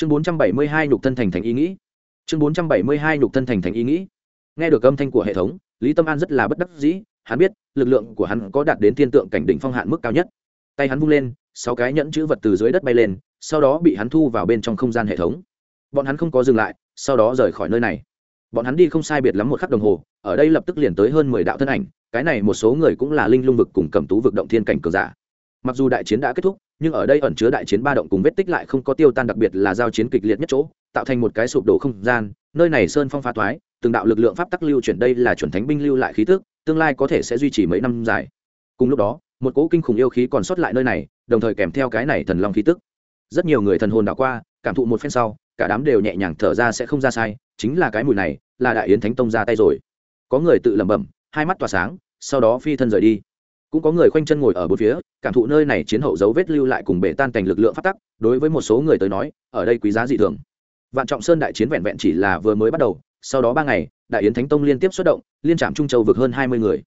chương bốn trăm bảy mươi hai nhục thân thành thành ý nghĩ. Chương bốn trăm bảy mươi hai nhục thân thành thành ý nghĩ. Nghe được âm thanh của hệ thống, lý tâm an rất là bất đắc dĩ, hắn biết, lực lượng của hắn có đạt đến thiên tượng cảnh đỉnh phong hạn mức cao nhất. Tay hắn vung lên, sáu cái nhẫn chữ vật từ dưới đất bay lên, sau đó bị hắn thu vào bên trong không gian hệ thống. Bọn hắn không có dừng lại, sau đó rời khỏi nơi này. Bọn hắn đi không sai biệt lắm một khắc đồng hồ, ở đây lập tức liền tới hơn mười đạo thân ảnh, cái này một số người cũng là linh lung vực cùng cầm tú vực động thiên cảnh cường giả. Mặc dù đại chiến đã kết thúc nhưng ở đây ẩn chứa đại chiến ba động cùng vết tích lại không có tiêu tan đặc biệt là giao chiến kịch liệt nhất chỗ, tạo thành một cái sụp đổ không gian, nơi này sơn phong pha thoái từng đạo lực lượng pháp tắc lưu chuyển đây là chuẩn thánh binh lưu lại khí tức, tương lai có thể sẽ duy trì mấy năm dài. Cùng lúc đó, một cỗ kinh khủng yêu khí còn sót lại nơi này, đồng thời kèm theo cái này thần long khí tức. Rất nhiều người thần hồn đảo qua, cảm thụ một phen sau, cả đám đều nhẹ nhàng thở ra sẽ không ra sai, chính là cái mùi này, là đại yến thánh tông ra tay rồi. Có người tự lẩm bẩm, hai mắt tỏa sáng, sau đó phi thân rời đi cũng có người khoanh chân ngồi ở bốn phía, cảm thụ nơi này chiến hậu dấu vết lưu lại cùng bể tan cảnh lực lượng phát tắc, đối với một số người tới nói, ở đây quý giá dị thường. Vạn trọng sơn đại chiến vẹn vẹn chỉ là vừa mới bắt đầu, sau đó ba ngày, đại yến thánh tông liên tiếp xuất động, liên trạm trung châu vực hơn hai mươi người.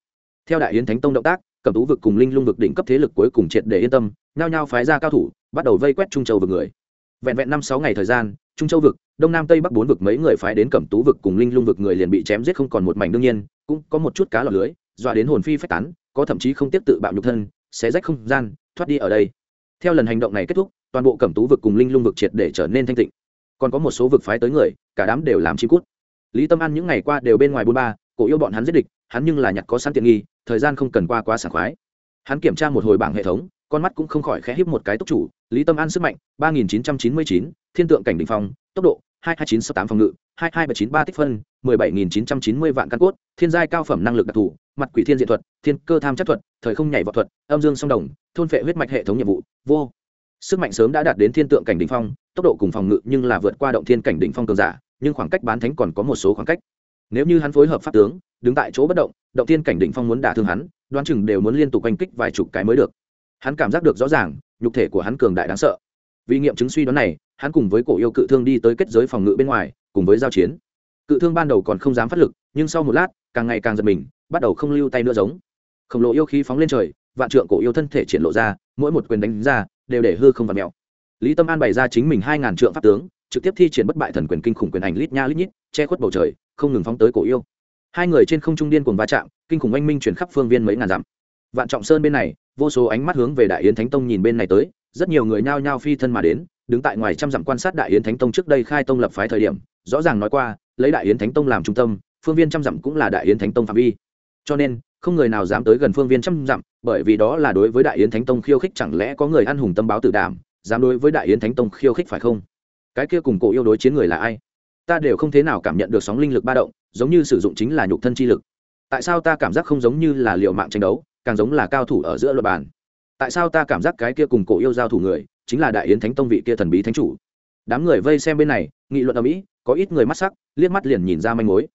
Theo đại yến thánh tông động tác cầm tú vực cùng linh lung vực đỉnh cấp thế lực cuối cùng triệt để yên tâm, nhao nhao phái ra cao thủ, bắt đầu vây quét trung châu vực người. Vẹn vẹn năm sáu ngày thời gian, trung châu vực, đông nam tây bắc bốn vực mấy người phái đến cẩm tú vực cùng linh lung vực người liền bị chém giết không còn một mảnh đương nhiên, cũng có một chút cá lọt lưới, dọa đến hồn phi phách tán có thậm chí không tiếp tự bạo nhục thân, xé rách không gian, thoát đi ở đây. Theo lần hành động này kết thúc, toàn bộ cẩm tú vực cùng linh lung vực triệt để trở nên thanh tịnh. Còn có một số vực phái tới người, cả đám đều làm chi cút. Lý tâm an những ngày qua đều bên ngoài bôn ba, cổ yêu bọn hắn giết địch, hắn nhưng là nhặt có sẵn tiện nghi, thời gian không cần qua quá sảng khoái. Hắn kiểm tra một hồi bảng hệ thống, con mắt cũng không khỏi khẽ híp một cái tốc chủ, lý tâm an sức mạnh, ba nghìn chín trăm chín mươi chín, thiên tượng cảnh đ ỉ n h phong, tốc độ, hai hai chín sáu tám phòng ngự, hai hai bảy chín ba tích phân, mười bảy nghìn chín trăm chín mươi vạn căn cốt, thiên giai cao phẩm năng lực đặc thù mặt quỷ thiên diện thuật, thiên cơ tham chất thuật, thời không nhảy vọt thuật, âm dương song đồng, thôn phệ huyết mạch hệ thống nhiệm vụ, vô. Sức mạnh sớm đã đạt đến thiên tượng cảnh đ ỉ n h phong, tốc độ cùng phòng ngự nhưng là vượt qua động thiên cảnh đ ỉ n h phong cường giả, nhưng khoảng cách bán thánh còn có một số khoảng cách. Nếu như hắn phối hợp pháp tướng, đứng tại chỗ bất động động thiên cảnh đ ỉ n h phong muốn đả thương hắn, đoán chừng đều muốn liên tục oanh kích vài chục cái mới được. Hắn cảm giác được rõ ràng, nhục thể của hắn cường đại đáng sợ. Vì nghiệm chứng suy đoán này, hắn cùng với cổ yêu cự thương đi tới kết giới phòng ngự bên ngoài, cùng với giao chiến. Cự thương ban đầu còn không dám phát lực, nhưng sau một lát, càng ngày càng giật mình bắt đầu không lưu tay nữa giống. Khổng lồ yêu khí phóng lên trời, vạn trượng cổ yêu thân thể triển lộ ra, mỗi một quyền đánh ra, đều để hư không vặt mèo. Lý tâm an bày ra chính mình hai ngàn trượng pháp tướng, trực tiếp thi triển bất bại thần quyền kinh khủng quyền ảnh lít nha lít nhít, che khuất bầu trời, không ngừng phóng tới cổ yêu. Hai người trên không trung điên cuồng va chạm, kinh khủng oanh minh chuyển khắp phương viên mấy ngàn dặm. Vạn trọng sơn bên này, vô số ánh mắt hướng về đại yến thánh tông nhìn bên này tới, rất nhiều người nhao nhao phi thân mà đến, đứng tại ngoài trăm dặm quan sát đại yến thánh tông trước đây khai tông lập phái thời điểm, rõ ràng nói qua, lấy đại yến thánh tông làm trung tâm, phương viên trăm dặm cũng là đại yến thánh tông phạm vi cho nên, không người nào dám tới gần phương viên trăm dặm, bởi vì đó là đối với đại yến thánh tông khiêu khích chẳng lẽ có người ăn hùng tâm báo tự đảm, dám đối với đại yến thánh tông khiêu khích phải không? Cái kia cùng cổ yêu đối chiến người là ai? Ta đều không thế nào cảm nhận được sóng linh lực ba động, giống như sử dụng chính là nhục thân chi lực. Tại sao ta cảm giác không giống như là liệu mạng tranh đấu, càng giống là cao thủ ở giữa luật bàn? Tại sao ta cảm giác cái kia cùng cổ yêu giao thủ người, chính là đại yến thánh tông vị kia thần bí thánh chủ? Đám người vây xem bên này, nghị luận ở mỹ có ít người mắt sắc, liếc mắt liền nhìn ra manh mối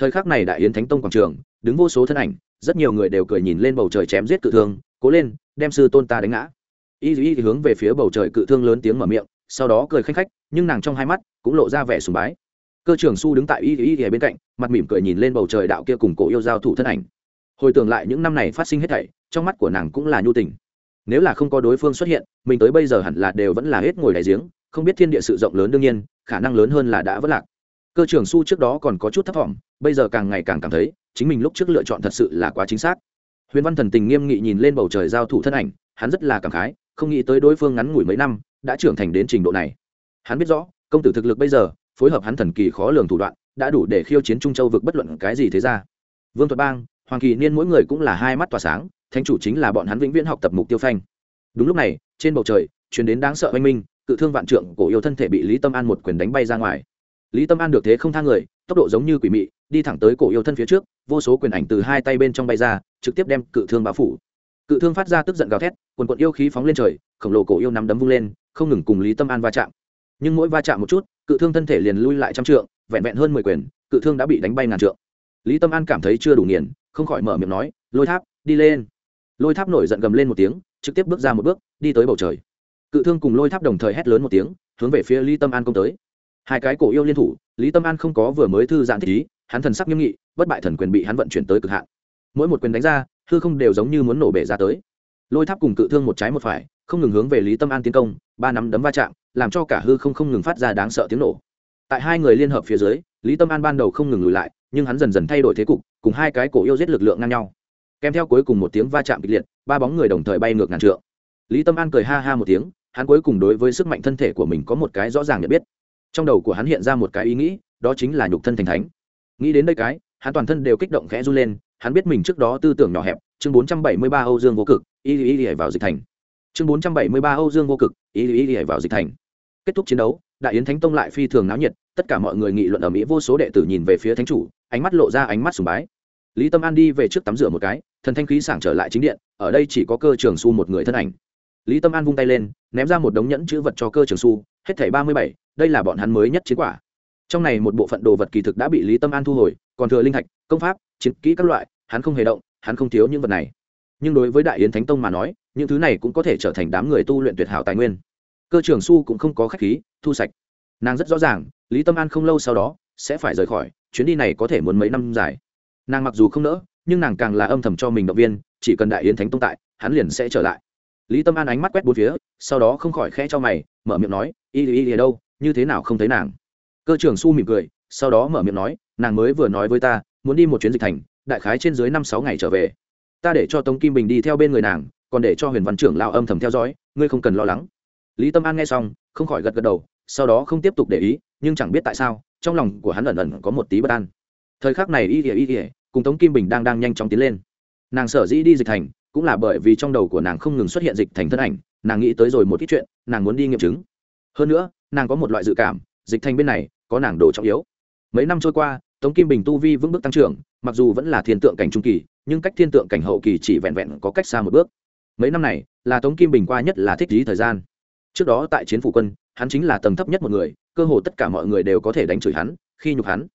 thời khắc này đại yến thánh tông quảng trường, đứng vô số thân ảnh, rất nhiều người đều cười nhìn lên bầu trời chém giết cự thương, cố lên, đem sư tôn ta đánh ngã. Y y thì hướng về phía bầu trời cự thương lớn tiếng mở miệng, sau đó cười khanh khách, nhưng nàng trong hai mắt cũng lộ ra vẻ sùng bái. Cơ trưởng su đứng tại y y ở bên cạnh, mặt mỉm cười nhìn lên bầu trời đạo kia cùng cổ yêu giao thủ thân ảnh. Hồi tưởng lại những năm này phát sinh hết thảy, trong mắt của nàng cũng là nhu tình. Nếu là không có đối phương xuất hiện, mình tới bây giờ hẳn là đều vẫn là hết ngồi đại giếng, không biết thiên địa sự rộng lớn đương nhiên, khả năng lớn hơn là đã vất lạc. Cơ trưởng su trước đó còn có chút thất vọng bây giờ càng ngày càng cảm thấy, chính mình lúc trước lựa chọn thật sự là quá chính xác. Huyền văn thần tình nghiêm nghị nhìn lên bầu trời giao thủ thân ảnh, hắn rất là cảm khái, không nghĩ tới đối phương ngắn ngủi mấy năm, đã trưởng thành đến trình độ này. Hắn biết rõ, công tử thực lực bây giờ, phối hợp hắn thần kỳ khó lường thủ đoạn, đã đủ để khiêu chiến trung châu vực bất luận cái gì thế ra vương thuật bang, hoàng kỳ niên mỗi người cũng là hai mắt tỏa sáng, thánh chủ chính là bọn hắn vĩnh viễn học tập mục tiêu phanh. Đúng lúc này, trên bầu trời chuyển đến đáng sợ oanh minh, cự thương vạn trượng cổ yêu thân thể bị lý tâm an một quyền đánh bay ra ngoài. Lý tâm an được thế không thang người, tốc độ giống như quỷ mị đi thẳng tới cổ yêu thân phía trước, vô số quyền ảnh từ hai tay bên trong bay ra, trực tiếp đem cự thương bao phủ. Cự thương phát ra tức giận gào thét, quần quận yêu khí phóng lên trời, khổng lồ cổ yêu nắm đấm vung lên, không ngừng cùng lý tâm an va chạm. Nhưng mỗi va chạm một chút, cự thương thân thể liền lui lại trăm trượng, vẹn vẹn hơn mười quyền, cự thương đã bị đánh bay ngàn trượng. Lý tâm an cảm thấy chưa đủ nghiền, không khỏi mở miệng nói, lôi tháp, đi lên. Lôi tháp nổi giận gầm lên một tiếng, trực tiếp bước ra một bước, đi tới bầu trời. Cự thương cùng lôi tháp đồng thời hét lớn một tiếng, hướng về phía lý tâm an công tới. Hai cái cổ yêu liên thủ, lý tâm an không có vừa mới thư giãn thích ý hắn thần sắc nghiêm nghị, bất bại thần quyền bị hắn vận chuyển tới cực hạn. Mỗi một quyền đánh ra, hư không đều giống như muốn nổ bể ra tới. Lôi tháp cùng cự thương một trái một phải, không ngừng hướng về lý tâm an tiến công, ba nắm đấm va chạm, làm cho cả hư không không ngừng phát ra đáng sợ tiếng nổ. Tại hai người liên hợp phía dưới, lý tâm an ban đầu không ngừng lùi lại, nhưng hắn dần dần thay đổi thế cục, cùng hai cái cổ yêu giết lực lượng ngang nhau. Kèm theo cuối cùng một tiếng va chạm kịch liệt, ba bóng người đồng thời bay ngược ngàn trượng. Lý tâm an cười ha ha một tiếng, hắn cuối cùng đối với sức mạnh thân thể của mình có một cái rõ ràng nhận biết. Trong đầu của hắn hiện ra một cái ý nghĩ, đó chính là nhục thân thành thánh nghĩ đến đây cái, hắn toàn thân đều kích động khẽ run lên, hắn biết mình trước đó tư tưởng nhỏ hẹp, chương bốn trăm bảy mươi ba âu dương vô cực, y y y vào dịch thành. Chương bốn trăm bảy mươi ba âu dương vô cực, y y y vào dịch thành. Kết thúc chiến đấu, đại yến thánh tông lại phi thường náo nhiệt, tất cả mọi người nghị luận ở mỹ vô số đệ tử nhìn về phía thánh chủ, ánh mắt lộ ra ánh mắt sùng bái. Lý tâm an đi về trước tắm rửa một cái, thần thanh khí sảng trở lại chính điện, ở đây chỉ có cơ trường su một người thân ảnh. Lý tâm an vung tay lên, ném ra một đống nhẫn chữ vật cho cơ trường su, hết thảy ba mươi bảy, đây là bọn hắn mới nhất chiến quả trong này một bộ phận đồ vật kỳ thực đã bị lý tâm an thu hồi, còn thừa linh thạch, công pháp, chiến kỹ các loại, hắn không hề động, hắn không thiếu những vật này. Nhưng đối với đại yến thánh tông mà nói, những thứ này cũng có thể trở thành đám người tu luyện tuyệt hảo tài nguyên. Cơ trưởng su cũng không có khách khí, thu sạch. Nàng rất rõ ràng, lý tâm an không lâu sau đó sẽ phải rời khỏi, chuyến đi này có thể muốn mấy năm dài. Nàng mặc dù không nỡ, nhưng nàng càng là âm thầm cho mình động viên, chỉ cần đại yến thánh tông tại, hắn liền sẽ trở lại. Lý tâm an ánh mắt quét bốn phía, sau đó không khỏi khe cho mày, mở miệng nói, y y y đâu? Như thế nào không thấy nàng? Cơ trưởng su mỉm cười, sau đó mở miệng nói, nàng mới vừa nói với ta, muốn đi một chuyến dịch thành, đại khái trên dưới năm sáu ngày trở về. Ta để cho tống kim bình đi theo bên người nàng, còn để cho huyền văn trưởng lao âm thầm theo dõi, ngươi không cần lo lắng. Lý tâm an nghe xong, không khỏi gật gật đầu, sau đó không tiếp tục để ý, nhưng chẳng biết tại sao, trong lòng của hắn ẩn ẩn có một tí bất an. Thời khắc này y ỉa y ỉa cùng tống kim bình đang đang nhanh chóng tiến lên. Nàng sở dĩ đi dịch thành, cũng là bởi vì trong đầu của nàng không ngừng xuất hiện dịch thành thân ảnh, nàng nghĩ tới rồi một ít chuyện, nàng muốn đi nghiệm chứng. Hơn nữa, nàng có một loại dự cảm, dịch thành bên này có nàng đồ trọng yếu. Mấy năm trôi qua, tống kim bình tu vi vững bước tăng trưởng, mặc dù vẫn là thiên tượng cảnh trung kỳ, nhưng cách thiên tượng cảnh hậu kỳ chỉ vẹn vẹn có cách xa một bước. Mấy năm này, là tống kim bình qua nhất là thích lý thời gian. Trước đó tại chiến phủ quân, hắn chính là tầng thấp nhất một người, cơ hồ tất cả mọi người đều có thể đánh chửi hắn, khi nhục hắn.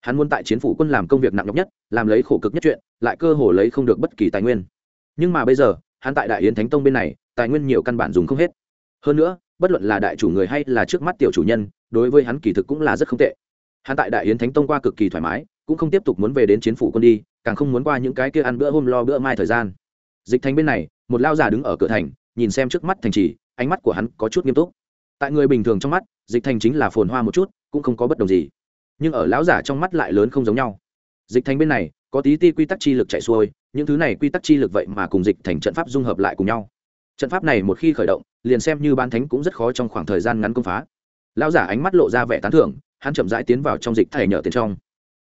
Hắn muốn tại chiến phủ quân làm công việc nặng nhọc nhất, làm lấy khổ cực nhất chuyện, lại cơ hồ lấy không được bất kỳ tài nguyên. Nhưng mà bây giờ, hắn tại đại yến thánh tông bên này, tài nguyên nhiều căn bản dùng không hết. Hơn nữa bất luận là đại chủ người hay là trước mắt tiểu chủ nhân, đối với hắn kỳ thực cũng là rất không tệ. Hắn tại đại yến thánh tông qua cực kỳ thoải mái, cũng không tiếp tục muốn về đến chiến phủ quân đi, càng không muốn qua những cái kia ăn bữa hôm lo bữa mai thời gian. Dịch thành bên này, một lao giả đứng ở cửa thành, nhìn xem trước mắt thành trì, ánh mắt của hắn có chút nghiêm túc. Tại người bình thường trong mắt, dịch thành chính là phồn hoa một chút, cũng không có bất đồng gì. Nhưng ở lão giả trong mắt lại lớn không giống nhau. Dịch thành bên này, có tí ti quy tắc chi lực chạy xuôi, những thứ này quy tắc chi lực vậy mà cùng dịch thành trận pháp dung hợp lại cùng nhau trận pháp này một khi khởi động, liền xem như ban thánh cũng rất khó trong khoảng thời gian ngắn công phá. Lão giả ánh mắt lộ ra vẻ tán thưởng, hắn chậm rãi tiến vào trong dịch thầy nhờ tiền trong.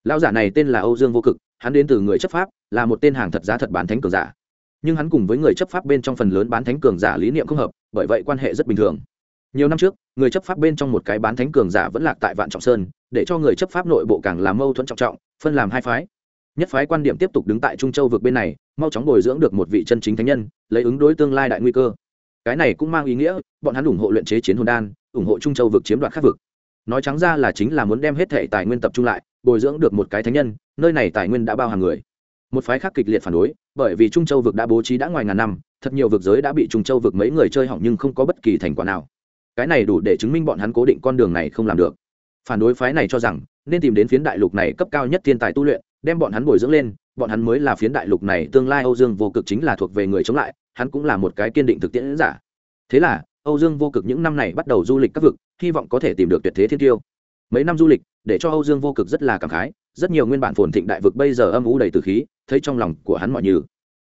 Lão giả này tên là âu dương vô cực, hắn đến từ người chấp pháp, là một tên hàng thật giá thật bán thánh cường giả. Nhưng hắn cùng với người chấp pháp bên trong phần lớn bán thánh cường giả lý niệm không hợp, bởi vậy quan hệ rất bình thường. Nhiều năm trước, người chấp pháp bên trong một cái bán thánh cường giả vẫn lạc tại vạn trọng sơn, để cho người chấp pháp nội bộ càng làm mâu thuẫn trọng trọng, phân làm hai phái nhất phái quan điểm tiếp tục đứng tại trung châu vực bên này, mau chóng bồi dưỡng được một vị chân chính thánh nhân, lấy ứng đối tương lai đại nguy cơ. Cái này cũng mang ý nghĩa, bọn hắn ủng hộ luyện chế chiến hồn đan, ủng hộ trung châu vực chiếm đoạt khắc vực. Nói trắng ra là chính là muốn đem hết thể tài nguyên tập trung lại, bồi dưỡng được một cái thánh nhân, nơi này tài nguyên đã bao hàng người. Một phái khác kịch liệt phản đối, bởi vì trung châu vực đã bố trí đã ngoài ngàn năm, thật nhiều vực giới đã bị trung châu vực mấy người chơi hỏng nhưng không có bất kỳ thành quả nào. Cái này đủ để chứng minh bọn hắn cố định con đường này không làm được. Phản đối phái này cho rằng, nên tìm đến phiến đại lục này cấp cao nhất thiên tài tu luyện đem bọn hắn bồi dưỡng lên, bọn hắn mới là phiến đại lục này, tương lai âu dương vô cực chính là thuộc về người chống lại, hắn cũng là một cái kiên định thực tiễn giả. Thế là, âu dương vô cực những năm này bắt đầu du lịch các vực, hy vọng có thể tìm được tuyệt thế thiên tiêu. Mấy năm du lịch, để cho âu dương vô cực rất là cảm khái, rất nhiều nguyên bản phồn thịnh đại vực bây giờ âm ủ đầy từ khí, thấy trong lòng của hắn mọi như.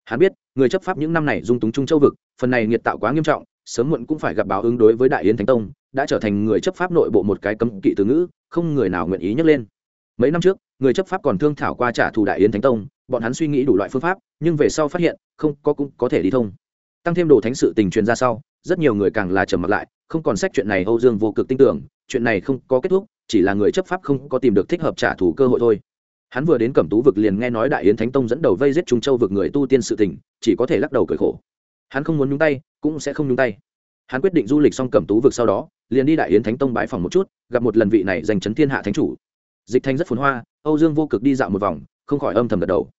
Hắn biết, người chấp pháp những năm này dung túng trung châu vực, phần này nghiệt tạo quá nghiêm trọng, sớm muộn cũng phải gặp báo ứng đối với đại yến thánh tông, đã trở thành người chấp pháp nội bộ một cái cấm kỵ từ ngữ, không người nào nguyện ý nhắc lên mấy năm trước, người chấp pháp còn thương thảo qua trả thù đại yến thánh tông, bọn hắn suy nghĩ đủ loại phương pháp, nhưng về sau phát hiện, không, có cũng có thể đi thông. Tăng thêm đồ thánh sự tình truyền ra sau, rất nhiều người càng là trầm mặc lại, không còn sách chuyện này âu dương vô cực tin tưởng, chuyện này không có kết thúc, chỉ là người chấp pháp không có tìm được thích hợp trả thù cơ hội thôi. Hắn vừa đến cẩm tú vực liền nghe nói đại yến thánh tông dẫn đầu vây giết trung châu vực người tu tiên sự tình, chỉ có thể lắc đầu cười khổ. Hắn không muốn nhúng tay, cũng sẽ không nhúng tay. Hắn quyết định du lịch xong cẩm tú vực sau đó, liền đi đại yến thánh tông bãi phòng một chút, gặp một lần vị này giành chấn thiên hạ thánh chủ dịch thanh rất phồn hoa, âu dương vô cực đi dạo một vòng, không khỏi âm thầm gật đầu.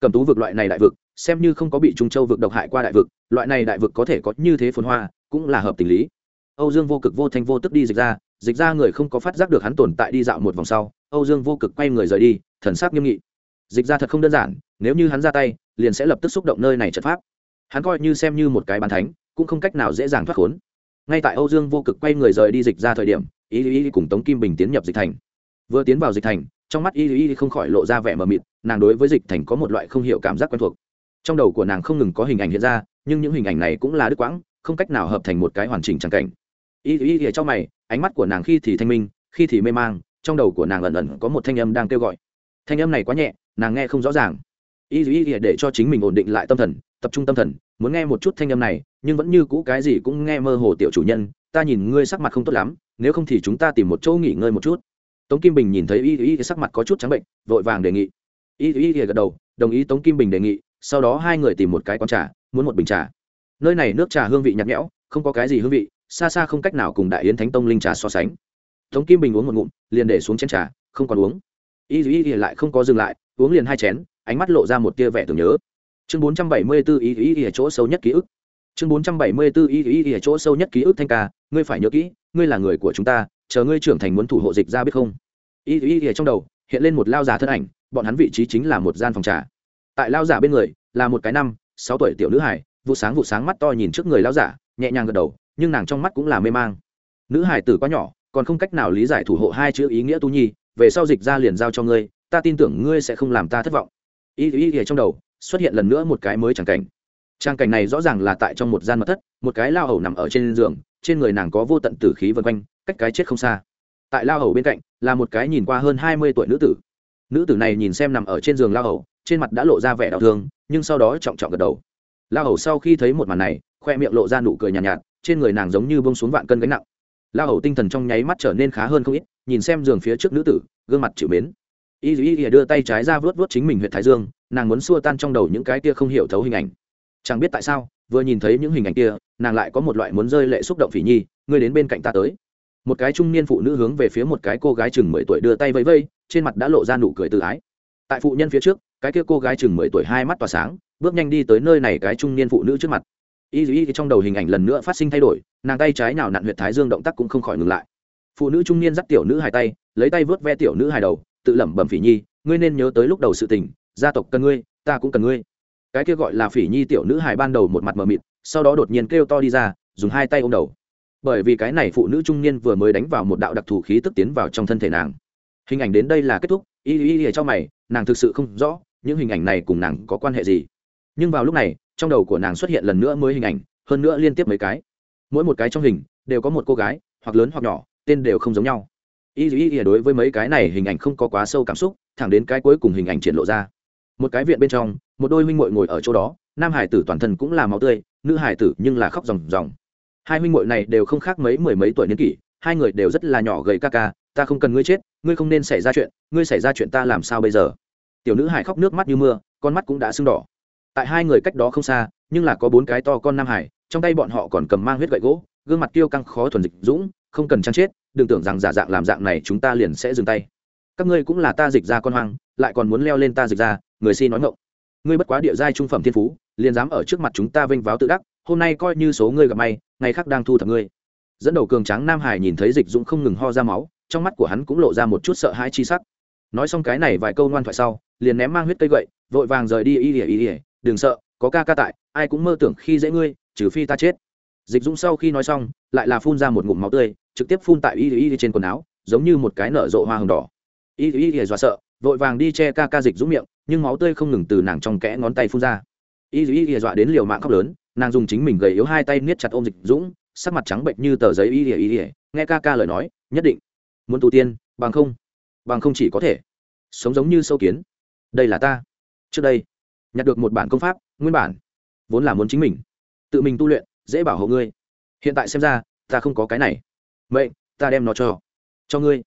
Cầm tú vực loại này đại vực, xem như không có bị trung châu vực độc hại qua đại vực, loại này đại vực có thể có như thế phồn hoa, cũng là hợp tình lý. Âu dương vô cực vô thanh vô tức đi dịch ra dịch ra người không có phát giác được hắn tồn tại đi dạo một vòng sau, âu dương vô cực quay người rời đi, thần sắc nghiêm nghị. Dịch ra thật không đơn giản, nếu như hắn ra tay, liền sẽ lập tức xúc động nơi này trận pháp. Hắn coi như xem như một cái bàn thánh, cũng không cách nào dễ dàng thoát khốn. Ngay tại âu dương vô cực quay người rời đi dịch ra thời điểm ý ý cùng tống kim bình tiến nhập dịch thành vừa tiến vào dịch thành, trong mắt y y không khỏi lộ ra vẻ mờ mịt, nàng đối với dịch thành có một loại không hiểu cảm giác quen thuộc. Trong đầu của nàng không ngừng có hình ảnh hiện ra, nhưng những hình ảnh này cũng là đứt quãng, không cách nào hợp thành một cái hoàn chỉnh trắng cảnh. Y y y trong mày, ánh mắt của nàng khi thì thanh minh, khi thì mê mang, trong đầu của nàng ẩn ẩn có một thanh âm đang kêu gọi. Thanh âm này quá nhẹ, nàng nghe không rõ ràng. Y y y để cho chính mình ổn định lại tâm thần, tập trung tâm thần, muốn nghe một chút thanh âm này, nhưng vẫn như cũ cái gì cũng nghe mơ hồ tiểu chủ nhân, ta nhìn ngươi sắc mặt không tốt lắm, nếu không thì chúng ta tìm một chỗ nghỉ ngơi một chút tống kim bình nhìn thấy y y sắc mặt có chút trắng bệnh vội vàng đề nghị y y gật đầu đồng ý tống kim bình đề nghị sau đó hai người tìm một cái con trà muốn một bình trà nơi này nước trà hương vị nhạt nhẽo không có cái gì hương vị xa xa không cách nào cùng đại yến thánh tông linh trà so sánh tống kim bình uống một ngụm liền để xuống chén trà không còn uống y y y lại không có dừng lại uống liền hai chén ánh mắt lộ ra một tia vẻ tưởng nhớ chương bốn trăm bảy mươi bốn y y y chỗ sâu nhất ký ức chương bốn trăm bảy mươi bốn y y y chỗ sâu nhất ký ức thanh ca ngươi phải nhớ kỹ ngươi là người của chúng ta chờ ngươi trưởng thành muốn thủ hộ dịch ra biết không? Y y y trong đầu, hiện lên một lao giả thân ảnh, bọn hắn vị trí chính là một gian phòng trà. Tại lao giả bên người, là một cái năm, sáu tuổi tiểu nữ hải vụ sáng vụ sáng mắt to nhìn trước người lao giả nhẹ nhàng gật đầu, nhưng nàng trong mắt cũng là mê mang. Nữ hải tử quá nhỏ, còn không cách nào lý giải thủ hộ hai chữ ý nghĩa tu nhi, về sau dịch ra liền giao cho ngươi, ta tin tưởng ngươi sẽ không làm ta thất vọng. Y y y trong đầu, xuất hiện lần nữa một cái mới chẳng cảnh. Trang cảnh này rõ ràng là tại trong một gian mật thất, một cái lao hầu nằm ở trên giường, trên người nàng có vô tận tử khí vân quanh cách cái chết không xa. Tại lao hầu bên cạnh là một cái nhìn qua hơn hai mươi tuổi nữ tử. Nữ tử này nhìn xem nằm ở trên giường lao hầu trên mặt đã lộ ra vẻ đau thương nhưng sau đó trọng trọng gật đầu. Lao hầu sau khi thấy một màn này khoe miệng lộ ra nụ cười nhàn nhạt, nhạt trên người nàng giống như bông xuống vạn cân gánh nặng. Lao hầu tinh thần trong nháy mắt trở nên khá hơn không ít nhìn xem giường phía trước nữ tử gương mặt chịu mến. Y y y đưa tay trái ra vớt vớt chính mình huyện thái dương nàng muốn xua tan trong đầu những cái kia không hiểu thấu hình ảnh. Chẳng biết tại sao vừa nhìn thấy những hình ảnh kia nàng lại có một loại muốn rơi lệ xúc động phỉ nhi ngươi đến bên cạnh ta tới một cái trung niên phụ nữ hướng về phía một cái cô gái chừng mười tuổi đưa tay vẫy vây, trên mặt đã lộ ra nụ cười tự ái. Tại phụ nhân phía trước, cái kia cô gái chừng mười tuổi hai mắt tỏa sáng, bước nhanh đi tới nơi này cái trung niên phụ nữ trước mặt. Y y trong đầu hình ảnh lần nữa phát sinh thay đổi, nàng tay trái nào nặn huyện thái dương động tác cũng không khỏi ngừng lại. Phụ nữ trung niên dắt tiểu nữ hai tay, lấy tay vớt ve tiểu nữ hai đầu, tự lẩm bẩm phỉ nhi, ngươi nên nhớ tới lúc đầu sự tình, gia tộc cần ngươi, ta cũng cần ngươi. Cái kia gọi là phỉ nhi tiểu nữ hài ban đầu một mặt mờ mịt, sau đó đột nhiên kêu to đi ra, dùng hai tay ôm đầu bởi vì cái này phụ nữ trung niên vừa mới đánh vào một đạo đặc thù khí tức tiến vào trong thân thể nàng. Hình ảnh đến đây là kết thúc. Y y y cho mày, nàng thực sự không rõ những hình ảnh này cùng nàng có quan hệ gì. Nhưng vào lúc này, trong đầu của nàng xuất hiện lần nữa mới hình ảnh, hơn nữa liên tiếp mấy cái. Mỗi một cái trong hình đều có một cô gái, hoặc lớn hoặc nhỏ, tên đều không giống nhau. Y y y đối với mấy cái này hình ảnh không có quá sâu cảm xúc, thẳng đến cái cuối cùng hình ảnh triển lộ ra. Một cái viện bên trong, một đôi huynh muội ngồi ở chỗ đó, nam hải tử toàn thân cũng là máu tươi, nữ hải tử nhưng là khóc ròng ròng hai huynh muội này đều không khác mấy mười mấy tuổi niên kỷ, hai người đều rất là nhỏ gầy ca ca, ta không cần ngươi chết, ngươi không nên xảy ra chuyện, ngươi xảy ra chuyện ta làm sao bây giờ? Tiểu nữ hải khóc nước mắt như mưa, con mắt cũng đã sưng đỏ. Tại hai người cách đó không xa, nhưng là có bốn cái to con nam hải, trong tay bọn họ còn cầm mang huyết gậy gỗ, gương mặt tiêu căng khó thuần dịch dũng, không cần trang chết, đừng tưởng rằng giả dạng làm dạng này chúng ta liền sẽ dừng tay. Các ngươi cũng là ta dịch ra con hoang, lại còn muốn leo lên ta dịch ra, người si nói ngộng ngươi bất quá địa giai trung phẩm thiên phú, liền dám ở trước mặt chúng ta vênh váo tự đắc hôm nay coi như số ngươi gặp may, ngày khác đang thu thập ngươi. Dẫn đầu cường tráng nam hải nhìn thấy dịch dũng không ngừng ho ra máu, trong mắt của hắn cũng lộ ra một chút sợ hãi chi sắc. Nói xong cái này vài câu ngoan thoại sau, liền ném mang huyết cây gậy, vội vàng rời đi, y ỉa y ỉa đừng sợ, có ca ca tại, ai cũng mơ tưởng khi dễ ngươi, trừ phi ta chết. Dịch dũng sau khi nói xong, lại là phun ra một ngụm máu tươi, trực tiếp phun tại y y trên quần áo, giống như một cái nở rộ hoa hồng đỏ. Y y y dọa sợ, vội vàng đi che ca ca dịch dũng miệng, nhưng máu tươi không ngừng từ nàng trong kẽ ngón tay phun ra. Y y y dọa đến liều mạng khóc lớn nàng dùng chính mình gầy yếu hai tay niết chặt ôm dịch dũng, sắc mặt trắng bệnh như tờ giấy y ỉa y ỉa nghe ca ca lời nói, nhất định. Muốn tu tiên, bằng không bằng không chỉ có thể. Sống giống như sâu kiến. Đây là ta. Trước đây, nhặt được một bản công pháp, nguyên bản, vốn là muốn chính mình. Tự mình tu luyện, dễ bảo hộ ngươi. Hiện tại xem ra, ta không có cái này. Vậy ta đem nó cho cho ngươi.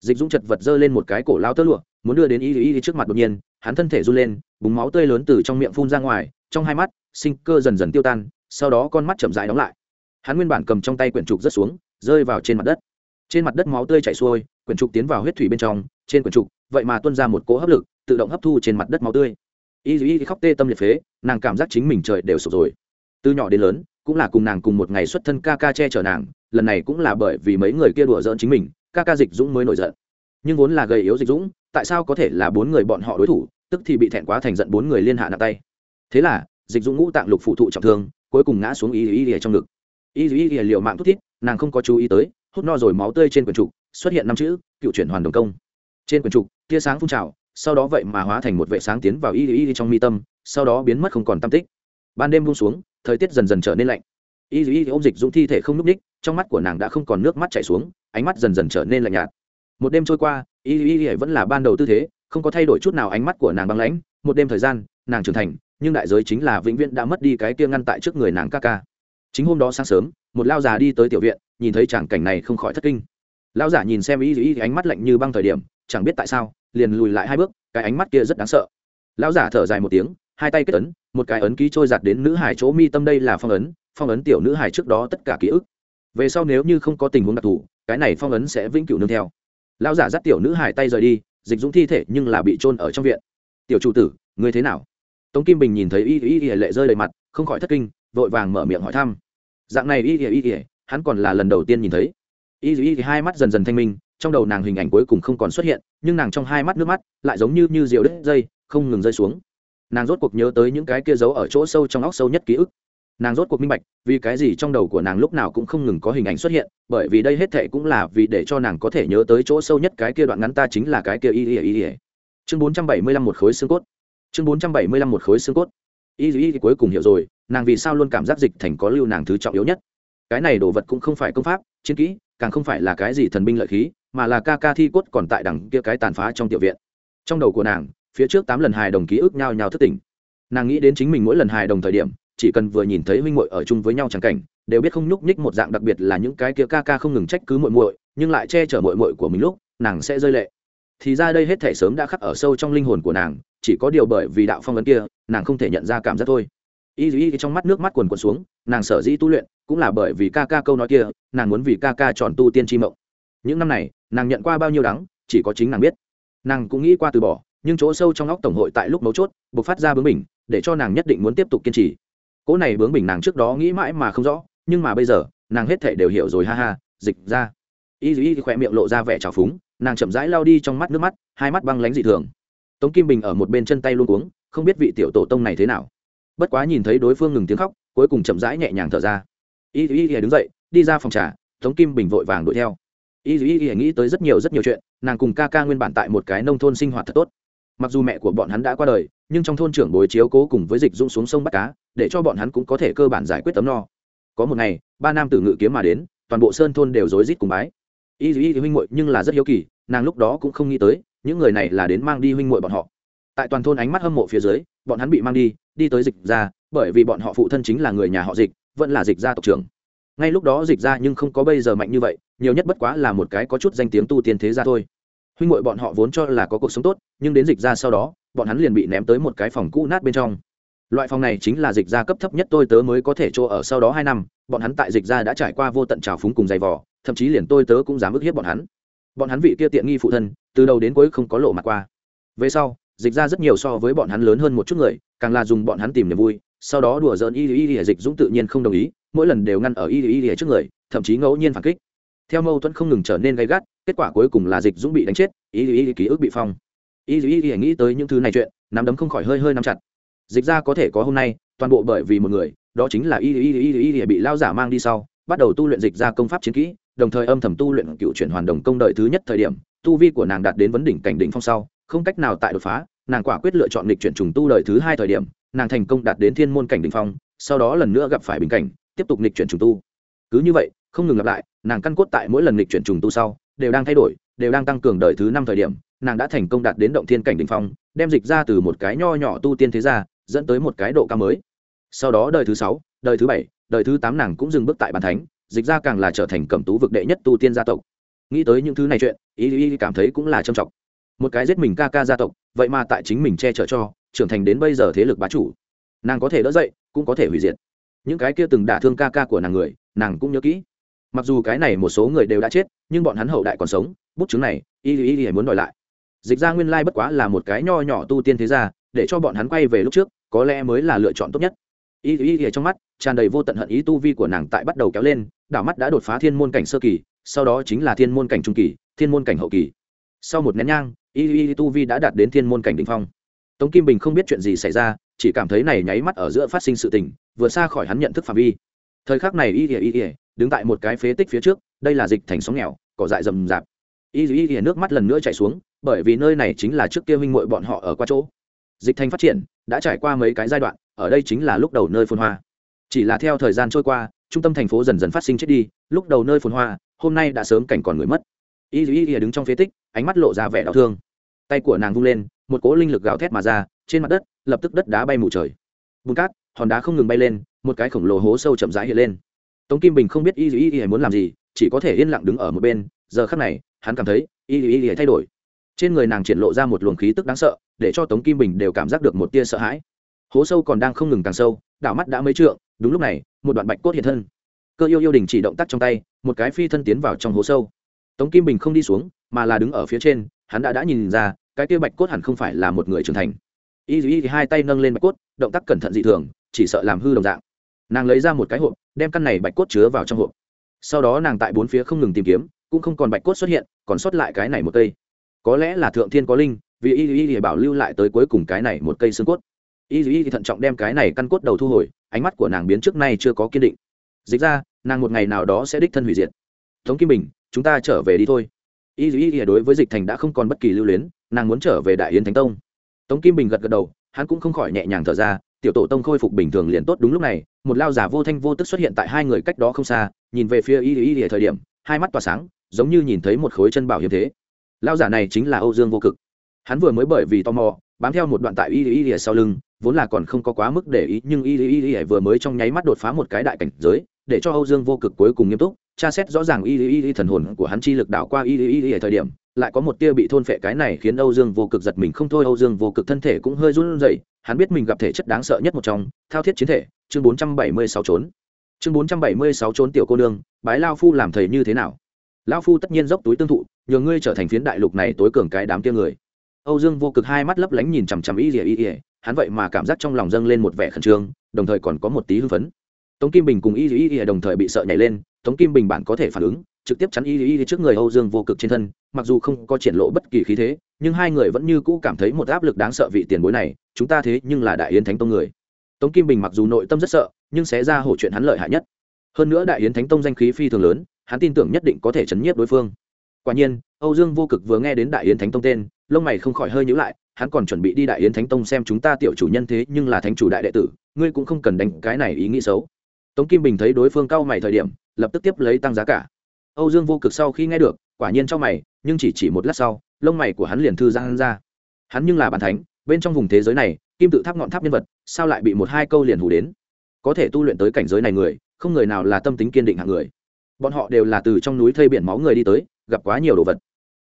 Dịch dũng chật vật giơ lên một cái cổ lao tơ lụa, muốn đưa đến y y trước mặt đột nhiên, hắn thân thể run lên, búng máu tươi lớn từ trong miệng phun ra ngoài trong hai mắt, sinh cơ dần dần tiêu tan, sau đó con mắt chậm rãi đóng lại. Hắn nguyên bản cầm trong tay quyển trục rớt xuống, rơi vào trên mặt đất. Trên mặt đất máu tươi chảy xuôi, quyển trục tiến vào huyết thủy bên trong, trên quyển trục, vậy mà tuôn ra một cỗ hấp lực, tự động hấp thu trên mặt đất máu tươi. Y duy khóc tê tâm liệt phế, nàng cảm giác chính mình trời đều sụp rồi. Từ nhỏ đến lớn, cũng là cùng nàng cùng một ngày xuất thân ca ca che chở nàng, lần này cũng là bởi vì mấy người kia đùa giỡn chính mình, ca ca dịch dũng mới nổi giận. Nhưng vốn là gầy yếu dịch dũng, tại sao có thể là bốn người bọn họ đối thủ, tức thì bị thẹn quá thành giận bốn người liên hạ nặng tay thế là, dịch dũng ngũ tạng lục phụ thụ trọng thương, cuối cùng ngã xuống y y y trong ngực. Y y y liều mạng thút thít, nàng không có chú ý tới, hút no rồi máu tươi trên quyển trục, xuất hiện năm chữ, cựu chuyển hoàn đồng công. Trên quyển trục, tia sáng phun trào, sau đó vậy mà hóa thành một vệ sáng tiến vào y y trong mi tâm, sau đó biến mất không còn tam tích. Ban đêm buông xuống, thời tiết dần dần trở nên lạnh. Y y ôm dịch dũng thi thể không n ú c ních, trong mắt của nàng đã không còn nước mắt chảy xuống, ánh mắt dần dần trở nên lạnh nhạt. Một đêm trôi qua y y vẫn là ban đầu tư thế, không có thay đổi chút nào ánh mắt của nàng băng lãnh, một đêm thời gian, nàng trưởng thành nhưng đại giới chính là vĩnh viễn đã mất đi cái kia ngăn tại trước người nàng ca ca. Chính hôm đó sáng sớm, một lao già đi tới tiểu viện, nhìn thấy tràng cảnh này không khỏi thất kinh. Lao giả nhìn xem ý ý ánh mắt lạnh như băng thời điểm, chẳng biết tại sao, liền lùi lại hai bước, cái ánh mắt kia rất đáng sợ. Lão giả thở dài một tiếng, hai tay kết ấn, một cái ấn ký trôi giặt đến nữ hải chỗ mi tâm đây là phong ấn phong ấn tiểu nữ hải trước đó tất cả ký ức. Về sau nếu như không có tình huống đặc thù, cái này phong ấn sẽ vĩnh cửu nương theo. Lão giả dắt tiểu nữ hải tay rời đi, dịch dũng thi thể nhưng là bị trôn ở trong viện. Tiểu chủ tử, ngươi thế nào? Tống kim bình nhìn thấy y y y lệ rơi đầy mặt không khỏi thất kinh vội vàng mở miệng hỏi thăm dạng này y y y hắn còn là lần đầu tiên nhìn thấy y y y hai mắt dần dần thanh minh trong đầu nàng hình ảnh cuối cùng không còn xuất hiện nhưng nàng trong hai mắt nước mắt lại giống như như rượu đứt dây không ngừng rơi xuống nàng rốt cuộc nhớ tới những cái kia giấu ở chỗ sâu trong óc sâu nhất ký ức nàng rốt cuộc minh bạch vì cái gì trong đầu của nàng lúc nào cũng không ngừng có hình ảnh xuất hiện bởi vì đây hết thệ cũng là vì để cho nàng có thể nhớ tới chỗ sâu nhất cái kia đoạn ngắn ta chính là cái kia y y y y chương bốn trăm bảy mươi lăm một khối xương cốt chương bốn trăm bảy mươi lăm một khối xương cốt. Y y cuối cùng hiểu rồi, nàng vì sao luôn cảm giác dịch thành có lưu nàng thứ trọng yếu nhất. Cái này đồ vật cũng không phải công pháp, chiến kỹ, càng không phải là cái gì thần binh lợi khí, mà là ca ca thi cốt còn tại đằng kia cái tàn phá trong tiểu viện. Trong đầu của nàng, phía trước tám lần hài đồng ký ức nhao nhao thất tỉnh nàng nghĩ đến chính mình mỗi lần hài đồng thời điểm, chỉ cần vừa nhìn thấy huynh muội ở chung với nhau chẳng cảnh, đều biết không nhúc nhích một dạng đặc biệt là những cái kia ca ca không ngừng trách cứ muội muội, nhưng lại che chở muội muội của mình lúc, nàng sẽ rơi lệ thì ra đây hết thể sớm đã khắc ở sâu trong linh hồn của nàng, chỉ có điều bởi vì đạo phong ấn kia, nàng không thể nhận ra cảm giác thôi. Y y trong mắt nước mắt quần quần xuống, nàng sở dĩ tu luyện, cũng là bởi vì ca ca câu nói kia, nàng muốn vì ca ca tròn tu tiên tri mộng. Những năm này, nàng nhận qua bao nhiêu đắng, chỉ có chính nàng biết. Nàng cũng nghĩ qua từ bỏ, nhưng chỗ sâu trong óc tổng hội tại lúc mấu chốt buộc phát ra bướng bình để cho nàng nhất định muốn tiếp tục kiên trì. Cỗ này bướng bình nàng trước đó nghĩ mãi mà không rõ, nhưng mà bây giờ, nàng hết thể đều hiểu rồi, ha ha, dịch ra. Y y khỏe miệng lộ ra vẻ trào phúng nàng chậm rãi lao đi trong mắt nước mắt, hai mắt băng lánh dị thường. Tống kim bình ở một bên chân tay luôn uống không biết vị tiểu tổ tông này thế nào. Bất quá nhìn thấy đối phương ngừng tiếng khóc, cuối cùng chậm rãi nhẹ nhàng thở ra. Y y y đứng dậy, đi ra phòng trà, tống kim bình vội vàng đuổi theo. Y y y nghĩ tới rất nhiều rất nhiều chuyện, nàng cùng ca ca nguyên bản tại một cái nông thôn sinh hoạt thật tốt. Mặc dù mẹ của bọn hắn đã qua đời, nhưng trong thôn trưởng bồi chiếu cố cùng với dịch dũng xuống sông bắt cá, để cho bọn hắn cũng có thể cơ bản giải quyết tấm no. Có một ngày, ba nam tử ngự kiếm mà đến, toàn bộ sơn thôn đều rối rít cùng bái y y huynh muội nhưng là rất hiếu kỳ, nàng lúc đó cũng không nghĩ tới, những người này là đến mang đi huynh muội bọn họ. Tại toàn thôn ánh mắt hâm mộ phía dưới, bọn hắn bị mang đi đi tới dịch ra bởi vì bọn họ phụ thân chính là người nhà họ dịch, vẫn là dịch gia tộc trưởng. Ngay lúc đó dịch ra nhưng không có bây giờ mạnh như vậy, nhiều nhất bất quá là một cái có chút danh tiếng tu tiên thế gia thôi. Huynh muội bọn họ vốn cho là có cuộc sống tốt, nhưng đến dịch ra sau đó, bọn hắn liền bị ném tới một cái phòng cũ nát bên trong. Loại phòng này chính là dịch ra cấp thấp nhất tôi tớ mới có thể chỗ ở sau đó hai năm, bọn hắn tại dịch ra đã trải qua vô tận trào phúng cùng giày vò thậm chí liền tôi tớ cũng dám ức hiếp bọn hắn bọn hắn vị kia tiện nghi phụ thân từ đầu đến cuối không có lộ mặt qua về sau dịch ra rất nhiều so với bọn hắn lớn hơn một chút người càng là dùng bọn hắn tìm niềm vui sau đó đùa giỡn y y y dịch dũng tự nhiên không đồng ý mỗi lần đều ngăn ở y y y trước người thậm chí ngẫu nhiên phản kích theo mâu thuẫn không ngừng trở nên gay gắt kết quả cuối cùng là dịch dũng bị đánh chết y y ký ức bị phong y y y nghĩ tới những thứ này chuyện nắm đấm không khỏi hơi hơi nắm chặt dịch ra có thể có hôm nay toàn bộ bởi vì một người đó chính là y y y y y bị lao giả mang đi sau bắt đầu tu luyện dịch ra công pháp chiến kỹ đồng thời âm thầm tu luyện cựu chuyển hoàn đồng công đợi thứ nhất thời điểm, tu vi của nàng đạt đến vấn đỉnh cảnh đỉnh phong sau, không cách nào tại đột phá, nàng quả quyết lựa chọn lịch chuyển trùng tu đợi thứ hai thời điểm, nàng thành công đạt đến thiên môn cảnh đỉnh phong, sau đó lần nữa gặp phải bình cảnh, tiếp tục lịch chuyển trùng tu. Cứ như vậy, không ngừng lặp lại, nàng căn cốt tại mỗi lần lịch chuyển trùng tu sau, đều đang thay đổi, đều đang tăng cường đợi thứ năm thời điểm, nàng đã thành công đạt đến động thiên cảnh đỉnh phong, đem dịch ra từ một cái nho nhỏ tu tiên thế gia, dẫn tới một cái độ cao mới. Sau đó đời thứ sáu, đời thứ bảy, đời thứ tám nàng cũng dừng bước tại bàn thánh dịch ra càng là trở thành cẩm tú vực đệ nhất tu tiên gia tộc. Nghĩ tới những thứ này chuyện ý ý cảm thấy cũng là trầm trọng. Một cái giết mình ca ca gia tộc, vậy mà tại chính mình che chở cho, trưởng thành đến bây giờ thế lực bá chủ. Nàng có thể đỡ dậy, cũng có thể hủy diệt. Những cái kia từng đả thương ca ca của nàng người, nàng cũng nhớ kỹ. Mặc dù cái này một số người đều đã chết, nhưng bọn hắn hậu đại còn sống, bút chứng này, y y y muốn đòi lại. Dịch ra nguyên lai bất quá là một cái nho nhỏ tu tiên thế gia, để cho bọn hắn quay về lúc trước, có lẽ mới là lựa chọn tốt nhất y y y trong mắt, tràn đầy vô tận hận ý tu vi của nàng tại bắt đầu kéo lên, đảo mắt đã đột phá thiên môn cảnh sơ kỳ, sau đó chính là thiên môn cảnh trung kỳ, thiên môn cảnh hậu kỳ. Sau một nén nhang y y tu vi đã đạt đến thiên môn cảnh đ ỉ n h phong. Tống kim bình không biết chuyện gì xảy ra, chỉ cảm thấy này nháy mắt ở giữa phát sinh sự tình vừa xa khỏi hắn nhận thức phạm vi. Thời khắc này y y y đứng tại một cái phế tích phía trước, đây là dịch thành sóng nghèo, cỏ dại rầm rạp. Y y y nước mắt lần nữa chảy xuống, bởi vì nơi này chính là trước kia huynh muội bọn họ ở qua chỗ. Dịch thành phát triển, đã trải qua mấy cái giai đoạn ở đây chính là lúc đầu nơi phồn hoa. Chỉ là theo thời gian trôi qua, trung tâm thành phố dần dần phát sinh chết đi, lúc đầu nơi phồn hoa, hôm nay đã sớm cảnh còn người mất. Y dù y đứng trong phế tích, ánh mắt lộ ra vẻ đau thương. Tay của nàng vung lên, một cỗ linh lực gào thét mà ra, trên mặt đất, lập tức đất đá bay mù trời. Bùn cát, hòn đá không ngừng bay lên, một cái khổng lồ hố sâu chậm rãi hiện lên. Tống kim bình không biết y dù y muốn làm gì, chỉ có thể yên lặng đứng ở một bên, giờ khắc này, hắn cảm thấy y dù y y thay đổi. Trên người nàng triển lộ ra một luồng khí tức đáng sợ, để cho tống kim bình đều cảm giác được một tia sợ hãi hố sâu còn đang không ngừng càng sâu đảo mắt đã mấy trượng, đúng lúc này, một đoạn bạch cốt hiện thân. Cơ yêu yêu đình chỉ động tác trong tay, một cái phi thân tiến vào trong hố sâu. Tống kim bình không đi xuống, mà là đứng ở phía trên, hắn đã đã nhìn ra, cái kia bạch cốt hẳn không phải là một người trưởng thành. Y y thì hai tay nâng lên bạch cốt, động tác cẩn thận dị thường, chỉ sợ làm hư đồng dạng. Nàng lấy ra một cái hộp, đem căn này bạch cốt chứa vào trong hộp. Sau đó nàng tại bốn phía không ngừng tìm kiếm, cũng không còn bạch cốt xuất hiện, còn sót lại cái này một cây. Có lẽ là thượng thiên có linh, vì y y y bảo lưu lại tới cuối cùng cái này một cây xương cốt y y thì thận trọng đem cái này căn cốt đầu thu hồi, ánh mắt của nàng biến trước nay chưa có kiên định. Dịch ra, nàng một ngày nào đó sẽ đích thân hủy diệt. Tống kim bình, chúng ta trở về đi thôi. Y y thì đối với dịch thành đã không còn bất kỳ lưu luyến, nàng muốn trở về đại yến thánh tông. Tống kim bình gật gật đầu, hắn cũng không khỏi nhẹ nhàng thở ra, tiểu tổ tông khôi phục bình thường liền tốt đúng lúc này, một lao giả vô thanh vô tức xuất hiện tại hai người cách đó không xa, nhìn về phía y y y thời điểm, hai mắt tỏa sáng, giống như nhìn thấy một khối chân bảo hiếm thế. Lao giả này chính là âu dương vô cực. Hắn vừa mới bởi vì tò mò bám theo một đoạn tại y y y sau lưng vốn là còn không có quá mức để ý nhưng y y y vừa mới trong nháy mắt đột phá một cái đại cảnh giới để cho âu dương vô cực cuối cùng nghiêm túc tra xét rõ ràng y y y thần hồn của hắn chi lực đảo qua y y y thời điểm lại có một tia bị thôn phệ cái này khiến âu dương vô cực giật mình không thôi âu dương vô cực thân thể cũng hơi run rẩy hắn biết mình gặp thể chất đáng sợ nhất một trong thao thiết chiến thể chương bốn trăm bảy mươi sáu trốn chương bốn trăm bảy mươi sáu trốn tiểu cô nương bái lao phu làm thầy như thế nào lao phu tất nhiên dốc túi tương thụ nhờ ngươi trở thành phiến đại lục này tối cường cái đám tia người âu dương vô cực hai mắt lấp lánh nhìn chằm chằm y ỉa y ỉa hắn vậy mà cảm giác trong lòng dâng lên một vẻ khẩn trương, đồng thời còn có một tí hưng phấn. Tống kim bình cùng y y y đồng thời bị sợ nhảy lên, tống kim bình bản có thể phản ứng, trực tiếp chắn y y trước người âu dương vô cực trên thân, mặc dù không có triển lộ bất kỳ khí thế, nhưng hai người vẫn như cũ cảm thấy một áp lực đáng sợ vị tiền bối này, chúng ta thế nhưng là đại yến thánh tông người. Tống kim bình mặc dù nội tâm rất sợ, nhưng sẽ ra hổ chuyện hắn lợi hại nhất. Hơn nữa đại yến thánh tông danh khí phi thường lớn, hắn tin tưởng nhất định có thể chấn nhiếp đối phương. Quả nhiên, âu dương vô cực vừa nghe đến đại yến thánh tông tên lông mày không khỏi hơi nhữ lại, hắn còn chuẩn bị đi đại yến thánh tông xem chúng ta tiểu chủ nhân thế nhưng là thánh chủ đại đệ tử, ngươi cũng không cần đánh cái này ý nghĩ xấu. Tống kim bình thấy đối phương cao mày thời điểm, lập tức tiếp lấy tăng giá cả. Âu dương vô cực sau khi nghe được, quả nhiên cho mày, nhưng chỉ chỉ một lát sau, lông mày của hắn liền thư giãn ra. Hắn nhưng là bàn thánh, bên trong vùng thế giới này, kim tự tháp ngọn tháp nhân vật, sao lại bị một hai câu liền hủ đến? Có thể tu luyện tới cảnh giới này người, không người nào là tâm tính kiên định hạng người. Bọn họ đều là từ trong núi thây biển máu người đi tới, gặp quá nhiều đồ vật.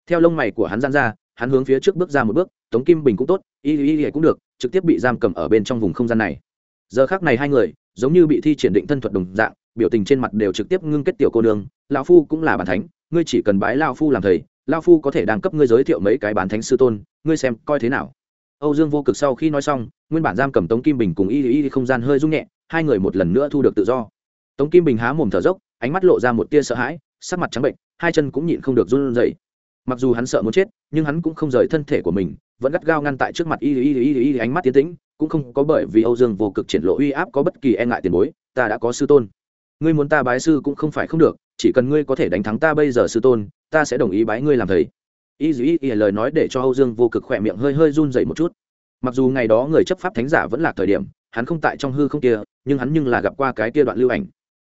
Theo lông mày của hắn gian ra hắn hướng phía trước bước ra một bước, tống kim bình cũng tốt, y y y cũng được, trực tiếp bị giam cầm ở bên trong vùng không gian này. Giờ khác này hai người, giống như bị thi triển định thân thuật đồng dạng, biểu tình trên mặt đều trực tiếp ngưng kết tiểu cô đường lão phu cũng là bản thánh, ngươi chỉ cần bái lao phu làm thầy lao phu có thể đang cấp ngươi giới thiệu mấy cái bản thánh sư tôn, ngươi xem coi thế nào. Âu dương vô cực sau khi nói xong, nguyên bản giam cầm tống kim bình cùng y y không gian hơi rung nhẹ, hai người một lần nữa thu được tự do. Tống kim bình há mồm thở dốc, ánh mắt lộ ra một tia sợ hãi, sắc mặt trắng bệnh, hai chân cũng nhịn không được run rẩy. Mặc dù hắn sợ muốn chết nhưng hắn cũng không rời thân thể của mình, vẫn gắt gao ngăn tại trước mặt y y y y y ánh mắt tiến tĩnh, cũng không có bởi vì âu dương vô cực triển lộ uy áp có bất kỳ e ngại tiền bối, ta đã có sư tôn. Ngươi muốn ta bái sư cũng không phải không được, chỉ cần ngươi có thể đánh thắng ta bây giờ sư tôn, ta sẽ đồng ý bái ngươi làm thầy. Y Y y lời nói để cho âu dương vô cực khỏe miệng hơi hơi run dậy một chút. Mặc dù ngày đó người chấp pháp thánh giả vẫn là thời điểm, hắn không tại trong hư không kia, nhưng hắn nhưng là gặp qua cái kia đoạn lưu ảnh.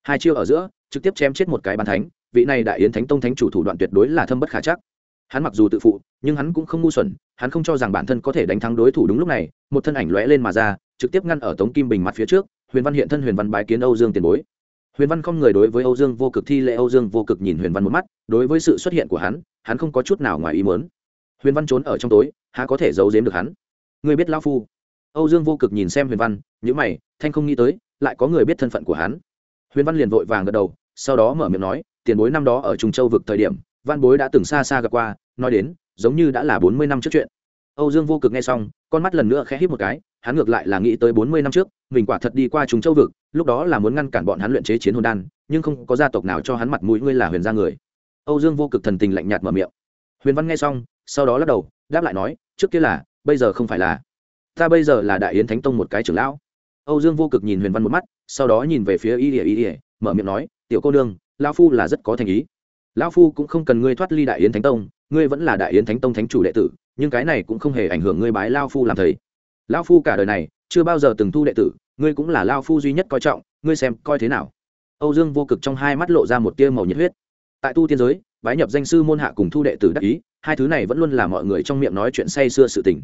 Hai chiêu ở giữa, trực tiếp chém chết một cái bàn thánh, vị này đại yến thánh tông thánh chủ thủ đoạn tuyệt đối là thâm bất khả chắc hắn mặc dù tự phụ, nhưng hắn cũng không ngu xuẩn, hắn không cho rằng bản thân có thể đánh thắng đối thủ đúng lúc này, một thân ảnh lóe lên mà ra, trực tiếp ngăn ở tống kim bình mặt phía trước, huyền văn hiện thân huyền văn bái kiến âu dương tiền bối. Huyền văn không người đối với âu dương vô cực thi lễ, âu dương vô cực nhìn huyền văn một mắt, đối với sự xuất hiện của hắn hắn không có chút nào ngoài ý mớn huyền văn trốn ở trong tối, há có thể giấu giếm được hắn? Người biết lao phu? Âu dương vô cực nhìn xem huyền văn nhữ mày, thanh không nghĩ tới, lại có người biết thân phận của hắn. Huyền văn liền vội vàng gật đầu, sau đó mở miệng nói, tiền bối năm đó ở trung châu vực thời điểm văn bối đã từng xa xa gặp qua nói đến giống như đã là bốn mươi năm trước chuyện. Âu dương vô cực nghe xong con mắt lần nữa khẽ hít một cái hắn ngược lại là nghĩ tới bốn mươi năm trước mình quả thật đi qua chúng châu vực lúc đó là muốn ngăn cản bọn hắn luyện chế chiến hồn đan nhưng không có gia tộc nào cho hắn mặt mũi ngươi là huyền gia người. Âu dương vô cực thần tình lạnh nhạt mở miệng. Huyền văn nghe xong sau đó lắc đầu đáp lại nói trước kia là bây giờ không phải là. Ta bây giờ là đại yến thánh tông một cái trưởng lão. Âu dương vô cực nhìn huyền văn một mắt sau đó nhìn về phía y ỉa y ỉa mở miệng nói tiểu cô đương, lao phu là rất có thành ý. Lão phu cũng không cần ngươi thoát ly đại yến thánh tông, ngươi vẫn là đại yến thánh tông thánh chủ đệ tử, nhưng cái này cũng không hề ảnh hưởng ngươi bái lao phu làm thầy. Lao phu cả đời này, chưa bao giờ từng thu đệ tử, ngươi cũng là lao phu duy nhất coi trọng, ngươi xem coi thế nào. Âu dương vô cực trong hai mắt lộ ra một tia màu nhiệt huyết. Tại tu tiên giới, bái nhập danh sư môn hạ cùng thu đệ tử đắc ý, hai thứ này vẫn luôn là mọi người trong miệng nói chuyện say xưa sự tình.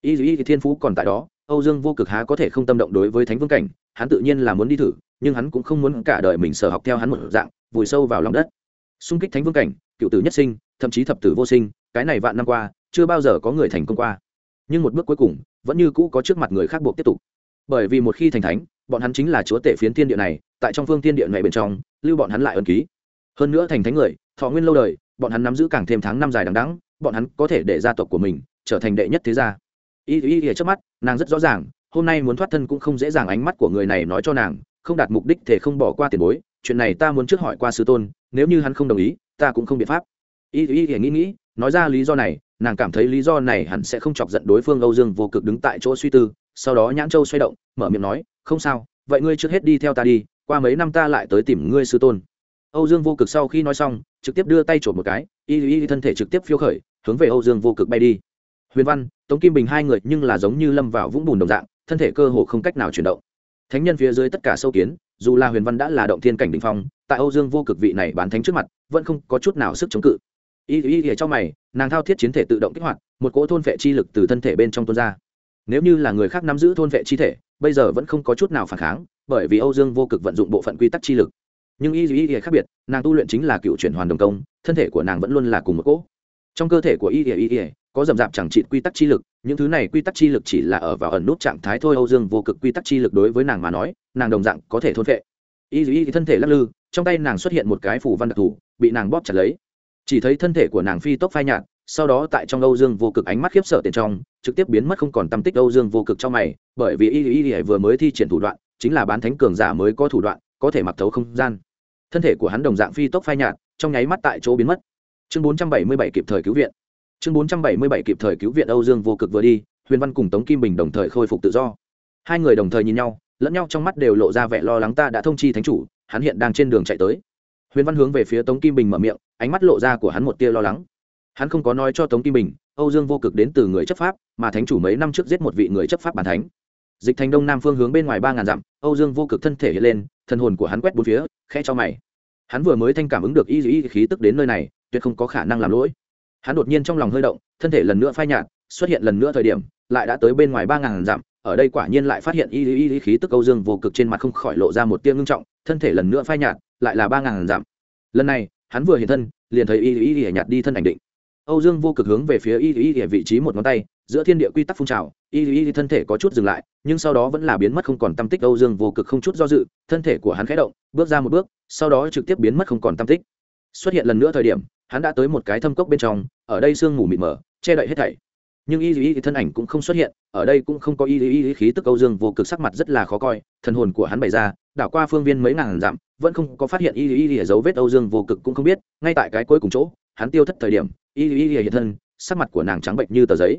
Y dù y thì thiên phú còn tại đó, âu dương vô cực há có thể không tâm động đối với thánh vương cảnh, hắn tự nhiên là muốn đi thử, nhưng hắn cũng không muốn cả đời mình sở học theo hắn một dạng, vùi sâu vào lòng đất xung kích thánh vương cảnh, cựu tử nhất sinh, thậm chí thập tử vô sinh, cái này vạn năm qua, chưa bao giờ có người thành công qua. Nhưng một bước cuối cùng, vẫn như cũ có trước mặt người khác buộc tiếp tục. Bởi vì một khi thành thánh, bọn hắn chính là chúa tể phiến thiên địa này, tại trong phương thiên địa này bên trong, lưu bọn hắn lại ẩn ký. Hơn nữa thành thánh người, thọ nguyên lâu đời, bọn hắn nắm giữ càng thêm tháng năm dài đằng đẵng, bọn hắn có thể để gia tộc của mình trở thành đệ nhất thế gia. Y y y, trước mắt, nàng rất rõ ràng, hôm nay muốn thoát thân cũng không dễ dàng ánh mắt của người này nói cho nàng, không đạt mục đích thể không bỏ qua tiền bối, chuyện này ta muốn trước hỏi qua sư tôn nếu như hắn không đồng ý, ta cũng không biện pháp. Y y y nghĩ nghĩ, nói ra lý do này, nàng cảm thấy lý do này hẳn sẽ không chọc giận đối phương âu dương vô cực đứng tại chỗ suy tư, sau đó nhãn châu xoay động, mở miệng nói, không sao, vậy ngươi trước hết đi theo ta đi, qua mấy năm ta lại tới tìm ngươi sư tôn. Âu dương vô cực sau khi nói xong, trực tiếp đưa tay trộm một cái, y y thân thể trực tiếp phiêu khởi, hướng về âu dương vô cực bay đi. Huyền văn, tống kim bình hai người nhưng là giống như lâm vào vũng bùn đồng dạng, thân thể cơ hồ không cách nào chuyển động. Thánh nhân phía dưới tất cả sâu kiến dù là huyền văn đã là động thiên cảnh đình phong, tại âu dương vô cực vị này bán thánh trước mặt, vẫn không có chút nào sức chống cự. Y y y trong mày, nàng thao thiết chiến thể tự động kích hoạt, một cỗ thôn vệ chi lực từ thân thể bên trong tuôn ra. Nếu như là người khác nắm giữ thôn vệ chi thể, bây giờ vẫn không có chút nào phản kháng, bởi vì âu dương vô cực vận dụng bộ phận quy tắc chi lực. Nhưng y y y khác biệt, nàng tu luyện chính là cựu chuyển hoàn đồng công, thân thể của nàng vẫn luôn là cùng một cỗ. Trong cơ thể của y y y có dầm dạp chẳng trị quy tắc chi lực, những thứ này quy tắc chi lực chỉ là ở vào ẩn nút trạng thái thôi, âu dương vô cực quy tắc chi lực đối với nàng mà nói, nàng đồng dạng có thể thôn vệ y y thân thể lắc lư, trong tay nàng xuất hiện một cái phủ văn đặc thù, bị nàng bóp chặt lấy. Chỉ thấy thân thể của nàng phi tốc phai nhạt, sau đó tại trong âu dương vô cực ánh mắt khiếp sợ tiền trong, trực tiếp biến mất không còn tâm tích âu dương vô cực trong mày, bởi vì y y y vừa mới thi triển thủ đoạn, chính là bán thánh cường giả mới có thủ đoạn, có thể mặc thấu không gian. Thân thể của hắn đồng dạng phi tốc phai nhạt, trong nháy mắt tại chỗ biến mất. Chương 477 kịp thời cứu viện chương 477 kịp thời cứu viện âu dương vô cực vừa đi, huyền văn cùng tống kim bình đồng thời khôi phục tự do. Hai người đồng thời nhìn nhau, lẫn nhau trong mắt đều lộ ra vẻ lo lắng ta đã thông chi thánh chủ, hắn hiện đang trên đường chạy tới. Huyền văn hướng về phía tống kim bình mở miệng, ánh mắt lộ ra của hắn một tia lo lắng. Hắn không có nói cho tống kim bình, âu dương vô cực đến từ người chấp pháp, mà thánh chủ mấy năm trước giết một vị người chấp pháp bản thánh. Dịch thành đông nam phương hướng bên ngoài ba ngàn dặm, âu dương vô cực thân thể hiện lên thân hồn của hắn quét bốn phía khe cho mày. Hắn vừa mới thanh cảm ứng được y y khí tức đến nơi này, tuyệt không có khả năng làm lỗi hắn đột nhiên trong lòng hơi động, thân thể lần nữa phai nhạt, xuất hiện lần nữa thời điểm, lại đã tới bên ngoài ba ngàn dặm, ở đây quả nhiên lại phát hiện y y y khí tức âu dương vô cực trên mặt không khỏi lộ ra một tia ngưng trọng, thân thể lần nữa phai nhạt, lại là ba ngàn dặm. Lần này, hắn vừa hiện thân, liền thấy y y y nhạt đi thân ảnh định. Âu dương vô cực hướng về phía y y y vị trí một ngón tay, giữa thiên địa quy tắc phun trào y y thân thể có chút dừng lại, nhưng sau đó vẫn là biến mất không còn tâm tích, âu dương vô cực không chút do dự, thân thể của hắn khẽ động, bước ra một bước, sau đó trực tiếp biến mất không còn tâm tích. Xuất hiện lần nữa thời điểm hắn đã tới một cái thâm cốc bên trong, ở đây sương mù mịt mờ, che đậy hết thảy. Nhưng y y thân ảnh cũng không xuất hiện, ở đây cũng không có y y khí tức âu dương, vô cực sắc mặt rất là khó coi, thần hồn của hắn bày ra, đảo qua phương viên mấy ngàn dặm, vẫn không có phát hiện y y y dấu vết âu dương, vô cực cũng không biết, ngay tại cái cuối cùng chỗ, hắn tiêu thất thời điểm, y y y hiện thân, sắc mặt của nàng trắng bệnh như tờ giấy.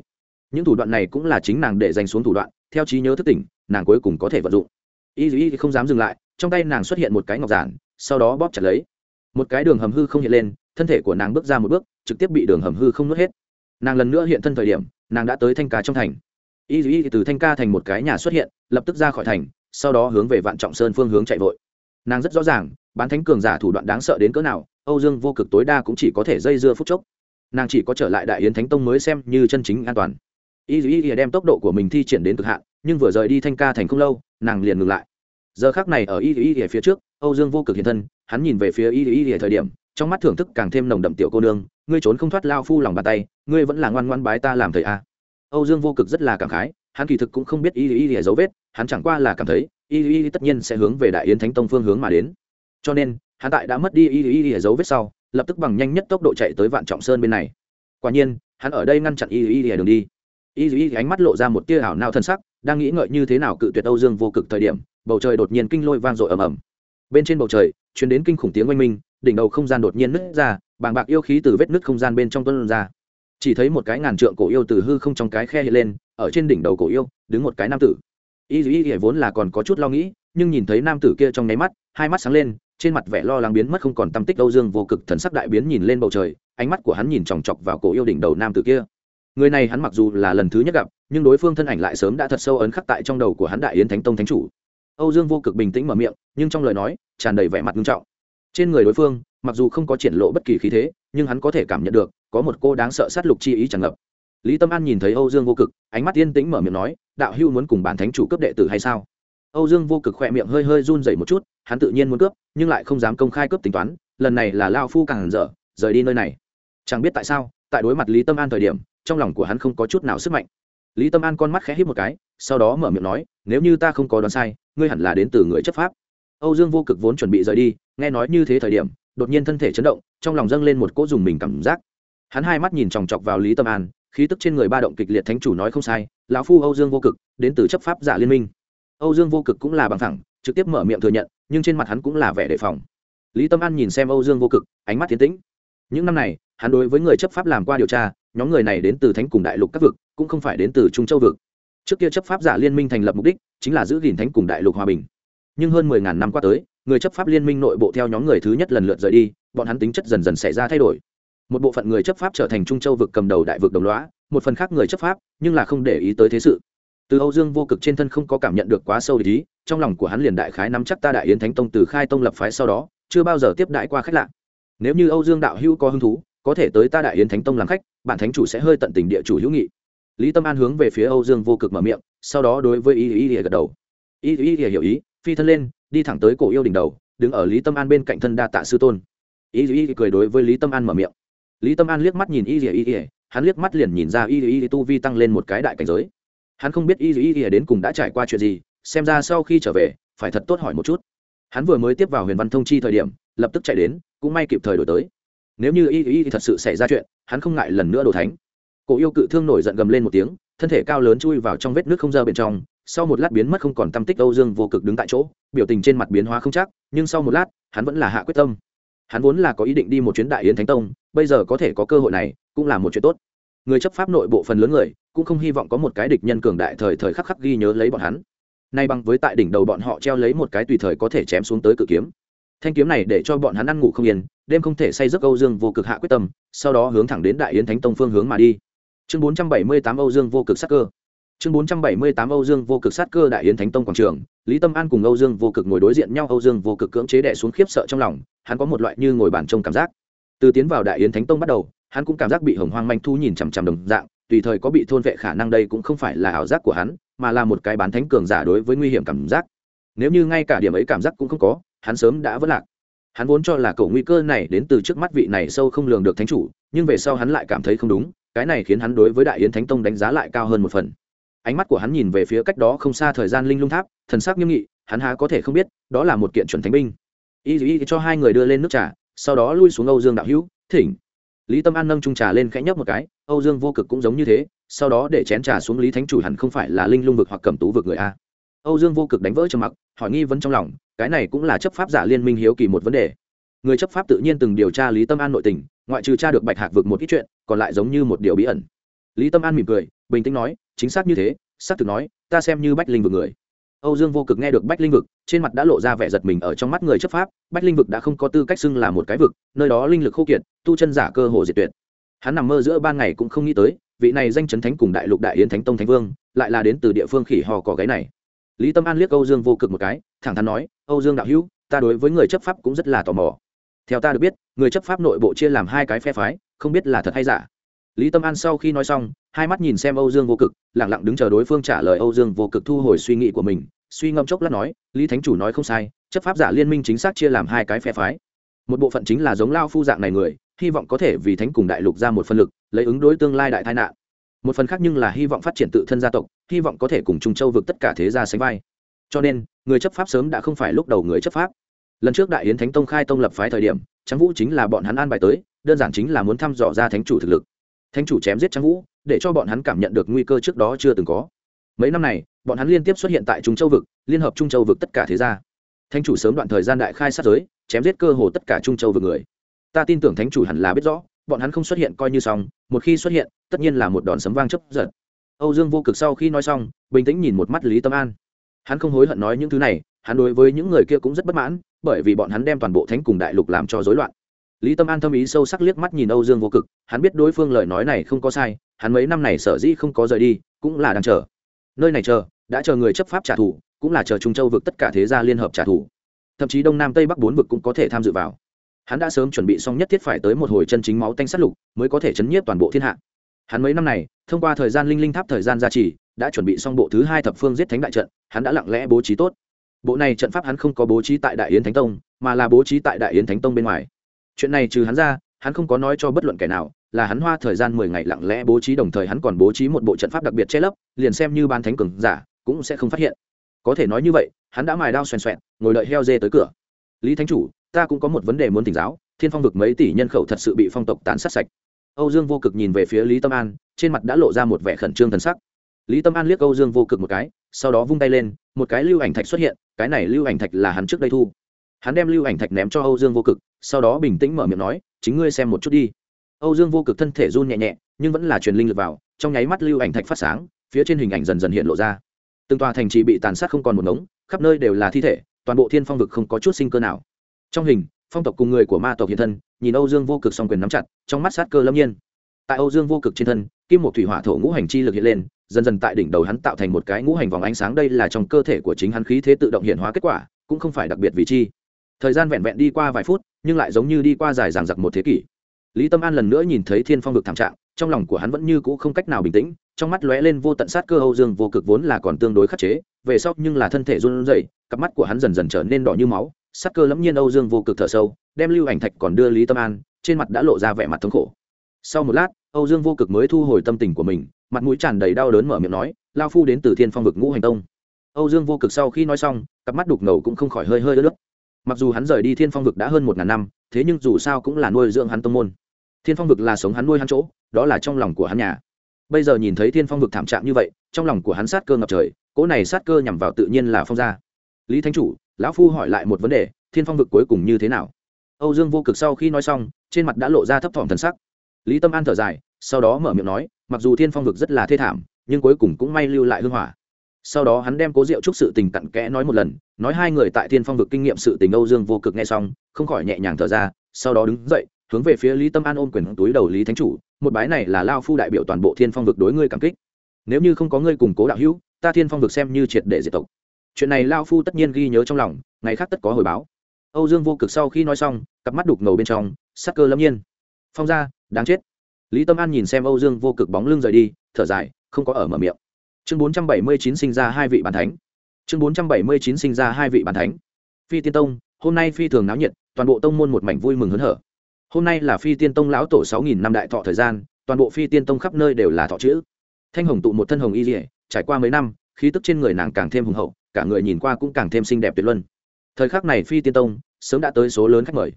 Những thủ đoạn này cũng là chính nàng để dành xuống thủ đoạn, theo trí nhớ thức tỉnh, nàng cuối cùng có thể vận dụng. Y y không dám dừng lại, trong tay nàng xuất hiện một cái ngọc giản, sau đó bóp chặt lấy. Một cái đường hầm hư không hiện lên thân thể của nàng bước ra một bước, trực tiếp bị đường hầm hư không nuốt hết. Nàng lần nữa hiện thân thời điểm, nàng đã tới thanh ca trong thành. Y y từ thanh ca thành một cái nhà xuất hiện, lập tức ra khỏi thành, sau đó hướng về vạn trọng sơn phương hướng chạy vội. Nàng rất rõ ràng, bán thánh cường giả thủ đoạn đáng sợ đến cỡ nào, âu dương vô cực tối đa cũng chỉ có thể dây dưa phút chốc. Nàng chỉ có trở lại đại yến thánh tông mới xem như chân chính an toàn. Y y y đem tốc độ của mình thi triển đến cực hạn, nhưng vừa rời đi thanh ca thành không lâu, nàng liền ngừng lại. Giờ khác này ở y y y phía trước, âu dương vô cực hiện thân, hắn nhìn về phía y y y thời điểm trong mắt thưởng thức càng thêm nồng đậm tiểu cô nương, ngươi trốn không thoát lao phu lòng bàn tay, ngươi vẫn là ngoan ngoan bái ta làm thầy a. Âu dương vô cực rất là cảm khái, hắn kỳ thực cũng không biết y y y dấu vết, hắn chẳng qua là cảm thấy, y y tất nhiên sẽ hướng về đại yến thánh tông phương hướng mà đến. Cho nên, hắn tại đã mất đi y y y dấu vết sau, lập tức bằng nhanh nhất tốc độ chạy tới vạn trọng sơn bên này. Quả nhiên, hắn ở đây ngăn chặn y y y đường đi. Y y ánh mắt lộ ra một tia ảo nao thân sắc, đang nghĩ ngợi như thế nào cự tuyệt âu dương vô cực thời điểm, bầu trời đột nhiên kinh lôi vang dội ầm ầm. Bên trên bầu trời chuyển đến kinh khủng tiếng oanh minh đỉnh đầu không gian đột nhiên nứt ra, bàng bạc yêu khí từ vết nứt không gian bên trong tuân ra. Chỉ thấy một cái ngàn trượng cổ yêu từ hư không trong cái khe hiện lên, ở trên đỉnh đầu cổ yêu, đứng một cái nam tử. Y y y vốn là còn có chút lo nghĩ, nhưng nhìn thấy nam tử kia trong nháy mắt, hai mắt sáng lên, trên mặt vẻ lo lắng biến mất không còn tâm tích âu dương vô cực thần sắc đại biến nhìn lên bầu trời, ánh mắt của hắn nhìn chòng chọc vào cổ yêu đỉnh đầu nam tử kia. Người này hắn mặc dù là lần thứ nhất gặp, nhưng đối phương thân ảnh lại sớm đã thật sâu ấn khắc tại trong đầu của hắn đại yến thánh tông thánh chủ. Âu dương vô cực bình tĩnh mở miệng, nhưng trong lời nói, tràn đầy vẻ mặt nghiêm trọng trên người đối phương, mặc dù không có triển lộ bất kỳ khí thế, nhưng hắn có thể cảm nhận được, có một cô đáng sợ sát lục chi ý tràn ngập. Lý tâm an nhìn thấy âu dương vô cực, ánh mắt yên tĩnh mở miệng nói, đạo hưu muốn cùng bản thánh chủ cấp đệ tử hay sao? Âu dương vô cực khỏe miệng hơi hơi run dày một chút, hắn tự nhiên muốn cướp, nhưng lại không dám công khai cướp tính toán, lần này là lao phu càng dở, rời đi nơi này. Chẳng biết tại sao, tại đối mặt lý tâm an thời điểm, trong lòng của hắn không có chút nào sức mạnh. Lý tâm an con mắt khẽ hít một cái, sau đó mở miệng nói, nếu như ta không có đoán sai, ngươi hẳn là đến từ người chấp pháp. Âu dương vô cực vốn chuẩn bị rời đi nghe nói như thế thời điểm, đột nhiên thân thể chấn động, trong lòng dâng lên một cỗ dùng mình cảm giác. Hắn hai mắt nhìn chòng chọc vào lý tâm an, khí tức trên người ba động kịch liệt thánh chủ nói không sai, lão phu âu dương vô cực, đến từ chấp pháp giả liên minh. Âu dương vô cực cũng là bằng thẳng, trực tiếp mở miệng thừa nhận, nhưng trên mặt hắn cũng là vẻ đề phòng. Lý tâm an nhìn xem âu dương vô cực, ánh mắt tiến tĩnh. Những năm này, hắn đối với người chấp pháp làm qua điều tra, nhóm người này đến từ thánh cùng đại lục các vực, cũng không phải đến từ trung châu vực. Trước kia chấp pháp giả liên minh thành lập mục đích, chính là giữ gìn thánh cùng đại lục hòa bình. Nhưng hơn mười ngàn năm qua tới người chấp pháp liên minh nội bộ theo nhóm người thứ nhất lần lượt rời đi bọn hắn tính chất dần dần xảy ra thay đổi. Một bộ phận người chấp pháp trở thành trung châu vực cầm đầu đại vực đồng lõa, một phần khác người chấp pháp nhưng là không để ý tới thế sự. Từ âu dương vô cực trên thân không có cảm nhận được quá sâu ý trong lòng của hắn liền đại khái nắm chắc ta đại yến thánh tông từ khai tông lập phái sau đó chưa bao giờ tiếp đại qua khách lạ. Nếu như âu dương đạo hữu có hứng thú có thể tới ta đại yến thánh tông làm khách bản thánh chủ sẽ hơi tận tình địa chủ hữu nghị. Lý tâm an hướng về phía âu dương vô cực mở miệng sau đó đối với y y y gật đầu. Y y y hiểu ý phi thân lên đi thẳng tới cổ yêu đỉnh đầu đứng ở lý tâm an bên cạnh thân đa tạ sư tôn y y cười đối với lý tâm an mở miệng lý tâm an liếc mắt nhìn y y y hắn liếc mắt liền nhìn ra y y tu vi tăng lên một cái đại cảnh giới hắn không biết y y y đến cùng đã trải qua chuyện gì xem ra sau khi trở về phải thật tốt hỏi một chút hắn vừa mới tiếp vào huyền văn thông chi thời điểm lập tức chạy đến cũng may kịp thời đổi tới nếu như y y thật sự xảy ra chuyện hắn không ngại lần nữa đổ thánh cổ yêu cự thương nổi giận gầm lên một tiếng thân thể cao lớn chui vào trong vết nước không dơ bên trong sau một lát biến mất không còn tâm tích âu dương vô cực đứng tại chỗ, biểu tình trên mặt biến hóa không chắc, nhưng sau một lát, hắn vẫn là hạ quyết tâm. Hắn vốn là có ý định đi một chuyến đại yến thánh tông, bây giờ có thể có cơ hội này, cũng là một chuyện tốt. Người chấp pháp nội bộ phần lớn người, cũng không hy vọng có một cái địch nhân cường đại thời thời khắc khắc ghi nhớ lấy bọn hắn. Nay bằng với tại đỉnh đầu bọn họ treo lấy một cái tùy thời có thể chém xuống tới cự kiếm. Thanh kiếm này để cho bọn hắn ăn ngủ không yên, đêm không thể say giấc âu dương vô cực hạ quyết tâm, sau đó hướng thẳng đến đại yến thánh tông phương hướng mà đi. Chương bốn trăm bảy mươi tám âu dương vô cực sắc cơ chương bốn trăm bảy mươi tám âu dương vô cực sát cơ đại yến thánh tông quảng trường, lý tâm an cùng âu dương vô cực ngồi đối diện nhau, âu dương vô cực cưỡng chế đẻ xuống khiếp sợ trong lòng, hắn có một loại như ngồi bàn trông cảm giác. Từ tiến vào đại yến thánh tông bắt đầu, hắn cũng cảm giác bị hồng hoang manh thu nhìn chằm chằm đồng dạng, tùy thời có bị thôn vệ khả năng đây cũng không phải là ảo giác của hắn, mà là một cái bán thánh cường giả đối với nguy hiểm cảm giác. Nếu như ngay cả điểm ấy cảm giác cũng không có, hắn sớm đã vỡ lạc. Hắn vốn cho là cầu nguy cơ này đến từ trước mắt vị này sâu không lường được thánh chủ, nhưng về sau hắn lại cảm thấy không đúng, cái này khiến hắn đối với đại yến thánh tông đánh giá lại cao hơn một phần ánh mắt của hắn nhìn về phía cách đó không xa thời gian linh lung tháp, thần sắc nghiêm nghị, hắn há có thể không biết, đó là một kiện chuẩn thánh binh. Y y cho hai người đưa lên nước trà, sau đó lui xuống âu dương đạo hữu, thỉnh. Lý tâm an nâng trung trà lên khẽ nhấp một cái, âu dương vô cực cũng giống như thế, sau đó để chén trà xuống lý thánh chủ hẳn không phải là linh lung vực hoặc cầm tú vực người a. Âu dương vô cực đánh vỡ trầm mặc, hỏi nghi vấn trong lòng, cái này cũng là chấp pháp giả liên minh hiếu kỳ một vấn đề. Người chấp pháp tự nhiên từng điều tra lý tâm an nội tình, ngoại trừ tra được bạch hạc vực một ít chuyện, còn lại giống như một điều bí ẩn. Lý tâm an mỉm cười, bình tĩnh nói chính xác như thế, xác thực nói, ta xem như bách linh vực người. Âu dương vô cực nghe được bách linh vực, trên mặt đã lộ ra vẻ giật mình ở trong mắt người chấp pháp, bách linh vực đã không có tư cách xưng là một cái vực, nơi đó linh lực khô kiệt, tu chân giả cơ hồ diệt tuyệt. Hắn nằm mơ giữa ban ngày cũng không nghĩ tới, vị này danh chấn thánh cùng đại lục đại yến thánh tông thánh vương, lại là đến từ địa phương khỉ hò cỏ gáy này. Lý tâm an liếc âu dương vô cực một cái, thẳng thắn nói, âu dương đạo hữu, ta đối với người chấp pháp cũng rất là tò mò. Theo ta được biết, người chấp pháp nội bộ chia làm hai cái phe phái, không biết là thật hay giả. Lý tâm an sau khi nói xong hai mắt nhìn xem âu dương vô cực lẳng lặng đứng chờ đối phương trả lời âu dương vô cực thu hồi suy nghĩ của mình, suy ngẫm chốc lát nói, lý thánh chủ nói không sai, chấp pháp giả liên minh chính xác chia làm hai cái phe phái. Một bộ phận chính là giống lao phu dạng này người, hy vọng có thể vì thánh cùng đại lục ra một phân lực, lấy ứng đối tương lai đại tai nạn. Một phần khác nhưng là hy vọng phát triển tự thân gia tộc, hy vọng có thể cùng trung châu vực tất cả thế gia sánh vai. Cho nên, người chấp pháp sớm đã không phải lúc đầu người chấp pháp. Lần trước đại yến thánh tông khai tông lập phái thời điểm, Tráng vũ chính là bọn hắn an bài tới, đơn giản chính là muốn thăm dò ra thánh chủ thực lực. Thánh chủ chém giết Tráng vũ để cho bọn hắn cảm nhận được nguy cơ trước đó chưa từng có. Mấy năm này, bọn hắn liên tiếp xuất hiện tại trung châu vực, liên hợp trung châu vực tất cả thế gia. Thánh chủ sớm đoạn thời gian đại khai sát giới, chém giết cơ hồ tất cả trung châu vực người. Ta tin tưởng thánh chủ hẳn là biết rõ, bọn hắn không xuất hiện coi như xong, một khi xuất hiện, tất nhiên là một đòn sấm vang chấp giật. Âu dương vô cực sau khi nói xong, bình tĩnh nhìn một mắt lý tâm an. Hắn không hối hận nói những thứ này, hắn đối với những người kia cũng rất bất mãn, bởi vì bọn hắn đem toàn bộ thánh cùng đại lục làm cho rối loạn lý tâm an thâm ý sâu sắc liếc mắt nhìn âu dương vô cực, hắn biết đối phương lời nói này không có sai, hắn mấy năm này sở dĩ không có rời đi, cũng là đang chờ. Nơi này chờ, đã chờ người chấp pháp trả thù, cũng là chờ trung châu vực tất cả thế gia liên hợp trả thù. Thậm chí đông nam tây bắc bốn vực cũng có thể tham dự vào. Hắn đã sớm chuẩn bị xong nhất thiết phải tới một hồi chân chính máu tanh sát lục, mới có thể chấn nhiếp toàn bộ thiên hạ. Hắn mấy năm này, thông qua thời gian linh linh tháp thời gian gia trì, đã chuẩn bị xong bộ thứ hai thập phương giết thánh đại trận, hắn đã lặng lẽ bố trí tốt. Bộ này trận pháp hắn không có bố trí tại đại yến thánh tông, mà là bố trí tại đại yến thánh tông bên ngoài chuyện này trừ hắn ra, hắn không có nói cho bất luận kẻ nào, là hắn hoa thời gian mười ngày lặng lẽ bố trí đồng thời hắn còn bố trí một bộ trận pháp đặc biệt che lấp, liền xem như ban thánh cường giả, cũng sẽ không phát hiện. Có thể nói như vậy, hắn đã mài đao xoèn xoẹn ngồi đợi heo dê tới cửa. Lý thánh chủ, ta cũng có một vấn đề muốn tỉnh giáo, thiên phong vực mấy tỷ nhân khẩu thật sự bị phong tộc tán sát sạch. Âu dương vô cực nhìn về phía lý tâm an, trên mặt đã lộ ra một vẻ khẩn trương thần sắc. Lý tâm an liếc âu dương vô cực một cái, sau đó vung tay lên, một cái lưu ảnh thạch xuất hiện, cái này lưu ảnh thạch là hắn trước đây thu. Hắn đem lưu ảnh thạch ném cho âu dương vô cực sau đó bình tĩnh mở miệng nói, chính ngươi xem một chút đi. Âu dương vô cực thân thể run nhẹ nhẹ, nhưng vẫn là truyền linh lực vào, trong nháy mắt lưu ảnh thạch phát sáng, phía trên hình ảnh dần dần hiện lộ ra. Từng tòa thành trì bị tàn sát không còn một ngống, khắp nơi đều là thi thể, toàn bộ thiên phong vực không có chút sinh cơ nào. Trong hình, phong tộc cùng người của ma tộc hiện thân, nhìn âu dương vô cực song quyền nắm chặt, trong mắt sát cơ lâm nhiên. Tại âu dương vô cực trên thân, kim một thủy hỏa thổ ngũ hành chi lực hiện lên, dần dần tại đỉnh đầu hắn tạo thành một cái ngũ hành vòng ánh sáng, đây là trong cơ thể của chính hắn khí thế tự động hiện hóa kết quả, cũng không phải đặc biệt vì chi thời gian vẹn vẹn đi qua vài phút, nhưng lại giống như đi qua dài dằng dặc một thế kỷ. Lý tâm an lần nữa nhìn thấy thiên phong vực thảm trạng, trong lòng của hắn vẫn như cũ không cách nào bình tĩnh, trong mắt lóe lên vô tận sát cơ âu dương, vô cực vốn là còn tương đối khắc chế, về sau nhưng là thân thể run rẩy, cặp mắt của hắn dần dần trở nên đỏ như máu, sát cơ lẫm nhiên âu dương, vô cực thở sâu, đem lưu ảnh thạch còn đưa lý tâm an, trên mặt đã lộ ra vẻ mặt thống khổ. Sau một lát, âu dương, vô cực mới thu hồi tâm tình của mình, mặt mũi tràn đầy đau đớn mở miệng nói, lao phu đến từ thiên phong vực ngũ hành tông. Âu dương, vô cực sau khi nói xong, cặp mắt đục ngầu cũng không khỏi hơi hơi ướt mặc dù hắn rời đi thiên phong vực đã hơn một ngàn năm, thế nhưng dù sao cũng là nuôi dưỡng hắn tông môn. Thiên phong vực là sống hắn nuôi hắn chỗ, đó là trong lòng của hắn nhà. Bây giờ nhìn thấy thiên phong vực thảm trạng như vậy, trong lòng của hắn sát cơ ngập trời, cỗ này sát cơ nhằm vào tự nhiên là phong gia. Lý thánh chủ, lão phu hỏi lại một vấn đề, thiên phong vực cuối cùng như thế nào? Âu dương vô cực sau khi nói xong, trên mặt đã lộ ra thấp thỏm thần sắc. Lý tâm an thở dài, sau đó mở miệng nói, mặc dù thiên phong vực rất là thê thảm, nhưng cuối cùng cũng may lưu lại hưng hỏa sau đó hắn đem cố diệu chúc sự tình cặn kẽ nói một lần, nói hai người tại thiên phong vực kinh nghiệm sự tình âu dương vô cực nghe xong, không khỏi nhẹ nhàng thở ra, sau đó đứng dậy, hướng về phía lý tâm an ôm quyền túi đầu lý thánh chủ, một bái này là lao phu đại biểu toàn bộ thiên phong vực đối ngươi cảm kích. Nếu như không có ngươi củng cố đạo hữu, ta thiên phong vực xem như triệt để diệt tộc. Chuyện này lao phu tất nhiên ghi nhớ trong lòng, ngày khác tất có hồi báo. Âu dương vô cực sau khi nói xong, cặp mắt đục ngầu bên trong, sắc cơ lâm nhiên. Phong ra đáng chết. Lý tâm an nhìn xem âu dương vô cực bóng lưng rời đi, thở dài, không có ở mở miệng chương bốn trăm bảy mươi chín sinh ra hai vị bàn thánh. Chương bốn trăm bảy mươi chín sinh ra hai vị bàn thánh. Phi tiên tông, hôm nay phi thường náo nhiệt, toàn bộ tông môn một mảnh vui mừng hớn hở. Hôm nay là phi tiên tông lão tổ sáu nghìn năm đại thọ thời gian, toàn bộ phi tiên tông khắp nơi đều là thọ chữ. Thanh hồng tụ một thân hồng y dỉa trải qua mấy năm, khí tức trên người nàng càng thêm hùng hậu, cả người nhìn qua cũng càng thêm xinh đẹp tuyệt luân. Thời khắc này phi tiên tông sớm đã tới số lớn khách mời.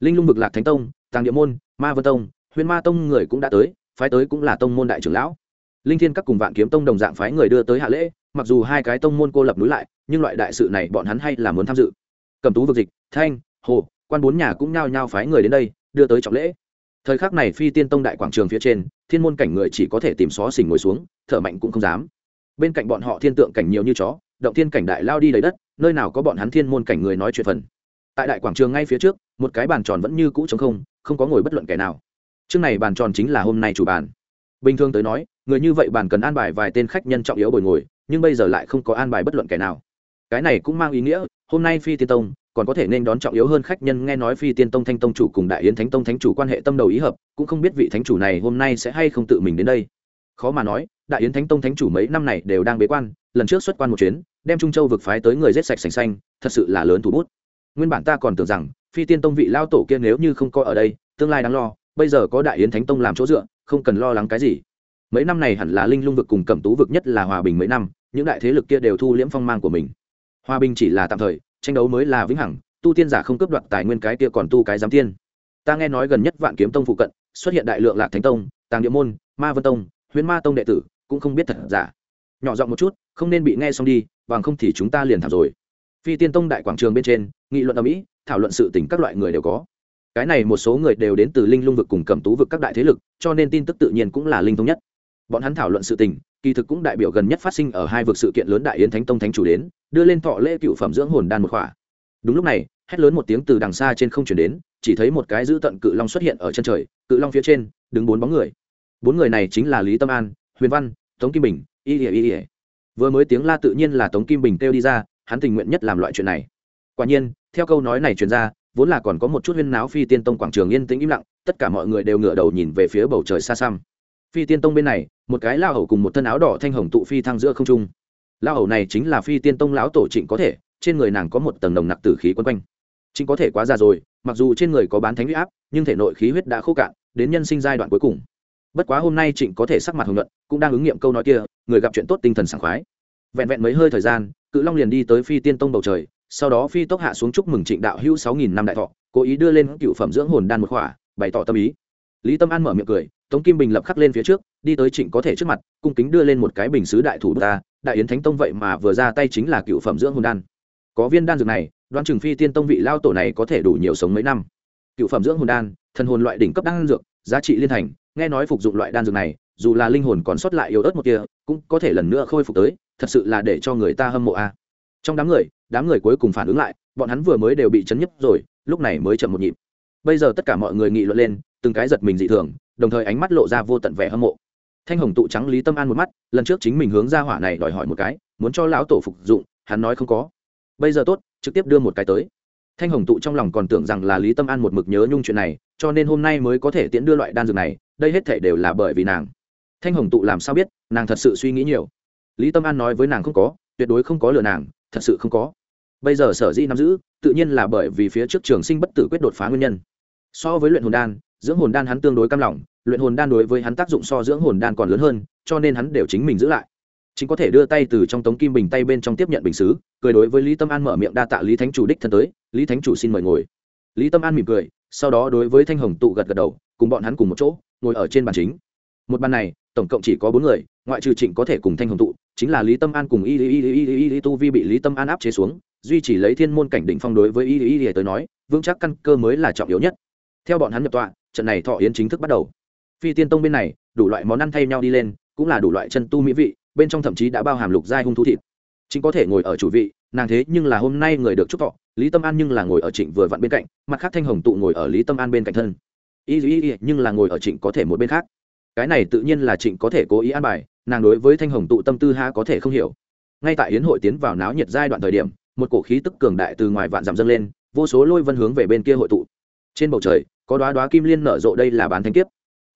Linh lung vực lạc thánh tông, tàng địa môn, ma vân tông, huyền ma tông người cũng đã tới, phái tới cũng là tông môn đại trưởng lão linh thiên các cùng vạn kiếm tông đồng dạng phái người đưa tới hạ lễ, mặc dù hai cái tông môn cô lập núi lại, nhưng loại đại sự này bọn hắn hay là muốn tham dự. Cầm tú vực dịch, thanh, hồ, quan bốn nhà cũng nhao nhao phái người đến đây, đưa tới trọng lễ. Thời khắc này phi tiên tông đại quảng trường phía trên, thiên môn cảnh người chỉ có thể tìm xó xỉnh ngồi xuống, thở mạnh cũng không dám. Bên cạnh bọn họ thiên tượng cảnh nhiều như chó, động thiên cảnh đại lao đi đầy đất, nơi nào có bọn hắn thiên môn cảnh người nói chuyện phần. Tại đại quảng trường ngay phía trước, một cái bàn tròn vẫn như cũ trống không không có ngồi bất luận kẻ nào. Trước này bàn tròn chính là hôm nay chủ bàn bình thường tới nói, người như vậy bàn cần an bài vài tên khách nhân trọng yếu bồi ngồi, nhưng bây giờ lại không có an bài bất luận kẻ nào. Cái này cũng mang ý nghĩa, hôm nay phi tiên tông còn có thể nên đón trọng yếu hơn khách nhân nghe nói phi tiên tông thanh tông chủ cùng đại yến thánh tông thánh chủ quan hệ tâm đầu ý hợp, cũng không biết vị thánh chủ này hôm nay sẽ hay không tự mình đến đây. Khó mà nói, đại yến thánh tông thánh chủ mấy năm này đều đang bế quan, lần trước xuất quan một chuyến, đem trung châu vực phái tới người rết sạch sành xanh, thật sự là lớn thủ bút. Nguyên bản ta còn tưởng rằng, phi tiên tông vị lao tổ kia nếu như không có ở đây, tương lai đáng lo, bây giờ có đại yến thánh tông làm chỗ dựa không cần lo lắng cái gì. Mấy năm này hẳn là linh lung vực cùng cẩm tú vực nhất là hòa bình mấy năm, những đại thế lực kia đều thu liễm phong mang của mình. Hòa bình chỉ là tạm thời, tranh đấu mới là vĩnh hằng, tu tiên giả không cướp đoạt tài nguyên cái kia còn tu cái giám tiên. Ta nghe nói gần nhất vạn kiếm tông phụ cận, xuất hiện đại lượng lạc thánh tông, tàng địa môn, ma vân tông huyễn ma tông đệ tử, cũng không biết thật giả. Nhỏ giọng một chút, không nên bị nghe xong đi, bằng không thì chúng ta liền thảm rồi. Phi tiên tông đại quảng trường bên trên, nghị luận ở mỹ, thảo luận sự tình các loại người đều có cái này một số người đều đến từ linh lung vực cùng cẩm tú vực các đại thế lực, cho nên tin tức tự nhiên cũng là linh thống nhất. Bọn hắn thảo luận sự tình, kỳ thực cũng đại biểu gần nhất phát sinh ở hai vực sự kiện lớn đại yến thánh tông thánh chủ đến, đưa lên thọ lễ cựu phẩm dưỡng hồn đan một khỏa. Đúng lúc này, hét lớn một tiếng từ đằng xa trên không chuyển đến, chỉ thấy một cái dữ tận cự long xuất hiện ở chân trời, cự long phía trên, đứng bốn bóng người. Bốn người này chính là lý tâm an, huyền văn, tống kim bình, y ỉa y ỉa vừa mới tiếng la tự nhiên là tống kim bình kêu đi ra, hắn tình nguyện nhất làm loại chuyện này. Quả nhiên, theo câu nói này truyền ra vốn là còn có một chút huyên náo phi tiên tông quảng trường yên tĩnh im lặng, tất cả mọi người đều ngửa đầu nhìn về phía bầu trời xa xăm. Phi tiên tông bên này, một cái lao hầu cùng một thân áo đỏ thanh hồng tụ phi thăng giữa không trung. Lao hầu này chính là phi tiên tông lão tổ trịnh có thể, trên người nàng có một tầng nồng nặc tử khí quấn quanh. Trịnh có thể quá già rồi, mặc dù trên người có bán thánh huy áp, nhưng thể nội khí huyết đã khô cạn, đến nhân sinh giai đoạn cuối cùng. Bất quá hôm nay trịnh có thể sắc mặt hồng luận cũng đang ứng nghiệm câu nói kia, người gặp chuyện tốt tinh thần sảng khoái. Vẹn vẹn mấy hơi thời gian, cự long liền đi tới phi tiên tông bầu trời sau đó phi tốc hạ xuống chúc mừng trịnh đạo hữu sáu nghìn năm đại thọ, cố ý đưa lên cựu phẩm dưỡng hồn đan một khỏa, bày tỏ tâm ý. Lý tâm an mở miệng cười, tống kim bình lập khắc lên phía trước, đi tới trịnh có thể trước mặt, cung kính đưa lên một cái bình xứ đại thủ ta, đại yến thánh tông vậy mà vừa ra tay chính là cựu phẩm dưỡng hồn đan. Có viên đan dược này, đoan trừng phi tiên tông vị lao tổ này có thể đủ nhiều sống mấy năm. Cựu phẩm dưỡng hồn đan, thần hồn loại đỉnh cấp đan dược, giá trị liên thành, nghe nói phục dụng loại đan dược này, dù là linh hồn còn sót lại yếu ớt một kia, cũng có thể lần nữa khôi phục tới, thật sự là để cho người ta hâm mộ a. Trong đám người đám người cuối cùng phản ứng lại, bọn hắn vừa mới đều bị chấn nhấp rồi, lúc này mới chậm một nhịp. Bây giờ tất cả mọi người nghị luận lên, từng cái giật mình dị thường, đồng thời ánh mắt lộ ra vô tận vẻ hâm mộ. Thanh hồng tụ trắng lý tâm an một mắt, lần trước chính mình hướng ra hỏa này đòi hỏi một cái, muốn cho lão tổ phục dụng, hắn nói không có. Bây giờ tốt, trực tiếp đưa một cái tới. Thanh hồng tụ trong lòng còn tưởng rằng là lý tâm an một mực nhớ nhung chuyện này, cho nên hôm nay mới có thể tiễn đưa loại đan dược này, đây hết thể đều là bởi vì nàng. Thanh hồng tụ làm sao biết, nàng thật sự suy nghĩ nhiều. Lý tâm an nói với nàng không có, tuyệt đối không có lừa nàng, thật sự không có bây giờ sở dĩ nắm giữ, tự nhiên là bởi vì phía trước trường sinh bất tử quyết đột phá nguyên nhân. So với luyện hồn đan, dưỡng hồn đan hắn tương đối cam lòng, luyện hồn đan đối với hắn tác dụng so dưỡng hồn đan còn lớn hơn, cho nên hắn đều chính mình giữ lại. Chính có thể đưa tay từ trong tống kim bình tay bên trong tiếp nhận bình xứ, cười đối với lý tâm an mở miệng đa tạ lý thánh chủ đích thân tới, lý thánh chủ xin mời ngồi. Lý tâm an mỉm cười, sau đó đối với thanh hồng tụ gật gật đầu, cùng bọn hắn cùng một chỗ, ngồi ở trên bàn chính. Một bàn này tổng cộng chỉ có bốn người ngoại trừ trịnh có thể cùng thanh hồng tụ chính là lý tâm an cùng y y y y y tu vi bị lý tâm an áp chế xuống duy chỉ lấy thiên môn cảnh đỉnh phong đối với y y y tới nói vững chắc căn cơ mới là trọng yếu nhất theo bọn hắn nhập tọa trận này thọ yến chính thức bắt đầu phi tiên tông bên này đủ loại món ăn thay nhau đi lên cũng là đủ loại chân tu mỹ vị bên trong thậm chí đã bao hàm lục giai hung thú thịt chính có thể ngồi ở chủ vị nàng thế nhưng là hôm nay người được chúc thọ lý tâm an nhưng là ngồi ở trịnh vừa vặn bên cạnh mặt khác thanh hồng tụ ngồi ở lý tâm an bên cạnh thân y y y nhưng là ngồi ở trịnh có thể một bên khác cái này tự nhiên là trịnh có thể cố ý an bài, nàng đối với thanh hồng tụ tâm tư ha có thể không hiểu. Ngay tại yến hội tiến vào náo nhiệt giai đoạn thời điểm, một cổ khí tức cường đại từ ngoài vạn giảm dâng lên, vô số lôi vân hướng về bên kia hội tụ. Trên bầu trời, có đoá đoá kim liên nở rộ đây là bán thanh kiếp.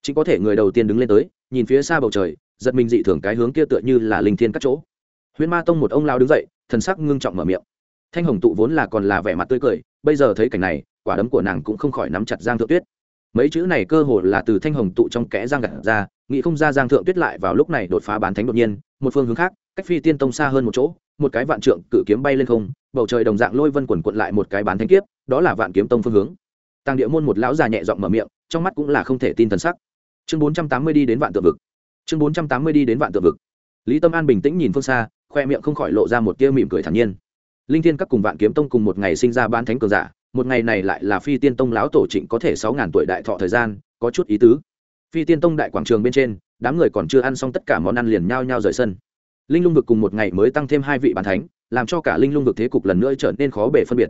Chính có thể người đầu tiên đứng lên tới, nhìn phía xa bầu trời, giật mình dị thường cái hướng kia tựa như là linh thiên các chỗ. Huyễn ma tông một ông lao đứng dậy, thần sắc ngưng trọng mở miệng. Thanh hồng tụ vốn là còn là vẻ mặt tươi cười, bây giờ thấy cảnh này, quả đấm của nàng cũng không khỏi nắm chặt giang thượng tuyết mấy chữ này cơ hồ là từ thanh hồng tụ trong kẽ giang gặt ra, nghĩ không ra giang thượng tuyết lại vào lúc này đột phá bán thánh đột nhiên, một phương hướng khác, cách phi tiên tông xa hơn một chỗ, một cái vạn trượng cự kiếm bay lên không, bầu trời đồng dạng lôi vân quần quận lại một cái bán thánh kiếp, đó là vạn kiếm tông phương hướng. Tăng địa môn một lão già nhẹ giọng mở miệng, trong mắt cũng là không thể tin thần sắc. Chương bốn trăm tám mươi đi đến vạn tượng vực. Chương bốn trăm tám mươi đi đến vạn tượng vực. Lý tâm an bình tĩnh nhìn phương xa, khoe miệng không khỏi lộ ra một tia mỉm cười thản nhiên. Linh thiên các cùng vạn kiếm tông cùng một ngày sinh ra bán thánh cường giả một ngày này lại là phi tiên tông lão tổ trịnh có thể sáu ngàn tuổi đại thọ thời gian, có chút ý tứ. Phi tiên tông đại quảng trường bên trên, đám người còn chưa ăn xong tất cả món ăn liền nhao nhao rời sân. Linh lung vực cùng một ngày mới tăng thêm hai vị bàn thánh, làm cho cả linh lung vực thế cục lần nữa trở nên khó bể phân biệt.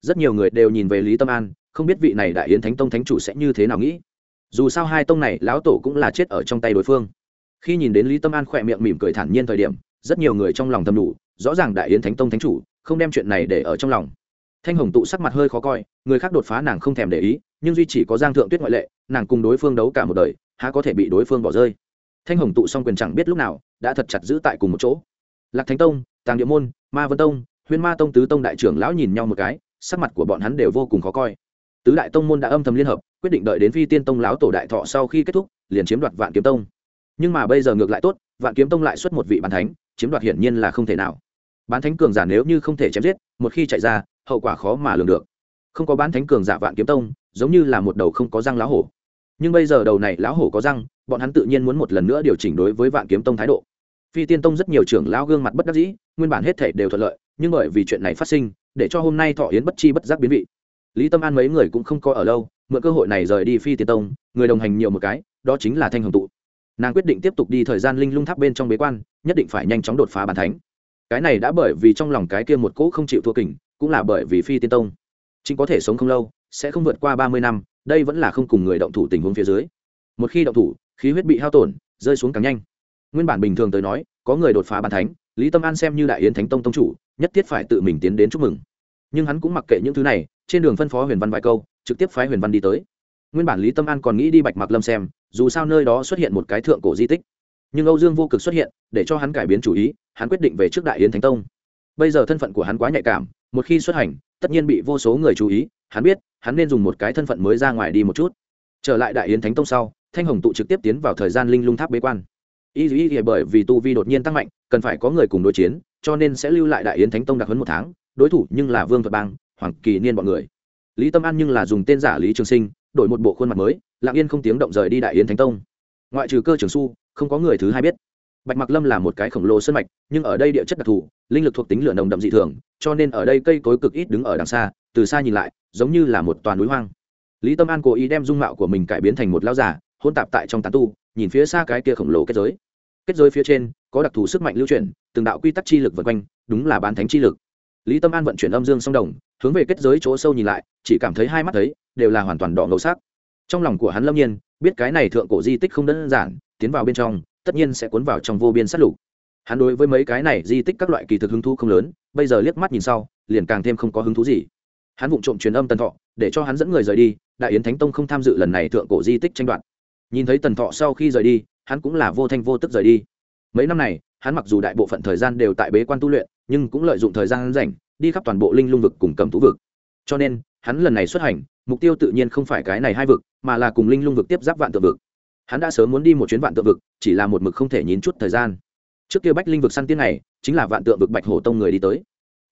Rất nhiều người đều nhìn về lý tâm an, không biết vị này đại yến thánh tông thánh chủ sẽ như thế nào nghĩ. Dù sao hai tông này lão tổ cũng là chết ở trong tay đối phương. Khi nhìn đến lý tâm an khỏe miệng mỉm cười thản nhiên thời điểm, rất nhiều người trong lòng thầm đủ, rõ ràng đại yến thánh tông thánh chủ, không đem chuyện này để ở trong lòng thanh hồng tụ sắc mặt hơi khó coi, người khác đột phá nàng không thèm để ý, nhưng duy chỉ có giang thượng tuyết ngoại lệ, nàng cùng đối phương đấu cả một đời, há có thể bị đối phương bỏ rơi. Thanh hồng tụ song quyền chẳng biết lúc nào, đã thật chặt giữ tại cùng một chỗ. Lạc thánh tông, tàng địa môn, ma vân tông, huyên ma tông tứ tông đại trưởng lão nhìn nhau một cái, sắc mặt của bọn hắn đều vô cùng khó coi. Tứ đại tông môn đã âm thầm liên hợp, quyết định đợi đến phi tiên tông lão tổ đại thọ sau khi kết thúc, liền chiếm đoạt vạn kiếm tông. Nhưng mà bây giờ ngược lại tốt, vạn kiếm tông lại xuất một vị bán thánh, chiếm đoạt hiển nhiên là không thể nào. Bán thánh cường giả nếu như không thể chém giết, một khi chạy ra hậu quả khó mà lường được. Không có bán thánh cường giả vạn kiếm tông, giống như là một đầu không có răng lão hổ. Nhưng bây giờ đầu này lão hổ có răng, bọn hắn tự nhiên muốn một lần nữa điều chỉnh đối với vạn kiếm tông thái độ. Phi tiên tông rất nhiều trưởng lão gương mặt bất đắc dĩ, nguyên bản hết thể đều thuận lợi, nhưng bởi vì chuyện này phát sinh, để cho hôm nay thọ yến bất chi bất giác biến vị. Lý tâm an mấy người cũng không có ở lâu, mượn cơ hội này rời đi phi tiên tông, người đồng hành nhiều một cái, đó chính là thanh hồng tụ. Nàng quyết định tiếp tục đi thời gian linh lung tháp bên trong bế quan, nhất định phải nhanh chóng đột phá bàn thánh. Cái này đã bởi vì trong lòng cái kia một cỗ không chịu thua kình cũng là bởi vì phi tiên tông. Chính có thể sống không lâu, sẽ không vượt qua ba mươi năm, đây vẫn là không cùng người động thủ tình huống phía dưới. Một khi động thủ, khí huyết bị hao tổn, rơi xuống càng nhanh. Nguyên bản bình thường tới nói, có người đột phá bàn thánh, lý tâm an xem như đại yến thánh tông tông chủ, nhất thiết phải tự mình tiến đến chúc mừng. Nhưng hắn cũng mặc kệ những thứ này, trên đường phân phó huyền văn vài câu, trực tiếp phái huyền văn đi tới. Nguyên bản lý tâm an còn nghĩ đi bạch mặc lâm xem, dù sao nơi đó xuất hiện một cái thượng cổ di tích. Nhưng âu dương vô cực xuất hiện, để cho hắn cải biến chủ ý, hắn quyết định về trước đại yến thánh tông. Bây giờ thân phận của hắn quá nhạy cảm một khi xuất hành, tất nhiên bị vô số người chú ý, hắn biết, hắn nên dùng một cái thân phận mới ra ngoài đi một chút. Trở lại đại yến thánh tông sau, thanh hồng tụ trực tiếp tiến vào thời gian linh lung tháp bế quan. Y dù y bởi vì tu vi đột nhiên tăng mạnh, cần phải có người cùng đối chiến, cho nên sẽ lưu lại đại yến thánh tông đặc hấn một tháng, đối thủ nhưng là vương thuật bang, hoàng kỳ niên bọn người. Lý tâm an nhưng là dùng tên giả lý trường sinh, đổi một bộ khuôn mặt mới, lặng yên không tiếng động rời đi đại yến thánh tông. Ngoại trừ cơ trường su, không có người thứ hai biết bạch mặc lâm là một cái khổng lồ sân mạch, nhưng ở đây địa chất đặc thù, linh lực thuộc tính lửa nồng đậm dị thường, cho nên ở đây cây cối cực ít đứng ở đằng xa, từ xa nhìn lại, giống như là một toàn núi hoang. Lý tâm an cố ý đem dung mạo của mình cải biến thành một lao giả hôn tạp tại trong tán tu, nhìn phía xa cái kia khổng lồ kết giới. Kết giới phía trên, có đặc thù sức mạnh lưu chuyển, từng đạo quy tắc chi lực vượt quanh, đúng là bán thánh chi lực. Lý tâm an vận chuyển âm dương song đồng, hướng về kết giới chỗ sâu nhìn lại, chỉ cảm thấy hai mắt thấy, đều là hoàn toàn đỏ ngầu sắc. Trong lòng của hắn lâm nhiên, biết cái này thượng cổ di tích không đơn giản, tiến vào bên trong tất nhiên sẽ cuốn vào trong vô biên sát lục. Hắn đối với mấy cái này di tích các loại kỳ thực hứng thú không lớn, bây giờ liếc mắt nhìn sau, liền càng thêm không có hứng thú gì. Hắn vụng trộm truyền âm tần thọ, để cho hắn dẫn người rời đi, đại yến thánh tông không tham dự lần này thượng cổ di tích tranh đoạt. Nhìn thấy tần thọ sau khi rời đi, hắn cũng là vô thanh vô tức rời đi. Mấy năm này, hắn mặc dù đại bộ phận thời gian đều tại bế quan tu luyện, nhưng cũng lợi dụng thời gian rảnh, đi khắp toàn bộ linh lung vực cùng cầm thú vực. Cho nên, hắn lần này xuất hành, mục tiêu tự nhiên không phải cái này hai vực, mà là cùng linh lung vực tiếp giáp vạn tượng vực hắn đã sớm muốn đi một chuyến vạn tượng vực, chỉ là một mực không thể nhín chút thời gian. Trước kia bách linh vực săn tiên này, chính là vạn tượng vực bạch hổ tông người đi tới.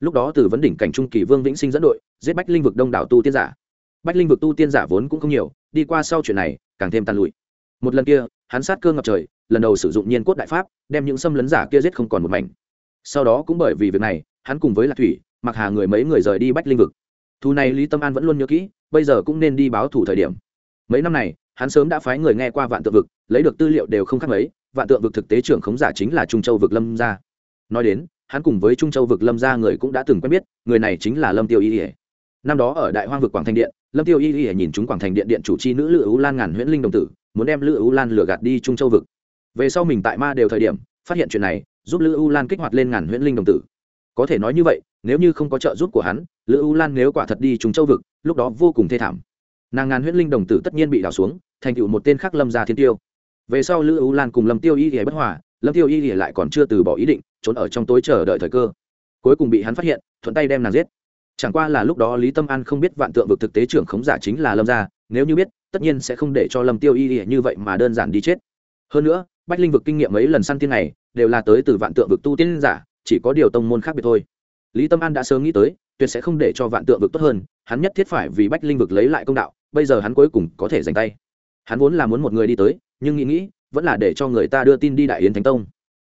Lúc đó từ vấn đỉnh cảnh trung kỳ vương vĩnh sinh dẫn đội, giết bách linh vực đông đảo tu tiên giả. Bách linh vực tu tiên giả vốn cũng không nhiều, đi qua sau chuyện này, càng thêm tàn lụi. Một lần kia, hắn sát cơ ngập trời, lần đầu sử dụng nhiên cốt đại pháp, đem những xâm lấn giả kia giết không còn một mảnh. Sau đó cũng bởi vì việc này, hắn cùng với lạc thủy, mặc hà người mấy người rời đi bách linh vực. Thù này lý tâm an vẫn luôn nhớ kỹ, bây giờ cũng nên đi báo thủ thời điểm. Mấy năm này hắn sớm đã phái người nghe qua vạn tượng vực, lấy được tư liệu đều không khác mấy, vạn tượng vực thực tế trưởng khống giả chính là trung châu vực lâm gia. Nói đến, hắn cùng với trung châu vực lâm gia người cũng đã từng quen biết, người này chính là lâm tiêu y ỉa năm đó ở đại hoang vực quảng thành điện, lâm tiêu y ỉa nhìn chúng quảng thành điện điện chủ chi nữ lữ ú lan ngàn huyễn linh đồng tử, muốn đem lữ ú lan lừa gạt đi trung châu vực. Về sau mình tại ma đều thời điểm, phát hiện chuyện này, giúp lữ u lan kích hoạt lên ngàn huyễn linh đồng tử. Có thể nói như vậy, nếu như không có trợ giúp của hắn, lữ u lan nếu quả thật đi Trung châu vực, lúc đó vô cùng thê thảm nàng ngàn huyễn linh đồng tử tất nhiên bị đảo xuống, thành tựu một tên khác lâm gia thiên tiêu. Về sau lữ ưu lan cùng lâm tiêu y thì bất hòa, lâm tiêu y thì lại còn chưa từ bỏ ý định, trốn ở trong tối chờ đợi thời cơ. Cuối cùng bị hắn phát hiện, thuận tay đem nàng giết. Chẳng qua là lúc đó lý tâm an không biết vạn tượng vực thực tế trưởng khống giả chính là lâm gia, nếu như biết, tất nhiên sẽ không để cho lâm tiêu y như vậy mà đơn giản đi chết. Hơn nữa, bách linh vực kinh nghiệm mấy lần săn tiên này, đều là tới từ vạn tượng vực tu tiên giả, chỉ có điều tông môn khác biệt thôi. Lý tâm an đã sớm nghĩ tới, tuyệt sẽ không để cho vạn tượng vực tốt hơn, hắn nhất thiết phải vì bách linh vực lấy lại công đạo bây giờ hắn cuối cùng có thể giành tay hắn vốn là muốn một người đi tới nhưng nghĩ nghĩ vẫn là để cho người ta đưa tin đi đại yến thánh tông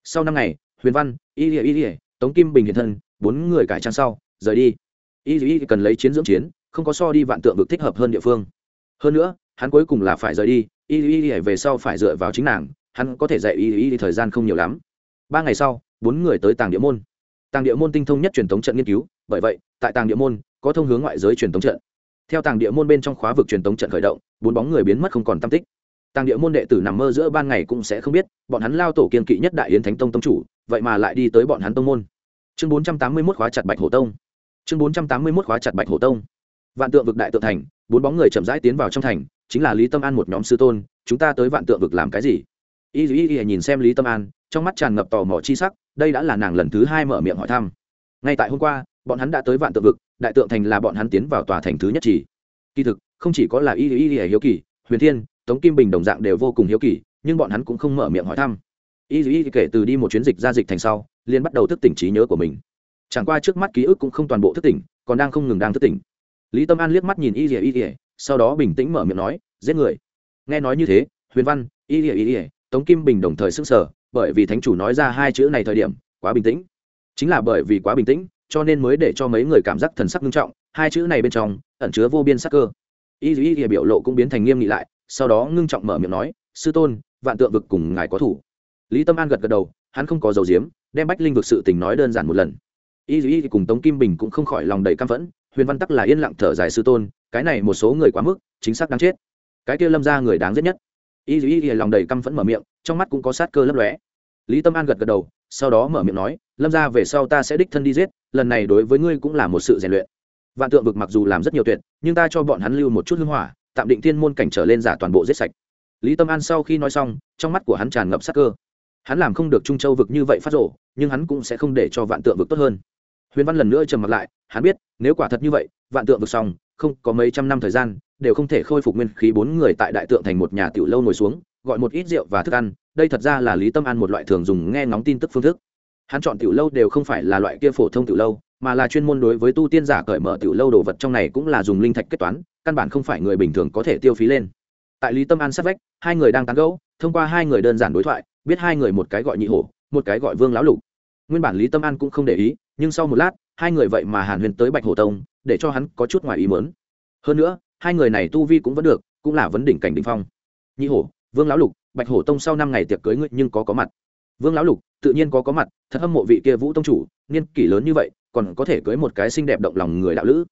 sau năm ngày huyền văn y ỉa y ỉa tống kim bình hiện thân bốn người cải trang sau rời đi y y cần lấy chiến dưỡng chiến không có so đi vạn tượng vực thích hợp hơn địa phương hơn nữa hắn cuối cùng là phải rời đi y y về sau phải dựa vào chính nàng hắn có thể dạy y y thời gian không nhiều lắm ba ngày sau bốn người tới tàng địa môn tàng địa môn tinh thông nhất truyền thống trận nghiên cứu bởi vậy tại tàng địa môn có thông hướng ngoại giới truyền thống trận theo tàng địa môn bên trong khóa vực truyền thống trận khởi động, bốn bóng người biến mất không còn tam tích. Tàng địa môn đệ tử nằm mơ giữa ban ngày cũng sẽ không biết, bọn hắn lao tổ kiên kỵ nhất đại yến thánh tông tông chủ, vậy mà lại đi tới bọn hắn tông môn. Chương bốn trăm tám mươi mốt khóa chặt bạch hổ tông. Chương bốn trăm tám mươi mốt khóa chặt bạch hổ tông. Vạn tượng vực đại tượng thành, bốn bóng người chậm rãi tiến vào trong thành, chính là lý tâm an một nhóm sư tôn, chúng ta tới vạn tượng vực làm cái gì? Y y y nhìn xem lý tâm an, trong mắt tràn ngập tò mò chi sắc, đây đã là nàng lần thứ hai mở miệng hỏi thăm. Ngay tại hôm qua, bọn hắn đã tới vạn tượng vực đại tượng thành là bọn hắn tiến vào tòa thành thứ nhất chỉ. Kỳ thực, không chỉ có là y y y hiếu kỳ, huyền thiên, tống kim bình đồng dạng đều vô cùng hiếu kỳ, nhưng bọn hắn cũng không mở miệng hỏi thăm. Y y kể từ đi một chuyến dịch ra dịch thành sau liên bắt đầu thức tỉnh trí nhớ của mình. Chẳng qua trước mắt ký ức cũng không toàn bộ thức tỉnh, còn đang không ngừng đang thức tỉnh. Lý tâm an liếc mắt nhìn y y y sau đó bình tĩnh mở miệng nói, giết người. Nghe nói như thế, huyền văn, y y y tống kim bình đồng thời s ư n g sở bởi vì thánh chủ nói ra hai chữ này thời điểm, quá bình tĩnh. Chính là bởi vì quá bình tĩnh cho nên mới để cho mấy người cảm giác thần sắc nghiêm trọng, hai chữ này bên trong ẩn chứa vô biên sắc cơ. Y y y biểu lộ cũng biến thành nghiêm nghị lại, sau đó ngưng trọng mở miệng nói, sư tôn, vạn tượng vực cùng ngài có thủ. Lý tâm an gật gật đầu, hắn không có dầu diếm, đem bách linh vực sự tình nói đơn giản một lần. Y y cùng tống kim bình cũng không khỏi lòng đầy căm phẫn, huyền văn tắc là yên lặng thở dài, sư tôn, cái này một số người quá mức, chính xác đáng chết. Cái kia lâm ra người đáng giết nhất. Y dù y lòng đầy căm phẫn mở miệng, trong mắt cũng có sát cơ lấp lóe. Lý tâm an gật gật đầu, sau đó mở miệng nói lâm ra về sau ta sẽ đích thân đi giết, lần này đối với ngươi cũng là một sự rèn luyện. Vạn tượng vực mặc dù làm rất nhiều tuyệt, nhưng ta cho bọn hắn lưu một chút hưng hỏa, tạm định thiên môn cảnh trở lên giả toàn bộ giết sạch. Lý tâm an sau khi nói xong, trong mắt của hắn tràn ngập sắc cơ. Hắn làm không được trung châu vực như vậy phát rộ nhưng hắn cũng sẽ không để cho vạn tượng vực tốt hơn. Huyền văn lần nữa trầm mặt lại, hắn biết, nếu quả thật như vậy, vạn tượng vực xong, không có mấy trăm năm thời gian, đều không thể khôi phục nguyên khí bốn người tại đại tượng thành một nhà tiểu lâu ngồi xuống, gọi một ít rượu và thức ăn, đây thật ra là lý tâm an một loại thường dùng nghe ngóng tin tức phương thức hắn chọn tiểu lâu đều không phải là loại kia phổ thông tiểu lâu, mà là chuyên môn đối với tu tiên giả cởi mở tiểu lâu đồ vật trong này cũng là dùng linh thạch kết toán, căn bản không phải người bình thường có thể tiêu phí lên. Tại lý tâm an sát vách, hai người đang tán gẫu, thông qua hai người đơn giản đối thoại, biết hai người một cái gọi nhị hổ, một cái gọi vương lão lục. Nguyên bản lý tâm an cũng không để ý, nhưng sau một lát, hai người vậy mà hàn huyền tới bạch hổ tông, để cho hắn có chút ngoài ý mớn hơn nữa, hai người này tu vi cũng vẫn được, cũng là vấn đỉnh cảnh đình phong. Nhị hổ, vương lão lục, bạch hổ tông sau năm ngày tiệc cưới ngươi nhưng có có mặt vương lão lục, tự nhiên có có mặt, thật hâm mộ vị kia vũ tông chủ, niên kỷ lớn như vậy, còn có thể cưới một cái xinh đẹp động lòng người đạo lữ.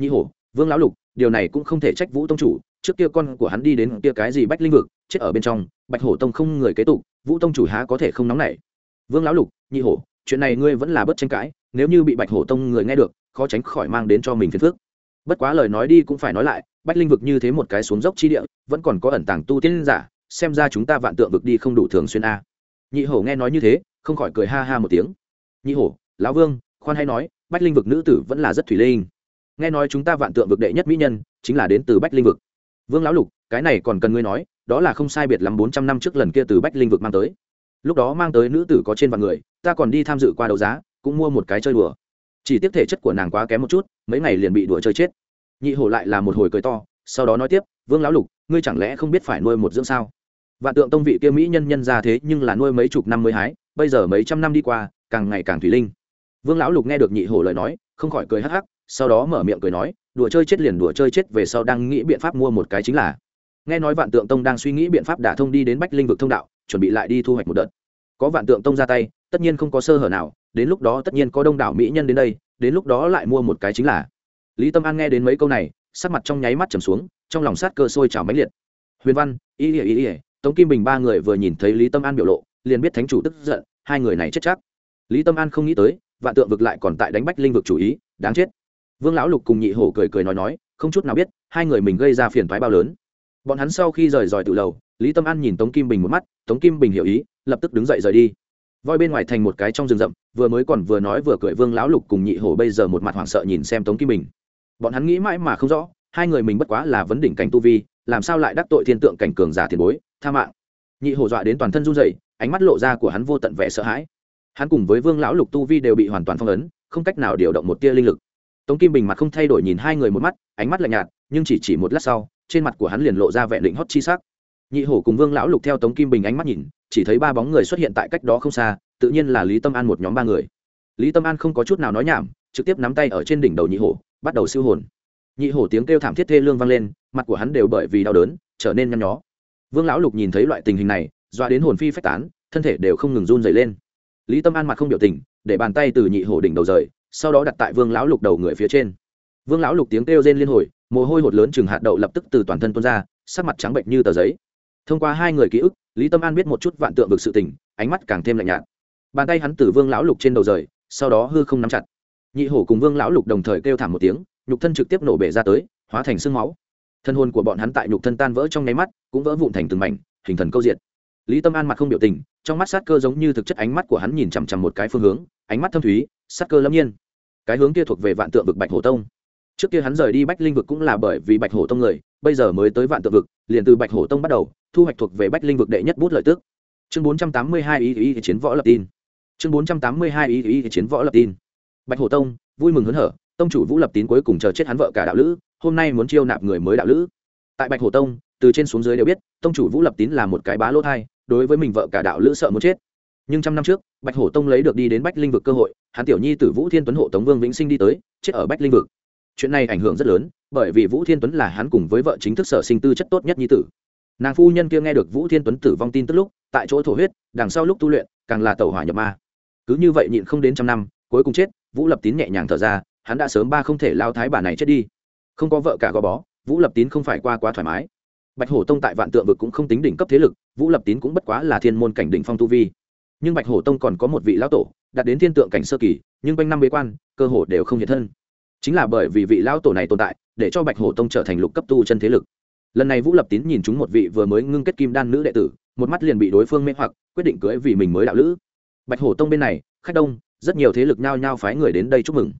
Nhị hổ, vương lão lục, điều này cũng không thể trách vũ tông chủ, trước kia con của hắn đi đến kia cái gì bách linh vực, chết ở bên trong, bạch hổ tông không người kế tục, vũ tông chủ há có thể không nóng nảy. Vương lão lục, nhị hổ, chuyện này ngươi vẫn là bất tranh cãi, nếu như bị bạch hổ tông người nghe được, khó tránh khỏi mang đến cho mình phiền phước bất quá lời nói đi cũng phải nói lại, bách linh vực như thế một cái xuống dốc chi địa, vẫn còn có ẩn tàng tu tiên giả, xem ra chúng ta vạn tượng vực đi không đủ thường xuyên a nhị hổ nghe nói như thế, không khỏi cười ha ha một tiếng. Nhị hổ, lão vương, khoan hay nói, bách linh vực nữ tử vẫn là rất thủy linh. Nghe nói chúng ta vạn tượng vực đệ nhất mỹ nhân, chính là đến từ bách linh vực. Vương lão lục, cái này còn cần ngươi nói, đó là không sai biệt lắm bốn trăm năm trước lần kia từ bách linh vực mang tới. Lúc đó mang tới nữ tử có trên vạn người, ta còn đi tham dự qua đấu giá, cũng mua một cái chơi đùa. Chỉ tiếc thể chất của nàng quá kém một chút, mấy ngày liền bị đùa chơi chết. Nhị hổ lại là một hồi cười to, sau đó nói tiếp, vương lão lục, ngươi chẳng lẽ không biết phải nuôi một dưỡng sao? Vạn tượng tông vị kia mỹ nhân nhân ra thế nhưng là nuôi mấy chục năm mới hái, bây giờ mấy trăm năm đi qua, càng ngày càng thủy linh. Vương lão lục nghe được nhị hổ lời nói, không khỏi cười hắc hắc, sau đó mở miệng cười nói, đùa chơi chết liền đùa chơi chết, về sau đang nghĩ biện pháp mua một cái chính là. Nghe nói vạn tượng tông đang suy nghĩ biện pháp đả thông đi đến bách linh vực thông đạo, chuẩn bị lại đi thu hoạch một đợt. Có vạn tượng tông ra tay, tất nhiên không có sơ hở nào, đến lúc đó tất nhiên có đông đảo mỹ nhân đến đây, đến lúc đó lại mua một cái chính là. Lý tâm an nghe đến mấy câu này, sắc mặt trong nháy mắt trầm xuống, trong lòng sát cơ sôi trào mãnh liệt. Huyền văn ý ỉa ý ỉa tống kim bình ba người vừa nhìn thấy lý tâm an biểu lộ, liền biết thánh chủ tức giận, hai người này chết chắc. Lý tâm an không nghĩ tới, vạn tượng vực lại còn tại đánh bách linh vực chủ ý, đáng chết. Vương lão lục cùng nhị hổ cười cười nói nói, không chút nào biết, hai người mình gây ra phiền thoái bao lớn. Bọn hắn sau khi rời dòi tự lầu, lý tâm an nhìn tống kim bình một mắt, tống kim bình hiểu ý, lập tức đứng dậy rời đi. Voi bên ngoài thành một cái trong rừng rậm, vừa mới còn vừa nói vừa cười vương lão lục cùng nhị hổ bây giờ một mặt hoảng sợ nhìn xem tống kim bình. Bọn hắn nghĩ mãi mà không rõ, hai người mình bất quá là vấn đỉnh cảnh tu vi làm sao lại đắc tội thiên tượng cảnh cường giả tiền bối, tha mạng. Nhị hổ dọa đến toàn thân run rẩy, ánh mắt lộ ra của hắn vô tận vẻ sợ hãi. Hắn cùng với vương lão lục tu vi đều bị hoàn toàn phong ấn, không cách nào điều động một tia linh lực. Tống kim bình mặt không thay đổi nhìn hai người một mắt, ánh mắt lạnh nhạt, nhưng chỉ chỉ một lát sau, trên mặt của hắn liền lộ ra vẻ định hót chi sắc. Nhị hổ cùng vương lão lục theo tống kim bình ánh mắt nhìn, chỉ thấy ba bóng người xuất hiện tại cách đó không xa, tự nhiên là lý tâm an một nhóm ba người. Lý tâm an không có chút nào nói nhảm, trực tiếp nắm tay ở trên đỉnh đầu nhị hổ, bắt đầu siêu hồn nhị hổ tiếng kêu thảm thiết thê lương vang lên, mặt của hắn đều bởi vì đau đớn, trở nên nhăn nhó. Vương lão lục nhìn thấy loại tình hình này, doa đến hồn phi phách tán, thân thể đều không ngừng run dày lên. Lý tâm an mặt không biểu tình, để bàn tay từ nhị hổ đỉnh đầu rời, sau đó đặt tại vương lão lục đầu người phía trên. Vương lão lục tiếng kêu rên liên hồi, mồ hôi hột lớn chừng hạt đậu lập tức từ toàn thân tuôn ra, sắc mặt trắng bệnh như tờ giấy. Thông qua hai người ký ức, lý tâm an biết một chút vạn tượng vực sự tình, ánh mắt càng thêm lạnh nhạt. Bàn tay hắn từ vương lão lục trên đầu rời, sau đó hư không nắm chặt. Nhị hổ cùng vương lão lục đồng thời kêu thảm một tiếng nhục thân trực tiếp nổ bể ra tới, hóa thành sương máu. Thân hồn của bọn hắn tại nhục thân tan vỡ trong nháy mắt, cũng vỡ vụn thành từng mảnh, hình thần câu diện lý tâm an mặt không biểu tình, trong mắt sát cơ giống như thực chất ánh mắt của hắn nhìn chằm chằm một cái phương hướng, ánh mắt thâm thúy, sát cơ lâm nhiên. Cái hướng kia thuộc về vạn tượng vực bạch hổ tông. Trước kia hắn rời đi bách linh vực cũng là bởi vì bạch hổ tông người, bây giờ mới tới vạn tượng vực, liền từ bạch hổ tông bắt đầu, thu hoạch thuộc về bách linh vực đệ nhất bút lợi tức. Chương bốn trăm tám mươi hai ý ý chiến võ lập tin. Chương bốn trăm tám mươi hai ý ý chiến võ lập tin. Bạch hổ tông, vui mừng hớn hở tông chủ vũ lập tín cuối cùng chờ chết hắn vợ cả đạo lữ, hôm nay muốn chiêu nạp người mới đạo lữ. Tại bạch hổ tông, từ trên xuống dưới đều biết, tông chủ vũ lập tín là một cái bá lỗ thai, đối với mình vợ cả đạo lữ sợ muốn chết. Nhưng trăm năm trước, bạch hổ tông lấy được đi đến bách linh vực cơ hội, hắn tiểu nhi t vũ thiên tuấn hộ tống vương vĩnh sinh đi tới, chết ở bách linh vực. Chuyện này ảnh hưởng rất lớn, bởi vì vũ thiên tuấn là hắn cùng với vợ chính thức sở sinh tư chất tốt nhất nhi tử. Nàng phu nhân kia nghe được vũ thiên tuấn tử vong tin tức lúc, tại chỗ thổ huyết, đằng sau lúc tu luyện, càng là tàu hỏa nhập ma. Cứ như vậy nhịn không đến trăm năm, cuối cùng chết, vũ lập tín nhẹ nhàng thở ra hắn đã sớm ba không thể lao thái bà này chết đi. Không có vợ cả gò bó, vũ lập tín không phải qua quá thoải mái. Bạch hổ tông tại vạn tượng vực cũng không tính đỉnh cấp thế lực, vũ lập tín cũng bất quá là thiên môn cảnh đỉnh phong tu vi. Nhưng bạch hổ tông còn có một vị lão tổ đạt đến thiên tượng cảnh sơ kỳ, nhưng quanh năm bế quan, cơ hồ đều không hiện thân. Chính là bởi vì vị lão tổ này tồn tại, để cho bạch hổ tông trở thành lục cấp tu chân thế lực. Lần này vũ lập tín nhìn chúng một vị vừa mới ngưng kết kim đan nữ đệ tử, một mắt liền bị đối phương mê hoặc, quyết định cưới vì mình mới đạo lữ. Bạch hổ tông bên này, khách đông, rất nhiều thế lực nhao nhao phái người đến đây chúc mừng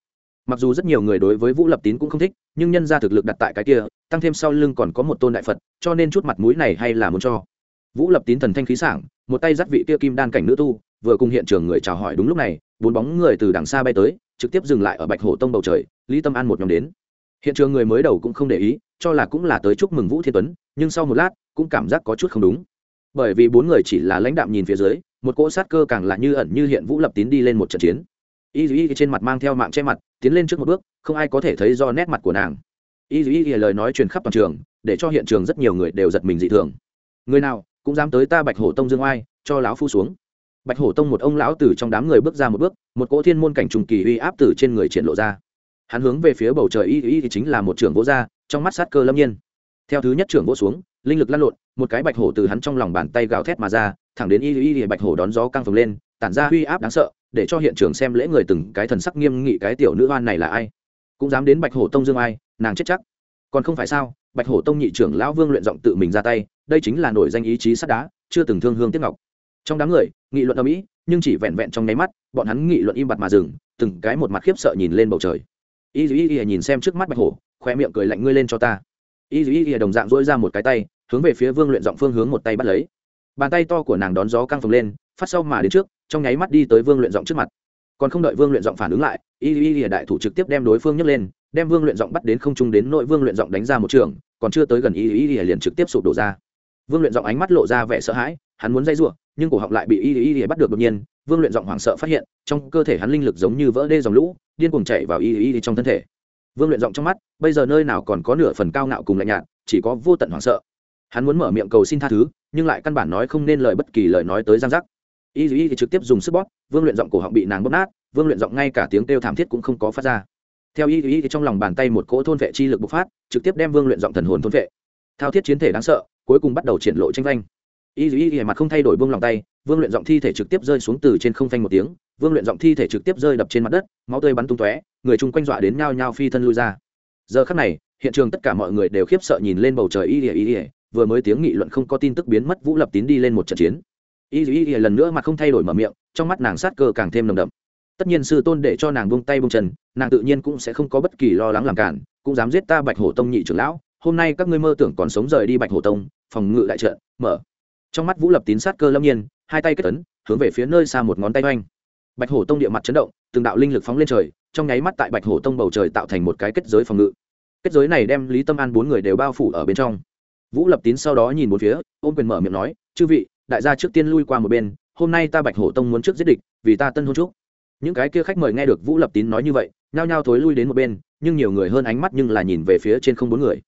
mặc dù rất nhiều người đối với vũ lập tín cũng không thích, nhưng nhân ra thực lực đặt tại cái kia, tăng thêm sau lưng còn có một tôn đại phật, cho nên chút mặt mũi này hay là muốn cho. Vũ lập tín thần thanh khí sảng, một tay dắt vị kia kim đan cảnh nữ tu, vừa cùng hiện trường người chào hỏi đúng lúc này, bốn bóng người từ đằng xa bay tới, trực tiếp dừng lại ở bạch hổ tông bầu trời, lý tâm an một nhóm đến. Hiện trường người mới đầu cũng không để ý, cho là cũng là tới chúc mừng vũ thiên tuấn, nhưng sau một lát, cũng cảm giác có chút không đúng. Bởi vì bốn người chỉ là lãnh đạm nhìn phía dưới, một cỗ sát cơ càng là như ẩn như hiện vũ lập tín đi lên một trận chiến y dù y trên mặt mang theo mạng che mặt, tiến lên trước một bước, không ai có thể thấy do nét mặt của nàng. Y dù y lời nói truyền khắp toàn trường, để cho hiện trường rất nhiều người đều giật mình dị thường. Người nào cũng dám tới ta bạch hổ tông dương oai, cho lão phu xuống. Bạch hổ tông một ông lão từ trong đám người bước ra một bước, một cỗ thiên môn cảnh trùng kỳ uy áp từ trên người triển lộ ra. Hắn hướng về phía bầu trời y y thì chính là một trưởng vỗ ra trong mắt sát cơ lâm nhiên. Theo thứ nhất trưởng vỗ xuống, linh lực lăn lộn, một cái bạch hổ từ hắn trong lòng bàn tay gào thét mà ra, thẳng đến y y bạch hổ đón gió căng phồng lên, tản ra uy áp đáng sợ để cho hiện trường xem lễ người từng cái thần sắc nghiêm nghị cái tiểu nữ oan này là ai. Cũng dám đến bạch hổ tông dương ai, nàng chết chắc. Còn không phải sao, bạch hổ tông nhị trưởng lão vương luyện giọng tự mình ra tay, đây chính là nổi danh ý chí sắt đá, chưa từng thương hương tiếc ngọc. Trong đám người, nghị luận ở mỹ nhưng chỉ vẹn vẹn trong nháy mắt, bọn hắn nghị luận im bặt mà dừng, từng cái một mặt khiếp sợ nhìn lên bầu trời. Y dù y y nhìn xem trước mắt bạch hổ khoe miệng cười lạnh, ngươi lên cho ta. Y dù y y đồng dạng dỗi ra một cái tay, hướng về phía vương luyện giọng phương hướng một tay bắt lấy. Bàn tay to của nàng đón gió căng phồng lên phát sau mà đến trước, trong nháy mắt đi tới vương luyện giọng trước mặt. Còn không đợi vương luyện giọng phản ứng lại, y y y đại thủ trực tiếp đem đối phương nhấc lên, đem vương luyện giọng bắt đến không trung đến nội vương luyện giọng đánh ra một trường, còn chưa tới gần y y y liền trực tiếp sụp đổ ra. Vương luyện giọng ánh mắt lộ ra vẻ sợ hãi, hắn muốn dây r nhưng cổ họng lại bị y y y bắt được đột nhiên, vương luyện giọng hoảng sợ phát hiện, trong cơ thể hắn linh lực giống như vỡ đê dòng lũ, điên cuồng chạy vào y y trong thân thể. Vương luyện giọng trong mắt, bây giờ nơi nào còn có nửa phần cao ngạo cùng lạnh nhạt, chỉ có vô tận hoảng sợ. Hắn muốn mở miệng cầu xin tha thứ, nhưng lại căn bản nói không nên lời bất kỳ lời nói tới giang giác y y thì trực tiếp dùng sức bóp, vương luyện giọng cổ họng bị nàng bóp nát, vương luyện giọng ngay cả tiếng kêu thảm thiết cũng không có phát ra. Theo y y thì trong lòng bàn tay một cỗ thôn vệ chi lực bộc phát, trực tiếp đem vương luyện giọng thần hồn thôn vệ. Thao thiết chiến thể đáng sợ, cuối cùng bắt đầu triển lộ tranh vanh. Y y thì mặt không thay đổi vương lòng tay, vương luyện giọng thi thể trực tiếp rơi xuống từ trên không phanh một tiếng, vương luyện giọng thi thể trực tiếp rơi đập trên mặt đất, máu tươi bắn tung tóe, người chung quanh dọa đến nhao nhao phi thân lui ra. Giờ khắc này, hiện trường tất cả mọi người đều khiếp sợ nhìn lên bầu trời y y ỉa vừa mới tiếng nghị luận không có tin tức biến mất, vũ lập tín đi lên một trận chiến y y y lần nữa mặt không thay đổi mở miệng, trong mắt nàng sát cơ càng thêm nồng đậm. Tất nhiên sư tôn để cho nàng buông tay buông chân, nàng tự nhiên cũng sẽ không có bất kỳ lo lắng làm cản, cũng dám giết ta bạch hổ tông nhị trưởng lão, hôm nay các ngươi mơ tưởng còn sống rời đi bạch hổ tông, phòng ngự đại trận, mở. Trong mắt vũ lập tín sát cơ lâm nhiên, hai tay kết ấn, hướng về phía nơi xa một ngón tay oanh. Bạch hổ tông địa mặt chấn động, từng đạo linh lực phóng lên trời, trong nháy mắt tại bạch hổ tông bầu trời tạo thành một cái kết giới phòng ngự. Kết giới này đem lý tâm an bốn người đều bao phủ ở bên trong. Vũ lập tín sau đó nhìn một phía, ôm quyền mở miệng nói, chư vị đại gia trước tiên lui qua một bên, hôm nay ta bạch hổ tông muốn trước giết địch, vì ta tân hôn trúc những cái kia khách mời nghe được vũ lập tín nói như vậy, nhao nhao thối lui đến một bên, nhưng nhiều người hơn ánh mắt nhưng là nhìn về phía trên không bốn người.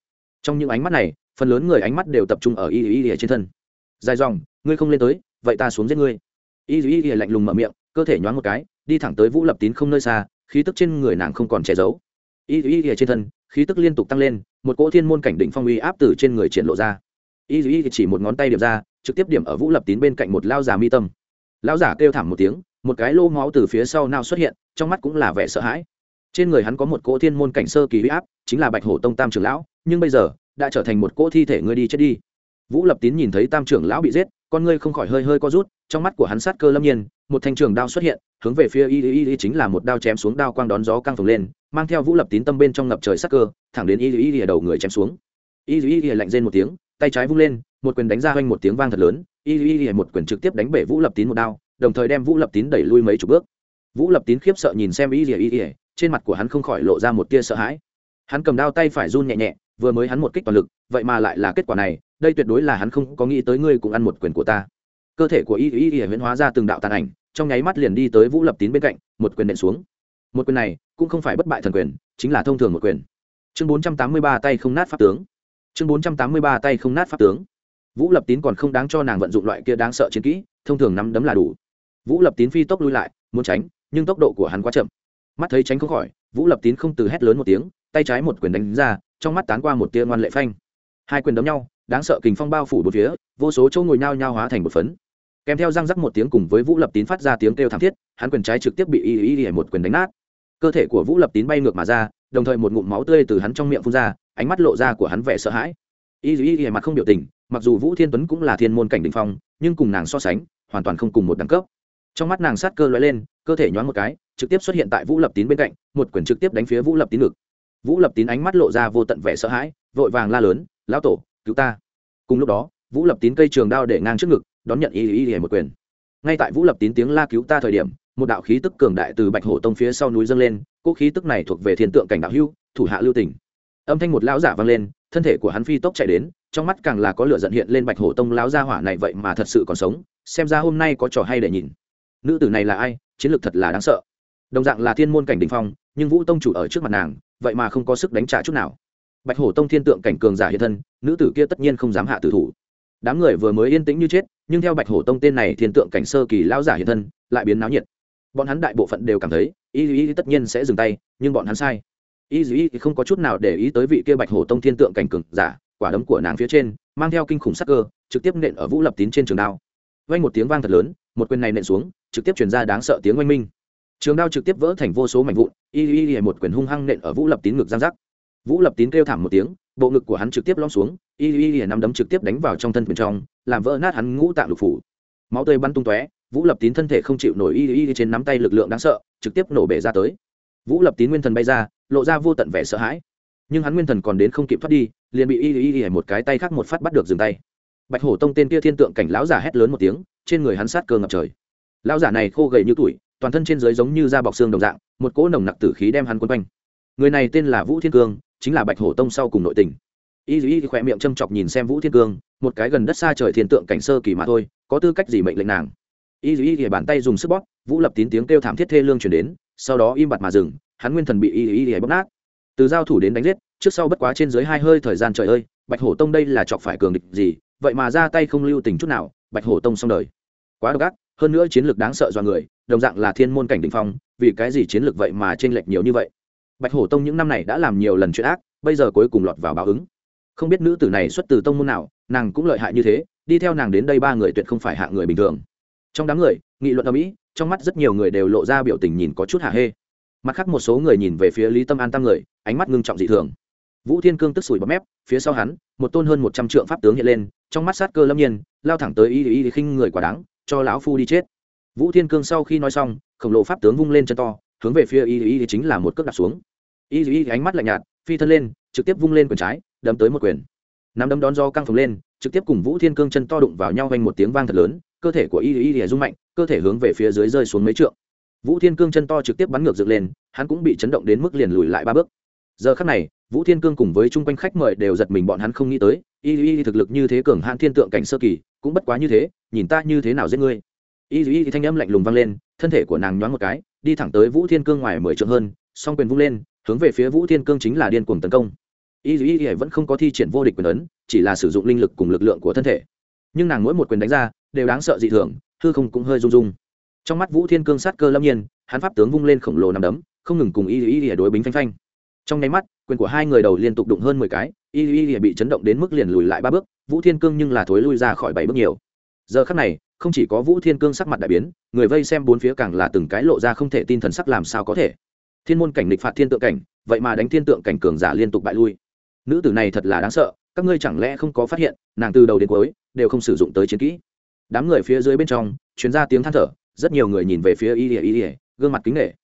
Trong những ánh mắt này, phần lớn người ánh mắt đều tập trung ở y y y trên thân. Dài dòng, ngươi không lên tới, vậy ta xuống giết ngươi. Y y y lạnh lùng mở miệng, cơ thể nhoáng một cái, đi thẳng tới vũ lập tín không nơi xa, khí tức trên người nàng không còn che giấu. Y y y trên thân, khí tức liên tục tăng lên, một cỗ thiên môn cảnh định phong uy áp từ trên người triển lộ ra. Y y chỉ một ngón tay điểm ra trực tiếp điểm ở vũ lập tín bên cạnh một lao già mi tâm. Lao giả kêu thảm một tiếng, một cái lô máu từ phía sau nào xuất hiện, trong mắt cũng là vẻ sợ hãi. Trên người hắn có một cỗ thiên môn cảnh sơ kỳ huy áp, chính là bạch hổ tông tam trưởng lão, nhưng bây giờ, đã trở thành một cỗ thi thể ngươi đi chết đi. Vũ lập tín nhìn thấy tam trưởng lão bị giết, con ngươi không khỏi hơi hơi co rút, trong mắt của hắn sát cơ lâm nhiên, một thanh trường đao xuất hiện, hướng về phía y y y chính là một đao chém xuống đao quang đón gió căng phồng lên, mang theo vũ lập tín tâm bên trong ngập trời sát cơ, thẳng đến y y y đầu người chém xuống. Y y y lạnh rên một tiếng, tay trái vung lên một quyền đánh ra hoanh một tiếng vang thật lớn, y y y, một quyền trực tiếp đánh bể vũ lập tín một đao, đồng thời đem vũ lập tín đẩy lui mấy chục bước. Vũ lập tín khiếp sợ nhìn xem y y y, trên mặt của hắn không khỏi lộ ra một tia sợ hãi. Hắn cầm đao tay phải run nhẹ nhẹ, vừa mới hắn một kích toàn lực, vậy mà lại là kết quả này, đây tuyệt đối là hắn không có nghĩ tới ngươi cũng ăn một quyền của ta. Cơ thể của y y y huyễn hóa ra từng đạo tàn ảnh, trong nháy mắt liền đi tới vũ lập tín bên cạnh, một quyền nện xuống. Một quyền này cũng không phải bất bại thần quyền, chính là thông thường một quyền. Chương bốn trăm tám mươi ba tay không nát pháp tướng. Chương bốn trăm tám mươi ba tay không nát pháp tướng vũ lập tín còn không đáng cho nàng vận dụng loại kia đáng sợ chiến kỹ, thông thường nắm đấm là đủ. Vũ lập tín phi tốc lui lại, muốn tránh, nhưng tốc độ của hắn quá chậm. Mắt thấy tránh không khỏi, vũ lập tín không từ hét lớn một tiếng, tay trái một quyền đánh ra, trong mắt tán qua một tia ngoan lệ phanh. Hai quyền đấm nhau, đáng sợ kình phong bao phủ một phía, vô số chỗ ngồi nhao nhao hóa thành một phấn. Kèm theo răng rắc một tiếng cùng với vũ lập tín phát ra tiếng kêu thảm thiết, hắn quyền trái trực tiếp bị y y y một quyền đánh nát. Cơ thể của vũ lập tín bay ngược mà ra, đồng thời một ngụm máu tươi từ hắn trong miệng phun ra, ánh mắt lộ ra của hắn vẻ sợ hãi. Y y y mặt không biểu tình mặc dù vũ thiên tuấn cũng là thiên môn cảnh đình phong, nhưng cùng nàng so sánh, hoàn toàn không cùng một đẳng cấp. Trong mắt nàng sát cơ lóe lên, cơ thể nhoáng một cái, trực tiếp xuất hiện tại vũ lập tín bên cạnh, một quyền trực tiếp đánh phía vũ lập tín ngực. Vũ lập tín ánh mắt lộ ra vô tận vẻ sợ hãi, vội vàng la lớn, lão tổ, cứu ta. Cùng lúc đó, vũ lập tín cây trường đao để ngang trước ngực, đón nhận y y y một quyền. Ngay tại vũ lập tín tiếng la cứu ta thời điểm, một đạo khí tức cường đại từ bạch hổ tông phía sau núi dâng lên, cỗ khí tức này thuộc về thiên tượng cảnh đạo hưu thủ hạ lưu tỉnh âm thanh một lão giả vang lên, thân thể của hắn phi tốc chạy đến trong mắt càng là có lửa giận hiện lên bạch hổ tông lão gia hỏa này vậy mà thật sự còn sống, xem ra hôm nay có trò hay để nhìn. Nữ tử này là ai? Chiến lược thật là đáng sợ. Đồng dạng là thiên môn cảnh đình phong, nhưng vũ tông chủ ở trước mặt nàng, vậy mà không có sức đánh trả chút nào. Bạch hổ tông thiên tượng cảnh cường giả hiện thân, nữ tử kia tất nhiên không dám hạ tử thủ. Đám người vừa mới yên tĩnh như chết, nhưng theo bạch hổ tông tên này thiên tượng cảnh sơ kỳ lão giả hiện thân, lại biến náo nhiệt. Bọn hắn đại bộ phận đều cảm thấy, y y tất nhiên sẽ dừng tay, nhưng bọn hắn sai. Y y không có chút nào để ý tới vị kia bạch hổ tông thiên tượng cảnh cường giả quả đấm của nàng phía trên, mang theo kinh khủng sắc cơ, trực tiếp nện ở vũ lập tín trên trường đao. Vang một tiếng vang thật lớn, một quyền này nện xuống, trực tiếp truyền ra đáng sợ tiếng oanh minh. Trường đao trực tiếp vỡ thành vô số mảnh vụn, y y y, một quyền hung hăng nện ở vũ lập tín ngực giang giác. Vũ lập tín kêu thảm một tiếng, bộ ngực của hắn trực tiếp lom xuống, y y y, nắm đấm trực tiếp đánh vào trong thân bên trong, làm vỡ nát hắn ngũ tạng lục phủ. Máu tươi bắn tung tóe, vũ lập tín thân thể không chịu nổi y y trên nắm tay lực lượng đáng sợ, trực tiếp nổ bể ra tới. Vũ lập tín nguyên thần bay ra, lộ ra vô tận vẻ sợ hãi nhưng hắn nguyên thần còn đến không kịp thoát đi, liền bị y y y một cái tay khác một phát bắt được dừng tay. Bạch hổ tông tên kia thiên tượng cảnh lão giả hét lớn một tiếng, trên người hắn sát cơ ngập trời. Lão giả này khô gầy như tuổi toàn thân trên dưới giống như da bọc xương đồng dạng, một cỗ nồng nặc tử khí đem hắn quấn quanh. Người này tên là vũ thiên cương, chính là bạch hổ tông sau cùng nội tình. Y y khỏe miệng châm chọc nhìn xem vũ thiên cương, một cái gần đất xa trời thiên tượng cảnh sơ kỳ mà thôi, có tư cách gì mệnh lệnh nàng? Y y y bàn tay dùng sức bóp, vũ lập tín tiếng kêu thảm thiết thê lương chuyển đến, sau đó im bặt mà dừng, hắn nguyên thần bị y y y bóp nát từ giao thủ đến đánh giết, trước sau bất quá trên dưới hai hơi thời gian trời ơi, bạch hổ tông đây là chọc phải cường địch gì, vậy mà ra tay không lưu tình chút nào, bạch hổ tông xong đời. Quá độc ác, hơn nữa chiến lược đáng sợ do người, đồng dạng là thiên môn cảnh đ phong, vì cái gì chiến lược vậy mà t r ê n lệch nhiều như vậy? Bạch hổ tông những năm này đã làm nhiều lần chuyện ác, bây giờ cuối cùng lọt vào báo ứng. Không biết nữ tử này xuất từ tông môn nào, nàng cũng lợi hại như thế, đi theo nàng đến đây ba người tuyệt không phải hạ người bình thường. Trong đám người, nghị luận ở mỹ, trong mắt rất nhiều người đều lộ ra biểu tình nhìn có chút hạ hê. Mặt khác một số người nhìn về phía lý tâm an tam người ánh mắt ngưng trọng dị thường. Vũ thiên cương tức sủi bọt mép, phía sau hắn, một tôn hơn một trăm trượng pháp tướng hiện lên, trong mắt sát cơ lâm nhiên, lao thẳng tới y y khinh người quả đáng cho lão phu đi chết. Vũ thiên cương sau khi nói xong, khổng lồ pháp tướng vung lên chân to, hướng về phía y y chính là một cước đặt xuống. Y y ánh mắt lạnh nhạt, phi thân lên, trực tiếp vung lên quyền trái, đấm tới một quyền. Nắm đấm đón do căng phồng lên, trực tiếp cùng vũ thiên cương chân to đụng vào nhau vanh một tiếng vang thật lớn, cơ thể của y y rung mạnh, cơ thể hướng về phía dưới rơi xuống mấy trượng. Vũ thiên cương chân to trực tiếp bắn ngược dựng lên, hắn cũng bị chấn động đến mức liền lùi lại ba bước giờ khắc này, vũ thiên cương cùng với chung quanh khách mời đều giật mình bọn hắn không nghĩ tới, y y thực lực như thế cường hãn thiên tượng cảnh sơ kỳ, cũng bất quá như thế, nhìn ta như thế nào giết ngươi. Y y thanh âm lạnh lùng vang lên, thân thể của nàng nhoáng một cái, đi thẳng tới vũ thiên cương ngoài mười trượng hơn, song quyền vung lên, hướng về phía vũ thiên cương chính là điên cuồng tấn công. Y y vẫn không có thi triển vô địch quyền ấn, chỉ là sử dụng linh lực cùng lực lượng của thân thể. Nhưng nàng mỗi một quyền đánh ra, đều đáng sợ dị thường, hư không cũng hơi rung rung. Trong mắt vũ thiên cương sát cơ lâm nhiên, hắn pháp tướng vung lên khổng lồ nằm đấm, không ngừng cùng y y y đối bính phanh phanh trong nháy mắt, quyền của hai người đầu liên tục đụng hơn mười cái, y y y bị chấn động đến mức liền lùi lại ba bước, vũ thiên cương nhưng là thối lui ra khỏi bảy bước nhiều. Giờ khắc này, không chỉ có vũ thiên cương sắc mặt đại biến, người vây xem bốn phía càng là từng cái lộ ra không thể tin thần sắc làm sao có thể. Thiên môn cảnh địch phạt thiên tượng cảnh, vậy mà đánh thiên tượng cảnh cường giả liên tục bại lui. Nữ tử này thật là đáng sợ, các ngươi chẳng lẽ không có phát hiện, nàng từ đầu đến cuối đều không sử dụng tới chiến kỹ. Đám người phía dưới bên trong chuyến ra tiếng than thở, rất nhiều người nhìn về phía y ỉa y ỉa gương mặt kính nghệ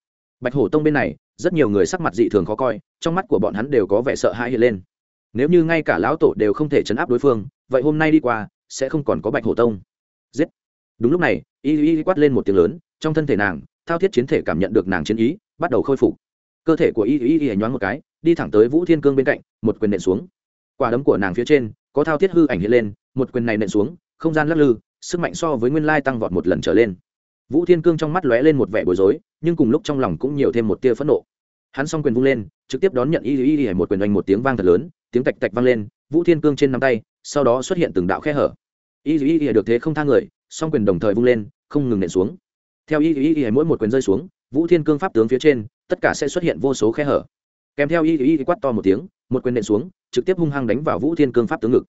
bạch hổ tông bên này rất nhiều người sắc mặt dị thường khó coi, trong mắt của bọn hắn đều có vẻ sợ hãi hiện lên. Nếu như ngay cả lão tổ đều không thể chấn áp đối phương, vậy hôm nay đi qua, sẽ không còn có bạch hổ tông. Giết! Đúng lúc này, y y quát lên một tiếng lớn, trong thân thể nàng, thao thiết chiến thể cảm nhận được nàng chiến ý, bắt đầu khôi phục. Cơ thể của y y y nhoáng một cái, đi thẳng tới vũ thiên cương bên cạnh, một quyền nện xuống. Quả đấm của nàng phía trên, có thao thiết hư ảnh hiện lên, một quyền này nện xuống, không gian lắc lư, sức mạnh so với nguyên lai tăng vọt một lần trở lên vũ thiên cương trong mắt lóe lên một vẻ bối rối, nhưng cùng lúc trong lòng cũng nhiều thêm một tia phẫn nộ. Hắn s o n g quyền vung lên, trực tiếp đón nhận y y y một quyền oanh một tiếng vang thật lớn, tiếng tạch tạch vang lên, vũ thiên cương trên nắm tay, sau đó xuất hiện từng đạo khe hở. Y y y được thế không thang người s o n g quyền đồng thời vung lên, không ngừng nện xuống. Theo y y y mỗi một quyền rơi xuống, vũ thiên cương pháp tướng phía trên, tất cả sẽ xuất hiện vô số khe hở. Kèm theo y y quát to một tiếng, một quyền nện xuống, trực tiếp hung hăng đánh vào vũ thiên cương pháp tướng ngực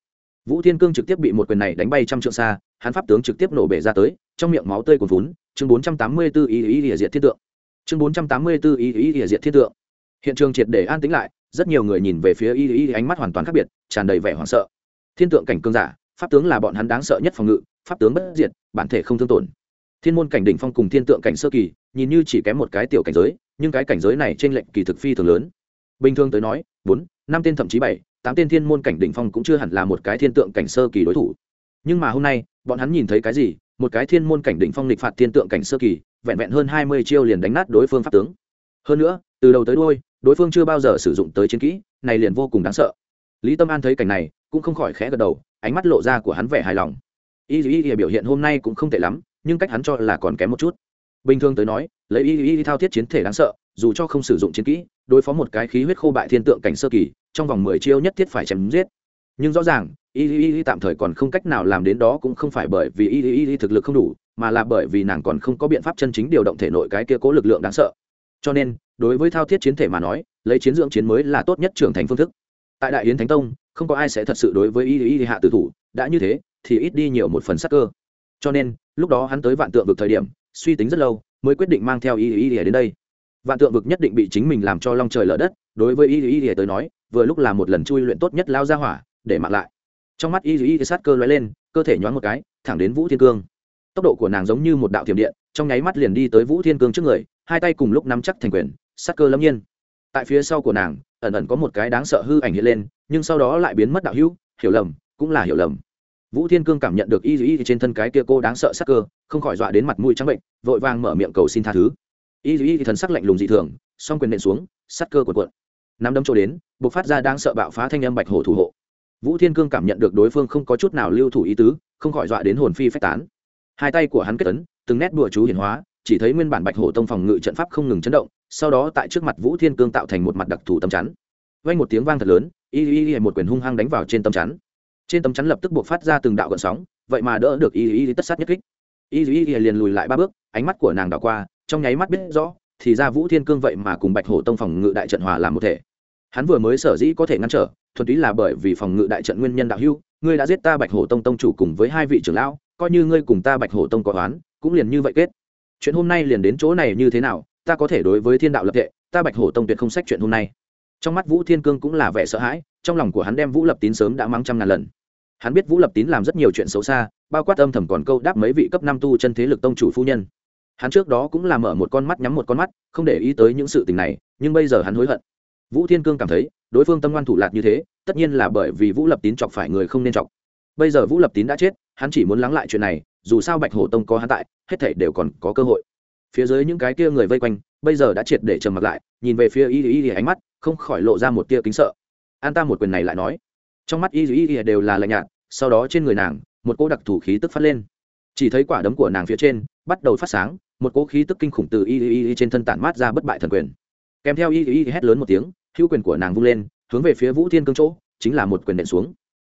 vũ thiên cương trực tiếp bị một quyền này đánh bay trăm trượng xa, hắn pháp tướng trực tiếp nổ bể ra tới, trong miệng máu tươi cuồn vốn chương bốn trăm tám mươi b ố ý ý ỉa diệt thiên tượng. Chương bốn trăm tám mươi b ố ý ý ỉa diệt thiên tượng. Hiện trường triệt để an tĩnh lại, rất nhiều người nhìn về phía ý ý ánh mắt hoàn toàn khác biệt, tràn đầy vẻ hoảng sợ. Thiên tượng cảnh cương giả, pháp tướng là bọn hắn đáng sợ nhất phòng ngự, pháp tướng bất diệt, bản thể không thương tổn. Thiên môn cảnh đỉnh phong cùng thiên tượng cảnh sơ kỳ, nhìn như chỉ kém một cái tiểu cảnh giới, nhưng cái cảnh giới này trên lệnh kỳ thực phi thường lớn. Bình thường tới nói, bốn, năm tên thậm chí bảy tám tên thiên môn cảnh đỉnh phong cũng chưa hẳn là một cái thiên tượng cảnh sơ kỳ đối thủ. Nhưng mà hôm nay, bọn hắn nhìn thấy cái gì? Một cái thiên môn cảnh đỉnh phong lịch phạt thiên tượng cảnh sơ kỳ, vẹn vẹn hơn hai mươi chiêu liền đánh nát đối phương pháp tướng. Hơn nữa, từ đầu tới đôi đối phương chưa bao giờ sử dụng tới chiến kỹ, này liền vô cùng đáng sợ. Lý tâm an thấy cảnh này, cũng không khỏi khẽ gật đầu, ánh mắt lộ ra của hắn vẻ hài lòng. Y y y biểu hiện hôm nay cũng không tệ lắm, nhưng cách hắn cho là còn kém một chút. Bình thường tới nói, lấy y y thao thiết chiến thể đáng sợ dù cho không sử dụng chiến kỹ đối phó một cái khí huyết khô bại thiên tượng cảnh sơ kỳ trong vòng mười chiêu nhất thiết phải chém giết nhưng rõ ràng y y y tạm thời còn không cách nào làm đến đó cũng không phải bởi vì y y y thực lực không đủ mà là bởi vì nàng còn không có biện pháp chân chính điều động thể nội cái kia cố lực lượng đáng sợ cho nên đối với thao thiết chiến thể mà nói lấy chiến dưỡng chiến mới là tốt nhất trưởng thành phương thức tại đại yến thánh tông không có ai sẽ thật sự đối với y y hạ tử thủ đã như thế thì ít đi nhiều một phần sắc cơ cho nên lúc đó hắn tới vạn tượng vực thời điểm suy tính rất lâu mới quyết định mang theo y y đến đây vạn tượng vực nhất định bị chính mình làm cho long trời lở đất, đối với y y tới nói, vừa lúc là một lần chui luyện tốt nhất lao ra hỏa, để mặc lại. Trong mắt y y sát cơ lóe lên, cơ thể nhoáng một cái, thẳng đến vũ thiên cương. Tốc độ của nàng giống như một đạo thiểm điện, trong nháy mắt liền đi tới vũ thiên cương trước người, hai tay cùng lúc nắm chắc thành quyền, sát cơ lâm nhiên. Tại phía sau của nàng, ẩn ẩn có một cái đáng sợ hư ảnh hiện lên, nhưng sau đó lại biến mất đạo hữu, hiểu lầm, cũng là hiểu lầm. Vũ thiên cương cảm nhận được y y trên thân cái kia cô đáng sợ sắc cơ, không khỏi dọa đến mặt mũi trắng bệnh, vội vàng mở miệng cầu xin tha thứ y y thần sắc lạnh lùng dị thường song quyền nện xuống sắt cơ quần cuộn. Nắm đấm trôi đến buộc phát ra đang sợ bạo phá thanh âm bạch hổ thủ hộ. Vũ thiên cương cảm nhận được đối phương không có chút nào lưu thủ ý tứ không khỏi dọa đến hồn phi phách tán. Hai tay của hắn kết tấn, từng nét đùa chú hiển hóa chỉ thấy nguyên bản bạch hổ tông phòng ngự trận pháp không ngừng chấn động sau đó tại trước mặt vũ thiên cương tạo thành một mặt đặc thù tầm chắn. Vang một tiếng vang thật lớn y y y một quyền hung hăng đánh vào trên tầm chắn. Trên tấm chắn lập tức buộc phát ra từng đạo gợn sóng vậy mà đỡ được y y tất sát nhất kích. Y y liền lùi lại ba bước ánh mắt của nàng đảo qua trong nháy mắt biết rõ, thì ra vũ thiên cương vậy mà cùng bạch hổ tông phòng ngự đại trận hòa làm một thể. Hắn vừa mới sở dĩ có thể ngăn trở, thuần túy là bởi vì phòng ngự đại trận nguyên nhân đạo hưu ngươi đã giết ta bạch hổ tông tông chủ cùng với hai vị trưởng lão, coi như ngươi cùng ta bạch hổ tông có oán, cũng liền như vậy kết. Chuyện hôm nay liền đến chỗ này như thế nào, ta có thể đối với thiên đạo lập tệ ta bạch hổ tông tuyệt không sách chuyện hôm nay. Trong mắt vũ thiên cương cũng là vẻ sợ hãi, trong lòng của hắn đem vũ lập tín sớm đã mắng trăm ngàn lần. Hắn biết vũ lập tín làm rất nhiều chuyện xấu xa, bao quát âm thầm còn câu đáp mấy vị cấp năm tu chân thế lực tông chủ phu nhân hắn trước đó cũng là mở một con mắt nhắm một con mắt, không để ý tới những sự tình này, nhưng bây giờ hắn hối hận. Vũ thiên cương cảm thấy, đối phương tâm ngoan thủ lạc như thế, tất nhiên là bởi vì vũ lập tín chọc phải người không nên chọc. Bây giờ vũ lập tín đã chết, hắn chỉ muốn lắng lại chuyện này, dù sao bạch hổ tông có hắn tại, hết thảy đều còn có cơ hội. Phía dưới những cái kia người vây quanh, bây giờ đã triệt để trầm mặt lại, nhìn về phía y y y ánh mắt, không khỏi lộ ra một tia kính sợ. An ta một quyền này lại nói. Trong mắt y y y đều là lạnh nhạt, sau đó trên người nàng, một cỗ đặc thủ khí tức phát lên chỉ thấy quả đấm của nàng phía trên bắt đầu phát sáng, một cỗ khí tức kinh khủng từ y y y trên thân tản mát ra bất bại thần quyền. Kèm theo y y hét lớn một tiếng, hữu quyền của nàng vung lên, hướng về phía vũ thiên cương chỗ, chính là một quyền đệm xuống.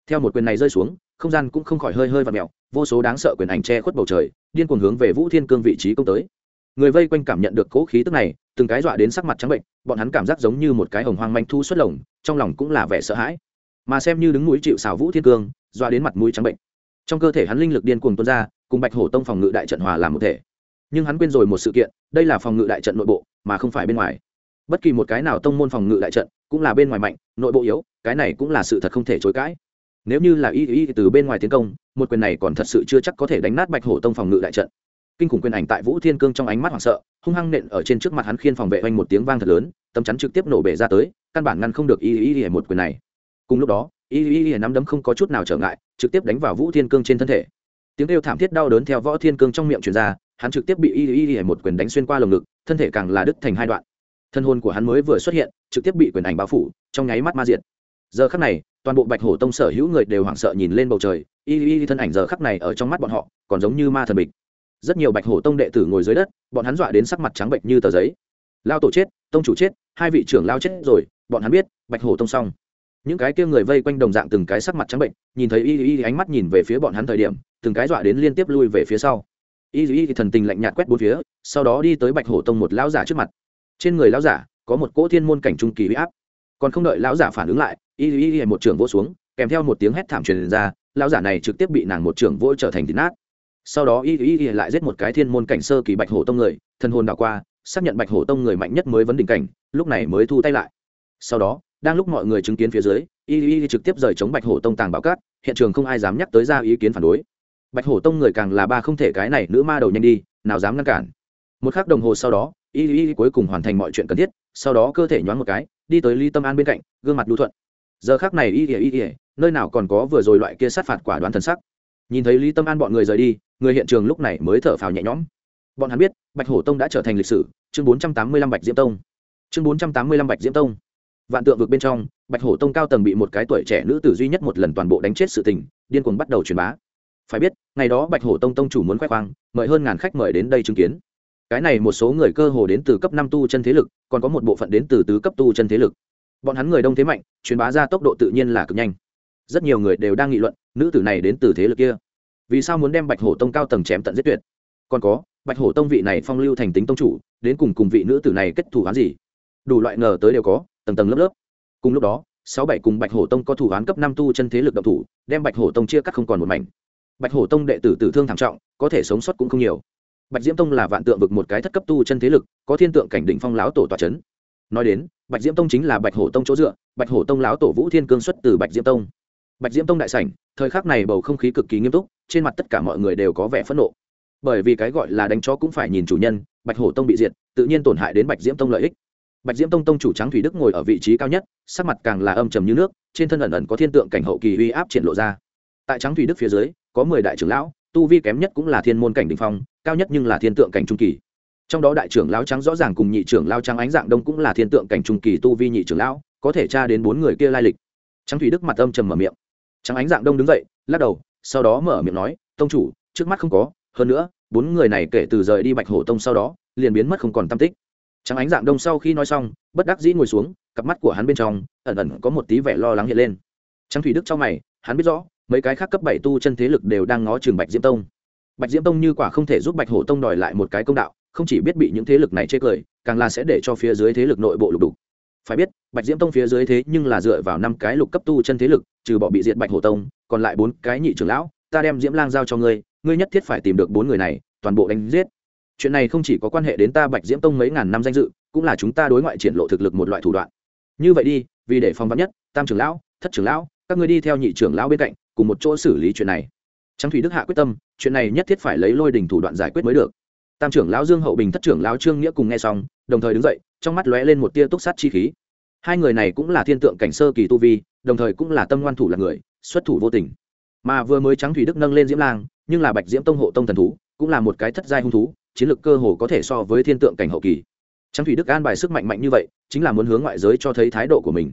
Theo một quyền này rơi xuống, không gian cũng không khỏi hơi hơi và mẹo vô số đáng sợ quyền ảnh che khuất bầu trời, điên cuồng hướng về vũ thiên cương vị trí công tới. Người vây quanh cảm nhận được cỗ khí tức này, từng cái dọa đến sắc mặt trắng bệnh, bọn hắn cảm giác giống như một cái hồng hoang manh thu xuất lồng, trong lòng cũng là vẻ sợ hãi. Mà xem như đứng núi chịu xào vũ thiên cương, dọa đến mặt mũi trắng bệnh. Trong cơ thể hắn linh lực điên cuồng tuôn ra cùng bạch hổ tông phòng ngự đại trận hòa làm một thể. Nhưng hắn quên rồi một sự kiện, đây là phòng ngự đại trận nội bộ, mà không phải bên ngoài. Bất kỳ một cái nào tông môn phòng ngự đại trận, cũng là bên ngoài mạnh, nội bộ yếu, cái này cũng là sự thật không thể chối cãi. Nếu như là y y từ bên ngoài tiến công, một quyền này còn thật sự chưa chắc có thể đánh nát bạch hổ tông phòng ngự đại trận. Kinh khủng quyền ảnh tại vũ thiên cương trong ánh mắt hoảng sợ, hung hăng nện ở trên trước mặt hắn khiên phòng vệ oanh một tiếng vang thật lớn, tấm chắn trực tiếp nổ bể ra tới, căn bản ngăn không được y y y một quyền này. Cùng lúc đó, y y y nắm đấm không có chút nào trở ngại, trực tiếp đánh vào vũ thiên cương trên thân thể tiếng kêu thảm thiết đau đớn theo võ thiên cương trong miệng truyền ra, hắn trực tiếp bị y y y một quyền đánh xuyên qua lồng ngực, thân thể càng là đứt thành hai đoạn. Thân hồn của hắn mới vừa xuất hiện, trực tiếp bị quyền ảnh bao phủ, trong nháy mắt ma diệt. Giờ khắc này, toàn bộ bạch hổ tông sở hữu người đều hoảng sợ nhìn lên bầu trời, y y thân ảnh giờ khắc này ở trong mắt bọn họ, còn giống như ma thần bịch. Rất nhiều bạch hổ tông đệ tử ngồi dưới đất, bọn hắn dọa đến sắc mặt trắng bệnh như tờ giấy. Lao tổ chết, tông chủ chết, hai vị trưởng lao chết rồi, bọn hắn biết, bạch hổ tông xong những cái kia người vây quanh đồng dạng từng cái sắc mặt trắng bệnh, nhìn thấy y y ánh mắt nhìn về phía bọn hắn thời điểm, từng cái dọa đến liên tiếp lui về phía sau. Y y thần tình lạnh nhạt quét bốn phía, sau đó đi tới bạch hổ tông một lão giả trước mặt. Trên người lão giả có một cỗ thiên môn cảnh trung kỳ huy áp. Còn không đợi lão giả phản ứng lại, y y y một trường vỗ xuống, kèm theo một tiếng hét thảm truyền ra, lão giả này trực tiếp bị nàng một trường vỗ trở thành thịt nát. Sau đó y y y lại giết một cái thiên môn cảnh sơ kỳ bạch hổ tông người thân hồn đảo qua, xác nhận bạch hổ tông người mạnh nhất mới vấn đỉnh cảnh, lúc này mới thu tay lại. Sau đó đang lúc mọi người chứng kiến phía dưới, y y trực tiếp rời chống bạch hổ tông tàng bảo cát, hiện trường không ai dám nhắc tới ra ý kiến phản đối. Bạch hổ tông người càng là ba không thể cái này, nữ ma đầu nhanh đi, nào dám ngăn cản. Một khắc đồng hồ sau đó, y y cuối cùng hoàn thành mọi chuyện cần thiết, sau đó cơ thể nhoáng một cái, đi tới ly tâm an bên cạnh, gương mặt lưu thuận. Giờ khác này y y y, nơi nào còn có vừa rồi loại kia sát phạt quả đoán thần sắc. Nhìn thấy lý tâm an bọn người rời đi, người hiện trường lúc này mới thở phào nhẹ nhõm. Bọn hắn biết, bạch hổ tông đã trở thành lịch sử, chương bốn trăm tám mươi lăm bạch diễm tông. Chương bốn trăm tám mươi lăm bạch diễm tông vạn tượng vực bên trong, bạch hổ tông cao tầng bị một cái tuổi trẻ nữ tử duy nhất một lần toàn bộ đánh chết sự tình, điên cuồng bắt đầu truyền bá. Phải biết, ngày đó bạch hổ tông tông chủ muốn khoe khoang, mời hơn ngàn khách mời đến đây chứng kiến. Cái này một số người cơ hồ đến từ cấp năm tu chân thế lực, còn có một bộ phận đến từ tứ cấp tu chân thế lực. Bọn hắn người đông thế mạnh, truyền bá ra tốc độ tự nhiên là cực nhanh. Rất nhiều người đều đang nghị luận, nữ tử này đến từ thế lực kia. Vì sao muốn đem bạch hổ tông cao tầng chém tận giết tuyệt? Còn có, bạch hổ tông vị này phong lưu thành tính tông chủ, đến cùng cùng vị nữ tử này kết thủ hắn gì? Đủ loại ngờ tới đều có tầng tầng lớp lớp. Cùng lúc đó, sáu bảy cùng bạch hổ tông có thủ án cấp năm tu chân thế lực động thủ, đem bạch hổ tông chia cắt không còn một mảnh. Bạch hổ tông đệ tử tử thương thảm trọng, có thể sống sót cũng không nhiều. Bạch diễm tông là vạn tượng vực một cái thất cấp tu chân thế lực, có thiên tượng cảnh đỉnh phong láo tổ tòa c h ấ n nói đến, bạch diễm tông chính là bạch hổ tông chỗ dựa, bạch hổ tông láo tổ vũ thiên cương xuất từ bạch diễm tông. Bạch diễm tông đại sảnh, thời khắc này bầu không khí cực kỳ nghiêm túc, trên mặt tất cả mọi người đều có vẻ phẫn nộ. Bởi vì cái gọi là đánh chó cũng phải nhìn chủ nhân, bạch hổ tông bị diệt, tự nhiên tổn hại đến bạch diễm tông lợi ích bạch diễm tông tông chủ trắng thủy đức ngồi ở vị trí cao nhất, sắc mặt càng là âm trầm như nước, trên thân ẩn ẩn có thiên tượng cảnh hậu kỳ uy áp triển lộ ra. Tại trắng thủy đức phía dưới, có mười đại trưởng lão, tu vi kém nhất cũng là thiên môn cảnh đình phong, cao nhất nhưng là thiên tượng cảnh trung kỳ. Trong đó đại trưởng lão trắng rõ ràng cùng nhị trưởng lão trắng ánh dạng đông cũng là thiên tượng cảnh trung kỳ tu vi nhị trưởng lão, có thể tra đến bốn người kia lai lịch. Trắng thủy đức mặt âm trầm mở miệng. Trắng ánh dạng đông đứng dậy, lắc đầu, sau đó mở miệng nói, tông chủ, trước mắt không có, hơn nữa, bốn người này kể từ rời đi bạch hổ tông sau đó, liền biến mất không còn tam tích trắng ánh dạng đông sau khi nói xong, bất đắc dĩ ngồi xuống, cặp mắt của hắn bên trong, ẩn ẩn có một tí vẻ lo lắng hiện lên. Trắng thủy đức trong mày, hắn biết rõ, mấy cái khác cấp bảy tu chân thế lực đều đang ngó trường bạch diễm tông. Bạch diễm tông như quả không thể giúp bạch hổ tông đòi lại một cái công đạo, không chỉ biết bị những thế lực này chê cười, càng là sẽ để cho phía dưới thế lực nội bộ lục đục. Phải biết, bạch diễm tông phía dưới thế nhưng là dựa vào năm cái lục cấp tu chân thế lực, trừ bỏ bị diệt bạch hổ tông, còn lại bốn cái nhị trưởng lão, ta đem diễm lang giao cho ngươi ngươi nhất thiết phải tìm được bốn người này, toàn bộ đánh giết chuyện này không chỉ có quan hệ đến ta bạch diễm tông mấy ngàn năm danh dự, cũng là chúng ta đối ngoại triển lộ thực lực một loại thủ đoạn. Như vậy đi, vì để phòng vắn nhất, tam trưởng lão, thất trưởng lão, các ngươi đi theo nhị trưởng lão bên cạnh, cùng một chỗ xử lý chuyện này. Trang thủy đức hạ quyết tâm, chuyện này nhất thiết phải lấy lôi đình thủ đoạn giải quyết mới được. Tam trưởng lão dương hậu bình, thất trưởng lão trương nghĩa cùng nghe xong, đồng thời đứng dậy, trong mắt lóe lên một tia túc sát chi khí. Hai người này cũng là thiên tượng cảnh sơ kỳ tu vi, đồng thời cũng là tâm ngoan thủ là người, xuất thủ vô tình. Mà vừa mới trắng thủy đức nâng lên diễm lang, nhưng là bạch diễm tông hộ tông thần thú, cũng là một cái thất giai hung thú chiến lược cơ hồ có thể so với thiên tượng cảnh hậu kỳ. Trắng thủy đức an bài sức mạnh mạnh như vậy, chính là muốn hướng ngoại giới cho thấy thái độ của mình.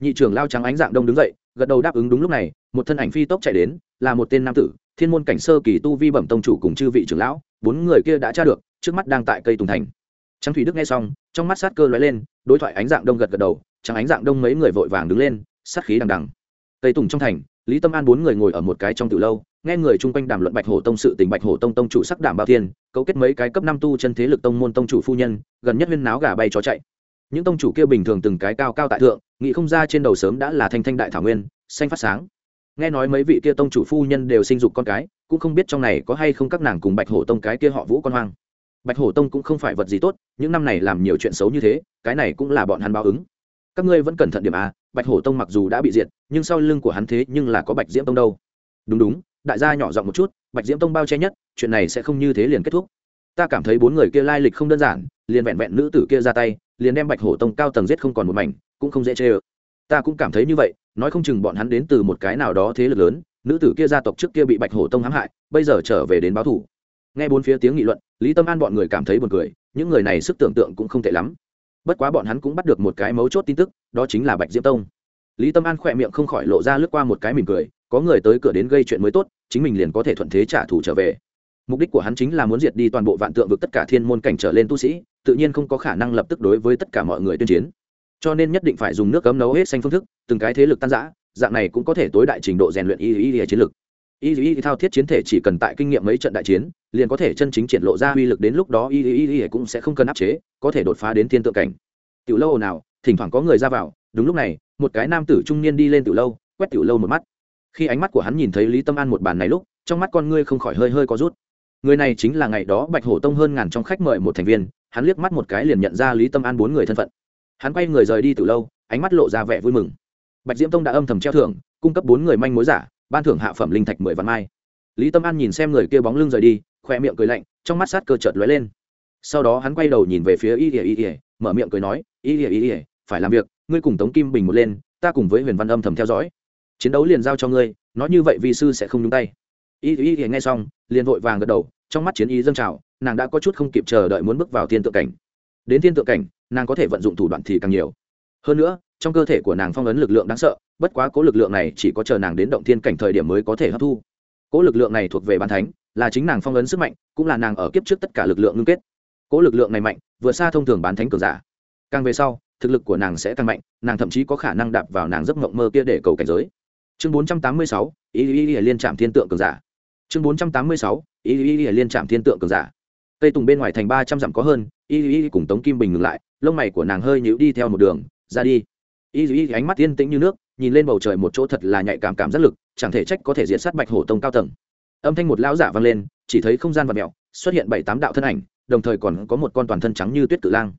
Nhị trưởng lao trắng ánh dạng đông đứng dậy, gật đầu đáp ứng đúng lúc này, một thân ảnh phi tốc chạy đến, là một tên nam tử, thiên môn cảnh sơ kỳ tu vi bẩm tông chủ cùng chư vị trưởng lão, bốn người kia đã tra được, trước mắt đang tại cây tùng thành. Trắng thủy đức nghe xong, trong mắt sát cơ lóe lên, đối thoại ánh dạng đông gật gật đầu trắng ánh dạng đông mấy người vội vàng đứng lên, sát khí đằng đằng. Cây tùng trong thành lý tâm an bốn người ngồi ở một cái trong từ lâu, nghe người chung quanh đàm luận bạch hổ tông sự tình bạch hổ tông tông chủ sắc đảm bao thiên, cấu kết mấy cái cấp năm tu chân thế lực tông môn tông chủ phu nhân, gần nhất huyên náo gà bay chó chạy. Những tông chủ kia bình thường từng cái cao cao tại thượng, nghĩ không ra trên đầu sớm đã là thanh thanh đại thảo nguyên, xanh phát sáng. Nghe nói mấy vị kia tông chủ phu nhân đều sinh dục con cái, cũng không biết trong này có hay không các nàng cùng bạch hổ tông cái kia họ vũ con hoang. Bạch hổ tông cũng không phải vật gì tốt, những năm này làm nhiều chuyện xấu như thế, cái này cũng là bọn hắn báo ứng. Các ngươi vẫn cẩn thận điểm à bạch hổ tông mặc dù đã bị diệt nhưng sau lưng của hắn thế nhưng là có bạch diễm tông đâu. Đúng đúng, đại gia nhỏ giọng một chút, bạch diễm tông bao che nhất, chuyện này sẽ không như thế liền kết thúc. Ta cảm thấy bốn người kia lai lịch không đơn giản, liền vẹn vẹn nữ tử kia ra tay, liền đem bạch hổ tông cao tầng giết không còn một mảnh, cũng không dễ chê ơ. Ta cũng cảm thấy như vậy, nói không chừng bọn hắn đến từ một cái nào đó thế lực lớn, nữ tử kia gia tộc trước kia bị bạch hổ tông hãm hại, bây giờ trở về đến báo thủ. Nghe bốn phía tiếng nghị luận, lý tâm an bọn người cảm thấy buồn cười, những người này sức tưởng tượng cũng không tệ lắm. Bất quá bọn hắn cũng bắt được một cái mấu chốt tin tức, đó chính là bạch diễm tông lý tâm an khỏe miệng không khỏi lộ ra lướt qua một cái mỉm cười, có người tới cửa đến gây chuyện mới tốt, chính mình liền có thể thuận thế trả thù trở về. Mục đích của hắn chính là muốn diệt đi toàn bộ vạn tượng vực tất cả thiên môn cảnh trở lên tu sĩ, tự nhiên không có khả năng lập tức đối với tất cả mọi người tuyên chiến. Cho nên nhất định phải dùng nước cấm nấu hết xanh phương thức, từng cái thế lực tan giã dạng này cũng có thể tối đại trình độ rèn luyện y y y chiến lực. Y y thao thiết chiến thể chỉ cần tại kinh nghiệm mấy trận đại chiến, liền có thể chân chính triển lộ ra uy lực đến lúc đó y y y cũng sẽ không cần áp chế, có thể đột phá đến thiên tượng cảnh. Tiểu lâu nào thỉnh thoảng có người ra vào đúng lúc này, một cái nam tử trung niên đi lên tiểu lâu, quét tiểu lâu một mắt. Khi ánh mắt của hắn nhìn thấy lý tâm an một bàn này lúc, trong mắt con ngươi không khỏi hơi hơi có rút. Người này chính là ngày đó bạch hổ tông hơn ngàn trong khách mời một thành viên, hắn liếc mắt một cái liền nhận ra lý tâm an bốn người thân phận. Hắn quay người rời đi từ lâu, ánh mắt lộ ra vẻ vui mừng. Bạch diễm tông đã âm thầm treo thưởng, cung cấp bốn người manh mối giả, ban thưởng hạ phẩm linh thạch mười vạn mai. Lý tâm an nhìn xem người kia bóng lưng rời đi khoe miệng cười lạnh, trong mắt sát cơ chợt lóe lên. Sau đó hắn quay đầu nhìn về phía y ỉa y ỉa mở miệng cười nói, y ỉa y ỉa phải làm việc ngươi cùng tống kim bình một lên, ta cùng với huyền văn âm thầm theo dõi. Chiến đấu liền giao cho ngươi, nói như vậy vì sư sẽ không nhúng tay. Y y y, nghe xong, liền vội vàng gật đầu, trong mắt chiến ý dâng trào, nàng đã có chút không kịp chờ đợi muốn bước vào thiên tượng cảnh. Đến thiên tượng cảnh, nàng có thể vận dụng thủ đoạn thì càng nhiều. Hơn nữa, trong cơ thể của nàng phong ấn lực lượng đáng sợ, bất quá cố lực lượng này chỉ có chờ nàng đến động thiên cảnh thời điểm mới có thể hấp thu. Cố lực lượng này thuộc về bàn thánh, là chính nàng phong ấn sức mạnh, cũng là nàng ở kiếp trước tất cả lực lượng ngưng kết. Cố lực lượng này mạnh, vượt xa thông thường bán thánh cường giả. Càng về sau thực lực của nàng sẽ tăng mạnh, nàng thậm chí có khả năng đạp vào nàng giấc mộng mơ kia để cầu cảnh giới. Chương bốn trăm tám mươi sáu, ý ý ý liên trạm thiên tượng cường giả. Chương bốn trăm tám mươi sáu, ý ý ý liên trạm thiên tượng cường giả. Cây tùng bên ngoài thành ba trăm dặm có hơn y y cùng tống kim bình ngừng lại, lông mày của nàng hơi nhíu đi theo một đường, ra đi. Y y ánh mắt yên tĩnh như nước, nhìn lên bầu trời một chỗ thật là nhạy cảm cảm giác lực, chẳng thể trách có thể diệt sát bạch hổ tông cao tầng. Âm thanh một lão giả vang lên, chỉ thấy không gian vật mẹo xuất hiện bảy tám đạo thân ảnh, đồng thời còn có một con toàn thân trắng như tuyết cự lang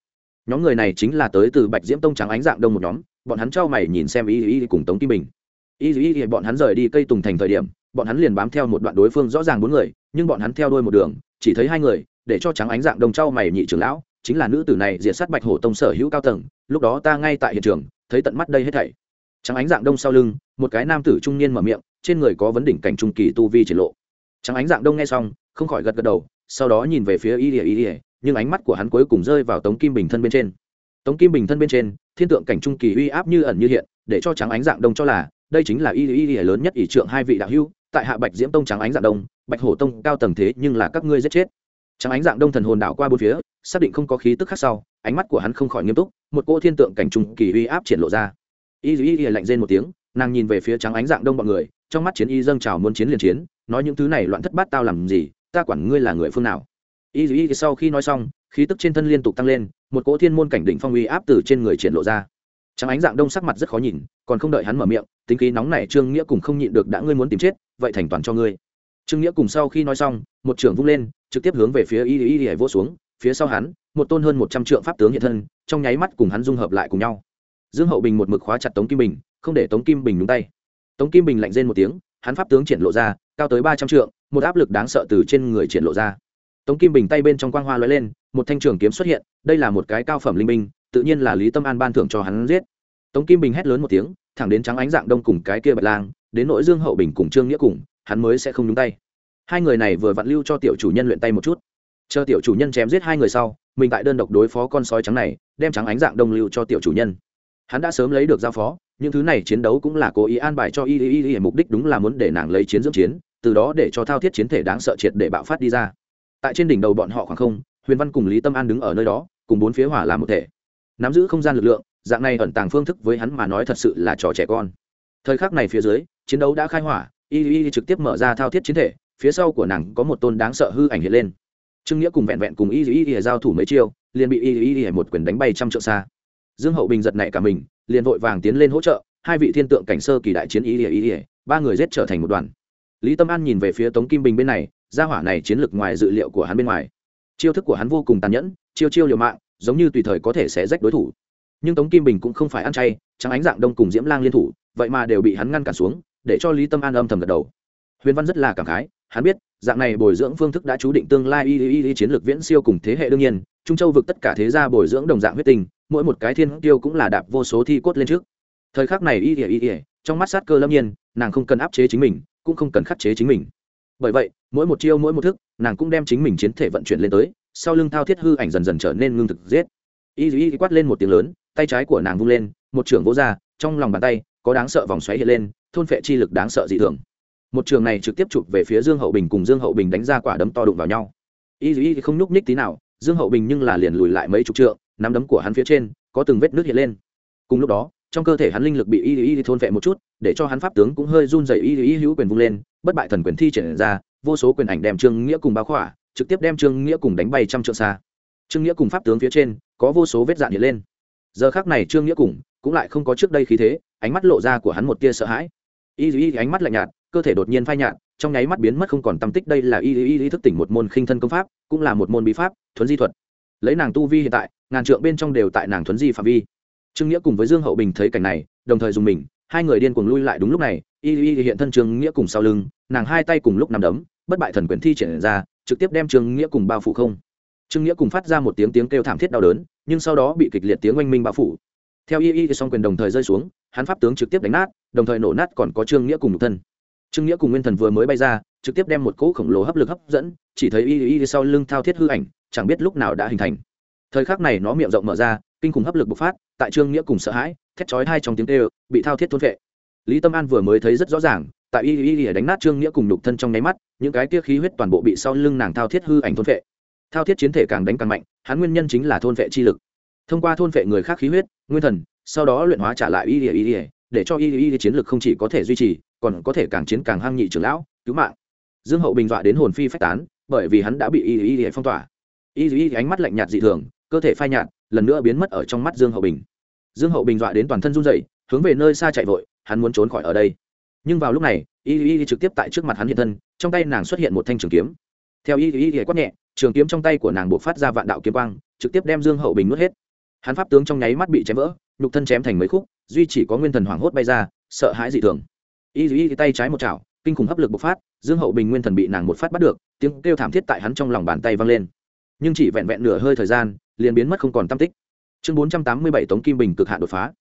nhóm người này chính là tới từ bạch diễm tông trắng ánh dạng đông một nhóm, bọn hắn trao mày nhìn xem y y cùng tống kim bình. Y y bọn hắn rời đi cây tùng thành thời điểm, bọn hắn liền bám theo một đoạn đối phương rõ ràng bốn người, nhưng bọn hắn theo đuôi một đường, chỉ thấy hai người, để cho trắng ánh dạng đông trao mày nhị trưởng lão, chính là nữ tử này diệt sát bạch hổ tông sở hữu cao tầng, lúc đó ta ngay tại hiện trường, thấy tận mắt đây hết thảy. Trắng ánh dạng đông sau lưng, một cái nam tử trung niên mở miệng, trên người có vấn đỉnh cảnh trung kỳ tu vi triển lộ. Trắng ánh dạng đông nghe xong, không khỏi gật gật đầu, sau đó nhìn về phía y ỉa y ỉa nhưng ánh mắt của hắn cuối cùng rơi vào tống kim bình thân bên trên. Tống kim bình thân bên trên thiên tượng cảnh trung kỳ uy áp như ẩn như hiện để cho trắng ánh dạng đông cho là đây chính là y y y lớn nhất ỷ trượng hai vị đạo hưu, tại hạ bạch diễm tông trắng ánh dạng đông bạch hổ tông cao tầng thế nhưng là các ngươi giết chết. Trắng ánh dạng đông thần hồn đảo qua bốn phía xác định không có khí tức khác sau ánh mắt của hắn không khỏi nghiêm túc một cỗ thiên tượng cảnh trung kỳ uy áp triển lộ ra. Y y y lạnh rên một tiếng nàng nhìn về phía trắng ánh dạng đông bọn người trong mắt chiến y dâng trào muốn chiến liền chiến nói những thứ này loạn thất bát tao làm gì ta quản ngươi là người phương nào y y sau khi nói xong, khí tức trên thân liên tục tăng lên, một cỗ thiên môn cảnh đỉnh phong uy áp từ trên người triển lộ ra. Trắng ánh dạng đông sắc mặt rất khó nhìn, còn không đợi hắn mở miệng, tính khí nóng này trương nghĩa cùng không nhịn được đã ngươi muốn tìm chết, vậy thành toàn cho ngươi. Trương nghĩa cùng sau khi nói xong, một trưởng vung lên, trực tiếp hướng về phía y y y vô xuống, phía sau hắn, một tôn hơn một trăm trượng pháp tướng hiện thân, trong nháy mắt cùng hắn dung hợp lại cùng nhau. Dương hậu bình một mực khóa chặt tống kim bình, không để tống kim bình đúng tay. Tống kim bình lạnh rên một tiếng, hắn pháp tướng triển lộ ra, cao tới ba trăm trượng, một áp lực đáng sợ từ trên người triển lộ ra tống kim bình tay bên trong quang hoa lóe lên, một thanh trường kiếm xuất hiện, đây là một cái cao phẩm linh minh tự nhiên là lý tâm an ban thưởng cho hắn giết. Tống kim bình hét lớn một tiếng, thẳng đến trắng ánh dạng đông cùng cái kia bạch lang, đến nội dương hậu bình cùng trương nghĩa cùng, hắn mới sẽ không nhúng tay. Hai người này vừa vặn lưu cho tiểu chủ nhân luyện tay một chút. Chờ tiểu chủ nhân chém giết hai người sau, mình tại đơn độc đối phó con sói trắng này, đem trắng ánh dạng đông lưu cho tiểu chủ nhân. Hắn đã sớm lấy được giao phó, những thứ này chiến đấu cũng là cố ý an bài cho y y y, mục đích đúng là muốn để nàng lấy chiến dưỡng chiến, từ đó để cho thao thiết chiến thể đáng sợ triệt để bạo phát đi ra tại trên đỉnh đầu bọn họ khoảng không, huyền văn cùng lý tâm an đứng ở nơi đó, cùng bốn phía hỏa làm một thể. Nắm giữ không gian lực lượng, dạng này ẩn tàng phương thức với hắn mà nói thật sự là trò trẻ con. Thời khắc này phía dưới, chiến đấu đã khai hỏa, y y trực tiếp mở ra thao thiết chiến thể, phía sau của nàng có một tôn đáng sợ hư ảnh hiện lên. Trương nghĩa cùng vẹn vẹn cùng y y y giao thủ mấy chiêu, liền bị y y y một quyền đánh bay trăm trượng xa. Dương hậu bình giật nảy cả mình, liền vội vàng tiến lên hỗ trợ, hai vị thiên tượng cảnh sơ kỳ đại chiến y y y, ba người giết trở thành một đoàn. Lý tâm an nhìn về phía tống kim bình bên này gia hỏa này chiến lược ngoài dự liệu của hắn bên ngoài. Chiêu thức của hắn vô cùng tàn nhẫn, chiêu chiêu liều mạng, giống như tùy thời có thể sẽ rách đối thủ. Nhưng tống kim bình cũng không phải ăn chay, trắng ánh dạng đông cùng diễm lang liên thủ, vậy mà đều bị hắn ngăn cản xuống, để cho lý tâm an âm thầm gật đầu. Huyền văn rất là cảm khái, hắn biết, dạng này bồi dưỡng phương thức đã chú định tương lai y y y chiến lược viễn siêu cùng thế hệ đương nhiên, trung châu vực tất cả thế gia bồi dưỡng đồng dạng huyết tình mỗi một cái thiên tiêu cũng là đạp vô số thi cốt lên trước. Thời khắc này y y y y, trong mắt sát cơ lâm nhiên, nàng không cần áp chế chính mình, cũng không cần khắc chế chính mình. Bởi vậy mỗi một chiêu mỗi một thức, nàng cũng đem chính mình chiến thể vận chuyển lên tới, sau lưng thao thiết hư ảnh dần dần trở nên ngưng thực giết. Y y quát lên một tiếng lớn, tay trái của nàng vung lên, một trường vỗ ra, trong lòng bàn tay, có đáng sợ vòng xoáy hiện lên, thôn phệ chi lực đáng sợ dị thường. Một trường này trực tiếp chụp về phía dương hậu bình cùng dương hậu bình đánh ra quả đấm to đụng vào nhau. Y y không nhúc nhích tí nào, dương hậu bình nhưng là liền lùi lại mấy chục trượng, nắm đấm của hắn phía trên, có từng vết nước hiện lên. Cùng lúc đó, trong cơ thể hắn linh lực bị y y thôn phệ một chút, để cho hắn pháp tướng cũng hơi run dày y y hữu quyền vung lên, bất bại thần quyền thi triển ra vô số quyền ảnh đem trương nghĩa cùng báo khỏa, trực tiếp đem trương nghĩa cùng đánh bay trăm trượng xa. Trương nghĩa cùng pháp tướng phía trên, có vô số vết dạn hiện lên. Giờ khác này trương nghĩa cùng cũng lại không có trước đây khí thế, ánh mắt lộ ra của hắn một tia sợ hãi. Y y ánh mắt lạnh nhạt, cơ thể đột nhiên phai nhạt, trong nháy mắt biến mất không còn tâm tích, đây là y y y thức tỉnh một môn khinh thân công pháp, cũng là một môn bí pháp, thuấn di thuật. Lấy nàng tu vi hiện tại, ngàn trượng bên trong đều tại nàng thuấn di phạm vi. Trương nghĩa cùng với dương hậu bình thấy cảnh này, đồng thời dùng mình, hai người điên cuồng lui lại đúng lúc này, y y hiện thân trương nghĩa cùng sau lưng, nàng hai tay cùng lúc nằm đấm bất bại thần quyền thi triển ra, trực tiếp đem trương nghĩa cùng bao phủ không. Trương nghĩa cùng phát ra một tiếng tiếng kêu thảm thiết đau đớn, nhưng sau đó bị kịch liệt tiếng oanh minh bao phủ. Theo y y song quyền đồng thời rơi xuống, hắn pháp tướng trực tiếp đánh nát, đồng thời nổ nát còn có trương nghĩa cùng nhục thân. Trương nghĩa cùng nguyên thần vừa mới bay ra, trực tiếp đem một cỗ khổng lồ hấp lực hấp dẫn, chỉ thấy y y sau lưng thao thiết hư ảnh, chẳng biết lúc nào đã hình thành. Thời khắc này nó miệng rộng mở ra, kinh khủng hấp lực bộc phát, tại trương nghĩa cùng sợ hãi, thét chói hai trong tiếng tê bị thao thiết thôn vệ. Lý tâm an vừa mới thấy rất rõ ràng, tại y y y đánh nát trương nghĩa cùng nhục thân trong nháy mắt những cái kia khí huyết toàn bộ bị sau lưng nàng thao thiết hư ảnh thôn vệ. Thao thiết chiến thể càng đánh càng mạnh, hắn nguyên nhân chính là thôn vệ chi lực. Thông qua thôn vệ người khác khí huyết, nguyên thần, sau đó luyện hóa trả lại y y y để cho y y chiến lực không chỉ có thể duy trì, còn có thể càng chiến càng hăng nhị trưởng lão, cứu mạng. Dương hậu bình dọa đến hồn phi phách tán, bởi vì hắn đã bị y y phong tỏa. Y y ánh mắt lạnh nhạt dị thường, cơ thể phai nhạt, lần nữa biến mất ở trong mắt dương hậu bình. Dương hậu bình dọa đến toàn thân run rẩy, hướng về nơi xa chạy vội, hắn muốn trốn khỏi ở đây. Nhưng vào lúc này y y trực tiếp tại trước mặt hắn hiện thân trong tay nàng xuất hiện một thanh trường kiếm. Theo y y y quát nhẹ, trường kiếm trong tay của nàng buộc phát ra vạn đạo kiếm quang, trực tiếp đem dương hậu bình nuốt hết. Hắn pháp tướng trong nháy mắt bị chém vỡ, nhục thân chém thành mấy khúc, duy chỉ có nguyên thần hoảng hốt bay ra, sợ hãi dị thường. Y y tay trái một chảo, kinh khủng hấp lực bộc phát, dương hậu bình nguyên thần bị nàng một phát bắt được, tiếng kêu thảm thiết tại hắn trong lòng bàn tay vang lên. Nhưng chỉ vẹn vẹn nửa hơi thời gian, liền biến mất không còn tâm tích. Chương bốn trăm tám mươi bảy tống kim bình cực hạn đột phá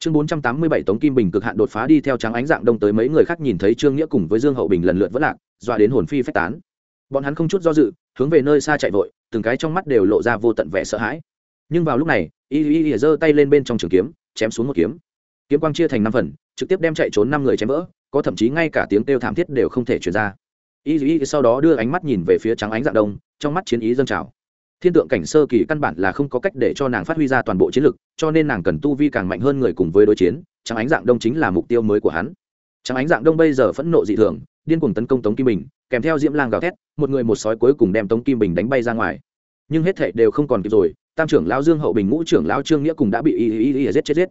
chương bốn trăm tám mươi bảy tống kim bình cực hạn đột phá đi theo trắng ánh dạng đông tới mấy người khác nhìn thấy trương nghĩa cùng với dương hậu bình lần lượt vất lạc, dọa đến hồn phi phách tán. Bọn hắn không chút do dự, hướng về nơi xa chạy vội, từng cái trong mắt đều lộ ra vô tận vẻ sợ hãi. Nhưng vào lúc này, y y y giơ tay lên bên trong trường kiếm, chém xuống một kiếm. Kiếm quang chia thành năm phần, trực tiếp đem chạy trốn năm người chém vỡ, có thậm chí ngay cả tiếng kêu thảm thiết đều không thể truyền ra. Y y sau đó đưa ánh mắt nhìn về phía trắng ánh dạng đông, trong mắt chiến ý dâng trào thiên tượng cảnh sơ kỳ căn bản là không có cách để cho nàng phát huy ra toàn bộ chiến lực, cho nên nàng cần tu vi càng mạnh hơn người cùng với đối chiến trắng ánh dạng đông chính là mục tiêu mới của hắn. Trắng ánh dạng đông bây giờ phẫn nộ dị thường, điên cuồng tấn công tống kim bình, kèm theo diễm lang gào thét, một người một sói cuối cùng đem tống kim bình đánh bay ra ngoài. Nhưng hết thệ đều không còn kịp rồi, tam trưởng lão dương hậu bình, ngũ trưởng lão trương nghĩa cùng đã bị y y y giết chết giết.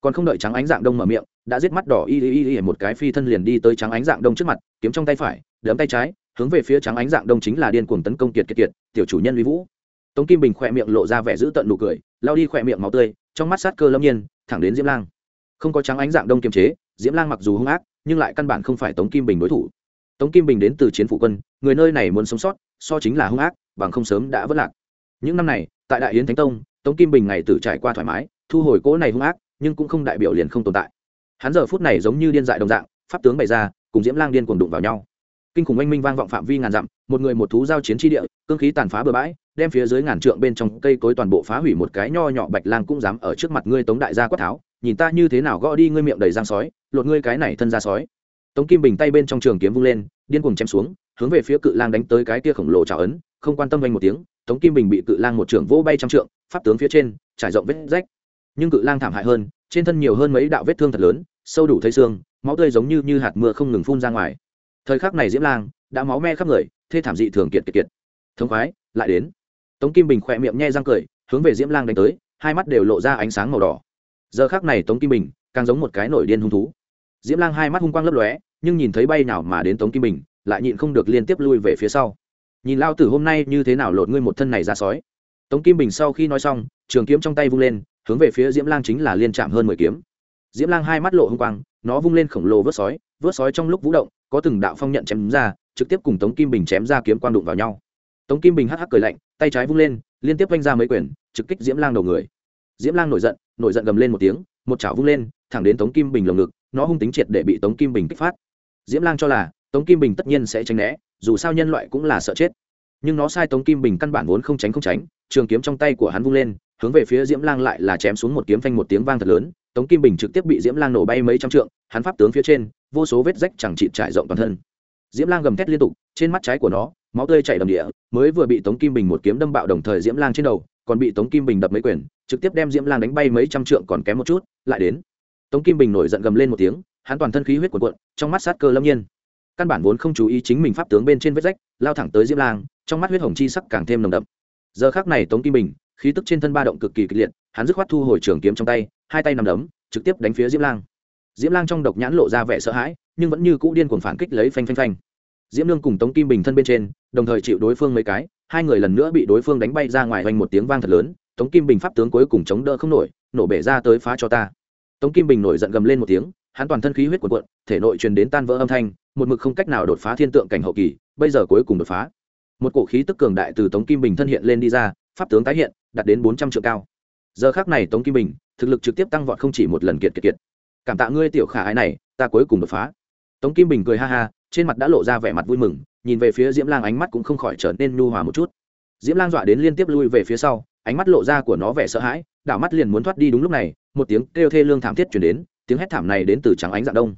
Còn không đợi trắng ánh dạng đông mở miệng, đã giết mắt đỏ y y y một cái phi thân liền đi tới trắng ánh dạng đông trước mặt, kiếm trong tay phải, đấm tay trái, hướng về phía trắng ánh dạng đông chính là điên cuồng tấn công kiệt kiệt kiệt, tiểu chủ nhân uy vũ tống kim bình khỏe miệng lộ ra vẻ giữ tận nụ cười lao đi khỏe miệng máu tươi, trong mắt sát cơ lâm nhiên, thẳng đến diễm lang. Không có trắng ánh dạng đông kiềm chế, diễm lang mặc dù hung ác, nhưng lại căn bản không phải tống kim bình đối thủ. Tống kim bình đến từ chiến phủ quân, người nơi này muốn sống sót, so chính là hung ác, bằng không sớm đã vất lạc. Những năm này, tại đại yến thánh tông, tống kim bình ngày tự trải qua thoải mái, thu hồi cỗ này hung ác, nhưng cũng không đại biểu liền không tồn tại. Hắn giờ phút này giống như điên dại đồng dạng, pháp tướng bày ra, cùng diễm lang điên cuồng đụng vào nhau. Kinh khủng oanh minh vang vọng phạm vi ngàn dặm, một người một thú giao chiến tri địa, cương khí tàn phá bừa bãi đem phía dưới ngàn trượng bên trong cây cối toàn bộ phá hủy một cái nho nhỏ bạch lang cũng dám ở trước mặt ngươi tống đại gia quát tháo, nhìn ta như thế nào gõ đi ngươi miệng đầy giang sói, lột ngươi cái này thân ra sói. Tống kim bình tay bên trong trường kiếm vung lên, điên cuồng chém xuống, hướng về phía cự lang đánh tới cái kia khổng lồ trào ấn, không quan tâm vanh một tiếng, tống kim bình bị cự lang một trường vỗ bay trăm trượng, pháp tướng phía trên, trải rộng vết rách. Nhưng cự lang thảm hại hơn, trên thân nhiều hơn mấy đạo vết thương thật lớn, sâu đủ thấy xương, máu tươi giống như như hạt mưa không ngừng phun ra ngoài. Thời khắc này diễm lang đã máu me khắp người, thê thảm dị thường kiệt kiệt kiệt. Thống khoái, lại đến tống kim bình khỏe miệng nhe răng cười, hướng về diễm lang đánh tới, hai mắt đều lộ ra ánh sáng màu đỏ. Giờ khác này tống kim bình càng giống một cái nổi điên hung thú. Diễm lang hai mắt hung quang lấp lóe, nhưng nhìn thấy bay nào mà đến tống kim bình, lại nhịn không được liên tiếp lui về phía sau. Nhìn lao tử hôm nay như thế nào lột ngươi một thân này ra sói. Tống kim bình sau khi nói xong, trường kiếm trong tay vung lên, hướng về phía diễm lang chính là liên chạm hơn mười kiếm. Diễm lang hai mắt lộ hung quang, nó vung lên khổng lồ vớt sói vớt sói trong lúc vũ động, có từng đạo phong nhận chém ra, trực tiếp cùng tống kim bình chém ra kiếm quang đụng vào nhau. Tống kim bình hắc hắc cười lạnh tay trái vung lên, liên tiếp vanh ra mấy quyền, trực kích diễm lang đầu người. Diễm lang nổi giận nổi giận gầm lên một tiếng, một chảo vung lên, thẳng đến tống kim bình lồng ngực, nó hung tính triệt để bị tống kim bình kích phát. Diễm lang cho là, tống kim bình tất nhiên sẽ tránh né, dù sao nhân loại cũng là sợ chết. Nhưng nó sai tống kim bình căn bản vốn không tránh không tránh, trường kiếm trong tay của hắn vung lên, hướng về phía diễm lang lại là chém xuống một kiếm phanh một tiếng vang thật lớn, tống kim bình trực tiếp bị diễm lang nổ bay mấy trăm trượng, hắn pháp tướng phía trên, vô số vết rách chẳng trị trải rộng toàn thân diễm lang gầm thét liên tục, trên mắt trái của nó, máu tươi chảy đầm địa, mới vừa bị tống kim bình một kiếm đâm bạo đồng thời diễm lang trên đầu, còn bị tống kim bình đập mấy quyền, trực tiếp đem diễm lang đánh bay mấy trăm trượng còn kém một chút, lại đến. Tống kim bình nổi giận gầm lên một tiếng, hắn toàn thân khí huyết cuộn cuộn, trong mắt sát cơ lâm nhiên. Căn bản vốn không chú ý chính mình pháp tướng bên trên vết rách, lao thẳng tới diễm lang, trong mắt huyết hồng chi sắc càng thêm nồng đậm. Giờ khác này tống kim bình, khí tức trên thân ba động cực kỳ kịch liệt, hắn dứt khoát thu hồi trường kiếm trong tay, hai tay nằm đấm, trực tiếp đánh phía diễm lang. Diễm lang trong độc nhãn lộ ra vẻ sợ hãi nhưng vẫn như cũ điên cuồng phản kích lấy phanh phanh phanh. Diễm lương cùng tống kim bình thân bên trên, đồng thời chịu đối phương mấy cái, hai người lần nữa bị đối phương đánh bay ra ngoài hoành một tiếng vang thật lớn, tống kim bình pháp tướng cuối cùng chống đỡ không nổi, nổ bể ra tới phá cho ta. Tống kim bình nổi giận gầm lên một tiếng, hắn toàn thân khí huyết cuộn cuộn, thể nội truyền đến tan vỡ âm thanh, một mực không cách nào đột phá thiên tượng cảnh hậu kỳ, bây giờ cuối cùng đột phá. Một cổ khí tức cường đại từ tống kim bình thân hiện lên đi ra, pháp tướng tái hiện, đạt đến bốn trăm triệu cao. Giờ khác này tống kim bình, thực lực trực tiếp tăng vọt không chỉ một lần kiệt kiệt kiệt. Cảm tạ ngươi tiểu khả ái này, ta cuối cùng đột phá tống kim bình cười ha ha, trên mặt đã lộ ra vẻ mặt vui mừng, nhìn về phía diễm lang ánh mắt cũng không khỏi trở nên nhu hòa một chút. Diễm lang dọa đến liên tiếp lui về phía sau, ánh mắt lộ ra của nó vẻ sợ hãi, đảo mắt liền muốn thoát đi đúng lúc này, một tiếng kêu thê lương thảm thiết chuyển đến, tiếng hét thảm này đến từ trắng ánh dạng đông.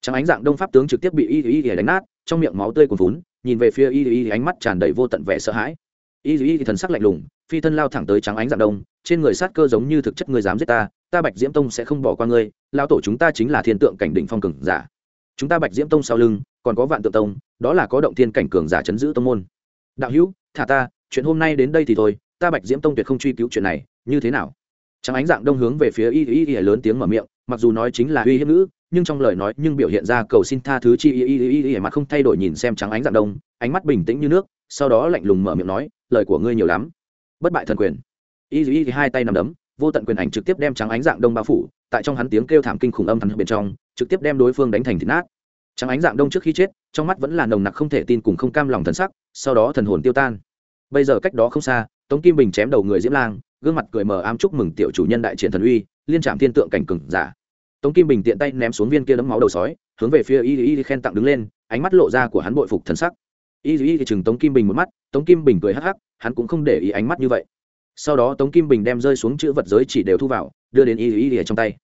Trắng ánh dạng đông pháp tướng trực tiếp bị y y y đánh nát, trong miệng máu tươi cuồn vốn nhìn về phía y y ánh mắt tràn đầy vô tận vẻ sợ hãi. Y y thần sắc lạnh lùng, phi thân lao thẳng tới trắng ánh dạng đông, trên người sát cơ giống như thực chất người dám giết ta ta bạch diễm tông sẽ không bỏ qua ngươi lao tổ chúng ta chính là thiên tượng cảnh đỉnh phong cường giả chúng ta bạch diễm tông sau lưng, còn có vạn tượng tông, đó là có động thiên cảnh cường giả chấn giữ tông môn. Đạo hữu, thả ta, chuyện hôm nay đến đây thì thôi, ta bạch diễm tông tuyệt không truy cứu chuyện này, như thế nào? Trắng ánh dạng đông hướng về phía y y y lớn tiếng mở miệng, mặc dù nói chính là uy hiếp ngữ, nhưng trong lời nói nhưng biểu hiện ra cầu xin tha thứ chi y y y y mặt không thay đổi nhìn xem trắng ánh dạng đông, ánh mắt bình tĩnh như nước, sau đó lạnh lùng mở miệng nói, lời của ngươi nhiều lắm. Bất bại thần quyền. Y y hai tay nằm đấm vô tận quyền ảnh trực tiếp đem trắng ánh dạng đông bao phủ, tại trong hắn tiếng kêu thảm kinh khủng âm thầm bên trong, trực tiếp đem đối phương đánh thành thịt nát. Trắng ánh dạng đông trước khi chết, trong mắt vẫn là nồng nặc không thể tin cùng không cam lòng thần sắc, sau đó thần hồn tiêu tan. Bây giờ cách đó không xa, tống kim bình chém đầu người diễm lang, gương mặt cười mờ ám chúc mừng tiểu chủ nhân đại triển thần uy, liên trạm thiên tượng cảnh cừng giả. Tống kim bình tiện tay ném xuống viên kia đấm máu đầu sói, hướng về phía y y khen tặng đứng lên, ánh mắt lộ ra của hắn bội phục thần sắc. Y y thì chừng tống kim bình một mắt, tống kim bình cười hắc hắc, hắn cũng không để ý ánh mắt như vậy sau đó tống kim bình đem rơi xuống chữ vật giới chỉ đều thu vào, đưa đến y y y trong tay.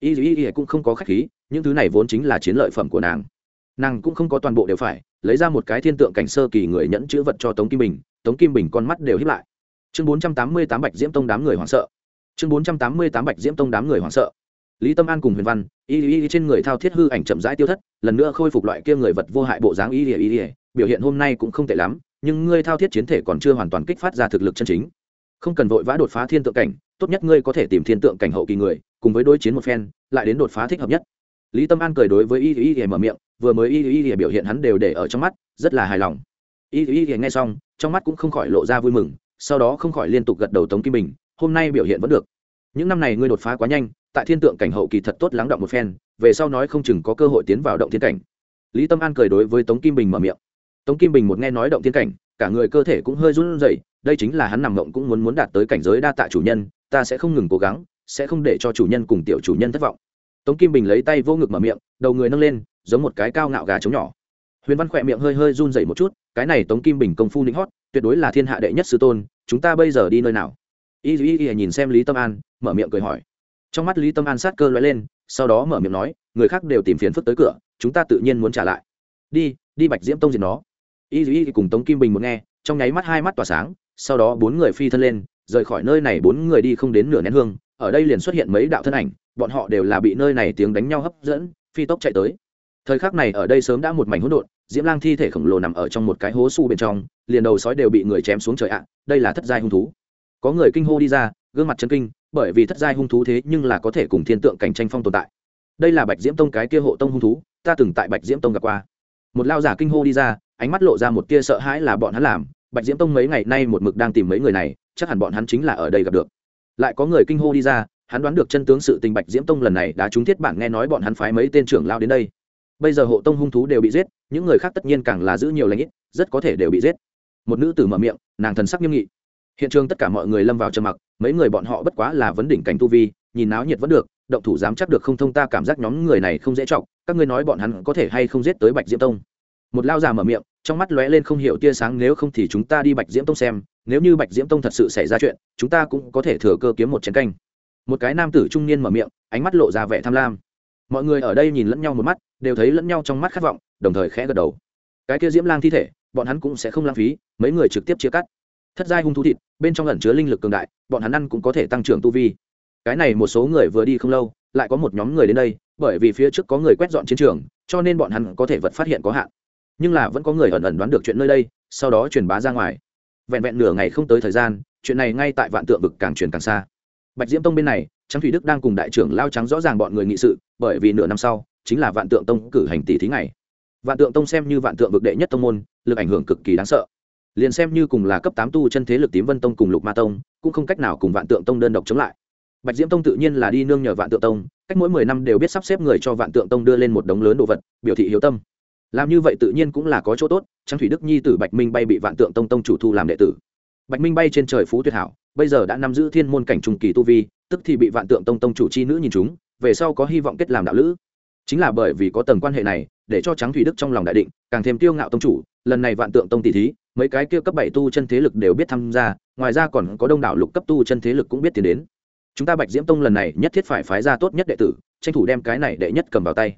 y y y cũng không có khách khí, những thứ này vốn chính là chiến lợi phẩm của nàng. Nàng cũng không có toàn bộ đều phải, lấy ra một cái thiên tượng cảnh sơ kỳ người nhẫn chữ vật cho tống kim bình, tống kim bình con mắt đều hiếp lại. Chương bốn trăm tám mươi tám bạch diễm tông đám người hoảng sợ. Chương bốn trăm tám mươi tám bạch diễm tông đám người hoảng sợ. Lý tâm an cùng huyền văn, y y trên người thao thiết hư ảnh chậm rãi tiêu thất, lần nữa khôi phục loại kia người vật vô hại bộ dáng y y y, biểu hiện hôm nay cũng không tệ lắm, nhưng ngươi thao thiết chiến thể còn chưa hoàn toàn kích phát ra thực lực chân chính không cần vội vã đột phá thiên tượng cảnh tốt nhất ngươi có thể tìm thiên tượng cảnh hậu kỳ người cùng với đối chiến một phen lại đến đột phá thích hợp nhất lý tâm an cười đối với y y y mở miệng vừa mới y y y biểu hiện hắn đều để ở trong mắt rất là hài lòng y y y nghe xong trong mắt cũng không khỏi lộ ra vui mừng sau đó không khỏi liên tục gật đầu tống kim bình hôm nay biểu hiện vẫn được những năm này ngươi đột phá quá nhanh tại thiên tượng cảnh hậu kỳ thật tốt lắng động một phen về sau nói không chừng có cơ hội tiến vào động thiên cảnh lý tâm an cười đối với tống kim bình mở miệng tống kim bình một nghe nói động thiên cảnh cả người cơ thể cũng hơi run rẩy, đây chính là hắn nằm mộng cũng muốn muốn đạt tới cảnh giới đa tạ chủ nhân, ta sẽ không ngừng cố gắng, sẽ không để cho chủ nhân cùng tiểu chủ nhân thất vọng. Tống kim bình lấy tay vô ngực mở miệng, đầu người nâng lên, giống một cái cao ngạo gà trống nhỏ. Huyền văn khỏe miệng hơi hơi run rẩy một chút, cái này tống kim bình công phu lính hót, tuyệt đối là thiên hạ đệ nhất sư tôn, chúng ta bây giờ đi nơi nào? Y y y nhìn xem lý tâm an, mở miệng cười hỏi. Trong mắt lý tâm an sát cơ l lên, sau đó mở miệng nói, người khác đều tìm phiền phức tới cửa, chúng ta tự nhiên muốn trả lại. Đi đi bạch diễm tông diệt nó y y cùng tống kim bình một nghe, trong nháy mắt hai mắt tỏa sáng, sau đó bốn người phi thân lên, rời khỏi nơi này bốn người đi không đến nửa nén hương, ở đây liền xuất hiện mấy đạo thân ảnh, bọn họ đều là bị nơi này tiếng đánh nhau hấp dẫn, phi tốc chạy tới. Thời khắc này ở đây sớm đã một mảnh hỗn độn, diễm lang thi thể khổng lồ nằm ở trong một cái hố su bên trong, liền đầu sói đều bị người chém xuống trời ạ, đây là thất giai hung thú. Có người kinh hô đi ra, gương mặt chân kinh, bởi vì thất giai hung thú thế nhưng là có thể cùng thiên tượng cảnh tranh phong tồn tại. Đây là bạch diễm tông cái kia hộ tông hung thú, ta từng tại bạch diễm tông gặp qua. Một lao giả kinh hô đi ra ánh mắt lộ ra một tia sợ hãi là bọn hắn làm. Bạch diễm tông mấy ngày nay một mực đang tìm mấy người này, chắc hẳn bọn hắn chính là ở đây gặp được. Lại có người kinh hô đi ra, hắn đoán được chân tướng sự tình bạch diễm tông lần này đã trúng thiết bản nghe nói bọn hắn phái mấy tên trưởng lao đến đây. Bây giờ hộ tông hung thú đều bị giết, những người khác tất nhiên càng là giữ nhiều lãnh ít, rất có thể đều bị giết. Một nữ tử mở miệng, nàng thần sắc nghiêm nghị. Hiện trường tất cả mọi người lâm vào trầm mặc, mấy người bọn họ bất quá là vấn đỉnh cảnh tu vi, nhìn náo nhiệt vẫn được, động thủ dám chắc được không thông ta cảm giác nhóm người này không dễ trọng các ngươi nói bọn hắn có thể hay không giết tới bạch diễm tông? Một lao già mở miệng, trong mắt lóe lên không hiểu tia sáng, nếu không thì chúng ta đi bạch diễm tông xem, nếu như bạch diễm tông thật sự xảy ra chuyện, chúng ta cũng có thể thừa cơ kiếm một chén canh. Một cái nam tử trung niên mở miệng, ánh mắt lộ ra vẻ tham lam. Mọi người ở đây nhìn lẫn nhau một mắt, đều thấy lẫn nhau trong mắt khát vọng, đồng thời khẽ gật đầu. Cái kia diễm lang thi thể, bọn hắn cũng sẽ không lãng phí, mấy người trực tiếp chia cắt. Thất giai hung thú thịt, bên trong ẩn chứa linh lực cường đại, bọn hắn ăn cũng có thể tăng trưởng tu vi. Cái này một số người vừa đi không lâu, lại có một nhóm người đến đây, bởi vì phía trước có người quét dọn chiến trường, cho nên bọn hắn có thể vật phát hiện có hạn nhưng là vẫn có người ẩn ẩn đoán được chuyện nơi đây, sau đó truyền bá ra ngoài. Vẹn vẹn nửa ngày không tới thời gian, chuyện này ngay tại vạn tượng vực càng truyền càng xa. Bạch diễm tông bên này trắng thủy đức đang cùng đại trưởng lao trắng rõ ràng bọn người nghị sự, bởi vì nửa năm sau, chính là vạn tượng tông cử hành tỷ thí ngày. Vạn tượng tông xem như vạn tượng vực đệ nhất tông môn, lực ảnh hưởng cực kỳ đáng sợ. Liền xem như cùng là cấp tám tu chân thế lực tím vân tông cùng lục ma tông, cũng không cách nào cùng vạn tượng tông đơn độc chống lại. Bạch diễm tông tự nhiên là đi nương nhờ vạn tượng tông, cách mỗi mười năm đều biết sắp xếp người cho vạn tượng tông đưa lên một đống lớn đồ vật, biểu thị hiếu tâm làm như vậy tự nhiên cũng là có chỗ tốt trang thủy đức nhi tử bạch minh bay bị vạn tượng tông tông chủ thu làm đệ tử. Bạch minh bay trên trời phú tuyệt hảo, bây giờ đã nắm giữ thiên môn cảnh trung kỳ tu vi, tức thì bị vạn tượng tông tông chủ chi nữ nhìn chúng, về sau có hy vọng kết làm đạo lữ. Chính là bởi vì có tầng quan hệ này, để cho trắng thủy đức trong lòng đại định, càng thêm tiêu ngạo tông chủ, lần này vạn tượng tông tỷ thí, mấy cái kia cấp bảy tu chân thế lực đều biết tham gia, ngoài ra còn có đông đảo lục cấp tu chân thế lực cũng biết tiến đến. Chúng ta bạch diễm tông lần này nhất thiết phải phái ra tốt nhất đệ tử, tranh thủ đem cái này đệ nhất cầm vào tay.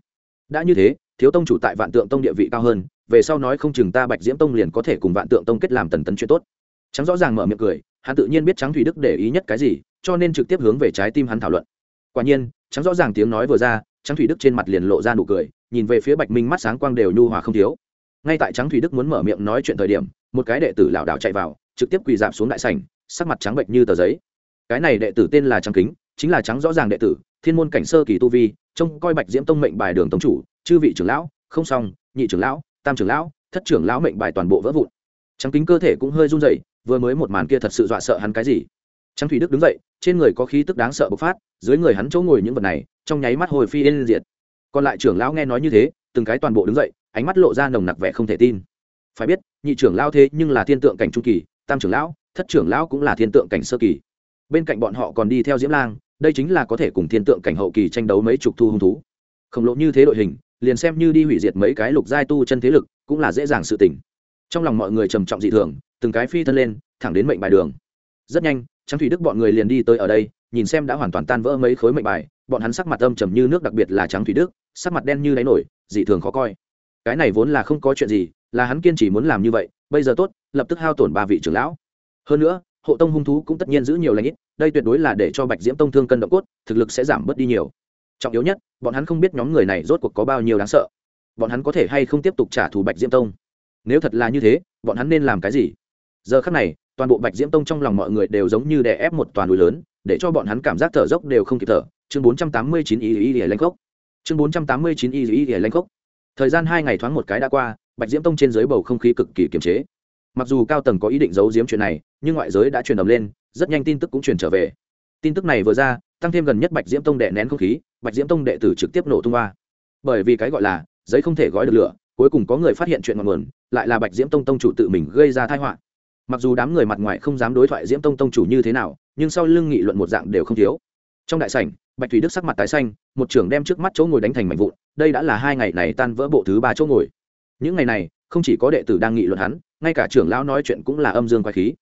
Đã như thế thiếu tông chủ tại vạn tượng tông địa vị cao hơn, về sau nói không chừng ta bạch diễm tông liền có thể cùng vạn tượng tông kết làm tần tấn chuyện tốt. Trắng rõ ràng mở miệng cười, hắn tự nhiên biết trắng thủy đức để ý nhất cái gì, cho nên trực tiếp hướng về trái tim hắn thảo luận. Quả nhiên, trắng rõ ràng tiếng nói vừa ra, trắng thủy đức trên mặt liền lộ ra nụ cười, nhìn về phía bạch minh mắt sáng quang đều nhu hòa không thiếu. Ngay tại trắng thủy đức muốn mở miệng nói chuyện thời điểm, một cái đệ tử lảo đảo chạy vào, trực tiếp quỳ dạp xuống đại sảnh, sắc mặt trắng bệnh như tờ giấy. Cái này đệ tử tên là trắng kính, chính là trắng rõ ràng đệ tử, thiên môn cảnh sơ kỳ tu vi, trông coi bạch diễm tông mệnh bài đường tống chủ chư vị trưởng lão, không xong, nhị trưởng lão, tam trưởng lão, thất trưởng lão mệnh bài toàn bộ vỡ vụn. Trắng kính cơ thể cũng hơi run rẩy, vừa mới một màn kia thật sự dọa sợ hắn cái gì? Trắng thủy đức đứng dậy, trên người có khí tức đáng sợ bộc phát, dưới người hắn chỗ ngồi những vật này, trong nháy mắt hồi phi yên diệt. Còn lại trưởng lão nghe nói như thế, từng cái toàn bộ đứng dậy, ánh mắt lộ ra nồng nặc vẻ không thể tin. Phải biết, nhị trưởng lão thế nhưng là thiên tượng cảnh trung kỳ, tam trưởng lão, thất trưởng lão cũng là thiên tượng cảnh sơ kỳ. Bên cạnh bọn họ còn đi theo diễm lang, đây chính là có thể cùng thiên tượng cảnh hậu kỳ tranh đấu mấy chục thu hung thú. Khổng lồ như thế đội hình liền xem như đi hủy diệt mấy cái lục giai tu chân thế lực, cũng là dễ dàng sự tỉnh trong lòng mọi người trầm trọng dị thường, từng cái phi thân lên, thẳng đến mệnh bài đường. Rất nhanh trắng thủy đức bọn người liền đi tới ở đây, nhìn xem đã hoàn toàn tan vỡ mấy khối mệnh bài, bọn hắn sắc mặt âm trầm như nước đặc biệt là trắng thủy đức, sắc mặt đen như đáy nổi, dị thường khó coi. Cái này vốn là không có chuyện gì, là hắn kiên trì muốn làm như vậy, bây giờ tốt, lập tức hao tổn ba vị trưởng lão. Hơn nữa, hộ tông hung thú cũng tất nhiên giữ nhiều lãnh ít, đây tuyệt đối là để cho bạch diễm tông thương cân động cốt, thực lực sẽ giảm bớt đi nhiều trọng yếu nhất, bọn hắn không biết nhóm người này rốt cuộc có bao nhiêu đáng sợ. Bọn hắn có thể hay không tiếp tục trả thù bạch diễm tông? Nếu thật là như thế, bọn hắn nên làm cái gì? Giờ khắc này, toàn bộ bạch diễm tông trong lòng mọi người đều giống như đè ép một toàn núi lớn, để cho bọn hắn cảm giác thở dốc đều không kịp thở. Chương bốn trăm tám mươi chín y y y lanh cốc chương bốn trăm tám mươi chín y y y lanh cốc thời gian hai ngày thoáng một cái đã qua, bạch diễm tông trên dưới bầu không khí cực kỳ kiềm chế. Mặc dù cao tầng có ý định giấu giếm chuyện này, nhưng ngoại giới đã truyền ầm lên, rất nhanh tin tức cũng truyền trở về. Tin tức này vừa ra tăng thêm gần nhất bạch diễm tông đệ nén không khí, bạch diễm tông đệ tử trực tiếp nổ tung hoa. Bởi vì cái gọi là, giấy không thể gói được lửa, cuối cùng có người phát hiện chuyện ngọn nguồn, lại là bạch diễm tông tông chủ tự mình gây ra tai họa. Mặc dù đám người mặt ngoài không dám đối thoại diễm tông tông chủ như thế nào, nhưng sau lưng nghị luận một dạng đều không thiếu. Trong đại sảnh, bạch thủy đức sắc mặt tái xanh, một trưởng đem trước mắt chỗ ngồi đánh thành mảnh vụn, đây đã là hai ngày này tan vỡ bộ thứ ba chỗ ngồi. Những ngày này, không chỉ có đệ tử đang nghị luận hắn, ngay cả trưởng lão nói chuyện cũng là âm dương quái khí.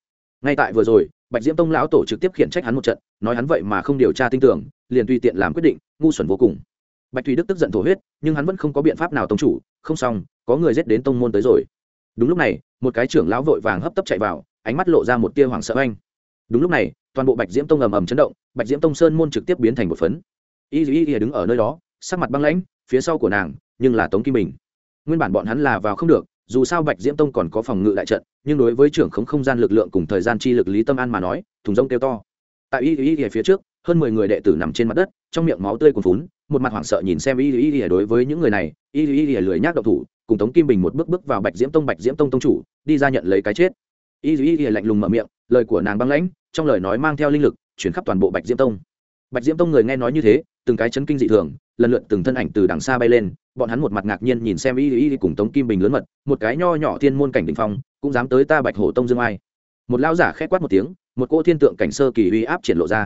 Ngay tại vừa rồi bạch diễm tông lão tổ trực tiếp khiển trách hắn một trận, nói hắn vậy mà không điều tra tin tưởng, liền tùy tiện làm quyết định, ngu xuẩn vô cùng. Bạch thủy đức tức giận thổ huyết, nhưng hắn vẫn không có biện pháp nào tông chủ, không xong, có người dết đến tông môn tới rồi. Đúng lúc này, một cái trưởng lão vội vàng hấp tấp chạy vào, ánh mắt lộ ra một tia hoảng sợ anh đúng lúc này, toàn bộ bạch diễm tông ầm ầm chấn động, bạch diễm tông sơn môn trực tiếp biến thành một phấn. Y y y đứng ở nơi đó, sắc mặt băng lãnh, phía sau của nàng, nhưng là tống kim bình. Nguyên bản bọn hắn là vào không được dù sao bạch diễm tông còn có phòng ngự đại trận, nhưng đối với trưởng khống không gian lực lượng cùng thời gian chi lực lý tâm an mà nói, thùng rông kêu to. Tại y y y phía trước, hơn mười người đệ tử nằm trên mặt đất, trong miệng máu tươi cuồn phún một mặt hoảng sợ nhìn xem y y y đối với những người này, y y y lười nhác độc thủ, cùng tống kim bình một bước bước vào bạch diễm tông, bạch diễm tông tông chủ, đi ra nhận lấy cái chết. Y y y lạnh lùng mở miệng, lời của nàng băng lãnh, trong lời nói mang theo linh lực chuyển khắp toàn bộ bạch diễm tông. Bạch diễm tông người nghe nói như thế từng cái chấn kinh dị thường, lần lượt từng thân ảnh từ đằng xa bay lên, bọn hắn một mặt ngạc nhiên nhìn xem y y cùng tống kim bình lớn mật, một cái nho nhỏ thiên môn cảnh đ ỉ n h phong, cũng dám tới ta bạch hổ tông dương ai. Một lao giả khét quát một tiếng, một cô thiên tượng cảnh sơ kỳ uy áp triển lộ ra.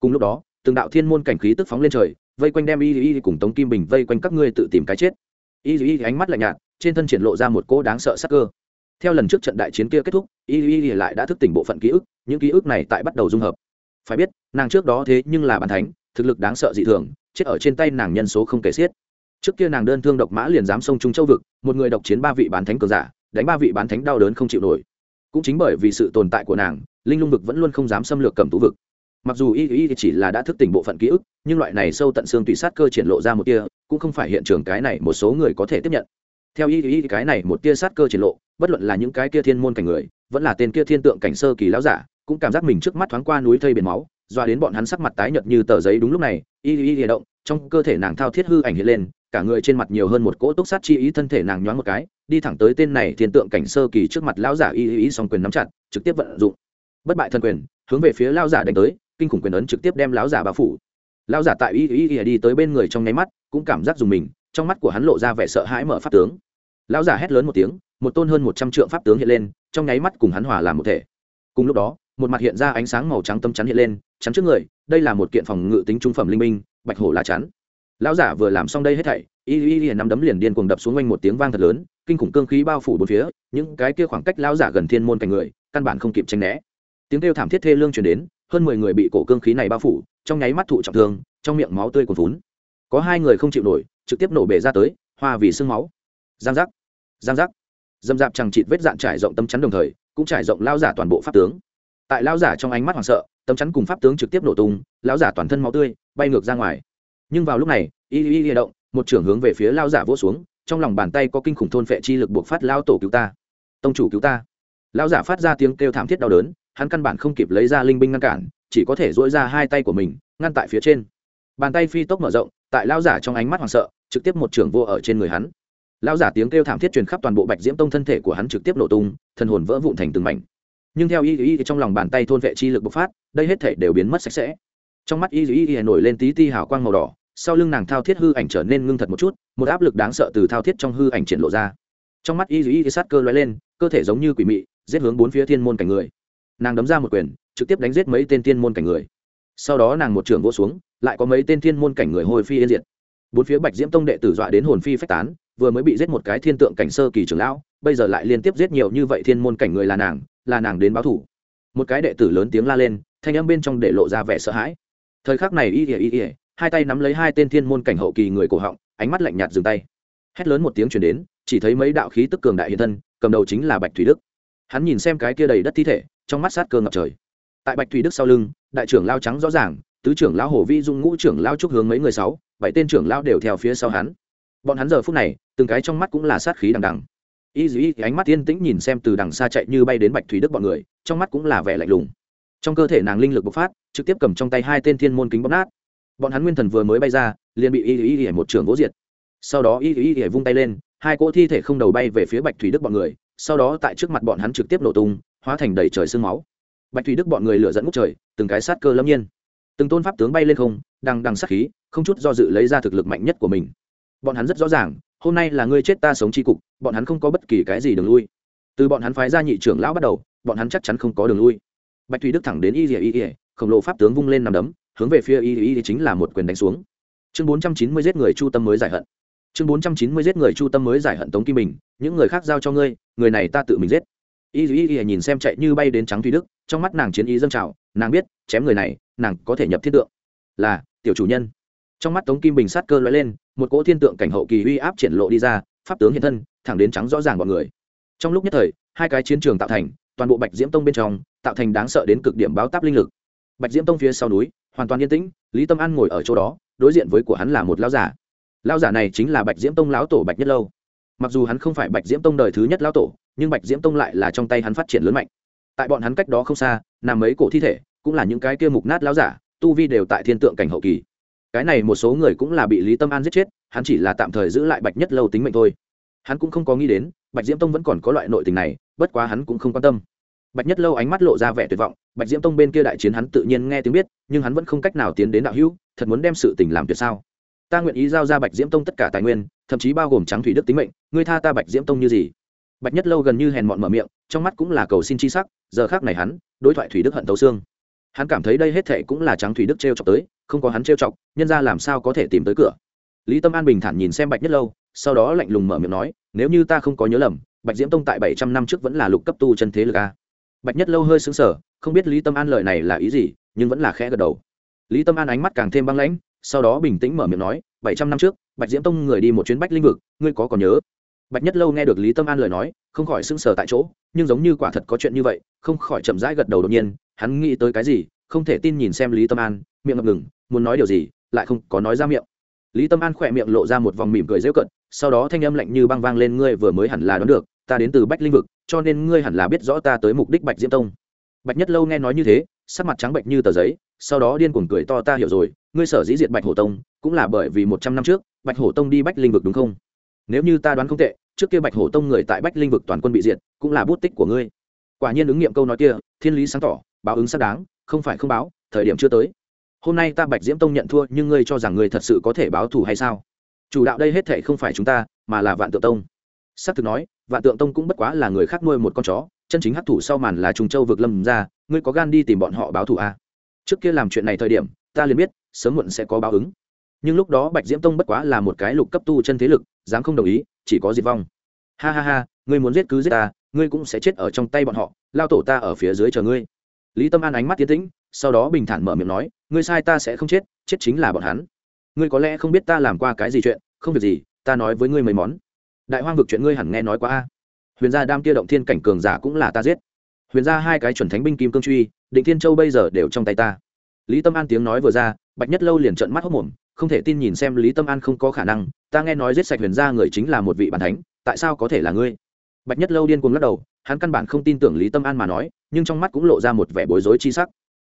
Cùng lúc đó, từng đạo thiên môn cảnh khí tức phóng lên trời, vây quanh đem y y cùng tống kim bình vây quanh các ngươi tự tìm cái chết. Y y ánh mắt lạnh nhạt, trên thân triển lộ ra một cô đáng sợ sắc cơ. Theo lần trước trận đại chiến kia kết thúc, y y lại đã thức tỉnh bộ phận ký ức, những ký ức này tại bắt đầu dung hợp. Phải biết, nàng trước đó thế nhưng là bàn thánh thực lực đáng sợ dị thường, chết ở trên tay nàng nhân số không kể xiết. Trước kia nàng đơn thương độc mã liền dám xông trung châu vực, một người độc chiến ba vị bán thánh cường giả, đánh ba vị bán thánh đau đớn không chịu nổi. Cũng chính bởi vì sự tồn tại của nàng, linh lung vực vẫn luôn không dám xâm lược cầm tú vực. Mặc dù y y chỉ là đã thức tỉnh bộ phận ký ức, nhưng loại này sâu tận xương tùy sát cơ triển lộ ra một kia cũng không phải hiện trường cái này một số người có thể tiếp nhận. Theo y y cái này một tia sát cơ triển lộ, bất luận là những cái kia thiên môn cảnh người, vẫn là tên kia thiên tượng cảnh sơ kỳ lão giả, cũng cảm giác mình trước mắt thoáng qua núi thây biển máu doa đến bọn hắn sắc mặt tái nhợt như tờ giấy đúng lúc này, y y y động, trong cơ thể nàng thao thiết hư ảnh hiện lên, cả người trên mặt nhiều hơn một cỗ túc sát chi ý thân thể nàng nhoáng một cái, đi thẳng tới tên này thiên tượng cảnh sơ kỳ trước mặt lão giả y y y song quyền nắm chặt, trực tiếp vận dụng. Bất bại thân quyền, hướng về phía lão giả đánh tới, kinh khủng quyền ấn trực tiếp đem lão giả bao phủ. Lão giả tại y y y đi tới bên người trong nháy mắt, cũng cảm giác dùng mình, trong mắt của hắn lộ ra vẻ sợ hãi mở pháp tướng. Lão giả hét lớn một tiếng, một tôn hơn một trăm trượng pháp tướng hiện lên, trong nháy mắt cùng hắn hòa làm một thể. Cùng lúc đó một mặt hiện ra ánh sáng màu trắng tâm chắn hiện lên, chắn trước người, đây là một kiện phòng ngự tính trung phẩm linh minh bạch hổ lá chắn. Lão giả vừa làm xong đây hết thảy, y y y nắm đấm liền điên cuồng đập xuống quanh một tiếng vang thật lớn, kinh khủng cương khí bao phủ bốn phía, những cái kia khoảng cách lão giả gần thiên môn cảnh người, căn bản không kịp tranh né. Tiếng kêu thảm thiết thê lương truyền đến, hơn mười người bị cổ cương khí này bao phủ, trong nháy mắt thụ trọng thương, trong miệng máu tươi cuồn vún có hai người không chịu nổi, trực tiếp nổ bể ra tới, hoa vì sương máu. Giang giác giang giác. Dâm dạp chẳng chịt vết dạn trải rộng tâm chắn đồng thời, cũng trải rộng lao giả toàn bộ pháp tướng tại Lão giả trong ánh mắt hoảng sợ, tấm chắn cùng pháp tướng trực tiếp nổ tung, Lão giả toàn thân máu tươi, bay ngược ra ngoài. Nhưng vào lúc này, y y y động, một trưởng hướng về phía Lão giả vỗ xuống, trong lòng bàn tay có kinh khủng thôn phệ chi lực buộc phát lao tổ cứu ta. Tông chủ cứu ta. Lão giả phát ra tiếng kêu thảm thiết đau đớn, hắn căn bản không kịp lấy ra linh binh ngăn cản, chỉ có thể dỗi ra hai tay của mình, ngăn tại phía trên. Bàn tay phi tốc mở rộng, tại Lão giả trong ánh mắt hoảng sợ, trực tiếp một trưởng vô ở trên người hắn. Lão giả tiếng kêu thảm thiết truyền khắp toàn bộ bạch diễm tông thân thể của hắn trực tiếp nổ tung, thần hồn vỡ vụn thành từng mảnh nhưng theo y y trong lòng bàn tay thôn vệ chi lực bộc phát, đây hết thể đều biến mất sạch sẽ. Trong mắt y y y nổi lên tí ti hào quang màu đỏ, sau lưng nàng thao thiết hư ảnh trở nên ngưng thật một chút, một áp lực đáng sợ từ thao thiết trong hư ảnh triển lộ ra. Trong mắt y y sát cơ lóe lên, cơ thể giống như quỷ mị, giết hướng bốn phía thiên môn cảnh người. Nàng đấm ra một quyền, trực tiếp đánh giết mấy tên thiên môn cảnh người. Sau đó nàng một trường vỗ xuống, lại có mấy tên thiên môn cảnh người hồi phi yên diệt. Bốn phía bạch diễm tông đệ tử dọa đến hồn phi phách tán, vừa mới bị giết một cái thiên tượng cảnh sơ kỳ trưởng lão, bây giờ lại liên tiếp giết nhiều như vậy thiên môn cảnh người là nàng là nàng đến báo thủ. Một cái đệ tử lớn tiếng la lên, thanh âm bên trong để lộ ra vẻ sợ hãi. Thời khắc này y ỉa y ỉa hai tay nắm lấy hai tên thiên môn cảnh hậu kỳ người cổ họng, ánh mắt lạnh nhạt dừng tay. Hét lớn một tiếng chuyển đến, chỉ thấy mấy đạo khí tức cường đại hiện thân, cầm đầu chính là bạch thủy đức. Hắn nhìn xem cái kia đầy đất thi thể, trong mắt sát cơ ngập trời. Tại bạch thủy đức sau lưng, đại trưởng lao trắng rõ ràng, tứ trưởng lao hồ vi dung ngũ trưởng lao trúc hướng mấy người sáu, bảy tên trưởng lao đều theo phía sau hắn. Bọn hắn giờ phút này, từng cái trong mắt cũng là sát khí đằng đằng y dĩ ánh mắt yên tĩnh nhìn xem từ đằng xa chạy như bay đến bạch thủy đức bọn người, trong mắt cũng là vẻ lạnh lùng. Trong cơ thể nàng linh lực bộc phát, trực tiếp cầm trong tay hai tên thiên môn kính bóp nát. Bọn hắn nguyên thần vừa mới bay ra, liền bị y y y một trường vỗ diệt. Sau đó y y y vung tay lên, hai cỗ thi thể không đầu bay về phía bạch thủy đức bọn người, sau đó tại trước mặt bọn hắn trực tiếp nổ tung, hóa thành đầy trời sương máu. Bạch thủy đức bọn người lửa dẫn ngút trời, từng cái sát cơ lâm nhiên. Từng tôn pháp tướng bay lên không, đằng đằng sát khí, không chút do dự lấy ra thực lực mạnh nhất của mình. Bọn hắn rất rõ ràng hôm nay là ngươi chết ta sống tri cục, bọn hắn không có bất kỳ cái gì đường lui. Từ bọn hắn phái ra nhị trưởng lão bắt đầu, bọn hắn chắc chắn không có đường lui. Bạch thủy đức thẳng đến y ỉa y ỉa khổng lồ pháp tướng vung lên nằm đấm, hướng về phía y ỉa y chính là một quyền đánh xuống. Chương bốn trăm chín mươi giết người chu tâm mới giải hận. Chương bốn trăm chín mươi giết người chu tâm mới giải hận tống kim bình, những người khác giao cho ngươi, người này ta tự mình giết. Y y y nhìn xem chạy như bay đến trắng thủy đức, trong mắt nàng chiến ý dâng trào, nàng biết, chém người này, nàng có thể nhập thiết tượng. Là, tiểu chủ nhân trong mắt tống kim bình sát cơ lóe lên, một cỗ thiên tượng cảnh hậu kỳ uy áp triển lộ đi ra, pháp tướng hiện thân, thẳng đến trắng rõ ràng bọn người. Trong lúc nhất thời, hai cái chiến trường tạo thành, toàn bộ bạch diễm tông bên trong, tạo thành đáng sợ đến cực điểm báo táp linh lực. Bạch diễm tông phía sau núi, hoàn toàn yên tĩnh, lý tâm an ngồi ở chỗ đó, đối diện với của hắn là một lão giả. Lão giả này chính là bạch diễm tông lão tổ bạch nhất lâu. Mặc dù hắn không phải bạch diễm tông đời thứ nhất lão tổ, nhưng bạch diễm tông lại là trong tay hắn phát triển lớn mạnh. Tại bọn hắn cách đó không xa, nằm mấy cổ thi thể, cũng là những cái kia mục nát lão giả, tu vi đều tại thiên tượng cảnh hậu kỳ cái này một số người cũng là bị lý tâm an giết chết, hắn chỉ là tạm thời giữ lại bạch nhất lâu tính mệnh thôi. Hắn cũng không có nghĩ đến, bạch diễm tông vẫn còn có loại nội tình này, bất quá hắn cũng không quan tâm. Bạch nhất lâu ánh mắt lộ ra vẻ tuyệt vọng, bạch diễm tông bên kia đại chiến hắn tự nhiên nghe tiếng biết, nhưng hắn vẫn không cách nào tiến đến đạo hữu, thật muốn đem sự tình làm tuyệt sao? Ta nguyện ý giao ra bạch diễm tông tất cả tài nguyên, thậm chí bao gồm trắng thủy đức tính mệnh, ngươi tha ta bạch diễm tông như gì? Bạch nhất lâu gần như hèn mọn mở miệng, trong mắt cũng là cầu xin chi sắc, giờ khác này hắn, đối thoại thủy đức hận tấu xương. Hắn cảm thấy đây hết thệ cũng là trắng thủy đức t r e o chọc tới không có hắn trêu chọc, nhân ra làm sao có thể tìm tới cửa. Lý tâm an bình thản nhìn xem bạch nhất lâu, sau đó lạnh lùng mở miệng nói, nếu như ta không có nhớ lầm, bạch diễm tông tại bảy trăm năm trước vẫn là lục cấp tu chân thế lực a. Bạch nhất lâu hơi xứng sở không biết lý tâm an lời này là ý gì, nhưng vẫn là khẽ gật đầu. Lý tâm an ánh mắt càng thêm băng lãnh, sau đó bình tĩnh mở miệng nói, bảy trăm năm trước, bạch diễm tông người đi một chuyến bách linh vực, ngươi có còn nhớ? Bạch nhất lâu nghe được lý tâm an lời nói, không khỏi sững sờ tại chỗ, nhưng giống như quả thật có chuyện như vậy, không khỏi chậm rãi gật đầu đột nhiên, hắn nghĩ tới cái gì, không thể tin nhìn xem lý tâm an, miệng ngập ngừng muốn nói điều gì, lại không có nói ra miệng. Lý tâm an khỏe miệng lộ ra một vòng mỉm cười dễ cận sau đó thanh âm lạnh như băng vang lên, ngươi vừa mới hẳn là đoán được, ta đến từ bách linh vực, cho nên ngươi hẳn là biết rõ ta tới mục đích bạch diễm tông. Bạch nhất lâu nghe nói như thế, sắc mặt trắng bệnh như tờ giấy, sau đó điên cuồng cười to, ta hiểu rồi, ngươi sở dĩ diệt bạch hổ tông, cũng là bởi vì một trăm năm trước, bạch hổ tông đi bách linh vực đúng không? Nếu như ta đoán không tệ, trước kia bạch hổ tông người tại bách linh vực toàn quân bị diệt, cũng là bút tích của ngươi. Quả nhiên ứng nghiệm câu nói kia, thiên lý sáng tỏ, báo ứng xác đáng, không phải không báo, thời điểm chưa tới hôm nay ta bạch diễm tông nhận thua nhưng ngươi cho rằng ngươi thật sự có thể báo thù hay sao? Chủ đạo đây hết thệ không phải chúng ta, mà là vạn tượng tông. S ắ c thực nói, vạn tượng tông cũng bất quá là người khác nuôi một con chó, chân chính hấp thủ sau màn là Trùng châu vực lâm ra, ngươi có gan đi tìm bọn họ báo thù à? trước kia làm chuyện này thời điểm, ta liền biết, sớm muộn sẽ có báo ứng. Nhưng lúc đó bạch diễm tông bất quá là một cái lục cấp tu chân thế lực, dám không đồng ý, chỉ có diệt vong. Ha ha ha, ngươi muốn giết cứ giết ta, ngươi cũng sẽ chết ở trong tay bọn họ, lao tổ ta ở phía dưới chờ ngươi. Lý tâm an ánh mắt tiến tĩnh, sau đó bình thản mở miệng nói ngươi sai ta sẽ không chết chết chính là bọn hắn. Ngươi có lẽ không biết ta làm qua cái gì chuyện, không việc gì, ta nói với ngươi mấy món. Đại hoang vực chuyện ngươi hẳn nghe nói qua a. Huyền gia đam kia động thiên cảnh cường giả cũng là ta giết. Huyền gia hai cái chuẩn thánh binh kim cương truy, định thiên châu bây giờ đều trong tay ta. Lý tâm an tiếng nói vừa ra, bạch nhất lâu liền trợn mắt hốc mồm không thể tin nhìn xem lý tâm an không có khả năng, ta nghe nói giết sạch huyền gia người chính là một vị bàn thánh, tại sao có thể là ngươi? Bạch nhất lâu điên cuồng lắc đầu, hắn căn bản không tin tưởng lý tâm an mà nói, nhưng trong mắt cũng lộ ra một vẻ bối rối chi sắc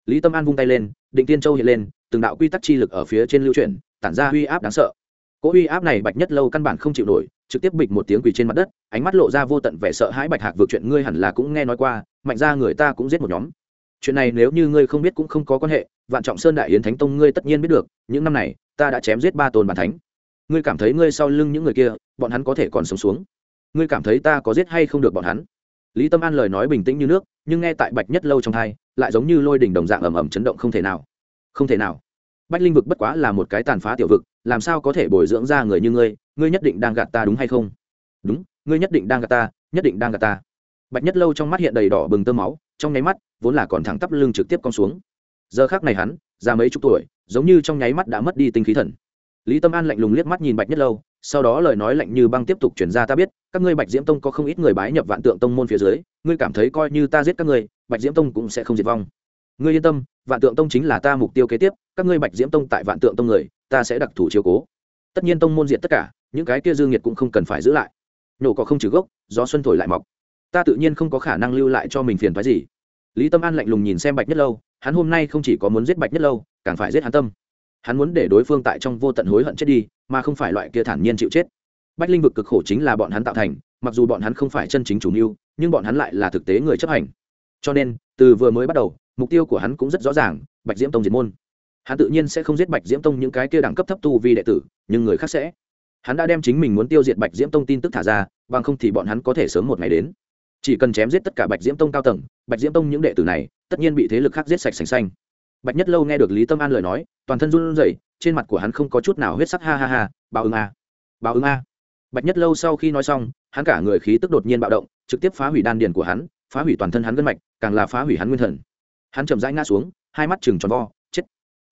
lý tâm an vung tay lên, định tiên châu hiện lên, từng đạo quy tắc chi lực ở phía trên lưu chuyển, tản ra uy áp đáng sợ. Cỗ uy áp này bạch nhất lâu căn bản không chịu nổi, trực tiếp bịch một tiếng quỳ trên mặt đất, ánh mắt lộ ra vô tận vẻ sợ hãi bạch hạc vượt chuyện ngươi hẳn là cũng nghe nói qua, mạnh ra người ta cũng giết một nhóm. Chuyện này nếu như ngươi không biết cũng không có quan hệ, vạn trọng sơn đại yến thánh tông ngươi tất nhiên biết được, những năm này, ta đã chém giết ba tôn bản thánh. Ngươi cảm thấy ngươi sau lưng những người kia, bọn hắn có thể còn sống xuống. Ngươi cảm thấy ta có giết hay không được bọn hắn? Lý tâm an lời nói bình tĩnh như nước, nhưng nghe tại bạch nhất lâu trong thai, lại giống như lôi đỉnh đồng dạng ầm ầm chấn động không thể nào. Không thể nào. Bách linh vực bất quá là một cái tàn phá tiểu vực, làm sao có thể bồi dưỡng ra người như ngươi ngươi nhất định đang gạt ta đúng hay không? Đúng, ngươi nhất định đang gạt ta, nhất định đang gạt ta. Bạch nhất lâu trong mắt hiện đầy đỏ bừng tơ máu, trong nháy mắt, vốn là còn thẳng tắp lưng trực tiếp cong xuống. Giờ khác này hắn, già mấy chục tuổi, giống như trong nháy mắt đã mất đi tinh khí thần. Lý tâm an lạnh lùng liếc mắt nhìn bạch nhất lâu sau đó lời nói lạnh như băng tiếp tục chuyển ra, ta biết, các ngươi bạch diễm tông có không ít người bái nhập vạn tượng tông môn phía dưới, ngươi cảm thấy coi như ta giết các ngươi, bạch diễm tông cũng sẽ không diệt vong. Ngươi yên tâm, vạn tượng tông chính là ta mục tiêu kế tiếp, các ngươi bạch diễm tông tại vạn tượng tông người, ta sẽ đặc thủ chiếu cố. Tất nhiên tông môn diệt tất cả, những cái kia dương nhiệt cũng không cần phải giữ lại. Nhổ có không trừ gốc, gió xuân thổi lại mọc. Ta tự nhiên không có khả năng lưu lại cho mình phiền phái gì. Lý tâm an lạnh lùng nhìn xem bạch nhất lâu, hắn hôm nay không chỉ có muốn giết bạch nhất lâu, càng phải giết hắn tâm. Hắn muốn để đối phương tại trong vô tận hối hận chết đi mà không phải loại kia thản nhiên chịu chết. Bách linh vực cực khổ chính là bọn hắn tạo thành, mặc dù bọn hắn không phải chân chính chủ mưu, nhưng bọn hắn lại là thực tế người chấp hành. Cho nên, từ vừa mới bắt đầu, mục tiêu của hắn cũng rất rõ ràng, bạch diễm tông diệt môn. Hắn tự nhiên sẽ không giết bạch diễm tông những cái kia đẳng cấp thấp tu vi đệ tử, nhưng người khác sẽ. Hắn đã đem chính mình muốn tiêu diệt bạch diễm tông tin tức thả ra, bằng không thì bọn hắn có thể sớm một ngày đến. Chỉ cần chém giết tất cả bạch diễm tông cao tầng, bạch diễm tông những đệ tử này, tất nhiên bị thế lực khác giết sạch sành xanh bạch nhất lâu nghe được lý tâm an lời nói, toàn thân run rẩy, trên mặt của hắn không có chút nào huyết sắc, ha ha ha, báo ứng a, báo ứng a. Bạch nhất lâu sau khi nói xong, hắn cả người khí tức đột nhiên bạo động, trực tiếp phá hủy đan điền của hắn, phá hủy toàn thân hắn gân mạch, càng là phá hủy hắn nguyên thần. Hắn chậm rãi ngã xuống, hai mắt chừng tròn vo, chết.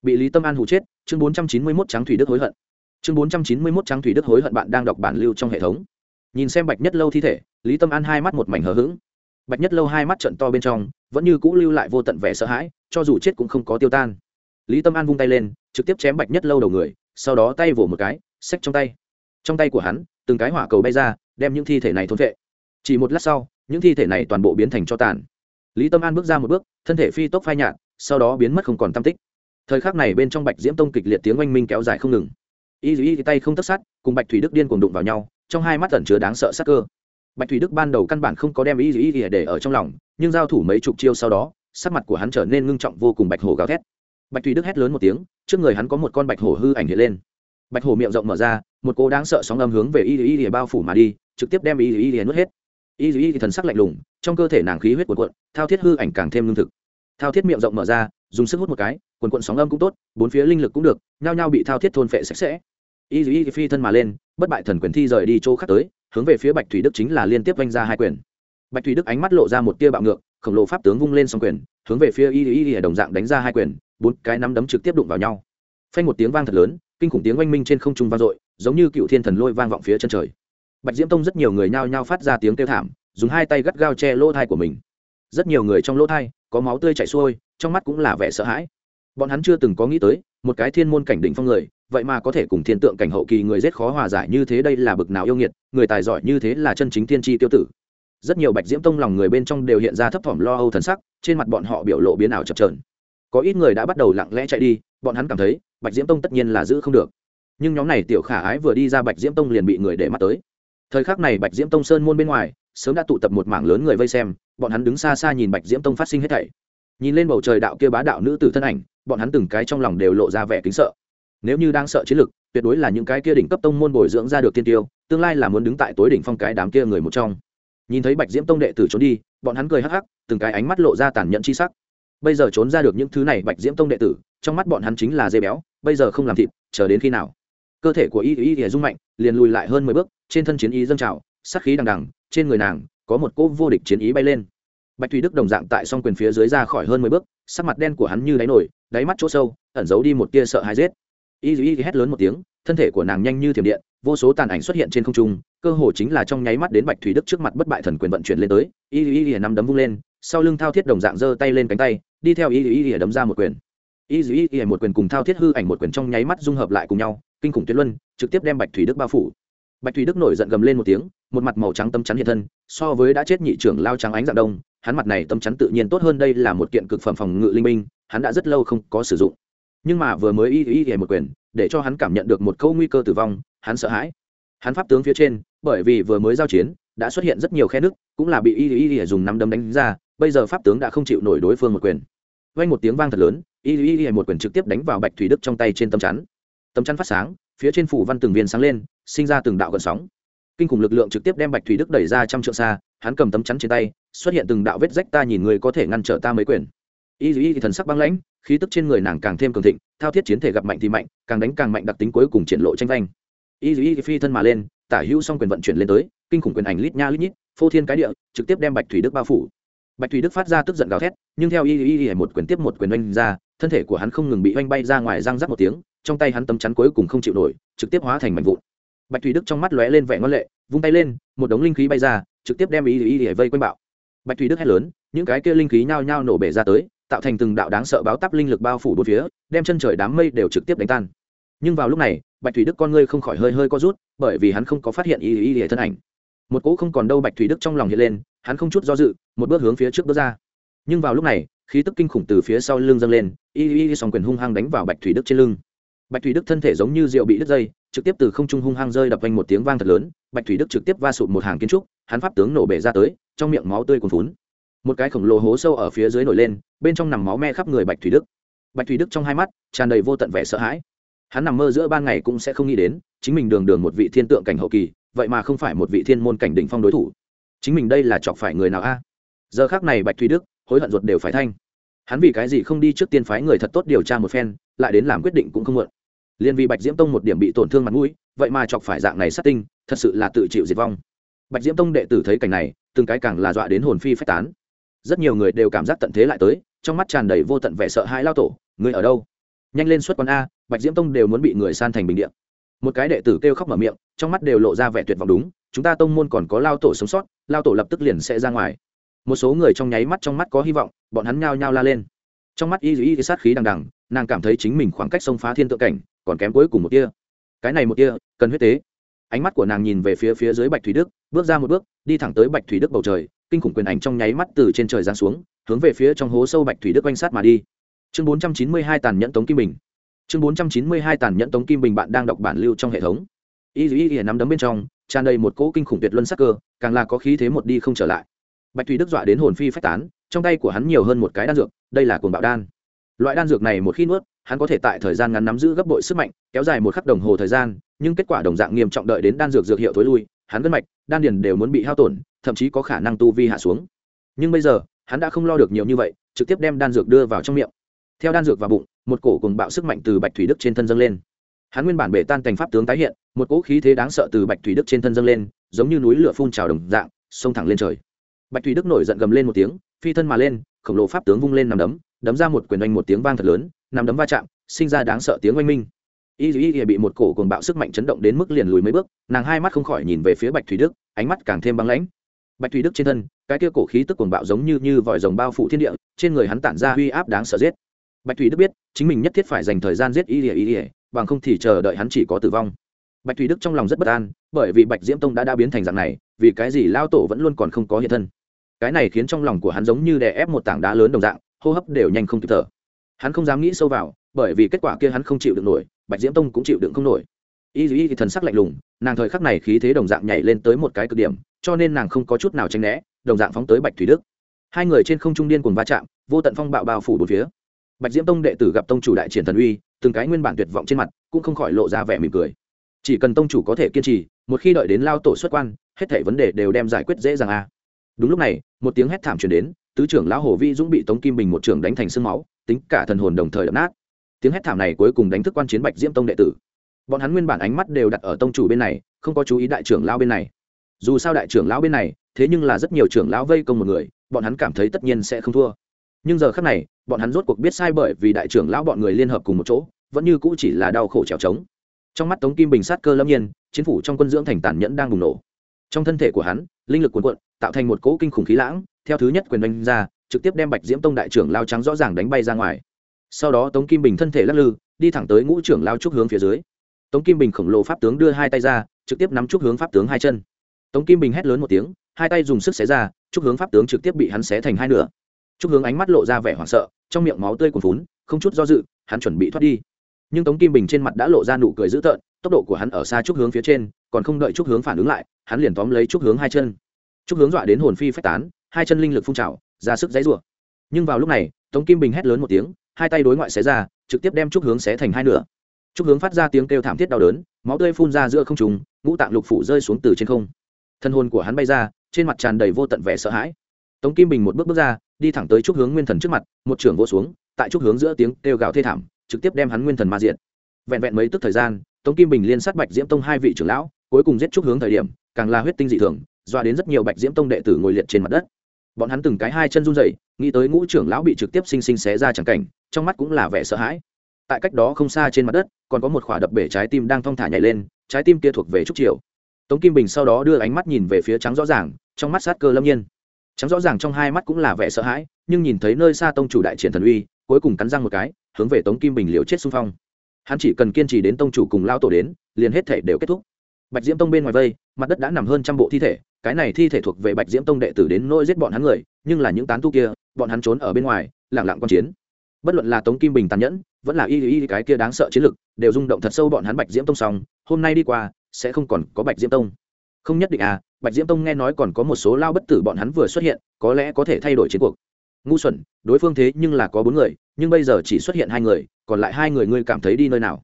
Bị lý tâm an hụ chết, chương bốn trăm chín mươi mốt trắng thủy đức hối hận. Chương bốn trăm chín mươi mốt trắng thủy đức hối hận bạn đang đọc bản lưu trong hệ thống. Nhìn xem bạch nhất lâu thi thể, lý tâm an hai mắt một mảnh hờ hững bạch nhất lâu hai mắt trận to bên trong, vẫn như cũ lưu lại vô tận vẻ sợ hãi, cho dù chết cũng không có tiêu tan. Lý tâm an vung tay lên, trực tiếp chém bạch nhất lâu đầu người, sau đó tay vỗ một cái, xách trong tay. Trong tay của hắn, từng cái hỏa cầu bay ra, đem những thi thể này thôn vệ chỉ một lát sau, những thi thể này toàn bộ biến thành cho tàn. Lý tâm an bước ra một bước, thân thể phi tốc phai nhạt, sau đó biến mất không còn tam tích. Thời khắc này bên trong bạch diễm tông kịch liệt tiếng oanh minh kéo dài không ngừng. Y dù y tay không tất sát, cùng bạch thủy đức điên cuồng đụng vào nhau, trong hai mắt tẩn chứa đáng sợ sắc cơ bạch thủy đức ban đầu căn bản không có đem y dù y để ở trong lòng, nhưng giao thủ mấy chục chiêu sau đó, sắc mặt của hắn trở nên ngưng trọng vô cùng, bạch hổ gào thét. Bạch thủy đức hét lớn một tiếng, trước người hắn có một con bạch hổ hư ảnh hiện lên. Bạch hổ miệng rộng mở ra, một cô đáng sợ sóng âm hướng về y dù y bao phủ mà đi, trực tiếp đem y dù y nuốt hết. Y dù y thần sắc lạnh lùng, trong cơ thể nàng khí huyết cuộn cuộn, thao thiết hư ảnh càng thêm lương thực. Thao thiết miệng rộng mở ra, dùng sức hút một cái cuộn cuộn sóng âm cũng tốt, bốn phía linh lực cũng được, nhao nhao bị thao thiết thôn phệ sạch sẽ. Y dù y phi thân mà lên, bất bại thần quyền thi rời đi chỗ khác tới hướng về phía bạch thủy đức chính là liên tiếp vanh ra hai quyền. Bạch thủy đức ánh mắt lộ ra một tia bạo ngược, khổng lồ pháp tướng vung lên s quyền, hướng về phía y y y đồng dạng đánh ra hai quyền, bốn cái nắm đấm trực tiếp đụng vào nhau. Phanh một tiếng vang thật lớn, kinh khủng tiếng oanh minh trên không trung vang dội, giống như cựu thiên thần lôi vang vọng phía chân trời. Bạch diễm tông rất nhiều người nhao nhao phát ra tiếng kêu thảm, dùng hai tay gắt gao che lỗ thai của mình. Rất nhiều người trong lỗ thai, có máu tươi chảy xuôi, trong mắt cũng là vẻ sợ hãi. Bọn hắn chưa từng có nghĩ tới, một cái thiên môn cảnh đỉnh phong người vậy mà có thể cùng thiên tượng cảnh hậu kỳ người rất khó hòa giải như thế đây là bực nào yêu nghiệt, người tài giỏi như thế là chân chính thiên tri tiêu tử. Rất nhiều bạch diễm tông lòng người bên trong đều hiện ra thấp thỏm lo âu thần sắc, trên mặt bọn họ biểu lộ biến ảo chập trờn có ít người đã bắt đầu lặng lẽ chạy đi, bọn hắn cảm thấy, bạch diễm tông tất nhiên là giữ không được. Nhưng nhóm này tiểu khả ái vừa đi ra bạch diễm tông liền bị người để mắt tới. Thời khắc này bạch diễm tông sơn môn bên ngoài, sớm đã tụ tập một mảng lớn người vây xem, bọn hắn đứng xa xa nhìn bạch diễm tông phát sinh hết thảy. Nhìn lên bầu trời đạo kia bá đạo nữ tử thân ảnh, bọn hắn từng cái trong lòng đều lộ ra vẻ kính sợ nếu như đang sợ chiến lực, tuyệt đối là những cái kia đỉnh cấp tông môn bồi dưỡng ra được tiên tiêu, tương lai là muốn đứng tại tối đỉnh phong cái đám kia người một trong. Nhìn thấy bạch diễm tông đệ tử trốn đi, bọn hắn cười hắc hắc, từng cái ánh mắt lộ ra tàn nhẫn chi sắc. Bây giờ trốn ra được những thứ này bạch diễm tông đệ tử, trong mắt bọn hắn chính là dê béo, bây giờ không làm thịt, chờ đến khi nào? Cơ thể của y y y rung mạnh, liền lùi lại hơn mười bước, trên thân chiến ý dâng trào sắc khí đằng đằng, trên người nàng, có một cỗ vô địch chiến ý bay lên. Bạch thủy đức đồng dạng tại song quyền phía dưới ra khỏi hơn mười bước, sắc mặt đen của hắn như đáy nổi, đáy mắt chỗ sâu, ẩn giấu đi một tia sợ hãi rết y y hét lớn một tiếng, thân thể của nàng nhanh như thiểm điện, vô số tàn ảnh xuất hiện trên không trung, cơ hồ chính là trong nháy mắt đến bạch thủy đức trước mặt bất bại thần quyền vận chuyển lên tới. Y y y nằm đấm vung lên, sau lưng thao thiết đồng dạng giơ tay lên cánh tay, đi theo y y y đấm ra một quyền. Y y y một quyền cùng thao thiết hư ảnh một quyền trong nháy mắt dung hợp lại cùng nhau, kinh khủng tuyệt luân, trực tiếp đem bạch thủy đức bao phủ. Bạch thủy đức nổi giận gầm lên một tiếng, một mặt màu trắng tâm chắn hiện thân, so với đã chết nhị trưởng lao trắng ánh dạng đông, hắn mặt này tâm chắn tự nhiên tốt hơn đây là một kiện cực phẩm phòng ngự linh minh hắn đã rất lâu không có sử dụng nhưng mà vừa mới y y y một quyền, để cho hắn cảm nhận được một câu nguy cơ tử vong, hắn sợ hãi. Hắn pháp tướng phía trên, bởi vì vừa mới giao chiến, đã xuất hiện rất nhiều khe nứt, cũng là bị y y y dùng năm đấm đánh ra, bây giờ pháp tướng đã không chịu nổi đối phương một quyền. Vang một tiếng vang thật lớn, y y y một quyền trực tiếp đánh vào bạch thủy đức trong tay trên tấm chắn. Tấm chắn phát sáng, phía trên phủ văn từng viên sáng lên, sinh ra từng đạo gần sóng. Kinh khủng lực lượng trực tiếp đem bạch thủy đức đẩy ra trăm trượng xa, hắn cầm tấm chắn trên tay, xuất hiện từng đạo vết rách, ta nhìn người có thể ngăn trở ta mấy quyền y y thần sắc băng lãnh, khí tức trên người nàng càng thêm cường thịnh, thao thiết chiến thể gặp mạnh thì mạnh, càng đánh càng mạnh đặc tính cuối cùng triển lộ tranh vanh. Y y phi thân mà lên, tả hữu xong quyền vận chuyển lên tới, kinh khủng quyền ảnh lít nha lít nhít, phô thiên cái địa, trực tiếp đem bạch thủy đức bao phủ. Bạch thủy đức phát ra tức giận gào thét, nhưng theo y y y một quyền tiếp một quyền oanh ra, thân thể của hắn không ngừng bị oanh bay ra ngoài răng rắc một tiếng, trong tay hắn tấm chắn cuối cùng không chịu nổi, trực tiếp hóa thành mảnh vụn. Bạch thủy đức trong mắt lóe lên vẻ ngon lệ, vung tay lên, một đống linh khí bay ra, trực tiếp đem y y y vây quanh bạo. Bạch thủy đức hét lớn, những cái kia linh khí nhao nhao nổ bể ra tới tạo thành từng đạo đáng sợ báo táp linh lực bao phủ bốn phía, đem chân trời đám mây đều trực tiếp đánh tan. Nhưng vào lúc này, bạch thủy đức con ngươi không khỏi hơi hơi co rút, bởi vì hắn không có phát hiện y y y thân ảnh. Một cỗ không còn đâu bạch thủy đức trong lòng hiện lên, hắn không chút do dự, một bước hướng phía trước bước ra. Nhưng vào lúc này, khí tức kinh khủng từ phía sau lưng dâng lên, y y y sòng quyền hung hăng đánh vào bạch thủy đức trên lưng. Bạch thủy đức thân thể giống như rượu bị đứt dây, trực tiếp từ không trung hung hăng rơi đập vanh một tiếng vang thật lớn, bạch thủy đức trực tiếp va sụt một hàng kiến trúc, hắn pháp tướng nổ bể ra tới, trong miệng máu tươi cuồn phún một cái khổng lồ hố sâu ở phía dưới nổi lên, bên trong nằm máu me khắp người bạch thủy đức. Bạch thủy đức trong hai mắt tràn đầy vô tận vẻ sợ hãi. Hắn nằm mơ giữa ban ngày cũng sẽ không nghĩ đến, chính mình đường đường một vị thiên tượng cảnh hậu kỳ, vậy mà không phải một vị thiên môn cảnh đỉnh phong đối thủ. Chính mình đây là chọc phải người nào a? Giờ khác này bạch thủy đức hối hận ruột đều phải thanh. Hắn vì cái gì không đi trước tiên phái người thật tốt điều tra một phen, lại đến làm quyết định cũng không muộn liên vì bạch diễm tông một điểm bị tổn thương mặt mũi, vậy mà chọc phải dạng này sát tinh, thật sự là tự chịu diệt vong. Bạch diễm tông đệ tử thấy cảnh này, từng cái càng là dọa đến hồn phi phách tán rất nhiều người đều cảm giác tận thế lại tới, trong mắt tràn đầy vô tận vẻ sợ hãi lao tổ người ở đâu? Nhanh lên xuất quán a, bạch diễm tông đều muốn bị người san thành bình điện một cái đệ tử kêu khóc mở miệng, trong mắt đều lộ ra vẻ tuyệt vọng, đúng, chúng ta tông môn còn có lao tổ sống sót, lao tổ lập tức liền sẽ ra ngoài. Một số người trong nháy mắt trong mắt có hy vọng, bọn hắn nhao nhao la lên. Trong mắt y y sát khí đằng đằng, nàng cảm thấy chính mình khoảng cách xông phá thiên tượng cảnh, còn kém cuối cùng một tia. Cái này một tia, cần huyết tế. Ánh mắt của nàng nhìn về phía phía dưới bạch thủy đức, bước ra một bước, đi thẳng tới bạch thủy đức bầu trời kinh khủng quyền ảnh trong nháy mắt từ trên trời giáng xuống, hướng về phía trong hố sâu bạch thủy đức quanh sát mà đi. Chương bốn trăm chín mươi hai tàn nhẫn tống kim bình. Chương bốn trăm chín mươi hai tàn nhẫn tống kim bình bạn đang đọc bản lưu trong hệ thống. Y y y nắm đấm bên trong, tràn đầy một cỗ kinh khủng tuyệt luân sắc cơ, càng là có khí thế một đi không trở lại. Bạch thủy đức dọa đến hồn phi phách tán, trong tay của hắn nhiều hơn một cái đan dược, đây là cuồng bạo đan. Loại đan dược này một khi nuốt, hắn có thể tại thời gian ngắn nắm giữ gấp bội sức mạnh, kéo dài một khắc đồng hồ thời gian, nhưng kết quả đồng dạng nghiêm trọng đợi đến đan dược dược hiệu thối lui hắn gân mạch, đan điền đều muốn bị hao tổn, thậm chí có khả năng tu vi hạ xuống. Nhưng bây giờ, hắn đã không lo được nhiều như vậy, trực tiếp đem đan dược đưa vào trong miệng. Theo đan dược vào bụng, một cổ cùng bạo sức mạnh từ bạch thủy đức trên thân dâng lên. Hắn nguyên bản bể tan thành pháp tướng tái hiện, một cỗ khí thế đáng sợ từ bạch thủy đức trên thân dâng lên, giống như núi lửa phun trào đồng dạng, xông thẳng lên trời. Bạch thủy đức nổi giận gầm lên một tiếng, phi thân mà lên, khổng lồ pháp tướng vung lên nằm đấm đấm ra một quyền oanh một tiếng vang thật lớn, nằm đấm va chạm, sinh ra đáng sợ tiếng oanh minh y dù y bị một cổ cuồng bạo sức mạnh chấn động đến mức liền lùi mấy bước, nàng hai mắt không khỏi nhìn về phía bạch thủy đức, ánh mắt càng thêm băng lãnh. Bạch thủy đức trên thân, cái kia cổ khí tức cuồng bạo giống như như vòi rồng bao phủ thiên địa, trên người hắn tản ra uy áp đáng sợ giết. Bạch thủy đức biết, chính mình nhất thiết phải dành thời gian giết y ỉa y ỉa bằng không thì chờ đợi hắn chỉ có tử vong. Bạch thủy đức trong lòng rất bất an, bởi vì bạch diễm tông đã đã biến thành dạng này, vì cái gì lao tổ vẫn luôn còn không có hiện thân? Cái này khiến trong lòng của hắn giống như đè ép một tảng đá lớn đồng dạng, hô hấp đều nhanh không kịp thở. Hắn không dám nghĩ sâu vào, bởi vì kết quả kia hắn không chịu được nổi bạch diễm tông cũng chịu đựng không nổi. Y dù y thì thần sắc lạnh lùng, nàng thời khắc này khí thế đồng dạng nhảy lên tới một cái cực điểm, cho nên nàng không có chút nào tranh né, đồng dạng phóng tới bạch thủy đức. Hai người trên không trung điên cùng va chạm, vô tận phong bạo bao phủ bốn phía. Bạch diễm tông đệ tử gặp tông chủ đại triển thần uy, từng cái nguyên bản tuyệt vọng trên mặt, cũng không khỏi lộ ra vẻ mỉm cười. Chỉ cần tông chủ có thể kiên trì, một khi đợi đến lao tổ xuất quan, hết thảy vấn đề đều đem giải quyết dễ dàng a. Đúng lúc này, một tiếng hét thảm truyền đến, tứ trưởng lão hồ vi dũng bị tống kim bình một trưởng đánh thành sương máu, tính cả thần hồn đồng thời đập nát tiếng hét thảm này cuối cùng đánh thức quan chiến bạch diễm tông đệ tử. Bọn hắn nguyên bản ánh mắt đều đặt ở tông chủ bên này, không có chú ý đại trưởng lão bên này. Dù sao đại trưởng lão bên này, thế nhưng là rất nhiều trưởng lão vây công một người, bọn hắn cảm thấy tất nhiên sẽ không thua. Nhưng giờ khác này, bọn hắn rốt cuộc biết sai bởi vì đại trưởng lão bọn người liên hợp cùng một chỗ, vẫn như cũ chỉ là đau khổ trèo trống. Trong mắt tống kim bình sát cơ lâm nhiên, chiến phủ trong quân dưỡng thành tàn nhẫn đang bùng nổ. Trong thân thể của hắn, linh lực cuồn cuộn, tạo thành một cỗ kinh khủng khí lãng, theo thứ nhất quyền đánh ra, trực tiếp đem bạch diễm tông đại trưởng lao trắng rõ ràng đánh bay ra ngoài sau đó tống kim bình thân thể lắc lư, đi thẳng tới ngũ trưởng lao trúc hướng phía dưới. Tống kim bình khổng lồ pháp tướng đưa hai tay ra, trực tiếp nắm trúc hướng pháp tướng hai chân. Tống kim bình hét lớn một tiếng, hai tay dùng sức xé ra, trúc hướng pháp tướng trực tiếp bị hắn xé thành hai nửa. Trúc hướng ánh mắt lộ ra vẻ hoảng sợ, trong miệng máu tươi cuồn phún không chút do dự, hắn chuẩn bị thoát đi. Nhưng tống kim bình trên mặt đã lộ ra nụ cười dữ tợn, tốc độ của hắn ở xa trúc hướng phía trên, còn không đợi trúc hướng phản ứng lại, hắn liền tóm lấy trúc hướng hai chân. Trúc hướng dọa đến hồn phi phách tán, hai chân linh lực phun trào, ra sức dãy rủa. Nhưng vào lúc này, tống kim bình hét lớn một tiếng hai tay đối ngoại xé ra, trực tiếp đem trúc hướng xé thành hai nửa. Trúc hướng phát ra tiếng kêu thảm thiết đau đớn, máu tươi phun ra giữa không trùng ngũ tạng lục phủ rơi xuống từ trên không. Thân hồn của hắn bay ra, trên mặt tràn đầy vô tận vẻ sợ hãi. Tống kim bình một bước bước ra, đi thẳng tới trúc hướng nguyên thần trước mặt, một trưởng vỗ xuống, tại trúc hướng giữa tiếng kêu gào thê thảm, trực tiếp đem hắn nguyên thần ma diện vẹn vẹn mấy tức thời gian, tống kim bình liên sát bạch diễm tông hai vị trưởng lão, cuối cùng giết trúc hướng thời điểm, càng là huyết tinh dị thường doa đến rất nhiều bạch diễm tông đệ tử ngồi liệt trên mặt đất. Bọn hắn từng cái hai chân run rẩy, nghĩ tới ngũ trưởng lão bị trực tiếp sinh sinh xé ra chẳng cảnh trong mắt cũng là vẻ sợ hãi. Tại cách đó không xa trên mặt đất, còn có một khỏa đập bể trái tim đang thong thả nhảy lên, trái tim kia thuộc về trúc triều. Tống kim bình sau đó đưa ánh mắt nhìn về phía trắng rõ ràng, trong mắt sát cơ lâm nhiên. Trắng rõ ràng trong hai mắt cũng là vẻ sợ hãi, nhưng nhìn thấy nơi xa tông chủ đại triển thần uy, cuối cùng cắn răng một cái, hướng về tống kim bình liều chết xung phong. Hắn chỉ cần kiên trì đến tông chủ cùng lao tổ đến, liền hết thể đều kết thúc. Bạch diễm tông bên ngoài vây, mặt đất đã nằm hơn trăm bộ thi thể, cái này thi thể thuộc về bạch diễm tông đệ tử đến nỗi giết bọn hắn người, nhưng là những tán tu kia, bọn hắn trốn ở bên ngoài lẳng lặng q chiến bất luận là tống kim bình tàn nhẫn, vẫn là y y cái kia đáng sợ chiến lực, đều rung động thật sâu bọn hắn bạch diễm tông xong, hôm nay đi qua, sẽ không còn có bạch diễm tông. Không nhất định à bạch diễm tông nghe nói còn có một số lao bất tử bọn hắn vừa xuất hiện, có lẽ có thể thay đổi chiến cuộc. Ngu xuẩn, đối phương thế nhưng là có bốn người, nhưng bây giờ chỉ xuất hiện hai người, còn lại hai người ngươi cảm thấy đi nơi nào?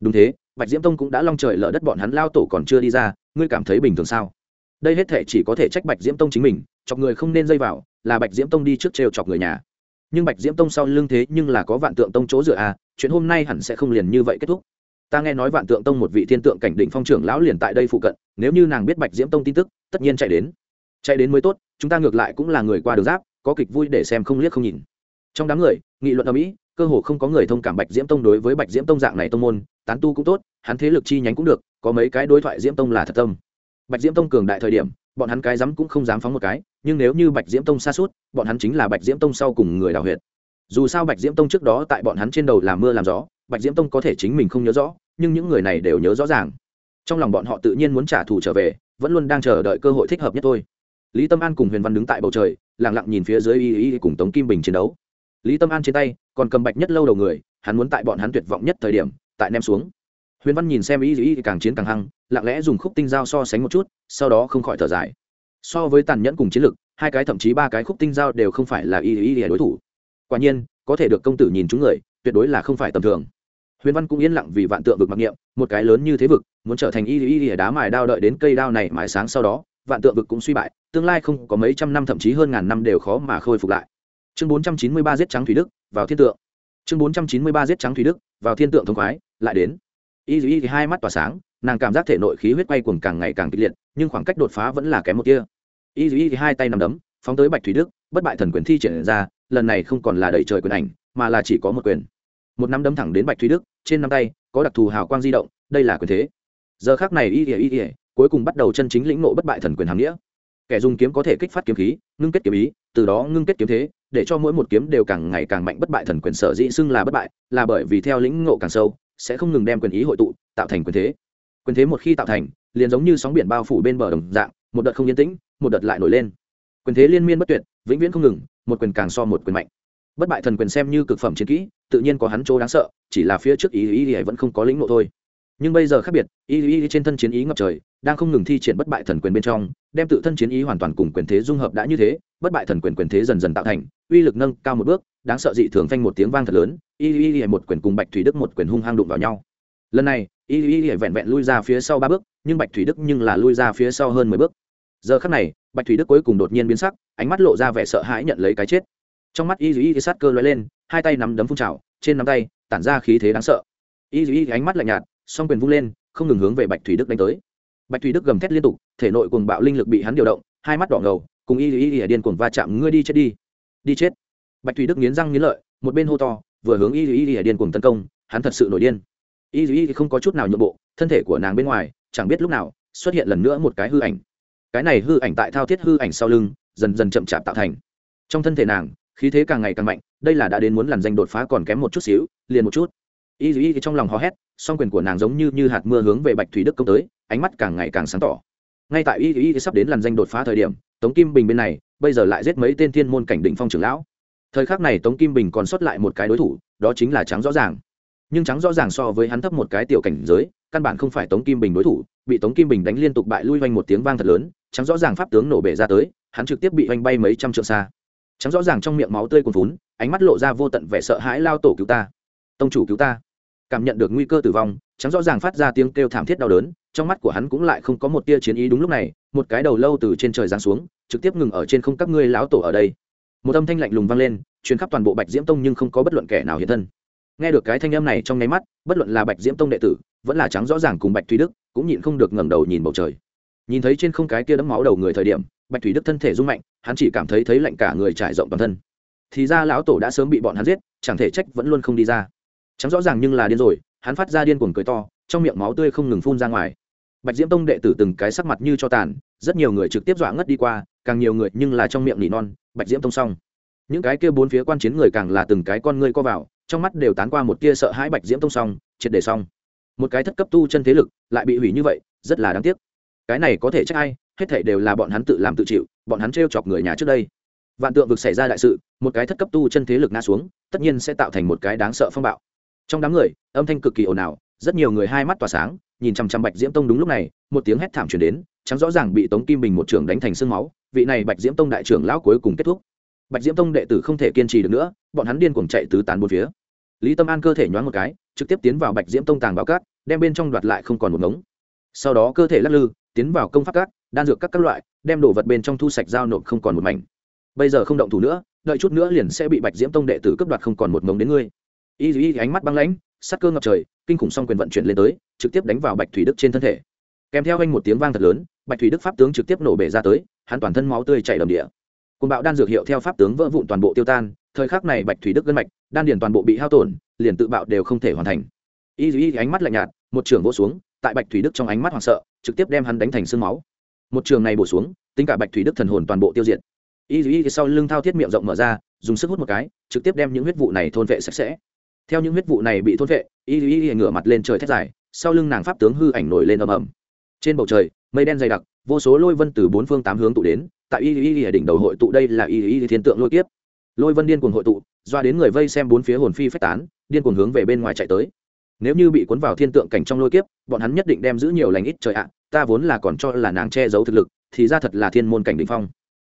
Đúng thế, bạch diễm tông cũng đã long trời lở đất bọn hắn lao tổ còn chưa đi ra, ngươi cảm thấy bình thường sao? Đây hết thể chỉ có thể trách bạch diễm tông chính mình, chọc người không nên dây vào, là bạch diễm tông đi trước trêu chọc người nhà nhưng bạch diễm tông sau lưng thế nhưng là có vạn tượng tông chỗ dựa à chuyện hôm nay hẳn sẽ không liền như vậy kết thúc. Ta nghe nói vạn tượng tông một vị thiên tượng cảnh định phong trưởng lão liền tại đây phụ cận, nếu như nàng biết bạch diễm tông tin tức, tất nhiên chạy đến. Chạy đến mới tốt, chúng ta ngược lại cũng là người qua đường giáp, có kịch vui để xem không liếc không nhìn. Trong đám người, nghị luận ở mỹ cơ hồ không có người thông cảm bạch diễm tông đối với bạch diễm tông dạng này tông môn, tán tu cũng tốt, hắn thế lực chi nhánh cũng được, có mấy cái đối thoại diễm tông là thật tâm. Bạch diễm tông cường đại thời điểm bọn hắn cái dám cũng không dám phóng một cái, nhưng nếu như bạch diễm tông xa suốt, bọn hắn chính là bạch diễm tông sau cùng người đào huyệt. Dù sao bạch diễm tông trước đó tại bọn hắn trên đầu làm mưa làm gió, bạch diễm tông có thể chính mình không nhớ rõ, nhưng những người này đều nhớ rõ ràng. Trong lòng bọn họ tự nhiên muốn trả thù trở về, vẫn luôn đang chờ đợi cơ hội thích hợp nhất thôi. Lý tâm an cùng huyền văn đứng tại bầu trời lẳng lặng nhìn phía dưới y y cùng tống kim bình chiến đấu. Lý tâm an trên tay còn cầm bạch nhất lâu đầu người, hắn muốn tại bọn hắn tuyệt vọng nhất thời điểm, tại ném xuống. Huyền văn nhìn xem y y càng chiến càng hăng lặng lẽ dùng khúc tinh dao so sánh một chút, sau đó không khỏi thở dài. So với tàn nhẫn cùng chiến lực, hai cái thậm chí ba cái khúc tinh dao đều không phải là y y đối thủ. Quả nhiên, có thể được công tử nhìn chúng người, tuyệt đối là không phải tầm thường. Huyền văn cũng yên lặng vì vạn tượng vực mặc niệm, một cái lớn như thế vực, muốn trở thành y y y đá mài đao đợi đến cây đao này mài sáng sau đó, vạn tượng vực cũng suy bại, tương lai không có mấy trăm năm thậm chí hơn ngàn năm đều khó mà khôi phục lại. Chương bốn trăm chín mươi ba giết trắng thủy đức, vào thiên tượng. Chương bốn trăm chín mươi ba giết trắng thủy đức, vào thiên tượng thông khoái, lại đến. Y y thì hai mắt tỏa sáng nàng cảm giác thể nội khí huyết quay cuồng càng ngày càng kịch liệt, nhưng khoảng cách đột phá vẫn là kém một tia. Y y thì hai tay nằm đấm, phóng tới bạch thủy đức, bất bại thần quyền thi triển ra, lần này không còn là đẩy trời quyền ảnh, mà là chỉ có một quyền. Một nắm đấm thẳng đến bạch thủy đức, trên năm tay, có đặc thù hào quang di động, đây là quyền thế. Giờ khác này y ỉa y ỉa cuối cùng bắt đầu chân chính lĩnh nộ bất bại thần quyền hàm nghĩa. Kẻ dùng kiếm có thể kích phát kiếm khí, ngưng kết kiếm ý, từ đó ngưng kết kiếm thế, để cho mỗi một kiếm đều càng ngày càng mạnh bất bại thần quyền sở dĩ xưng là bất bại, là bởi vì theo lĩnh ngộ càng sâu, sẽ không ngừng đem quyền ý hội tụ, tạo thành quyền thế quyền thế một khi tạo thành, liền giống như sóng biển bao phủ bên bờ đồng dạng, một đợt không yên tĩnh, một đợt lại nổi lên. Quyền thế liên miên bất tuyệt, vĩnh viễn không ngừng, một quyền càng so một quyền mạnh. Bất bại thần quyền xem như cực phẩm chiến kỹ, tự nhiên có hắn chỗ đáng sợ, chỉ là phía trước ý ý ý vẫn không có lĩnh ngộ thôi. Nhưng bây giờ khác biệt, ý ý trên thân chiến ý ngập trời, đang không ngừng thi triển bất bại thần quyền bên trong, đem tự thân chiến ý hoàn toàn cùng quyền thế dung hợp đã như thế, bất bại thần quyền quyền thế dần dần tạo thành, uy lực nâng cao một bước, đáng sợ dị thường phanh một tiếng vang thật lớn y y y một quyền cùng bạch thủy đức một quyền hung hăng đụng vào nhau lần này y y y vẹn vẹn lui ra phía sau ba bước nhưng bạch thủy đức nhưng là lui ra phía sau hơn mười bước giờ khắc này bạch thủy đức cuối cùng đột nhiên biến sắc ánh mắt lộ ra vẻ sợ hãi nhận lấy cái chết trong mắt y y Y sát cơ lóe lên hai tay nắm đấm phun trào trên nắm tay tản ra khí thế đáng sợ y y ánh mắt lạnh nhạt song quyền vung lên không ngừng hướng về bạch thủy đức đánh tới bạch thủy đức gầm thét liên tục thể nội cuồng bạo linh lực bị hắn điều động hai mắt đỏ ngầu cùng y y y điên cuồng va chạm ngươi đi chết đi đi chết bạch thủy đức nghiến răng nghiến lợi một bên hô to vừa hướng y y y điên cuồng tấn công hắn thật sự nổi điên y y không có chút nào nhượng bộ, thân thể của nàng bên ngoài, chẳng biết lúc nào, xuất hiện lần nữa một cái hư ảnh. Cái này hư ảnh tại thao thiết hư ảnh sau lưng, dần dần chậm chạp tạo thành. Trong thân thể nàng, khí thế càng ngày càng mạnh, đây là đã đến muốn làn danh đột phá còn kém một chút xíu, liền một chút. Y y trong lòng hò hét, song quyền của nàng giống như như hạt mưa hướng về bạch thủy đức công tới, ánh mắt càng ngày càng sáng tỏ. Ngay tại y y sắp đến làn danh đột phá thời điểm, tống kim bình bên này, bây giờ lại giết mấy tên thiên môn cảnh định phong trưởng lão. Thời khắc này tống kim bình còn sót lại một cái đối thủ, đó chính là trắng rõ ràng nhưng trắng rõ ràng so với hắn thấp một cái tiểu cảnh giới, căn bản không phải tống kim bình đối thủ, bị tống kim bình đánh liên tục bại lui vanh một tiếng vang thật lớn, trắng rõ ràng pháp tướng nổ bể ra tới, hắn trực tiếp bị vanh bay mấy trăm trượng xa. Trắng rõ ràng trong miệng máu tươi cuồn vún ánh mắt lộ ra vô tận vẻ sợ hãi lao tổ cứu ta. Tông chủ cứu ta. Cảm nhận được nguy cơ tử vong, trắng rõ ràng phát ra tiếng kêu thảm thiết đau đớn, trong mắt của hắn cũng lại không có một tia chiến ý đúng lúc này, một cái đầu lâu từ trên trời giáng xuống, trực tiếp ngừng ở trên không các ngươi lão tổ ở đây. Một âm thanh lạnh lùng vang lên chuyến khắp toàn bộ bạch diễm tông nhưng không có bất luận kẻ nào hiện thân nghe được cái thanh âm này trong nháy mắt, bất luận là bạch diễm tông đệ tử, vẫn là trắng rõ ràng cùng bạch thúy đức, cũng nhịn không được ngẩng đầu nhìn bầu trời. Nhìn thấy trên không cái kia đấm máu đầu người thời điểm, bạch thúy đức thân thể rung mạnh, hắn chỉ cảm thấy thấy lạnh cả người trải rộng toàn thân. Thì ra lão tổ đã sớm bị bọn hắn giết, chẳng thể trách vẫn luôn không đi ra. Trắng rõ ràng nhưng là điên rồi, hắn phát ra điên cuồng cười to, trong miệng máu tươi không ngừng phun ra ngoài. Bạch diễm tông đệ tử từng cái sắc mặt như cho tàn, rất nhiều người trực tiếp dọa ngất đi qua, càng nhiều người nhưng là trong miệng nỉ non, bạch diễm tông xong. Những cái kia bốn phía quan chiến người càng là từng cái con ngươi co vào trong mắt đều tán qua một tia sợ hãi bạch diễm tông xong triệt đề xong. Một cái thất cấp tu chân thế lực lại bị hủy như vậy, rất là đáng tiếc. Cái này có thể trách ai, hết thảy đều là bọn hắn tự làm tự chịu, bọn hắn t chọc người nhà trước đây. Vạn tượng vực xảy ra đại sự, một cái thất cấp tu chân thế lực ngã xuống, tất nhiên sẽ tạo thành một cái đáng sợ phong bạo. Trong đám người, âm thanh cực kỳ ồn ào, rất nhiều người hai mắt tỏa sáng, nhìn chằm chằm bạch diễm tông đúng lúc này, một tiếng hét thảm truyền đến trắng rõ ràng bị tống kim bình một trưởng đánh thành sương máu, vị này bạch diễm tông đại trưởng lão cuối cùng kết thúc. Bạch diễm tông đệ tử không thể kiên trì được nữa, bọn hắn điên cuồng chạy tứ tán bốn phía lý tâm an cơ thể nhoáng một cái, trực tiếp tiến vào bạch diễm tông tàng báo cát, đem bên trong đoạt lại không còn một ngống. Sau đó cơ thể lắc lư, tiến vào công pháp cát, đan dược các các loại, đem đồ vật bên trong thu sạch giao nộp không còn một mảnh. Bây giờ không động thủ nữa, đợi chút nữa liền sẽ bị bạch diễm tông đệ tử cướp đoạt không còn một ngống đến ngươi. Y y, ánh mắt băng lãnh, sắc cơ ngập trời, kinh khủng song quyền vận chuyển lên tới, trực tiếp đánh vào bạch thủy đức trên thân thể. Kèm theo anh một tiếng vang thật lớn, bạch thủy đức pháp tướng trực tiếp nổ bể ra tới, hắn toàn thân máu tươi chảy đầm địa. Côn bạo đan dược hiệu theo pháp tướng vỡ vụn toàn bộ tiêu tan thời khắc này bạch thủy đức gân mạch, đan điền toàn bộ bị hao tổn, liền tự bạo đều không thể hoàn thành. Y y ánh mắt lạnh nhạt, một trường vỗ xuống, tại bạch thủy đức trong ánh mắt hoảng sợ, trực tiếp đem hắn đánh thành sương máu. Một trường này bổ xuống, tính cả bạch thủy đức thần hồn toàn bộ tiêu diệt. Y y sau lưng thao thiết miệng rộng mở ra, dùng sức hút một cái, trực tiếp đem những huyết vụ này thôn vệ sạch sẽ. Theo những huyết vụ này bị thôn vệ, y y ngửa mặt lên trời thét dài, sau lưng nàng pháp tướng hư ảnh nổi lên ầm ầm. Trên bầu trời, mây đen dày đặc, vô số lôi vân từ bốn phương tám hướng tụ đến, tại y y đỉnh đầu hội tụ đây là y y thiên tượng lôi kiếp lôi vân điên cuồng hội tụ, doa đến người vây xem bốn phía hồn phi phách tán, điên cuồng hướng về bên ngoài chạy tới. Nếu như bị cuốn vào thiên tượng cảnh trong lôi kiếp, bọn hắn nhất định đem giữ nhiều lành ít trời ạ. Ta vốn là còn cho là nàng che giấu thực lực, thì ra thật là thiên môn cảnh đỉnh phong.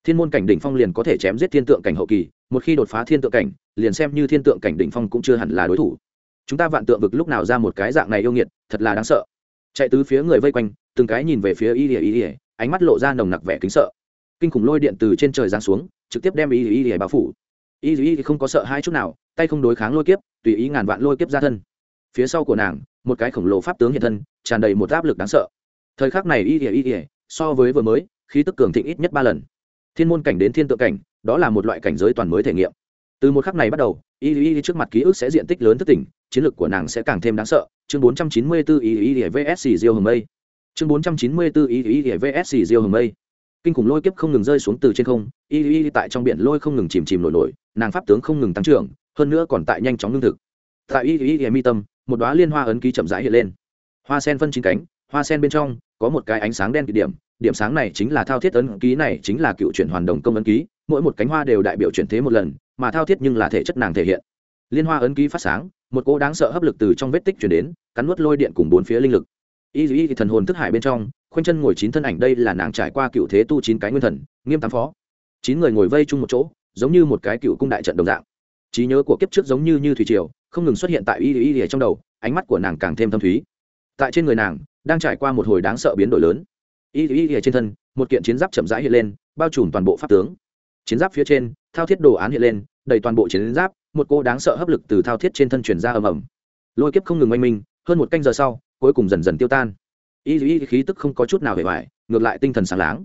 Thiên môn cảnh đỉnh phong liền có thể chém giết thiên tượng cảnh hậu kỳ, một khi đột phá thiên tượng cảnh, liền xem như thiên tượng cảnh đỉnh phong cũng chưa hẳn là đối thủ. Chúng ta vạn tượng vực lúc nào ra một cái dạng này yêu nghiệt, thật là đáng sợ. Chạy tứ phía người vây quanh, từng cái nhìn về phía y ỉa y ỉa ánh mắt lộ ra nồng nặc vẻ kính sợ. Kinh khủng lôi điện từ trên trời giáng xuống, trực tiếp đem y ỉa y ỉa bao phủ y thì không có sợ hai chút nào, tay không đối kháng lôi kiếp, tùy ý ngàn vạn lôi kiếp ra thân. Phía sau của nàng, một cái khổng lồ pháp tướng hiện thân, tràn đầy một áp lực đáng sợ. Thời khắc này y ỉa y ỉa so với vừa mới, khí tức cường thịnh ít nhất ba lần. Thiên môn cảnh đến thiên tượng cảnh, đó là một loại cảnh giới toàn mới thể nghiệm. Từ một khắc này bắt đầu, y y trước mặt ký ức sẽ diện tích lớn thất tỉnh, chiến lược của nàng sẽ càng thêm đáng sợ. Chương bốn trăm chín mươi bốn y y vsc diêu hồng mây. Chương bốn trăm chín mươi bốn y y vsc diêu hồng mây kinh khủng lôi kiếp không ngừng rơi xuống từ trên không, y y tại trong biển lôi không ngừng chìm chìm nổi nổi, nàng pháp tướng không ngừng tăng trưởng, hơn nữa còn tại nhanh chóng lương thực. Tại y y mi tâm, một đoá liên hoa ấn ký chậm rãi hiện lên. Hoa sen phân chín cánh, hoa sen bên trong, có một cái ánh sáng đen kỳ điểm điểm sáng này chính là thao thiết ấn ký này chính là cựu chuyển hoàn đồng công ấn ký, mỗi một cánh hoa đều đại biểu chuyển thế một lần, mà thao thiết nhưng là thể chất nàng thể hiện. Liên hoa ấn ký phát sáng, một cỗ đáng sợ hấp lực từ trong vết tích chuyển đến, cắn nuốt lôi điện cùng bốn phía linh lực. Y y thần hồn thức hải bên trong khoanh chân ngồi chín thân ảnh đây là nàng trải qua cựu thế tu chín cái nguyên thần, nghiêm tám phó. Chín người ngồi vây chung một chỗ, giống như một cái cựu cung đại trận đồng dạng. Trí nhớ của kiếp trước giống như như thủy triều, không ngừng xuất hiện tại y y y trong đầu, ánh mắt của nàng càng thêm thâm thúy. Tại trên người nàng, đang trải qua một hồi đáng sợ biến đổi lớn. Y y y trên thân, một kiện chiến giáp chậm rãi hiện lên, bao trùm toàn bộ pháp tướng. Chiến giáp phía trên, thao thiết đồ án hiện lên, đầy toàn bộ chiến giáp, một cô đáng sợ hấp lực từ thao thiết trên thân chuyển ra ầm ầm. Lôi kiếp không ngừng oanh minh, hơn một canh giờ sau, cuối cùng dần dần tiêu tan y y khí tức không có chút nào hề hoài, ngược lại tinh thần sáng láng.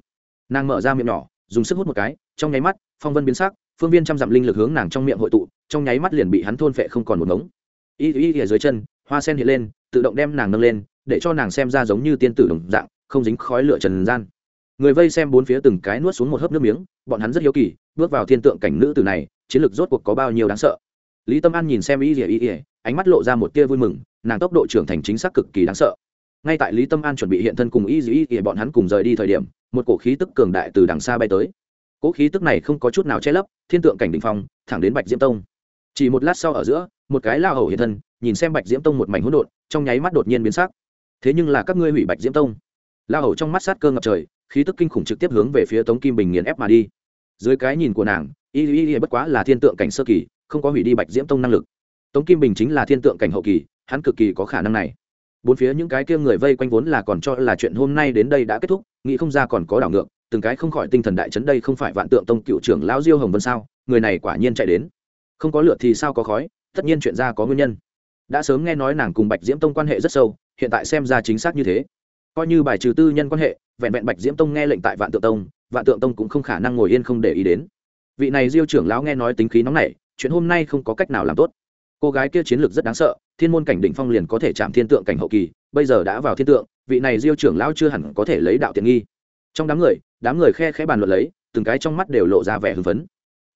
Nàng mở ra miệng nhỏ, dùng sức hút một cái, trong nháy mắt, phong vân biến sắc, phương viên trăm dặm linh lực hướng nàng trong miệng hội tụ, trong nháy mắt liền bị hắn thôn phệ không còn một ngống. Y y ở dưới chân, hoa sen hiện lên, tự động đem nàng nâng lên, để cho nàng xem ra giống như tiên tử đồng dạng, không dính khói lửa trần gian. Người vây xem bốn phía từng cái nuốt xuống một hớp nước miếng, bọn hắn rất hiếu kỳ, bước vào thiên tượng cảnh nữ tử này, chiến lược rốt cuộc có bao nhiêu đáng sợ. Lý tâm an nhìn xem y ỉa y ỉa ánh mắt lộ ra một tia vui mừng, nàng tốc độ trưởng thành chính xác cực kỳ đáng sợ ngay tại lý tâm an chuẩn bị hiện thân cùng y y ỉa bọn hắn cùng rời đi thời điểm, một cổ khí tức cường đại từ đằng xa bay tới. Cỗ khí tức này không có chút nào che lấp, thiên tượng cảnh đình phong, thẳng đến bạch diễm tông. Chỉ một lát sau ở giữa, một cái lao hầu hiện thân, nhìn xem bạch diễm tông một mảnh hỗn độn, trong nháy mắt đột nhiên biến sắc. Thế nhưng là các ngươi hủy bạch diễm tông. Lao hầu trong mắt sát cơ ngập trời, khí tức kinh khủng trực tiếp hướng về phía tống kim bình nghiền ép mà đi. Dưới cái nhìn của nàng, y y y bất quá là thiên tượng cảnh sơ kỳ, không có hủy đi bạch diễm tông năng lực. Tống kim bình chính là thiên tượng cảnh hậu kỳ, hắn cực kỳ có khả năng này bốn phía những cái kia người vây quanh vốn là còn cho là chuyện hôm nay đến đây đã kết thúc, nghĩ không ra còn có đảo ngược, từng cái không khỏi tinh thần đại chấn đây không phải vạn tượng tông cựu trưởng lão diêu hồng vân sao, người này quả nhiên chạy đến. Không có lửa thì sao có khói, tất nhiên chuyện ra có nguyên nhân. Đã sớm nghe nói nàng cùng bạch diễm tông quan hệ rất sâu, hiện tại xem ra chính xác như thế. Coi như bài trừ tư nhân quan hệ, vẹn vẹn bạch diễm tông nghe lệnh tại vạn tượng tông, vạn tượng tông cũng không khả năng ngồi yên không để ý đến. Vị này diêu trưởng lão nghe nói tính khí nóng nảy, chuyện hôm nay không có cách nào làm tốt. Cô gái kia chiến lược rất đáng sợ thiên môn cảnh đỉnh phong liền có thể chạm thiên tượng cảnh hậu kỳ, bây giờ đã vào thiên tượng, vị này diêu trưởng lão chưa hẳn có thể lấy đạo tiện nghi. Trong đám người đám người khe khẽ bàn luận lấy, từng cái trong mắt đều lộ ra vẻ hưng phấn.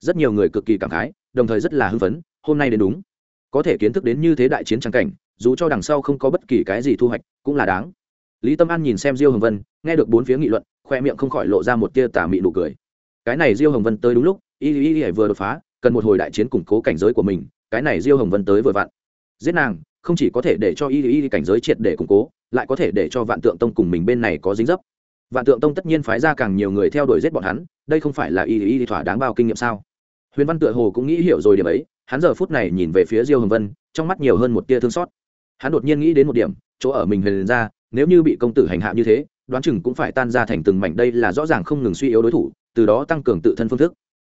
Rất nhiều người cực kỳ cảm khái, đồng thời rất là hưng phấn, hôm nay đến đúng. Có thể kiến thức đến như thế đại chiến trang cảnh, dù cho đằng sau không có bất kỳ cái gì thu hoạch, cũng là đáng. Lý tâm an nhìn xem diêu hồng vân, nghe được bốn phía nghị luận, khoe miệng không khỏi lộ ra một tia tà mị nụ cười. Cái này diêu hồng vân tới đúng lúc, y y y vừa đột phá, cần một hồi đại chiến củng cố cảnh giới của mình, cái này diêu hồng vân tới vừa vặn giết nàng, không chỉ có thể để cho y y cảnh giới triệt để củng cố, lại có thể để cho vạn tượng tông cùng mình bên này có dính dấp. Vạn tượng tông tất nhiên phái ra càng nhiều người theo đuổi giết bọn hắn, đây không phải là y y thỏa đáng bao kinh nghiệm sao? Huyền văn tựa hồ cũng nghĩ hiểu rồi điểm ấy, hắn giờ phút này nhìn về phía diêu hồng vân, trong mắt nhiều hơn một tia thương xót. Hắn đột nhiên nghĩ đến một điểm, chỗ ở mình huyền ra, nếu như bị công tử hành hạ như thế, đoán chừng cũng phải tan ra thành từng mảnh đây là rõ ràng không ngừng suy yếu đối thủ, từ đó tăng cường tự thân phương thức.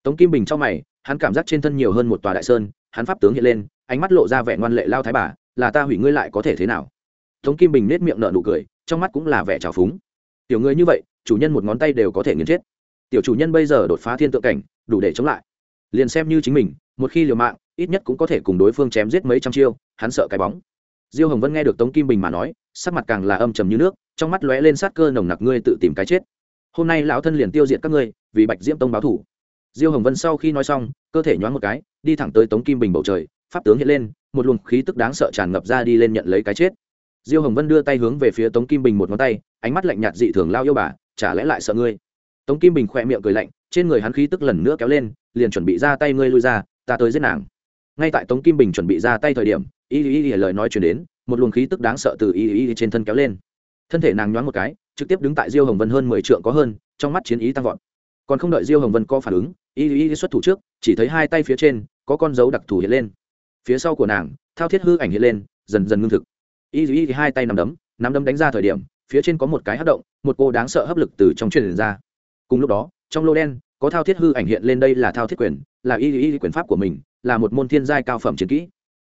Tống kim bình trong mày, hắn cảm giác trên thân nhiều hơn một tòa đại sơn, hắn pháp tướng hiện lên ánh mắt lộ ra vẻ ngoan lệ lao thái bà, là ta hủy ngươi lại có thể thế nào? Tống kim bình nết miệng nở nụ cười, trong mắt cũng là vẻ trào phúng. Tiểu người như vậy, chủ nhân một ngón tay đều có thể nghiền chết. Tiểu chủ nhân bây giờ đột phá thiên tượng cảnh, đủ để chống lại. Liền xem như chính mình, một khi liều mạng, ít nhất cũng có thể cùng đối phương chém giết mấy trăm chiêu, hắn sợ cái bóng. Diêu hồng vân nghe được tống kim bình mà nói, sắc mặt càng là âm trầm như nước, trong mắt lóe lên sát cơ nồng nặc ngươi tự tìm cái chết. Hôm nay lão thân liền tiêu diệt các ngươi, vì bạch diễm tông báo thủ. Diêu hồng vân sau khi nói xong, cơ thể nhoáng một cái, đi thẳng tới tống kim bình bầu trời pháp tướng hiện lên, một luồng khí tức đáng sợ tràn ngập ra đi lên nhận lấy cái chết. Diêu hồng vân đưa tay hướng về phía tống kim bình một ngón tay, ánh mắt lạnh nhạt dị thường lao yêu bà, chả lẽ lại sợ ngươi? Tống kim bình khỏe miệng cười lạnh, trên người hắn khí tức lần nữa kéo lên, liền chuẩn bị ra tay ngươi lui ra, ta tới giết nàng. Ngay tại tống kim bình chuẩn bị ra tay thời điểm, y y y lời nói chuyển đến, một luồng khí tức đáng sợ từ y y trên thân kéo lên. Thân thể nàng nhoáng một cái, trực tiếp đứng tại diêu hồng vân hơn mười trượng có hơn, trong mắt chiến ý tăng vọt. Còn không đợi diêu hồng vân có phản ứng y y xuất thủ trước, chỉ thấy hai tay phía trên, có con dấu đặc thù hiện lên phía sau của nàng, thao thiết hư ảnh hiện lên, dần dần ngưng thực. Y y hai tay nằm đấm, nắm đấm đánh ra thời điểm, phía trên có một cái hát động, một cô đáng sợ hấp lực từ trong truyền ra. Cùng lúc đó, trong lô đen, có thao thiết hư ảnh hiện lên đây là thao thiết quyền, là y y quyền pháp của mình, là một môn thiên giai cao phẩm chiến kỹ.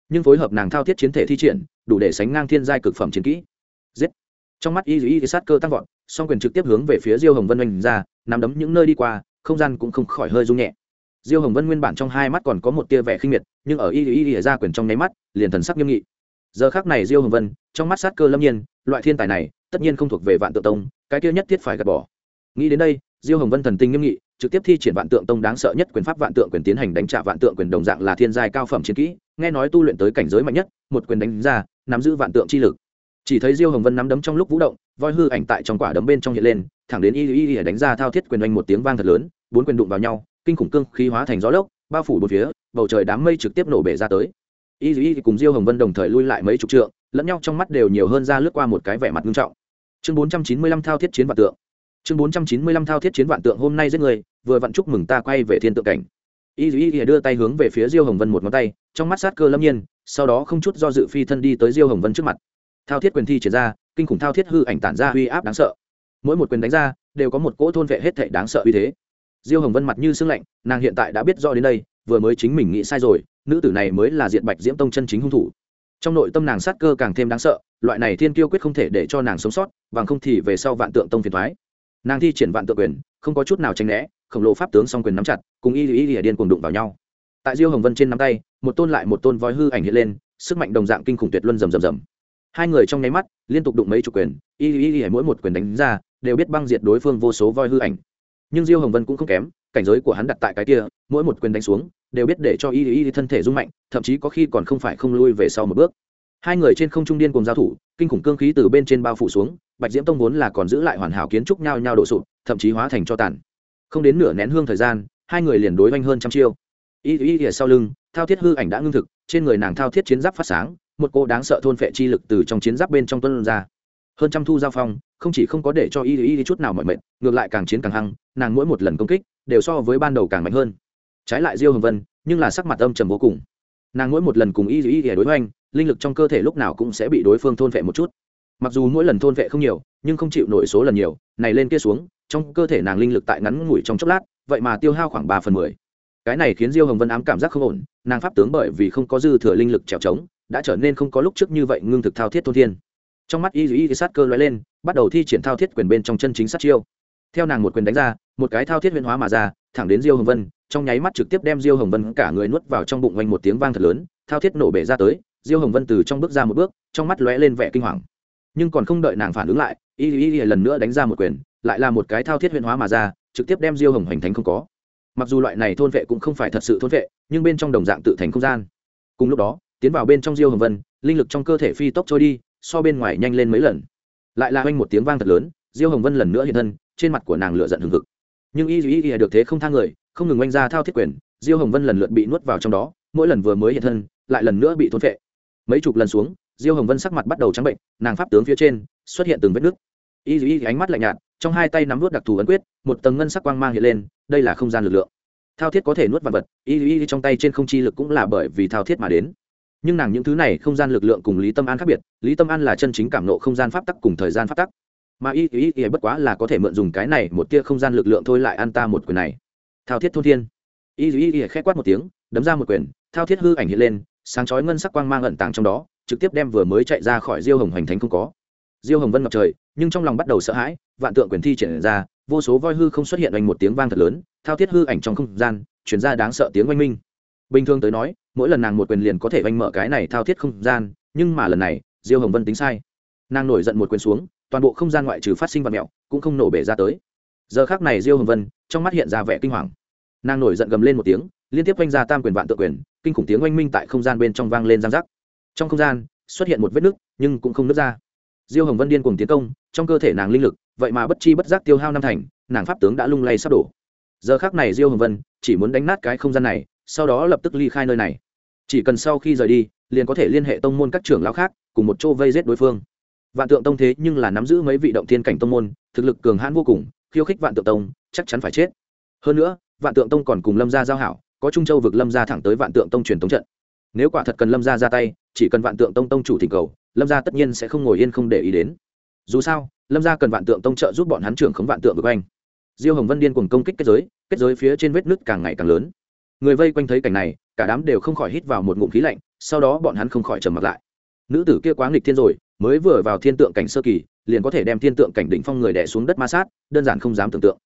Nhưng phối hợp nàng thao thiết chiến thể thi triển, đủ để sánh ngang thiên giai cực phẩm chiến kỹ. Giết! Trong mắt y y sát cơ tăng vọt, song quyền trực tiếp hướng về phía diêu hồng vân oanh ra, nắm đấm những nơi đi qua, không gian cũng không khỏi hơi rung nhẹ diêu hồng vân nguyên bản trong hai mắt còn có một tia vẻ khinh miệt, nhưng ở y y y ra quyền trong nháy mắt, liền thần sắc nghiêm nghị. Giờ khác này diêu hồng vân, trong mắt sát cơ lâm nhiên, loại thiên tài này, tất nhiên không thuộc về vạn Tượng tông, cái kia nhất thiết phải gạt bỏ. Nghĩ đến đây, diêu hồng vân thần tinh nghiêm nghị, trực tiếp thi triển vạn tượng tông đáng sợ nhất quyền pháp vạn tượng quyền tiến hành đánh trả vạn tượng quyền đồng dạng là thiên giai cao phẩm chiến kỹ, nghe nói tu luyện tới cảnh giới mạnh nhất, một quyền đánh ra, nắm giữ vạn tượng chi lực. Chỉ thấy diêu hồng vân nắm đấm trong lúc vũ động, voi hư ảnh tại trong quả đấm bên trong hiện lên, thẳng đến y y y đánh ra thao thiết quyền oanh một tiếng vang thật lớn, bốn quyền đụng vào nhau kinh khủng cương khí hóa thành gió lốc, bao phủ bốn phía, bầu trời đám mây trực tiếp nổ bể ra tới. Y y cùng diêu hồng vân đồng thời lui lại mấy chục trượng, lẫn nhau trong mắt đều nhiều hơn ra lướt qua một cái vẻ mặt nghiêm trọng. Chương bốn trăm chín mươi lăm thao thiết chiến vạn tượng. Chương bốn trăm chín mươi lăm thao thiết chiến vạn tượng hôm nay giết người, vừa vặn chúc mừng ta quay về thiên tượng cảnh. Y dù y đưa tay hướng về phía diêu hồng vân một ngón tay, trong mắt sát cơ lâm nhiên, sau đó không chút do dự phi thân đi tới diêu hồng vân trước mặt. Thao thiết quyền thi triển ra, kinh khủng thao thiết hư ảnh tản ra uy áp đáng sợ. Mỗi một quyền đánh ra, đều có một cỗ thôn vệ hết thệ đáng sợ uy thế diêu hồng vân mặt như sưng lạnh, nàng hiện tại đã biết rõ đến đây, vừa mới chính mình nghĩ sai rồi, nữ tử này mới là diện bạch diễm tông chân chính hung thủ. Trong nội tâm nàng sát cơ càng thêm đáng sợ, loại này thiên kiêu quyết không thể để cho nàng sống sót, bằng không thì về sau vạn tượng tông phiền thoái nàng thi triển vạn tượng quyền, không có chút nào tranh né, khổng lồ pháp tướng song quyền nắm chặt, cùng y y y điên cuồng đụng vào nhau. Tại diêu hồng vân trên nắm tay, một tôn lại một tôn voi hư ảnh hiện lên, sức mạnh đồng dạng kinh khủng tuyệt luân rầm rầm rầm. Hai người trong nháy mắt, liên tục đụng mấy chục quyền, y y y mỗi một quyền đánh ra, đều biết băng diệt đối phương vô số voi hư ảnh nhưng diêu hồng vân cũng không kém, cảnh giới của hắn đặt tại cái kia, mỗi một quyền đánh xuống, đều biết để cho y y thân thể rung mạnh, thậm chí có khi còn không phải không lui về sau một bước. Hai người trên không trung điên cùng giao thủ, kinh khủng cương khí từ bên trên bao phủ xuống, bạch diễm tông vốn là còn giữ lại hoàn hảo kiến trúc nhau nhau đổ sụp, thậm chí hóa thành cho tàn. Không đến nửa nén hương thời gian, hai người liền đối oanh hơn trăm chiêu. Y y y sau lưng, thao thiết hư ảnh đã ngưng thực, trên người nàng thao thiết chiến giáp phát sáng, một cô đáng sợ thôn phệ chi lực từ trong chiến giáp bên trong tuân ra hơn trăm thu giao phong, không chỉ không có để cho y y chút nào mọi mệt, ngược lại càng chiến càng hăng, nàng mỗi một lần công kích, đều so với ban đầu càng mạnh hơn. Trái lại diêu hồng vân, nhưng là sắc mặt âm trầm vô cùng. Nàng mỗi một lần cùng y y đối hoành, linh lực trong cơ thể lúc nào cũng sẽ bị đối phương thôn vệ một chút. Mặc dù mỗi lần thôn vệ không nhiều, nhưng không chịu nổi số lần nhiều, này lên kia xuống, trong cơ thể nàng linh lực tại ngắn ngủi trong chốc lát, vậy mà tiêu hao khoảng ba phần mười. Cái này khiến diêu hồng vân ám cảm giác không ổn, nàng pháp tướng bởi vì không có dư thừa linh lực trèo trống, đã trở nên không có lúc trước như vậy ngưng thực thao thiết thôn thiên trong mắt y y sát cơ lóe lên, bắt đầu thi triển thao thiết quyền bên trong chân chính sát chiêu. Theo nàng một quyền đánh ra, một cái thao thiết huyền hóa mà ra, thẳng đến diêu hồng vân, trong nháy mắt trực tiếp đem diêu hồng vân cả người nuốt vào trong bụng oanh một tiếng vang thật lớn, thao thiết nổ bể ra tới, diêu hồng vân từ trong bước ra một bước, trong mắt lóe lên vẻ kinh hoàng. Nhưng còn không đợi nàng phản ứng lại, y y y lần nữa đánh ra một quyền, lại là một cái thao thiết huyền hóa mà ra, trực tiếp đem diêu hồng hoành thành không có. Mặc dù loại này thôn vệ cũng không phải thật sự thôn vệ, nhưng bên trong đồng dạng tự thành không gian. Cùng lúc đó, tiến vào bên trong diêu hồng vân, linh lực trong cơ thể phi tốc trôi đi so bên ngoài nhanh lên mấy lần. Lại là oanh một tiếng vang thật lớn, diêu hồng vân lần nữa hiện thân, trên mặt của nàng lựa giận hừng hực. Nhưng y y y được thế không thang người, không ngừng oanh ra thao thiết quyền, diêu hồng vân lần lượt bị nuốt vào trong đó, mỗi lần vừa mới hiện thân, lại lần nữa bị thôn vệ mấy chục lần xuống, diêu hồng vân sắc mặt bắt đầu trắng bệnh, nàng pháp tướng phía trên xuất hiện từng vết nứt. Y y ánh mắt lạnh nhạt, trong hai tay nắm vút đặc thù ấn quyết, một tầng ngân sắc quang mang hiện lên, đây là không gian lực lượng. Thao thiết có thể nuốt vật vật, y y trong tay trên không chi lực cũng là bởi vì thao thiết mà đến nhưng nàng những thứ này không gian lực lượng cùng lý tâm an khác biệt, lý tâm an là chân chính cảm nộ không gian pháp tắc cùng thời gian pháp tắc. Mà y y y bất quá là có thể mượn dùng cái này một tia không gian lực lượng thôi lại an ta một quyền này. Thao thiết thôn thiên. Y y y khẽ quát một tiếng, đấm ra một quyền, thao thiết hư ảnh hiện lên, sáng chói ngân sắc quang mang ẩn tàng trong đó, trực tiếp đem vừa mới chạy ra khỏi diêu hồng hoành thánh không có. Diêu hồng vân ngập trời, nhưng trong lòng bắt đầu sợ hãi, vạn tượng quyền thi triển ra, vô số voi hư không xuất hiện oanh một tiếng vang thật lớn, thao thiết hư ảnh trong không gian chuyển ra đáng sợ tiếng oanh minh bình thường tới nói, mỗi lần nàng một quyền liền có thể vanh mở cái này thao thiết không gian, nhưng mà lần này, diêu hồng vân tính sai. Nàng nổi giận một quyền xuống, toàn bộ không gian ngoại trừ phát sinh vật mẹo, cũng không nổ bể ra tới. Giờ khác này diêu hồng vân, trong mắt hiện ra vẻ kinh hoàng. Nàng nổi giận gầm lên một tiếng, liên tiếp oanh ra tam quyền vạn tự quyền, kinh khủng tiếng oanh minh tại không gian bên trong vang lên giang giác trong không gian, xuất hiện một vết nứt, nhưng cũng không nứt ra. Diêu hồng vân điên cùng tiến công, trong cơ thể nàng linh lực, vậy mà bất chi bất giác tiêu hao năm thành, nàng pháp tướng đã lung lay sắp đổ. Giờ khác này diêu hồng vân chỉ muốn đánh nát cái không gian này sau đó lập tức ly khai nơi này. Chỉ cần sau khi rời đi, liền có thể liên hệ tông môn các trưởng lão khác, cùng một chỗ vây giết đối phương. Vạn tượng tông thế nhưng là nắm giữ mấy vị động thiên cảnh tông môn, thực lực cường hãn vô cùng, khiêu khích vạn tượng tông, chắc chắn phải chết. Hơn nữa, vạn tượng tông còn cùng lâm gia giao hảo, có trung châu vực lâm gia thẳng tới vạn tượng tông truyền tống trận. Nếu quả thật cần lâm gia ra tay, chỉ cần vạn tượng tông tông chủ thỉnh cầu, lâm gia tất nhiên sẽ không ngồi yên không để ý đến. Dù sao, lâm gia cần vạn tượng tông trợ giúp bọn hắn trưởng khống vạn tượng vực anh diêu hồng vân điên cùng công kích kết giới kết giới phía trên vết nứt càng ngày càng lớn người vây quanh thấy cảnh này, cả đám đều không khỏi hít vào một ngụm khí lạnh, sau đó bọn hắn không khỏi trầm mặt lại. Nữ tử kia quá nghịch thiên rồi, mới vừa vào thiên tượng cảnh sơ kỳ, liền có thể đem thiên tượng cảnh đỉnh phong người đẻ xuống đất ma sát, đơn giản không dám tưởng tượng.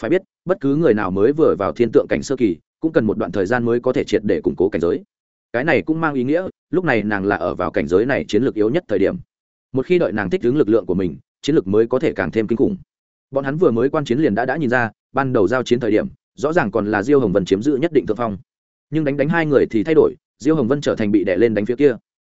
Phải biết, bất cứ người nào mới vừa vào thiên tượng cảnh sơ kỳ, cũng cần một đoạn thời gian mới có thể triệt để củng cố cảnh giới. Cái này cũng mang ý nghĩa, lúc này nàng là ở vào cảnh giới này chiến lược yếu nhất thời điểm. Một khi đợi nàng thích ứng lực lượng của mình, chiến lược mới có thể càng thêm kinh khủng. Bọn hắn vừa mới quan chiến liền đã đã nhìn ra, ban đầu giao chiến thời điểm rõ ràng còn là diêu hồng vân chiếm giữ nhất định thượng phong. Nhưng đánh đánh hai người thì thay đổi, diêu hồng vân trở thành bị đè lên đánh phía kia.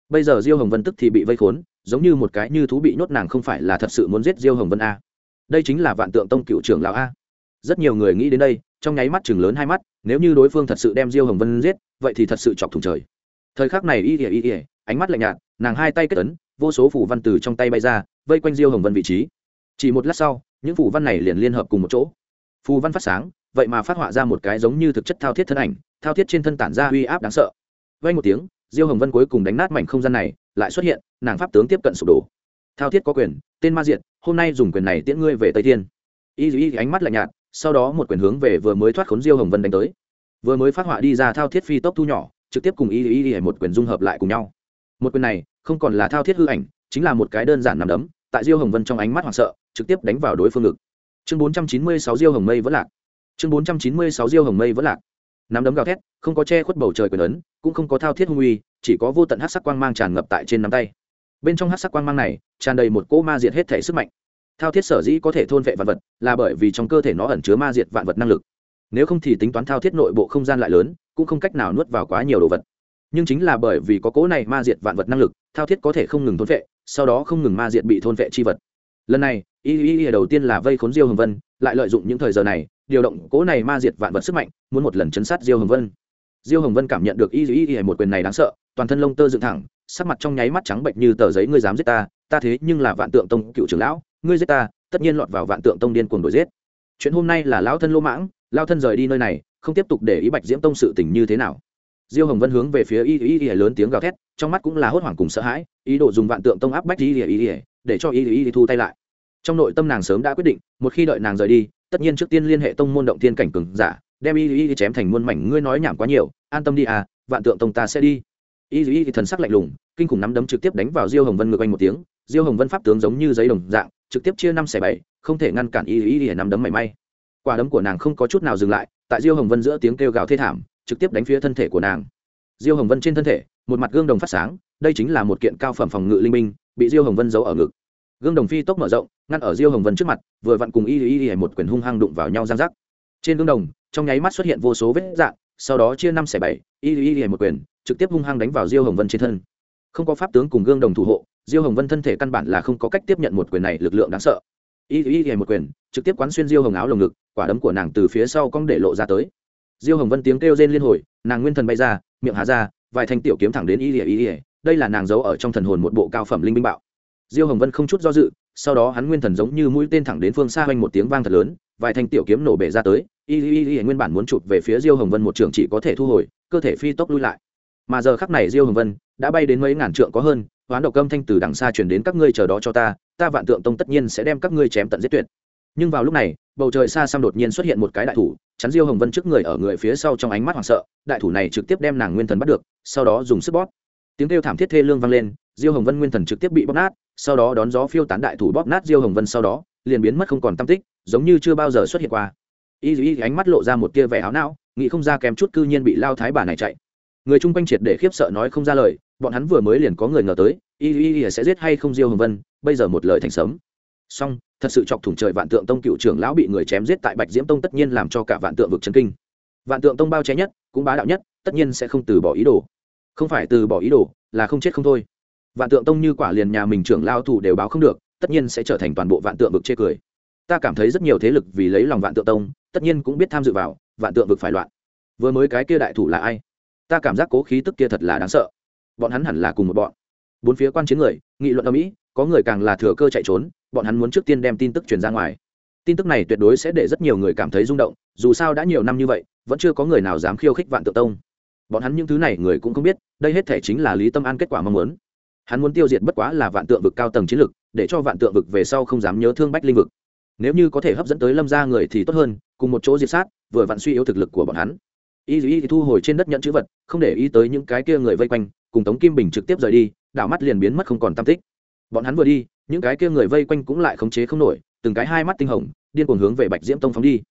Bây giờ diêu hồng vân tức thì bị vây khốn, giống như một cái như thú bị nhốt nàng không phải là thật sự muốn giết diêu hồng vân a. Đây chính là vạn tượng tông cựu trưởng lão a. Rất nhiều người nghĩ đến đây, trong nháy mắt chừng lớn hai mắt, nếu như đối phương thật sự đem diêu hồng vân giết, vậy thì thật sự chọc thủng trời. Thời khắc này y ỉa y ỉa ánh mắt lạnh nhạt, nàng hai tay kết ấn, vô số phủ văn từ trong tay bay ra, vây quanh diêu hồng vân vị trí. Chỉ một lát sau, những phủ văn này liền liên hợp cùng một chỗ. Phù văn phát sáng vậy mà phát họa ra một cái giống như thực chất thao thiết thân ảnh, thao thiết trên thân tản ra uy áp đáng sợ. Vay một tiếng, diêu hồng vân cuối cùng đánh nát mảnh không gian này, lại xuất hiện, nàng pháp tướng tiếp cận sụp đổ. Thao thiết có quyền, tên ma diện hôm nay dùng quyền này tiễn ngươi về tây thiên. Y y ánh mắt lạnh nhạt, sau đó một quyền hướng về vừa mới thoát khốn diêu hồng vân đánh tới. Vừa mới phát họa đi ra thao thiết phi tốc thu nhỏ, trực tiếp cùng y y y một quyền dung hợp lại cùng nhau. Một quyền này, không còn là thao thiết hư ảnh, chính là một cái đơn giản nằm đấm, tại diêu hồng vân trong ánh mắt hoảng sợ, trực tiếp đánh vào đối phương ngực. Chương bốn trăm chín mươi sáu diêu hồng mây vẫn lạc chương bốn trăm chín mươi sáu diêu hồng mây vẫn lạc. Nắm đấm gào thét, không có che khuất bầu trời quyền ấn, cũng không có thao thiết hung uy, chỉ có vô tận hát sắc quang mang tràn ngập tại trên nắm tay. Bên trong hát sắc quang mang này, tràn đầy một cỗ ma diệt hết thể sức mạnh. Thao thiết sở dĩ có thể thôn vệ vạn vật, là bởi vì trong cơ thể nó ẩn chứa ma diệt vạn vật năng lực. Nếu không thì tính toán thao thiết nội bộ không gian lại lớn, cũng không cách nào nuốt vào quá nhiều đồ vật. Nhưng chính là bởi vì có cỗ này ma diệt vạn vật năng lực, thao thiết có thể không ngừng thôn vệ, sau đó không ngừng ma diệt bị thôn vệ chi vật. Lần này y y y đầu tiên là vây khốn diêu hồng vân, lại lợi dụng những thời giờ này điều động cỗ này ma diệt vạn vật sức mạnh, muốn một lần chấn sát diêu hồng vân. Diêu hồng vân cảm nhận được y y y một quyền này đáng sợ, toàn thân lông tơ dựng thẳng, sắc mặt trong nháy mắt trắng bệnh như tờ giấy, ngươi dám giết ta ta thế nhưng là vạn tượng tông cựu trưởng lão, ngươi giết ta, tất nhiên lọt vào vạn tượng tông điên cuồng đuổi giết. Chuyện hôm nay là lão thân lô mãng lao thân rời đi nơi này, không tiếp tục để ý bạch diễm tông sự tình như thế nào. Diêu hồng vân hướng về phía y y y lớn tiếng gào thét, trong mắt cũng là hốt hoảng cùng sợ hãi, ý đồ dùng vạn tượng tông áp bách y y y để cho y y thu tay lại. Trong nội tâm nàng sớm đã quyết định, một khi đợi nàng rời đi tất nhiên trước tiên liên hệ tông môn động thiên cảnh cường giả, đem y y chém thành muôn mảnh, ngươi nói nhảm quá nhiều, an tâm đi à vạn tượng tông ta sẽ đi. Y y thần sắc lạnh lùng, kinh khủng nắm đấm trực tiếp đánh vào diêu hồng vân ngược anh một tiếng, diêu hồng vân pháp tướng giống như giấy đồng dạng, trực tiếp chia năm xẻ bảy, không thể ngăn cản y y y nắm đấm mảy may. Quả đấm của nàng không có chút nào dừng lại, tại diêu hồng vân giữa tiếng kêu gào thê thảm, trực tiếp đánh phía thân thể của nàng. Diêu hồng vân trên thân thể, một mặt gương đồng phát sáng, đây chính là một kiện cao phẩm phòng ngự linh minh bị diêu hồng vân giấu ở ngực gương đồng phi tốc mở rộng, ngăn ở diêu hồng vân trước mặt, vừa vặn cùng y y y một quyền hung hăng đụng vào nhau giang rắc trên gương đồng, trong nháy mắt xuất hiện vô số vết dạng, sau đó chia năm xẻ bảy, y y y một quyền, trực tiếp hung hăng đánh vào diêu hồng vân trên thân. Không có pháp tướng cùng gương đồng thủ hộ, diêu hồng vân thân thể căn bản là không có cách tiếp nhận một quyền này, lực lượng đáng sợ. Y y y một quyền, trực tiếp quán xuyên diêu hồng áo lồng ngực, quả đấm của nàng từ phía sau cong để lộ ra tới. Diêu hồng vân tiếng kêu rên liên hồi, nàng nguyên thần bay ra, miệng hạ ra, vài thanh tiểu kiếm thẳng đến y Y y, đây là nàng giấu ở trong thần hồn một bộ cao phẩm linh binh bạo diêu hồng vân không chút do dự, sau đó hắn nguyên thần giống như mũi tên thẳng đến phương xa hoành một tiếng vang thật lớn, vài thanh tiểu kiếm nổ bể ra tới, y y y nguyên bản muốn chụp về phía diêu hồng vân một trường chỉ có thể thu hồi, cơ thể phi tốc lui lại. Mà giờ khắc này diêu hồng vân đã bay đến mấy ngàn trượng có hơn, hoán độc âm thanh từ đằng xa chuyển đến các ngươi chờ đó cho ta ta vạn tượng tông tất nhiên sẽ đem các ngươi chém tận giết tuyệt. Nhưng vào lúc này, bầu trời xa xăm đột nhiên xuất hiện một cái đại thủ, chắn diêu hồng vân trước người ở người phía sau trong ánh mắt hoảng sợ, đại thủ này trực tiếp đem nàng nguyên thần bắt được, sau đó dùng sức bóp. Tiếng kêu thảm thiết thê lương vang lên diêu hồng vân nguyên thần trực tiếp bị bóp nát, sau đó đón gió phiêu tán đại thủ bóp nát diêu hồng vân sau đó, liền biến mất không còn tâm tích, giống như chưa bao giờ xuất hiện qua. Y y ánh mắt lộ ra một tia vẻ áo não, nghĩ không ra kém chút cư nhiên bị lao thái bà này chạy. Người chung quanh triệt để khiếp sợ nói không ra lời, bọn hắn vừa mới liền có người ngờ tới, y y sẽ giết hay không diêu hồng vân, bây giờ một lời thành sớm. Song thật sự chọc thủng trời vạn tượng tông cựu trưởng lão bị người chém giết tại bạch diễm tông tất nhiên làm cho cả vạn tượng vực chấn kinh. Vạn tượng tông bao che nhất, cũng bá đạo nhất, tất nhiên sẽ không từ bỏ ý đồ. Không phải từ bỏ ý đồ, là không chết không thôi vạn tượng tông như quả liền nhà mình trưởng lao thủ đều báo không được, tất nhiên sẽ trở thành toàn bộ vạn tượng vực chê cười. Ta cảm thấy rất nhiều thế lực vì lấy lòng vạn tượng tông, tất nhiên cũng biết tham dự vào, vạn tượng vực phải loạn. Vừa mới cái kia đại thủ là ai? Ta cảm giác cố khí tức kia thật là đáng sợ. Bọn hắn hẳn là cùng một bọn. Bốn phía quan chiến người, nghị luận ở mỹ, có người càng là thừa cơ chạy trốn, bọn hắn muốn trước tiên đem tin tức truyền ra ngoài. Tin tức này tuyệt đối sẽ để rất nhiều người cảm thấy rung động, dù sao đã nhiều năm như vậy, vẫn chưa có người nào dám khiêu khích vạn Tượng tông. Bọn hắn những thứ này người cũng không biết, đây hết thể chính là lý tâm an kết quả mong muốn hắn muốn tiêu diệt bất quá là vạn tượng vực cao tầng chiến lực, để cho vạn tượng vực về sau không dám nhớ thương bách linh vực. Nếu như có thể hấp dẫn tới lâm ra người thì tốt hơn, cùng một chỗ diệt sát, vừa vặn suy yếu thực lực của bọn hắn. Y y thu hồi trên đất nhận chữ vật, không để ý tới những cái kia người vây quanh, cùng tống kim bình trực tiếp rời đi, đảo mắt liền biến mất không còn tam tích. Bọn hắn vừa đi, những cái kia người vây quanh cũng lại khống chế không nổi, từng cái hai mắt tinh hồng, điên cuồng hướng về bạch diễm tông phóng đi.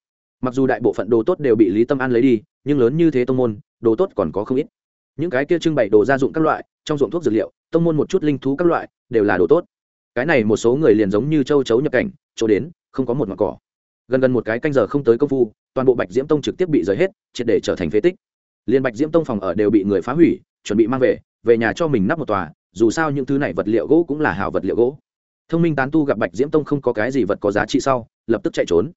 Mặc dù đại bộ phận đồ tốt đều bị lý tâm an lấy đi, nhưng lớn như thế tông môn, đồ tốt còn có không ít. Những cái kia trưng bày đồ gia dụng các loại, trong ruộng thuốc dược liệu tông môn một chút linh thú các loại, đều là đồ tốt. Cái này một số người liền giống như châu chấu nhập cảnh, chỗ đến, không có một mặt cỏ. Gần gần một cái canh giờ không tới công phu, toàn bộ bạch diễm tông trực tiếp bị rời hết, triệt để trở thành phế tích. Liền bạch diễm tông phòng ở đều bị người phá hủy, chuẩn bị mang về về nhà cho mình nắp một tòa, dù sao những thứ này vật liệu gỗ cũng là hảo vật liệu gỗ. Thông minh tán tu gặp bạch diễm tông không có cái gì vật có giá trị sau, lập tức chạy trốn.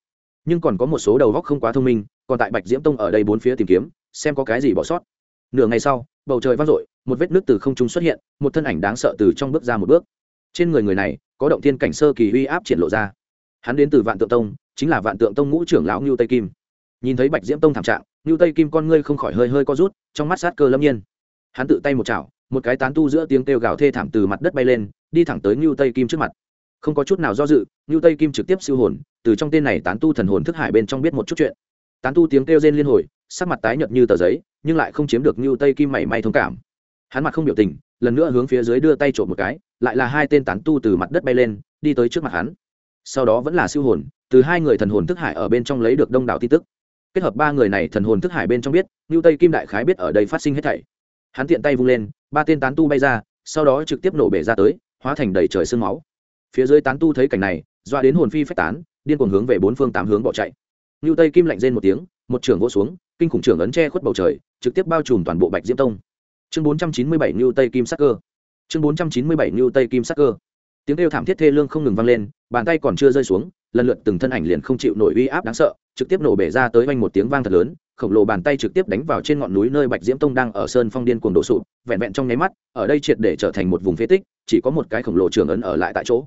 Nhưng còn có một số đầu góc không quá thông minh, còn tại bạch diễm tông ở đây bốn phía tìm kiếm, xem có cái gì bỏ sót nửa ngày sau, bầu trời vang dội, một vết nước từ không trung xuất hiện, một thân ảnh đáng sợ từ trong bước ra một bước. Trên người người này, có động thiên cảnh sơ kỳ uy áp triển lộ ra. Hắn đến từ vạn tượng tông, chính là vạn tượng tông ngũ trưởng lão ngưu tây kim. Nhìn thấy bạch diễm tông thảm trạng, ngưu tây kim con ngươi không khỏi hơi hơi co rút, trong mắt sát cơ lâm nhiên. Hắn tự tay một chảo, một cái tán tu giữa tiếng kêu gào thê thảm từ mặt đất bay lên, đi thẳng tới ngưu tây kim trước mặt. Không có chút nào do dự, ngưu tây kim trực tiếp siêu hồn, từ trong tên này tán tu thần hồn thức hải bên trong biết một chút chuyện. Tán tu tiếng kêu rên liên hồi, sắc mặt tái nhợt như tờ giấy nhưng lại không chiếm được như tây kim mảy may thông cảm. Hắn mặt không biểu tình, lần nữa hướng phía dưới đưa tay trộm một cái, lại là hai tên tán tu từ mặt đất bay lên, đi tới trước mặt hắn. Sau đó vẫn là siêu hồn, từ hai người thần hồn thức hải ở bên trong lấy được đông đảo tin tức. Kết hợp ba người này thần hồn thức hải bên trong biết như tây kim đại khái biết ở đây phát sinh hết thảy. Hắn tiện tay vung lên, ba tên tán tu bay ra, sau đó trực tiếp nổ bể ra tới, hóa thành đầy trời sương máu. Phía dưới tán tu thấy cảnh này, doa đến hồn phi phách tán, điên cuồng hướng về bốn phương tám hướng bỏ chạy. Như tây kim lạnh rên một tiếng một trưởng vỗ xuống, kinh khủng trưởng ấn che khuất bầu trời, trực tiếp bao trùm toàn bộ bạch diễm tông. Chương bốn trăm chín mươi bảy new tây kim sắc cơ. Chương bốn trăm chín mươi bảy new tây kim sắc cơ. Tiếng kêu thảm thiết thê lương không ngừng vang lên, bàn tay còn chưa rơi xuống, lần lượt từng thân ảnh liền không chịu nổi uy áp đáng sợ, trực tiếp nổ bể ra tới oanh một tiếng vang thật lớn, khổng lồ bàn tay trực tiếp đánh vào trên ngọn núi nơi bạch diễm tông đang ở sơn phong điên cuồng đổ sụp, vẹn vẹn trong nháy mắt, ở đây triệt để trở thành một vùng phế tích, chỉ có một cái khổng lồ trường ấn ở lại tại chỗ.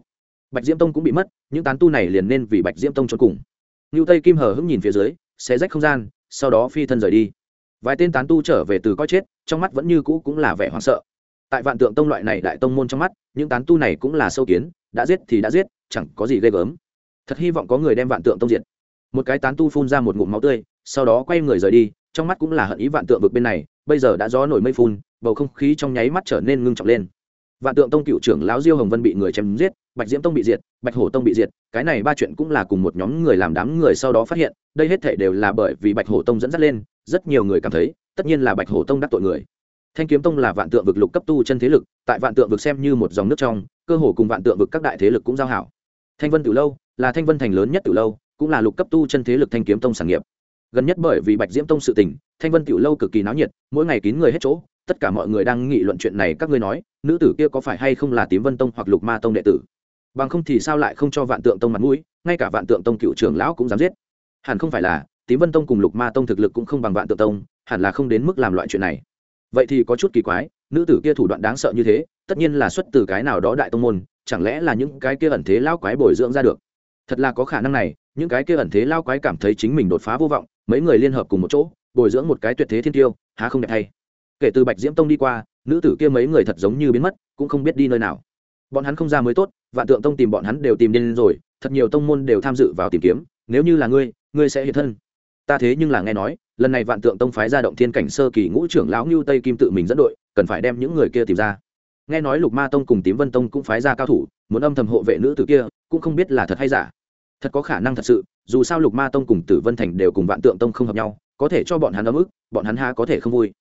Bạch diễm tông cũng bị mất, những tán tu này liền nên vì bạch diễm tông cho cùng. Ngưu tây kim hờ hững nhìn phía dưới xé rách không gian, sau đó phi thân rời đi. Vài tên tán tu trở về từ coi chết, trong mắt vẫn như cũ cũng là vẻ hoảng sợ. Tại vạn tượng tông loại này đại tông môn trong mắt, những tán tu này cũng là sâu kiến, đã giết thì đã giết, chẳng có gì ghê gớm. Thật hy vọng có người đem vạn tượng tông diệt. Một cái tán tu phun ra một ngụm máu tươi, sau đó quay người rời đi, trong mắt cũng là hận ý vạn tượng vực bên này, bây giờ đã gió nổi mây phun, bầu không khí trong nháy mắt trở nên ngưng trọng lên. Vạn tượng tông cựu trưởng lão diêu hồng vân bị người chém giết bạch diễm tông bị diệt, bạch hổ tông bị diệt, cái này ba chuyện cũng là cùng một nhóm người làm đám người sau đó phát hiện, đây hết thể đều là bởi vì bạch hổ tông dẫn dắt lên, rất nhiều người cảm thấy, tất nhiên là bạch hổ tông đắc tội người. Thanh kiếm tông là vạn tượng vực lục cấp tu chân thế lực, tại vạn tượng vực xem như một dòng nước trong, cơ hồ cùng vạn tượng vực các đại thế lực cũng giao hảo. Thanh vân từ lâu là thanh vân thành lớn nhất từ lâu, cũng là lục cấp tu chân thế lực thanh kiếm tông sản nghiệp. Gần nhất bởi vì bạch diễm tông sự tình, thanh vân tiểu lâu cực kỳ náo nhiệt, mỗi ngày kín người hết chỗ, tất cả mọi người đang nghị luận chuyện này các ngươi nói, nữ tử kia có phải hay không là tím vân tông hoặc lục ma tông đệ tử? Bằng không thì sao lại không cho vạn tượng tông mặt mũi, ngay cả vạn tượng tông cựu trưởng lão cũng dám giết. Hẳn không phải là, tím vân tông cùng lục ma tông thực lực cũng không bằng vạn tượng tông, hẳn là không đến mức làm loại chuyện này. Vậy thì có chút kỳ quái, nữ tử kia thủ đoạn đáng sợ như thế, tất nhiên là xuất từ cái nào đó đại tông môn, chẳng lẽ là những cái kia ẩn thế lao quái bồi dưỡng ra được? Thật là có khả năng này, những cái kia ẩn thế lao quái cảm thấy chính mình đột phá vô vọng, mấy người liên hợp cùng một chỗ, bồi dưỡng một cái tuyệt thế thiên tiêu, há không đẹp thay kể từ bạch diễm tông đi qua, nữ tử kia mấy người thật giống như biến mất, cũng không biết đi nơi nào. Bọn hắn không ra mới tốt vạn tượng tông tìm bọn hắn đều tìm đến rồi, thật nhiều tông môn đều tham dự vào tìm kiếm, nếu như là ngươi ngươi sẽ hiện thân. Ta thế nhưng là nghe nói, lần này vạn tượng tông phái ra động thiên cảnh sơ kỳ ngũ trưởng lão ngưu tây kim tự mình dẫn đội, cần phải đem những người kia tìm ra. Nghe nói lục ma tông cùng tím vân tông cũng phái ra cao thủ, muốn âm thầm hộ vệ nữ tử kia, cũng không biết là thật hay giả. Thật có khả năng thật sự, dù sao lục ma tông cùng tử vân thành đều cùng vạn tượng tông không hợp nhau, có thể cho bọn hắn ấm ức, bọn hắn ha có thể không vui.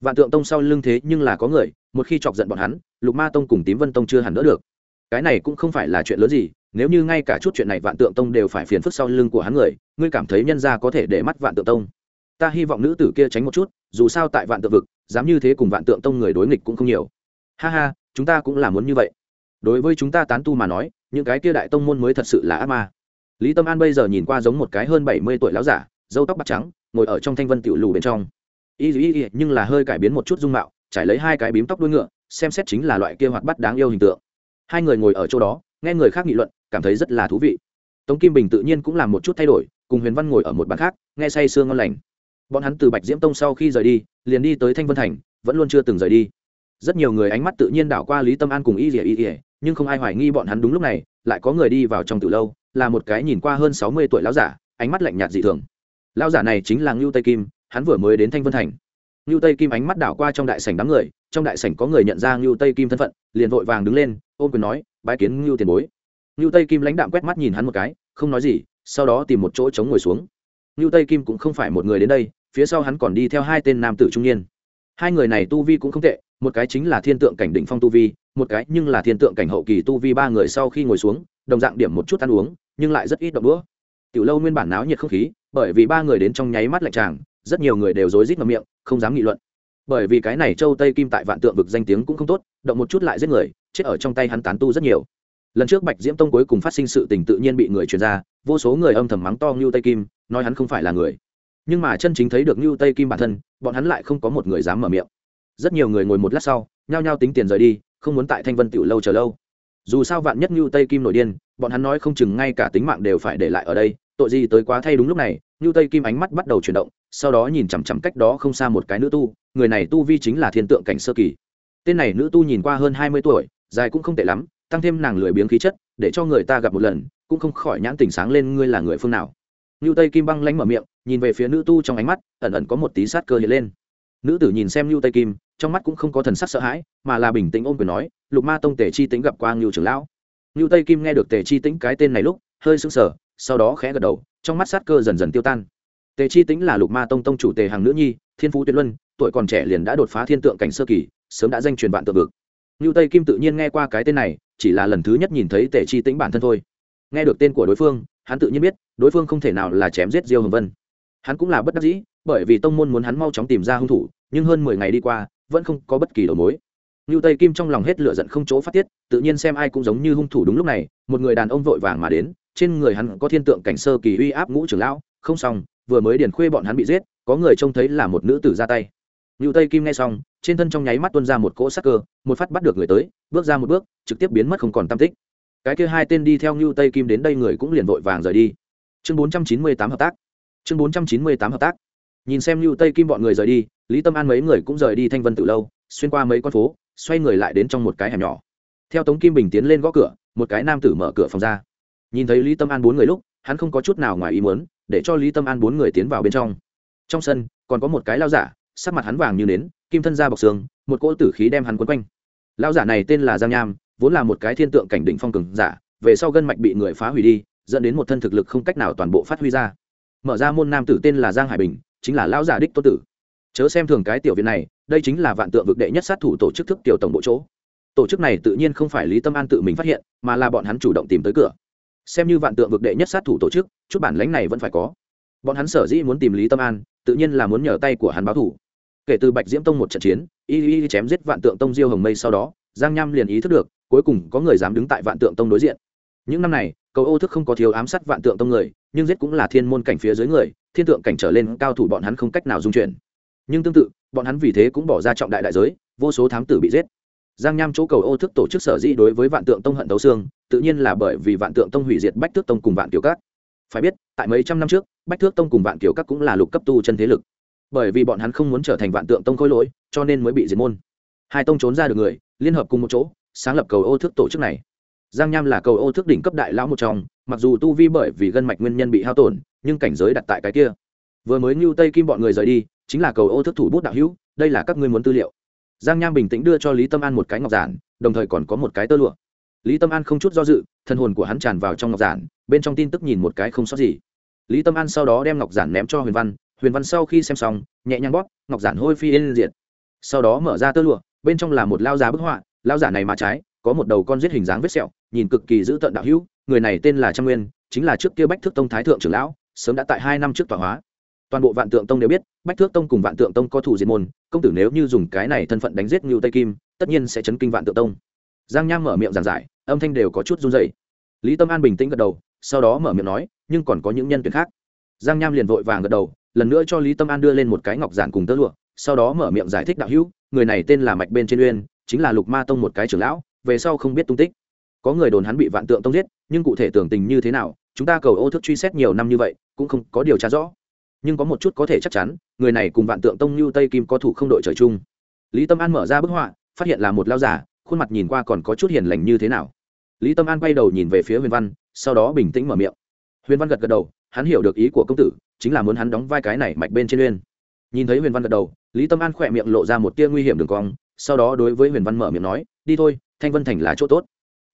Vạn tượng tông sau lưng thế nhưng là có người, một khi chọc giận bọn hắn, lục ma tông cùng tím vân tông chưa hẳn đỡ được cái này cũng không phải là chuyện lớn gì, nếu như ngay cả chút chuyện này vạn tượng tông đều phải phiền phức sau lưng của hắn người, ngươi cảm thấy nhân ra có thể để mắt vạn tượng tông? Ta hy vọng nữ tử kia tránh một chút, dù sao tại vạn tượng vực, dám như thế cùng vạn tượng tông người đối nghịch cũng không nhiều. Ha ha, chúng ta cũng là muốn như vậy. Đối với chúng ta tán tu mà nói, những cái kia đại tông môn mới thật sự là ác ma. Lý tâm an bây giờ nhìn qua giống một cái hơn bảy mươi tuổi láo giả dâu tóc bạc trắng, ngồi ở trong thanh vân tiểu lù bên trong. Y y y, nhưng là hơi cải biến một chút dung mạo, trải lấy hai cái bím tóc đuôi ngựa, xem xét chính là loại kia hoạt bắt đáng yêu hình tượng hai người ngồi ở chỗ đó, nghe người khác nghị luận, cảm thấy rất là thú vị. Tống kim bình tự nhiên cũng làm một chút thay đổi, cùng huyền văn ngồi ở một bàn khác, nghe say sương ngon lành. Bọn hắn từ bạch diễm tông sau khi rời đi, liền đi tới thanh vân thành, vẫn luôn chưa từng rời đi. Rất nhiều người ánh mắt tự nhiên đảo qua lý tâm an cùng y ỉa y ỉa nhưng không ai hoài nghi bọn hắn đúng lúc này, lại có người đi vào trong từ lâu, là một cái nhìn qua hơn sáu mươi tuổi lão giả, ánh mắt lạnh nhạt dị thường. Lão giả này chính là ngưu tây kim, hắn vừa mới đến thanh vân thành ngưu tây kim ánh mắt đảo qua trong đại sảnh đám người, trong đại sảnh có người nhận ra ngưu tây kim thân phận, liền vội vàng đứng lên ôm quyền nói, bái kiến ngưu tiền bối. Ngưu tây kim lãnh đạm quét mắt nhìn hắn một cái, không nói gì, sau đó tìm một chỗ chống ngồi xuống. Ngưu tây kim cũng không phải một người đến đây, phía sau hắn còn đi theo hai tên nam tử trung niên. Hai người này tu vi cũng không tệ, một cái chính là thiên tượng cảnh đỉnh phong tu vi, một cái nhưng là thiên tượng cảnh hậu kỳ tu vi ba người sau khi ngồi xuống, đồng dạng điểm một chút ăn uống, nhưng lại rất ít động đũa. Tiểu lâu nguyên bản náo nhiệt không khí, bởi vì ba người đến trong nháy mắt lạnh tràng rất nhiều người đều rối rít ngậm miệng không dám nghị luận. Bởi vì cái này châu tây kim tại vạn tượng vực danh tiếng cũng không tốt, động một chút lại giết người, chết ở trong tay hắn tán tu rất nhiều. Lần trước bạch diễm tông cuối cùng phát sinh sự tình tự nhiên bị người truyền ra, vô số người âm thầm mắng to ngưu tây kim, nói hắn không phải là người. Nhưng mà chân chính thấy được ngưu tây kim bản thân, bọn hắn lại không có một người dám mở miệng. Rất nhiều người ngồi một lát sau, nhao nhao tính tiền rời đi, không muốn tại thanh vân tiểu lâu chờ lâu. Dù sao vạn nhất ngưu tây kim nổi điên, bọn hắn nói không chừng ngay cả tính mạng đều phải để lại ở đây tội gì tới quá thay đúng lúc này như tây kim ánh mắt bắt đầu chuyển động, sau đó nhìn chằm chằm cách đó không xa một cái nữ tu, người này tu vi chính là thiên tượng cảnh sơ kỳ. Tên này nữ tu nhìn qua hơn hai mươi tuổi, dài cũng không tệ lắm, tăng thêm nàng lười biếng khí chất, để cho người ta gặp một lần, cũng không khỏi nhãn tình sáng lên ngươi là người phương nào. Như tây kim băng lánh mở miệng, nhìn về phía nữ tu trong ánh mắt, ẩn ẩn có một tí sát cơ hiện lên. Nữ tử nhìn xem như tây kim, trong mắt cũng không có thần sắc sợ hãi, mà là bình tĩnh ôm quyền nói, lục ma tông tề chi tính gặp qua ngưu trưởng lão. Ngưu tây kim nghe được tề chi tính cái tên này lúc, hơi sững sờ sau đó khẽ gật đầu trong mắt sát cơ dần dần tiêu tan. Tề chi tính là lục ma tông tông chủ tề hàng nữ nhi thiên phú tuyệt luân tuổi còn trẻ liền đã đột phá thiên tượng cảnh sơ kỳ sớm đã danh truyền vạn tượng vực. Ngưu tây kim tự nhiên nghe qua cái tên này chỉ là lần thứ nhất nhìn thấy tề chi tính bản thân thôi. Nghe được tên của đối phương hắn tự nhiên biết đối phương không thể nào là chém giết diêu hồng vân. Hắn cũng là bất đắc dĩ bởi vì tông môn muốn hắn mau chóng tìm ra hung thủ nhưng hơn mười ngày đi qua vẫn không có bất kỳ đầu mối. Nưu Tây Kim trong lòng hết lửa giận không chỗ phát tiết, tự nhiên xem ai cũng giống như hung thủ đúng lúc này, một người đàn ông vội vàng mà đến, trên người hắn có thiên tượng cảnh sơ kỳ uy áp ngũ trưởng lão, không xong, vừa mới điển khuê bọn hắn bị giết, có người trông thấy là một nữ tử ra tay. Nưu Tây Kim nghe xong, trên thân trong nháy mắt tuôn ra một cỗ sắc cơ, một phát bắt được người tới, bước ra một bước, trực tiếp biến mất không còn tam tích. Cái kia hai tên đi theo ngưu Tây Kim đến đây người cũng liền vội vàng rời đi. Chương 498 hợp tác. Chương 498 hợp tác. Nhìn xem ngưu Tây Kim bọn người rời đi, Lý Tâm An mấy người cũng rời đi Thanh Vân từ lâu, xuyên qua mấy con phố, xoay người lại đến trong một cái hẻm nhỏ theo tống kim bình tiến lên gõ cửa một cái nam tử mở cửa phòng ra nhìn thấy lý tâm an bốn người lúc, hắn không có chút nào ngoài ý muốn, để cho lý tâm an bốn người tiến vào bên trong. Trong sân, còn có một cái lao giả, sắc mặt hắn vàng như nến, kim thân ra bọc xương, một cỗ tử khí đem hắn quấn quanh. Lao giả này tên là giang nham, vốn là một cái thiên tượng cảnh đỉnh phong cường giả, về sau gân mạch bị người phá hủy đi, dẫn đến một thân thực lực không cách nào toàn bộ phát huy ra. Mở ra môn nam tử tên là giang hải bình, chính là lao giả đích tô tử. Chớ xem thường cái tiểu viện này, đây chính là vạn tượng vực đệ nhất sát thủ tổ chức thức tiểu tổng bộ chỗ. Tổ chức này tự nhiên không phải lý tâm an tự mình phát hiện, mà là bọn hắn chủ động tìm tới cửa xem như vạn tượng vực đệ nhất sát thủ tổ chức, chút bản lãnh này vẫn phải có. Bọn hắn sở dĩ muốn tìm lý tâm an, tự nhiên là muốn nhờ tay của hắn báo thủ. Kể từ bạch diễm tông một trận chiến y y chém giết vạn tượng tông diêu hồng mây sau đó, giang nham liền ý thức được, cuối cùng có người dám đứng tại vạn tượng tông đối diện. Những năm này, cầu ô thức không có thiếu ám sát vạn tượng tông người, nhưng giết cũng là thiên môn cảnh phía dưới người, thiên tượng cảnh trở lên cao thủ bọn hắn không cách nào dung chuyển. Nhưng tương tự, bọn hắn vì thế cũng bỏ ra trọng đại đại giới, vô số thám tử bị giết giang nham chỗ cầu ô thức tổ chức sở dĩ đối với vạn tượng tông hận tấu xương, tự nhiên là bởi vì vạn tượng tông hủy diệt bách thước tông cùng vạn kiểu các. Phải biết, tại mấy trăm năm trước, bách thước tông cùng vạn kiểu các cũng là lục cấp tu chân thế lực. Bởi vì bọn hắn không muốn trở thành vạn tượng tông khôi lỗi, cho nên mới bị diệt môn. Hai tông trốn ra được người, liên hợp cùng một chỗ, sáng lập cầu ô thức tổ chức này. Giang nham là cầu ô thức đỉnh cấp đại lão một trong, mặc dù tu vi bởi vì gân mạch nguyên nhân bị hao tổn, nhưng cảnh giới đặt tại cái kia. Vừa mới ngưu tây kim bọn người rời đi, chính là cầu ô thức thủ bút đạo hữu, đây là các ngươi muốn tư liệu giang nham bình tĩnh đưa cho lý tâm an một cái ngọc giản, đồng thời còn có một cái tơ lụa. Lý tâm an không chút do dự, thân hồn của hắn tràn vào trong ngọc giản, bên trong tin tức nhìn một cái không sót gì. Lý tâm an sau đó đem ngọc giản ném cho huyền văn huyền văn sau khi xem xong, nhẹ nhàng bóp, ngọc giản hôi phi lên diện sau đó mở ra tơ lụa, bên trong là một lao giá bức họa, lao giả này mà trái, có một đầu con giết hình dáng vết sẹo, nhìn cực kỳ dữ tợn đạo hữu, người này tên là trang nguyên, chính là trước kia bách thức tông thái thượng trưởng lão, sớm đã tại hai năm trước tọa hóa toàn bộ vạn tượng tông đều biết, bách thước tông cùng vạn tượng tông có thủ diệt môn, công tử nếu như dùng cái này thân phận đánh giết ngưu tây kim, tất nhiên sẽ chấn kinh vạn tượng tông. Giang nham mở miệng giảng giải, âm thanh đều có chút run dày lý tâm an bình tĩnh gật đầu, sau đó mở miệng nói, nhưng còn có những nhân tuyển khác. Giang nham liền vội vàng gật đầu, lần nữa cho lý tâm an đưa lên một cái ngọc giản cùng tơ lụa, sau đó mở miệng giải thích đạo hữu, người này tên là mạch bên trên uyên, chính là lục ma tông một cái trưởng lão, về sau không biết tung tích. Có người đồn hắn bị vạn tượng tông giết, nhưng cụ thể tưởng tình như thế nào, chúng ta cầu ô thức truy xét nhiều năm như vậy, cũng không có điều tra rõ nhưng có một chút có thể chắc chắn, người này cùng vạn tượng tông như tây kim có thủ không đội trời chung. Lý tâm an mở ra bức họa, phát hiện là một lao giả, khuôn mặt nhìn qua còn có chút hiền lành như thế nào. Lý tâm an quay đầu nhìn về phía huyền văn, sau đó bình tĩnh mở miệng. Huyền văn gật gật đầu, hắn hiểu được ý của công tử, chính là muốn hắn đóng vai cái này mạch bên trên uyên. Nhìn thấy huyền văn gật đầu, lý tâm an khỏe miệng lộ ra một tia nguy hiểm đường cong, sau đó đối với huyền văn mở miệng nói, đi thôi, thanh vân thành là chỗ tốt.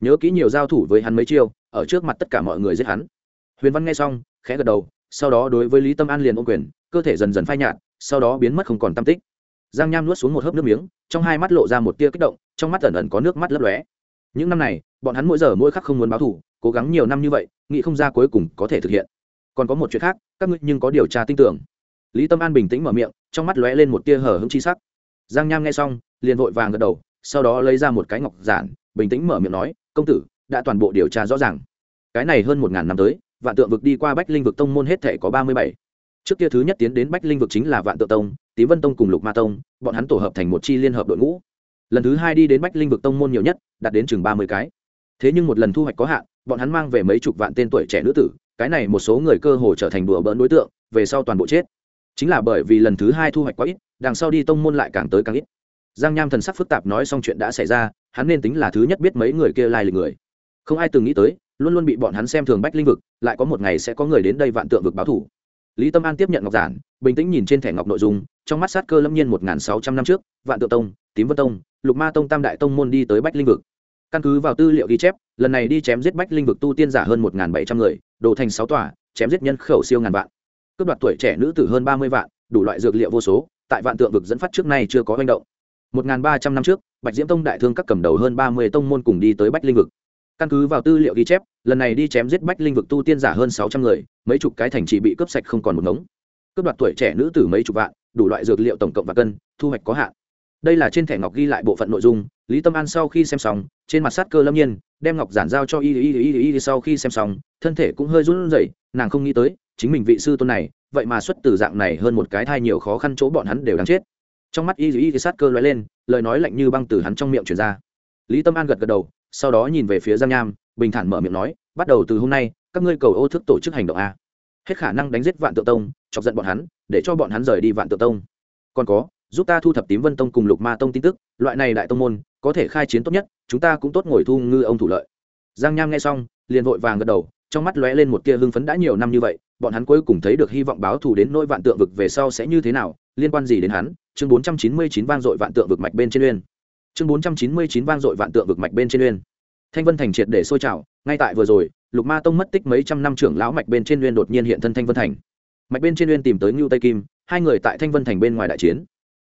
Nhớ kỹ nhiều giao thủ với hắn mấy chiêu, ở trước mặt tất cả mọi người giết hắn. Huyền văn nghe xong, khẽ gật đầu sau đó đối với lý tâm an liền ô quyền, cơ thể dần dần phai nhạt, sau đó biến mất không còn tam tích. Giang nham nuốt xuống một hớp nước miếng, trong hai mắt lộ ra một tia kích động, trong mắt ẩn ẩn có nước mắt lấp lóe. Những năm này, bọn hắn mỗi giờ mỗi khắc không muốn báo thủ cố gắng nhiều năm như vậy, nghĩ không ra cuối cùng có thể thực hiện. Còn có một chuyện khác, các ngươi nhưng có điều tra tin tưởng. Lý tâm an bình tĩnh mở miệng, trong mắt lóe lên một tia hở hững chi sắc. Giang nham nghe xong, liền vội vàng gật đầu, sau đó lấy ra một cái ngọc giản, bình tĩnh mở miệng nói, công tử, đã toàn bộ điều tra rõ ràng. Cái này hơn một ngàn năm tới vạn tượng vực đi qua bách linh vực tông môn hết thể có ba mươi bảy. Trước kia thứ nhất tiến đến bách linh vực chính là vạn tượng tông, tím vân tông cùng lục ma tông, bọn hắn tổ hợp thành một chi liên hợp đội ngũ. Lần thứ hai đi đến bách linh vực tông môn nhiều nhất, đạt đến chừng ba mươi cái. Thế nhưng một lần thu hoạch có hạn, bọn hắn mang về mấy chục vạn tên tuổi trẻ nữ tử, cái này một số người cơ hồ trở thành đùa bỡn đối tượng, về sau toàn bộ chết. Chính là bởi vì lần thứ hai thu hoạch quá ít, đằng sau đi tông môn lại càng tới càng ít. Giang nham thần sắc phức tạp nói xong chuyện đã xảy ra, hắn nên tính là thứ nhất biết mấy người kia lai lịch người. Không ai từng nghĩ tới luôn luôn bị bọn hắn xem thường bách linh vực, lại có một ngày sẽ có người đến đây vạn tượng vực báo thủ. Lý tâm an tiếp nhận ngọc giản, bình tĩnh nhìn trên thẻ ngọc nội dung, trong mắt sát cơ lâm nhiên một n sáu trăm năm trước, vạn tượng tông, tím vân tông, lục ma tông tam đại tông môn đi tới bách linh vực. Căn cứ vào tư liệu ghi chép, lần này đi chém giết bách linh vực tu tiên giả hơn một bảy trăm người, đổ thành sáu tòa, chém giết nhân khẩu siêu ngàn vạn. Cướp đoạt tuổi trẻ nữ tử hơn ba mươi vạn, đủ loại dược liệu vô số, tại vạn tượng vực dẫn phát trước nay chưa có manh động. một ba trăm năm trước, bạch diễm tông đại thương các cầm đầu hơn ba mươi tông môn cùng đi tới bách linh vực căn cứ vào tư liệu ghi chép, lần này đi chém giết bách linh vực tu tiên giả hơn sáu trăm người, mấy chục cái thành chỉ bị cướp sạch không còn một ngống. Cướp đoạt tuổi trẻ nữ tử mấy chục vạn, đủ loại dược liệu tổng cộng và cân, thu hoạch có hạn. Đây là trên thẻ ngọc ghi lại bộ phận nội dung, lý tâm an sau khi xem xong, trên mặt sát cơ lâm nhiên, đem ngọc giản giao cho y y y y y sau khi xem xong, thân thể cũng hơi run rẩy, nàng không nghĩ tới, chính mình vị sư tôn này, vậy mà xuất từ dạng này hơn một cái thai nhiều khó khăn chỗ bọn hắn đều đáng chết. Trong mắt y y y sát cơ lóe lên, lời nói lạnh như băng từ hắn trong miệng truyền ra. Lý tâm an gật gật đầu sau đó nhìn về phía giang nham, bình thản mở miệng nói, bắt đầu từ hôm nay, các ngươi cầu ô thức tổ chức hành động a. Hết khả năng đánh giết vạn tự tông, chọc giận bọn hắn, để cho bọn hắn rời đi vạn tự tông. Còn có, giúp ta thu thập tím vân tông cùng lục ma tông tin tức, loại này đại tông môn, có thể khai chiến tốt nhất, chúng ta cũng tốt ngồi thu ngư ông thủ lợi. Giang nham nghe xong, liền vội vàng gật đầu, trong mắt lóe lên một tia hưng phấn đã nhiều năm như vậy, bọn hắn cuối cùng thấy được hy vọng báo thù đến nỗi vạn tượng vực về sau sẽ như thế nào, liên quan gì đến hắn? Chương bốn trăm chín mươi chín vang dội vạn tượng vực mạch bên trên uyên chương bốn trăm chín mươi chín vang dội vạn tượng vực mạch bên trên uyên. Thanh vân thành triệt để sôi trào, ngay tại vừa rồi, lục ma tông mất tích mấy trăm năm trưởng lão mạch bên trên uyên đột nhiên hiện thân thanh vân thành. Mạch bên trên uyên tìm tới ngưu tây kim, hai người tại thanh vân thành bên ngoài đại chiến.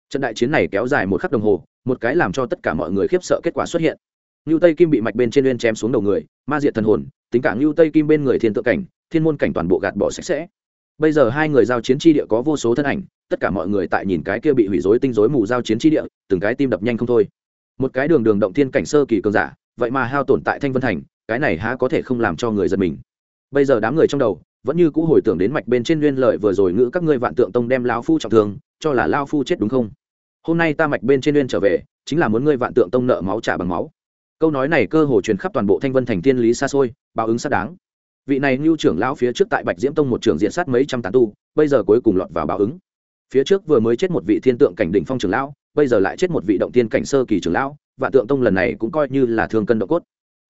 Trận đại chiến này kéo dài một khắc đồng hồ, một cái làm cho tất cả mọi người khiếp sợ kết quả xuất hiện. Ngưu tây kim bị mạch bên trên uyên chém xuống đầu người, ma diệt thần hồn, tính cả ngưu tây kim bên người thiên tượng cảnh, thiên môn cảnh toàn bộ gạt bỏ sạch sẽ. Bây giờ hai người giao chiến tri địa có vô số thân ảnh, tất cả mọi người tại nhìn cái kia bị hủy dối tinh dối mù giao chiến tri địa, từng cái tim đập nhanh không thôi một cái đường đường động thiên cảnh sơ kỳ cường giả, vậy mà hao tổn tại thanh vân thành, cái này há có thể không làm cho người giật mình. Bây giờ đám người trong đầu, vẫn như cũ hồi tưởng đến mạch bên trên nguyên lợi vừa rồi ngữ các ngươi vạn tượng tông đem lao phu trọng thương, cho là lao phu chết đúng không? Hôm nay ta mạch bên trên nguyên trở về, chính là muốn ngươi vạn tượng tông nợ máu trả bằng máu. Câu nói này cơ hồ truyền khắp toàn bộ thanh vân thành tiên lý xa xôi, báo ứng xác đáng. Vị này ngưu trưởng lão phía trước tại bạch diễm tông một trường diện sát mấy trăm tán tu, bây giờ cuối cùng lọt vào báo ứng. Phía trước vừa mới chết một vị thiên tượng cảnh đỉnh phong trưởng lão bây giờ lại chết một vị động tiên cảnh sơ kỳ trưởng lão, vạn tượng tông lần này cũng coi như là thương cân độ cốt.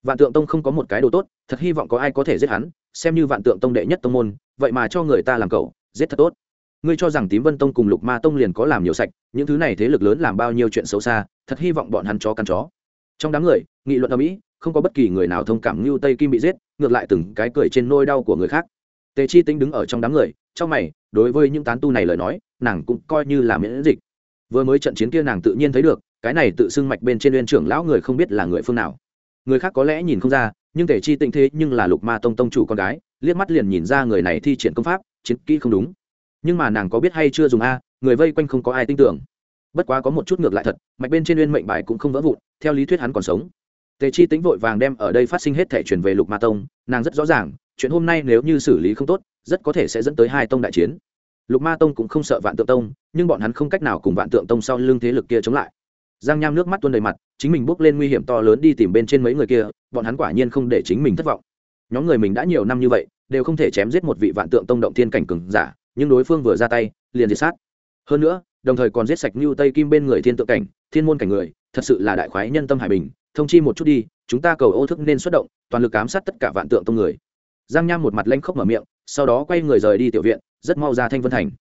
Vạn tượng tông không có một cái đồ tốt, thật hy vọng có ai có thể giết hắn, xem như vạn tượng tông đệ nhất tông môn, vậy mà cho người ta làm cậu, giết thật tốt. Ngươi cho rằng tím vân tông cùng lục ma tông liền có làm nhiều sạch, những thứ này thế lực lớn làm bao nhiêu chuyện xấu xa, thật hy vọng bọn hắn chó căn chó. Trong đám người, nghị luận ở mỹ, không có bất kỳ người nào thông cảm như tây kim bị giết, ngược lại từng cái cười trên nôi đau của người khác. Tề chi tính đứng ở trong đám người, trong mày, đối với những tán tu này lời nói, nàng cũng coi như là miễn dịch vừa mới trận chiến kia nàng tự nhiên thấy được, cái này tự xưng mạch bên trên uyên trưởng lão người không biết là người phương nào. Người khác có lẽ nhìn không ra, nhưng tề chi tịnh thế nhưng là lục ma tông tông chủ con gái, liếc mắt liền nhìn ra người này thi triển công pháp, chiến kỹ không đúng. Nhưng mà nàng có biết hay chưa dùng a, người vây quanh không có ai tin tưởng. Bất quá có một chút ngược lại thật, mạch bên trên uyên mệnh bài cũng không vỡ vụn, theo lý thuyết hắn còn sống. Tề chi tính vội vàng đem ở đây phát sinh hết thể chuyển về lục ma tông, nàng rất rõ ràng, chuyện hôm nay nếu như xử lý không tốt, rất có thể sẽ dẫn tới hai tông đại chiến lục ma tông cũng không sợ vạn tượng tông, nhưng bọn hắn không cách nào cùng vạn tượng tông sau lưng thế lực kia chống lại. Giang nham nước mắt tuôn đầy mặt, chính mình bước lên nguy hiểm to lớn đi tìm bên trên mấy người kia, bọn hắn quả nhiên không để chính mình thất vọng. Nhóm người mình đã nhiều năm như vậy, đều không thể chém giết một vị vạn tượng tông động thiên cảnh cường giả, nhưng đối phương vừa ra tay, liền diệt sát. Hơn nữa, đồng thời còn giết sạch như tây kim bên người thiên tượng cảnh, thiên môn cảnh người, thật sự là đại khoái nhân tâm hải bình. Thông chi một chút đi, chúng ta cầu ô thức nên xuất động, toàn lực ám sát tất cả vạn tượng tông người. Giang nham một mặt lanh khóc mở miệng, sau đó quay người rời đi tiểu viện rất mau ra thanh vân thành.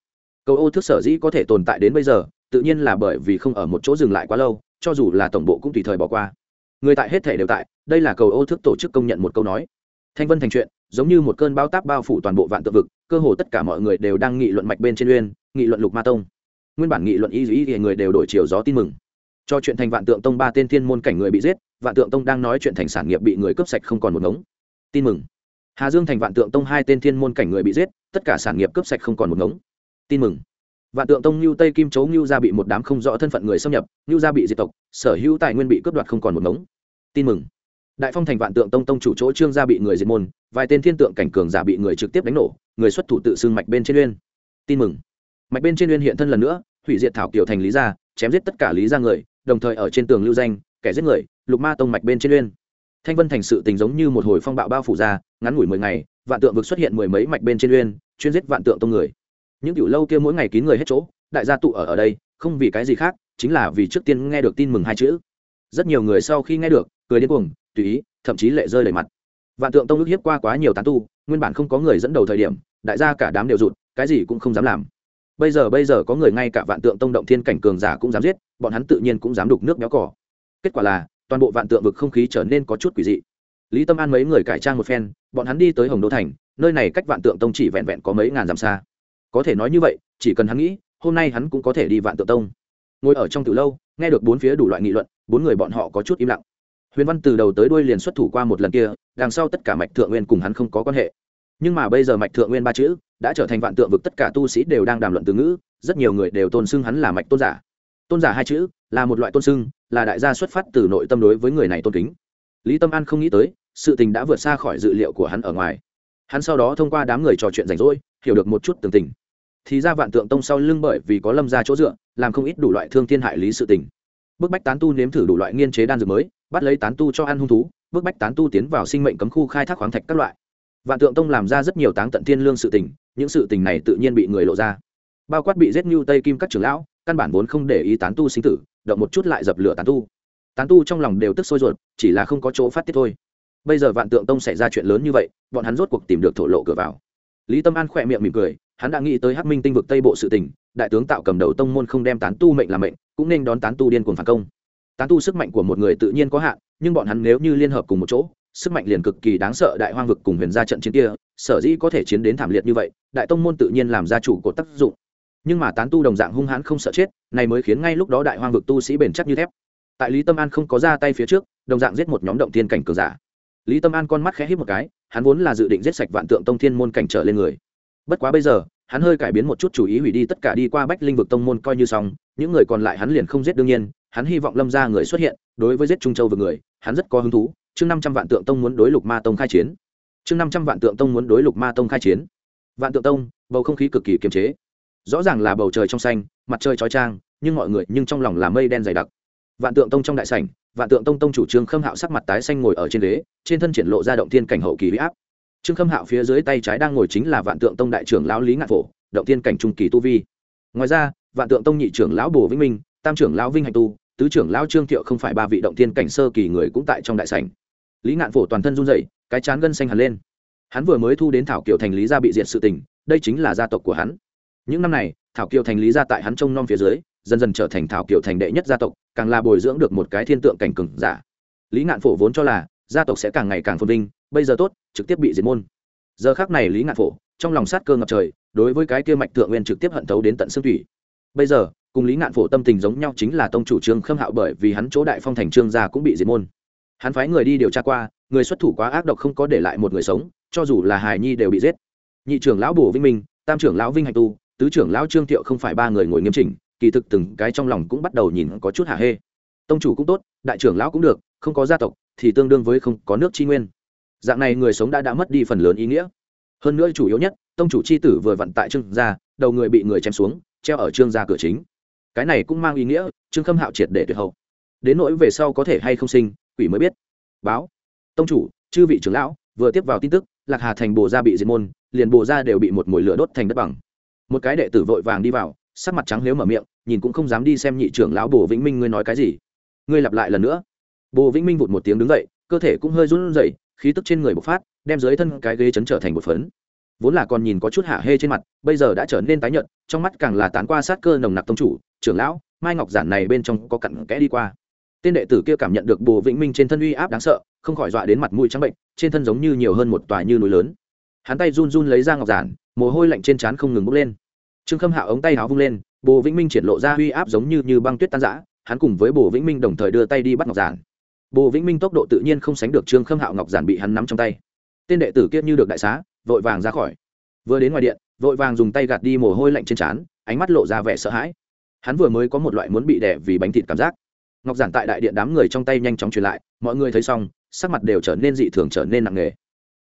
Cầu ô thức sở dĩ có thể tồn tại đến bây giờ, tự nhiên là bởi vì không ở một chỗ dừng lại quá lâu, cho dù là tổng bộ cũng tùy thời bỏ qua. Người tại hết thể đều tại, đây là cầu ô thức tổ chức công nhận một câu nói. Thanh vân thành chuyện, giống như một cơn bao táp bao phủ toàn bộ vạn tự vực, cơ hồ tất cả mọi người đều đang nghị luận mạch bên trên uyên, nghị luận lục ma tông. Nguyên bản nghị luận y dĩ thì người đều đổi chiều gió tin mừng. Cho chuyện thành vạn tượng tông ba tên thiên môn cảnh người bị giết, vạn tượng tông đang nói chuyện thành sản nghiệp bị người cướp sạch không còn một ngống. Tin mừng hà dương thành vạn tượng tông hai tên thiên môn cảnh người bị giết, tất cả sản nghiệp cướp sạch không còn một ngống. Tin mừng. Vạn tượng tông lưu tây kim chấu lưu gia bị một đám không rõ thân phận người xâm nhập lưu gia bị diệt tộc, sở hữu tài nguyên bị cướp đoạt không còn một ngống. Tin mừng. Đại phong thành vạn tượng tông tông chủ chỗ trương gia bị người diệt môn, vài tên thiên tượng cảnh cường giả bị người trực tiếp đánh nổ, người xuất thủ tự xưng mạch bên trên uyên. Tin mừng. Mạch bên trên uyên hiện thân lần nữa, hủy diệt thảo kiều thành lý gia, chém giết tất cả lý gia người, đồng thời ở trên tường lưu danh, kẻ giết người, lục ma tông mạch bên trên uyên thanh vân thành sự tình giống như một hồi phong bạo bao phủ ra, ngắn ngủi mười ngày, vạn tượng vực xuất hiện mười mấy mạch bên trên uyên, chuyên giết vạn tượng tông người. Những tiểu lâu kia mỗi ngày kín người hết chỗ, đại gia tụ ở ở đây, không vì cái gì khác, chính là vì trước tiên nghe được tin mừng hai chữ. Rất nhiều người sau khi nghe được, cười điên cuồng, tùy ý, thậm chí lệ rơi đầy mặt. Vạn tượng tông ước hiếp qua quá nhiều tán tu, nguyên bản không có người dẫn đầu thời điểm, đại gia cả đám đều rụt, cái gì cũng không dám làm. Bây giờ bây giờ có người ngay cả vạn tượng tông động thiên cảnh cường giả cũng dám giết, bọn hắn tự nhiên cũng dám đục nước béo cỏ kết quả là toàn bộ vạn tượng vực không khí trở nên có chút quỷ dị. Lý tâm an mấy người cải trang một phen, bọn hắn đi tới hồng đô thành, nơi này cách vạn tượng tông chỉ vẹn vẹn có mấy ngàn dặm xa. Có thể nói như vậy, chỉ cần hắn nghĩ, hôm nay hắn cũng có thể đi vạn tượng tông. Ngồi ở trong từ lâu, nghe được bốn phía đủ loại nghị luận, bốn người bọn họ có chút im lặng. Huyền văn từ đầu tới đuôi liền xuất thủ qua một lần kia, đằng sau tất cả mạch thượng nguyên cùng hắn không có quan hệ. Nhưng mà bây giờ mạch thượng nguyên ba chữ đã trở thành vạn tượng vực tất cả tu sĩ đều đang đàm luận từ ngữ, rất nhiều người đều tôn xưng hắn là mạch tôn giả. Tôn giả hai chữ là một loại tôn sưng, là đại gia xuất phát từ nội tâm đối với người này tôn kính. Lý tâm an không nghĩ tới sự tình đã vượt xa khỏi dự liệu của hắn ở ngoài. Hắn sau đó thông qua đám người trò chuyện rảnh rỗi hiểu được một chút tường tình. Thì ra vạn tượng tông sau lưng bởi vì có lâm ra chỗ dựa làm không ít đủ loại thương thiên hại lý sự tình. Bức bách tán tu nếm thử đủ loại nghiên chế đan dược mới bắt lấy tán tu cho ăn hung thú bức bách tán tu tiến vào sinh mệnh cấm khu khai thác khoáng thạch các loại. Vạn tượng tông làm ra rất nhiều táng tận thiên lương sự tình những sự tình này tự nhiên bị người lộ ra. Bao quát bị giết như tây kim các trưởng lão căn bản vốn không để ý tán tu sinh tử động một chút lại dập lửa tán tu. Tán tu trong lòng đều tức sôi ruột, chỉ là không có chỗ phát tiết thôi. Bây giờ vạn tượng tông xảy ra chuyện lớn như vậy, bọn hắn rốt cuộc tìm được thổ lộ cửa vào. Lý tâm an khỏe miệng mỉm cười, hắn đã nghĩ tới hắc minh tinh vực tây bộ sự tình, đại tướng tạo cầm đầu tông môn không đem tán tu mệnh làm mệnh, cũng nên đón tán tu điên cuồng phản công. Tán tu sức mạnh của một người tự nhiên có hạn, nhưng bọn hắn nếu như liên hợp cùng một chỗ, sức mạnh liền cực kỳ đáng sợ đại hoang vực cùng huyền gia trận chiến kia, sở dĩ có thể chiến đến thảm liệt như vậy, đại tông môn tự nhiên làm ra chủ của tác dụng nhưng mà tán tu đồng dạng hung hãn không sợ chết, này mới khiến ngay lúc đó đại hoang vực tu sĩ bền chắc như thép. Tại lý tâm an không có ra tay phía trước, đồng dạng giết một nhóm động thiên cảnh cường giả. Lý tâm an con mắt khẽ hít một cái, hắn vốn là dự định giết sạch vạn tượng tông thiên môn cảnh trở lên người. Bất quá bây giờ, hắn hơi cải biến một chút chủ ý hủy đi tất cả đi qua bách linh vực tông môn coi như xong, những người còn lại hắn liền không giết đương nhiên, hắn hy vọng lâm ra người xuất hiện, đối với giết trung châu vực người, hắn rất có hứng thú. Chương năm trăm vạn tượng tông muốn đối lục ma tông khai chiến. Chương năm trăm vạn tượng tông muốn đối lục ma tông khai chiến. Vạn tượng tông, bầu không khí cực kỳ kiềm chế rõ ràng là bầu trời trong xanh, mặt trời trói trang nhưng mọi người nhưng trong lòng là mây đen dày đặc. Vạn tượng tông trong đại sảnh, vạn tượng tông tông chủ trương khâm hạo sắc mặt tái xanh ngồi ở trên ghế, trên thân triển lộ ra động thiên cảnh hậu kỳ huy áp. Trương khâm hạo phía dưới tay trái đang ngồi chính là vạn tượng tông đại trưởng lão lý ngạn phổ, động thiên cảnh trung kỳ tu vi. Ngoài ra, vạn tượng tông nhị trưởng lão bồ vĩnh minh, tam trưởng lão vinh hạnh tu, tứ trưởng lão trương thiệu không phải ba vị động thiên cảnh sơ kỳ người cũng tại trong đại sảnh. Lý ngạn phổ toàn thân run rẩy, cái chán gân xanh hẳn lên. Hắn vừa mới thu đến thảo kiều thành lý gia bị diệt sự tình, đây chính là gia tộc của hắn những năm này, thảo kiều thành lý gia tại hắn trông nom phía dưới, dần dần trở thành thảo kiều thành đệ nhất gia tộc, càng là bồi dưỡng được một cái thiên tượng cảnh cừng giả. Lý ngạn phổ vốn cho là, gia tộc sẽ càng ngày càng phồn vinh, bây giờ tốt, trực tiếp bị diệt môn. Giờ khác này lý ngạn phổ, trong lòng sát cơ ngập trời, đối với cái kia mạch thượng nguyên trực tiếp hận thấu đến tận xương thủy. Bây giờ, cùng lý ngạn phổ tâm tình giống nhau chính là tông chủ trương khâm hạo bởi vì hắn chỗ đại phong thành trương gia cũng bị diệt môn. Hắn phái người đi điều tra qua, người xuất thủ quá ác độc không có để lại một người sống, cho dù là hài nhi đều bị giết. Nhị trưởng lão bổ vinh minh, tam trưởng lão vinh hạnh tu tứ trưởng lão trương thiệu không phải ba người ngồi nghiêm chỉnh, kỳ thực từng cái trong lòng cũng bắt đầu nhìn có chút hả hê. Tông chủ cũng tốt, đại trưởng lão cũng được, không có gia tộc thì tương đương với không có nước tri nguyên. Dạng này người sống đã đã mất đi phần lớn ý nghĩa. Hơn nữa chủ yếu nhất, tông chủ c h i tử vừa vận tại trương gia, đầu người bị người chém xuống, treo ở trương gia cửa chính. Cái này cũng mang ý nghĩa, trương khâm hạo triệt để tuyệt hậu. Đến nỗi về sau có thể hay không sinh, quỷ mới biết. Báo. Tông chủ, chư vị trưởng lão, vừa tiếp vào tin tức, lạc hà thành bồ gia bị diệt môn, liền bồ gia đều bị một mồi lửa đốt thành đất bằng một cái đệ tử vội vàng đi vào, sắc mặt trắng nếu mở miệng, nhìn cũng không dám đi xem nhị trưởng lão bồ vĩnh minh ngươi nói cái gì. Ngươi lặp lại lần nữa. Bồ vĩnh minh vụt một tiếng đứng dậy, cơ thể cũng hơi run rẩy, khí tức trên người bộc phát, đem dưới thân cái ghế chấn trở thành một phấn. Vốn là còn nhìn có chút hạ hê trên mặt, bây giờ đã trở nên tái nhợt, trong mắt càng là tán qua sát cơ nồng nặc tông chủ, trưởng lão, mai ngọc giản này bên trong có cặn kẽ đi qua. Tên đệ tử kia cảm nhận được bồ vĩnh minh trên thân uy áp đáng sợ, không khỏi dọa đến mặt mũi trắng bệnh, trên thân giống như nhiều hơn một tòa như núi lớn hắn tay run run lấy ra ngọc giản, mồ hôi lạnh trên trán không ngừng bốc lên. Trương khâm hạ ống tay áo vung lên, bồ vĩnh minh triển lộ ra uy áp giống như như băng tuyết tan giã hắn cùng với bồ vĩnh minh đồng thời đưa tay đi bắt ngọc giản. Bồ vĩnh minh tốc độ tự nhiên không sánh được trương khâm hạo ngọc giản bị hắn nắm trong tay. Tên đệ tử kiết như được đại xá, vội vàng ra khỏi. Vừa đến ngoài điện, vội vàng dùng tay gạt đi mồ hôi lạnh trên trán, ánh mắt lộ ra vẻ sợ hãi. Hắn vừa mới có một loại muốn bị đẻ vì bánh thịt cảm giác. Ngọc giản tại đại điện đám người trong tay nhanh chóng truyền lại, mọi người thấy xong, sắc mặt đều trở nên dị thường trở nên nặng nề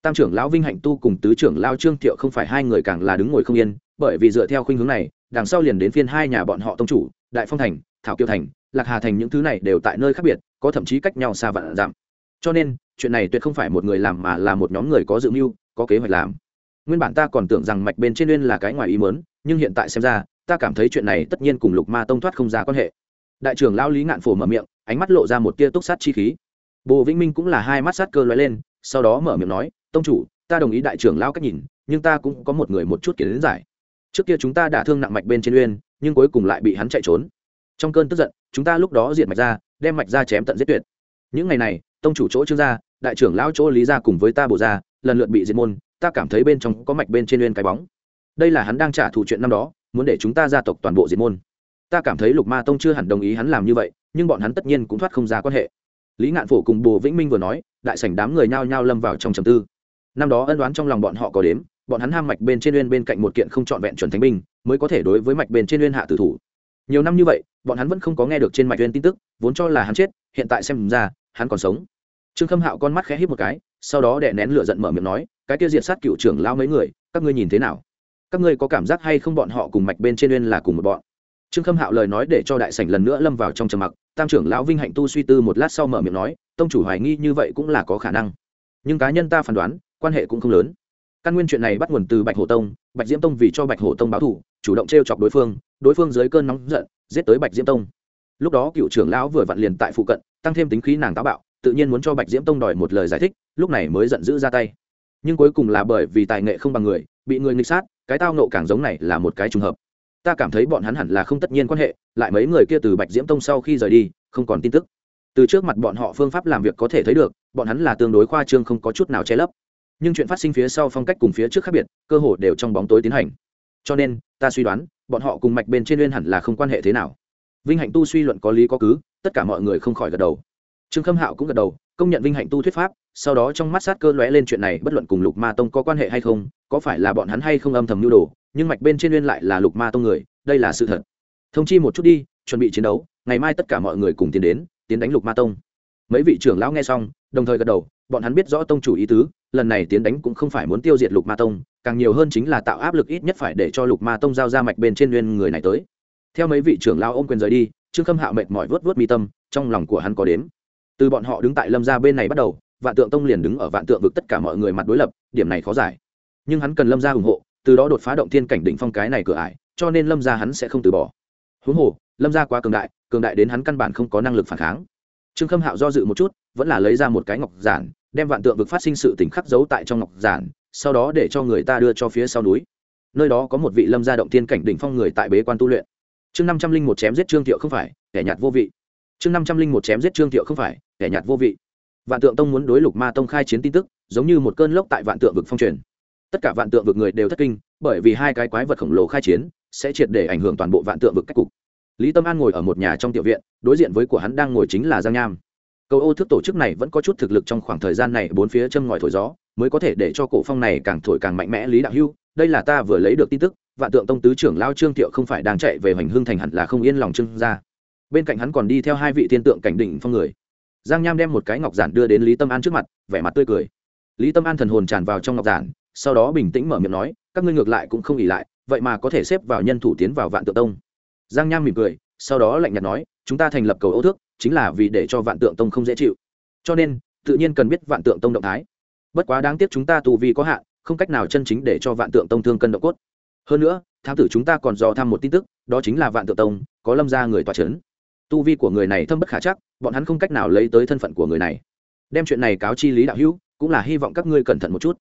tam trưởng lão vinh hạnh tu cùng tứ trưởng lao trương thiệu không phải hai người càng là đứng ngồi không yên, bởi vì dựa theo khuynh hướng này, đằng sau liền đến phiên hai nhà bọn họ tông chủ, đại phong thành, thảo kiều thành, lạc hà thành những thứ này đều tại nơi khác biệt, có thậm chí cách nhau xa vạn giảm cho nên, chuyện này tuyệt không phải một người làm mà là một nhóm người có dự mưu, có kế hoạch làm. Nguyên bản ta còn tưởng rằng mạch bên trên liên là cái ngoài ý mớn nhưng hiện tại xem ra, ta cảm thấy chuyện này tất nhiên cùng lục ma tông thoát không ra quan hệ. Đại trưởng lao lý ngạn phổ mở miệng, ánh mắt lộ ra một tia túc sát chi khí. Bồ vĩnh minh cũng là hai mắt sát cơ lóe lên, sau đó mở miệng nói tông chủ, ta đồng ý đại trưởng lao cách nhìn, nhưng ta cũng có một người một chút kiến giải. Trước kia chúng ta đã thương nặng mạch bên trên uyên, nhưng cuối cùng lại bị hắn chạy trốn. Trong cơn tức giận, chúng ta lúc đó diệt mạch ra, đem mạch ra chém tận giết tuyệt. Những ngày này, tông chủ chỗ trương gia, đại trưởng lão chỗ lý gia cùng với ta bổ gia, lần lượt bị diệt môn, ta cảm thấy bên trong có mạch bên trên uyên cái bóng. Đây là hắn đang trả thù chuyện năm đó, muốn để chúng ta gia tộc toàn bộ diệt môn. Ta cảm thấy lục ma tông chưa hẳn đồng ý hắn làm như vậy, nhưng bọn hắn tất nhiên cũng thoát không ra quan hệ. Lý ngạn phổ cùng bồ vĩnh minh vừa nói, đại sảnh đám người nhao nhao lâm vào trong trầm tư năm đó ân đoán trong lòng bọn họ có đếm, bọn hắn ham mạch bên trên uyên bên cạnh một kiện không trọn vẹn chuẩn thánh binh, mới có thể đối với mạch bên trên uyên hạ tử thủ. Nhiều năm như vậy, bọn hắn vẫn không có nghe được trên mạch uyên tin tức, vốn cho là hắn chết, hiện tại xem ra, hắn còn sống. Trương khâm hạo con mắt khẽ hít một cái, sau đó đè nén lửa giận mở miệng nói, cái kia diệt sát cựu trưởng lao mấy người, các ngươi nhìn thế nào? Các ngươi có cảm giác hay không bọn họ cùng mạch bên trên uyên là cùng một bọn? Trương khâm hạo lời nói để cho đại sảnh lần nữa lâm vào trong trầm mặc, tam trưởng lão vinh hạnh tu suy tư một lát sau mở miệng nói, tông chủ hoài nghi như vậy cũng là có khả năng. Nhưng cá nhân ta phán đoán quan hệ cũng không lớn. Căn nguyên chuyện này bắt nguồn từ bạch hổ tông, bạch diễm tông vì cho bạch hổ tông báo thủ chủ động t r e o chọc đối phương đối phương dưới cơn nóng giận, giết tới bạch diễm tông. Lúc đó cựu trưởng lão vừa vặn liền tại phụ cận, tăng thêm tính khí nàng táo bạo, tự nhiên muốn cho bạch diễm tông đòi một lời giải thích, lúc này mới giận dữ ra tay. Nhưng cuối cùng là bởi vì tài nghệ không bằng người, bị người nghịch sát, cái tao nộ càng giống này là một cái trùng hợp. Ta cảm thấy bọn hắn hẳn là không tất nhiên quan hệ, lại mấy người kia từ bạch diễm tông sau khi rời đi, không còn tin tức. Từ trước mặt bọn họ phương pháp làm việc có thể thấy được, bọn hắn là tương đối khoa trương không có chút nào che lấp nhưng chuyện phát sinh phía sau phong cách cùng phía trước khác biệt, cơ hồ đều trong bóng tối tiến hành. Cho nên, ta suy đoán, bọn họ cùng mạch bên trên liên hẳn là không quan hệ thế nào. Vinh hạnh tu suy luận có lý có cứ, tất cả mọi người không khỏi gật đầu. Trương khâm hạo cũng gật đầu, công nhận vinh hạnh tu thuyết pháp, sau đó trong mắt sát cơ lóe lên chuyện này, bất luận cùng lục ma tông có quan hệ hay không, có phải là bọn hắn hay không âm thầm nhu đồ, nhưng mạch bên trên liên lại là lục ma tông người, đây là sự thật. Thông chi một chút đi, chuẩn bị chiến đấu, ngày mai tất cả mọi người cùng tiến đến, tiến đánh lục ma tông. Mấy vị trưởng lão nghe xong, đồng thời gật đầu, bọn hắn biết rõ tông chủ ý tứ lần này tiến đánh cũng không phải muốn tiêu diệt lục ma tông, càng nhiều hơn chính là tạo áp lực ít nhất phải để cho lục ma tông giao ra mạch bên trên nguyên người này tới. Theo mấy vị trưởng lao ôm quyền rời đi, trương khâm hạo mệt mỏi vớt vớt mi tâm, trong lòng của hắn có đếm. Từ bọn họ đứng tại lâm gia bên này bắt đầu, vạn tượng tông liền đứng ở vạn tượng vực tất cả mọi người mặt đối lập, điểm này khó giải. Nhưng hắn cần lâm gia ủng hộ, từ đó đột phá động thiên cảnh đỉnh phong cái này cửa ải, cho nên lâm gia hắn sẽ không từ bỏ. Huống hồ, lâm gia quá cường đại cường đại đến hắn căn bản không có năng lực phản kháng. Trương khâm hạo do dự một chút, vẫn là lấy ra một cái ngọc giản đem vạn tượng vực phát sinh sự tỉnh khắc giấu tại trong ngọc giản, sau đó để cho người ta đưa cho phía sau núi. Nơi đó có một vị lâm gia động thiên cảnh đỉnh phong người tại bế quan tu luyện. Chương năm trăm linh một chém giết trương thiệu không phải, kẻ nhạt vô vị. Chương năm trăm linh một chém giết trương thiệu không phải, kẻ nhạt vô vị. Vạn tượng tông muốn đối lục ma tông khai chiến tin tức, giống như một cơn lốc tại vạn tượng vực phong truyền. Tất cả vạn tượng vực người đều thất kinh, bởi vì hai cái quái vật khổng lồ khai chiến, sẽ triệt để ảnh hưởng toàn bộ vạn tượng vực cách cục. Lý tâm an ngồi ở một nhà trong tiểu viện, đối diện với của hắn đang ngồi chính là giang nham cầu ô thức tổ chức này vẫn có chút thực lực trong khoảng thời gian này, bốn phía châm ngòi thổi gió, mới có thể để cho cổ phong này càng thổi càng mạnh mẽ lý đạo hưu. Đây là ta vừa lấy được tin tức, vạn tượng tông tứ trưởng lao trương thiệu không phải đang chạy về hoành hương thành hẳn là không yên lòng trương ra bên cạnh hắn còn đi theo hai vị thiên tượng cảnh định phong người. Giang nham đem một cái ngọc giản đưa đến lý tâm an trước mặt, vẻ mặt tươi cười. Lý tâm an thần hồn tràn vào trong ngọc giản, sau đó bình tĩnh mở miệng nói, các ngươi ngược lại cũng không ỉ lại, vậy mà có thể xếp vào nhân thủ tiến vào vạn tượng tông. Giang nham mỉm cười, sau đó lạnh nhạt nói, chúng ta thành lập cầu ô thước chính là vì để cho vạn tượng tông không dễ chịu. Cho nên, tự nhiên cần biết vạn tượng tông động thái. Bất quá đáng tiếc chúng ta tù vì có hạn, không cách nào chân chính để cho vạn tượng tông thương cân độ cốt. Hơn nữa, thám tử chúng ta còn dò thăm một tin tức, đó chính là vạn tượng tông, có lâm ra người tòa c h ấ n tu vi của người này thâm bất khả chắc, bọn hắn không cách nào lấy tới thân phận của người này. Đem chuyện này cáo chi lý đạo hữu, cũng là hy vọng các ngươi cẩn thận một chút.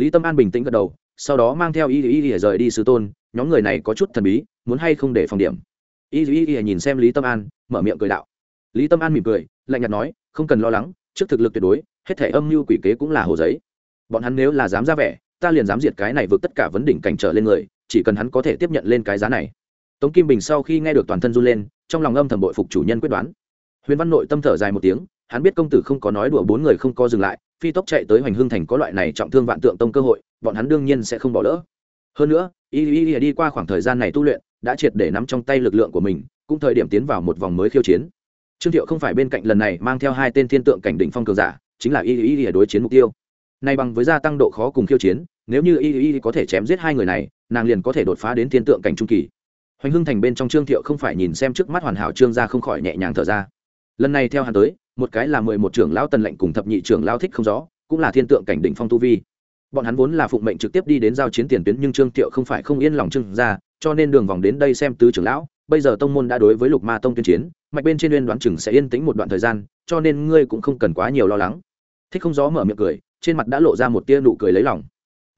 Lý tâm an bình tĩnh gật đầu, sau đó mang theo y y y rời đi sư tôn, nhóm người này có chút thần bí, muốn hay không để phòng điểm. Y y y nhìn xem lý tâm an, mở miệng cười đạo lý tâm an mỉm cười, lạnh nhạt nói, không cần lo lắng, trước thực lực tuyệt đối, hết thể âm mưu quỷ kế cũng là hồ giấy. Bọn hắn nếu là dám ra vẻ, ta liền dám diệt cái này vượt tất cả vấn đỉnh cảnh trở lên người, chỉ cần hắn có thể tiếp nhận lên cái giá này. Tống kim bình sau khi nghe được toàn thân run lên, trong lòng âm thầm bội phục chủ nhân quyết đoán. Huyền văn nội tâm thở dài một tiếng, hắn biết công tử không có nói đùa bốn người không co dừng lại, phi tốc chạy tới hoành hương thành có loại này trọng thương vạn tượng tông cơ hội, bọn hắn đương nhiên sẽ không bỏ lỡ. Hơn nữa, y y y đi qua khoảng thời gian này tu luyện, đã triệt để nắm trong tay lực lượng của mình, cũng thời điểm tiến vào một vòng mới khiêu chiến trương thiệu không phải bên cạnh lần này mang theo hai tên thiên tượng cảnh đỉnh phong cường giả, chính là y y y đối chiến mục tiêu. Nay bằng với gia tăng độ khó cùng khiêu chiến, nếu như y y có thể chém giết hai người này, nàng liền có thể đột phá đến thiên tượng cảnh trung kỳ. Hoành hưng thành bên trong trương thiệu không phải nhìn xem trước mắt hoàn hảo trương gia không khỏi nhẹ nhàng thở ra. Lần này theo hắn tới, một cái là mười một trưởng lão tần lệnh cùng thập nhị trưởng lão thích không rõ, cũng là thiên tượng cảnh đỉnh phong tu vi. Bọn hắn vốn là phụng mệnh trực tiếp đi đến giao chiến tiền tuyến nhưng trương thiệu không phải không yên lòng trương gia, cho nên đường vòng đến đây xem tứ trưởng lão bây giờ tông môn đã đối với lục ma tông tuyên chiến, mạch bên trên uyên đoán chừng sẽ yên tĩnh một đoạn thời gian, cho nên ngươi cũng không cần quá nhiều lo lắng. Thích không gió mở miệng cười, trên mặt đã lộ ra một tia nụ cười lấy lòng.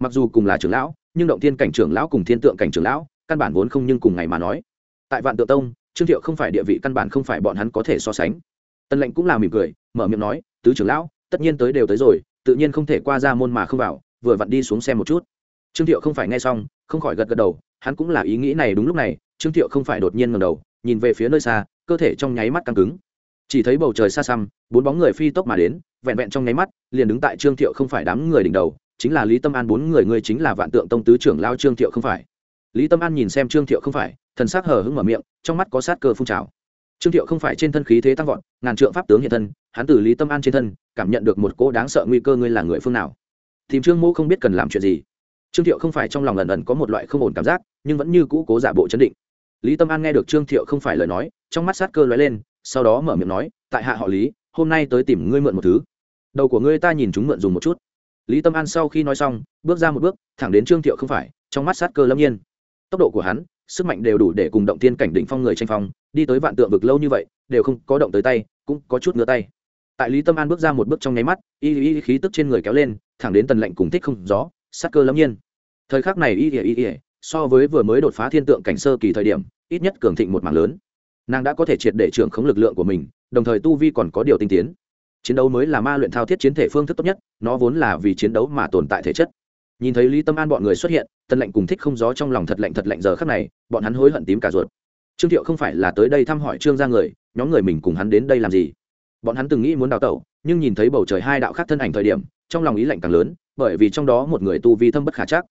Mặc dù cùng là trưởng lão, nhưng động thiên cảnh trưởng lão cùng thiên tượng cảnh trưởng lão, căn bản vốn không nhưng cùng ngày mà nói. Tại vạn tự tông, trương thiệu không phải địa vị căn bản không phải bọn hắn có thể so sánh. Tân lệnh cũng là mỉm cười, mở miệng nói, tứ trưởng lão, tất nhiên tới đều tới rồi, tự nhiên không thể qua ra môn mà không vào, vừa vặn đi xuống xem một chút. Trương thiệu không phải nghe xong, không khỏi gật gật đầu, hắn cũng là ý nghĩ này đúng lúc này trương thiệu không phải đột nhiên ngầm đầu, nhìn về phía nơi xa, cơ thể trong nháy mắt căng cứng. Chỉ thấy bầu trời xa xăm, bốn bóng người phi tốc mà đến, vẹn vẹn trong nháy mắt, liền đứng tại trương thiệu không phải đám người đỉnh đầu, chính là lý tâm an bốn người người chính là vạn tượng tông tứ trưởng lao trương thiệu không phải. Lý tâm an nhìn xem trương thiệu không phải, thần s ắ c hờ hững mở miệng, trong mắt có sát cơ phun trào. Trương thiệu không phải trên thân khí thế tăng vọt, ngàn trượng pháp tướng hiện thân, hắn từ lý tâm an trên thân, cảm nhận được một cỗ đáng sợ nguy cơ ngươi là người phương nào. Tìm trương mô không biết cần làm chuyện gì. Trương thiệu không phải trong lòng ẩn ẩn có một loại không ổn cảm giác, nhưng vẫn như cũ cố giả bộ chấn định lý tâm an nghe được trương thiệu không phải lời nói, trong mắt sát cơ lóe lên, sau đó mở miệng nói, tại hạ họ lý, hôm nay tới tìm ngươi mượn một thứ. Đầu của ngươi ta nhìn chúng mượn dùng một chút. Lý tâm an sau khi nói xong, bước ra một bước, thẳng đến trương thiệu không phải, trong mắt sát cơ lâm nhiên. Tốc độ của hắn, sức mạnh đều đủ để cùng động tiên cảnh đỉnh phong người tranh phong, đi tới vạn tượng vực lâu như vậy, đều không có động tới tay, cũng có chút ngứa tay. Tại lý tâm an bước ra một bước trong nháy mắt, y y khí tức trên người kéo lên, thẳng đến tần lệnh cùng thích không gió, sát cơ lâm nhiên. Thời khắc này y y y so với vừa mới đột phá thiên tượng cảnh sơ kỳ thời điểm, ít nhất cường thịnh một mảng lớn. Nàng đã có thể triệt để trưởng khống lực lượng của mình, đồng thời tu vi còn có điều tinh tiến. Chiến đấu mới là ma luyện thao thiết chiến thể phương thức tốt nhất, nó vốn là vì chiến đấu mà tồn tại thể chất. Nhìn thấy lý tâm an bọn người xuất hiện tân lệnh cùng thích không gió trong lòng thật lạnh thật lạnh giờ khắc này, bọn hắn hối hận tím cả ruột. Trương thiệu không phải là tới đây thăm hỏi trương gia người, nhóm người mình cùng hắn đến đây làm gì? Bọn hắn từng nghĩ muốn đào tẩu, nhưng nhìn thấy bầu trời hai đạo khác thân ảnh thời điểm, trong lòng ý lạnh càng lớn, bởi vì trong đó một người tu vi thâm bất khả chắc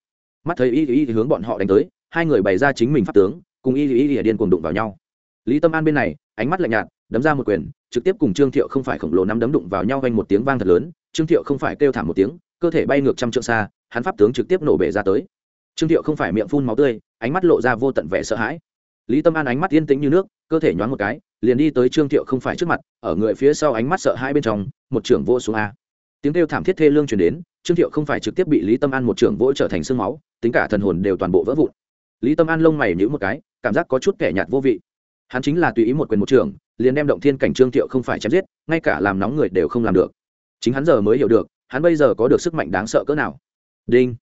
mắt thấy y y thì hướng bọn họ đánh tới, hai người bày ra chính mình pháp tướng, cùng y y y điên cuồng đụng vào nhau. Lý tâm an bên này, ánh mắt lạnh nhạt, đấm ra một quyền, trực tiếp cùng trương thiệu không phải khổng lồ nắm đấm đụng vào nhau vang một tiếng vang thật lớn, trương thiệu không phải kêu thảm một tiếng, cơ thể bay ngược trăm trượng xa, hắn pháp tướng trực tiếp nổ bể ra tới. Trương thiệu không phải miệng phun máu tươi, ánh mắt lộ ra vô tận vẻ sợ hãi. Lý tâm an ánh mắt yên tĩnh như nước, cơ thể nhoáng một cái, liền đi tới trương thiệu không phải trước mặt, ở người phía sau ánh mắt sợ hãi bên trong, một trưởng vô xuống a. Tiếng kêu thảm thiết thê lương truyền đến trương thiệu không phải trực tiếp bị lý tâm an một trưởng vỗ trở thành sương máu, tính cả thần hồn đều toàn bộ vỡ vụn. Lý tâm an lông mày nhíu một cái, cảm giác có chút kẻ nhạt vô vị. Hắn chính là tùy ý một quyền một trưởng, liền đem động thiên cảnh trương thiệu không phải chém giết, ngay cả làm nóng người đều không làm được. Chính hắn giờ mới hiểu được, hắn bây giờ có được sức mạnh đáng sợ cỡ nào. Đinh.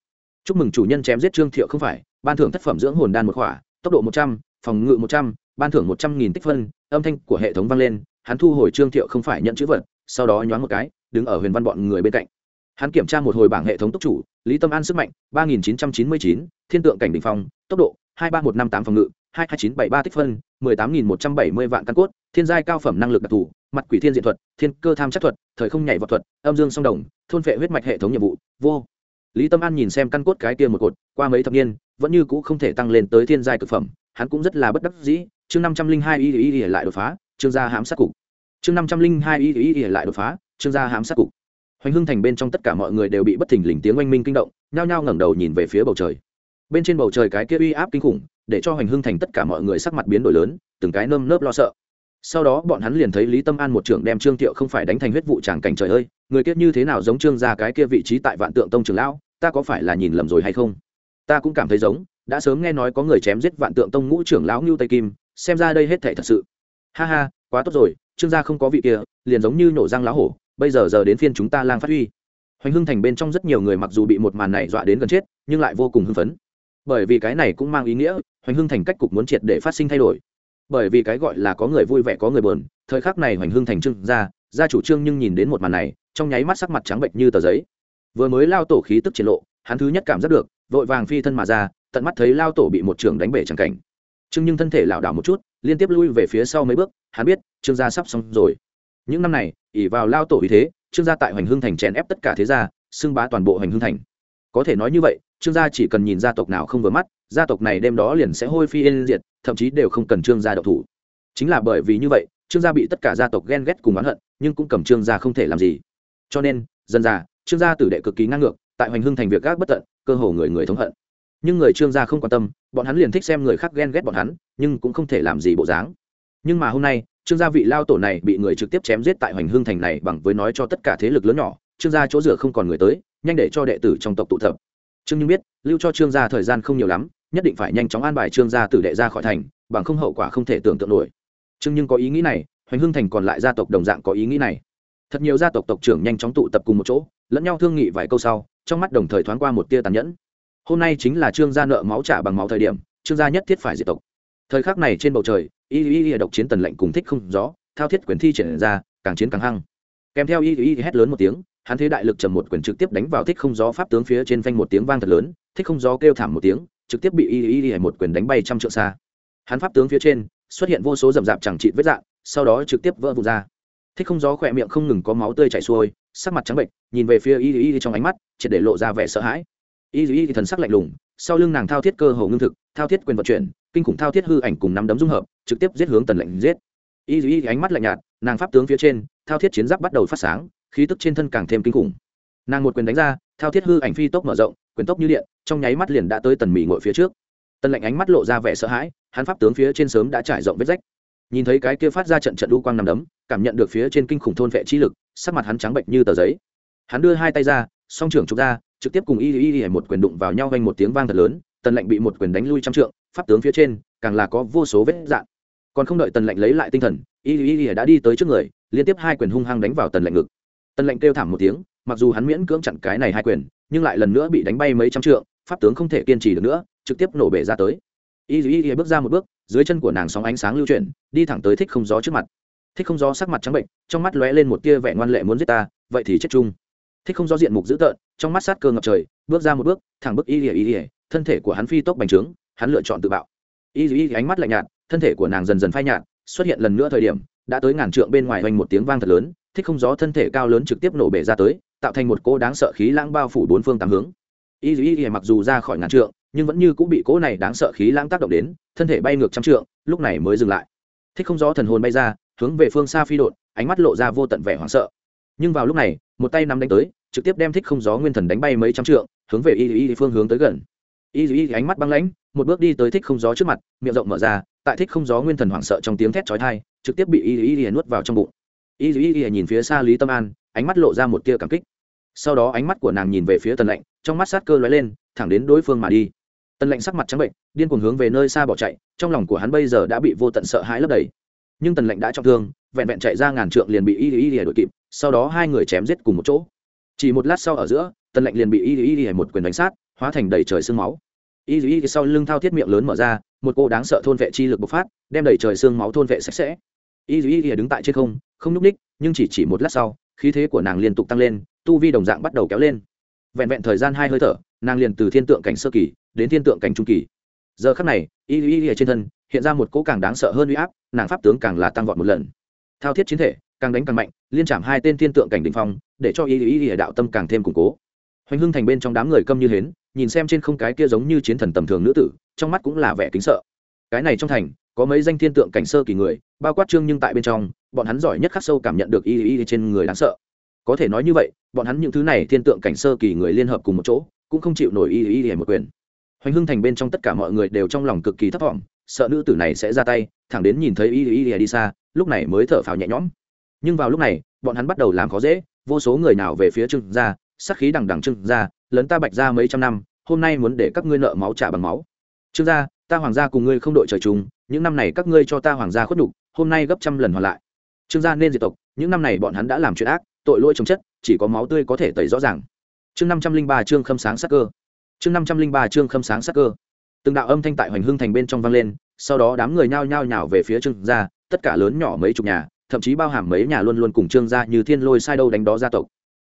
Chúc mừng chủ nhân chém giết trương thiệu không phải, ban thưởng tác phẩm dưỡng hồn đan một khỏa, tốc độ một trăm, phòng ngự một trăm, ban thưởng một trăm nghìn tích phân, âm thanh của hệ thống vang lên, hắn thu hồi trương thiệu không phải nhận chữ vật, sau đó nhoáng một cái, đứng ở huyền văn bọn người bên cạnh hắn kiểm tra một hồi bảng hệ thống tốc chủ, lý tâm an sức mạnh, ba nghìn chín trăm chín mươi chín, thiên tượng cảnh đ ỉ n h phong, tốc độ, hai ba một năm tám phòng ngự, hai hai chín bảy ba tích phân, mười tám nghìn một trăm bảy mươi vạn căn cốt, thiên giai cao phẩm năng lực đặc thù, mặt quỷ thiên diện thuật, thiên cơ tham chắc thuật, thời không nhảy vọt thuật, âm dương song đồng, thôn vệ huyết mạch hệ thống nhiệm vụ, vô. Lý tâm an nhìn xem căn cốt cái kia một cột, qua mấy thập niên, vẫn như cũ không thể tăng lên tới thiên giai cực phẩm, hắn cũng rất là bất đắc dĩ, chương năm trăm linh hai y y y lại đột phá, chương gia hãm sát cục. Chương năm trăm linh hai y y y lại đột phá, chương gia hãm sát cục hoành hưng thành bên trong tất cả mọi người đều bị bất thình lình tiếng oanh minh kinh động, nhao nhao ngẩng đầu nhìn về phía bầu trời. Bên trên bầu trời cái kia uy áp kinh khủng, để cho hoành hưng thành tất cả mọi người sắc mặt biến đổi lớn, từng cái nơm nớp lo sợ. Sau đó bọn hắn liền thấy lý tâm an một trưởng đem trương thiệu không phải đánh thành huyết vụ tràng cảnh trời ơi, người kiết như thế nào giống trương ra cái kia vị trí tại vạn tượng tông trường lão, ta có phải là nhìn lầm rồi hay không? Ta cũng cảm thấy giống, đã sớm nghe nói có người chém giết vạn tượng tông ngũ trưởng lão ngưu tây kim, xem ra đây hết thể thật sự. Ha ha, quá tốt rồi, trương gia không có vị kia, liền giống như nổ răng lá hổ bây giờ giờ đến phiên chúng ta lang phát huy. Hoành hưng thành bên trong rất nhiều người mặc dù bị một màn này dọa đến gần chết, nhưng lại vô cùng hưng phấn. Bởi vì cái này cũng mang ý nghĩa, hoành hưng thành cách cục muốn triệt để phát sinh thay đổi. Bởi vì cái gọi là có người vui vẻ có người buồn, thời khắc này hoành hưng thành trưng ra ra chủ trương nhưng nhìn đến một màn này, trong nháy mắt sắc mặt trắng bệnh như tờ giấy. Vừa mới lao tổ khí tức triển lộ, hắn thứ nhất cảm giác được, vội vàng phi thân mà ra, tận mắt thấy lao tổ bị một trường đánh bể chẳng cảnh. Trương nhưng thân thể lảo đảo một chút, liên tiếp lui về phía sau mấy bước, hắn biết, trương gia sắp xong rồi những năm này ỉ vào lao tổ ý thế, trương gia tại hoành hưng thành chèn ép tất cả thế gia, xưng bá toàn bộ hoành hưng thành. Có thể nói như vậy, trương gia chỉ cần nhìn gia tộc nào không vừa mắt, gia tộc này đêm đó liền sẽ hôi phi yên diệt, thậm chí đều không cần trương gia độc thủ. Chính là bởi vì như vậy, trương gia bị tất cả gia tộc ghen ghét cùng oán hận, nhưng cũng cầm trương gia không thể làm gì. Cho nên dần già trương gia tử đệ cực kỳ ngang ngược, tại hoành hưng thành việc gác bất tận, cơ hồ người người thống hận. Nhưng người trương gia không quan tâm, bọn hắn liền thích xem người khác ghen ghét bọn hắn, nhưng cũng không thể làm gì bộ dáng nhưng mà hôm nay, trương gia vị lao tổ này bị người trực tiếp chém giết tại hoành hương thành này bằng với nói cho tất cả thế lực lớn nhỏ, trương gia chỗ dựa không còn người tới, nhanh để cho đệ tử trong tộc tụ tập. Trương nhưng biết, lưu cho trương gia thời gian không nhiều lắm, nhất định phải nhanh chóng an bài trương gia tử đệ ra khỏi thành, bằng không hậu quả không thể tưởng tượng nổi. Trương nhưng có ý nghĩ này, hoành hương thành còn lại gia tộc đồng dạng có ý nghĩ này. Thật nhiều gia tộc tộc trưởng nhanh chóng tụ tập cùng một chỗ, lẫn nhau thương nghị vài câu sau, trong mắt đồng thời thoáng qua một tia tàn nhẫn. Hôm nay chính là trương gia nợ máu trả bằng máu thời điểm, trương gia nhất thiết phải diệt tộc thời khắc này trên bầu trời y y y độc chiến tần lệnh cùng thích không rõ thao thiết quyền thi triển ra càng chiến càng hăng kèm theo y y hét lớn một tiếng hắn thế đại lực trầm một quyền trực tiếp đánh vào thích không gió pháp tướng phía trên phanh một tiếng vang thật lớn thích không gió kêu thảm một tiếng trực tiếp bị y y y một quyền đánh bay trăm trượng xa hắn pháp tướng phía trên xuất hiện vô số rầm rạp chẳng trị vết dạng sau đó trực tiếp vỡ vụt ra thích không gió khỏe miệng không ngừng có máu tươi chảy xuôi sắc mặt trắng bệnh nhìn về phía y y trong ánh mắt triệt để lộ ra vẻ sợ hãi y y thần sắc lạnh lùng sau lưng nàng thao thiết cơ hồ ngưng thực thao thiết quyền vận chuyển, kinh khủng thao thiết hư ảnh cùng nắm đấm dung hợp, trực tiếp giết hướng tần lệnh giết. Y y ánh mắt lạnh nhạt, nàng pháp tướng phía trên, thao thiết chiến giáp bắt đầu phát sáng, khí tức trên thân càng thêm kinh khủng. Nàng một quyền đánh ra, thao thiết hư ảnh phi tốc mở rộng, quyền tốc như điện, trong nháy mắt liền đã tới tần mỹ ngội phía trước. Tần lệnh ánh mắt lộ ra vẻ sợ hãi, hắn pháp tướng phía trên sớm đã trải rộng vết rách. Nhìn thấy cái kia phát ra trận trận đu quang nằm đấm, cảm nhận được phía trên kinh khủng thôn vệ chi lực, sắc mặt hắn trắng bệnh như tờ giấy. Hắn đưa hai tay ra, song trưởng trục ra, trực tiếp cùng y y y một quyền đụng vào nhau vang một tiếng vang thật lớn tần lệnh bị một quyền đánh lui trăm trượng, pháp tướng phía trên, càng là có vô số vết dạn. Còn không đợi tần lệnh lấy lại tinh thần, y y y đã đi tới trước người, liên tiếp hai quyền hung hăng đánh vào tần lệnh ngực. Tần lệnh kêu thảm một tiếng, mặc dù hắn miễn cưỡng chặn cái này hai quyền, nhưng lại lần nữa bị đánh bay mấy trăm trượng, pháp tướng không thể kiên trì được nữa, trực tiếp nổ bể ra tới. Y y y bước ra một bước, dưới chân của nàng sóng ánh sáng lưu chuyển, đi thẳng tới thích không gió trước mặt. Thích không gió sắc mặt trắng bệnh, trong mắt lóe lên một tia vẻ ngoan lệ muốn giết ta, vậy thì chết chung. Thích không gió diện mục dữ tợn, trong mắt sát cơ ngập trời, bước ra một bước, thẳng bước y Y y thân thể của hắn phi tốc bành trướng, hắn lựa chọn tự bạo. Y y ánh mắt lạnh nhạt, thân thể của nàng dần dần phai nhạt, xuất hiện lần nữa thời điểm, đã tới ngàn trượng bên ngoài hoành một tiếng vang thật lớn, thích không gió thân thể cao lớn trực tiếp nổ bể ra tới, tạo thành một cỗ đáng sợ khí lãng bao phủ bốn phương tám hướng. Y y y mặc dù ra khỏi ngàn trượng, nhưng vẫn như cũng bị cỗ này đáng sợ khí lãng tác động đến, thân thể bay ngược trăm trượng, lúc này mới dừng lại. Thích không gió thần hồn bay ra, hướng về phương xa phi đột, ánh mắt lộ ra vô tận vẻ hoảng sợ. Nhưng vào lúc này, một tay nắm đánh tới, trực tiếp đem thích không gió nguyên thần đánh bay mấy trăm trượng, hướng về y y phương hướng tới gần y y ánh mắt băng lãnh, một bước đi tới thích không gió trước mặt, miệng rộng mở ra, tại thích không gió nguyên thần hoảng sợ trong tiếng thét chói tai, trực tiếp bị y y y nuốt vào trong bụng. Y y y nhìn phía xa lý tâm an, ánh mắt lộ ra một tia cảm kích. Sau đó ánh mắt của nàng nhìn về phía tần lạnh trong mắt sát cơ lóe lên, thẳng đến đối phương mà đi. Tần lạnh sắc mặt trắng bệnh, điên cuồng hướng về nơi xa bỏ chạy, trong lòng của hắn bây giờ đã bị vô tận sợ hãi lấp đầy. Nhưng tần lạnh đã trọng thương, vẹn vẹn chạy ra ngàn trượng liền bị y y y đội kịp, sau đó hai người chém giết cùng một chỗ. Chỉ một lát sau ở giữa, tần lạnh liền bị y y y một quyền đánh sát hóa thành đầy trời sương máu. Y y sau lưng thao thiết miệng lớn mở ra, một cô đáng sợ thôn vệ chi lực bộc phát, đem đầy trời sương máu thôn vệ sạch sẽ. Y y y đứng tại trên không không nhúc ních nhưng chỉ chỉ một lát sau, khí thế của nàng liên tục tăng lên, tu vi đồng dạng bắt đầu kéo lên. Vẹn vẹn thời gian hai hơi thở, nàng liền từ thiên tượng cảnh sơ kỳ đến thiên tượng cảnh trung kỳ. Giờ khắc này, y y y trên thân, hiện ra một cỗ càng đáng sợ hơn uy áp, nàng pháp tướng càng là tăng vọt một lần. Thao thiết chiến thể, càng đánh càng mạnh, liên chạm hai tên thiên tượng cảnh đỉnh phong, để cho y y y đạo tâm càng thêm củng cố hoành hưng thành bên trong đám người câm như hến, nhìn xem trên không cái kia giống như chiến thần tầm thường nữ tử, trong mắt cũng là vẻ kính sợ. Cái này trong thành, có mấy danh thiên tượng cảnh sơ kỳ người, bao quát trương nhưng tại bên trong, bọn hắn giỏi nhất khắc sâu cảm nhận được y y trên người đáng sợ. Có thể nói như vậy, bọn hắn những thứ này thiên tượng cảnh sơ kỳ người liên hợp cùng một chỗ, cũng không chịu nổi y y y một quyền. Hoành hưng thành bên trong tất cả mọi người đều trong lòng cực kỳ thấp thỏm sợ nữ tử này sẽ ra tay, thẳng đến nhìn thấy y y y đi xa, lúc này mới thở phào nhẹ nhõm. Nhưng vào lúc này, bọn hắn bắt đầu làm khó dễ, vô số người nào về phía trương gia sắc khí đằng đằng trương gia lấn ta bạch ra mấy trăm năm, hôm nay muốn để các ngươi nợ máu trả bằng máu. Trương gia, ta hoàng gia cùng ngươi không đội trời chung, những năm này các ngươi cho ta hoàng gia khuất nhục, hôm nay gấp trăm lần hoàn lại. Trương gia nên diệt tộc, những năm này bọn hắn đã làm chuyện ác, tội lỗi trồng chất, chỉ có máu tươi có thể tẩy rõ ràng. Chương năm trăm linh ba chương khâm sáng sắc cơ. Chương năm trăm linh ba chương khâm sáng sắc cơ. Từng đạo âm thanh tại hoành hưng thành bên trong vang lên, sau đó đám người nhao nhao nhào về phía trương gia, tất cả lớn nhỏ mấy chục nhà, thậm chí bao hàm mấy nhà luôn luôn cùng trương gia như thiên lôi sai đâu đánh đó gia tộc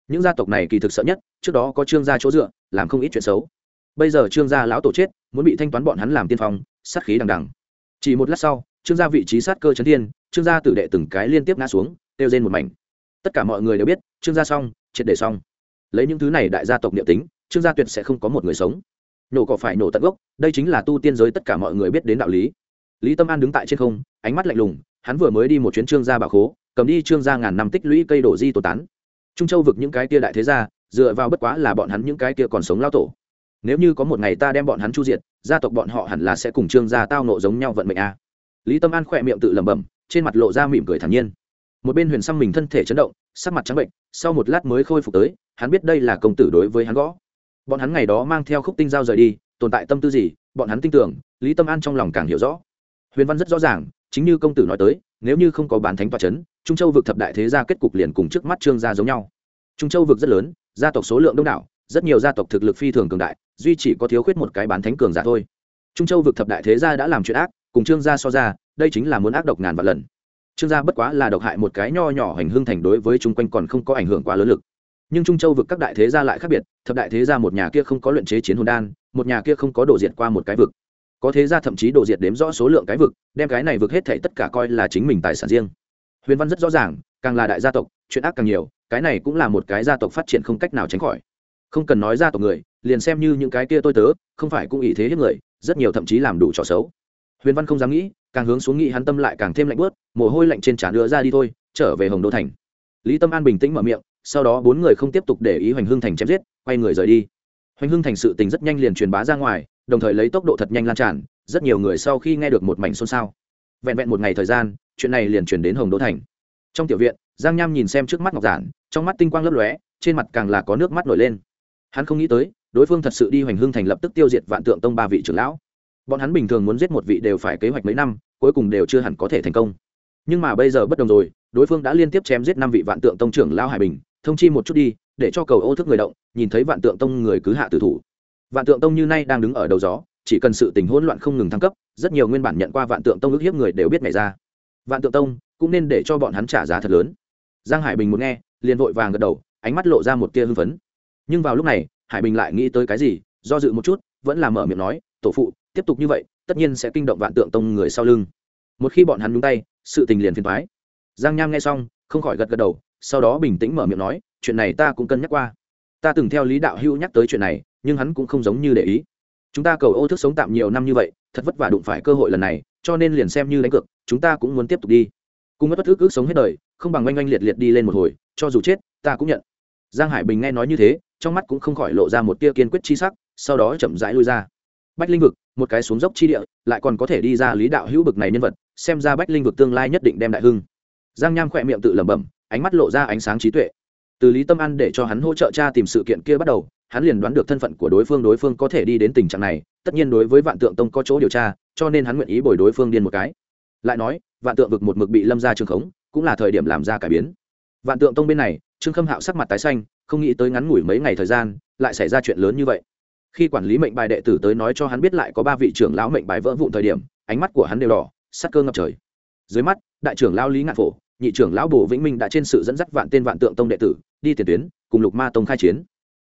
những gia tộc này kỳ thực sợ nhất, trước đó có trương gia chỗ dựa, làm không ít chuyện xấu. Bây giờ trương gia lão tổ chết, muốn bị thanh toán bọn hắn làm tiên phong, sát khí đằng đằng. Chỉ một lát sau, trương gia vị trí sát cơ chấn thiên, trương gia tử đệ từng cái liên tiếp ngã xuống têu rên một mảnh. Tất cả mọi người đều biết, trương gia xong, triệt để xong. Lấy những thứ này đại gia tộc niệm tính, trương gia tuyệt sẽ không có một người sống. Nổ cỏ phải nổ tận gốc, đây chính là tu tiên giới tất cả mọi người biết đến đạo lý. Lý tâm an đứng tại trên không, ánh mắt lạnh lùng, hắn vừa mới đi một chuyến trương gia bà khố, cầm đi trương gia ngàn năm tích lũy cây đổ di tổ tán trung châu vực những cái kia đại thế gia, dựa vào bất quá là bọn hắn những cái kia còn sống lao tổ. Nếu như có một ngày ta đem bọn hắn chu diệt, gia tộc bọn họ hẳn là sẽ cùng trương gia tao nộ giống nhau vận mệnh a. Lý tâm an khỏe miệng tự lẩm bẩm, trên mặt lộ ra mỉm cười thản nhiên. Một bên huyền xăm mình thân thể chấn động, sắc mặt trắng bệnh, sau một lát mới khôi phục tới, hắn biết đây là công tử đối với hắn gõ. Bọn hắn ngày đó mang theo khúc tinh giao rời đi, tồn tại tâm tư gì, bọn hắn tin tưởng, lý tâm an trong lòng càng hiểu rõ. Huyền văn rất rõ ràng chính như công tử nói tới, nếu như không có bán thánh tòa c h ấ n trung châu vực thập đại thế gia kết cục liền cùng trước mắt trương gia giống nhau. Trung châu vực rất lớn, gia tộc số lượng đông đảo, rất nhiều gia tộc thực lực phi thường cường đại, duy chỉ có thiếu khuyết một cái bán thánh cường giả thôi. Trung châu vực thập đại thế gia đã làm chuyện ác, cùng trương gia so ra, đây chính là muốn ác độc ngàn vạn lần. Trương gia bất quá là độc hại một cái nho nhỏ hành hương thành đối với chung quanh còn không có ảnh hưởng quá lớn lực. Nhưng trung châu vực các đại thế gia lại khác biệt, thập đại thế gia một nhà kia không có luyện chế chiến hồn đan, một nhà kia không có đổ diệt qua một cái vực có thế ra thậm chí đổ diệt đếm rõ số lượng cái vực, đem cái này vực hết thảy tất cả coi là chính mình tài sản riêng. Huyền văn rất rõ ràng, càng là đại gia tộc, chuyện ác càng nhiều, cái này cũng là một cái gia tộc phát triển không cách nào tránh khỏi. Không cần nói gia tộc người, liền xem như những cái kia tôi tớ, không phải cũng ý thế hết người, rất nhiều thậm chí làm đủ trò xấu. Huyền văn không dám nghĩ, càng hướng xuống nghĩ hắn tâm lại càng thêm lạnh bớt mồ hôi lạnh trên trán đưa ra đi thôi, trở về hồng đô thành. Lý tâm an bình tĩnh mở miệng, sau đó bốn người không tiếp tục để ý hoành hưng thành chém giết, quay người rời đi. Hoành hưng thành sự tình rất nhanh liền truyền bá ra ngoài đồng thời lấy tốc độ thật nhanh lan tràn, rất nhiều người sau khi nghe được một mảnh xôn xao. Vẹn vẹn một ngày thời gian, chuyện này liền truyền đến hồng đô thành. Trong tiểu viện, giang nham nhìn xem trước mắt ngọc giản, trong mắt tinh quang lấp lóe, trên mặt càng là có nước mắt nổi lên. Hắn không nghĩ tới, đối phương thật sự đi hoành hưng thành lập tức tiêu diệt vạn tượng tông ba vị trưởng lão. Bọn hắn bình thường muốn giết một vị đều phải kế hoạch mấy năm, cuối cùng đều chưa hẳn có thể thành công. Nhưng mà bây giờ bất đồng rồi, đối phương đã liên tiếp chém giết năm vị vạn tượng tông trưởng lão hải bình, thông chi một chút đi, để cho cầu ô thức người động, nhìn thấy vạn tượng tông người cứ hạ tử thủ vạn tượng tông như nay đang đứng ở đầu gió, chỉ cần sự tình hỗn loạn không ngừng thăng cấp, rất nhiều nguyên bản nhận qua vạn tượng tông ức hiếp người đều biết nhảy ra. Vạn tượng tông cũng nên để cho bọn hắn trả giá thật lớn. Giang hải bình muốn nghe, liền vội vàng gật đầu, ánh mắt lộ ra một tia hưng phấn. Nhưng vào lúc này, hải bình lại nghĩ tới cái gì, do dự một chút, vẫn là mở miệng nói, tổ phụ, tiếp tục như vậy, tất nhiên sẽ kinh động vạn tượng tông người sau lưng. Một khi bọn hắn nhúng tay, sự tình liền phiền thoái giang nham nghe xong, không khỏi gật gật đầu, sau đó bình tĩnh mở miệng nói, chuyện này ta cũng cân nhắc qua. Ta từng theo lý đạo hữu nhắc tới chuyện này nhưng hắn cũng không giống như để ý. Chúng ta cầu ô thức sống tạm nhiều năm như vậy, thật vất vả đụng phải cơ hội lần này, cho nên liền xem như đánh cược, chúng ta cũng muốn tiếp tục đi. Cùng mất ước ước sống hết đời, không bằng oanh oanh liệt liệt đi lên một hồi, cho dù chết, ta cũng nhận. Giang hải bình nghe nói như thế, trong mắt cũng không khỏi lộ ra một tia kiên quyết chi sắc, sau đó chậm rãi lui ra. Bách linh vực, một cái xuống dốc chi địa, lại còn có thể đi ra lý đạo hữu bực này nhân vật, xem ra bách linh vực tương lai nhất định đem đại hưng. Giang nham khỏe miệng tự lẩm bẩm, ánh mắt lộ ra ánh sáng trí tuệ. Từ lý tâm an để cho hắn hỗ trợ cha tìm sự kiện kia bắt đầu hắn liền đoán được thân phận của đối phương đối phương có thể đi đến tình trạng này, tất nhiên đối với vạn tượng tông có chỗ điều tra, cho nên hắn nguyện ý bồi đối phương điên một cái. Lại nói, vạn tượng vực một mực bị lâm ra trường khống, cũng là thời điểm làm ra cải biến. Vạn tượng tông bên này, trương khâm hạo sắc mặt tái xanh, không nghĩ tới ngắn ngủi mấy ngày thời gian, lại xảy ra chuyện lớn như vậy. Khi quản lý mệnh bài đệ tử tới nói cho hắn biết lại có ba vị trưởng lão mệnh bài vỡ vụn thời điểm, ánh mắt của hắn đều đỏ, sắc cơ ngập trời. Dưới mắt, đại trưởng lão lý ngạn phổ, nhị trưởng lão bồ vĩnh minh đã trên sự dẫn dắt vạn tên vạn tượng tông đệ tử, đi tiền tuyến, cùng lục ma tông khai chiến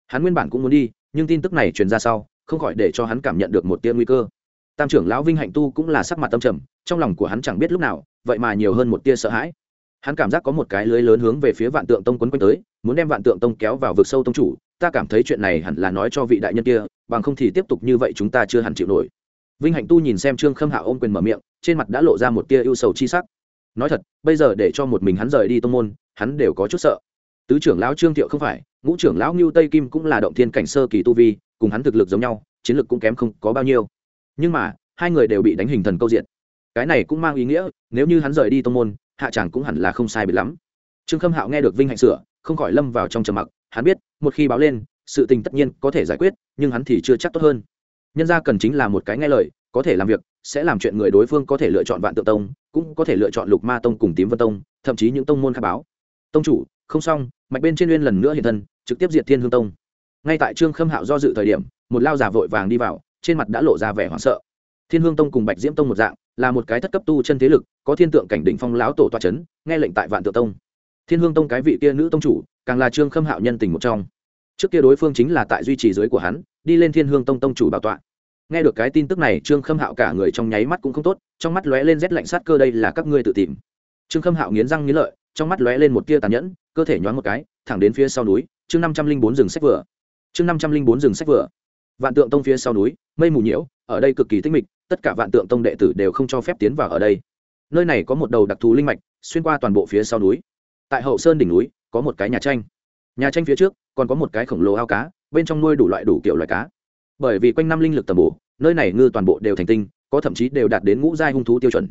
hắn nguyên bản cũng muốn đi, nhưng tin tức này truyền ra sau, không khỏi để cho hắn cảm nhận được một tia nguy cơ. Tam trưởng lão vinh hạnh tu cũng là sắc mặt tâm trầm, trong lòng của hắn chẳng biết lúc nào, vậy mà nhiều hơn một tia sợ hãi. Hắn cảm giác có một cái lưới lớn hướng về phía vạn tượng tông quấn quanh tới, muốn đem vạn tượng tông kéo vào vực sâu tông chủ, ta cảm thấy chuyện này hẳn là nói cho vị đại nhân kia, bằng không thì tiếp tục như vậy chúng ta chưa hẳn chịu nổi. Vinh hạnh tu nhìn xem trương khâm hạ ôm quyền mở miệng, trên mặt đã lộ ra một tia ưu sầu chi sắc. Nói thật, bây giờ để cho một mình hắn rời đi tông môn, hắn đều có chút sợ tứ trưởng lão trương thiệu không phải, ngũ trưởng lão ngưu tây kim cũng là động thiên cảnh sơ kỳ tu vi, cùng hắn thực lực giống nhau, chiến lực cũng kém không có bao nhiêu. Nhưng mà, hai người đều bị đánh hình thần câu diện. Cái này cũng mang ý nghĩa, nếu như hắn rời đi tông môn, hạ tràng cũng hẳn là không sai bị lắm. Trương khâm hạo nghe được vinh hạnh sửa, không khỏi lâm vào trong trầm mặc. Hắn biết, một khi báo lên, sự tình tất nhiên có thể giải quyết, nhưng hắn thì chưa chắc tốt hơn. Nhân ra cần chính là một cái nghe lời, có thể làm việc, sẽ làm chuyện người đối phương có thể lựa chọn vạn tự tông, cũng có thể lựa chọn lục ma tông cùng tím vân tông, thậm chí những tông môn khai báo. Tông chủ không xong, mạch bên trên uyên lần nữa hiện thân, trực tiếp diệt thiên hương tông. Ngay tại trương khâm hạo do dự thời điểm, một lao giả vội vàng đi vào, trên mặt đã lộ ra vẻ hoảng sợ. Thiên hương tông cùng bạch diễm tông một dạng, là một cái thất cấp tu chân thế lực, có thiên tượng cảnh đỉnh phong lão tổ toa c h ấ n nghe lệnh tại vạn tự tông. Thiên hương tông cái vị kia nữ tông chủ, càng là trương khâm hạo nhân tình một trong. Trước kia đối phương chính là tại duy trì dưới của hắn, đi lên thiên hương tông tông chủ bảo tọa. Nghe được cái tin tức này, trương khâm hạo cả người trong nháy mắt cũng không tốt, trong mắt lóe lên rét lạnh sát cơ, đây là các ngươi tự tìm. Trương khâm hạo nghiến răng nghiến lợi trong mắt lóe lên một tia tàn nhẫn, cơ thể nhoáng một cái, thẳng đến phía sau núi, chương năm trăm linh bốn rừng sách vừa. Chương năm trăm linh bốn rừng sách vừa. Vạn tượng tông phía sau núi, mây mù nhiễu, ở đây cực kỳ tinh mịch, tất cả vạn tượng tông đệ tử đều không cho phép tiến vào ở đây. Nơi này có một đầu đặc thù linh mạch, xuyên qua toàn bộ phía sau núi. Tại hậu sơn đỉnh núi, có một cái nhà tranh. Nhà tranh phía trước, còn có một cái khổng lồ ao cá, bên trong nuôi đủ loại đủ kiểu loài cá. Bởi vì quanh năm linh lực tầm bổ, nơi này ngư toàn bộ đều thành tinh, có thậm chí đều đạt đến ngũ giai hung thú tiêu chuẩn.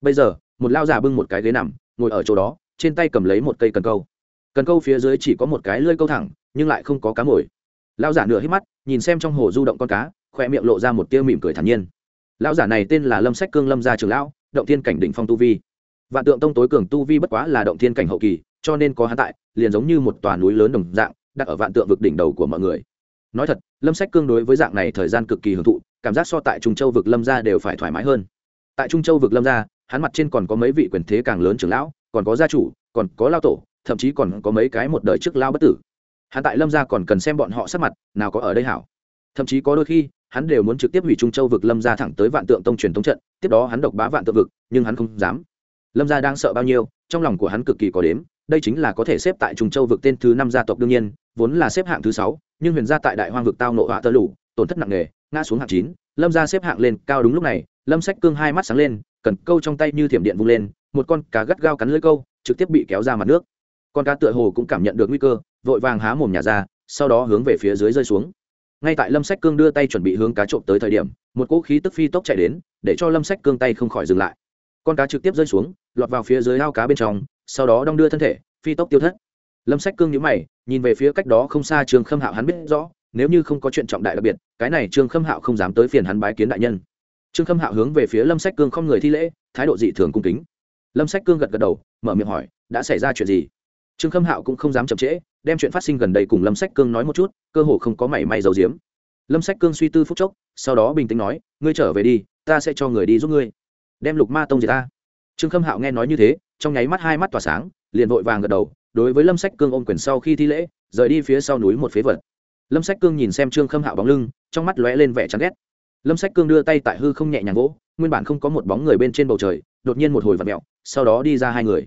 Bây giờ, một lao già bưng một cái ghế nằm, ngồi ở chỗ đó trên tay cầm lấy một cây cần câu. Cần câu phía dưới chỉ có một cái lơi câu thẳng, nhưng lại không có cá mồi. Lao giả nửa hít mắt, nhìn xem trong hồ du động con cá, khoe miệng lộ ra một tia mỉm cười thản nhiên. Lão giả này tên là lâm sách cương lâm gia trường lão, động thiên cảnh đỉnh phong tu vi. Vạn tượng tông tối cường tu vi bất quá là động thiên cảnh hậu kỳ, cho nên có hắn tại, liền giống như một tòa núi lớn đồng dạng, đặt ở vạn tượng vực đỉnh đầu của mọi người. Nói thật, lâm sách cương đối với dạng này thời gian cực kỳ hưởng thụ, cảm giác so tại trung châu vực lâm gia đều phải thoải mái hơn. Tại trung châu vực lâm gia, hắn mặt trên còn có mấy vị quyền thế càng lớn trưởng lão còn có gia chủ, còn có lao tổ, thậm chí còn có mấy cái một đời trước lao bất tử. Hắn tại lâm gia còn cần xem bọn họ sắc mặt, nào có ở đây hảo. Thậm chí có đôi khi, hắn đều muốn trực tiếp hủy trung châu vực lâm gia thẳng tới vạn tượng tông truyền thống trận, tiếp đó hắn độc bá vạn tượng vực, nhưng hắn không dám. Lâm gia đang sợ bao nhiêu, trong lòng của hắn cực kỳ có đếm, đây chính là có thể xếp tại trung châu vực tên thứ năm gia tộc đương nhiên, vốn là xếp hạng thứ sáu, nhưng huyền gia tại đại hoang vực tao nộ họa tơ lủ tổn thất nặng nề, ngã xuống hạng chín, lâm gia xếp hạng lên cao đúng lúc này, lâm sách cương hai mắt sáng lên, cần câu trong tay như thiểm điện vung lên một con cá gắt gao cắn lưỡi câu, trực tiếp bị kéo ra mặt nước. Con cá tựa hồ cũng cảm nhận được nguy cơ, vội vàng há mồm nhà ra, sau đó hướng về phía dưới rơi xuống. Ngay tại lâm sách cương đưa tay chuẩn bị hướng cá trộm tới thời điểm, một cỗ khí tức phi tốc chạy đến, để cho lâm sách cương tay không khỏi dừng lại. Con cá trực tiếp rơi xuống, lọt vào phía dưới ao cá bên trong, sau đó đong đưa thân thể, phi tốc tiêu thất. Lâm sách cương nhíu mày, nhìn về phía cách đó không xa trường khâm hạo hắn biết rõ, nếu như không có chuyện trọng đại đặc biệt, cái này trương khâm hạo không dám tới phiền hắn bái kiến đại nhân. Trương khâm hạo hướng về phía lâm sách cương không người thi lễ, thái độ dị thường cung kính lâm sách cương gật gật đầu, mở miệng hỏi, đã xảy ra chuyện gì? Trương khâm hạo cũng không dám chậm trễ, đem chuyện phát sinh gần đây cùng lâm sách cương nói một chút, cơ hồ không có mảy may dầu giếm. Lâm sách cương suy tư phúc chốc, sau đó bình tĩnh nói, ngươi trở về đi, ta sẽ cho người đi giúp ngươi. Đem lục ma tông gì ta. Trương khâm hạo nghe nói như thế, trong nháy mắt hai mắt tỏa sáng, liền vội vàng gật đầu, đối với lâm sách cương ôm quyền sau khi thi lễ, rời đi phía sau núi một phế vật. Lâm sách cương nhìn xem trương khâm hạo bóng lưng, trong mắt lóe lên vẻ chán ghét. Lâm sách cương đưa tay tại hư không nhẹ nhàng gỗ nguyên bản không có một bóng người bên trên bầu trời, đột nhiên một hồi vặt mẹo sau đó đi ra hai người.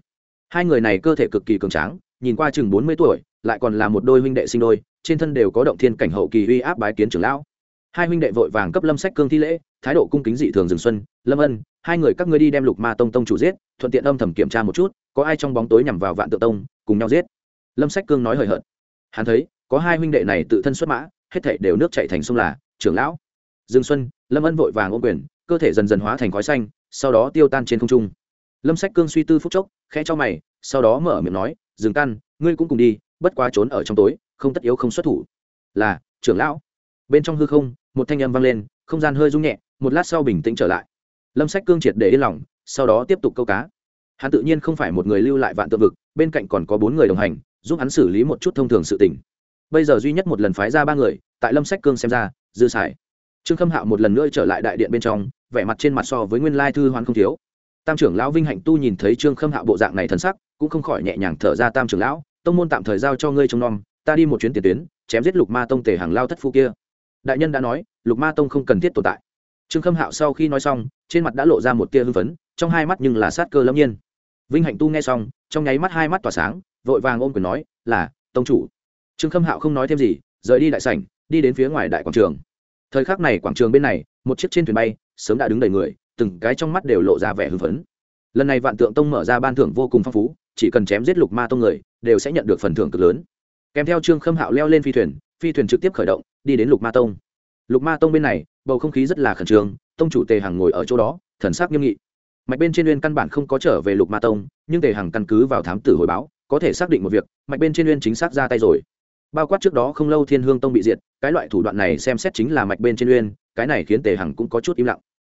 Hai người này cơ thể cực kỳ cường tráng, nhìn qua chừng bốn mươi tuổi, lại còn là một đôi huynh đệ sinh đôi, trên thân đều có động thiên cảnh hậu kỳ uy áp bái kiến trưởng lão. Hai huynh đệ vội vàng cấp lâm sách cương thi lễ, thái độ cung kính dị thường dừng xuân, lâm ân, hai người các ngươi đi đem lục ma tông tông chủ giết, thuận tiện âm thầm kiểm tra một chút, có ai trong bóng tối nhằm vào vạn tự tông, cùng nhau giết. Lâm sách cương nói hời hợt. Hắn thấy, có hai huynh đệ này tự thân xuất mã, hết thảy đều nước chạy thành sông là, trưởng lão. Dương xuân, lâm ân vội vàng ôm quyền, cơ thể dần dần hóa thành khói xanh, sau đó tiêu tan trên không trung lâm sách cương suy tư phúc chốc, khẽ cho mày, sau đó mở miệng nói, dừng căn ngươi cũng cùng đi, bất quá trốn ở trong tối, không tất yếu không xuất thủ. Là, trưởng lão. Bên trong hư không, một thanh âm vang lên, không gian hơi rung nhẹ, một lát sau bình tĩnh trở lại. Lâm sách cương triệt để yên lòng, sau đó tiếp tục câu cá. Hắn tự nhiên không phải một người lưu lại vạn tự vực, bên cạnh còn có bốn người đồng hành, giúp hắn xử lý một chút thông thường sự tình. Bây giờ duy nhất một lần phái ra ba người, tại lâm sách cương xem ra, dư xài. Trương khâm hạo một lần nữa trở lại đại điện bên trong, vẻ mặt trên mặt so với nguyên lai thư hoán không thiếu tam trưởng lão vinh hạnh tu nhìn thấy trương khâm hạo bộ dạng này thân sắc, cũng không khỏi nhẹ nhàng thở ra, tam trưởng lão, tông môn tạm thời giao cho ngươi trông nom, ta đi một chuyến tiền tuyến, chém giết lục ma tông tề hàng lao thất phu kia. Đại nhân đã nói, lục ma tông không cần thiết tồn tại. Trương khâm hạo sau khi nói xong, trên mặt đã lộ ra một tia hưng phấn, trong hai mắt nhưng là sát cơ lâm nhiên. Vinh hạnh tu nghe xong, trong nháy mắt hai mắt tỏa sáng, vội vàng ôm quyền nói, là, tông chủ. Trương khâm hạo không nói thêm gì, rời đi đại sảnh, đi đến phía ngoài đại quảng trường. Thời khắc này quảng trường bên này, một chiếc trên thuyền bay, sớm đã đứng đầy người từng cái trong mắt đều lộ ra vẻ hưng phấn. Lần này vạn tượng tông mở ra ban thưởng vô cùng phong phú, chỉ cần chém giết lục ma tông người, đều sẽ nhận được phần thưởng cực lớn. Kèm theo trương khâm hạo leo lên phi thuyền phi thuyền trực tiếp khởi động, đi đến lục ma tông. Lục ma tông bên này, bầu không khí rất là khẩn trương, tông chủ tề hằng ngồi ở chỗ đó, thần sắc nghiêm nghị. Mạch bên trên uyên căn bản không có trở về lục ma tông, nhưng tề hằng căn cứ vào thám tử hồi báo, có thể xác định một việc, mạch bên trên uyên chính xác ra tay rồi. Bao quát trước đó không lâu thiên hương tông bị diệt, cái loại thủ đoạn này xem xét chính là mạch bên trên uyên, cái này khiến tề hằng cũng có chút im lặng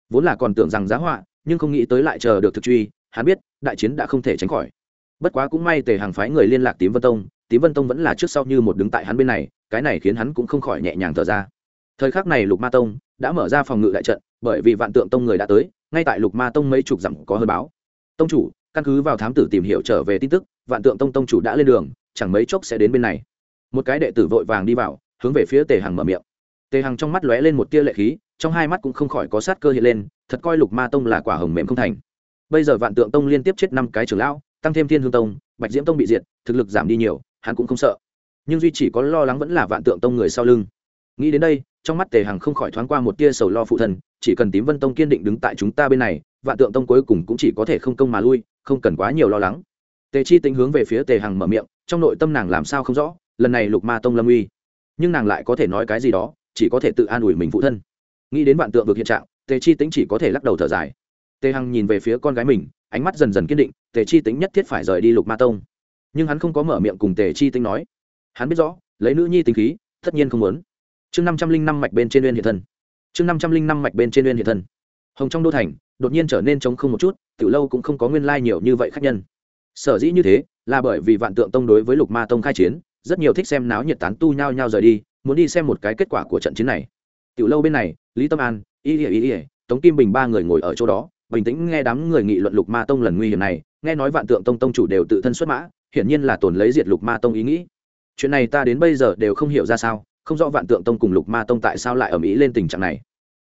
vốn là còn tưởng rằng giá họa, nhưng không nghĩ tới lại chờ được thực truy, hắn biết, đại chiến đã không thể tránh khỏi. Bất quá cũng may tề hàng phái người liên lạc tím vân tông, tím vân tông vẫn là trước sau như một đứng tại hắn bên này, cái này khiến hắn cũng không khỏi nhẹ nhàng thở ra. Thời khắc này lục ma tông đã mở ra phòng ngự đại trận, bởi vì vạn tượng tông người đã tới, ngay tại lục ma tông mấy chục dặm có hơn báo. Tông chủ, căn cứ vào thám tử tìm hiểu trở về tin tức, vạn tượng tông tông chủ đã lên đường, chẳng mấy chốc sẽ đến bên này. Một cái đệ tử vội vàng đi vào, hướng về phía tề hằng mở miệng. Tề hằng trong mắt lóe lên một tia lệ khí trong hai mắt cũng không khỏi có sát cơ hiện lên, thật coi lục ma tông là quả hồng mềm không thành. Bây giờ vạn tượng tông liên tiếp chết năm cái trưởng lão, tăng thêm thiên hương tông, bạch diễm tông bị diệt, thực lực giảm đi nhiều, hắn cũng không sợ. Nhưng duy chỉ có lo lắng vẫn là vạn tượng tông người sau lưng. Nghĩ đến đây, trong mắt tề hằng không khỏi thoáng qua một tia sầu lo phụ thân chỉ cần tím vân tông kiên định đứng tại chúng ta bên này, vạn tượng tông cuối cùng cũng chỉ có thể không công mà lui, không cần quá nhiều lo lắng. Tề chi tính hướng về phía tề hằng mở miệng, trong nội tâm nàng làm sao không rõ, lần này lục ma tông lâm uy. Nhưng nàng lại có thể nói cái gì đó, chỉ có thể tự an ủi mình phụ thân nghĩ đến vạn tượng vực hiện trạng, tề chi tính chỉ có thể lắc đầu thở dài. Tề hằng nhìn về phía con gái mình, ánh mắt dần dần kiên định, tề chi tính nhất thiết phải rời đi lục ma tông. Nhưng hắn không có mở miệng cùng tề chi tính nói. Hắn biết rõ, lấy nữ nhi tính khí, tất nhiên không muốn. Chương năm trăm linh năm mạch bên trên uyên hiện thân. Chương năm trăm linh năm mạch bên trên uyên hiện thân. Hồng trong đô thành, đột nhiên trở nên trống không một chút, từ lâu cũng không có nguyên lai nhiều như vậy khách nhân. Sở dĩ như thế, là bởi vì vạn tượng tông đối với lục ma tông khai chiến, rất nhiều thích xem náo nhiệt tán tu nhao nhao rời đi, muốn đi xem một cái kết quả của trận chiến này. Tiểu lâu bên này lý tâm an, y ỉa y ỉa tống kim bình ba người ngồi ở chỗ đó, bình tĩnh nghe đám người nghị luận lục ma tông lần nguy hiểm này, nghe nói vạn tượng tông tông chủ đều tự thân xuất mã, hiển nhiên là tồn lấy diệt lục ma tông ý nghĩ. Chuyện này ta đến bây giờ đều không hiểu ra sao, không rõ vạn tượng tông cùng lục ma tông tại sao lại ở mỹ lên tình trạng này.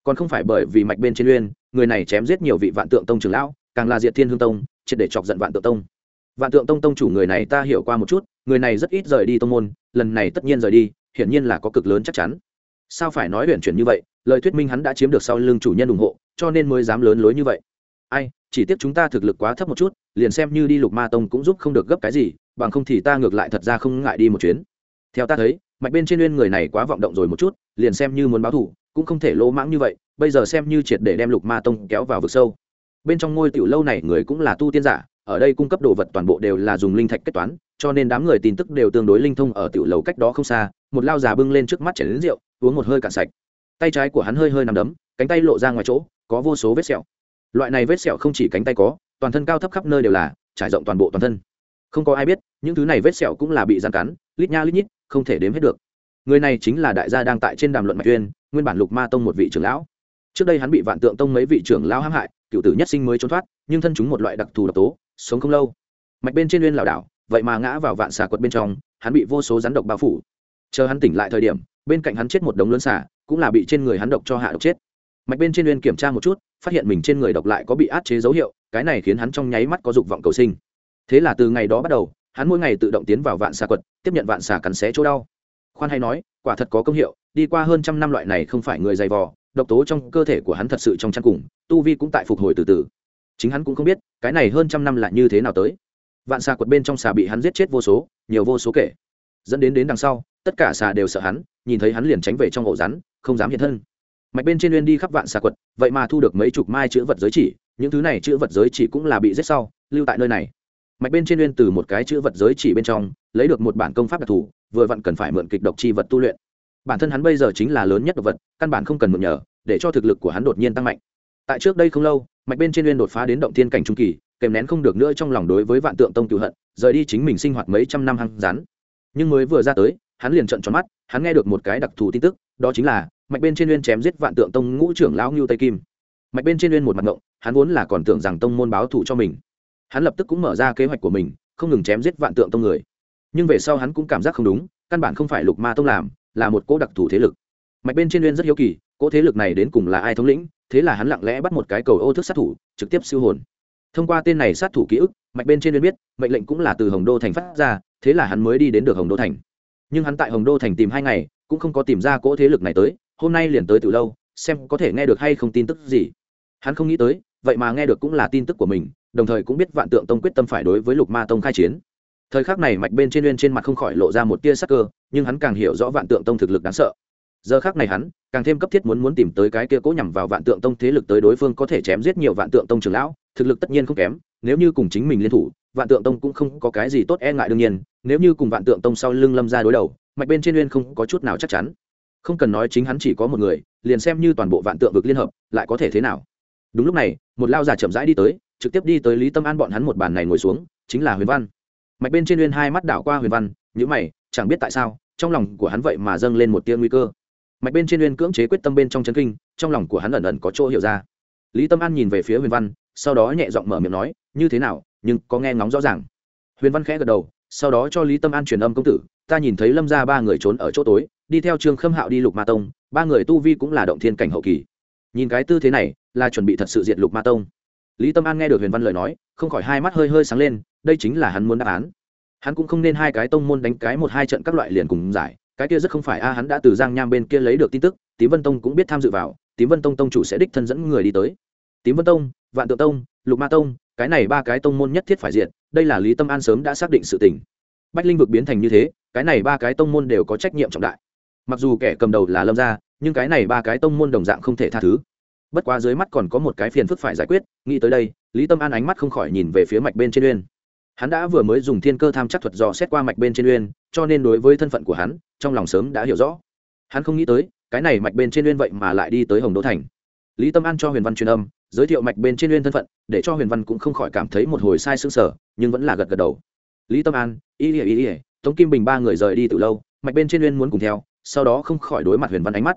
Còn không phải bởi vì mạch bên trên uyên, người này chém giết nhiều vị vạn tượng tông trưởng lão, càng là diệt thiên hương tông, triệt để chọc giận vạn tượng tông. Vạn tượng tông tông chủ người này ta hiểu qua một chút, người này rất ít rời đi tông môn, lần này tất nhiên rời đi, hiển nhiên là có cực lớn chắc chắn. Sao phải nói huyền chuyển như vậy lời thuyết minh hắn đã chiếm được sau lưng chủ nhân ủng hộ, cho nên mới dám lớn lối như vậy. Ai, chỉ tiếc chúng ta thực lực quá thấp một chút, liền xem như đi lục ma tông cũng giúp không được gấp cái gì, bằng không thì ta ngược lại thật ra không ngại đi một chuyến. Theo ta thấy, mạch bên trên nguyên người này quá vọng động rồi một chút, liền xem như muốn báo thù, cũng không thể lỗ mãng như vậy, bây giờ xem như triệt để đem lục ma tông kéo vào vực sâu. Bên trong ngôi tiểu lâu này người cũng là tu tiên giả, ở đây cung cấp đồ vật toàn bộ đều là dùng linh thạch kết toán, cho nên đám người tin tức đều tương đối linh thông ở tiểu lầu cách đó không xa, một lao già bưng lên trước mắt chảy đến rượu, uống một hơi cạn sạch tay trái của hắn hơi hơi nằm đấm, cánh tay lộ ra ngoài chỗ, có vô số vết sẹo. Loại này vết sẹo không chỉ cánh tay có, toàn thân cao thấp khắp nơi đều là, trải rộng toàn bộ toàn thân. Không có ai biết, những thứ này vết sẹo cũng là bị gian cắn, lít nha lít nhít, không thể đếm hết được. Người này chính là đại gia đang tại trên đàm luận mạch tuyên nguyên bản lục ma tông một vị trưởng lão. Trước đây hắn bị vạn tượng tông mấy vị trưởng lão hãm hại, cựu tử nhất sinh mới trốn thoát, nhưng thân chúng một loại đặc thù độc tố, sống không lâu. Mạch bên trên uyên lảo đảo, vậy mà ngã vào vạn xà quật bên trong, hắn bị vô số rắn độc bao phủ. Chờ hắn tỉnh lại thời điểm, bên cạnh hắn chết một đống lớn xà cũng là bị trên người hắn độc cho hạ độc chết. Mạch bên trên uyên kiểm tra một chút, phát hiện mình trên người độc lại có bị át chế dấu hiệu, cái này khiến hắn trong nháy mắt có dục vọng cầu sinh. Thế là từ ngày đó bắt đầu, hắn mỗi ngày tự động tiến vào vạn xà quật, tiếp nhận vạn xà cắn xé chỗ đau. Khoan hay nói, quả thật có công hiệu, đi qua hơn trăm năm loại này không phải người dày vò, độc tố trong cơ thể của hắn thật sự trong chăn cùng, tu vi cũng tại phục hồi từ từ. Chính hắn cũng không biết, cái này hơn trăm năm là như thế nào tới. Vạn xà quật bên trong xà bị hắn giết chết vô số, nhiều vô số kể dẫn đến đến đằng sau, tất cả xà đều sợ hắn, nhìn thấy hắn liền tránh về trong ổ rắn, không dám hiện thân. Mạch bên trên uyên đi khắp vạn xà quật, vậy mà thu được mấy chục mai chữ vật giới chỉ, những thứ này chữ vật giới chỉ cũng là bị giết sau, lưu tại nơi này. Mạch bên trên uyên từ một cái chữ vật giới chỉ bên trong, lấy được một bản công pháp đặc thù, vừa vặn cần phải mượn kịch độc chi vật tu luyện. Bản thân hắn bây giờ chính là lớn nhất độc vật, căn bản không cần mượn nhờ, để cho thực lực của hắn đột nhiên tăng mạnh. Tại trước đây không lâu, mạch bên trên uyên đột phá đến động thiên cảnh trung kỳ, kèm nén không được nữa trong lòng đối với vạn tượng tông cựu hận, rời đi chính mình sinh hoạt mấy trăm năm hăng rán nhưng mới vừa ra tới, hắn liền trận tròn mắt, hắn nghe được một cái đặc thù tin tức, đó chính là, mạch bên trên uyên chém giết vạn tượng tông ngũ trưởng lão ngưu tây kim. Mạch bên trên uyên một mặt ngộng, hắn vốn là còn tưởng rằng tông môn báo thù cho mình. Hắn lập tức cũng mở ra kế hoạch của mình, không ngừng chém giết vạn tượng tông người. Nhưng về sau hắn cũng cảm giác không đúng, căn bản không phải lục ma tông làm, là một cỗ đặc thù thế lực. Mạch bên trên uyên rất hiếu kỳ cỗ thế lực này đến cùng là ai thống lĩnh, thế là hắn lặng lẽ bắt một cái cầu ô thức sát thủ, trực tiếp siêu hồn. Thông qua tên này sát thủ ký ức mạch bên trên uyên biết, mệnh lệnh cũng là từ hồng đô thành phát ra, thế là hắn mới đi đến được hồng đô thành. Nhưng hắn tại hồng đô thành tìm hai ngày, cũng không có tìm ra cỗ thế lực này tới, hôm nay liền tới từ lâu, xem có thể nghe được hay không tin tức gì. Hắn không nghĩ tới, vậy mà nghe được cũng là tin tức của mình, đồng thời cũng biết vạn tượng tông quyết tâm phải đối với lục ma tông khai chiến. Thời khắc này mạch bên trên uyên trên mặt không khỏi lộ ra một tia sắc cơ, nhưng hắn càng hiểu rõ vạn tượng tông thực lực đáng sợ. Giờ khác này hắn, càng thêm cấp thiết muốn muốn tìm tới cái kia cố nhằm vào vạn tượng tông thế lực tới đối phương có thể chém giết nhiều vạn tượng tông trưởng lão thực lực tất nhiên không kém, nếu như cùng chính mình liên thủ, vạn tượng tông cũng không có cái gì tốt e ngại đương nhiên, nếu như cùng vạn tượng tông sau lưng lâm ra đối đầu, mạch bên trên uyên không có chút nào chắc chắn. Không cần nói chính hắn chỉ có một người, liền xem như toàn bộ vạn tượng vực liên hợp, lại có thể thế nào. Đúng lúc này, một lao già chậm rãi đi tới, trực tiếp đi tới lý tâm an bọn hắn một bàn này ngồi xuống, chính là huyền văn. Mạch bên trên uyên hai mắt đảo qua huyền văn nhữ mày, chẳng biết tại sao, trong lòng của hắn vậy mà dâng lên một tia nguy cơ. Mạch bên trên uyên cưỡng chế quyết tâm bên trong chân kinh, trong lòng của hắn ẩn ẩn có chỗ hiểu ra. Lý tâm an nhìn về phía huyền văn sau đó nhẹ giọng mở miệng nói, như thế nào, nhưng có nghe ngóng rõ ràng? Huyền văn khẽ gật đầu, sau đó cho lý tâm an truyền âm công tử, ta nhìn thấy lâm ra ba người trốn ở chỗ tối, đi theo trương khâm hạo đi lục ma tông, ba người tu vi cũng là động thiên cảnh hậu kỳ. Nhìn cái tư thế này, là chuẩn bị thật sự diệt lục ma tông. Lý tâm an nghe được huyền văn lời nói, không khỏi hai mắt hơi hơi sáng lên, đây chính là hắn muốn đáp án. Hắn cũng không nên hai cái tông môn đánh cái một hai trận các loại liền cùng giải, cái kia rất không phải a, hắn đã từ giang nham bên kia lấy được tin tức, tím vân tông cũng biết tham dự vào, tím vân tông tông chủ sẽ đích thân dẫn người đi tới tím vân tông, vạn tượng tông, lục ma tông, cái này ba cái tông môn nhất thiết phải diện đây là lý tâm an sớm đã xác định sự tình. Bách linh vực biến thành như thế, cái này ba cái tông môn đều có trách nhiệm trọng đại. Mặc dù kẻ cầm đầu là lâm gia, nhưng cái này ba cái tông môn đồng dạng không thể tha thứ. Bất quá dưới mắt còn có một cái phiền phức phải giải quyết, nghĩ tới đây, lý tâm an ánh mắt không khỏi nhìn về phía mạch bên trên uyên. Hắn đã vừa mới dùng thiên cơ tham chắc thuật dò xét qua mạch bên trên uyên, cho nên đối với thân phận của hắn, trong lòng sớm đã hiểu rõ. Hắn không nghĩ tới, cái này mạch bên trên uyên vậy mà lại đi tới hồng đô thành lý tâm an cho huyền văn truyền âm, giới thiệu mạch bên trên uyên thân phận, để cho huyền văn cũng không khỏi cảm thấy một hồi sai sương sở nhưng vẫn là gật gật đầu. Lý tâm an, y ỉa y ỉa tống kim bình ba người rời đi từ lâu, mạch bên trên uyên muốn cùng theo, sau đó không khỏi đối mặt huyền văn ánh mắt.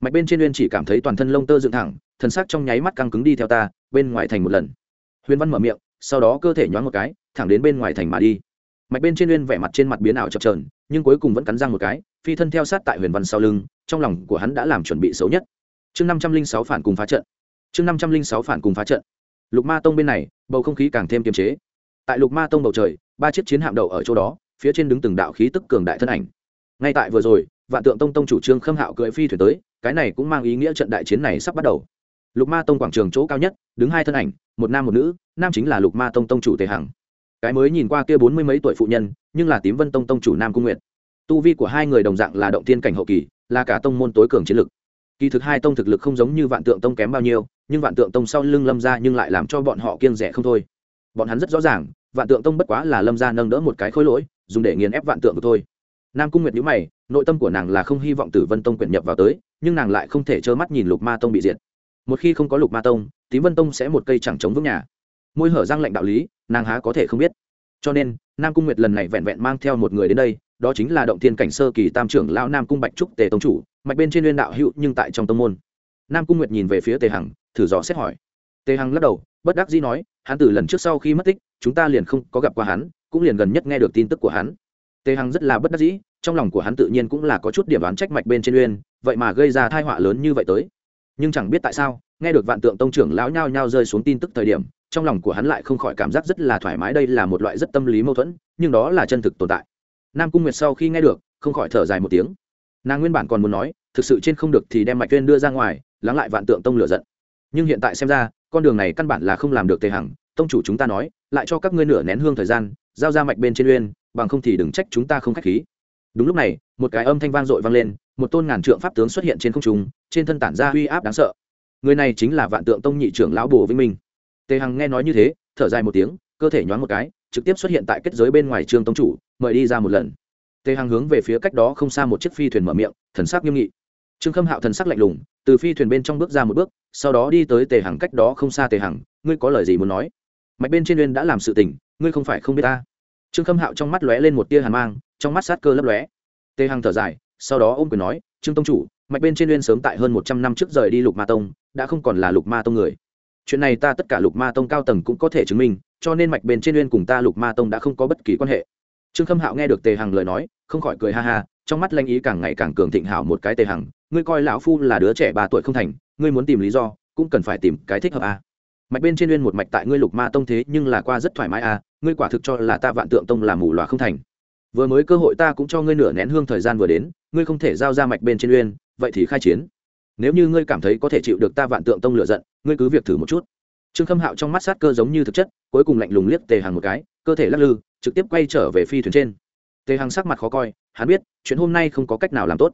Mạch bên trên uyên chỉ cảm thấy toàn thân lông tơ dựng thẳng thần sắc trong nháy mắt căng cứng đi theo ta, bên ngoài thành một lần. Huyền văn mở miệng, sau đó cơ thể nhoáng một cái, thẳng đến bên ngoài thành mà đi. Mạch bên trên uyên vẻ mặt trên mặt biến ảo chập trờn nhưng cuối cùng vẫn cắn răng một cái, phi thân theo sát tại huyền văn sau lưng, trong lòng của hắn đã làm chuẩn bị xấu nhất chương năm trăm linh sáu phản cùng phá trận. Chương năm trăm linh sáu phản cùng phá trận. Lục ma tông bên này, bầu không khí càng thêm kiềm chế. Tại lục ma tông bầu trời, ba chiếc chiến hạm đậu ở chỗ đó, phía trên đứng từng đạo khí tức cường đại thân ảnh. Ngay tại vừa rồi, vạn tượng tông tông chủ trương khâm hạo cưỡi phi thuyền tới, cái này cũng mang ý nghĩa trận đại chiến này sắp bắt đầu. Lục ma tông quảng trường chỗ cao nhất, đứng hai thân ảnh, một nam một nữ, nam chính là lục ma tông tông chủ tề hằng. Cái mới nhìn qua kia bốn mươi mấy tuổi phụ nhân, nhưng là tím vân tông tông chủ nam cung nguyệt. Tu vi của hai người đồng dạng là động tiên cảnh hậu kỳ, là cả tông môn tối cường chiến lực kỳ thực hai tông thực lực không giống như vạn tượng tông kém bao nhiêu, nhưng vạn tượng tông sau lưng lâm ra nhưng lại làm cho bọn họ kiêng rẻ không thôi. Bọn hắn rất rõ ràng, vạn tượng tông bất quá là lâm ra nâng đỡ một cái khối lỗi, dùng để nghiền ép vạn tượng của thôi. Nam cung nguyệt nhữ mày, nội tâm của nàng là không hy vọng tử vân tông quyển nhập vào tới, nhưng nàng lại không thể trơ mắt nhìn lục ma tông bị diệt. Một khi không có lục ma tông, tím vân tông sẽ một cây chẳng chống vững nhà. Môi hở răng lệnh đạo lý, nàng há có thể không biết. Cho nên, nam cung nguyệt lần này vẹn vẹn mang theo một người đến đây, đó chính là động thiên cảnh sơ kỳ tam trưởng lão nam cung bạch trúc tề tông chủ mạch bên trên liên đạo hữu nhưng tại trong tông môn. Nam cung nguyệt nhìn về phía tề hằng, thử dò xét hỏi. Tề hằng lắc đầu, bất đắc dĩ nói, hắn từ lần trước sau khi mất tích, chúng ta liền không có gặp qua hắn, cũng liền gần nhất nghe được tin tức của hắn. Tề hằng rất là bất đắc dĩ, trong lòng của hắn tự nhiên cũng là có chút điểm đoán trách mạch bên trên uyên vậy mà gây ra thai họa lớn như vậy tới. Nhưng chẳng biết tại sao, nghe được vạn tượng tông trưởng lão nhao nhao rơi xuống tin tức thời điểm, trong lòng của hắn lại không khỏi cảm giác rất là thoải mái, đây là một loại rất tâm lý mâu thuẫn, nhưng đó là chân thực tồn tại. Nam cung nguyệt sau khi nghe được, không khỏi thở dài một tiếng nàng nguyên bản còn muốn nói, thực sự trên không được thì đem mạch tuyên đưa ra ngoài, lắng lại vạn tượng tông lửa giận. Nhưng hiện tại xem ra, con đường này căn bản là không làm được tề hằng, tông chủ chúng ta nói, lại cho các ngươi nửa nén hương thời gian, giao ra mạch bên trên uyên, bằng không thì đừng trách chúng ta không k h á c h khí. Đúng lúc này, một cái âm thanh vang dội vang lên, một tôn ngàn trượng pháp tướng xuất hiện trên không trung, trên thân tản ra uy áp đáng sợ. Người này chính là vạn tượng tông nhị trưởng lão bồ vĩnh minh. Tề hằng nghe nói như thế, thở dài một tiếng, cơ thể nhoáng một cái, trực tiếp xuất hiện tại kết giới bên ngoài trương tông chủ, mời đi ra một lần tề hằng hướng về phía cách đó không xa một chiếc phi thuyền mở miệng, thần sắc nghiêm nghị. Trương khâm hạo thần sắc lạnh lùng, từ phi thuyền bên trong bước ra một bước, sau đó đi tới tề hằng cách đó không xa tề hằng, ngươi có lời gì muốn nói? Mạch bên trên uyên đã làm sự tình, ngươi không phải không biết ta. Trương khâm hạo trong mắt lóe lên một tia hàn mang, trong mắt sát cơ lấp lóe. Tề hằng thở dài, sau đó ôm quyền nói, trương tông chủ, mạch bên trên uyên sớm tại hơn một trăm năm trước rời đi lục ma tông, đã không còn là lục ma tông người. Chuyện này ta tất cả lục ma tông cao tầng cũng có thể chứng minh, cho nên mạch bên trên uyên cùng ta lục ma tông đã không có bất kỳ quan hệ. Trương khâm hạo nghe được tề hằng lời nói không khỏi cười ha ha trong mắt lanh ý càng ngày càng cường thịnh hảo một cái tề hằng ngươi coi lão phu là đứa trẻ ba tuổi không thành ngươi muốn tìm lý do cũng cần phải tìm cái thích hợp à. mạch bên trên uyên một mạch tại ngươi lục ma tông thế nhưng là qua rất thoải mái à, ngươi quả thực cho là ta vạn tượng tông là mù loà không thành. Vừa mới cơ hội ta cũng cho ngươi nửa nén hương thời gian vừa đến ngươi không thể giao ra mạch bên trên uyên vậy thì khai chiến. Nếu như ngươi cảm thấy có thể chịu được ta vạn tượng tông lựa giận ngươi cứ việc thử một chút. Trương khâm hạo trong mắt sát cơ giống như thực chất cuối cùng lạnh lùng liếc tề hàng một cái cơ thể lắc lư trực tiếp quay trở về phi thuyền trên tề hằng sắc mặt khó coi, hắn biết, chuyện hôm nay không có cách nào làm tốt.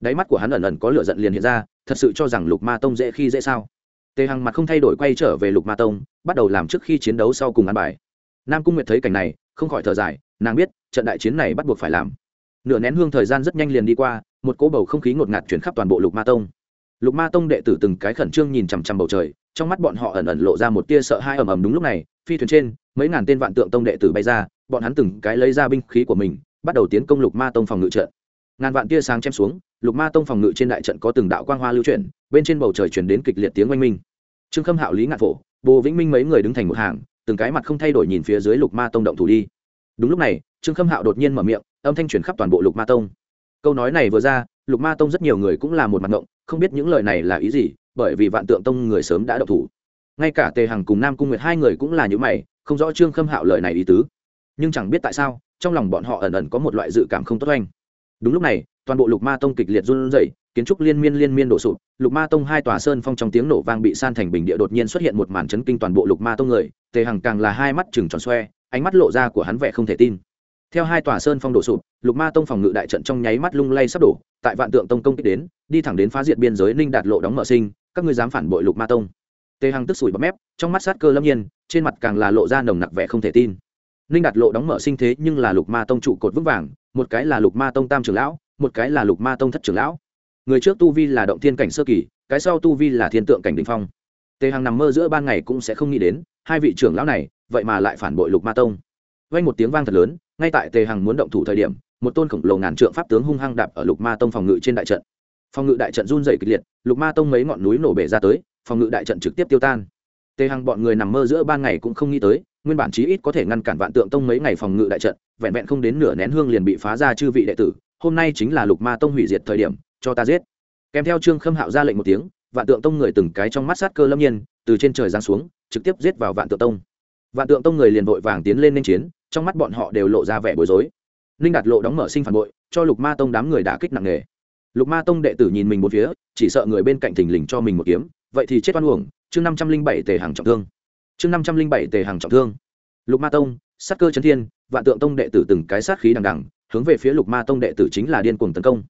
Đáy mắt của hắn ẩn ẩn có lửa giận liền hiện ra, thật sự cho rằng lục ma tông dễ khi dễ sao? Tề hằng mặt không thay đổi quay trở về lục ma tông, bắt đầu làm trước khi chiến đấu sau cùng ăn bài. Nam cung nguyệt thấy cảnh này, không khỏi thở dài, nàng biết, trận đại chiến này bắt buộc phải làm. Nửa nén hương thời gian rất nhanh liền đi qua, một cỗ bầu không khí ngột ngạt chuyển khắp toàn bộ lục ma tông. Lục ma tông đệ tử từng cái khẩn trương nhìn chằm chằm bầu trời, trong mắt bọn họ ẩn ẩn lộ ra một tia sợ hai ầm ầm đúng lúc này, phi thuyền trên, mấy ngàn tên vạn tượng tông đệ tử bay ra, bọn hắn từng cái lấy ra binh khí của mình bắt đầu tiến công lục ma tông phòng ngự trận. Ngàn vạn tia sáng chém xuống, lục ma tông phòng ngự trên đại trận có từng đạo quang hoa lưu chuyển, bên trên bầu trời chuyển đến kịch liệt tiếng oanh minh. Trương khâm hạo lý ngạn phổ, bồ vĩnh minh mấy người đứng thành một hàng, từng cái mặt không thay đổi nhìn phía dưới lục ma tông động thủ đi. Đúng lúc này, trương khâm hạo đột nhiên mở miệng, âm thanh chuyển khắp toàn bộ lục ma tông. Câu nói này vừa ra, lục ma tông rất nhiều người cũng là một mặt ngộng, không biết những lời này là ý gì, bởi vì vạn tượng tông người sớm đã động thủ. Ngay cả tề hằng cùng nam cung nguyệt hai người cũng là những mày, không rõ trương khâm hạo lời này ý tứ. Nhưng chẳng biết tại sao trong lòng bọn họ ẩn ẩn có một loại dự cảm không tốt oanh đúng lúc này, toàn bộ lục ma tông kịch liệt run rẩy, kiến trúc liên miên liên miên đổ sụp. Lục ma tông hai tòa sơn phong trong tiếng nổ vang bị san thành bình địa đột nhiên xuất hiện một màn chấn kinh toàn bộ lục ma tông người. Tề hằng càng là hai mắt chừng tròn xoe, ánh mắt lộ ra của hắn vẻ không thể tin. Theo hai tòa sơn phong đổ sụp, lục ma tông phòng ngự đại trận trong nháy mắt lung lay sắp đổ. Tại vạn tượng tông công kích đến, đi thẳng đến phá diệt biên giới ninh đạt lộ đóng mở sinh, các ngươi dám phản bội lục ma tông. Tề hằng tức sủi bấm mép, trong mắt sát cơ lâm nhiên, trên mặt càng là lộ ra nồng nặc vẻ không thể tin ninh đạt lộ đóng mở sinh thế nhưng là lục ma tông trụ cột vững vàng, một cái là lục ma tông tam trưởng lão, một cái là lục ma tông thất trưởng lão. Người trước tu vi là động thiên cảnh sơ kỳ, cái sau tu vi là thiên tượng cảnh đình phong. Tề hằng nằm mơ giữa ban ngày cũng sẽ không nghĩ đến, hai vị trưởng lão này, vậy mà lại phản bội lục ma tông. Vang một tiếng vang thật lớn, ngay tại tề hằng muốn động thủ thời điểm, một tôn khổng lồ ngàn trượng pháp tướng hung hăng đạp ở lục ma tông phòng ngự trên đại trận. Phòng ngự đại trận run dày kịch liệt, lục ma tông mấy ngọn núi nổ bể ra tới, phòng ngự đại trận trực tiếp tiêu tan tề hằng bọn người nằm mơ giữa ban ngày cũng không nghĩ tới, nguyên bản chí ít có thể ngăn cản vạn tượng tông mấy ngày phòng ngự đại trận, vẹn vẹn không đến nửa nén hương liền bị phá ra chư vị đệ tử, hôm nay chính là lục ma tông hủy diệt thời điểm, cho ta giết. Kèm theo trương khâm hạo ra lệnh một tiếng, vạn tượng tông người từng cái trong mắt sát cơ lâm nhiên, từ trên trời giáng xuống, trực tiếp giết vào vạn tượng tông. Vạn tượng tông người liền vội vàng tiến lên nên chiến, trong mắt bọn họ đều lộ ra vẻ bối rối. Ninh đạt lộ đóng mở sinh phản bội, cho lục ma tông đám người đã kích nặng nề. Lục ma tông đệ tử nhìn mình một phía, chỉ sợ người bên cạnh thình lình cho mình một kiếm, vậy thì chết oan uổng chương năm trăm linh bảy tề hàng trọng thương. Chương năm trăm linh bảy tề hàng trọng thương. Lục ma tông, sát cơ chấn thiên, vạn tượng tông đệ tử từng cái sát khí đằng đằng, hướng về phía lục ma tông đệ tử chính là điên cuồng tấn công.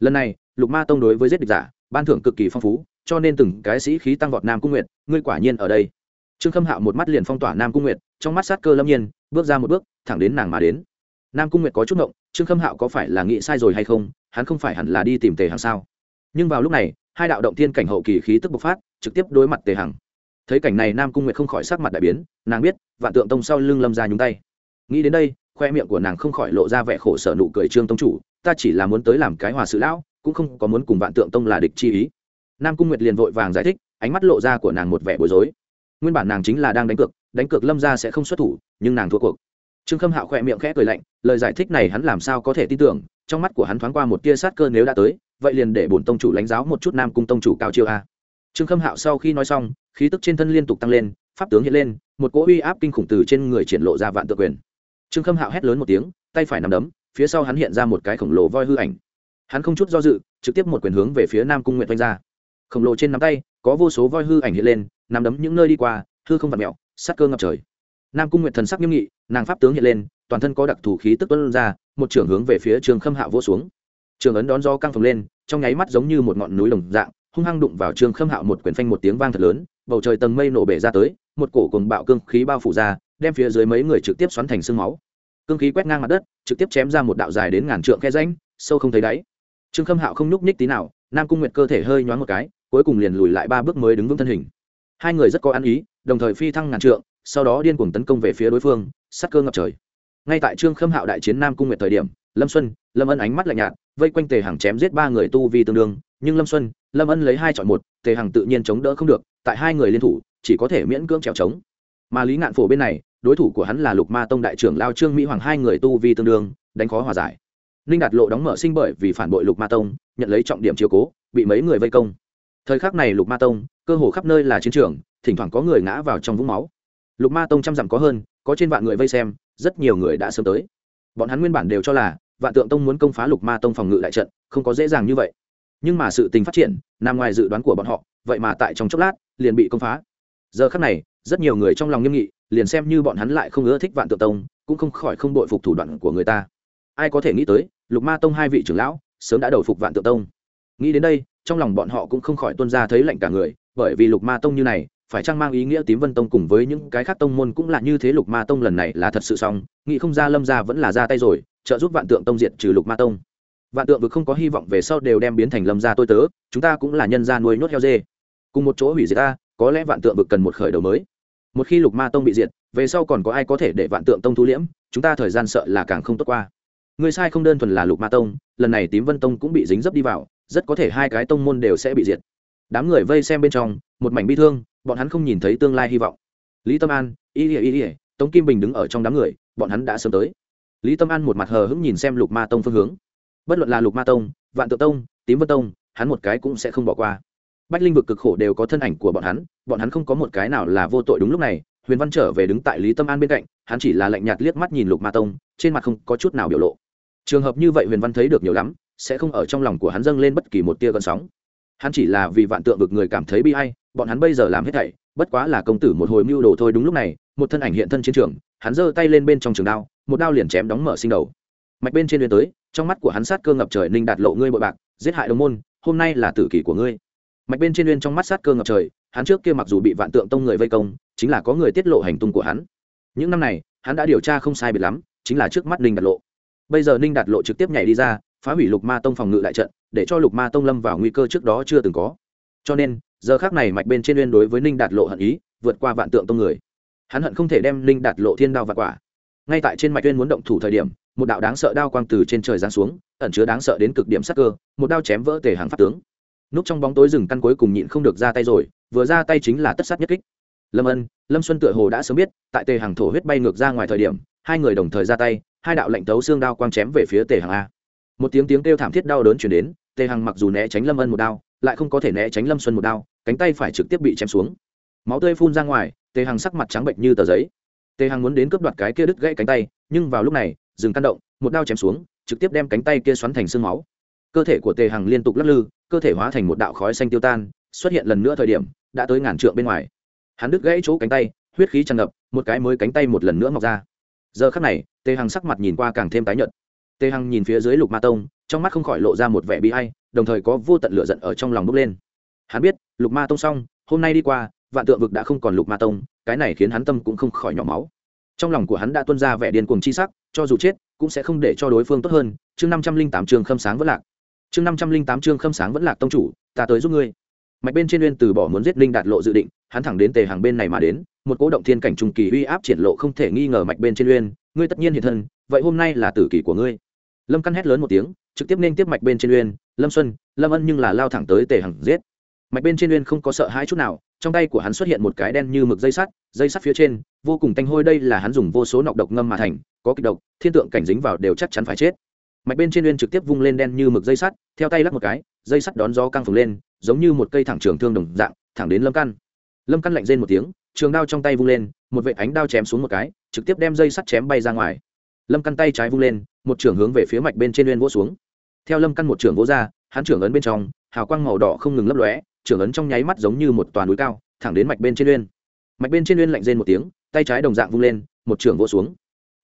Lần này, lục ma tông đối với giết địch giả, ban thưởng cực kỳ phong phú, cho nên từng cái sĩ khí tăng vọt nam cung nguyệt, ngươi quả nhiên ở đây. Trương khâm hạo một mắt liền phong tỏa nam cung nguyệt, trong mắt sát cơ lâm nhiên, bước ra một bước, thẳng đến nàng mà đến. Nam cung nguyệt có chút ngộng, trương khâm hạo có phải là nghĩ sai rồi hay không, hắn không phải hẳn là đi tìm tề hàng sao. Nhưng vào lúc này, hai đạo động thiên cảnh hậu kỳ khí tức bộc phát trực tiếp đối mặt tề hằng. Thấy cảnh này nam cung nguyệt không khỏi sắc mặt đại biến, nàng biết, vạn tượng tông sau lưng lâm ra nhúng tay. Nghĩ đến đây, khoe miệng của nàng không khỏi lộ ra vẻ khổ sở nụ cười trương tông chủ, ta chỉ là muốn tới làm cái hòa sự lão, cũng không có muốn cùng vạn tượng tông là địch chi ý. Nam cung nguyệt liền vội vàng giải thích, ánh mắt lộ ra của nàng một vẻ bối rối. Nguyên bản nàng chính là đang đánh cược đánh cược lâm ra sẽ không xuất thủ, nhưng nàng thua cuộc. Trương khâm hạo khỏe miệng khẽ cười lạnh, lời giải thích này hắn làm sao có thể tin tưởng, trong mắt của hắn thoáng qua một tia sát cơ nếu đã tới, vậy liền để bổn tông chủ lãnh giáo một chút nam cung tông chủ cao chiêu a trương khâm hạo sau khi nói xong, khí tức trên thân liên tục tăng lên, pháp tướng hiện lên, một cỗ uy áp kinh khủng từ trên người triển lộ ra vạn tự quyền. Trương khâm hạo hét lớn một tiếng, tay phải nằm đấm, phía sau hắn hiện ra một cái khổng lồ voi hư ảnh. Hắn không chút do dự, trực tiếp một quyền hướng về phía nam cung nguyện vanh ra. Khổng lồ trên nắm tay, có vô số voi hư ảnh hiện lên nằm đấm những nơi đi qua, hư không vặt mẹo sát cơ ngập trời. Nam cung nguyện thần sắc nghiêm nghị, nàng pháp tướng hiện lên, toàn thân có đặc thù khí tức tuân ra, một trưởng hướng về phía trường khâm hạo vỗ xuống. Trường ấn đón do căng phồng lên, trong nháy mắt giống như một ngọn núi đồng dạng hung hăng đụng vào trương khâm hạo một quyển phanh một tiếng vang thật lớn, bầu trời tầng mây nổ bể ra tới, một cổ cùng bạo cương khí bao phủ ra, đem phía dưới mấy người trực tiếp xoắn thành sương máu. Cương khí quét ngang mặt đất, trực tiếp chém ra một đạo dài đến ngàn trượng khe ránh sâu không thấy đáy. Trương khâm hạo không nhúc nhích tí nào, nam cung nguyệt cơ thể hơi nhoáng một cái, cuối cùng liền lùi lại ba bước mới đứng vững thân hình. Hai người rất có ăn ý, đồng thời phi thăng ngàn trượng, sau đó điên cuồng tấn công về phía đối phương, sắc cơ ngập trời. Ngay tại trương khâm hạo đại chiến nam cung nguyệt thời điểm, lâm xuân, lâm ân ánh mắt lạnh nhạt, vây quanh tề hàng chém giết ba người tu vi tương đương nhưng lâm xuân, lâm ân lấy hai chọn một, tề hằng tự nhiên chống đỡ không được, tại hai người liên thủ, chỉ có thể miễn cưỡng trèo trống. Mà lý ngạn phổ bên này, đối thủ của hắn là lục ma tông đại trưởng lao trương mỹ hoàng, hai người tu vi tương đương, đánh khó hòa giải. Ninh đạt lộ đóng mở sinh bởi vì phản bội lục ma tông, nhận lấy trọng điểm chiều cố, bị mấy người vây công. Thời khắc này lục ma tông, cơ hồ khắp nơi là chiến trường, thỉnh thoảng có người ngã vào trong vũng máu. Lục ma tông trăm dặm có hơn, có trên vạn người vây xem, rất nhiều người đã sớm tới. Bọn hắn nguyên bản đều cho là, vạn tượng tông muốn công phá lục ma tông phòng ngự đại trận, không có dễ dàng như vậy nhưng mà sự tình phát triển, nằm ngoài dự đoán của bọn họ, vậy mà tại trong chốc lát, liền bị công phá. Giờ khắc này, rất nhiều người trong lòng nghiêm nghị, liền xem như bọn hắn lại không ưa thích vạn tượng tông, cũng không khỏi không đội phục thủ đoạn của người ta. Ai có thể nghĩ tới, lục ma tông hai vị trưởng lão, sớm đã đầu phục vạn tượng tông. Nghĩ đến đây, trong lòng bọn họ cũng không khỏi tuân ra thấy lạnh cả người, bởi vì lục ma tông như này, phải chăng mang ý nghĩa tím vân tông cùng với những cái khác tông môn cũng là như thế lục ma tông lần này là thật sự xong, nghĩ không ra lâm ra vẫn là ra tay rồi, trợ giúp vạn tượng tông diệt trừ lục ma tông vạn tượng vực không có hy vọng về sau đều đem biến thành lâm gia tôi tớ, chúng ta cũng là nhân gia nuôi nhốt heo dê. Cùng một chỗ hủy diệt ta, có lẽ vạn tượng vực cần một khởi đầu mới. Một khi lục ma tông bị diệt, về sau còn có ai có thể để vạn tượng tông thu liễm, chúng ta thời gian sợ là càng không tốt qua. Người sai không đơn thuần là lục ma tông, lần này tím vân tông cũng bị dính dấp đi vào, rất có thể hai cái tông môn đều sẽ bị diệt. Đám người vây xem bên trong, một mảnh bi thương, bọn hắn không nhìn thấy tương lai hy vọng. Lý tâm an, y ỉa y ỉa tống kim bình đứng ở trong đám người, bọn hắn đã sớm tới. Lý tâm an một mặt hờ hững nhìn xem lục ma tông phương hướng bất luận là lục ma tông, vạn tự tông, tím vân tông, hắn một cái cũng sẽ không bỏ qua. Bách linh vực cực khổ đều có thân ảnh của bọn hắn bọn hắn không có một cái nào là vô tội đúng lúc này, huyền văn trở về đứng tại lý tâm an bên cạnh, hắn chỉ là lạnh nhạt liếc mắt nhìn lục ma tông, trên mặt không có chút nào biểu lộ. Trường hợp như vậy huyền văn thấy được nhiều lắm, sẽ không ở trong lòng của hắn dâng lên bất kỳ một tia gợn sóng. Hắn chỉ là vì vạn tượng vực người cảm thấy bi hay bọn hắn bây giờ làm hết thảy, bất quá là công tử một hồi mưu đồ thôi đúng lúc này, một thân ảnh hiện thân chiến trường, hắn giơ tay lên bên trong trường đao, một đao liền chém đóng mở sinh đầu mạch bên trên đuyên tới, trong mắt của hắn sát cơ ngập trời, ninh đạt lộ ngươi bội bạc, giết hại đồng môn, hôm nay là tử kỷ của ngươi. Mạch bên trên đuyên trong mắt sát cơ ngập trời, hắn trước kia mặc dù bị vạn tượng tông người vây công, chính là có người tiết lộ hành tung của hắn. Những năm này, hắn đã điều tra không sai biệt lắm, chính là trước mắt ninh đạt lộ. Bây giờ ninh đạt lộ trực tiếp nhảy đi ra, phá hủy lục ma tông phòng ngự đại trận, để cho lục ma tông lâm vào nguy cơ trước đó chưa từng có. Cho nên, giờ khác này mạch bên trên uyên đối với ninh đạt lộ hận ý, vượt qua vạn tượng tông người. Hắn hận không thể đem ninh đạt lộ thiên đao và quả. Ngay tại trên mạch uyên muốn động thủ thời điểm một đạo đáng sợ đao quang từ trên trời giáng xuống, ẩn chứa đáng sợ đến cực điểm sắc cơ, một đao chém vỡ tề hàng pháp tướng. Núp trong bóng tối rừng căn cuối cùng nhịn không được ra tay rồi, vừa ra tay chính là tất sát nhất kích. Lâm ân, lâm xuân tựa hồ đã sớm biết, tại tề hàng thổ huyết bay ngược ra ngoài thời điểm, hai người đồng thời ra tay, hai đạo lệnh tấu xương đao quang chém về phía tề hàng a. Một tiếng tiếng kêu thảm thiết đau đớn chuyển đến, tề hằng mặc dù né tránh lâm ân một đao, lại không có thể né tránh lâm xuân một đao, cánh tay phải trực tiếp bị chém xuống. Máu tươi phun ra ngoài, tề hằng sắc mặt trắng bệnh như tờ giấy. Tề hằng muốn đến cướp đoạt cái kia đứt gãy cánh tay, nhưng vào lúc này dừng căn động, một đao chém xuống, trực tiếp đem cánh tay kia xoắn thành xương máu. Cơ thể của tề hằng liên tục lắc lư, cơ thể hóa thành một đạo khói xanh tiêu tan, xuất hiện lần nữa thời điểm, đã tới ngàn trượng bên ngoài. Hắn đứt gãy chỗ cánh tay, huyết khí tràn ngập, một cái mới cánh tay một lần nữa mọc ra. Giờ khắc này, tề hằng sắc mặt nhìn qua càng thêm tái nhợt. Tề hằng nhìn phía dưới lục ma tông, trong mắt không khỏi lộ ra một vẻ bi hay đồng thời có vô tận lửa giận ở trong lòng bốc lên. Hắn biết, lục ma tông xong, hôm nay đi qua, vạn tượng vực đã không còn lục ma tông, cái này khiến hắn tâm cũng không khỏi nhỏ máu. Trong lòng của hắn đã tuân ra vẻ điên cuồng chi sắc cho dù chết, cũng sẽ không để cho đối phương tốt hơn. Chương năm trăm linh tám chương khâm sáng vẫn lạc. Chương năm trăm linh tám chương khâm sáng vẫn lạc tông chủ, ta tới giúp ngươi. Mạch bên trên uyên từ bỏ muốn giết linh đạt lộ dự định, hắn thẳng đến tề hàng bên này mà đến, một cố động thiên cảnh trung kỳ uy áp triển lộ không thể nghi ngờ mạch bên trên uyên, ngươi tất nhiên hiện thân, vậy hôm nay là tử kỳ của ngươi. Lâm căn hét lớn một tiếng, trực tiếp nên tiếp mạch bên trên uyên, lâm xuân, lâm ân nhưng là lao thẳng tới tề hằng giết. Mạch bên trên uyên không có sợ hãi chút nào trong tay của hắn xuất hiện một cái đen như mực dây sắt dây sắt phía trên, vô cùng tanh hôi, đây là hắn dùng vô số nọc độc ngâm mà thành, có kịch độc, thiên tượng cảnh dính vào đều chắc chắn phải chết. Mạch bên trên uyên trực tiếp vung lên đen như mực dây sắt, theo tay lắc một cái, dây sắt đón gió căng phồng lên, giống như một cây thẳng trường thương đồng dạng, thẳng đến lâm căn. Lâm căn lạnh rên một tiếng, trường đao trong tay vung lên, một vệ ánh đao chém xuống một cái, trực tiếp đem dây sắt chém bay ra ngoài. Lâm căn tay trái vung lên, một trường hướng về phía mạch bên trên uyên vỗ xuống. Theo lâm căn một trường vỗ ra, hắn trưởng ấn bên trong, hào quang màu đỏ không ngừng lấp lóe trưởng ấn trong nháy mắt giống như một toàn núi cao, thẳng đến mạch bên trên uyên. Mạch bên trên uyên lạnh rên một tiếng, tay trái đồng dạng vung lên, một trưởng vỗ xuống.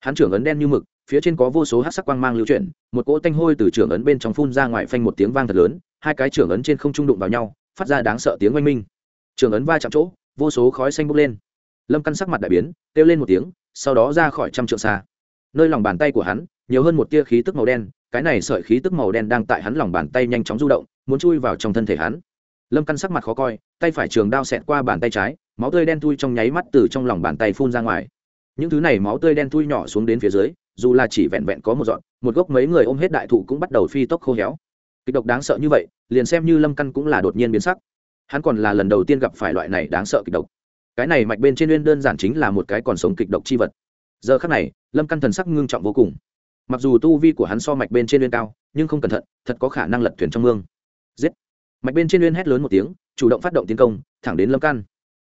Hắn trưởng ấn đen như mực, phía trên có vô số hát sắc quang mang lưu chuyển, một cỗ tanh hôi từ trưởng ấn bên trong phun ra ngoài phanh một tiếng vang thật lớn, hai cái trưởng ấn trên không trung đụng vào nhau, phát ra đáng sợ tiếng oanh minh. Trưởng ấn va chạm chỗ, vô số khói xanh bốc lên. Lâm căn sắc mặt đại biến, kêu lên một tiếng, sau đó ra khỏi trăm trượng xa. Nơi lòng bàn tay của hắn, nhiều hơn một tia khí tức màu đen, cái này sợi khí tức màu đen đang tại hắn lòng bàn tay nhanh chóng du động, muốn chui vào trong thân thể hắn lâm căn sắc mặt khó coi, tay phải trường đao xẹt qua bàn tay trái, máu tươi đen thui trong nháy mắt từ trong lòng bàn tay phun ra ngoài. Những thứ này máu tươi đen thui nhỏ xuống đến phía dưới, dù là chỉ vẹn vẹn có một dọn một gốc mấy người ôm hết đại thụ cũng bắt đầu phi tốc khô héo. Kịch độc đáng sợ như vậy, liền xem như lâm căn cũng là đột nhiên biến sắc. Hắn còn là lần đầu tiên gặp phải loại này đáng sợ kịch độc. Cái này mạch bên trên uyên đơn giản chính là một cái còn sống kịch độc chi vật. Giờ khắc này, lâm căn thần sắc ngưng trọng vô cùng. Mặc dù tu vi của hắn so mạch bên trên uyên cao, nhưng không cẩn thận, thật có khả năng lật thuyền trong mương. Giết! Mạch bên trên uyên hét lớn một tiếng, chủ động phát động tiến công, thẳng đến lâm căn.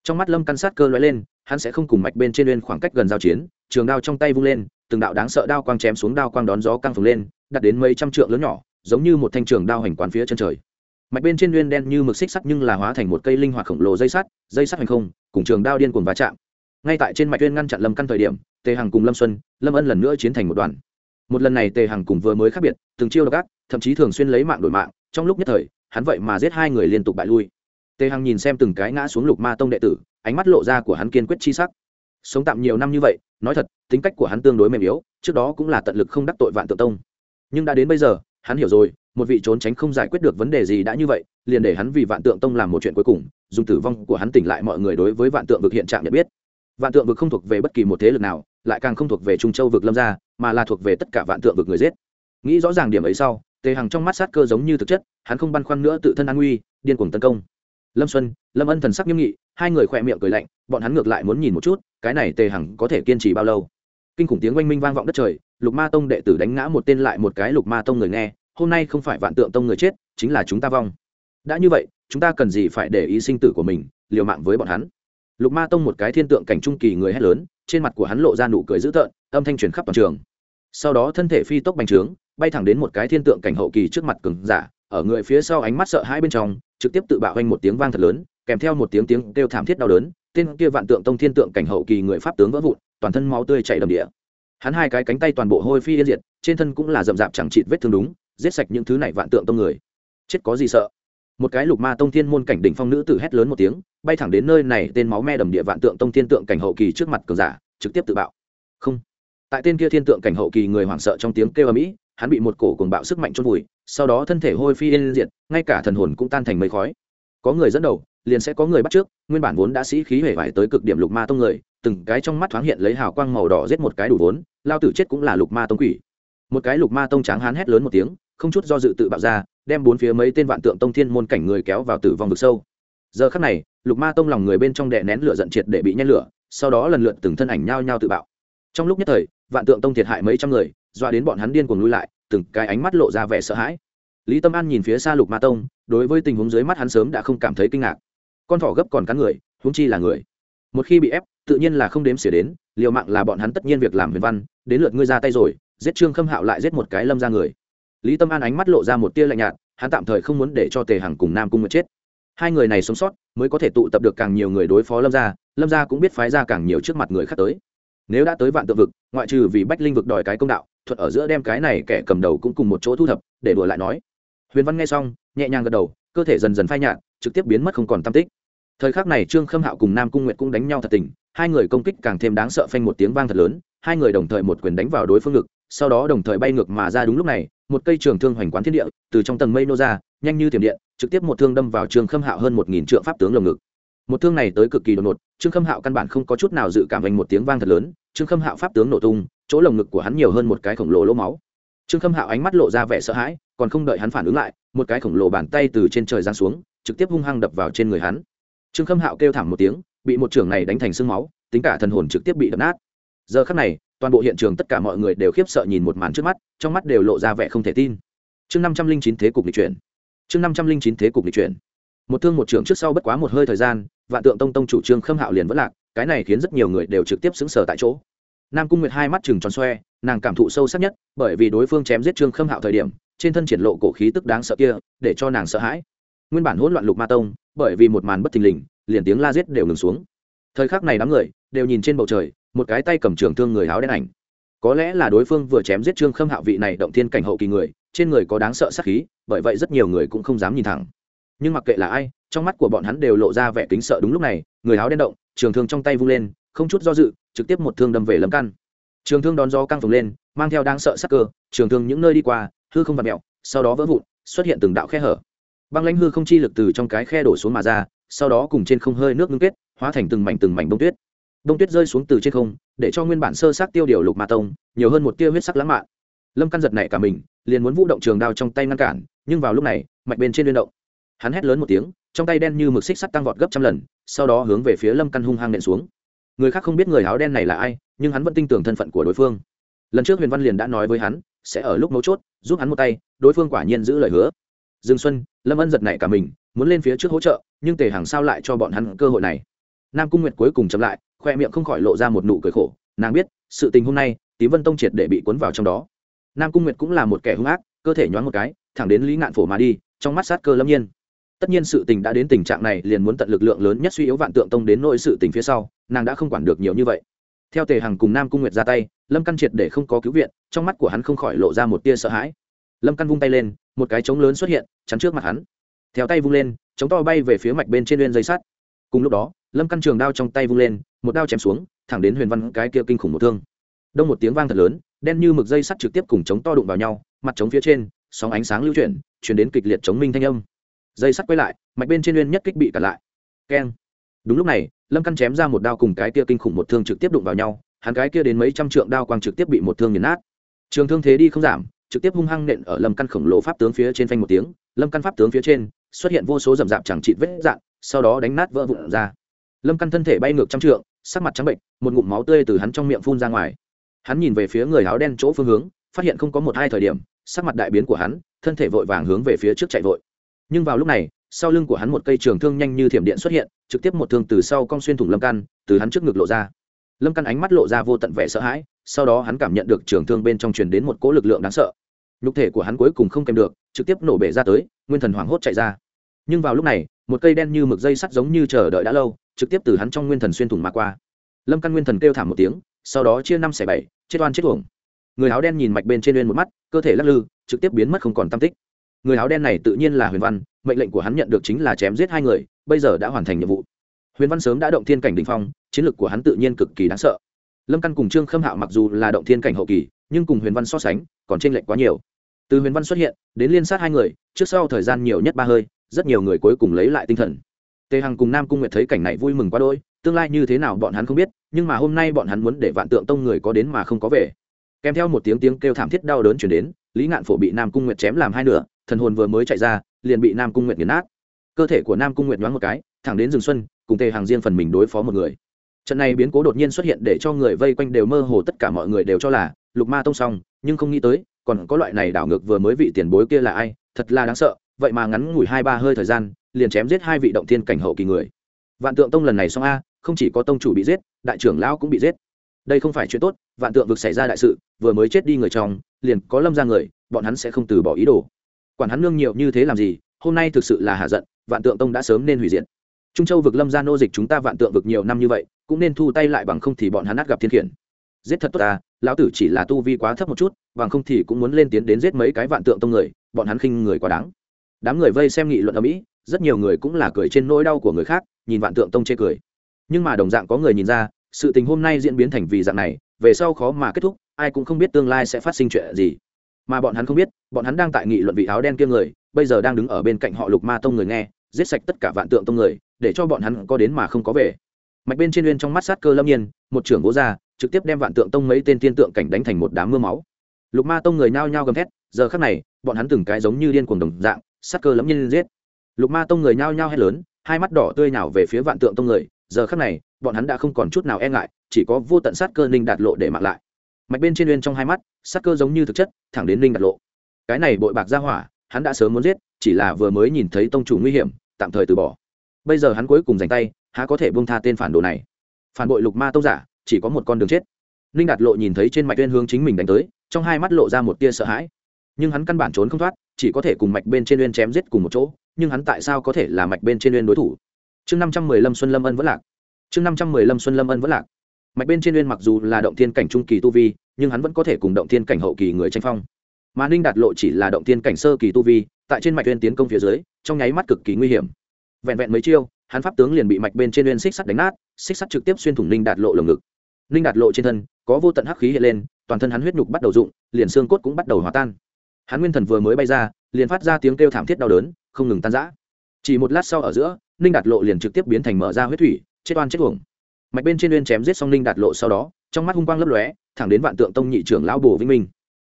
Trong mắt lâm căn sát cơ lóe lên, hắn sẽ không cùng mạch bên trên uyên khoảng cách gần giao chiến, trường đao trong tay vung lên, từng đạo đáng sợ đao quang chém xuống đao quang đón gió căng phồng lên, đặt đến mấy trăm trượng lớn nhỏ, giống như một thanh trường đao hành quán phía chân trời. Mạch bên trên uyên đen như mực xích sắt nhưng là hóa thành một cây linh hoạt khổng lồ dây sắt dây sắt hành không, cùng trường đao điên cuồng va chạm. Ngay tại trên mạch uyên ngăn chặn lâm căn thời điểm, tề hằng cùng lâm xuân, lâm ân lần nữa chiến thành một đoàn. Một lần này tề hằng cùng vừa mới khác biệt, từng chiêu độc ác, thậm chí thường xuyên lấy mạng đổi mạng trong lúc nhất thời, hắn vậy mà giết hai người liên tục bại lui. Tề hằng nhìn xem từng cái ngã xuống lục ma tông đệ tử, ánh mắt lộ ra của hắn kiên quyết chi sắc. Sống tạm nhiều năm như vậy, nói thật, tính cách của hắn tương đối mềm yếu, trước đó cũng là tận lực không đắc tội vạn tự tông. Nhưng đã đến bây giờ, hắn hiểu rồi, một vị trốn tránh không giải quyết được vấn đề gì đã như vậy, liền để hắn vì vạn tượng tông làm một chuyện cuối cùng, dùng tử vong của hắn tỉnh lại mọi người đối với vạn tượng vực hiện trạng nhận biết. Vạn tượng vực không thuộc về bất kỳ một thế lực nào, lại càng không thuộc về trung châu vực lâm gia, mà là thuộc về tất cả vạn tượng vực người giết. Nghĩ rõ ràng điểm ấy sau tề hằng trong mắt sát cơ giống như thực chất, hắn không băn khoăn nữa tự thân an nguy, điên cuồng tấn công. Lâm xuân, lâm ân thần sắc nghiêm nghị, hai người khỏe miệng cười lạnh, bọn hắn ngược lại muốn nhìn một chút, cái này tề hằng có thể kiên trì bao lâu. Kinh khủng tiếng oanh minh vang vọng đất trời, lục ma tông đệ tử đánh ngã một tên lại một cái lục ma tông người nghe, hôm nay không phải vạn tượng tông người chết, chính là chúng ta vong. Đã như vậy, chúng ta cần gì phải để ý sinh tử của mình, liều mạng với bọn hắn? Lục ma tông một cái thiên tượng cảnh trung kỳ người hét lớn, trên mặt của hắn lộ ra nụ cười dữ tợn, âm thanh truyền khắp toàn trường. Sau đó thân thể phi tốc bành trướng bay thẳng đến một cái thiên tượng cảnh hậu kỳ trước mặt cường giả, ở người phía sau ánh mắt sợ hãi bên trong, trực tiếp tự bạo hoành một tiếng vang thật lớn, kèm theo một tiếng tiếng kêu thảm thiết đau đớn, tên kia vạn tượng tông thiên tượng cảnh hậu kỳ người pháp tướng vỡ vụn, toàn thân máu tươi chảy đầm địa. Hắn hai cái cánh tay toàn bộ hôi phi yên diệt, trên thân cũng là rậm rạp chẳng chịt vết thương đúng, giết sạch những thứ này vạn tượng tông người. Chết có gì sợ? Một cái lục ma tông thiên môn cảnh đỉnh phong nữ tử hét lớn một tiếng, bay thẳng đến nơi này, tên máu me đầm địa vạn tượng tông thiên tượng cảnh hậu kỳ trước mặt cường giả, trực tiếp tự bạo. Không. Tại tên kia thiên tượng cảnh hậu kỳ người hoảng sợ trong tiếng kêu ở mỹ hắn bị một cổ cuồng bạo sức mạnh chôn vùi, sau đó thân thể hôi phi yên diệt, ngay cả thần hồn cũng tan thành mây khói. Có người dẫn đầu, liền sẽ có người bắt trước, nguyên bản vốn đã sĩ khí hể vải tới cực điểm lục ma tông người, từng cái trong mắt thoáng hiện lấy hào quang màu đỏ giết một cái đủ vốn, lao tử chết cũng là lục ma tông quỷ. Một cái lục ma tông tráng hán hét lớn một tiếng, không chút do dự tự bạo ra, đem bốn phía mấy tên vạn tượng tông thiên môn cảnh người kéo vào tử vong vực sâu. Giờ khắc này, lục ma tông lòng người bên trong đè nén lửa giận triệt để bị nhen lửa, sau đó lần lượt từng thân ảnh nhao nhao tự bạo. Trong lúc nhất thời, vạn tượng tông thiệt hại mấy trăm người dọa đến bọn hắn điên cuồng lui lại, từng cái ánh mắt lộ ra vẻ sợ hãi. Lý tâm an nhìn phía xa lục ma tông, đối với tình huống dưới mắt hắn sớm đã không cảm thấy kinh ngạc. Con thỏ gấp còn cắn người, huống chi là người. Một khi bị ép, tự nhiên là không đếm xỉa đến, liều mạng là bọn hắn tất nhiên việc làm huyền văn, đến lượt ngươi ra tay rồi, giết trương khâm hạo lại giết một cái lâm ra người. Lý tâm an ánh mắt lộ ra một tia lạnh nhạt, hắn tạm thời không muốn để cho tề hằng cùng nam cung nguyệt chết. Hai người này sống sót, mới có thể tụ tập được càng nhiều người đối phó lâm gia lâm gia cũng biết phái ra càng nhiều trước mặt người khác tới nếu đã tới vạn tượng vực, ngoại trừ vì bách linh vực đòi cái công đạo, thuật ở giữa đem cái này kẻ cầm đầu cũng cùng một chỗ thu thập, để đùa lại nói. Huyền văn nghe xong, nhẹ nhàng gật đầu, cơ thể dần dần phai nhạt, trực tiếp biến mất không còn tam tích. Thời khắc này trương khâm hạo cùng nam cung nguyệt cũng đánh nhau thật tình, hai người công kích càng thêm đáng sợ phanh một tiếng vang thật lớn, hai người đồng thời một quyền đánh vào đối phương ngực, sau đó đồng thời bay ngược mà ra đúng lúc này, một cây trường thương hoành quán thiên địa, từ trong tầng mây nô ra, nhanh như tiềm điện, trực tiếp một thương đâm vào trương khâm hạo hơn một nghìn trượng pháp tướng lồng ngực một thương này tới cực kỳ đột ngột, trương khâm hạo căn bản không có chút nào dự cảm anh một tiếng vang thật lớn, trương khâm hạo pháp tướng nổ tung, chỗ lồng ngực của hắn nhiều hơn một cái khổng lồ lỗ máu. Trương khâm hạo ánh mắt lộ ra vẻ sợ hãi, còn không đợi hắn phản ứng lại, một cái khổng lồ bàn tay từ trên trời giáng xuống, trực tiếp hung hăng đập vào trên người hắn. Trương khâm hạo kêu thảm một tiếng, bị một trưởng này đánh thành sương máu, tính cả thần hồn trực tiếp bị đập nát. Giờ khắc này, toàn bộ hiện trường tất cả mọi người đều khiếp sợ nhìn một màn trước mắt, trong mắt đều lộ ra vẻ không thể tin. Chương năm trăm linh chín thế cục lịch chuyển. Chương năm trăm linh chín thế cục lịch chuyển một thương một trưởng trước sau bất quá một hơi thời gian, vạn tượng tông tông chủ trương khâm hạo liền vất lạc, cái này khiến rất nhiều người đều trực tiếp xứng sở tại chỗ. Nam cung nguyệt hai mắt chừng tròn xoe, nàng cảm thụ sâu sắc nhất, bởi vì đối phương chém giết trương khâm hạo thời điểm, trên thân triển lộ cổ khí tức đáng sợ kia, để cho nàng sợ hãi. Nguyên bản hỗn loạn lục ma tông, bởi vì một màn bất thình lình, liền tiếng la giết đều ngừng xuống. Thời khắc này đám người đều nhìn trên bầu trời, một cái tay cầm trường thương người áo đen ảnh. Có lẽ là đối phương vừa chém giết trương khâm hạo vị này động thiên cảnh hậu kỳ người, trên người có đáng sợ sát khí, bởi vậy rất nhiều người cũng không dám nhìn thẳng nhưng mặc kệ là ai, trong mắt của bọn hắn đều lộ ra vẻ kính sợ đúng lúc này, người áo đen động, trường thương trong tay vung lên, không chút do dự, trực tiếp một thương đâm về lâm căn. Trường thương đón gió căng phồng lên, mang theo đáng sợ sắc cơ, trường thương những nơi đi qua, hư không vặt mẹo sau đó vỡ vụn, xuất hiện từng đạo khe hở. Băng lãnh hư không chi lực từ trong cái khe đổ xuống mà ra, sau đó cùng trên không hơi nước ngưng kết, hóa thành từng mảnh từng mảnh bông tuyết. Bông tuyết rơi xuống từ trên không, để cho nguyên bản sơ sát tiêu điều lục ma tông, nhiều hơn một tia huyết sắc lãng mạn. Lâm căn giật này cả mình, liền muốn vũ động trường đao trong tay ngăn cản, nhưng vào lúc này, mạch bên trên liên động hắn hét lớn một tiếng, trong tay đen như mực xích sắt tăng vọt gấp trăm lần, sau đó hướng về phía lâm căn hung hăng nện xuống. Người khác không biết người áo đen này là ai, nhưng hắn vẫn tin tưởng thân phận của đối phương. Lần trước huyền văn liền đã nói với hắn, sẽ ở lúc mấu chốt, giúp hắn một tay, đối phương quả nhiên giữ lời hứa. Dương xuân, lâm ân giật nảy cả mình, muốn lên phía trước hỗ trợ, nhưng tề hàng sao lại cho bọn hắn cơ hội này? Nam cung nguyệt cuối cùng chậm lại, khoe miệng không khỏi lộ ra một nụ cười khổ, nàng biết, sự tình hôm nay, tím vân tông triệt để bị cuốn vào trong đó. Nam cung nguyệt cũng là một kẻ hung ác, cơ thể nhoáng một cái, thẳng đến lý ngạn phổ mà đi, trong mắt sát cơ lâm nhiên tất nhiên sự tình đã đến tình trạng này, liền muốn tận lực lượng lớn nhất suy yếu vạn tượng tông đến nỗi sự tình phía sau, nàng đã không quản được nhiều như vậy. Theo tề hằng cùng nam cung nguyệt ra tay, lâm căn triệt để không có cứu viện, trong mắt của hắn không khỏi lộ ra một tia sợ hãi. Lâm căn vung tay lên, một cái trống lớn xuất hiện, chắn trước mặt hắn. Theo tay vung lên, trống to bay về phía mạch bên trên uyên dây sắt. Cùng lúc đó, lâm căn trường đao trong tay vung lên, một đao chém xuống, thẳng đến huyền văn cái kia kinh khủng một thương. Đông một tiếng vang thật lớn, đen như mực dây sắt trực tiếp cùng chống to đụng vào nhau, mặt chống phía trên, sóng ánh sáng lưu chuyển chuyển đến kịch liệt chống minh thanh âm dây sắt quay lại, mạch bên trên uyên nhất kích bị cản lại. Keng. Đúng lúc này, lâm căn chém ra một đao cùng cái kia kinh khủng một thương trực tiếp đụng vào nhau, hắn cái kia đến mấy trăm trượng đao quang trực tiếp bị một thương nghiền nát. Trường thương thế đi không giảm, trực tiếp hung hăng nện ở lâm căn khổng lồ pháp tướng phía trên phanh một tiếng, lâm căn pháp tướng phía trên xuất hiện vô số rậm rạp chẳng trịt vết dạn sau đó đánh nát vỡ vụn ra. Lâm căn thân thể bay ngược trăm trượng, sắc mặt trắng bệnh, một ngụm máu tươi từ hắn trong miệng phun ra ngoài. Hắn nhìn về phía người áo đen chỗ phương hướng, phát hiện không có một hai thời điểm, sắc mặt đại biến của hắn, thân thể vội vàng hướng về phía trước chạy vội nhưng vào lúc này, sau lưng của hắn một cây trường thương nhanh như thiểm điện xuất hiện, trực tiếp một thương từ sau cong xuyên thủng lâm căn, từ hắn trước ngực lộ ra. Lâm căn ánh mắt lộ ra vô tận vẻ sợ hãi, sau đó hắn cảm nhận được trường thương bên trong truyền đến một cỗ lực lượng đáng sợ. Nhục thể của hắn cuối cùng không kèm được, trực tiếp nổ bể ra tới, nguyên thần hoảng hốt chạy ra. Nhưng vào lúc này, một cây đen như mực dây sắt giống như chờ đợi đã lâu, trực tiếp từ hắn trong nguyên thần xuyên thủng mà qua. Lâm căn nguyên thần kêu thảm một tiếng, sau đó chia năm xẻ bảy, chết oan chết uổng. Người áo đen nhìn mạch bên trên lên một mắt, cơ thể lắc lư, trực tiếp biến mất không còn tam tích người áo đen này tự nhiên là huyền văn, mệnh lệnh của hắn nhận được chính là chém giết hai người, bây giờ đã hoàn thành nhiệm vụ. Huyền văn sớm đã động thiên cảnh đình phong, chiến lược của hắn tự nhiên cực kỳ đáng sợ. Lâm căn cùng trương khâm hạo mặc dù là động thiên cảnh hậu kỳ, nhưng cùng huyền văn so sánh, còn t r ê n lệch quá nhiều. Từ huyền văn xuất hiện, đến liên sát hai người, trước sau thời gian nhiều nhất ba hơi, rất nhiều người cuối cùng lấy lại tinh thần. Tề hằng cùng nam cung nguyệt thấy cảnh này vui mừng quá đôi tương lai như thế nào bọn hắn không biết, nhưng mà hôm nay bọn hắn muốn để vạn tượng tông người có đến mà không có về. Kèm theo một tiếng tiếng kêu thảm thiết đau đớn chuyển đến, lý ngạn phổ bị nam cung nguyệt chém làm hai nửa thần hồn vừa mới chạy ra, liền bị nam cung nguyệt nghiền nát. Cơ thể của nam cung nguyệt nhoáng một cái, thẳng đến rừng xuân, cùng tề hàng riêng phần mình đối phó một người. Trận này biến cố đột nhiên xuất hiện để cho người vây quanh đều mơ hồ, tất cả mọi người đều cho là lục ma tông xong, nhưng không nghĩ tới, còn có loại này đảo ngược vừa mới vị tiền bối kia là ai, thật là đáng sợ, vậy mà ngắn ngủi hai ba hơi thời gian, liền chém giết hai vị động thiên cảnh hậu kỳ người. Vạn tượng tông lần này xong a, không chỉ có tông chủ bị giết, đại trưởng lão cũng bị giết. Đây không phải chuyện tốt, vạn tượng vực xảy ra đại sự, vừa mới chết đi người trong, liền có lâm ra người, bọn hắn sẽ không từ bỏ ý đồ quản hắn nương nhiều như thế làm gì, hôm nay thực sự là hạ giận, vạn tượng tông đã sớm nên hủy diệt. Trung châu vực lâm ra nô dịch chúng ta vạn tượng vực nhiều năm như vậy, cũng nên thu tay lại bằng không thì bọn hắn át gặp thiên khiển. Giết thật tốt ta lão tử chỉ là tu vi quá thấp một chút, bằng không thì cũng muốn lên tiến đến giết mấy cái vạn tượng tông người, bọn hắn khinh người quá đáng. Đám người vây xem nghị luận ở mỹ, rất nhiều người cũng là cười trên nỗi đau của người khác, nhìn vạn tượng tông chê cười. Nhưng mà đồng dạng có người nhìn ra, sự tình hôm nay diễn biến thành vì dạng này, về sau khó mà kết thúc, ai cũng không biết tương lai sẽ phát sinh chuyện gì mà bọn hắn không biết, bọn hắn đang tại nghị luận vị áo đen kia người, bây giờ đang đứng ở bên cạnh họ lục ma tông người nghe, giết sạch tất cả vạn tượng tông người, để cho bọn hắn có đến mà không có về. Mạch bên trên uyên trong mắt sát cơ lâm nhiên, một trưởng vỗ ra, trực tiếp đem vạn tượng tông mấy tên tiên tượng cảnh đánh thành một đám mưa máu. Lục ma tông người nao nhao gầm thét, giờ khắc này, bọn hắn từng cái giống như điên cuồng đồng dạng, sát cơ lâm nhiên giết. Lục ma tông người nao nhao hét lớn, hai mắt đỏ tươi nào về phía vạn tượng tông người, giờ khắc này, bọn hắn đã không còn chút nào e ngại, chỉ có vô tận sát cơ ninh đạt lộ để mặc lại mạch bên trên uyên trong hai mắt, sắc cơ giống như thực chất, thẳng đến linh đặt lộ. Cái này bội bạc ra hỏa, hắn đã sớm muốn giết, chỉ là vừa mới nhìn thấy tông chủ nguy hiểm, tạm thời từ bỏ. Bây giờ hắn cuối cùng dành tay, há có thể buông tha tên phản đồ này. Phản bội lục ma tông giả, chỉ có một con đường chết. Linh đạt lộ nhìn thấy trên mạch uyên hướng chính mình đánh tới, trong hai mắt lộ ra một tia sợ hãi. Nhưng hắn căn bản trốn không thoát, chỉ có thể cùng mạch bên trên uyên chém giết cùng một chỗ, nhưng hắn tại sao có thể là mạch bên trên uyên đối thủ? Chương năm trăm mười lâm xuân lâm ân vẫn lạc. Chương năm trăm mười lâm xuân lâm ân vẫn lạc mạch bên trên uyên mặc dù là động thiên cảnh trung kỳ tu vi, nhưng hắn vẫn có thể cùng động thiên cảnh hậu kỳ người tranh phong. Mà ninh đạt lộ chỉ là động thiên cảnh sơ kỳ tu vi, tại trên mạch uyên tiến công phía dưới, trong nháy mắt cực kỳ nguy hiểm. Vẹn vẹn mấy chiêu, hắn pháp tướng liền bị mạch bên trên uyên xích sắt đánh nát, xích sắt trực tiếp xuyên thủng ninh đạt lộ lồng ngực. Ninh đạt lộ trên thân, có vô tận hắc khí hiện lên, toàn thân hắn huyết nhục bắt đầu rụng, liền xương cốt cũng bắt đầu hòa tan. Hắn nguyên thần vừa mới bay ra, liền phát ra tiếng kêu thảm thiết đau đớn, không ngừng tan rã. Chỉ một lát sau ở giữa, ninh đạt lộ liền trực tiếp biến thành mở ra huyết thủy, chết oan chết uổng mạch bên trên uyên chém giết xong linh đạt lộ sau đó, trong mắt hung quang lấp lóe, thẳng đến vạn tượng tông nhị trưởng lão bồ vĩnh minh.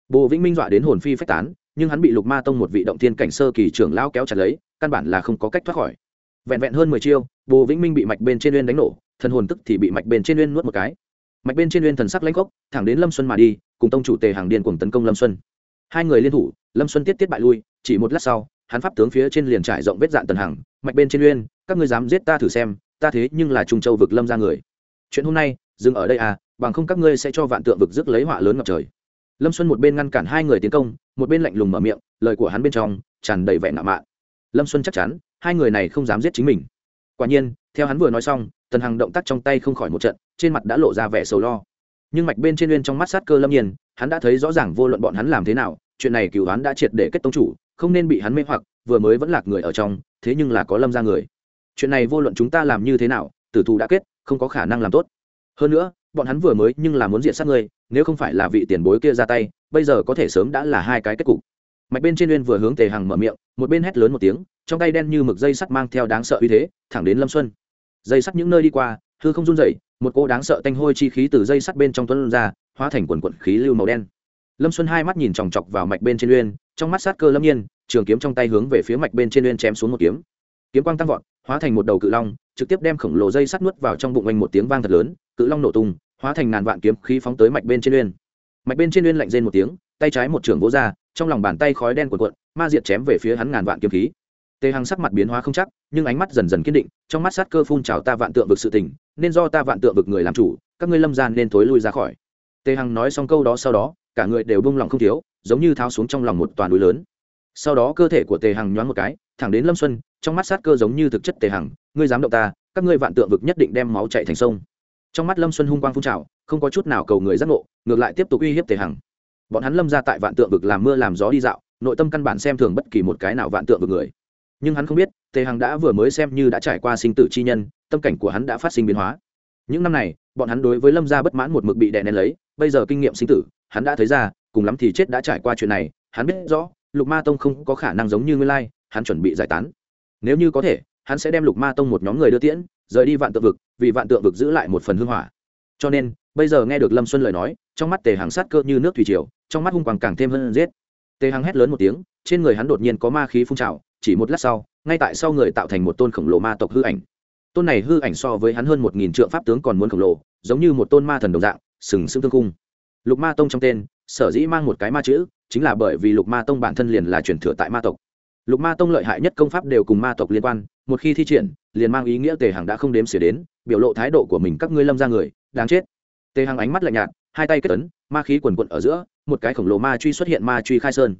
Bồ vĩnh minh dọa đến hồn phi phách tán, nhưng hắn bị lục ma tông một vị động thiên cảnh sơ kỳ trưởng lão kéo chặt lấy, căn bản là không có cách thoát khỏi. Vẹn vẹn hơn mười chiêu, bồ vĩnh minh bị mạch bên trên uyên đánh nổ, thần hồn tức thì bị mạch bên trên uyên nuốt một cái. Mạch bên trên uyên thần sắc lãnh gốc, thẳng đến lâm xuân mà đi, cùng tông chủ tề hàng điên cùng tấn công lâm xuân. Hai người liên thủ, lâm xuân tiết tiết bại lui, chỉ một lát sau, hắn pháp tướng phía trên liền trải rộng vết dạn tần hằng, mạch bên trên uyên, các ngươi dám giết ta thử xem, ta thế nhưng là trung châu vực lâm ra người chuyện hôm nay, dừng ở đây à bằng không các ngươi sẽ cho vạn tượng vực rước lấy họa lớn ngập trời. Lâm xuân một bên ngăn cản hai người tiến công, một bên lạnh lùng mở miệng, lời của hắn bên trong tràn đầy vẻ nạ mạn. Lâm xuân chắc chắn, hai người này không dám giết chính mình. Quả nhiên, theo hắn vừa nói xong, tần hằng động tác trong tay không khỏi một trận, trên mặt đã lộ ra vẻ sầu lo. Nhưng mạch bên trên nguyên trong mắt sát cơ lâm nhiên, hắn đã thấy rõ ràng vô luận bọn hắn làm thế nào, chuyện này cửu hắn đã triệt để kết tông chủ, không nên bị hắn mê hoặc, vừa mới vẫn lạc người ở trong, thế nhưng là có lâm ra người. Chuyện này vô luận chúng ta làm như thế nào, tử thù đã kết không có khả năng làm tốt. Hơn nữa bọn hắn vừa mới nhưng là muốn diện sát ngươi nếu không phải là vị tiền bối kia ra tay bây giờ có thể sớm đã là hai cái kết cục. Mạch bên trên uyên vừa hướng tề hằng mở miệng một bên hét lớn một tiếng trong tay đen như mực dây sắt mang theo đáng sợ uy thế thẳng đến lâm xuân. Dây sắt những nơi đi qua hư không run rẩy, một cô đáng sợ tanh hôi chi khí từ dây sắt bên trong tuấn ra hóa thành quần quận khí lưu màu đen. Lâm xuân hai mắt nhìn chòng chọc vào mạch bên trên uyên trong mắt sát cơ lâm nhiên trường kiếm trong tay hướng về phía mạch bên trên uyên chém xuống một kiếm. Kiếm quang tăng vọt hóa thành một đầu cự long, trực tiếp đem khổng lồ dây sắt nuốt vào trong bụng anh một tiếng vang thật lớn, cự long nổ tung, hóa thành ngàn vạn kiếm khí phóng tới mạch bên trên uyên. Mạch bên trên uyên lạnh rên một tiếng, tay trái một trường vỗ ra, trong lòng bàn tay khói đen cuộn cuộn, ma diệt chém về phía hắn ngàn vạn kiếm khí. Tề hằng sắc mặt biến hóa không chắc, nhưng ánh mắt dần dần kiên định, trong mắt sát cơ phun trào ta vạn tượng vực sự tình, nên do ta vạn tượng vực người làm chủ, các ngươi lâm gian nên thối lui ra khỏi. Tề hằng nói xong câu đó sau đó, cả người đều bung lòng không thiếu, giống như tháo xuống trong lòng một toàn núi lớn. Sau đó cơ thể của tề hằng nhoáng một cái, thẳng đến lâm xuân trong mắt sát cơ giống như thực chất tề hằng, ngươi dám động ta, các ngươi vạn tượng vực nhất định đem máu chạy thành sông. Trong mắt lâm xuân hung quang phun trào, không có chút nào cầu người giác ngộ, ngược lại tiếp tục uy hiếp tề hằng. Bọn hắn lâm ra tại vạn tượng vực làm mưa làm gió đi dạo, nội tâm căn bản xem thường bất kỳ một cái nào vạn tượng vực người. Nhưng hắn không biết, tề hằng đã vừa mới xem như đã trải qua sinh tử chi nhân, tâm cảnh của hắn đã phát sinh biến hóa. Những năm này, bọn hắn đối với lâm gia bất mãn một mực bị đè nén lấy, bây giờ kinh nghiệm sinh tử, hắn đã thấy ra, cùng lắm thì chết đã trải qua chuyện này, hắn biết rõ, lục ma tông không có khả năng giống như nguyên lai, hắn chuẩn bị giải tán nếu như có thể, hắn sẽ đem lục ma tông một nhóm người đưa tiễn, rời đi vạn tượng vực, vì vạn tượng vực giữ lại một phần hưng hỏa. Cho nên, bây giờ nghe được lâm xuân lời nói, trong mắt tề hàng sát cơ như nước thủy triều, trong mắt hung quang càng thêm hơn giết. Tề hàng hét lớn một tiếng, trên người hắn đột nhiên có ma khí phun trào, chỉ một lát sau, ngay tại sau người tạo thành một tôn khổng lồ ma tộc hư ảnh. Tôn này hư ảnh so với hắn hơn một nghìn trượng pháp tướng còn muốn khổng lồ, giống như một tôn ma thần đồng dạng, sừng sững thương cung lục ma tông trong tên, sở dĩ mang một cái ma chữ, chính là bởi vì lục ma tông bản thân liền là truyền thừa tại ma tộc lục ma tông lợi hại nhất công pháp đều cùng ma tộc liên quan, một khi thi triển, liền mang ý nghĩa tề hằng đã không đếm xỉa đến, biểu lộ thái độ của mình các ngươi lâm ra người, đáng chết. Tề hằng ánh mắt lạnh nhạt, hai tay kết ấn, ma khí quần quận ở giữa, một cái khổng lồ ma truy xuất hiện ma truy khai sơn.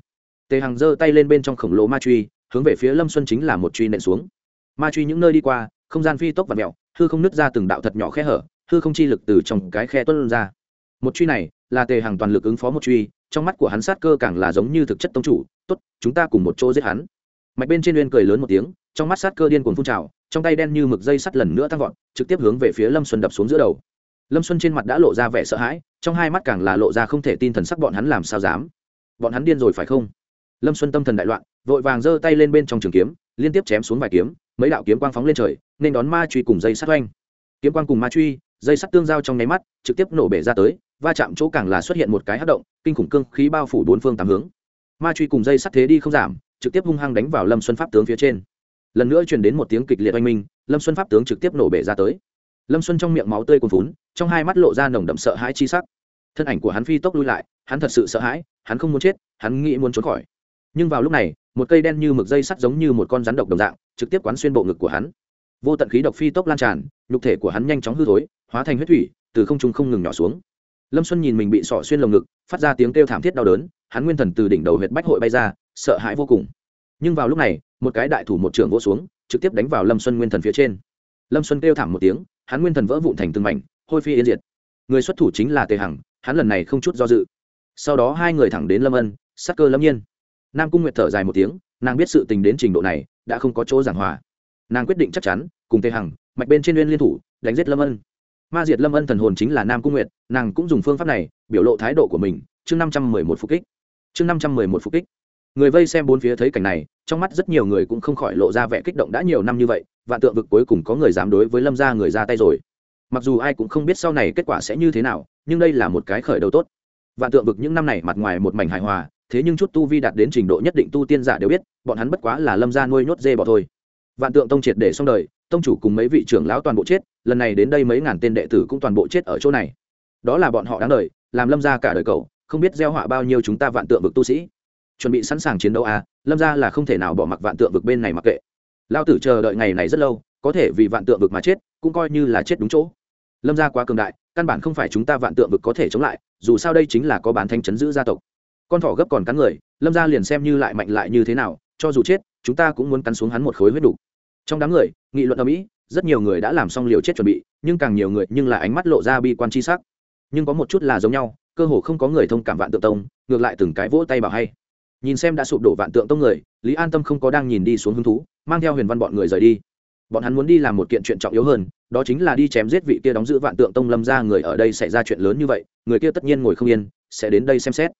Tề hằng giơ tay lên bên trong khổng lồ ma truy, hướng về phía lâm xuân chính là một truy nện xuống. Ma truy những nơi đi qua, không gian phi tốc và mẹo, hư không nứt ra từng đạo thật nhỏ khe hở, hư không chi lực từ trong cái khe tuân ra. Một truy này là tề Hằng toàn lực ứng phó một truy, trong mắt của hắn sát cơ càng là giống như thực chất tông chủ, tốt, chúng ta cùng một chỗ giết hắn mạch bên trên uyên cười lớn một tiếng, trong mắt sát cơ điên cuồng phun trào, trong tay đen như mực dây sắt lần nữa tăng vọt, trực tiếp hướng về phía lâm xuân đập xuống giữa đầu. Lâm xuân trên mặt đã lộ ra vẻ sợ hãi, trong hai mắt càng là lộ ra không thể tin thần sắc bọn hắn làm sao dám. Bọn hắn điên rồi phải không? Lâm xuân tâm thần đại loạn, vội vàng giơ tay lên bên trong trường kiếm, liên tiếp chém xuống vài kiếm, mấy đạo kiếm quang phóng lên trời, nên đón ma truy cùng dây sắt oanh. Kiếm quang cùng ma truy, dây sắt tương giao trong nháy mắt, trực tiếp nổ bể ra tới, va chạm chỗ càng là xuất hiện một cái hát động, kinh khủng cương khí bao phủ bốn phương tám hướng. Ma truy cùng dây sắt thế đi không giảm trực tiếp hung hăng đánh vào lâm xuân pháp tướng phía trên. Lần nữa truyền đến một tiếng kịch liệt oanh minh, lâm xuân pháp tướng trực tiếp nổ bể ra tới. Lâm xuân trong miệng máu tươi cuồn phún trong hai mắt lộ ra nồng đậm sợ hãi chi sắc. Thân ảnh của hắn phi tốc lui lại, hắn thật sự sợ hãi, hắn không muốn chết, hắn nghĩ muốn trốn khỏi. Nhưng vào lúc này, một cây đen như mực dây sắt giống như một con rắn độc đồng dạng, trực tiếp quán xuyên bộ ngực của hắn. Vô tận khí độc phi tốc lan tràn, nhục thể của hắn nhanh chóng hư thối, hóa thành huyết thủy, từ không trung không ngừng nhỏ xuống lâm xuân nhìn mình bị sọ xuyên lồng ngực, phát ra tiếng kêu thảm thiết đau đớn, hắn nguyên thần từ đỉnh đầu huyện bách hội bay ra, sợ hãi vô cùng. Nhưng vào lúc này, một cái đại thủ một trưởng vỗ xuống, trực tiếp đánh vào lâm xuân nguyên thần phía trên. Lâm xuân kêu thảm một tiếng, hắn nguyên thần vỡ vụn thành từng mảnh, hôi phi yên diệt. Người xuất thủ chính là tề hằng, hắn lần này không chút do dự. Sau đó hai người thẳng đến lâm ân sắc cơ lâm nhiên. Nam cung nguyệt thở dài một tiếng, nàng biết sự tình đến trình độ này, đã không có chỗ giảng hòa. Nàng quyết định chắc chắn, cùng tề hằng, mạch bên trên liên liên thủ, đánh giết lâm ân ma diệt lâm ân thần hồn chính là nam cung nguyệt, nàng cũng dùng phương pháp này biểu lộ thái độ của mình. Chương năm trăm mười một phục kích. Chương năm trăm mười một phục kích. Người vây xem bốn phía thấy cảnh này, trong mắt rất nhiều người cũng không khỏi lộ ra vẻ kích động đã nhiều năm như vậy, vạn tượng vực cuối cùng có người dám đối với lâm gia người ra tay rồi. Mặc dù ai cũng không biết sau này kết quả sẽ như thế nào, nhưng đây là một cái khởi đầu tốt. Vạn tượng vực những năm này mặt ngoài một mảnh hài hòa, thế nhưng chút tu vi đạt đến trình độ nhất định tu tiên giả đều biết, bọn hắn bất quá là lâm gia nuôi nhốt dê bỏ thôi. Vạn tượng tông triệt để xong đời tông chủ cùng mấy vị trưởng lão toàn bộ chết, lần này đến đây mấy ngàn tên đệ tử cũng toàn bộ chết ở chỗ này. Đó là bọn họ đáng đời, làm lâm gia cả đời cầu không biết gieo họa bao nhiêu chúng ta vạn tượng vực tu sĩ. Chuẩn bị sẵn sàng chiến đấu à lâm gia là không thể nào bỏ mặc vạn tượng vực bên này mặc kệ. Lao tử chờ đợi ngày này rất lâu, có thể vì vạn tượng vực mà chết, cũng coi như là chết đúng chỗ. Lâm gia quá cường đại, căn bản không phải chúng ta vạn tượng vực có thể chống lại, dù sao đây chính là có bán thanh chấn giữ gia tộc. Con thỏ gấp còn cắn người, lâm gia liền xem như lại mạnh lại như thế nào, cho dù chết, chúng ta cũng muốn cắn xuống hắn một khối huyết đủ trong đám người, nghị luận ở mỹ rất nhiều người đã làm xong liều chết chuẩn bị, nhưng càng nhiều người nhưng là ánh mắt lộ ra bi quan chi sắc. Nhưng có một chút là giống nhau, cơ hồ không có người thông cảm vạn tượng tông, ngược lại từng cái vỗ tay bảo hay. Nhìn xem đã sụp đổ vạn tượng tông người, lý an tâm không có đang nhìn đi xuống hứng thú, mang theo huyền văn bọn người rời đi. Bọn hắn muốn đi làm một kiện chuyện trọng yếu hơn, đó chính là đi chém giết vị kia đóng giữ vạn tượng tông lâm ra người ở đây xảy ra chuyện lớn như vậy, người kia tất nhiên ngồi không yên, sẽ đến đây xem xét.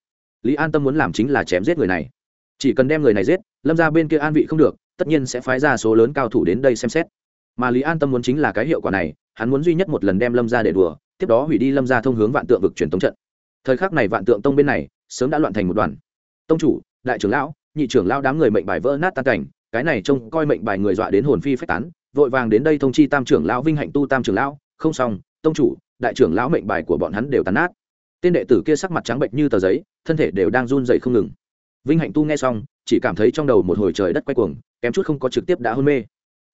Lý an tâm muốn làm chính là chém giết người này. Chỉ cần đem người này giết, lâm ra bên kia an vị không được tất nhiên sẽ phái ra số lớn cao thủ đến đây xem xét. Mà lý an tâm muốn chính là cái hiệu quả này, hắn muốn duy nhất một lần đem lâm ra để đùa, tiếp đó hủy đi lâm ra thông hướng vạn tượng vực truyền tống trận. Thời khắc này vạn tượng tông bên này sớm đã loạn thành một đoàn. Tông chủ, đại trưởng lão, nhị trưởng lão đám người mệnh bài vỡ nát tan cảnh, cái này trông coi mệnh bài người dọa đến hồn phi phách tán, vội vàng đến đây thông chi tam trưởng lão, vinh hạnh tu tam trưởng lão. Không xong, tông chủ, đại trưởng lão mệnh bài của bọn hắn đều tàn nát. Tên đệ tử kia sắc mặt trắng bệnh như tờ giấy, thân thể đều đang run dậy không ngừng vinh hạnh tu nghe xong, chỉ cảm thấy trong đầu một hồi trời đất quay cuồng, kém chút không có trực tiếp đã hôn mê.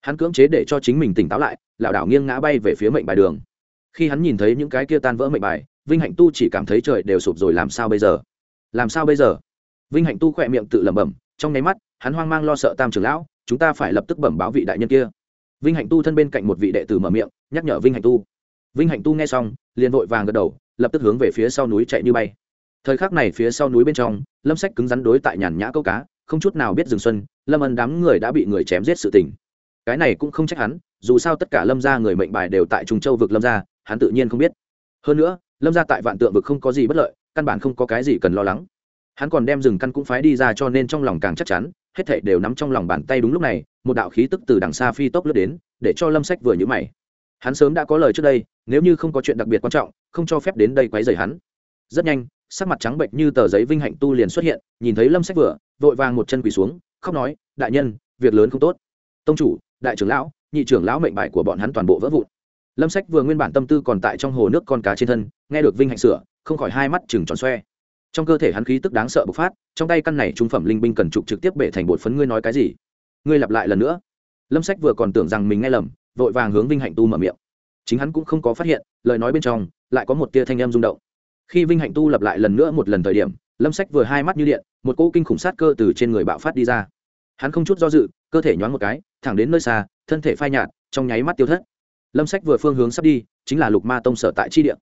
Hắn cưỡng chế để cho chính mình tỉnh táo lại, lảo đảo nghiêng ngã bay về phía mệnh bài đường. Khi hắn nhìn thấy những cái kia tan vỡ mệnh bài, vinh hạnh tu chỉ cảm thấy trời đều sụp rồi, làm sao bây giờ? Làm sao bây giờ? Vinh hạnh tu khỏe miệng tự lẩm bẩm, trong nháy mắt, hắn hoang mang lo sợ tam trưởng lão, chúng ta phải lập tức bẩm báo vị đại nhân kia. Vinh hạnh tu thân bên cạnh một vị đệ tử mở miệng, nhắc nhở vinh hạnh tu. Vinh hạnh tu nghe xong, liền vội vàng gật đầu, lập tức hướng về phía sau núi chạy như bay thời khắc này phía sau núi bên trong, lâm sách cứng rắn đối tại nhàn nhã câu cá, không chút nào biết dừng xuân, lâm ân đám người đã bị người chém giết sự tình. Cái này cũng không trách hắn, dù sao tất cả lâm gia người mệnh bài đều tại trung châu vực lâm gia, hắn tự nhiên không biết. Hơn nữa, lâm gia tại vạn tượng vực không có gì bất lợi, căn bản không có cái gì cần lo lắng. Hắn còn đem rừng căn cũng phái đi ra cho nên trong lòng càng chắc chắn, hết thảy đều nắm trong lòng bàn tay đúng lúc này, một đạo khí tức từ đằng xa phi tốc lướt đến, để cho lâm sách vừa nhữ mày. Hắn sớm đã có lời trước đây, nếu như không có chuyện đặc biệt quan trọng, không cho phép đến đây quấy rầy hắn. Rất nhanh sắc mặt trắng bệnh như tờ giấy vinh hạnh tu liền xuất hiện, nhìn thấy lâm sách vừa, vội vàng một chân quỳ xuống, khóc nói, đại nhân, việc lớn không tốt. Tông chủ, đại trưởng lão, nhị trưởng lão mệnh bài của bọn hắn toàn bộ vỡ vụn. Lâm sách vừa nguyên bản tâm tư còn tại trong hồ nước con cá trên thân, nghe được vinh hạnh sửa, không khỏi hai mắt chừng tròn xoe. Trong cơ thể hắn khí tức đáng sợ bộc phát, trong tay căn này trung phẩm linh binh cần trục trực tiếp bể thành bột phấn, ngươi nói cái gì? Ngươi lặp lại lần nữa. Lâm sách vừa còn tưởng rằng mình nghe lầm, vội vàng hướng vinh hạnh tu mở miệng. Chính hắn cũng không có phát hiện, lời nói bên trong lại có một tia thanh em rung động khi vinh hạnh tu lập lại lần nữa một lần thời điểm, lâm sách vừa hai mắt như điện, một cỗ kinh khủng sát cơ từ trên người bạo phát đi ra. Hắn không chút do dự, cơ thể nhoáng một cái, thẳng đến nơi xa, thân thể phai nhạt, trong nháy mắt tiêu thất. Lâm sách vừa phương hướng sắp đi, chính là lục ma tông sở tại chi địa.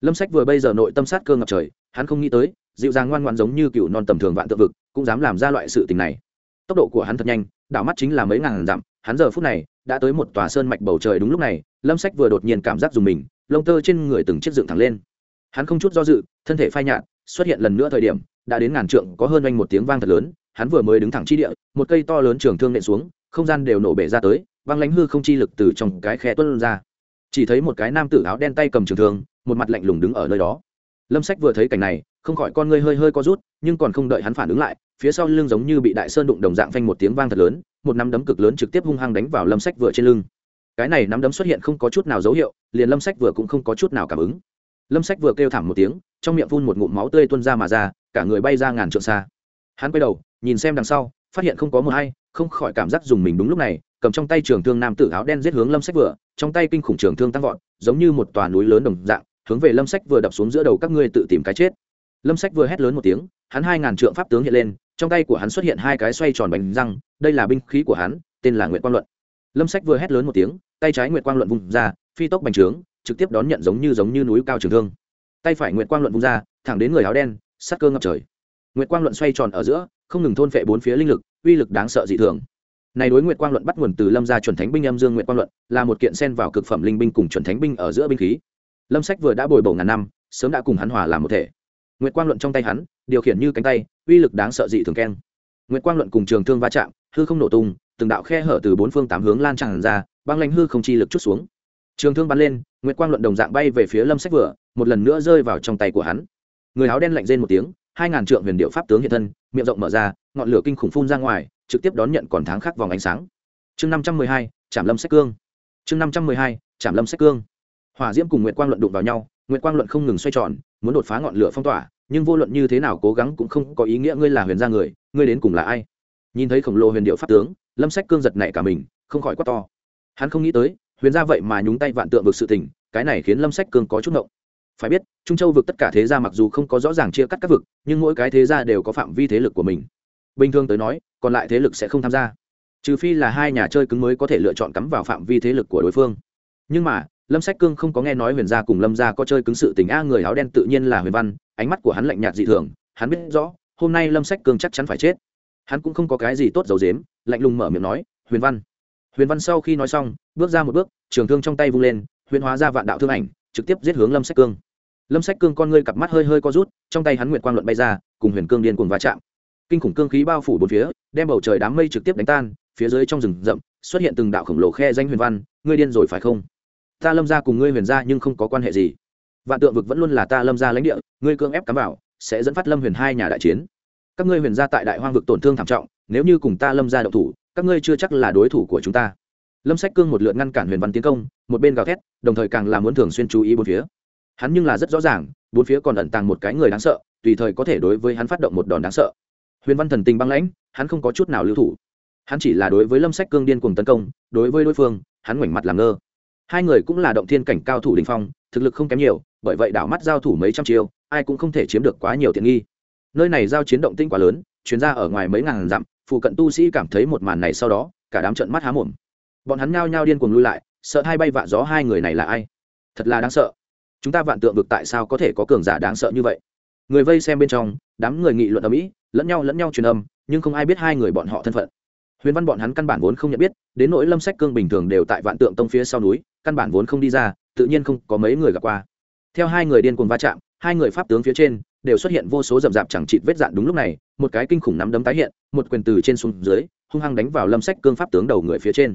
Lâm sách vừa bây giờ nội tâm sát cơ ngập trời, hắn không nghĩ tới, dịu dàng ngoan ngoan giống như cựu non tầm thường vạn tự vực, cũng dám làm ra loại sự tình này. Tốc độ của hắn thật nhanh, đảo mắt chính là mấy ngàn dặm, hắn giờ phút này, đã tới một tòa sơn mạch bầu trời đúng lúc này, lâm sách vừa đột nhiên cảm giác dùng mình, lông tơ trên người từng chiếc dựng thẳng lên hắn không chút do dự, thân thể phai nhạt, xuất hiện lần nữa thời điểm, đã đến ngàn trượng, có hơn oanh một tiếng vang thật lớn, hắn vừa mới đứng thẳng chi địa, một cây to lớn trường thương nện xuống, không gian đều nổ bể ra tới văng lánh hư không chi lực từ trong cái khe tuân ra. Chỉ thấy một cái nam tử áo đen tay cầm trường thương, một mặt lạnh lùng đứng ở nơi đó. Lâm sách vừa thấy cảnh này, không khỏi con ngươi hơi hơi co rút, nhưng còn không đợi hắn phản ứng lại, phía sau lưng giống như bị đại sơn đụng đồng dạng phanh một tiếng vang thật lớn, một nắm đấm cực lớn trực tiếp hung hăng đánh vào lâm sách vừa trên lưng. Cái này nắm đấm xuất hiện không có chút nào dấu hiệu, liền lâm sách vừa cũng không có chút nào cảm ứng lâm sách vừa kêu thảm một tiếng, trong miệng phun một ngụm máu tươi tuôn ra mà ra, cả người bay ra ngàn trượng xa. Hắn quay đầu, nhìn xem đằng sau, phát hiện không có mờ hay, không khỏi cảm giác dùng mình đúng lúc này, cầm trong tay trường thương nam tử áo đen giết hướng lâm sách vừa, trong tay kinh khủng trường thương tăng vọt, giống như một tòa núi lớn đồng dạng, hướng về lâm sách vừa đập xuống giữa đầu các ngươi tự tìm cái chết. Lâm sách vừa hét lớn một tiếng, hắn hai ngàn trượng pháp tướng hiện lên, trong tay của hắn xuất hiện hai cái xoay tròn bánh răng, đây là binh khí của hắn, tên là nguyệt quang luận. Lâm sách vừa hét lớn một tiếng, tay trái nguyệt quang luận vùng ra, phi tốc bành trướng trực tiếp đón nhận giống như giống như núi cao trường thương. Tay phải nguyệt quang luận vung ra, thẳng đến người áo đen sát cơ ngập trời. Nguyệt quang luận xoay tròn ở giữa, không ngừng thôn phệ bốn phía linh lực, uy lực đáng sợ dị thường. Này đối nguyệt quang luận bắt nguồn từ lâm gia chuẩn thánh binh âm dương nguyệt quang luận, là một kiện xen vào cực phẩm linh binh cùng chuẩn thánh binh ở giữa binh khí. Lâm sách vừa đã bồi bổ ngàn năm, sớm đã cùng hắn hòa làm một thể. Nguyệt quang luận trong tay hắn, điều khiển như cánh tay, uy lực đáng sợ dị thường keng. Nguyệt quang luận cùng trường thương va chạm, hư không nổ tung, từng đạo khe hở từ bốn phương tám hướng lan tràn ra, băng lãnh hư không chi lực chút xuống trường thương bắn lên, nguyệt quang luận đồng dạng bay về phía lâm sách vừa, một lần nữa rơi vào trong tay của hắn. Người áo đen lạnh rên một tiếng, hai ngàn trượng huyền điệu pháp tướng hiện thân, miệng rộng mở ra, ngọn lửa kinh khủng phun ra ngoài, trực tiếp đón nhận còn tháng khác vòng ánh sáng. Chương năm trăm mười hai, trảm lâm sách cương. Chương năm trăm mười hai, trảm lâm sách cương. Hòa diễm cùng nguyệt quang luận đụng vào nhau, nguyệt quang luận không ngừng xoay tròn, muốn đột phá ngọn lửa phong tỏa, nhưng vô luận như thế nào cố gắng cũng không có ý nghĩa ngươi là huyền gia người, ngươi đến cùng là ai. Nhìn thấy khổng lồ huyền điệu pháp tướng, lâm sách cương giật nảy cả mình, không khỏi quát to. Hắn không nghĩ tới huyền gia vậy mà nhúng tay vạn tượng vực sự tình, cái này khiến lâm sách cương có chút ngộng. Phải biết, trung châu vực tất cả thế gia mặc dù không có rõ ràng chia cắt các vực, nhưng mỗi cái thế gia đều có phạm vi thế lực của mình. Bình thường tới nói, còn lại thế lực sẽ không tham gia. Trừ phi là hai nhà chơi cứng mới có thể lựa chọn cắm vào phạm vi thế lực của đối phương. Nhưng mà, lâm sách cương không có nghe nói huyền gia cùng lâm gia có chơi cứng sự tình. A, người áo đen tự nhiên là huyền văn, ánh mắt của hắn lạnh nhạt dị thường, hắn biết rõ, hôm nay lâm sách cương chắc chắn phải chết. Hắn cũng không có cái gì tốt dầu dếm lạnh lùng mở miệng nói, huyền văn huyền văn sau khi nói xong, bước ra một bước, trường thương trong tay vung lên huyền hóa ra vạn đạo thương ảnh, trực tiếp giết hướng lâm sách cương. Lâm sách cương con ngươi cặp mắt hơi hơi co rút, trong tay hắn nguyệt quang luận bay ra, cùng huyền cương điên cuồng va chạm. Kinh khủng cương khí bao phủ bốn phía, đem bầu trời đám mây trực tiếp đánh tan, phía dưới trong rừng rậm, xuất hiện từng đạo khổng lồ khe danh huyền văn, ngươi điên rồi phải không? Ta lâm ra cùng ngươi huyền ra nhưng không có quan hệ gì. Vạn tượng vực vẫn luôn là ta lâm ra lãnh địa, ngươi cương ép cắm vào, sẽ dẫn phát lâm huyền hai nhà đại chiến. Các ngươi huyền ra tại đại hoang vực tổn thương thảm trọng, nếu như cùng ta lâm ra đậu thủ các ngươi chưa chắc là đối thủ của chúng ta. Lâm sách cương một lượt ngăn cản huyền văn tiến công, một bên gào thét, đồng thời càng là muốn thường xuyên chú ý bốn phía. Hắn nhưng là rất rõ ràng, bốn phía còn ẩn tàng một cái người đáng sợ, tùy thời có thể đối với hắn phát động một đòn đáng sợ. Huyền văn thần tình băng lãnh, hắn không có chút nào lưu thủ. Hắn chỉ là đối với lâm sách cương điên cùng tấn công, đối với đối phương, hắn ngoảnh mặt làm ngơ. Hai người cũng là động thiên cảnh cao thủ đình phong, thực lực không kém nhiều, bởi vậy đảo mắt giao thủ mấy trăm chiêu, ai cũng không thể chiếm được quá nhiều tiện nghi. Nơi này giao chiến động tinh quá lớn, chuyến ra ở ngoài mấy ngàn dặm phụ cận tu sĩ cảm thấy một màn này sau đó, cả đám trận mắt há mồm. Bọn hắn nhao nhao điên cuồng lui lại, sợ hai bay vạ gió hai người này là ai? Thật là đáng sợ. Chúng ta vạn tượng vực tại sao có thể có cường giả đáng sợ như vậy? Người vây xem bên trong, đám người nghị luận ở mỹ, lẫn nhau lẫn nhau truyền âm, nhưng không ai biết hai người bọn họ thân phận. Huyền văn bọn hắn căn bản vốn không nhận biết, đến nỗi lâm sách cương bình thường đều tại vạn tượng tông phía sau núi, căn bản vốn không đi ra, tự nhiên không có mấy người gặp qua. Theo hai người điên cuồng va chạm, hai người pháp tướng phía trên đều xuất hiện vô số rậm rạp chẳng chịt vết dạn đúng lúc này, một cái kinh khủng nắm đấm tái hiện, một quyền từ trên xuống dưới, hung hăng đánh vào lâm sách cương pháp tướng đầu người phía trên.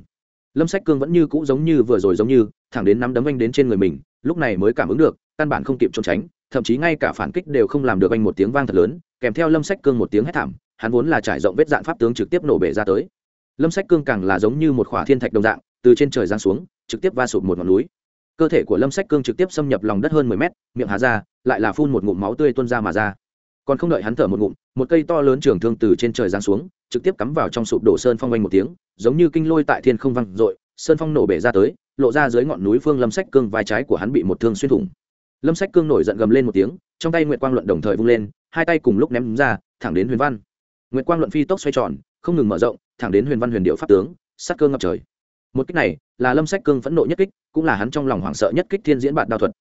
Lâm sách cương vẫn như cũ giống như vừa rồi giống như, thẳng đến nắm đấm anh đến trên người mình, lúc này mới cảm ứng được, căn bản không kịp trốn tránh, thậm chí ngay cả phản kích đều không làm được anh một tiếng vang thật lớn, kèm theo lâm sách cương một tiếng hét thảm, hắn vốn là trải rộng vết dạn pháp tướng trực tiếp nổ bể ra tới. Lâm sách cương càng là giống như một khỏa thiên thạch đồng dạng, từ trên trời giáng xuống, trực tiếp va sụp một ngọn núi. Cơ thể của lâm sách cương trực tiếp xâm nhập lòng đất hơn mười mét, miệng hà ra lại là phun một ngụm máu tươi tuôn ra mà ra. Còn không đợi hắn thở một ngụm, một cây to lớn trường thương từ trên trời giáng xuống, trực tiếp cắm vào trong sụp đổ sơn phong quanh một tiếng, giống như kinh lôi tại thiên không văng dội, sơn phong nổ bể ra tới, lộ ra dưới ngọn núi phương lâm sách cương vai trái của hắn bị một thương xuyên thủng. Lâm sách cương nổi giận gầm lên một tiếng, trong tay nguyệt quang luận đồng thời vung lên, hai tay cùng lúc ném ra, thẳng đến huyền văn. Nguyệt quang luận phi tốc xoay tròn, không ngừng mở rộng, thẳng đến huyền văn huyền điệu pháp tướng, sát cơ ngập trời. Một kích này, là lâm sách cương phẫn nộ nhất kích, cũng là hắn trong lòng hoảng sợ nhất kích thiên diễn bản đao thuật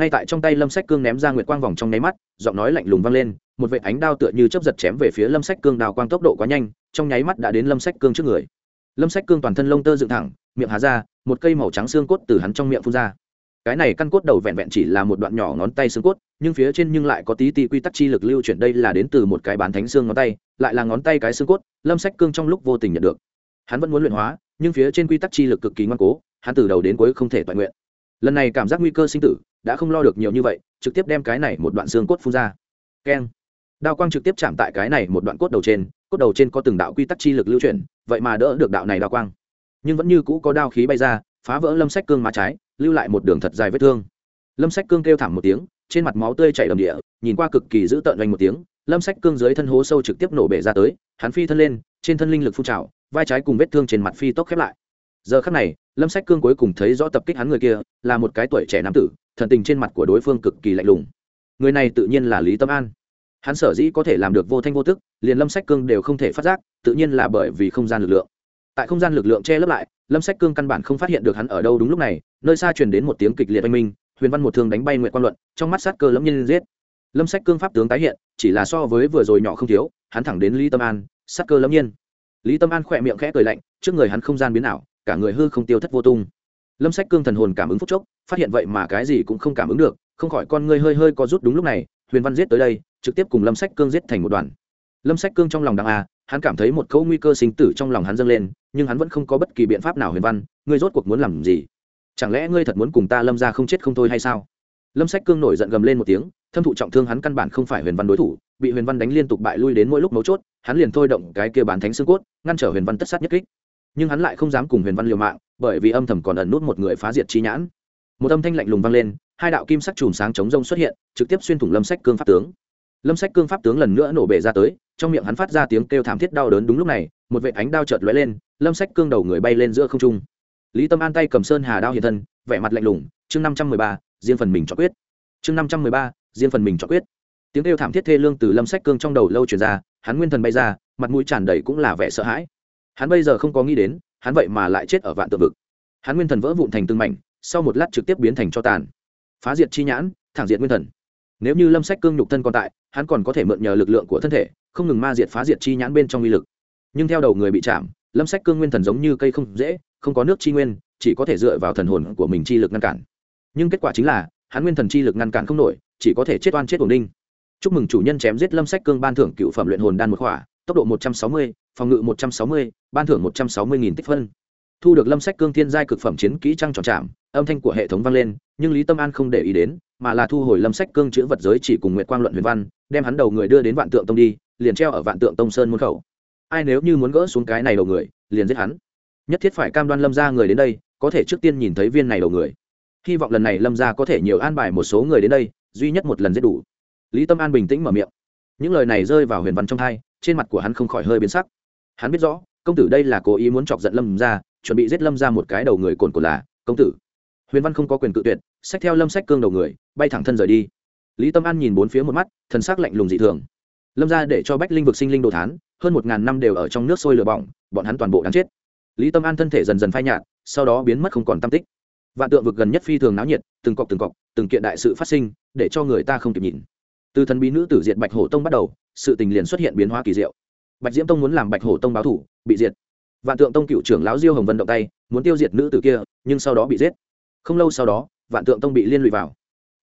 ngay tại trong tay lâm sách cương ném ra nguyệt quang vòng trong nháy mắt, giọng nói lạnh lùng vang lên, một vệ ánh đao tựa như chấp giật chém về phía lâm sách cương đào quang tốc độ quá nhanh, trong nháy mắt đã đến lâm sách cương trước người. Lâm sách cương toàn thân lông tơ dựng thẳng, miệng há ra, một cây màu trắng xương cốt từ hắn trong miệng phun ra. Cái này căn cốt đầu vẹn vẹn chỉ là một đoạn nhỏ ngón tay xương cốt, nhưng phía trên nhưng lại có tí tí quy tắc chi lực lưu chuyển đây là đến từ một cái bán thánh xương ngón tay, lại là ngón tay cái xương cốt, lâm sách cương trong lúc vô tình nhận được. Hắn vẫn muốn luyện hóa, nhưng phía trên quy tắc chi lực cực kỳ ngoan cố, hắn từ đầu đến cuối không thể toàn nguyện. Lần này cảm giác nguy cơ sinh tử đã không lo được nhiều như vậy, trực tiếp đem cái này một đoạn xương cốt phun ra. Keng. Đao quang trực tiếp chạm tại cái này một đoạn cốt đầu trên, cốt đầu trên có từng đạo quy tắc chi lực lưu chuyển, vậy mà đỡ được đạo này đao quang. Nhưng vẫn như cũ có đao khí bay ra, phá vỡ lâm sách cương má trái, lưu lại một đường thật dài vết thương. Lâm sách cương kêu thảm một tiếng, trên mặt máu tươi chảy đầm địa, nhìn qua cực kỳ dữ tợn doanh một tiếng, lâm sách cương dưới thân hố sâu trực tiếp nổ bể ra tới, hắn phi thân lên, trên thân linh lực phun trào, vai trái cùng vết thương trên mặt phi tốc khép lại. Giờ khắc này, lâm sách cương cuối cùng thấy rõ tập kích hắn người kia, là một cái tuổi trẻ nam tử thần tình trên mặt của đối phương cực kỳ lạnh lùng. Người này tự nhiên là lý tâm an. Hắn sở dĩ có thể làm được vô thanh vô tức, liền lâm sách cương đều không thể phát giác, tự nhiên là bởi vì không gian lực lượng. Tại không gian lực lượng che lấp lại, lâm sách cương căn bản không phát hiện được hắn ở đâu đúng lúc này, nơi xa truyền đến một tiếng kịch liệt oanh minh, huyền văn một thương đánh bay nguyện quan luận, trong mắt sát cơ lẫm nhiên giết. Lâm sách cương pháp tướng tái hiện, chỉ là so với vừa rồi nhỏ không thiếu, hắn thẳng đến lý tâm an, sát cơ lẫm nhiên. Lý tâm an khỏe miệng khẽ cười lạnh, trước người hắn không gian biến ảo, cả người hư không tiêu thất vô tung lâm sách cương thần hồn cảm ứng phúc chốc, phát hiện vậy mà cái gì cũng không cảm ứng được, không khỏi con ngươi hơi hơi có rút đúng lúc này, huyền văn giết tới đây, trực tiếp cùng lâm sách cương giết thành một đoàn. Lâm sách cương trong lòng đằng a à, hắn cảm thấy một câu nguy cơ sinh tử trong lòng hắn dâng lên, nhưng hắn vẫn không có bất kỳ biện pháp nào huyền văn, ngươi rốt cuộc muốn làm gì? Chẳng lẽ ngươi thật muốn cùng ta lâm ra không chết không thôi hay sao? Lâm sách cương nổi giận gầm lên một tiếng, thâm thụ trọng thương hắn căn bản không phải huyền văn đối thủ, bị huyền văn đánh liên tục bại lui đến mỗi lúc mấu chốt, hắn liền thôi động cái kia bán thánh xương cốt, ngăn trở huyền văn tất sát nhất kích. Nhưng hắn lại không dám cùng huyền văn liều mạng bởi vì âm thầm còn ẩn nút một người phá diệt chi nhãn. Một âm thanh lạnh lùng vang lên, hai đạo kim sắc chùm sáng chống rông xuất hiện, trực tiếp xuyên thủng lâm sách cương pháp tướng. Lâm sách cương pháp tướng lần nữa nổ bể ra tới, trong miệng hắn phát ra tiếng kêu thảm thiết đau đớn đúng lúc này, một vệ ánh đao chợt lóe lên, lâm sách cương đầu người bay lên giữa không trung. Lý tâm an tay cầm sơn hà đao hiện thân, vẻ mặt lạnh lùng, chương năm trăm mười ba, riêng phần mình cho quyết. Chương năm trăm mười ba, riêng phần mình cho quyết. Tiếng kêu thảm thiết thê lương từ lâm sách cương trong đầu lâu truyền ra, hắn nguyên thần bay ra, mặt mũi tràn đầy cũng là vẻ sợ hãi. Hắn bây giờ không có nghĩ đến hắn vậy mà lại chết ở vạn tượng vực. Hắn nguyên thần vỡ vụn thành từng mảnh, sau một lát trực tiếp biến thành cho tàn. Phá diệt chi nhãn, thẳng diệt nguyên thần. Nếu như lâm sách cương nhục thân còn tại, hắn còn có thể mượn nhờ lực lượng của thân thể, không ngừng ma diệt phá diệt chi nhãn bên trong uy lực. Nhưng theo đầu người bị chạm, lâm sách cương nguyên thần giống như cây không dễ, không có nước chi nguyên, chỉ có thể dựa vào thần hồn của mình chi lực ngăn cản. Nhưng kết quả chính là, hắn nguyên thần chi lực ngăn cản không nổi, chỉ có thể chết oan chết ổn đinh. Chúc mừng chủ nhân chém giết lâm sách cương ban thưởng cựu phẩm luyện hồn đan một khỏa, tốc độ một trăm sáu mươi phòng ngự một trăm sáu mươi, ban thưởng một trăm sáu mươi nghìn tích phân. Thu được lâm sách cương thiên giai cực phẩm chiến kỹ trăng tròn chạm, âm thanh của hệ thống vang lên, nhưng lý tâm an không để ý đến, mà là thu hồi lâm sách cương chữ vật giới chỉ cùng nguyệt quang luận huyền văn, đem hắn đầu người đưa đến vạn tượng tông đi, liền treo ở vạn tượng tông sơn môn khẩu. Ai nếu như muốn gỡ xuống cái này đầu người, liền giết hắn. Nhất thiết phải cam đoan lâm ra người đến đây, có thể trước tiên nhìn thấy viên này đầu người. Hy vọng lần này lâm ra có thể nhiều an bài một số người đến đây, duy nhất một lần giết đủ. Lý tâm an bình tĩnh mở miệng. Những lời này rơi vào huyền văn trong thai trên mặt của hắn không khỏi hơi biến sắc hắn biết rõ, công tử đây là cố ý muốn chọc giận lâm ra chuẩn bị giết lâm ra một cái đầu người cồn cồn là, công tử. Huyền văn không có quyền cự tuyệt sách theo lâm sách cương đầu người, bay thẳng thân rời đi. Lý tâm an nhìn bốn phía một mắt, thần sắc lạnh lùng dị thường. Lâm ra để cho bách linh vực sinh linh đồ thán, hơn một ngàn năm đều ở trong nước sôi lửa bỏng, bọn hắn toàn bộ đáng chết. Lý tâm an thân thể dần dần phai nhạt, sau đó biến mất không còn tam tích. Vạn tượng vực gần nhất phi thường náo nhiệt, từng cọc từng cọc, từng kiện đại sự phát sinh, để cho người ta không kịp nhìn. Từ thần bí nữ tử diện bạch hổ tông bắt đầu, sự tình liền xuất hiện biến hóa kỳ diệu bạch diễm tông muốn làm bạch hổ tông báo thủ, bị diệt. Vạn tượng tông cựu trưởng lão diêu hồng vân động tay, muốn tiêu diệt nữ tử kia, nhưng sau đó bị giết. Không lâu sau đó, vạn tượng tông bị liên lụy vào.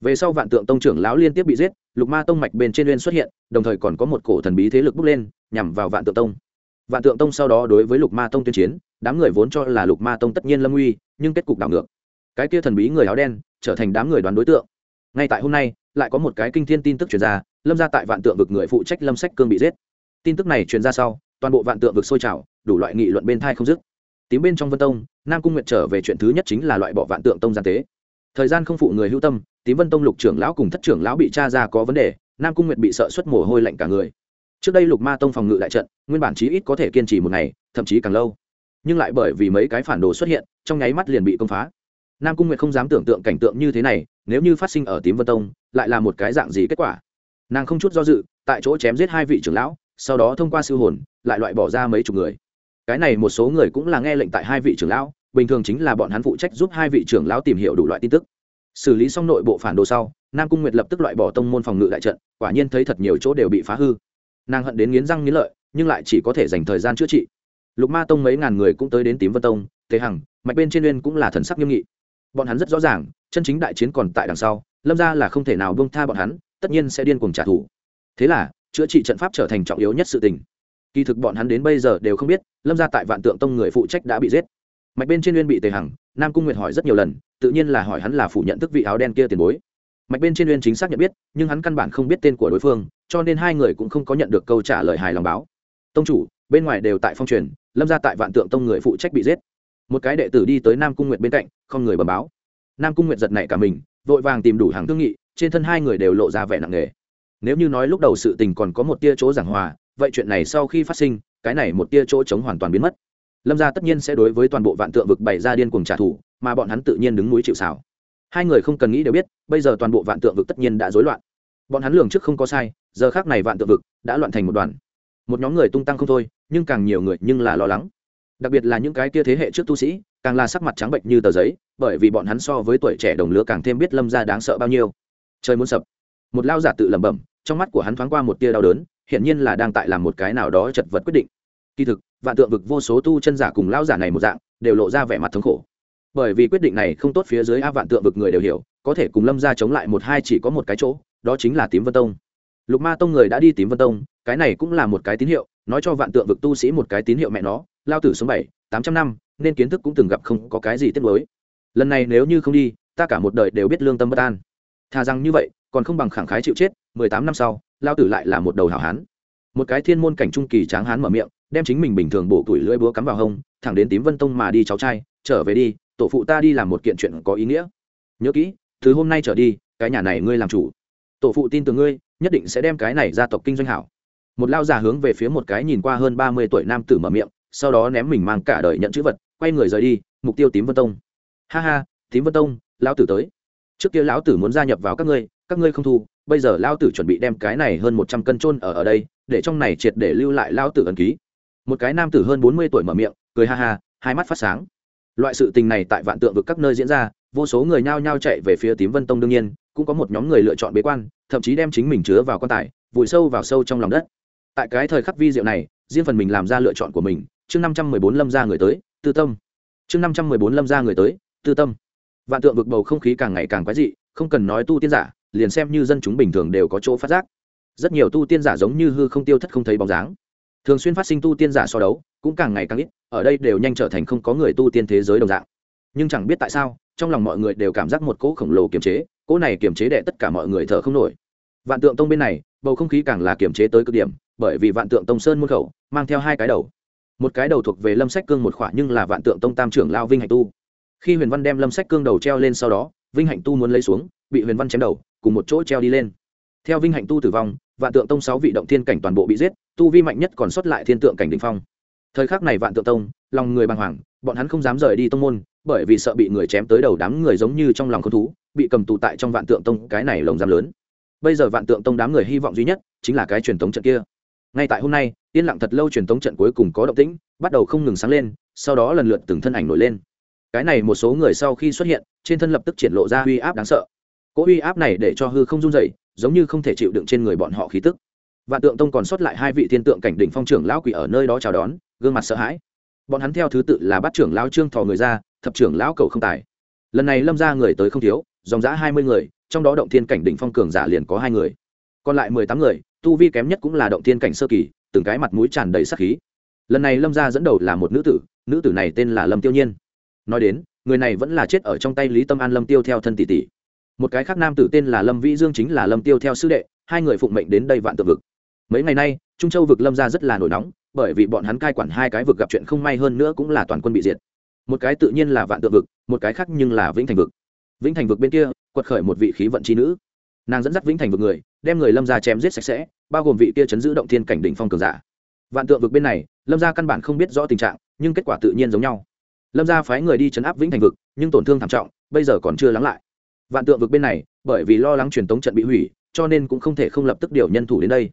Về sau vạn tượng tông trưởng lão liên tiếp bị giết, lục ma tông mạch bên trên liên xuất hiện, đồng thời còn có một cổ thần bí thế lực bước lên, nhằm vào vạn tượng tông. Vạn tượng tông sau đó đối với lục ma tông tuyên chiến, đám người vốn cho là lục ma tông tất nhiên lâm uy nhưng kết cục đảo ngược. Cái kia thần bí người áo đen, trở thành đám người đoán đối tượng. Ngay tại hôm nay, lại có một cái kinh thiên tin tức truyền ra, lâm ra tại vạn tượng vực người phụ trách lâm sách cương bị giết tin tức này truyền ra sau, toàn bộ vạn tượng vực sôi trào, đủ loại nghị luận bên thai không dứt. Tím bên trong vân tông, nam cung nguyện trở về chuyện thứ nhất chính là loại bỏ vạn tượng tông gian tế. Thời gian không phụ người hữu tâm, tím vân tông lục trưởng lão cùng thất trưởng lão bị tra ra có vấn đề, nam cung nguyệt bị sợ xuất mồ hôi lạnh cả người. Trước đây lục ma tông phòng ngự đại trận, nguyên bản chí ít có thể kiên trì một ngày, thậm chí càng lâu. Nhưng lại bởi vì mấy cái phản đồ xuất hiện, trong nháy mắt liền bị công phá. Nam cung nguyệt không dám tưởng tượng cảnh tượng như thế này, nếu như phát sinh ở tím vân tông, lại là một cái dạng gì kết quả? Nàng không chút do dự, tại chỗ chém giết hai vị trưởng lão sau đó thông qua siêu hồn, lại loại bỏ ra mấy chục người. Cái này một số người cũng là nghe lệnh tại hai vị trưởng lão, bình thường chính là bọn hắn phụ trách giúp hai vị trưởng lão tìm hiểu đủ loại tin tức. Xử lý xong nội bộ phản đồ sau, nam cung nguyệt lập tức loại bỏ tông môn phòng ngự đại trận, quả nhiên thấy thật nhiều chỗ đều bị phá hư. Nàng hận đến nghiến răng nghiến lợi, nhưng lại chỉ có thể dành thời gian chữa trị. Lục ma tông mấy ngàn người cũng tới đến tím vân tông, thế hằng, mạch bên trên uyên cũng là thần sắc nghiêm nghị. Bọn hắn rất rõ ràng, chân chính đại chiến còn tại đằng sau, lâm ra là không thể nào buông tha bọn hắn, tất nhiên sẽ điên cuồng trả thù. Thế là chữa trị trận pháp trở thành trọng yếu nhất sự tình. Kỳ thực bọn hắn đến bây giờ đều không biết, lâm ra tại vạn tượng tông người phụ trách đã bị giết. Mạch bên trên uyên bị tề hằng, nam cung nguyệt hỏi rất nhiều lần, tự nhiên là hỏi hắn là phủ nhận tức vị áo đen kia tiền bối. Mạch bên trên uyên chính xác nhận biết, nhưng hắn căn bản không biết tên của đối phương, cho nên hai người cũng không có nhận được câu trả lời hài lòng báo. Tông chủ, bên ngoài đều tại phong truyền, lâm ra tại vạn tượng tông người phụ trách bị giết. Một cái đệ tử đi tới nam cung nguyệt bên cạnh, không người bầm báo. Nam cung nguyệt giật nảy cả mình, vội vàng tìm đủ hàng thương nghị, trên thân hai người đều lộ ra vẻ nặng nề nếu như nói lúc đầu sự tình còn có một tia chỗ giảng hòa, vậy chuyện này sau khi phát sinh, cái này một tia chỗ chống hoàn toàn biến mất. Lâm gia tất nhiên sẽ đối với toàn bộ vạn tượng vực bày ra điên cuồng trả thù, mà bọn hắn tự nhiên đứng núi chịu xảo hai người không cần nghĩ đều biết, bây giờ toàn bộ vạn tượng vực tất nhiên đã rối loạn. Bọn hắn lường trước không có sai, giờ khác này vạn tượng vực đã loạn thành một đoàn. Một nhóm người tung tăng không thôi, nhưng càng nhiều người nhưng là lo lắng. Đặc biệt là những cái kia thế hệ trước tu sĩ, càng là sắc mặt trắng bệnh như tờ giấy, bởi vì bọn hắn so với tuổi trẻ đồng lứa càng thêm biết lâm gia đáng sợ bao nhiêu. Trời muốn sập một lao giả tự lẩm bẩm, trong mắt của hắn thoáng qua một tia đau đớn, hiển nhiên là đang tại làm một cái nào đó chật vật quyết định. Kỳ thực, vạn tượng vực vô số tu chân giả cùng lao giả này một dạng, đều lộ ra vẻ mặt thống khổ. Bởi vì quyết định này không tốt phía dưới a vạn tượng vực người đều hiểu, có thể cùng lâm ra chống lại một hai chỉ có một cái chỗ, đó chính là tím vân tông. Lục ma tông người đã đi tím vân tông, cái này cũng là một cái tín hiệu, nói cho vạn tượng vực tu sĩ một cái tín hiệu mẹ nó, lao tử số bảy, tám trăm năm, nên kiến thức cũng từng gặp không có cái gì tiếc mới lần này nếu như không đi, ta cả một đời đều biết lương tâm bất an thà rằng như vậy, còn không bằng khẳng khái chịu chết, mười tám năm sau, lao tử lại là một đầu hảo hán. Một cái thiên môn cảnh trung kỳ tráng hán mở miệng, đem chính mình bình thường bổ tuổi lưỡi búa cắm vào hông, thẳng đến tím vân tông mà đi cháu trai, trở về đi, tổ phụ ta đi làm một kiện chuyện có ý nghĩa. Nhớ kỹ thứ hôm nay trở đi, cái nhà này ngươi làm chủ. Tổ phụ tin tưởng ngươi, nhất định sẽ đem cái này gia tộc kinh doanh hảo. Một lao già hướng về phía một cái nhìn qua hơn ba mươi tuổi nam tử mở miệng, sau đó ném mình mang cả đời nhận chữ vật, quay người rời đi, mục tiêu tím vân tông. Ha ha, tím vân tông lão tử tới trước kia lão tử muốn gia nhập vào các ngươi các ngươi không thu, bây giờ lão tử chuẩn bị đem cái này hơn một trăm cân trôn ở ở đây, để trong này triệt để lưu lại lão tử ẩn ký. Một cái nam tử hơn bốn mươi tuổi mở miệng, cười ha ha, hai mắt phát sáng. Loại sự tình này tại vạn tượng vực các nơi diễn ra, vô số người nhao nhao chạy về phía tím vân tông đương nhiên, cũng có một nhóm người lựa chọn bế quan, thậm chí đem chính mình chứa vào quan tài, vùi sâu vào sâu trong lòng đất. Tại cái thời khắc vi diệu này, riêng phần mình làm ra lựa chọn của mình, chương năm trăm mười bốn lâm ra người tới, tư tâm. Chương năm trăm mười bốn lâm ra người tới, tư tâm vạn tượng vực bầu không khí càng ngày càng quái dị, không cần nói tu tiên giả, liền xem như dân chúng bình thường đều có chỗ phát giác. Rất nhiều tu tiên giả giống như hư không tiêu thất không thấy bóng dáng. Thường xuyên phát sinh tu tiên giả so đấu, cũng càng ngày càng ít, ở đây đều nhanh trở thành không có người tu tiên thế giới đồng dạng. Nhưng chẳng biết tại sao, trong lòng mọi người đều cảm giác một cỗ khổng lồ kiềm chế, cỗ này kiềm chế đệ tất cả mọi người thở không nổi. Vạn tượng tông bên này, bầu không khí càng là kiềm chế tới cực điểm, bởi vì vạn tượng tông sơn môn khẩu, mang theo hai cái đầu. Một cái đầu thuộc về lâm sách cương một khỏa nhưng là vạn tượng tông tam trưởng lao vinh hạnh tu khi huyền văn đem lâm sách cương đầu treo lên sau đó, vinh hạnh tu muốn lấy xuống, bị huyền văn chém đầu, cùng một chỗ treo đi lên. Theo vinh hạnh tu tử vong, vạn tượng tông sáu vị động thiên cảnh toàn bộ bị giết, tu vi mạnh nhất còn sót lại thiên tượng cảnh đình phong. Thời khắc này vạn tượng tông, lòng người bàng hoàng, bọn hắn không dám rời đi tông môn, bởi vì sợ bị người chém tới đầu đám người giống như trong lòng con thú, bị cầm tù tại trong vạn tượng tông, cái này lồng giam lớn. Bây giờ vạn tượng tông đám người hy vọng duy nhất, chính là cái truyền thống trận kia. Ngay tại hôm nay, yên lặng thật lâu truyền thống trận cuối cùng có động tĩnh, bắt đầu không ngừng sáng lên, sau đó lần lượt từng thân ảnh nổi lên cái này một số người sau khi xuất hiện, trên thân lập tức triển lộ ra uy áp đáng sợ. Cỗ uy áp này để cho hư không run dày giống như không thể chịu đựng trên người bọn họ khí tức. Vạn tượng tông còn sót lại hai vị thiên tượng cảnh đỉnh phong trưởng lão quỷ ở nơi đó chào đón, gương mặt sợ hãi. Bọn hắn theo thứ tự là bắt trưởng lão trương thò người ra, thập trưởng lão cầu không tài. Lần này lâm ra người tới không thiếu, dòng giã hai mươi người, trong đó động thiên cảnh đỉnh phong cường giả liền có hai người. Còn lại mười tám người, tu vi kém nhất cũng là động thiên cảnh sơ kỳ, từng cái mặt mũi tràn đầy sắc khí. Lần này lâm gia dẫn đầu là một nữ tử nữ tử này tên là lâm tiêu nhiên nói đến, người này vẫn là chết ở trong tay lý tâm an lâm tiêu theo thân tỷ tỷ. Một cái khác nam tử tên là lâm vĩ dương chính là lâm tiêu theo sư đệ, hai người phụng mệnh đến đây vạn tự vực. Mấy ngày nay, trung châu vực lâm gia rất là nổi nóng, bởi vì bọn hắn cai quản hai cái vực gặp chuyện không may hơn nữa cũng là toàn quân bị diệt. Một cái tự nhiên là vạn tượng vực, một cái khác nhưng là vĩnh thành vực. Vĩnh thành vực bên kia, quật khởi một vị khí vận chi nữ. Nàng dẫn dắt vĩnh thành vực người, đem người lâm gia chém giết sạch sẽ, bao gồm vị kia chấn giữ động thiên cảnh đỉnh phong cường giả. Vạn tượng vực bên này, lâm gia căn bản không biết rõ tình trạng, nhưng kết quả tự nhiên giống nhau lâm gia phái người đi chấn áp vĩnh thành vực, nhưng tổn thương thảm trọng, bây giờ còn chưa lắng lại. Vạn tượng vực bên này, bởi vì lo lắng truyền tống trận bị hủy, cho nên cũng không thể không lập tức điều nhân thủ đến đây.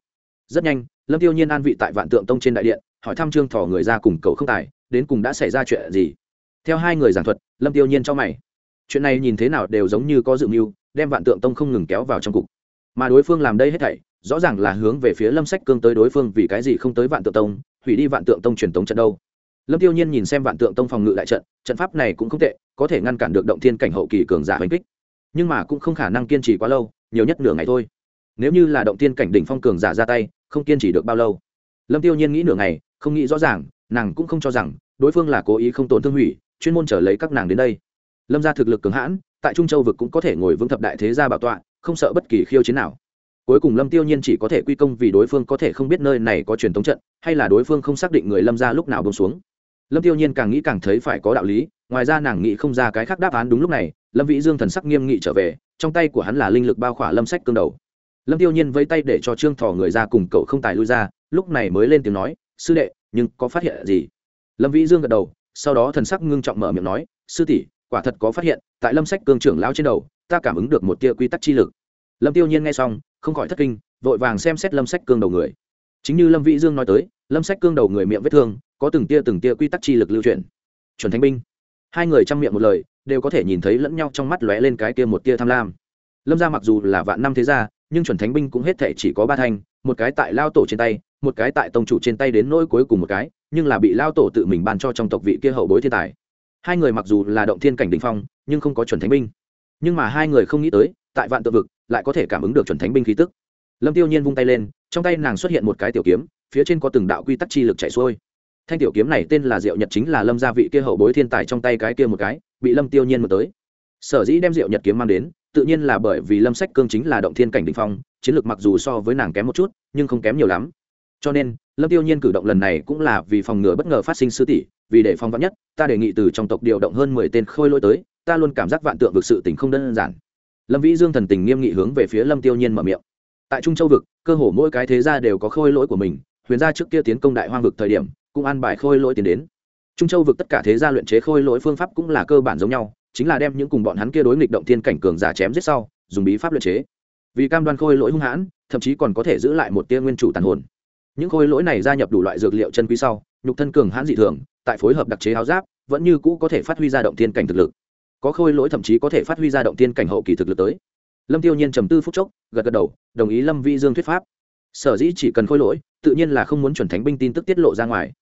Rất nhanh, lâm tiêu nhiên an vị tại vạn tượng tông trên đại điện, hỏi thăm trương thỏ người ra cùng cầu không tài, đến cùng đã xảy ra chuyện gì. Theo hai người giảng thuật, lâm tiêu nhiên cho mày. Chuyện này nhìn thế nào đều giống như có dự mưu, đem vạn tượng tông không ngừng kéo vào trong cục. Mà đối phương làm đây hết thảy, rõ ràng là hướng về phía lâm sách cương tới đối phương vì cái gì không tới vạn tượng tông, hủy đi vạn tượng tông truyền tống trận đâu lâm tiêu nhiên nhìn xem vạn tượng tông phòng ngự đại trận trận pháp này cũng không tệ, có thể ngăn cản được động thiên cảnh hậu kỳ cường giả hành kích. Nhưng mà cũng không khả năng kiên trì quá lâu, nhiều nhất nửa ngày thôi. Nếu như là động thiên cảnh đỉnh phong cường giả ra tay, không kiên trì được bao lâu. Lâm tiêu nhiên nghĩ nửa ngày, không nghĩ rõ ràng, nàng cũng không cho rằng, đối phương là cố ý không tổn thương hủy, chuyên môn trở lấy các nàng đến đây. Lâm gia thực lực cường hãn, tại trung châu vực cũng có thể ngồi vững thập đại thế gia bảo tọa, không sợ bất kỳ khiêu chiến nào. Cuối cùng lâm tiêu nhiên chỉ có thể quy công vì đối phương có thể không biết nơi này có truyền thống trận, hay là đối phương không xác định người lâm gia lúc nào bông xuống lâm tiêu nhiên càng nghĩ càng thấy phải có đạo lý, ngoài ra nàng nghĩ không ra cái khác đáp án đúng lúc này, lâm vĩ dương thần sắc nghiêm nghị trở về, trong tay của hắn là linh lực bao khỏa lâm sách cương đầu. Lâm tiêu nhiên vẫy tay để cho trương thỏ người ra cùng cậu không tài lui ra, lúc này mới lên tiếng nói, sư đệ, nhưng có phát hiện gì? Lâm vĩ dương gật đầu, sau đó thần sắc ngưng trọng mở miệng nói, sư tỷ, quả thật có phát hiện, tại lâm sách cương trưởng lao trên đầu, ta cảm ứng được một tia quy tắc chi lực. Lâm tiêu nhiên nghe xong, không khỏi thất kinh, vội vàng xem xét lâm sách cương đầu người. Chính như lâm vĩ dương nói tới, lâm sách cương đầu người miệng vết thương có từng tia từng tia quy tắc chi lực lưu truyền chuẩn thánh binh. Hai người chăm miệng một lời, đều có thể nhìn thấy lẫn nhau trong mắt lóe lên cái tia một tia tham lam. Lâm gia mặc dù là vạn năm thế gia, nhưng chuẩn thánh binh cũng hết thể chỉ có ba thanh, một cái tại lao tổ trên tay, một cái tại tông chủ trên tay đến nỗi cuối cùng một cái, nhưng là bị lao tổ tự mình ban cho trong tộc vị kia hậu bối thiên tài. Hai người mặc dù là động thiên cảnh đình phong, nhưng không có chuẩn thánh binh. Nhưng mà hai người không nghĩ tới, tại vạn tự vực, lại có thể cảm ứng được chuẩn thánh binh khí tức. Lâm tiêu nhiên vung tay lên, trong tay nàng xuất hiện một cái tiểu kiếm, phía trên có từng đạo quy tắc chi lực chạy xuôi thanh tiểu kiếm này tên là diệu nhật chính là lâm gia vị kia hậu bối thiên tài trong tay cái kia một cái, bị lâm tiêu nhiên một tới. Sở dĩ đem diệu nhật kiếm mang đến, tự nhiên là bởi vì lâm sách cương chính là động thiên cảnh đình phong, chiến lược mặc dù so với nàng kém một chút, nhưng không kém nhiều lắm. Cho nên, lâm tiêu nhiên cử động lần này cũng là vì phòng ngừa bất ngờ phát sinh sư tỷ, vì để phong vắn nhất, ta đề nghị từ trong tộc điều động hơn mười tên khôi lỗi tới, ta luôn cảm giác vạn tượng vực sự tình không đơn giản. Lâm vĩ dương thần tình nghiêm nghị hướng về phía lâm tiêu nhiên mở miệng. Tại trung châu vực, cơ hồ mỗi cái thế gia đều có khôi lỗi của mình, huyền gia trước kia tiến công đại hoang vực thời điểm cũng an bài khôi lỗi tiến đến. Trung châu vực tất cả thế gia luyện chế khôi lỗi phương pháp cũng là cơ bản giống nhau, chính là đem những cùng bọn hắn kia đối nghịch động thiên cảnh cường giả chém giết sau, dùng bí pháp luyện chế. Vì cam đoan khôi lỗi hung hãn, thậm chí còn có thể giữ lại một tia nguyên chủ tàn hồn. Những khôi lỗi này gia nhập đủ loại dược liệu chân quý sau, nhục thân cường hãn dị thường, tại phối hợp đặc chế áo giáp, vẫn như cũ có thể phát huy ra động thiên cảnh thực lực. Có khôi lỗi thậm chí có thể phát huy ra động thiên cảnh hậu kỳ thực lực tới. Lâm tiêu nhiên trầm tư phút chốc, gật gật đầu, đồng ý lâm vi dương thuyết pháp. Sở dĩ chỉ cần khôi lỗi, tự nhiên là không muốn chuẩn thánh binh tin tức tiết lộ ra ngoài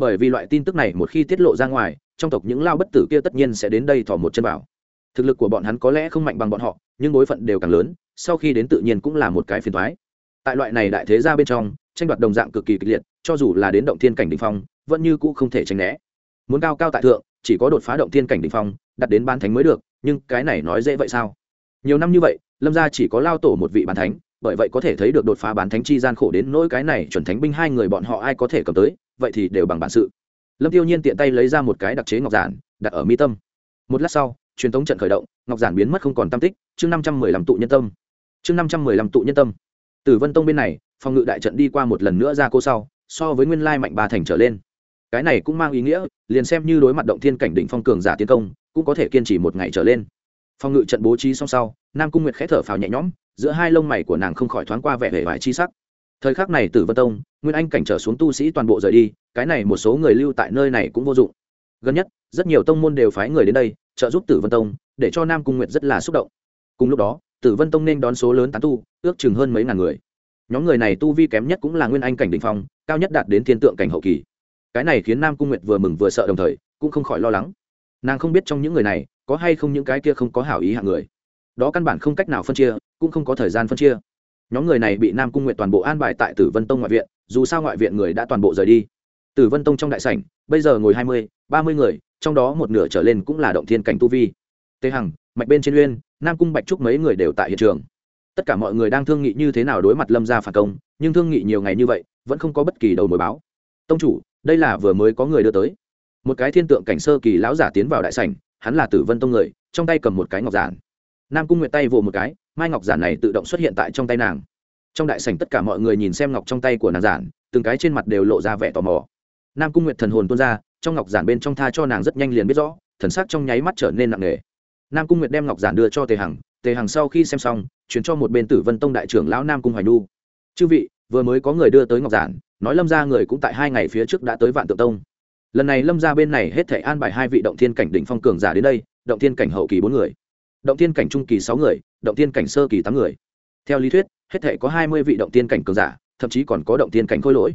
bởi vì loại tin tức này một khi tiết lộ ra ngoài, trong tộc những lao bất tử kia tất nhiên sẽ đến đây thỏ một chân vào. Thực lực của bọn hắn có lẽ không mạnh bằng bọn họ, nhưng bối phận đều càng lớn, sau khi đến tự nhiên cũng là một cái phiền thoái tại loại này đại thế ra bên trong, tranh đoạt đồng dạng cực kỳ kịch liệt, cho dù là đến động thiên cảnh đình phong, vẫn như cũ không thể tránh né. Muốn cao cao tại thượng, chỉ có đột phá động thiên cảnh đình phong đặt đến ban thánh mới được, nhưng cái này nói dễ vậy sao? Nhiều năm như vậy, lâm gia chỉ có lao tổ một vị bàn thánh, bởi vậy có thể thấy được đột phá bán thánh chi gian khổ đến nỗi cái này chuẩn thánh binh hai người bọn họ ai có thể cầm tới vậy thì đều bằng bản sự. Lâm tiêu nhiên tiện tay lấy ra một cái đặc chế ngọc giản, đặt ở mi tâm. Một lát sau, truyền thống trận khởi động, ngọc giản biến mất không còn tam tích, chương năm trăm mười lăm tụ nhân tâm. Chương năm trăm mười lăm tụ nhân tâm. Từ vân tông bên này, phòng ngự đại trận đi qua một lần nữa ra cô sau, so với nguyên lai mạnh ba thành trở lên. Cái này cũng mang ý nghĩa, liền xem như đối mặt động thiên cảnh đỉnh phong cường giả tiến công, cũng có thể kiên trì một ngày trở lên. Phòng ngự trận bố trí xong sau, nam cung nguyệt khẽ thở phào nhẹ nhõm, giữa hai lông mày của nàng không khỏi thoáng qua vẻ vẻ vải chi sắc thời khắc này tử vân tông, nguyên anh cảnh trở xuống tu sĩ toàn bộ rời đi, cái này một số người lưu tại nơi này cũng vô dụng. Gần nhất, rất nhiều tông môn đều phái người đến đây, trợ giúp tử vân tông, để cho nam cung nguyệt rất là xúc động. Cùng lúc đó, tử vân tông nên đón số lớn tán tu, ước chừng hơn mấy ngàn người. Nhóm người này tu vi kém nhất cũng là nguyên anh cảnh đ ỉ n h phong, cao nhất đạt đến thiên tượng cảnh hậu kỳ. Cái này khiến nam cung nguyệt vừa mừng vừa sợ đồng thời, cũng không khỏi lo lắng. Nàng không biết trong những người này, có hay không những cái kia không có hảo ý hạng người. Đó căn bản không cách nào phân chia, cũng không có thời gian phân chia nhóm người này bị nam cung nguyệt toàn bộ an bài tại tử vân tông ngoại viện, dù sao ngoại viện người đã toàn bộ rời đi. Tử vân tông trong đại sảnh, bây giờ ngồi hai mươi, ba mươi người, trong đó một nửa trở lên cũng là động thiên cảnh tu vi. Tê hằng, mạch bên trên uyên, nam cung bạch trúc mấy người đều tại hiện trường. Tất cả mọi người đang thương nghị như thế nào đối mặt lâm gia phản công, nhưng thương nghị nhiều ngày như vậy, vẫn không có bất kỳ đầu mối báo. Tông chủ, đây là vừa mới có người đưa tới. Một cái thiên tượng cảnh sơ kỳ lão giả tiến vào đại sảnh, hắn là tử vân tông người, trong tay cầm một cái ngọc giản. Nam cung nguyệt tay vỗ một cái mai ngọc giản này tự động xuất hiện tại trong tay nàng trong đại sảnh tất cả mọi người nhìn xem ngọc trong tay của nàng giản từng cái trên mặt đều lộ ra vẻ tò mò nam cung nguyệt thần hồn tuôn ra trong ngọc giản bên trong tha cho nàng rất nhanh liền biết rõ thần sắc trong nháy mắt trở nên nặng nề nam cung nguyệt đem ngọc giản đưa cho tề hằng tề hằng sau khi xem xong chuyển cho một bên tử vân tông đại trưởng lão nam cung hoài nhu chư vị vừa mới có người đưa tới ngọc giản nói lâm ra người cũng tại hai ngày phía trước đã tới vạn Tự tông lần này lâm ra bên này hết thể an bài hai vị động thiên cảnh đỉnh phong cường giả đến đây động thiên cảnh hậu kỳ bốn người động thiên cảnh trung kỳ sáu người động thiên cảnh sơ kỳ tám người. Theo lý thuyết, hết thể có hai mươi vị động thiên cảnh cường giả, thậm chí còn có động thiên cảnh khôi lỗi.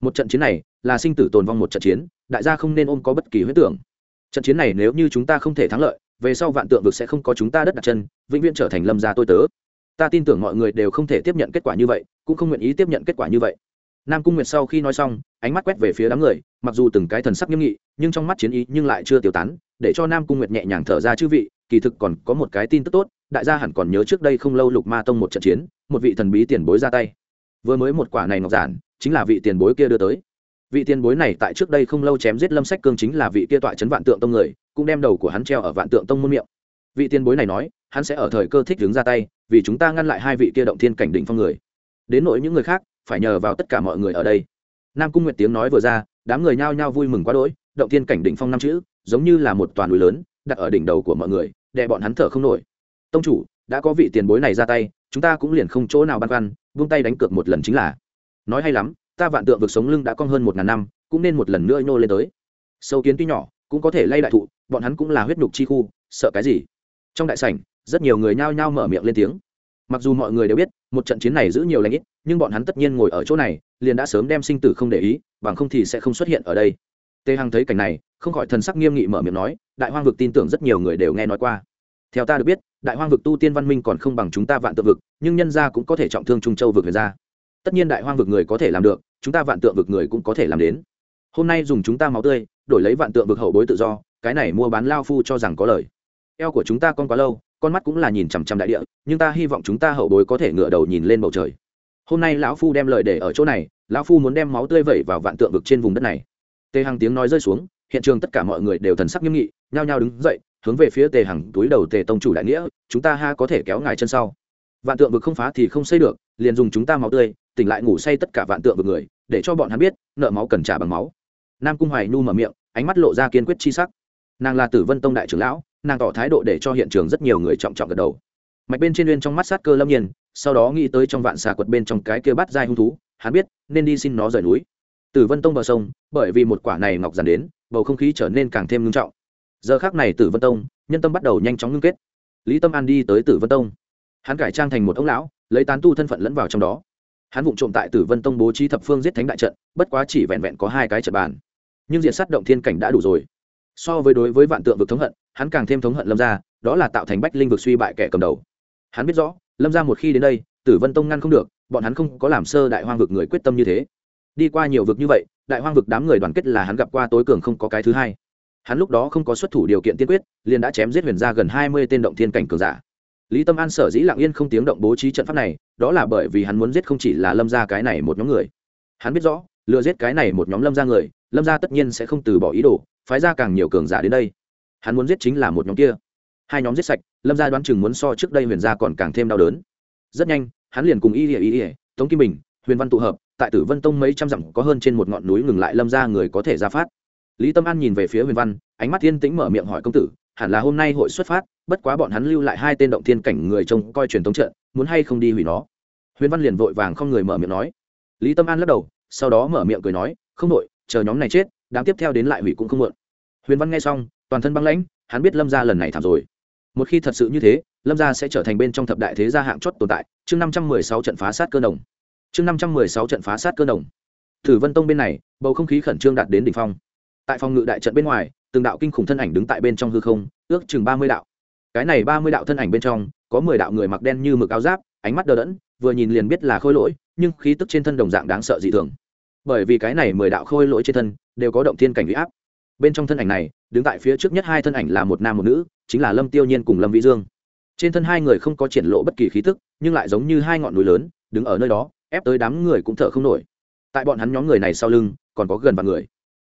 Một trận chiến này là sinh tử tồn vong một trận chiến, đại gia không nên ôm có bất kỳ huyết tưởng. Trận chiến này nếu như chúng ta không thể thắng lợi, về sau vạn tượng vực sẽ không có chúng ta đất đặt chân, vĩnh viễn trở thành lâm gia tôi tớ. Ta tin tưởng mọi người đều không thể tiếp nhận kết quả như vậy, cũng không nguyện ý tiếp nhận kết quả như vậy. Nam cung nguyệt sau khi nói xong, ánh mắt quét về phía đám người, mặc dù từng cái thần sắc nghiêm nghị, nhưng trong mắt chiến ý nhưng lại chưa tiêu tán, để cho nam cung nguyệt nhẹ nhàng thở ra chư vị, kỳ thực còn có một cái tin tức tốt đại gia hẳn còn nhớ trước đây không lâu lục ma tông một trận chiến, một vị thần bí tiền bối ra tay. Vừa mới một quả này ngọc giản, chính là vị tiền bối kia đưa tới. Vị tiền bối này tại trước đây không lâu chém giết lâm sách cương chính là vị kia tọa chấn vạn tượng tông người, cũng đem đầu của hắn treo ở vạn tượng tông môn miệng. Vị tiền bối này nói, hắn sẽ ở thời cơ thích đứng ra tay, vì chúng ta ngăn lại hai vị kia động thiên cảnh đỉnh phong người. Đến nỗi những người khác, phải nhờ vào tất cả mọi người ở đây. Nam cung nguyệt tiếng nói vừa ra, đám người nhao nhao vui mừng quá đỗi, động thiên cảnh đỉnh phong năm chữ, giống như là một toàn núi lớn, đặt ở đỉnh đầu của mọi người, để bọn hắn thở không nổi tông chủ, đã có vị tiền bối này ra tay, chúng ta cũng liền không chỗ nào băn khoăn, buông tay đánh cược một lần chính là. Nói hay lắm, ta vạn tượng vực sống lưng đã cong hơn một ngàn năm, cũng nên một lần nữa nhô lên tới. Sâu kiến tuy nhỏ, cũng có thể lay đại thụ, bọn hắn cũng là huyết nhục chi khu, sợ cái gì? Trong đại sảnh, rất nhiều người nhao nhao mở miệng lên tiếng. Mặc dù mọi người đều biết, một trận chiến này giữ nhiều lãnh ít, nhưng bọn hắn tất nhiên ngồi ở chỗ này, liền đã sớm đem sinh tử không để ý, bằng không thì sẽ không xuất hiện ở đây. Tề hằng thấy cảnh này, không khỏi thần sắc nghiêm nghị mở miệng nói, đại hoang vực tin tưởng rất nhiều người đều nghe nói qua. Theo ta được biết đại hoang vực tu tiên văn minh còn không bằng chúng ta vạn tượng vực, nhưng nhân gia cũng có thể trọng thương trung châu vực người ra tất nhiên đại hoang vực người có thể làm được, chúng ta vạn tượng vực người cũng có thể làm đến. Hôm nay dùng chúng ta máu tươi, đổi lấy vạn tượng vực hậu bối tự do, cái này mua bán lao phu cho rằng có lời. Eo của chúng ta con quá lâu, con mắt cũng là nhìn chằm chằm đại địa, nhưng ta hy vọng chúng ta hậu bối có thể ngựa đầu nhìn lên bầu trời. Hôm nay lão phu đem lời để ở chỗ này, lão phu muốn đem máu tươi vẩy vào vạn tượng vực trên vùng đất này. Tề hằng tiếng nói rơi xuống, hiện trường tất cả mọi người đều thần sắc nghiêm nghị, nhao nhao đứng dậy hướng về phía tề hằng túi đầu tề tông chủ đại nghĩa, chúng ta ha có thể kéo ngài chân sau. Vạn tượng vực không phá thì không xây được, liền dùng chúng ta máu tươi, tỉnh lại ngủ say tất cả vạn tượng vực người, để cho bọn hắn biết, nợ máu cần trả bằng máu. Nam cung hoài nu mở miệng, ánh mắt lộ ra kiên quyết chi sắc. Nàng là tử vân tông đại trưởng lão, nàng tỏ thái độ để cho hiện trường rất nhiều người trọng trọng gật đầu. Mạch bên trên uyên trong mắt sát cơ lâm nhiên, sau đó nghĩ tới trong vạn xà quật bên trong cái kia bắt dai hung thú, hắn biết, nên đi xin nó rời núi. Tử vân tông bờ sông, bởi vì một quả này ngọc dàn đến, bầu không khí trở nên càng thêm ngưng trọng giờ khác này tử vân tông, nhân tâm bắt đầu nhanh chóng ngưng kết. Lý tâm an đi tới tử vân tông. Hắn cải trang thành một ông lão, lấy tán tu thân phận lẫn vào trong đó. Hắn vụng trộm tại tử vân tông bố trí thập phương giết thánh đại trận, bất quá chỉ vẹn vẹn có hai cái trận bàn. Nhưng diện sát động thiên cảnh đã đủ rồi. So với đối với vạn tượng vực thống hận, hắn càng thêm thống hận lâm gia, đó là tạo thành bách linh vực suy bại kẻ cầm đầu. Hắn biết rõ, lâm gia một khi đến đây, tử vân tông ngăn không được, bọn hắn không có làm sơ đại hoang vực người quyết tâm như thế. Đi qua nhiều vực như vậy, đại hoang vực đám người đoàn kết là hắn gặp qua tối cường không có cái thứ hai hắn lúc đó không có xuất thủ điều kiện tiên quyết, liền đã chém giết huyền ra gần hai mươi tên động thiên cảnh cường giả. Lý tâm an sở dĩ lặng yên không tiếng động bố trí trận pháp này, đó là bởi vì hắn muốn giết không chỉ là lâm gia cái này một nhóm người. Hắn biết rõ, lừa giết cái này một nhóm lâm gia người, lâm gia tất nhiên sẽ không từ bỏ ý đồ, phái ra càng nhiều cường giả đến đây. Hắn muốn giết chính là một nhóm kia. Hai nhóm giết sạch, lâm gia đoán chừng muốn so trước đây huyền gia còn càng thêm đau đớn. Rất nhanh, hắn liền cùng y ỉa y ỉa tống kim bình, huyền văn tụ hợp, tại tử vân tông mấy trăm dặm có hơn trên một ngọn núi ngừng lại lâm gia người có thể ra phát lý tâm an nhìn về phía huyền văn, ánh mắt thiên tĩnh mở miệng hỏi công tử, hẳn là hôm nay hội xuất phát, bất quá bọn hắn lưu lại hai tên động thiên cảnh người trông coi truyền thống trận, muốn hay không đi hủy nó? Huyền văn liền vội vàng không người mở miệng nói. Lý tâm an lắc đầu, sau đó mở miệng cười nói, không đội chờ nhóm này chết, đám tiếp theo đến lại hủy cũng không muộn. Huyền văn nghe xong, toàn thân băng lãnh, hắn biết lâm gia lần này thảm rồi. Một khi thật sự như thế, lâm gia sẽ trở thành bên trong thập đại thế gia hạng chót tồn tại. Chương năm trăm mười sáu trận phá sát cơ đồng chương năm trăm mười sáu trận phá sát cơ đồng thử vân tông bên này, bầu không khí khẩn trương đạt đến đỉnh phong tại phòng ngự đại trận bên ngoài, từng đạo kinh khủng thân ảnh đứng tại bên trong hư không, ước chừng ba mươi đạo. Cái này ba mươi đạo thân ảnh bên trong, có mười đạo người mặc đen như mực áo giáp, ánh mắt đờ đẫn, vừa nhìn liền biết là khôi lỗi, nhưng khí tức trên thân đồng dạng đáng sợ dị thường. Bởi vì cái này mười đạo khôi lỗi trên thân, đều có động thiên cảnh huy áp. Bên trong thân ảnh này, đứng tại phía trước nhất hai thân ảnh là một nam một nữ, chính là lâm tiêu nhiên cùng lâm vĩ dương. Trên thân hai người không có triển lộ bất kỳ khí tức, nhưng lại giống như hai ngọn núi lớn, đứng ở nơi đó, ép tới đám người cũng thở không nổi. Tại bọn hắn nhóm người này sau lưng, còn có gần vạn người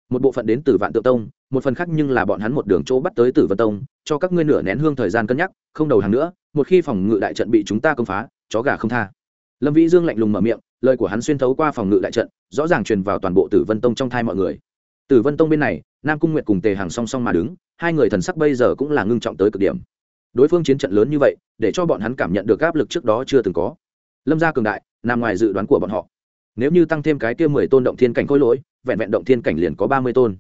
một bộ phận đến từ vạn tự tông, một phần khác nhưng là bọn hắn một đường chỗ bắt tới tử vân tông, cho các ngươi nửa nén hương thời gian cân nhắc, không đầu hàng nữa, một khi phòng ngự đại trận bị chúng ta công phá, chó gà không tha. Lâm vĩ dương lạnh lùng mở miệng, lời của hắn xuyên thấu qua phòng ngự đại trận, rõ ràng truyền vào toàn bộ tử vân tông trong thai mọi người. Tử vân tông bên này, nam cung nguyệt cùng tề hàng song song mà đứng, hai người thần sắc bây giờ cũng là ngưng trọng tới cực điểm. Đối phương chiến trận lớn như vậy, để cho bọn hắn cảm nhận được áp lực trước đó chưa từng có. Lâm gia cường đại, nằm ngoài dự đoán của bọn họ. Nếu như tăng thêm cái kia mười tôn động thiên cảnh khôi lỗi vẹn vẹn động thiên cảnh liền có ba mươi tôn.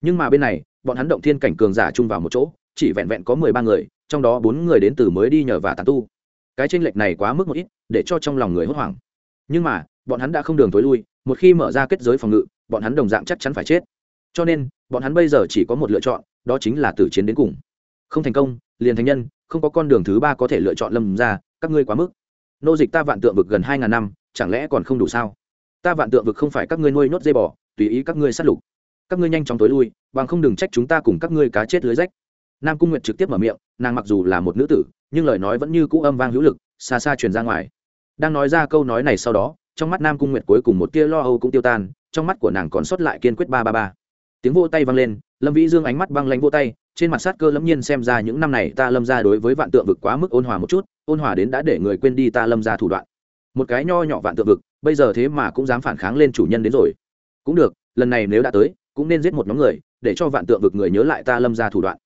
Nhưng mà bên này, bọn hắn động thiên cảnh cường giả chung vào một chỗ, chỉ vẹn vẹn có mười ba người, trong đó bốn người đến từ mới đi nhờ và tàn tu. Cái tranh lệch này quá mức một ít, để cho trong lòng người hốt hoảng. Nhưng mà, bọn hắn đã không đường tối lui, một khi mở ra kết giới phòng ngự, bọn hắn đồng dạng chắc chắn phải chết. Cho nên, bọn hắn bây giờ chỉ có một lựa chọn, đó chính là tử chiến đến cùng. Không thành công, liền thành nhân, không có con đường thứ ba có thể lựa chọn lâm ra, các ngươi quá mức. Nô dịch ta vạn tượng vực gần hai ngàn năm, chẳng lẽ còn không đủ sao? Ta vạn tượng vực không phải các ngươi nuôi nhốt dây bò tùy ý các ngươi sát lục. Các ngươi nhanh chóng tối lui, bằng không đừng trách chúng ta cùng các ngươi cá chết lưới rách. Nam cung nguyệt trực tiếp mở miệng, nàng mặc dù là một nữ tử, nhưng lời nói vẫn như cũ âm vang hữu lực, xa xa truyền ra ngoài. Đang nói ra câu nói này sau đó, trong mắt nam cung nguyệt cuối cùng một tia lo âu cũng tiêu tan, trong mắt của nàng còn sót lại kiên quyết ba ba ba. Tiếng vô tay vang lên, lâm vĩ dương ánh mắt băng lanh vô tay, trên mặt sát cơ lẫm nhiên xem ra những năm này ta lâm ra đối với vạn tượng vực quá mức ôn hòa một chút, ôn hòa đến đã để người quên đi ta lâm ra thủ đoạn. Một cái nho nhỏ vạn tượng vực, bây giờ thế mà cũng dám phản kháng lên chủ nhân đến rồi cũng được, lần này nếu đã tới, cũng nên giết một nhóm người, để cho vạn tượng vực người nhớ lại ta lâm ra thủ đoạn.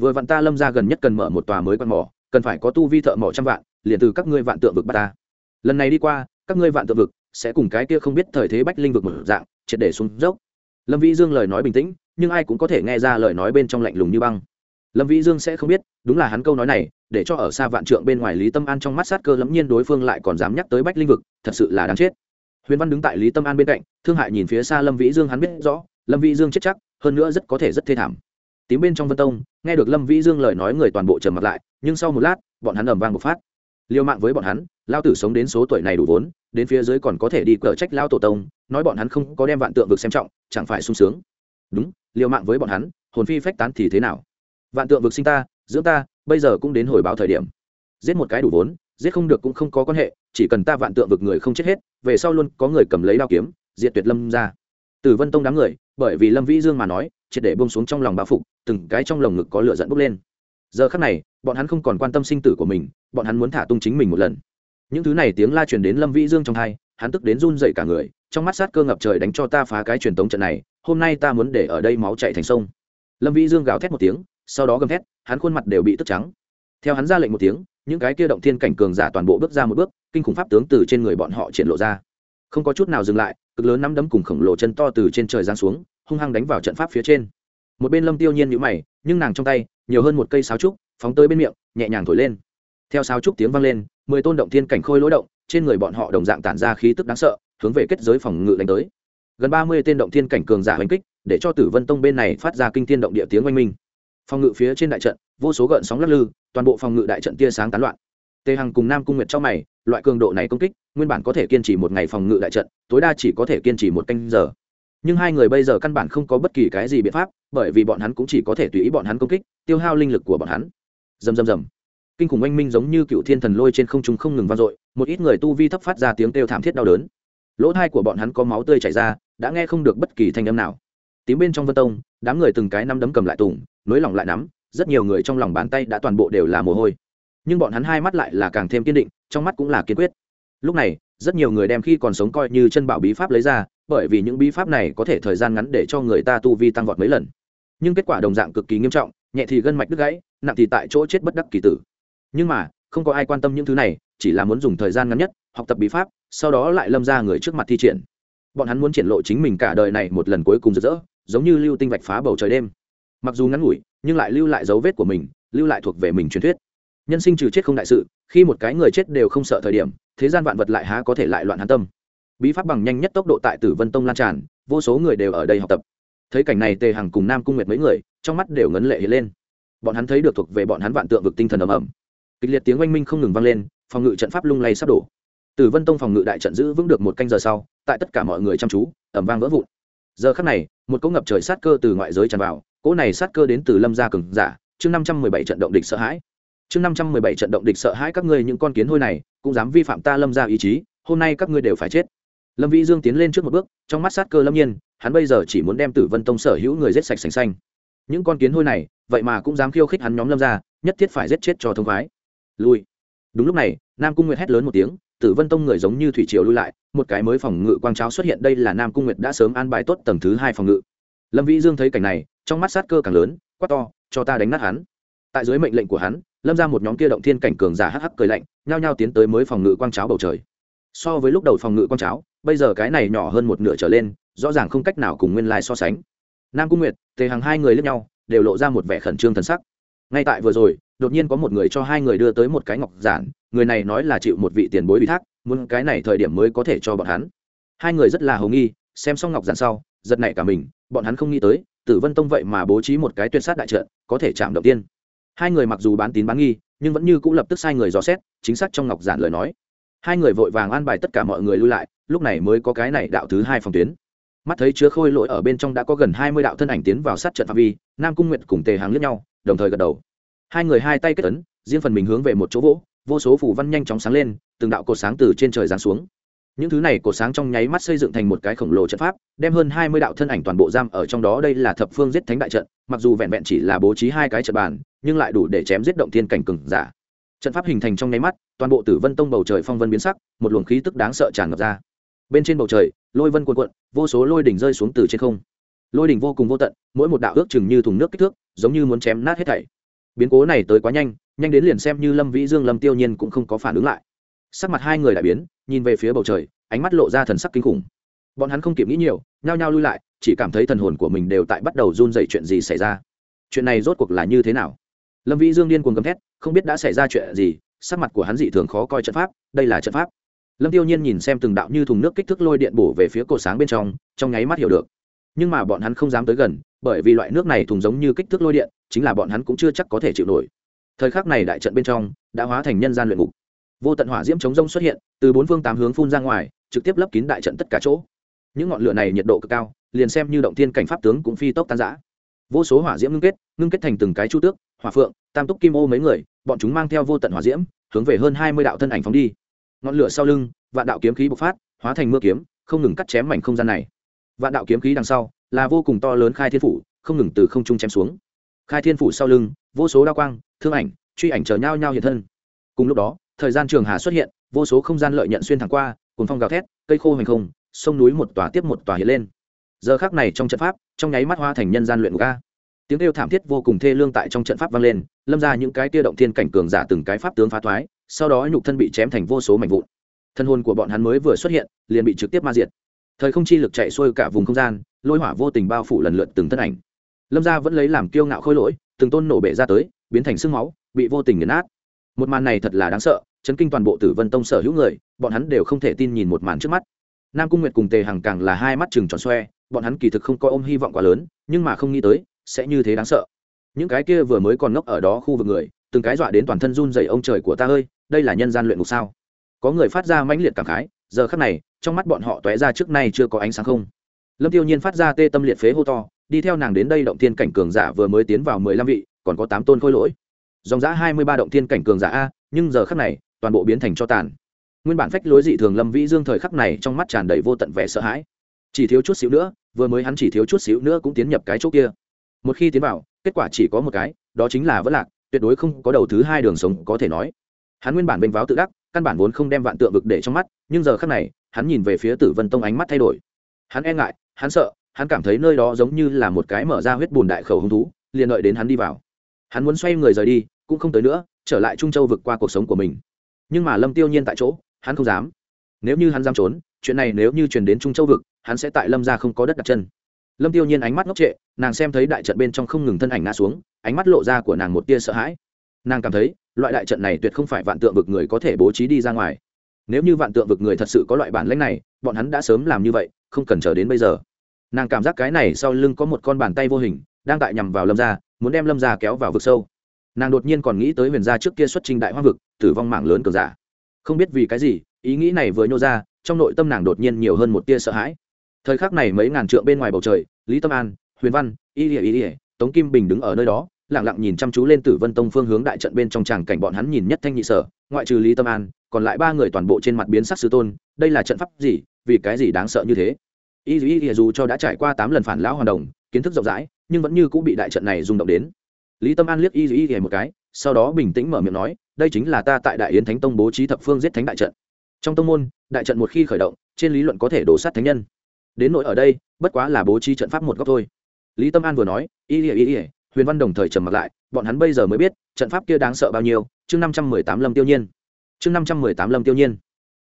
Vừa vạn ta lâm ra gần nhất cần mở một tòa mới quan mỏ, cần phải có tu vi thợ mỏ trăm vạn, liền từ các ngươi vạn tượng vực bắt ta. Lần này đi qua, các ngươi vạn tượng vực sẽ cùng cái kia không biết thời thế bách linh vực một dạng, triệt để xuống dốc. Lâm vĩ dương lời nói bình tĩnh, nhưng ai cũng có thể nghe ra lời nói bên trong lạnh lùng như băng. Lâm vĩ dương sẽ không biết, đúng là hắn câu nói này, để cho ở xa vạn trượng bên ngoài lý tâm an trong mắt sát cơ lẫm nhiên đối phương lại còn dám nhắc tới bách linh vực, thật sự là đáng chết huyền văn đứng tại lý tâm an bên cạnh, thương hại nhìn phía xa lâm vĩ dương hắn biết rõ, lâm vĩ dương chết chắc, hơn nữa rất có thể rất thê thảm. Tím bên trong vân tông, nghe được lâm vĩ dương lời nói người toàn bộ trầm mặt lại, nhưng sau một lát, bọn hắn ầm vang một phát. Liều mạng với bọn hắn, lao tử sống đến số tuổi này đủ vốn, đến phía dưới còn có thể đi cờ trách lao tổ tông, nói bọn hắn không có đem vạn tượng vực xem trọng, chẳng phải sung sướng. Đúng, liều mạng với bọn hắn, hồn phi phách tán thì thế nào? Vạn tượng vực sinh ta, dưỡng ta, bây giờ cũng đến hồi báo thời điểm. Giết một cái đủ vốn giết không được cũng không có quan hệ, chỉ cần ta vạn tượng vực người không chết hết, về sau luôn có người cầm lấy đao kiếm, diệt tuyệt lâm ra từ vân tông đám người, bởi vì lâm vĩ dương mà nói, triệt để bông xuống trong lòng bao phục, từng cái trong lồng ngực có lửa dẫn bốc lên. Giờ khắc này, bọn hắn không còn quan tâm sinh tử của mình, bọn hắn muốn thả tung chính mình một lần. Những thứ này tiếng la truyền đến lâm vĩ dương trong hai, hắn tức đến run dậy cả người, trong mắt sát cơ ngập trời đánh cho ta phá cái truyền tống trận này, hôm nay ta muốn để ở đây máu chạy thành sông. Lâm vĩ dương gào thét một tiếng, sau đó gầm thét, hắn khuôn mặt đều bị tức trắng theo hắn ra lệnh một tiếng, những cái kia động thiên cảnh cường giả toàn bộ bước ra một bước, kinh khủng pháp tướng từ trên người bọn họ triển lộ ra. Không có chút nào dừng lại, cực lớn nắm đấm cùng khổng lồ chân to từ trên trời giáng xuống, hung hăng đánh vào trận pháp phía trên. Một bên lâm tiêu nhiên nhũ mày, nhưng nàng trong tay, nhiều hơn một cây sáo trúc, phóng tới bên miệng, nhẹ nhàng thổi lên. Theo sáo trúc tiếng vang lên, mười tôn động thiên cảnh khôi lối động, trên người bọn họ đồng dạng tản ra khí tức đáng sợ, hướng về kết giới phòng ngự đánh tới. Gần ba mươi tên động thiên cảnh cường giả hành kích, để cho tử vân tông bên này phát ra kinh thiên động địa tiếng oanh minh. Phòng ngự phía trên đại trận vô số gợn sóng lắc lư, toàn bộ phòng ngự đại trận tia sáng tán loạn. Tề hằng cùng nam cung nguyệt cho mày, loại cường độ này công kích, nguyên bản có thể kiên trì một ngày phòng ngự đại trận, tối đa chỉ có thể kiên trì một canh giờ. Nhưng hai người bây giờ căn bản không có bất kỳ cái gì biện pháp, bởi vì bọn hắn cũng chỉ có thể tùy ý bọn hắn công kích, tiêu hao linh lực của bọn hắn. Dầm dầm dầm kinh khủng oanh minh giống như cựu thiên thần lôi trên không trung không ngừng vang dội, một ít người tu vi thấp phát ra tiếng kêu thảm thiết đau đớn. Lỗ thai của bọn hắn có máu tươi chảy ra, đã nghe không được bất kỳ thanh âm nào. Tím bên trong vân tông, đám người từng cái nắm đấm cầm lại tùng nối lòng lại nắm rất nhiều người trong lòng bàn tay đã toàn bộ đều là mồ hôi. Nhưng bọn hắn hai mắt lại là càng thêm kiên định, trong mắt cũng là kiên quyết. Lúc này, rất nhiều người đem khi còn sống coi như chân bảo bí pháp lấy ra, bởi vì những bí pháp này có thể thời gian ngắn để cho người ta tu vi tăng vọt mấy lần. Nhưng kết quả đồng dạng cực kỳ nghiêm trọng, nhẹ thì gân mạch đứt gãy, nặng thì tại chỗ chết bất đắc kỳ tử. Nhưng mà, không có ai quan tâm những thứ này, chỉ là muốn dùng thời gian ngắn nhất, học tập bí pháp, sau đó lại lâm ra người trước mặt thi triển. Bọn hắn muốn triển lộ chính mình cả đời này một lần cuối cùng rực rỡ, giống như lưu tinh vạch phá bầu trời đêm mặc dù ngắn ngủi, nhưng lại lưu lại dấu vết của mình, lưu lại thuộc về mình truyền thuyết. Nhân sinh trừ chết không đại sự, khi một cái người chết đều không sợ thời điểm, thế gian vạn vật lại há có thể lại loạn hắn tâm. Bí pháp bằng nhanh nhất tốc độ tại tử vân tông lan tràn, vô số người đều ở đây học tập. Thấy cảnh này, tề hằng cùng nam cung nguyệt mấy người, trong mắt đều ngấn lệ hiện lên. Bọn hắn thấy được thuộc về bọn hắn vạn tượng vực tinh thần ầm ầm. Kịch liệt tiếng oanh minh không ngừng vang lên, phòng ngự trận pháp lung lay sắp đổ. Tử vân tông phòng ngự đại trận giữ vững được một canh giờ sau, tại tất cả mọi người chăm chú ẩm vang vỡ vụn giờ khắc này, một cỗ ngập trời sát cơ từ ngoại giới tràn vào, cỗ này sát cơ đến từ lâm gia cường giả, chương năm trăm mười bảy trận động địch sợ hãi. Chương năm trăm mười bảy trận động địch sợ hãi các ngươi những con kiến hôi này, cũng dám vi phạm ta lâm gia ý chí, hôm nay các ngươi đều phải chết. Lâm vĩ dương tiến lên trước một bước, trong mắt sát cơ lâm nhiên, hắn bây giờ chỉ muốn đem tử vân tông sở hữu người giết sạch sành xanh những con kiến hôi này, vậy mà cũng dám khiêu khích hắn nhóm lâm gia, nhất thiết phải giết chết cho thông khoái. Lui. Đúng lúc này, nam cung nguyệt hét lớn một tiếng tử vân tông người giống như thủy triều lui lại, một cái mới phòng ngự quang cháo xuất hiện, đây là nam cung nguyệt đã sớm an bài tốt tầng thứ hai phòng ngự. Lâm vĩ dương thấy cảnh này, trong mắt sát cơ càng lớn, quát to, cho ta đánh nát hắn. Tại dưới mệnh lệnh của hắn, lâm ra một nhóm kia động thiên cảnh cường giả hắc hắc cười lạnh, nhao nhao tiến tới mới phòng ngự quang cháo bầu trời. So với lúc đầu phòng ngự quang cháo, bây giờ cái này nhỏ hơn một nửa trở lên, rõ ràng không cách nào cùng nguyên lai so sánh. Nam cung nguyệt, tề hàng hai người lẫn nhau, đều lộ ra một vẻ khẩn trương thần sắc ngay tại vừa rồi, đột nhiên có một người cho hai người đưa tới một cái ngọc giản, người này nói là chịu một vị tiền bối ủy thác, muốn cái này thời điểm mới có thể cho bọn hắn. Hai người rất là hầu nghi, xem xong ngọc giản sau, giật nảy cả mình, bọn hắn không nghĩ tới, tử vân tông vậy mà bố trí một cái tuyệt sát đại trận, có thể chạm động tiên. Hai người mặc dù bán tín bán nghi, nhưng vẫn như cũng lập tức sai người dò xét, chính xác trong ngọc giản lời nói. Hai người vội vàng an bài tất cả mọi người lui lại, lúc này mới có cái này đạo thứ hai phòng tuyến mắt thấy chứa khôi lỗi ở bên trong đã có gần hai mươi đạo thân ảnh tiến vào sát trận phạm vi, nam cung nguyệt cùng tề hàng liếc nhau, đồng thời gật đầu. Hai người hai tay kết ấn, riêng phần mình hướng về một chỗ vỗ, vô số phủ văn nhanh chóng sáng lên, từng đạo cột sáng từ trên trời giáng xuống. Những thứ này cột sáng trong nháy mắt xây dựng thành một cái khổng lồ trận pháp, đem hơn hai mươi đạo thân ảnh toàn bộ giam ở trong đó. Đây là thập phương giết thánh đại trận, mặc dù vẹn vẹn chỉ là bố trí hai cái trận bàn, nhưng lại đủ để chém giết động thiên cảnh cừng giả. Trận pháp hình thành trong nháy mắt, toàn bộ tử vân tông bầu trời phong vân biến sắc, một luồng khí tức đáng sợ tràn ngập ra bên trên bầu trời, lôi vân cuồn cuộn, vô số lôi đỉnh rơi xuống từ trên không. Lôi đỉnh vô cùng vô tận, mỗi một đạo ước chừng như thùng nước kích thước, giống như muốn chém nát hết thảy. Biến cố này tới quá nhanh nhanh đến liền xem như lâm vĩ dương, lâm tiêu nhiên cũng không có phản ứng lại. Sắc mặt hai người đại biến, nhìn về phía bầu trời, ánh mắt lộ ra thần sắc kinh khủng. Bọn hắn không kịp nghĩ nhiều, nhao nhao lui lại, chỉ cảm thấy thần hồn của mình đều tại bắt đầu run dậy chuyện gì xảy ra. Chuyện này rốt cuộc là như thế nào? Lâm vĩ dương điên cuồng gầm thét, không biết đã xảy ra chuyện gì, sắc mặt của hắn dị thường khó coi trận pháp, đây là trận pháp lâm tiêu nhiên nhìn xem từng đạo như thùng nước kích thước lôi điện bổ về phía cổ sáng bên trong trong nháy mắt hiểu được. Nhưng mà bọn hắn không dám tới gần, bởi vì loại nước này thùng giống như kích thước lôi điện, chính là bọn hắn cũng chưa chắc có thể chịu nổi. Thời khắc này đại trận bên trong, đã hóa thành nhân gian luyện ngục. Vô tận hỏa diễm chống rông xuất hiện, từ bốn phương tám hướng phun ra ngoài, trực tiếp lấp kín đại trận tất cả chỗ. Những ngọn lửa này nhiệt độ cực cao, liền xem như động thiên cảnh pháp tướng cũng phi tốc tan giã vô số hỏa diễm ngưng kết ngưng kết thành từng cái chu tước, hỏa phượng, tam túc kim ô mấy người, bọn chúng mang theo vô tận hỏa diễm, hướng về hơn hai mươi đạo thân ảnh phóng đi ngọn lửa sau lưng, vạn đạo kiếm khí bộc phát, hóa thành mưa kiếm, không ngừng cắt chém mảnh không gian này. Vạn đạo kiếm khí đằng sau, là vô cùng to lớn khai thiên phủ, không ngừng từ không trung chém xuống. Khai thiên phủ sau lưng, vô số đao quang, thương ảnh, truy ảnh chờ nhau nhau hiện thân. Cùng lúc đó, thời gian trường hà xuất hiện, vô số không gian lợi nhận xuyên thẳng qua cùng phong gào thét, cây khô hành không, sông núi một tòa tiếp một tòa hiện lên. Giờ khác này trong trận pháp, trong nháy mắt hoa thành nhân gian luyện ga tiếng kêu thảm thiết vô cùng thê lương tại trong trận pháp vang lên, lâm ra những cái kia động thiên cảnh cường giả từng cái pháp tướng phá thoái sau đó nhục thân bị chém thành vô số mảnh vụn. Thân hồn của bọn hắn mới vừa xuất hiện, liền bị trực tiếp ma diệt. Thời không chi lực chạy xuôi cả vùng không gian, lôi hỏa vô tình bao phủ lần lượt từng thân ảnh. Lâm gia vẫn lấy làm kiêu ngạo khôi lỗi, từng tôn nổ bể ra tới, biến thành sương máu, bị vô tình nghiền nát. Một màn này thật là đáng sợ, chấn kinh toàn bộ tử vân tông sở hữu người, bọn hắn đều không thể tin nhìn một màn trước mắt. Nam cung nguyệt cùng tề hằng càng là hai mắt chừng tròn xoe, bọn hắn kỳ thực không có ôm hy vọng quá lớn, nhưng mà không nghĩ tới, sẽ như thế đáng sợ. Những cái kia vừa mới còn ngốc ở đó khu vực người, từng cái dọa đến toàn thân run dày ông trời của ta ơi đây là nhân gian luyện ngục sao? Có người phát ra mãnh liệt cảm khái, giờ khắc này, trong mắt bọn họ tóe ra trước nay chưa có ánh sáng không. Lâm tiêu nhiên phát ra tê tâm liệt phế hô to, đi theo nàng đến đây động thiên cảnh cường giả vừa mới tiến vào mười lăm vị, còn có tám tôn khôi lỗi. Dòng giã hai mươi ba động thiên cảnh cường giả a, nhưng giờ khắc này, toàn bộ biến thành cho tàn. Nguyên bản phách lối dị thường lâm vĩ dương thời khắc này trong mắt tràn đầy vô tận vẻ sợ hãi. Chỉ thiếu chút xíu nữa, vừa mới hắn chỉ thiếu chút xíu nữa cũng tiến nhập cái chỗ kia. Một khi tiến vào, kết quả chỉ có một cái, đó chính là vỡ lạc, tuyệt đối không có đầu thứ hai đường sống có thể nói hắn nguyên bản vênh váo tự đắc, căn bản vốn không đem vạn tượng vực để trong mắt, nhưng giờ khắc này, hắn nhìn về phía tử vân tông ánh mắt thay đổi. Hắn e ngại, hắn sợ, hắn cảm thấy nơi đó giống như là một cái mở ra huyết bùn đại khẩu hứng thú, liền đợi đến hắn đi vào. Hắn muốn xoay người rời đi, cũng không tới nữa, trở lại trung châu vượt qua cuộc sống của mình. Nhưng mà lâm tiêu nhiên tại chỗ, hắn không dám. Nếu như hắn dám trốn, chuyện này nếu như truyền đến trung châu vực, hắn sẽ tại lâm ra không có đất đặt chân. Lâm tiêu nhiên ánh mắt ngốc trệ, nàng xem thấy đại trận bên trong không ngừng thân ảnh ngã xuống, ánh mắt lộ ra của nàng một tia sợ hãi nàng cảm thấy, loại đại trận này tuyệt không phải vạn tượng vực người có thể bố trí đi ra ngoài. Nếu như vạn tượng vực người thật sự có loại bản lãnh này, bọn hắn đã sớm làm như vậy, không cần chờ đến bây giờ. Nàng cảm giác cái này sau lưng có một con bàn tay vô hình, đang tại nhằm vào lâm gia, muốn đem lâm gia kéo vào vực sâu. Nàng đột nhiên còn nghĩ tới huyền gia trước kia xuất trình đại hoa vực, tử vong mạng lớn cường giả. Không biết vì cái gì, ý nghĩ này vừa nhô ra, trong nội tâm nàng đột nhiên nhiều hơn một tia sợ hãi. Thời khắc này mấy ngàn trượng bên ngoài bầu trời, lý tâm an, huyền văn, y ỉa y ỉa tống kim bình đứng ở nơi đó lẳng lặng nhìn chăm chú lên tử vân tông phương hướng đại trận bên trong tràng cảnh bọn hắn nhìn nhất thanh nhị sở, ngoại trừ lý tâm an, còn lại ba người toàn bộ trên mặt biến sắc sư tôn, đây là trận pháp gì, vì cái gì đáng sợ như thế? Y dù y dù cho đã trải qua tám lần phản lão hoàn đồng, kiến thức rộng rãi, nhưng vẫn như cũng bị đại trận này rung động đến. Lý tâm an liếc y dù y một cái, sau đó bình tĩnh mở miệng nói, đây chính là ta tại đại yến thánh tông bố trí thập phương giết thánh đại trận. Trong tông môn, đại trận một khi khởi động, trên lý luận có thể đổ sát thánh nhân. Đến nỗi ở đây, bất quá là bố trí trận pháp một góc thôi. Lý tâm an vừa nói, y ỉa y ỉa huyền văn đồng thời trầm mặc lại, bọn hắn bây giờ mới biết, trận pháp kia đáng sợ bao nhiêu, chương năm trăm mười tám lâm tiêu nhiên. Chương năm trăm mười tám lâm tiêu nhiên.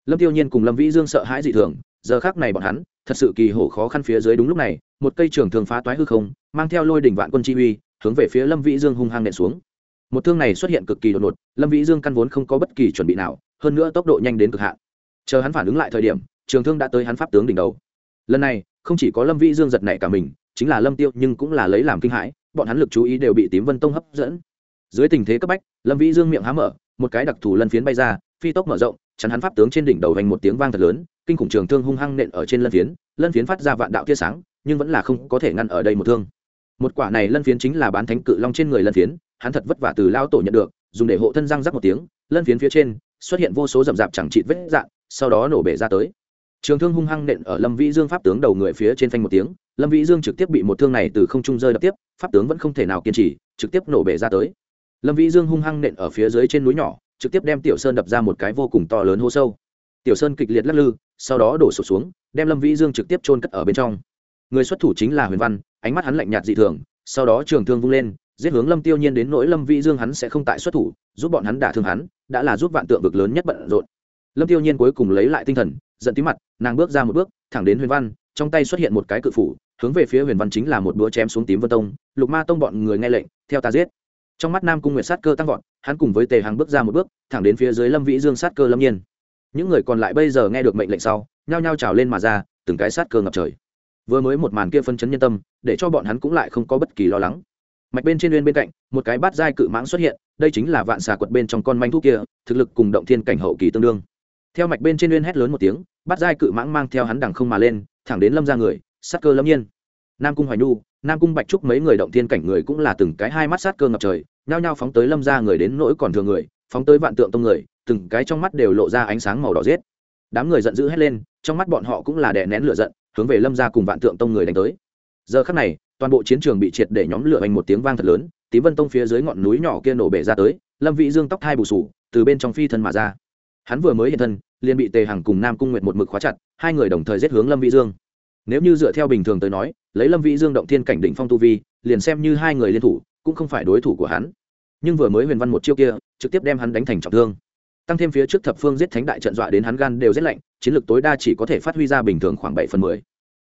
Lâm tiêu nhiên cùng lâm vĩ dương sợ hãi dị thường, giờ khác này bọn hắn, thật sự kỳ hổ khó khăn phía dưới đúng lúc này, một cây trường thường phá toái hư không, mang theo lôi đỉnh vạn quân chi uy, hướng về phía lâm vĩ dương hung hăng nện xuống. Một thương này xuất hiện cực kỳ đột ngột, lâm vĩ dương căn vốn không có bất kỳ chuẩn bị nào, hơn nữa tốc độ nhanh đến cực hạn. Chờ hắn phản ứng lại thời điểm, trường thương đã tới hắn pháp tướng đỉnh đầu. Lần này, không chỉ có lâm vĩ dương giật nảy cả mình, chính là lâm tiêu nhưng cũng là lấy làm kinh hãi bọn hắn lực chú ý đều bị tím vân tông hấp dẫn. Dưới tình thế cấp bách, lâm vĩ dương miệng há mở, một cái đặc thù lân phiến bay ra, phi tốc mở rộng, chắn hắn pháp tướng trên đỉnh đầu vành một tiếng vang thật lớn, kinh khủng trường thương hung hăng nện ở trên lân phiến lân phiến phát ra vạn đạo tia sáng, nhưng vẫn là không có thể ngăn ở đây một thương. Một quả này lân phiến chính là bán thánh cự long trên người lân phiến, hắn thật vất vả từ lao tổ nhận được, dùng để hộ thân răng rắc một tiếng, lân phiến phía trên xuất hiện vô số rậm rạp chẳng trị vết dạn sau đó nổ bể ra tới trường thương hung hăng nện ở lâm vĩ dương pháp tướng đầu người phía trên phanh một tiếng, lâm vĩ dương trực tiếp bị một thương này từ không trung rơi đập tiếp, pháp tướng vẫn không thể nào kiên trì, trực tiếp nổ bể ra tới. Lâm vĩ dương hung hăng nện ở phía dưới trên núi nhỏ, trực tiếp đem tiểu sơn đập ra một cái vô cùng to lớn hô sâu. Tiểu sơn kịch liệt lắc lư, sau đó đổ sụp xuống, đem lâm vĩ dương trực tiếp trôn cất ở bên trong. Người xuất thủ chính là huyền văn, ánh mắt hắn lạnh nhạt dị thường, sau đó trường thương vung lên, giết hướng lâm tiêu nhiên đến nỗi lâm vĩ dương hắn sẽ không tại xuất thủ, giúp bọn hắn đả thương hắn, đã là giúp vạn tượng vực lớn nhất bận rộn. Lâm tiêu nhiên cuối cùng lấy lại tinh thần giận tí mặt, nàng bước ra một bước, thẳng đến huyền văn, trong tay xuất hiện một cái cự phủ, hướng về phía huyền văn chính là một búa chém xuống tím vân tông, lục ma tông bọn người nghe lệnh, theo ta giết. Trong mắt nam cung nguyệt sát cơ tăng vọt, hắn cùng với tề Hằng bước ra một bước, thẳng đến phía dưới lâm vĩ dương sát cơ lâm nhiên. Những người còn lại bây giờ nghe được mệnh lệnh sau, nhao nhao trào lên mà ra, từng cái sát cơ ngập trời. Vừa mới một màn kia phân chấn nhân tâm, để cho bọn hắn cũng lại không có bất kỳ lo lắng. Mạch bên trên uyên bên cạnh, một cái bát giai cự mãng xuất hiện, đây chính là vạn xà quật bên trong con manh thú kia, thực lực cùng động thiên cảnh hậu kỳ tương đương theo mạch bên trên uyên hét lớn một tiếng, bắt giai cự mãng mang theo hắn đằng không mà lên, thẳng đến lâm ra người, sát cơ lâm nhiên. Nam cung hoài nhu, nam cung bạch trúc mấy người động thiên cảnh người cũng là từng cái hai mắt sát cơ ngập trời, nhao nhao phóng tới lâm ra người đến nỗi còn thường người, phóng tới vạn tượng tông người, từng cái trong mắt đều lộ ra ánh sáng màu đỏ rết đám người giận dữ hét lên, trong mắt bọn họ cũng là đè nén lửa giận, hướng về lâm ra cùng vạn tượng tông người đánh tới. Giờ khắc này, toàn bộ chiến trường bị triệt để nhóm lửa thành một tiếng vang thật lớn, tím vân tông phía dưới ngọn núi nhỏ kia nổ bể ra tới, lâm vị dương tóc hai bù sù, từ bên trong phi thân mà ra hắn vừa mới hiện thân, liền bị tề hằng cùng nam cung nguyệt một mực khóa chặt, hai người đồng thời giết hướng lâm Vĩ dương. Nếu như dựa theo bình thường tới nói, lấy lâm Vĩ dương động thiên cảnh đỉnh phong tu vi, liền xem như hai người liên thủ, cũng không phải đối thủ của hắn. Nhưng vừa mới huyền văn một chiêu kia, trực tiếp đem hắn đánh thành trọng thương. Tăng thêm phía trước thập phương giết thánh đại trận dọa đến hắn gan đều rét lạnh, chiến lược tối đa chỉ có thể phát huy ra bình thường khoảng bảy phần mười.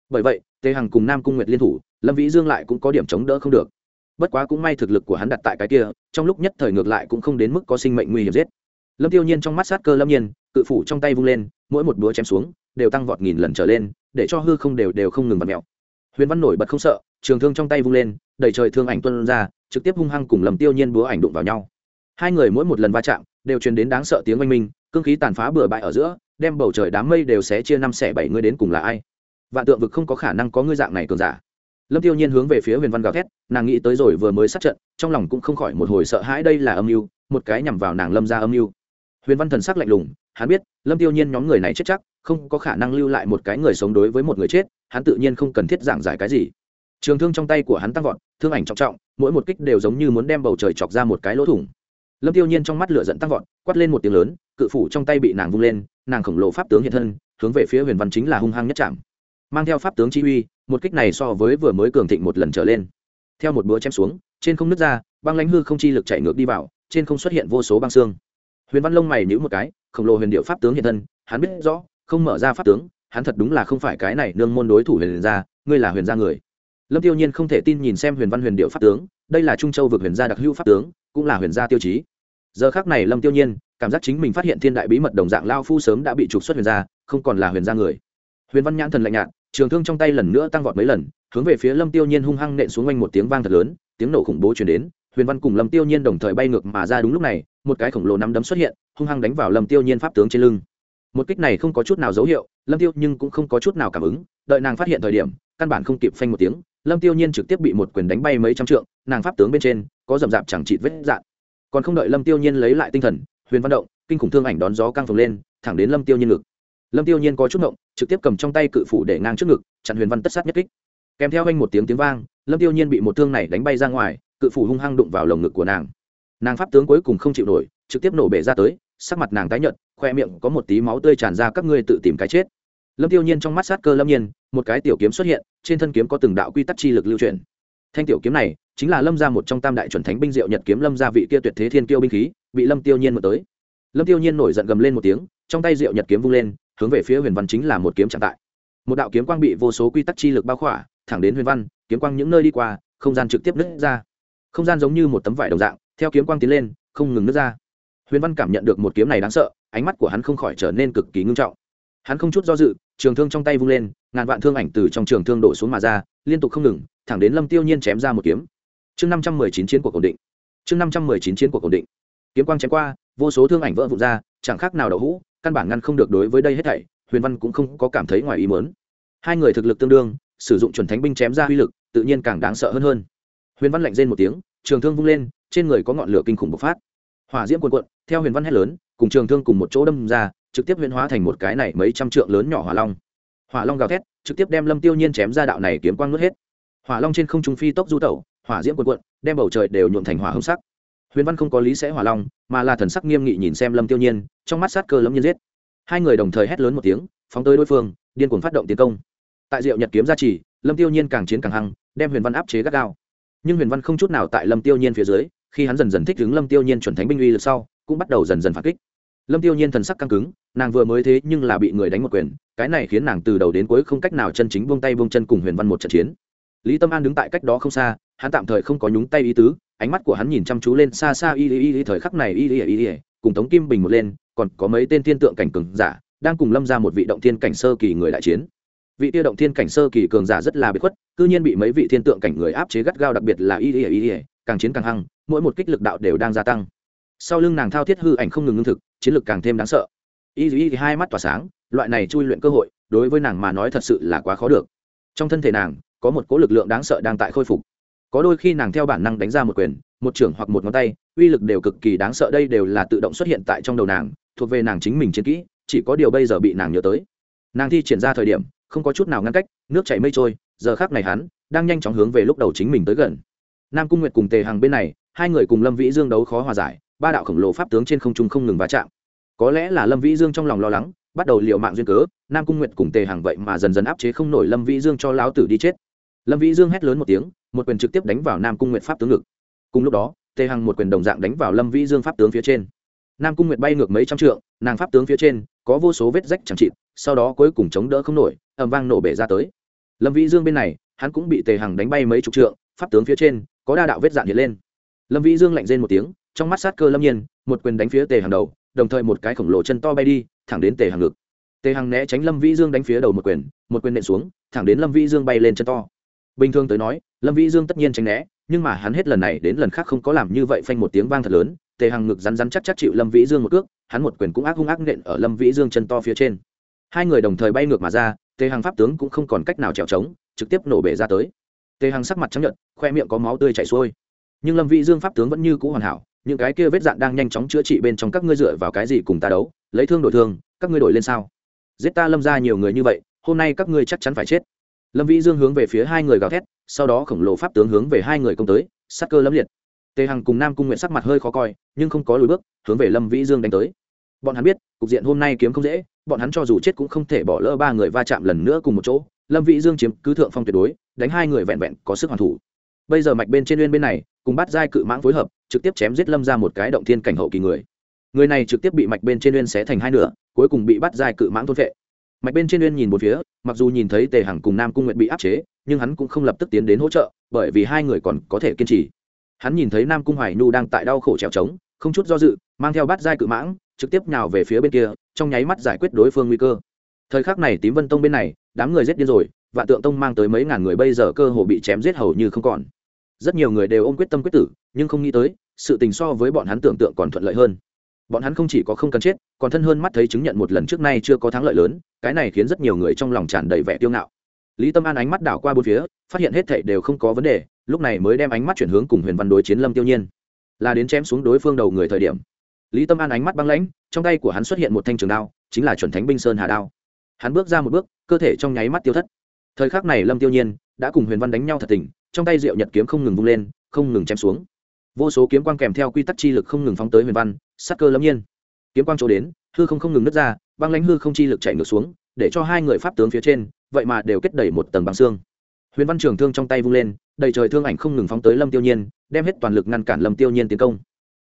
Bởi vậy, tề hằng cùng nam cung nguyệt liên thủ, lâm vĩ dương lại cũng có điểm chống đỡ không được. Bất quá cũng may thực lực của hắn đặt tại cái kia, trong lúc nhất thời ngược lại cũng không đến mức có sinh mệnh nguy hiểm giết lâm tiêu nhiên trong mắt sát cơ lâm nhiên, cự phủ trong tay vung lên, mỗi một búa chém xuống, đều tăng vọt nghìn lần trở lên, để cho hư không đều đều không ngừng vặt mẹo huyền văn nổi bật không sợ, trường thương trong tay vung lên đẩy trời thương ảnh tuân ra, trực tiếp hung hăng cùng lâm tiêu nhiên búa ảnh đụng vào nhau. Hai người mỗi một lần va chạm, đều truyền đến đáng sợ tiếng oanh minh, cương khí tàn phá bừa bãi ở giữa, đem bầu trời đám mây đều sẽ chia năm xẻ bảy người đến cùng là ai. Vạn tượng vực không có khả năng có ngươi dạng này cường giả. Lâm tiêu nhiên hướng về phía huyền văn gào thét, nàng nghĩ tới rồi vừa mới sát trận, trong lòng cũng không khỏi một hồi sợ hãi đây là âm mưu, một cái nhằm vào nàng lâm ra âm mưu huyền văn thần sắc lạnh lùng, hắn biết, lâm tiêu nhiên nhóm người này chết chắc, không có khả năng lưu lại một cái người sống đối với một người chết, hắn tự nhiên không cần thiết giảng giải cái gì. Trường thương trong tay của hắn tăng vọt, thương ảnh trọng trọng, mỗi một kích đều giống như muốn đem bầu trời chọc ra một cái lỗ thủng. Lâm tiêu nhiên trong mắt lửa giận tăng vọt, quát lên một tiếng lớn, cự phủ trong tay bị nàng vung lên, nàng khổng lồ pháp tướng hiện thân, hướng về phía huyền văn chính là hung hăng nhất chạm. Mang theo pháp tướng chi uy, một kích này so với vừa mới cường thịnh một lần trở lên. Theo một búa chém xuống, trên không nứt ra, băng lãnh hư không chi lực chạy ngược đi vào, trên không xuất hiện vô số băng xương huyền văn lông mày nhữ một cái, khổng lồ huyền điệu pháp tướng hiện thân, hắn biết rõ, không mở ra pháp tướng, hắn thật đúng là không phải cái này nương môn đối thủ huyền gia, ngươi là huyền gia người. Lâm tiêu nhiên không thể tin nhìn xem huyền văn huyền điệu pháp tướng, đây là trung châu vực huyền gia đặc hữu pháp tướng, cũng là huyền gia tiêu chí. Giờ khác này lâm tiêu nhiên, cảm giác chính mình phát hiện thiên đại bí mật đồng dạng lao phu sớm đã bị trục xuất huyền gia, không còn là huyền gia người. Huyền văn nhãn thần lạnh nhạt, trường thương trong tay lần nữa tăng vọt mấy lần, hướng về phía lâm tiêu nhiên hung hăng nện xuống quanh một tiếng vang thật lớn, tiếng nổ khủng bố chuyển đến, huyền văn cùng lâm tiêu nhiên đồng thời bay ngược mà ra đúng lúc này một cái khổng lồ nắm đấm xuất hiện, hung hăng đánh vào lâm tiêu nhiên pháp tướng trên lưng. Một kích này không có chút nào dấu hiệu, lâm tiêu nhưng cũng không có chút nào cảm ứng, đợi nàng phát hiện thời điểm, căn bản không kịp phanh một tiếng, lâm tiêu nhiên trực tiếp bị một quyền đánh bay mấy trăm trượng, nàng pháp tướng bên trên có rậm rạp chẳng chịt vết dạn. Còn không đợi lâm tiêu nhiên lấy lại tinh thần, huyền văn động, kinh khủng thương ảnh đón gió căng phồng lên, thẳng đến lâm tiêu nhiên ngực. Lâm tiêu nhiên có chút động trực tiếp cầm trong tay cự phủ để ngang trước ngực, chặn huyền văn tất sát nhất kích. Kèm theo anh một tiếng tiếng vang, lâm tiêu nhiên bị một thương này đánh bay ra ngoài, cự phủ hung hăng đụng vào lồng ngực của nàng nàng pháp tướng cuối cùng không chịu nổi, trực tiếp nổ bể ra tới, sắc mặt nàng tái nhợt, khoe miệng có một tí máu tươi tràn ra, các ngươi tự tìm cái chết. Lâm tiêu nhiên trong mắt sát cơ lâm nhiên, một cái tiểu kiếm xuất hiện, trên thân kiếm có từng đạo quy tắc chi lực lưu truyền thanh tiểu kiếm này, chính là lâm gia một trong tam đại chuẩn thánh binh diệu nhật kiếm lâm gia vị kia tuyệt thế thiên kiêu binh khí, bị lâm tiêu nhiên mở tới. Lâm tiêu nhiên nổi giận gầm lên một tiếng, trong tay diệu nhật kiếm vung lên, hướng về phía huyền văn chính là một kiếm chạm tại. Một đạo kiếm quang bị vô số quy tắc chi lực bao khỏa, thẳng đến huyền văn, kiếm quang những nơi đi qua, không gian trực tiếp nứt ra. Không gian giống như một tấm vải đồng dạng theo kiếm quang tiến lên, không ngừng nước ra. Huyền văn cảm nhận được một kiếm này đáng sợ, ánh mắt của hắn không khỏi trở nên cực kỳ ngưng trọng. Hắn không chút do dự, trường thương trong tay vung lên, ngàn vạn thương ảnh từ trong trường thương đổ xuống mà ra, liên tục không ngừng, thẳng đến lâm tiêu nhiên chém ra một kiếm. Chương năm trăm mười chín chiến cuộc ổn định. Chương năm trăm mười chín chiến cuộc ổn định. Kiếm quang chém qua, vô số thương ảnh vỡ vụn ra, chẳng khác nào đậu hũ, căn bản ngăn không được đối với đây hết thảy, huyền văn cũng không có cảm thấy ngoài ý mớn hai người thực lực tương đương, sử dụng chuẩn thánh binh chém ra uy lực, tự nhiên càng đáng sợ hơn hơn. Huyền văn lạnh rên một tiếng trường thương vung lên, trên người có ngọn lửa kinh khủng bộc phát. Hỏa diễm cuồn cuộn, theo huyền văn hét lớn, cùng trường thương cùng một chỗ đâm ra, trực tiếp huyền hóa thành một cái này mấy trăm trượng lớn nhỏ hỏa long. Hỏa long gào thét, trực tiếp đem lâm tiêu nhiên chém ra đạo này kiếm quang nuốt hết. Hỏa long trên không trung phi tốc du tẩu, hỏa diễm cuồn cuộn, đem bầu trời đều nhuộm thành hỏa hồng sắc. Huyền văn không có lý sẽ hỏa long, mà là thần sắc nghiêm nghị nhìn xem lâm tiêu nhiên, trong mắt sát cơ lâm nhiên giết. Hai người đồng thời hét lớn một tiếng, phóng tới đối phương, điên cuồng phát động tiến công. Tại diệu nhật kiếm gia trì lâm tiêu nhiên càng chiến càng hăng, đem huyền văn áp chế gắt gao nhưng huyền văn không chút nào tại lâm tiêu nhiên phía dưới khi hắn dần dần thích ứng lâm tiêu nhiên chuẩn thánh binh uy lực sau cũng bắt đầu dần dần phản kích lâm tiêu nhiên thần sắc căng cứng nàng vừa mới thế nhưng là bị người đánh một quyền cái này khiến nàng từ đầu đến cuối không cách nào chân chính buông tay buông chân cùng huyền văn một trận chiến lý tâm an đứng tại cách đó không xa hắn tạm thời không có nhúng tay ý tứ ánh mắt của hắn nhìn chăm chú lên xa xa y y y thời khắc này y y y cùng tống kim bình một lên còn có mấy tên thiên tượng cảnh cường giả đang cùng lâm ra một vị động thiên cảnh sơ kỳ người đại chiến vị tiêu động thiên cảnh sơ kỳ cường giả rất là biệt khuất, cư nhiên bị mấy vị thiên tượng cảnh người áp chế gắt gao, đặc biệt là y y y y, càng chiến càng hăng, mỗi một kích lực đạo đều đang gia tăng. Sau lưng nàng thao thiết hư ảnh không ngừng ngưng thực, chiến lực càng thêm đáng sợ. Y y hai mắt tỏa sáng, loại này chui luyện cơ hội, đối với nàng mà nói thật sự là quá khó được. Trong thân thể nàng, có một cỗ lực lượng đáng sợ đang tại khôi phục. Có đôi khi nàng theo bản năng đánh ra một quyền, một trưởng hoặc một ngón tay, uy lực đều cực kỳ đáng sợ, đây đều là tự động xuất hiện tại trong đầu nàng, thuộc về nàng chính mình chiến kỹ, chỉ có điều bây giờ bị nàng nhớ tới. Nàng thi triển ra thời điểm không có chút nào ngăn cách, nước chảy mây trôi, giờ khác này hắn đang nhanh chóng hướng về lúc đầu chính mình tới gần. Nam cung nguyệt cùng tề hàng bên này, hai người cùng lâm vĩ dương đấu khó hòa giải, ba đạo khổng lồ pháp tướng trên không trung không ngừng va chạm. Có lẽ là lâm vĩ dương trong lòng lo lắng, bắt đầu liệu mạng duyên cớ, nam cung nguyệt cùng tề hàng vậy mà dần dần áp chế không nổi lâm vĩ dương cho lão tử đi chết. Lâm vĩ dương hét lớn một tiếng, một quyền trực tiếp đánh vào nam cung nguyệt pháp tướng ngực. Cùng lúc đó, tề hằng một quyền đồng dạng đánh vào lâm vĩ dương pháp tướng phía trên. Nam cung nguyệt bay ngược mấy trăm trượng, nàng pháp tướng phía trên có vô số vết rách chẳng chịt, sau đó cuối cùng chống đỡ không nổi ầm vang nổ bể ra tới. Lâm vĩ dương bên này, hắn cũng bị tề hằng đánh bay mấy chục trượng, pháp tướng phía trên, có đa đạo vết dạn hiện lên. Lâm vĩ dương lạnh rên một tiếng, trong mắt sát cơ lâm nhiên, một quyền đánh phía tề Hằng đầu, đồng thời một cái khổng lồ chân to bay đi, thẳng đến tề Hằng ngực. Tề Hằng né tránh lâm vĩ dương đánh phía đầu một quyền một quyền nện xuống, thẳng đến lâm vĩ dương bay lên chân to. Bình thường tới nói, lâm vĩ dương tất nhiên tránh né, nhưng mà hắn hết lần này đến lần khác không có làm như vậy phanh một tiếng vang thật lớn, tề hằng ngực rắn rắn chắc chắc chịu lâm vĩ dương một cước, hắn một quyền cũng ác hung ác nện ở lâm vĩ dương chân to phía trên. Hai người đồng thời bay ngược mà ra tề hằng pháp tướng cũng không còn cách nào trèo trống, trực tiếp nổ bể ra tới. Tề hằng sắc mặt chấp nhận khoe miệng có máu tươi chảy xuôi. Nhưng lâm vĩ dương pháp tướng vẫn như cũ hoàn hảo, những cái kia vết dạn đang nhanh chóng chữa trị bên trong các ngươi dựa vào cái gì cùng ta đấu, lấy thương đổi thương, các ngươi đổi lên sao? Giết ta lâm ra nhiều người như vậy, hôm nay các ngươi chắc chắn phải chết. Lâm vĩ dương hướng về phía hai người gào thét, sau đó khổng lồ pháp tướng hướng về hai người công tới sắc cơ lâm liệt. Tề hằng cùng nam cung nguyện sắc mặt hơi khó coi, nhưng không có lùi bước, hướng về lâm vĩ dương đánh tới. Bọn hắn biết, cục diện hôm nay kiếm không dễ bọn hắn cho dù chết cũng không thể bỏ lỡ ba người va chạm lần nữa cùng một chỗ. Lâm vĩ dương chiếm cứ thượng phong tuyệt đối, đánh hai người vẹn vẹn có sức hoàn thủ. Bây giờ mạch bên trên uyên bên này, cùng bắt giai cự mãng phối hợp, trực tiếp chém giết lâm ra một cái động thiên cảnh hậu kỳ người. Người này trực tiếp bị mạch bên trên uyên xé thành hai nửa, cuối cùng bị bắt giai cự mãng thôn vệ mạch bên trên uyên nhìn một phía, mặc dù nhìn thấy tề hằng cùng nam cung nguyện bị áp chế, nhưng hắn cũng không lập tức tiến đến hỗ trợ, bởi vì hai người còn có thể kiên trì. Hắn nhìn thấy nam cung hoài nhu đang tại đau khổ trèo trống, không chút do dự mang theo bát giai cự mãng, trực tiếp nhào về phía bên kia, trong nháy mắt giải quyết đối phương nguy cơ. Thời khắc này tím vân tông bên này, đám người giết điên rồi, vạn tượng tông mang tới mấy ngàn người bây giờ cơ hồ bị chém giết hầu như không còn. Rất nhiều người đều ôm quyết tâm quyết tử, nhưng không nghĩ tới, sự tình so với bọn hắn tưởng tượng còn thuận lợi hơn. Bọn hắn không chỉ có không cần chết, còn thân hơn mắt thấy chứng nhận một lần trước nay chưa có thắng lợi lớn, cái này khiến rất nhiều người trong lòng tràn đầy vẻ tiêu ngạo. Lý tâm an ánh mắt đảo qua bốn phía, phát hiện hết thảy đều không có vấn đề, lúc này mới đem ánh mắt chuyển hướng cùng huyền văn đối chiến lâm tiêu nhiên. Là đến chém xuống đối phương đầu người thời điểm lý tâm an ánh mắt băng lãnh, trong tay của hắn xuất hiện một thanh trường đao, chính là chuẩn thánh binh sơn hà đao. Hắn bước ra một bước, cơ thể trong nháy mắt tiêu thất. Thời khắc này lâm tiêu nhiên đã cùng huyền văn đánh nhau thật tình, trong tay diệu nhật kiếm không ngừng vung lên, không ngừng chém xuống. Vô số kiếm quang kèm theo quy tắc chi lực không ngừng phóng tới huyền văn sắc cơ lâm nhiên. Kiếm quang chỗ đến, hư không không ngừng nứt ra, băng lãnh hư không chi lực chạy ngược xuống, để cho hai người pháp tướng phía trên, vậy mà đều kết đầy một tầng băng xương. Huyền văn trường thương trong tay vung lên, đầy trời thương ảnh không ngừng phóng tới lâm tiêu nhiên, đem hết toàn lực ngăn cản lâm tiêu nhiên tiến công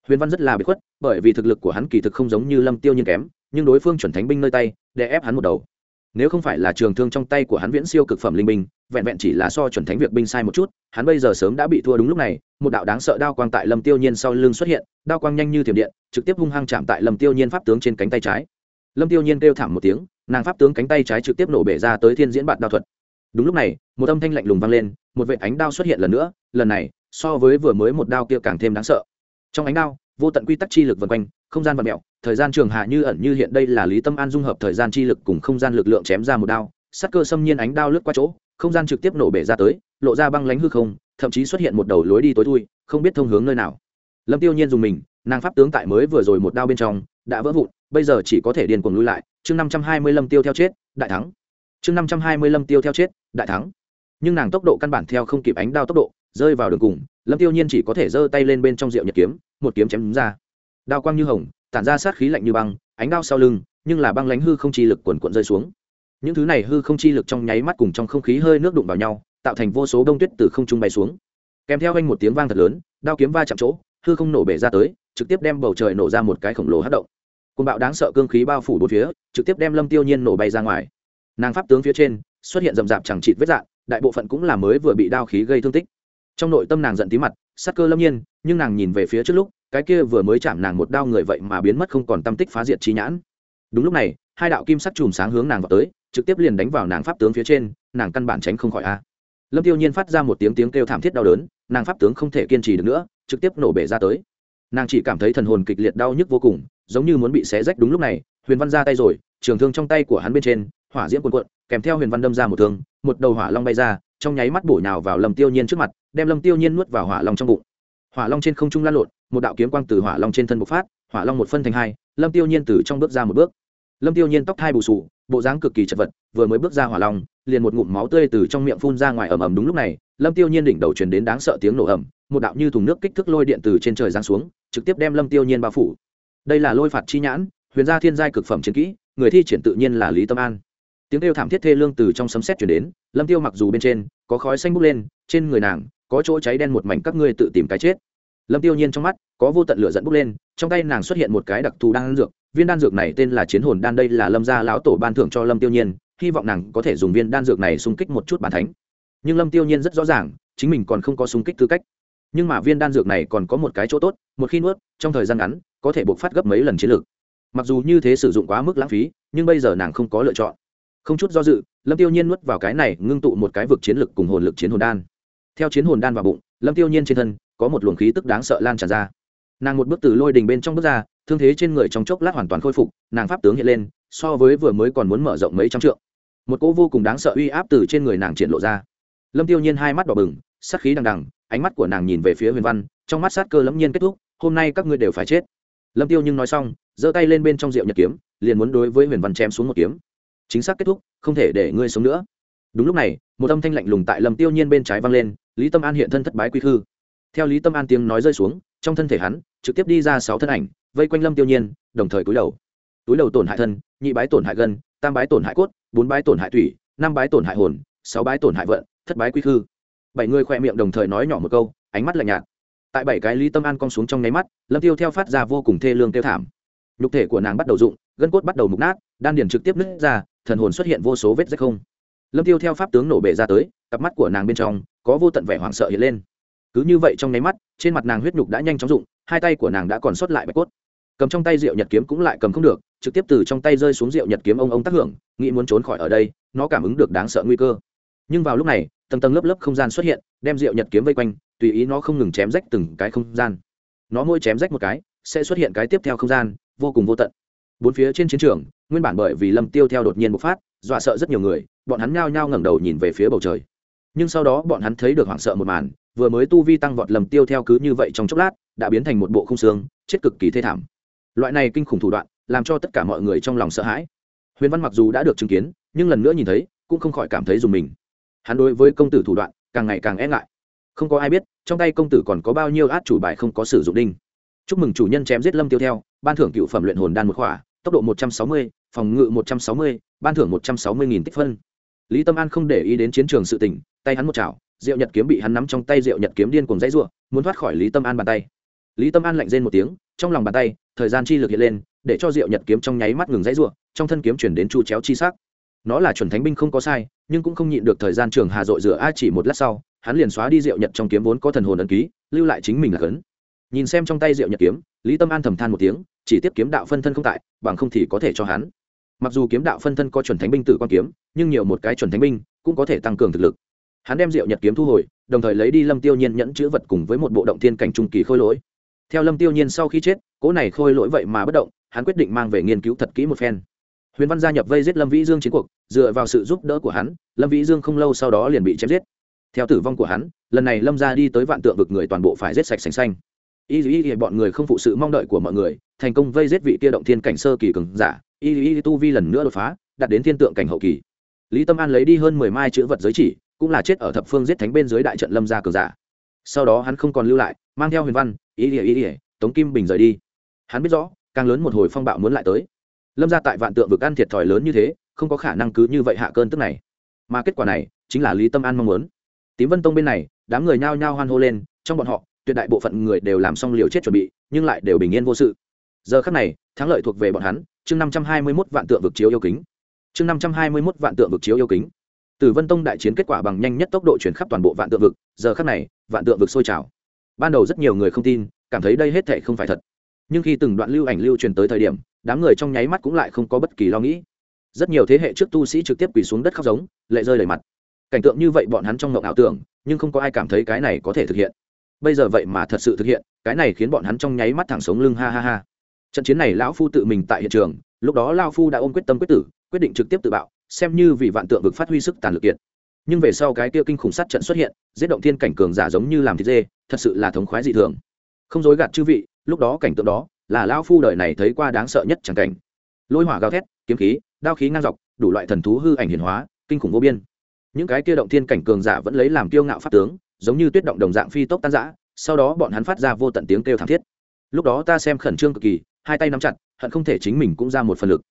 huyền văn rất là bị khuất, bởi vì thực lực của hắn kỳ thực không giống như lâm tiêu nhiên kém, nhưng đối phương chuẩn thánh binh nơi tay để ép hắn một đầu. Nếu không phải là trường thương trong tay của hắn viễn siêu cực phẩm linh binh, vẹn vẹn chỉ là so chuẩn thánh việc binh sai một chút, hắn bây giờ sớm đã bị thua đúng lúc này, một đạo đáng sợ đao quang tại lâm tiêu nhiên sau lưng xuất hiện, đao quang nhanh như thiểm điện, trực tiếp hung hăng chạm tại lâm tiêu nhiên pháp tướng trên cánh tay trái. Lâm tiêu nhiên kêu thảm một tiếng, nàng pháp tướng cánh tay trái trực tiếp nổ bể ra tới thiên diễn Bạt đao thuật. Đúng lúc này, một âm thanh lạnh lùng vang lên, một vệ ánh đao xuất hiện lần nữa, lần này, so với vừa mới một đao kia càng thêm đáng sợ trong ánh đao, vô tận quy tắc chi lực vần quanh, không gian vật mẹo thời gian trường hạ như ẩn như hiện đây là lý tâm an dung hợp thời gian chi lực cùng không gian lực lượng chém ra một đao sắc cơ xâm nhiên ánh đao lướt qua chỗ, không gian trực tiếp nổ bể ra tới, lộ ra băng lánh hư không, thậm chí xuất hiện một đầu lối đi tối thui, không biết thông hướng nơi nào. Lâm tiêu nhiên dùng mình, nàng pháp tướng tại mới vừa rồi một đao bên trong, đã vỡ vụn, bây giờ chỉ có thể điền cuồng lui lại. Chương năm trăm hai mươi lâm tiêu theo chết, đại thắng. Chương năm trăm hai mươi lâm tiêu theo chết, đại thắng. Nhưng nàng tốc độ căn bản theo không kịp ánh đao tốc độ rơi vào đường cùng, lâm tiêu nhiên chỉ có thể giơ tay lên bên trong rượu nhật kiếm, một kiếm chém đúng ra. Đao quang như hồng, tản ra sát khí lạnh như băng, ánh đao sau lưng, nhưng là băng lánh hư không chi lực quần quận rơi xuống. Những thứ này hư không chi lực trong nháy mắt cùng trong không khí hơi nước đụng vào nhau, tạo thành vô số đông tuyết từ không trung bay xuống. Kèm theo anh một tiếng vang thật lớn, đao kiếm va chạm chỗ, hư không nổ bể ra tới, trực tiếp đem bầu trời nổ ra một cái khổng lồ hất động. Côn bạo đáng sợ cương khí bao phủ bốn phía, trực tiếp đem lâm tiêu nhiên nổ bay ra ngoài. Nàng pháp tướng phía trên, xuất hiện rầm rạp chẳng chịt vết dạng, đại bộ phận cũng là mới vừa bị đao khí gây thương tích trong nội tâm nàng giận tí mặt, sắc cơ lâm nhiên, nhưng nàng nhìn về phía trước lúc, cái kia vừa mới chạm nàng một đao người vậy mà biến mất không còn tâm tích phá diệt trí nhãn. Đúng lúc này, hai đạo kim sắc chùm sáng hướng nàng vào tới, trực tiếp liền đánh vào nàng pháp tướng phía trên, nàng căn bản tránh không khỏi a. Lâm tiêu nhiên phát ra một tiếng tiếng kêu thảm thiết đau đớn, nàng pháp tướng không thể kiên trì được nữa, trực tiếp nổ bể ra tới. Nàng chỉ cảm thấy thần hồn kịch liệt đau nhức vô cùng, giống như muốn bị xé rách đúng lúc này, huyền văn ra tay rồi, trường thương trong tay của hắn bên trên, hỏa diễm cuồn cuộn, kèm theo huyền văn đâm ra một thương, một đầu hỏa long bay ra trong nháy mắt bổ nhào vào lâm tiêu nhiên trước mặt, đem lâm tiêu nhiên nuốt vào hỏa long trong bụng. Hỏa long trên không trung lan lộn, một đạo kiếm quang từ hỏa long trên thân bộc phát, hỏa long một phân thành hai, lâm tiêu nhiên từ trong bước ra một bước. Lâm tiêu nhiên tóc hai bù sù, bộ dáng cực kỳ chật vật, vừa mới bước ra hỏa long, liền một ngụm máu tươi từ trong miệng phun ra ngoài ầm ầm đúng lúc này, lâm tiêu nhiên đỉnh đầu truyền đến đáng sợ tiếng nổ ầm, một đạo như thùng nước kích thước lôi điện từ trên trời giáng xuống, trực tiếp đem lâm tiêu nhiên bao phủ. Đây là lôi phạt chi nhãn, huyền gia thiên giai cực phẩm chiến kỹ, người thi triển tự nhiên là lý tâm an tiếng kêu thảm thiết thê lương từ trong sấm sét chuyển đến, lâm tiêu mặc dù bên trên, có khói xanh bốc lên, trên người nàng, có chỗ cháy đen một mảnh các ngươi tự tìm cái chết. Lâm tiêu nhiên trong mắt, có vô tận lửa dẫn bốc lên, trong tay nàng xuất hiện một cái đặc thù đan dược, viên đan dược này tên là chiến hồn đan đây là lâm gia lão tổ ban thưởng cho lâm tiêu nhiên, hy vọng nàng có thể dùng viên đan dược này xung kích một chút bản thánh. Nhưng lâm tiêu nhiên rất rõ ràng, chính mình còn không có xung kích tư cách. Nhưng mà viên đan dược này còn có một cái chỗ tốt, một khi nuốt, trong thời gian ngắn, có thể buộc phát gấp mấy lần chiến lược. Mặc dù như thế sử dụng quá mức lãng phí, nhưng bây giờ nàng không có lựa chọn không chút do dự, lâm tiêu nhiên nuốt vào cái này ngưng tụ một cái vực chiến lực cùng hồn lực chiến hồn đan. Theo chiến hồn đan vào bụng, lâm tiêu nhiên trên thân có một luồng khí tức đáng sợ lan tràn ra. Nàng một bước từ lôi đình bên trong bước ra, thương thế trên người trong chốc lát hoàn toàn khôi phục, nàng pháp tướng hiện lên, so với vừa mới còn muốn mở rộng mấy trăm trượng. Một cỗ vô cùng đáng sợ uy áp từ trên người nàng triển lộ ra. Lâm tiêu nhiên hai mắt đỏ bừng, sát khí đằng đằng, ánh mắt của nàng nhìn về phía huyền văn, trong mắt sát cơ lẫm nhiên kết thúc, hôm nay các ngươi đều phải chết. Lâm tiêu nhưng nói xong, giơ tay lên bên trong rượu nhật kiếm, liền muốn đối với huyền văn chém xuống một kiếm chính xác kết thúc, không thể để ngươi sống nữa. Đúng lúc này, một âm thanh lạnh lùng tại lâm tiêu nhiên bên trái vang lên, lý tâm an hiện thân thất bái quy khư. Theo lý tâm an tiếng nói rơi xuống, trong thân thể hắn, trực tiếp đi ra sáu thân ảnh, vây quanh lâm tiêu nhiên, đồng thời cúi đầu. Túi đầu tổn hại thân, nhị bái tổn hại gân, tam bái tổn hại cốt, bốn bái tổn hại thủy, năm bái tổn hại hồn, sáu bái tổn hại vận, thất bái quy khư. Bảy người khoe miệng đồng thời nói nhỏ một câu, ánh mắt lạnh nhạt. Tại bảy cái lý tâm an cong xuống trong nháy mắt, lâm tiêu theo phát ra vô cùng thê lương tiêu thảm. Nhục thể của nàng bắt đầu rụng, gân cốt bắt đầu mục nát, đan điền trực tiếp nứt ra thần hồn xuất hiện vô số vết rách không? Lâm tiêu theo pháp tướng nổ bể ra tới, cặp mắt của nàng bên trong có vô tận vẻ hoảng sợ hiện lên. Cứ như vậy trong nháy mắt, trên mặt nàng huyết nhục đã nhanh chóng rụng, hai tay của nàng đã còn sót lại bạch cốt. Cầm trong tay rượu nhật kiếm cũng lại cầm không được, trực tiếp từ trong tay rơi xuống rượu nhật kiếm ông ông tác hưởng, nghĩ muốn trốn khỏi ở đây, nó cảm ứng được đáng sợ nguy cơ. Nhưng vào lúc này, tầng tầng lớp lớp không gian xuất hiện, đem rượu nhật kiếm vây quanh, tùy ý nó không ngừng chém rách từng cái không gian. Nó mỗi chém rách một cái, sẽ xuất hiện cái tiếp theo không gian, vô cùng vô tận. Bốn phía trên chiến trường nguyên bản bởi vì lâm tiêu theo đột nhiên bộc phát, dọa sợ rất nhiều người, bọn hắn nhao nhao ngẩng đầu nhìn về phía bầu trời. Nhưng sau đó bọn hắn thấy được hoảng sợ một màn, vừa mới tu vi tăng vọt lầm tiêu theo cứ như vậy trong chốc lát, đã biến thành một bộ khung xương, chết cực kỳ thê thảm. Loại này kinh khủng thủ đoạn, làm cho tất cả mọi người trong lòng sợ hãi. Huyền văn mặc dù đã được chứng kiến, nhưng lần nữa nhìn thấy, cũng không khỏi cảm thấy dùng mình. Hắn đối với công tử thủ đoạn, càng ngày càng e ngại. Không có ai biết, trong tay công tử còn có bao nhiêu át chủ bài không có sử dụng đinh. Chúc mừng chủ nhân chém giết lâm tiêu theo, ban thưởng cựu phẩm luyện hồn đan một khỏa, tốc độ một trăm sáu mươi phòng ngự một trăm sáu mươi, ban thưởng một trăm sáu mươi nghìn tích phân. Lý tâm an không để ý đến chiến trường sự tình, tay hắn một chảo diệu nhật kiếm bị hắn nắm trong tay diệu nhật kiếm điên cùng dãy ruộng muốn thoát khỏi lý tâm an bàn tay. Lý tâm an lạnh rên một tiếng, trong lòng bàn tay, thời gian chi lực hiện lên, để cho diệu nhật kiếm trong nháy mắt ngừng dãy ruộng trong thân kiếm chuyển đến chu chéo chi sắc. Nó là chuẩn thánh binh không có sai, nhưng cũng không nhịn được thời gian trường hà dội rửa, a, chỉ một lát sau, hắn liền xóa đi diệu nhật trong kiếm vốn có thần hồn ấn ký, lưu lại chính mình là cấn nhìn xem trong tay diệu nhật kiếm, lý tâm an thầm than một tiếng, chỉ tiếp kiếm đạo phân thân không tại, bằng không thì có thể cho hắn mặc dù kiếm đạo phân thân có chuẩn thánh binh tử quan kiếm, nhưng nhiều một cái chuẩn thánh binh cũng có thể tăng cường thực lực. Hắn đem diệu nhật kiếm thu hồi, đồng thời lấy đi lâm tiêu nhiên nhẫn chữ vật cùng với một bộ động thiên cảnh trung kỳ khôi lỗi. Theo lâm tiêu nhiên sau khi chết cỗ này khôi lỗi vậy mà bất động, hắn quyết định mang về nghiên cứu thật kỹ một phen. Huyền văn gia nhập vây giết lâm vĩ dương chiến cuộc, dựa vào sự giúp đỡ của hắn, lâm vĩ dương không lâu sau đó liền bị chém giết. Theo tử vong của hắn, lần này lâm ra đi tới vạn tượng vực người toàn bộ phải giết sạch sành xanh. Y y y bọn người không phụ sự mong đợi của mọi người, thành công vây giết vị kia động thiên cảnh sơ kỳ cường giả y y tu vi lần nữa đột phá, đạt đến thiên tượng cảnh hậu kỳ. Lý tâm an lấy đi hơn mười mai chữ vật giới chỉ, cũng là chết ở thập phương giết thánh bên dưới đại trận lâm gia cường giả. Sau đó hắn không còn lưu lại, mang theo huyền văn, y y y tống kim bình rời đi. Hắn biết rõ, càng lớn một hồi phong bạo muốn lại tới. Lâm gia tại vạn tượng vực ăn thiệt thòi lớn như thế, không có khả năng cứ như vậy hạ cơn tức này. Mà kết quả này, chính là lý tâm an mong muốn. Tím vân tông bên này, đám người nhao nhao hoan hô lên, trong bọn họ, tuyệt đại bộ phận người đều làm xong liều chết chuẩn bị, nhưng lại đều bình yên vô sự. Giờ khắc này, thắng lợi thuộc về bọn hắn chương năm trăm hai mươi mốt vạn tượng vực chiếu yêu kính. Chương năm trăm hai mươi mốt vạn tượng vực chiếu yêu kính. Từ vân tông đại chiến kết quả bằng nhanh nhất tốc độ chuyển khắp toàn bộ vạn tượng vực, giờ khắc này, vạn tượng vực sôi trào. Ban đầu rất nhiều người không tin, cảm thấy đây hết thệ không phải thật. Nhưng khi từng đoạn lưu ảnh lưu truyền tới thời điểm, đám người trong nháy mắt cũng lại không có bất kỳ lo nghĩ. Rất nhiều thế hệ trước tu sĩ trực tiếp quỳ xuống đất khóc giống, lệ rơi đầy mặt. Cảnh tượng như vậy bọn hắn trong ngộng ảo tưởng, nhưng không có ai cảm thấy cái này có thể thực hiện. Bây giờ vậy mà thật sự thực hiện, cái này khiến bọn hắn trong nháy mắt thẳng sống lưng, ha ha ha trận chiến này lão phu tự mình tại hiện trường, lúc đó lao phu đã ôm quyết tâm quyết tử, quyết định trực tiếp tự bạo, xem như vì vạn tượng vực phát huy sức tàn lực kiện nhưng về sau cái kia kinh khủng sát trận xuất hiện, giết động thiên cảnh cường giả giống như làm thịt dê, thật sự là thống khoái dị thường. Không dối gạt chư vị, lúc đó cảnh tượng đó, là lao phu đời này thấy qua đáng sợ nhất chẳng cảnh. Lôi hỏa gào thét, kiếm khí, đao khí ngang dọc, đủ loại thần thú hư ảnh hiển hóa, kinh khủng vô biên. Những cái kia động thiên cảnh cường giả vẫn lấy làm kiêu ngạo pháp tướng, giống như tuyết động đồng dạng phi tốc tan giã sau đó bọn hắn phát ra vô tận tiếng kêu thảm thiết. Lúc đó ta xem khẩn trương cực kỳ hai tay nắm chặt, hận không thể chính mình cũng ra một phần lực.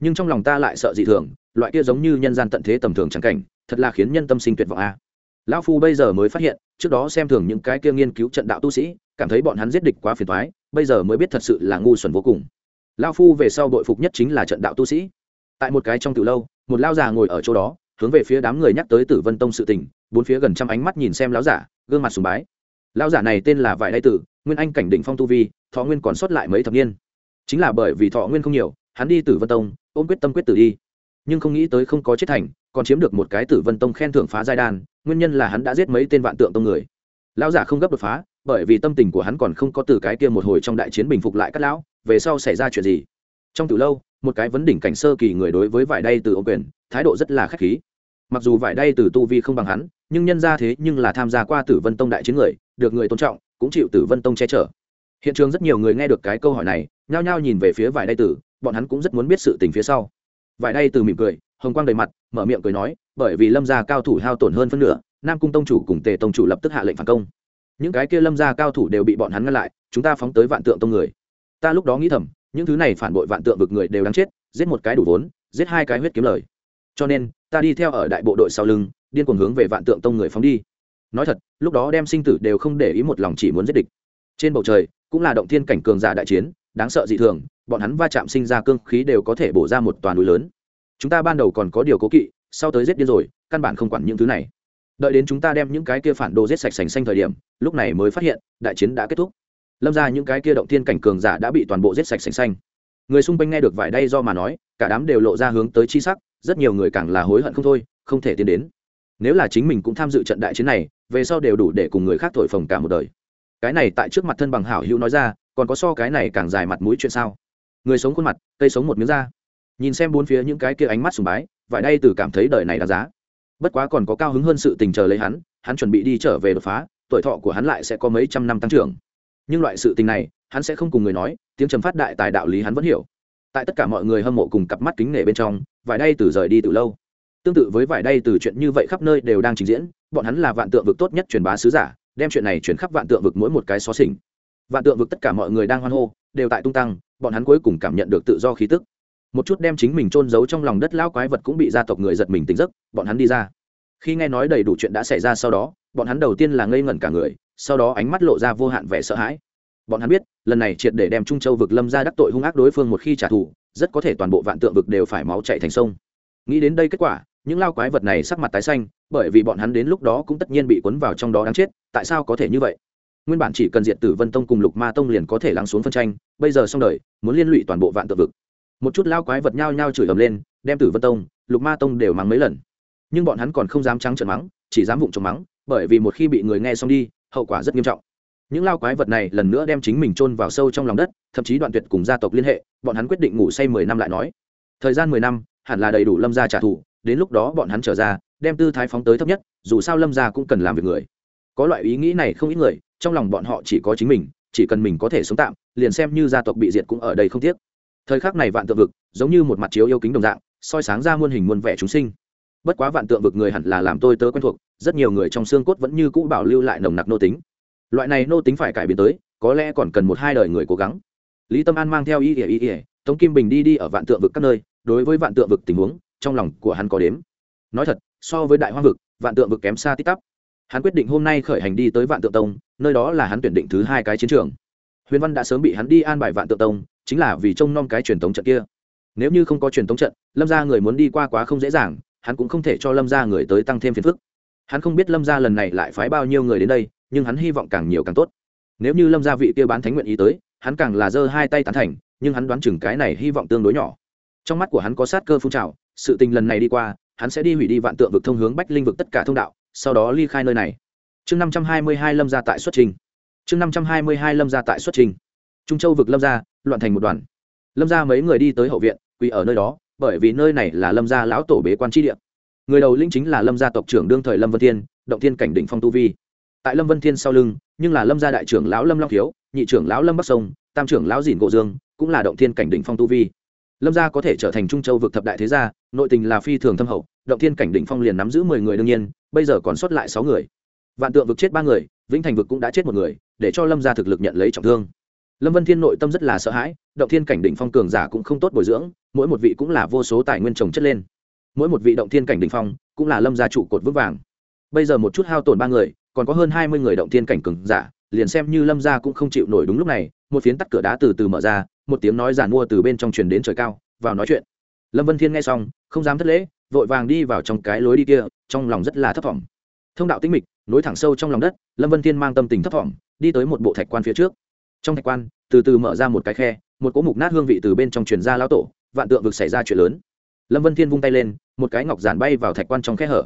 Nhưng trong lòng ta lại sợ dị thường, loại kia giống như nhân gian tận thế tầm thường chẳng cảnh, thật là khiến nhân tâm sinh tuyệt vọng a. Lão phu bây giờ mới phát hiện, trước đó xem thường những cái kia nghiên cứu trận đạo tu sĩ, cảm thấy bọn hắn giết địch quá phiền thoái bây giờ mới biết thật sự là ngu xuẩn vô cùng. Lão phu về sau đội phục nhất chính là trận đạo tu sĩ. Tại một cái trong từ lâu, một lao già ngồi ở chỗ đó, hướng về phía đám người nhắc tới tử vân tông sự tình, bốn phía gần trăm ánh mắt nhìn xem lão giả gương mặt sùng bái. Lão giả này tên là vải đai tử, nguyên anh cảnh đỉnh phong tu vi, thọ nguyên còn sót lại mấy thập niên chính là bởi vì thọ nguyên không nhiều, hắn đi tử vân tông, ôm quyết tâm quyết tử đi. Nhưng không nghĩ tới không có chết thành, còn chiếm được một cái tử vân tông khen thưởng phá giai đan, nguyên nhân là hắn đã giết mấy tên vạn tượng tông người. Lão giả không gấp đột phá, bởi vì tâm tình của hắn còn không có từ cái kia một hồi trong đại chiến bình phục lại các lão, về sau xảy ra chuyện gì? Trong từ lâu, một cái vấn đỉnh cảnh sơ kỳ người đối với vải đay từ ô quyền, thái độ rất là khách khí. Mặc dù vải đay từ tu vi không bằng hắn, nhưng nhân ra thế nhưng là tham gia qua tử vân tông đại chiến người, được người tôn trọng, cũng chịu tử vân tông che chở. Hiện trường rất nhiều người nghe được cái câu hỏi này nhao nhao nhìn về phía vải đay tử, bọn hắn cũng rất muốn biết sự tình phía sau. Vải đay tử mỉm cười, hồng quang đầy mặt, mở miệng cười nói, bởi vì lâm gia cao thủ hao tổn hơn phân nửa, nam cung tông chủ cùng tề tông chủ lập tức hạ lệnh phản công. Những cái kia lâm gia cao thủ đều bị bọn hắn ngăn lại, chúng ta phóng tới vạn tượng tông người. Ta lúc đó nghĩ thầm, những thứ này phản bội vạn tượng vực người đều đáng chết, giết một cái đủ vốn, giết hai cái huyết kiếm lời. Cho nên, ta đi theo ở đại bộ đội sau lưng, điên cuồng hướng về vạn tượng tông người phóng đi. Nói thật, lúc đó đem sinh tử đều không để ý một lòng chỉ muốn giết địch. Trên bầu trời, cũng là động thiên cảnh cường giả đại chiến đáng sợ dị thường, bọn hắn va chạm sinh ra cương khí đều có thể bổ ra một toàn núi lớn. Chúng ta ban đầu còn có điều cố kỵ, sau tới giết điên rồi, căn bản không quản những thứ này. Đợi đến chúng ta đem những cái kia phản đồ giết sạch sành xanh thời điểm, lúc này mới phát hiện, đại chiến đã kết thúc. Lâm ra những cái kia động thiên cảnh cường giả đã bị toàn bộ giết sạch sành xanh. Người xung quanh nghe được vải đây do mà nói, cả đám đều lộ ra hướng tới chi sắc, rất nhiều người càng là hối hận không thôi, không thể tiến đến. Nếu là chính mình cũng tham dự trận đại chiến này, về sau đều đủ để cùng người khác thổi phồng cả một đời. Cái này tại trước mặt thân bằng hảo hữu nói ra còn có so cái này càng dài mặt mũi chuyện sao? Người sống khuôn mặt, cây sống một miếng da. Nhìn xem bốn phía những cái kia ánh mắt sùng bái, vải đây từ cảm thấy đời này đáng giá. Bất quá còn có cao hứng hơn sự tình chờ lấy hắn hắn chuẩn bị đi trở về đột phá, tuổi thọ của hắn lại sẽ có mấy trăm năm tăng trưởng. Nhưng loại sự tình này, hắn sẽ không cùng người nói, tiếng trầm phát đại tài đạo lý hắn vẫn hiểu. Tại tất cả mọi người hâm mộ cùng cặp mắt kính nể bên trong, vải đây từ rời đi từ lâu. Tương tự với vải đây từ chuyện như vậy khắp nơi đều đang trình diễn, bọn hắn là vạn tượng vực tốt nhất truyền bá sứ giả, đem chuyện này chuyển khắp vạn tượng vực mỗi một cái xó xỉnh vạn tượng vực tất cả mọi người đang hoan hô, đều tại tung tăng, bọn hắn cuối cùng cảm nhận được tự do khí tức. Một chút đem chính mình trôn giấu trong lòng đất lao quái vật cũng bị gia tộc người giật mình tỉnh giấc, bọn hắn đi ra. Khi nghe nói đầy đủ chuyện đã xảy ra sau đó, bọn hắn đầu tiên là ngây ngẩn cả người, sau đó ánh mắt lộ ra vô hạn vẻ sợ hãi. Bọn hắn biết, lần này triệt để đem trung châu vực lâm ra đắc tội hung ác đối phương một khi trả thù, rất có thể toàn bộ vạn tượng vực đều phải máu chạy thành sông. Nghĩ đến đây kết quả, những lao quái vật này sắc mặt tái xanh, bởi vì bọn hắn đến lúc đó cũng tất nhiên bị cuốn vào trong đó đáng chết, tại sao có thể như vậy? Nguyên bản chỉ cần Diệt tử vân tông cùng lục ma tông liền có thể lắng xuống phân tranh, bây giờ xong đời, muốn liên lụy toàn bộ vạn tự vực. Một chút lao quái vật nhao nhao chửi ầm lên, đem tử vân tông, lục ma tông đều mắng mấy lần. Nhưng bọn hắn còn không dám trắng trợn mắng, chỉ dám vụng trộm mắng, bởi vì một khi bị người nghe xong đi, hậu quả rất nghiêm trọng. Những lao quái vật này lần nữa đem chính mình chôn vào sâu trong lòng đất, thậm chí đoạn tuyệt cùng gia tộc liên hệ, bọn hắn quyết định ngủ say mười năm lại nói. Thời gian mười năm, hẳn là đầy đủ lâm gia trả thù, đến lúc đó bọn hắn trở ra, đem tư thái phóng tới thấp nhất, dù sao lâm gia cũng cần làm việc người. Có loại ý nghĩ này không ít người trong lòng bọn họ chỉ có chính mình, chỉ cần mình có thể sống tạm, liền xem như gia tộc bị diệt cũng ở đây không tiếc. Thời khắc này vạn tượng vực, giống như một mặt chiếu yêu kính đồng dạng, soi sáng ra muôn hình muôn vẻ chúng sinh. Bất quá vạn tượng vực người hẳn là làm tôi tớ quen thuộc, rất nhiều người trong xương cốt vẫn như cũ bảo lưu lại nồng nặc nô tính. Loại này nô tính phải cải biến tới, có lẽ còn cần một hai đời người cố gắng. Lý tâm an mang theo ý ỉa ý ỉa tống kim bình đi đi ở vạn tượng vực các nơi, đối với vạn tượng vực tình huống, trong lòng của hắn có đếm. Nói thật, so với đại hoang vực, vạn tượng vực kém xa tít tắp hắn quyết định hôm nay khởi hành đi tới vạn tượng tông, nơi đó là hắn tuyển định thứ hai cái chiến trường. Huyền văn đã sớm bị hắn đi an bài vạn tượng tông, chính là vì trông nom cái truyền thống trận kia. Nếu như không có truyền thống trận, lâm ra người muốn đi qua quá không dễ dàng, hắn cũng không thể cho lâm ra người tới tăng thêm phiền phức. Hắn không biết lâm ra lần này lại phái bao nhiêu người đến đây, nhưng hắn hy vọng càng nhiều càng tốt. Nếu như lâm gia vị kia bán thánh nguyện ý tới, hắn càng là giơ hai tay tán thành, nhưng hắn đoán chừng cái này hy vọng tương đối nhỏ. Trong mắt của hắn có sát cơ phun trào, sự tình lần này đi qua, hắn sẽ đi hủy đi vạn tượng vực thông hướng bách linh vực tất cả thông đạo sau đó ly khai nơi này. Chương năm trăm hai mươi hai lâm gia tại xuất trình. Chương năm trăm hai mươi hai lâm gia tại xuất trình. Trung châu vực lâm gia, loạn thành một đoàn. Lâm gia mấy người đi tới hậu viện, quỳ ở nơi đó, bởi vì nơi này là lâm gia lão tổ bế quan tri địa. Người đầu linh chính là lâm gia tộc trưởng đương thời lâm vân thiên, động thiên cảnh đỉnh phong tu vi. Tại lâm vân thiên sau lưng, nhưng là lâm gia đại trưởng lão lâm long thiếu, nhị trưởng lão lâm bắc sông, tam trưởng lão dìn gộ dương, cũng là động thiên cảnh đỉnh phong tu vi. Lâm gia có thể trở thành trung châu vực thập đại thế gia, nội tình là phi thường thâm hậu động thiên cảnh đỉnh phong liền nắm giữ mười người đương nhiên, bây giờ còn sót lại sáu người. Vạn tượng vực chết ba người, vĩnh thành vực cũng đã chết một người, để cho lâm gia thực lực nhận lấy trọng thương. Lâm vân thiên nội tâm rất là sợ hãi, động thiên cảnh đỉnh phong cường giả cũng không tốt bồi dưỡng, mỗi một vị cũng là vô số tài nguyên trồng chất lên. Mỗi một vị động thiên cảnh đỉnh phong cũng là lâm gia trụ cột vững vàng. Bây giờ một chút hao tổn ba người, còn có hơn hai mươi người động thiên cảnh cường giả, liền xem như lâm gia cũng không chịu nổi đúng lúc này, một phiến tắt cửa đá từ từ mở ra, một tiếng nói giàn mua từ bên trong truyền đến trời cao, vào nói chuyện. Lâm vân thiên nghe xong, không dám thất lễ vội vàng đi vào trong cái lối đi kia, trong lòng rất là thấp thỏm. Thông đạo tĩnh mịch, nối thẳng sâu trong lòng đất, lâm vân thiên mang tâm tình thấp thỏm, đi tới một bộ thạch quan phía trước. Trong thạch quan, từ từ mở ra một cái khe, một cỗ mục nát hương vị từ bên trong truyền ra lão tổ, vạn tượng vực xảy ra chuyện lớn. Lâm vân thiên vung tay lên, một cái ngọc giản bay vào thạch quan trong khe hở.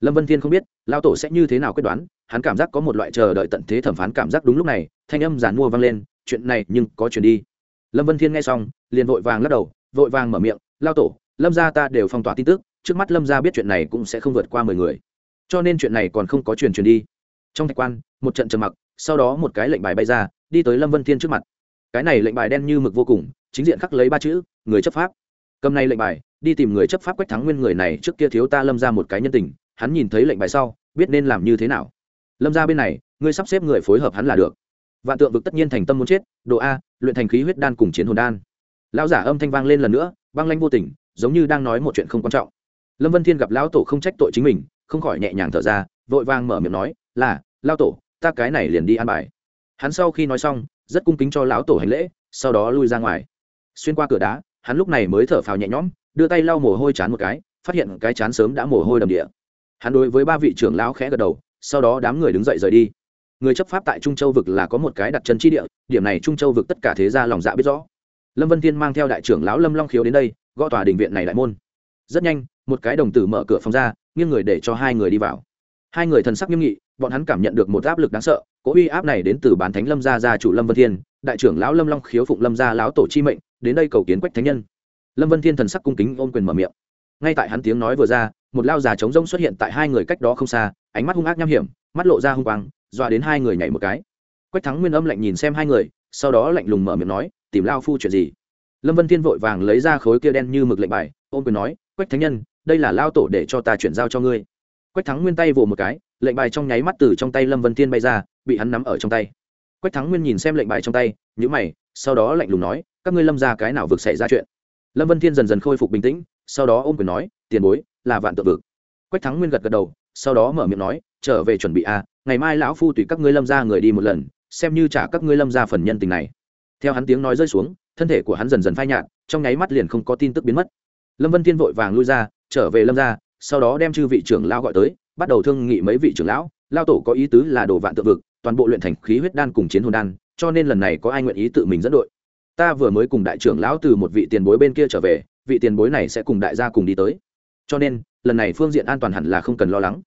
Lâm vân thiên không biết, lão tổ sẽ như thế nào quyết đoán, hắn cảm giác có một loại chờ đợi tận thế thẩm phán cảm giác đúng lúc này, thanh âm giản mua vang lên, chuyện này nhưng có chuyện đi. Lâm vân thiên nghe xong, liền vội vàng lắc đầu, vội vàng mở miệng lao tổ, lâm gia ta đều phong tỏa tin tức trước mắt lâm gia biết chuyện này cũng sẽ không vượt qua mười người. Cho nên chuyện này còn không có truyền truyền đi. Trong thạch quan, một trận trầm mặc, sau đó một cái lệnh bài bay ra, đi tới lâm vân thiên trước mặt. Cái này lệnh bài đen như mực vô cùng, chính diện khắc lấy ba chữ, người chấp pháp. Cầm này lệnh bài, đi tìm người chấp pháp quách thắng nguyên người này trước kia thiếu ta lâm ra một cái nhân tình, hắn nhìn thấy lệnh bài sau, biết nên làm như thế nào. Lâm ra bên này, ngươi sắp xếp người phối hợp hắn là được. Vạn tượng vực tất nhiên thành tâm muốn chết độ a, luyện thành khí huyết đan cùng chiến hồn đan. Lão giả âm thanh vang lên lần nữa, băng lanh vô tình, giống như đang nói một chuyện không quan trọng lâm vân thiên gặp lão tổ không trách tội chính mình, không khỏi nhẹ nhàng thở ra, vội vàng mở miệng nói, là lao tổ, ta cái này liền đi an bài. Hắn sau khi nói xong, rất cung kính cho lão tổ hành lễ, sau đó lui ra ngoài. Xuyên qua cửa đá, hắn lúc này mới thở phào nhẹ nhõm, đưa tay lau mồ hôi chán một cái, phát hiện cái chán sớm đã mồ hôi đầm địa. Hắn đối với ba vị trưởng lão khẽ gật đầu, sau đó đám người đứng dậy rời đi. Người chấp pháp tại trung châu vực là có một cái đặt chân chi địa, điểm này trung châu vực tất cả thế gia lòng dạ biết rõ. Lâm vân thiên mang theo đại trưởng lão lâm long khiếu đến đây, gõ tòa đình viện này đại môn rất nhanh, một cái đồng tử mở cửa phòng ra, nghiêng người để cho hai người đi vào. Hai người thần sắc nghiêm nghị, bọn hắn cảm nhận được một áp lực đáng sợ cỗ uy áp này đến từ bán thánh lâm gia gia chủ lâm vân thiên, đại trưởng lão lâm long khiếu phụng lâm gia lão tổ chi mệnh, đến đây cầu kiến quách thánh nhân. Lâm vân thiên thần sắc cung kính ôm quyền mở miệng. Ngay tại hắn tiếng nói vừa ra, một lao già trống rông xuất hiện tại hai người cách đó không xa, ánh mắt hung ác nham hiểm, mắt lộ ra hung quang, dọa đến hai người nhảy một cái. Quách thắng nguyên âm lạnh nhìn xem hai người, sau đó lạnh lùng mở miệng nói, tìm lao phu chuyện gì? Lâm vân thiên vội vàng lấy ra khối kia đen như mực lệnh bài, ôm quyền nói quách thánh nhân, đây là lao tổ để cho ta chuyển giao cho ngươi. Quách thắng nguyên tay vồ một cái, lệnh bài trong nháy mắt từ trong tay lâm vân thiên bay ra, bị hắn nắm ở trong tay. Quách thắng nguyên nhìn xem lệnh bài trong tay nhữ mày, sau đó lạnh lùng nói, các ngươi lâm ra cái nào vực xảy ra chuyện? Lâm vân thiên dần dần khôi phục bình tĩnh, sau đó ôm quyền nói, tiền bối, là vạn tự vực. Quách thắng nguyên gật gật đầu, sau đó mở miệng nói, trở về chuẩn bị a, ngày mai lão phu tùy các ngươi lâm ra người đi một lần, xem như trả các ngươi lâm ra phần nhân tình này. Theo hắn tiếng nói rơi xuống, thân thể của hắn dần dần phai nhạt, trong nháy mắt liền không có tin tức biến mất lâm vân thiên vội vàng lui ra, trở về lâm ra sau đó đem chư vị trưởng lao gọi tới, bắt đầu thương nghị mấy vị trưởng lão. Lao tổ có ý tứ là đồ vạn tự vực, toàn bộ luyện thành khí huyết đan cùng chiến hồn đan, cho nên lần này có ai nguyện ý tự mình dẫn đội. Ta vừa mới cùng đại trưởng lão từ một vị tiền bối bên kia trở về, vị tiền bối này sẽ cùng đại gia cùng đi tới. Cho nên, lần này phương diện an toàn hẳn là không cần lo lắng.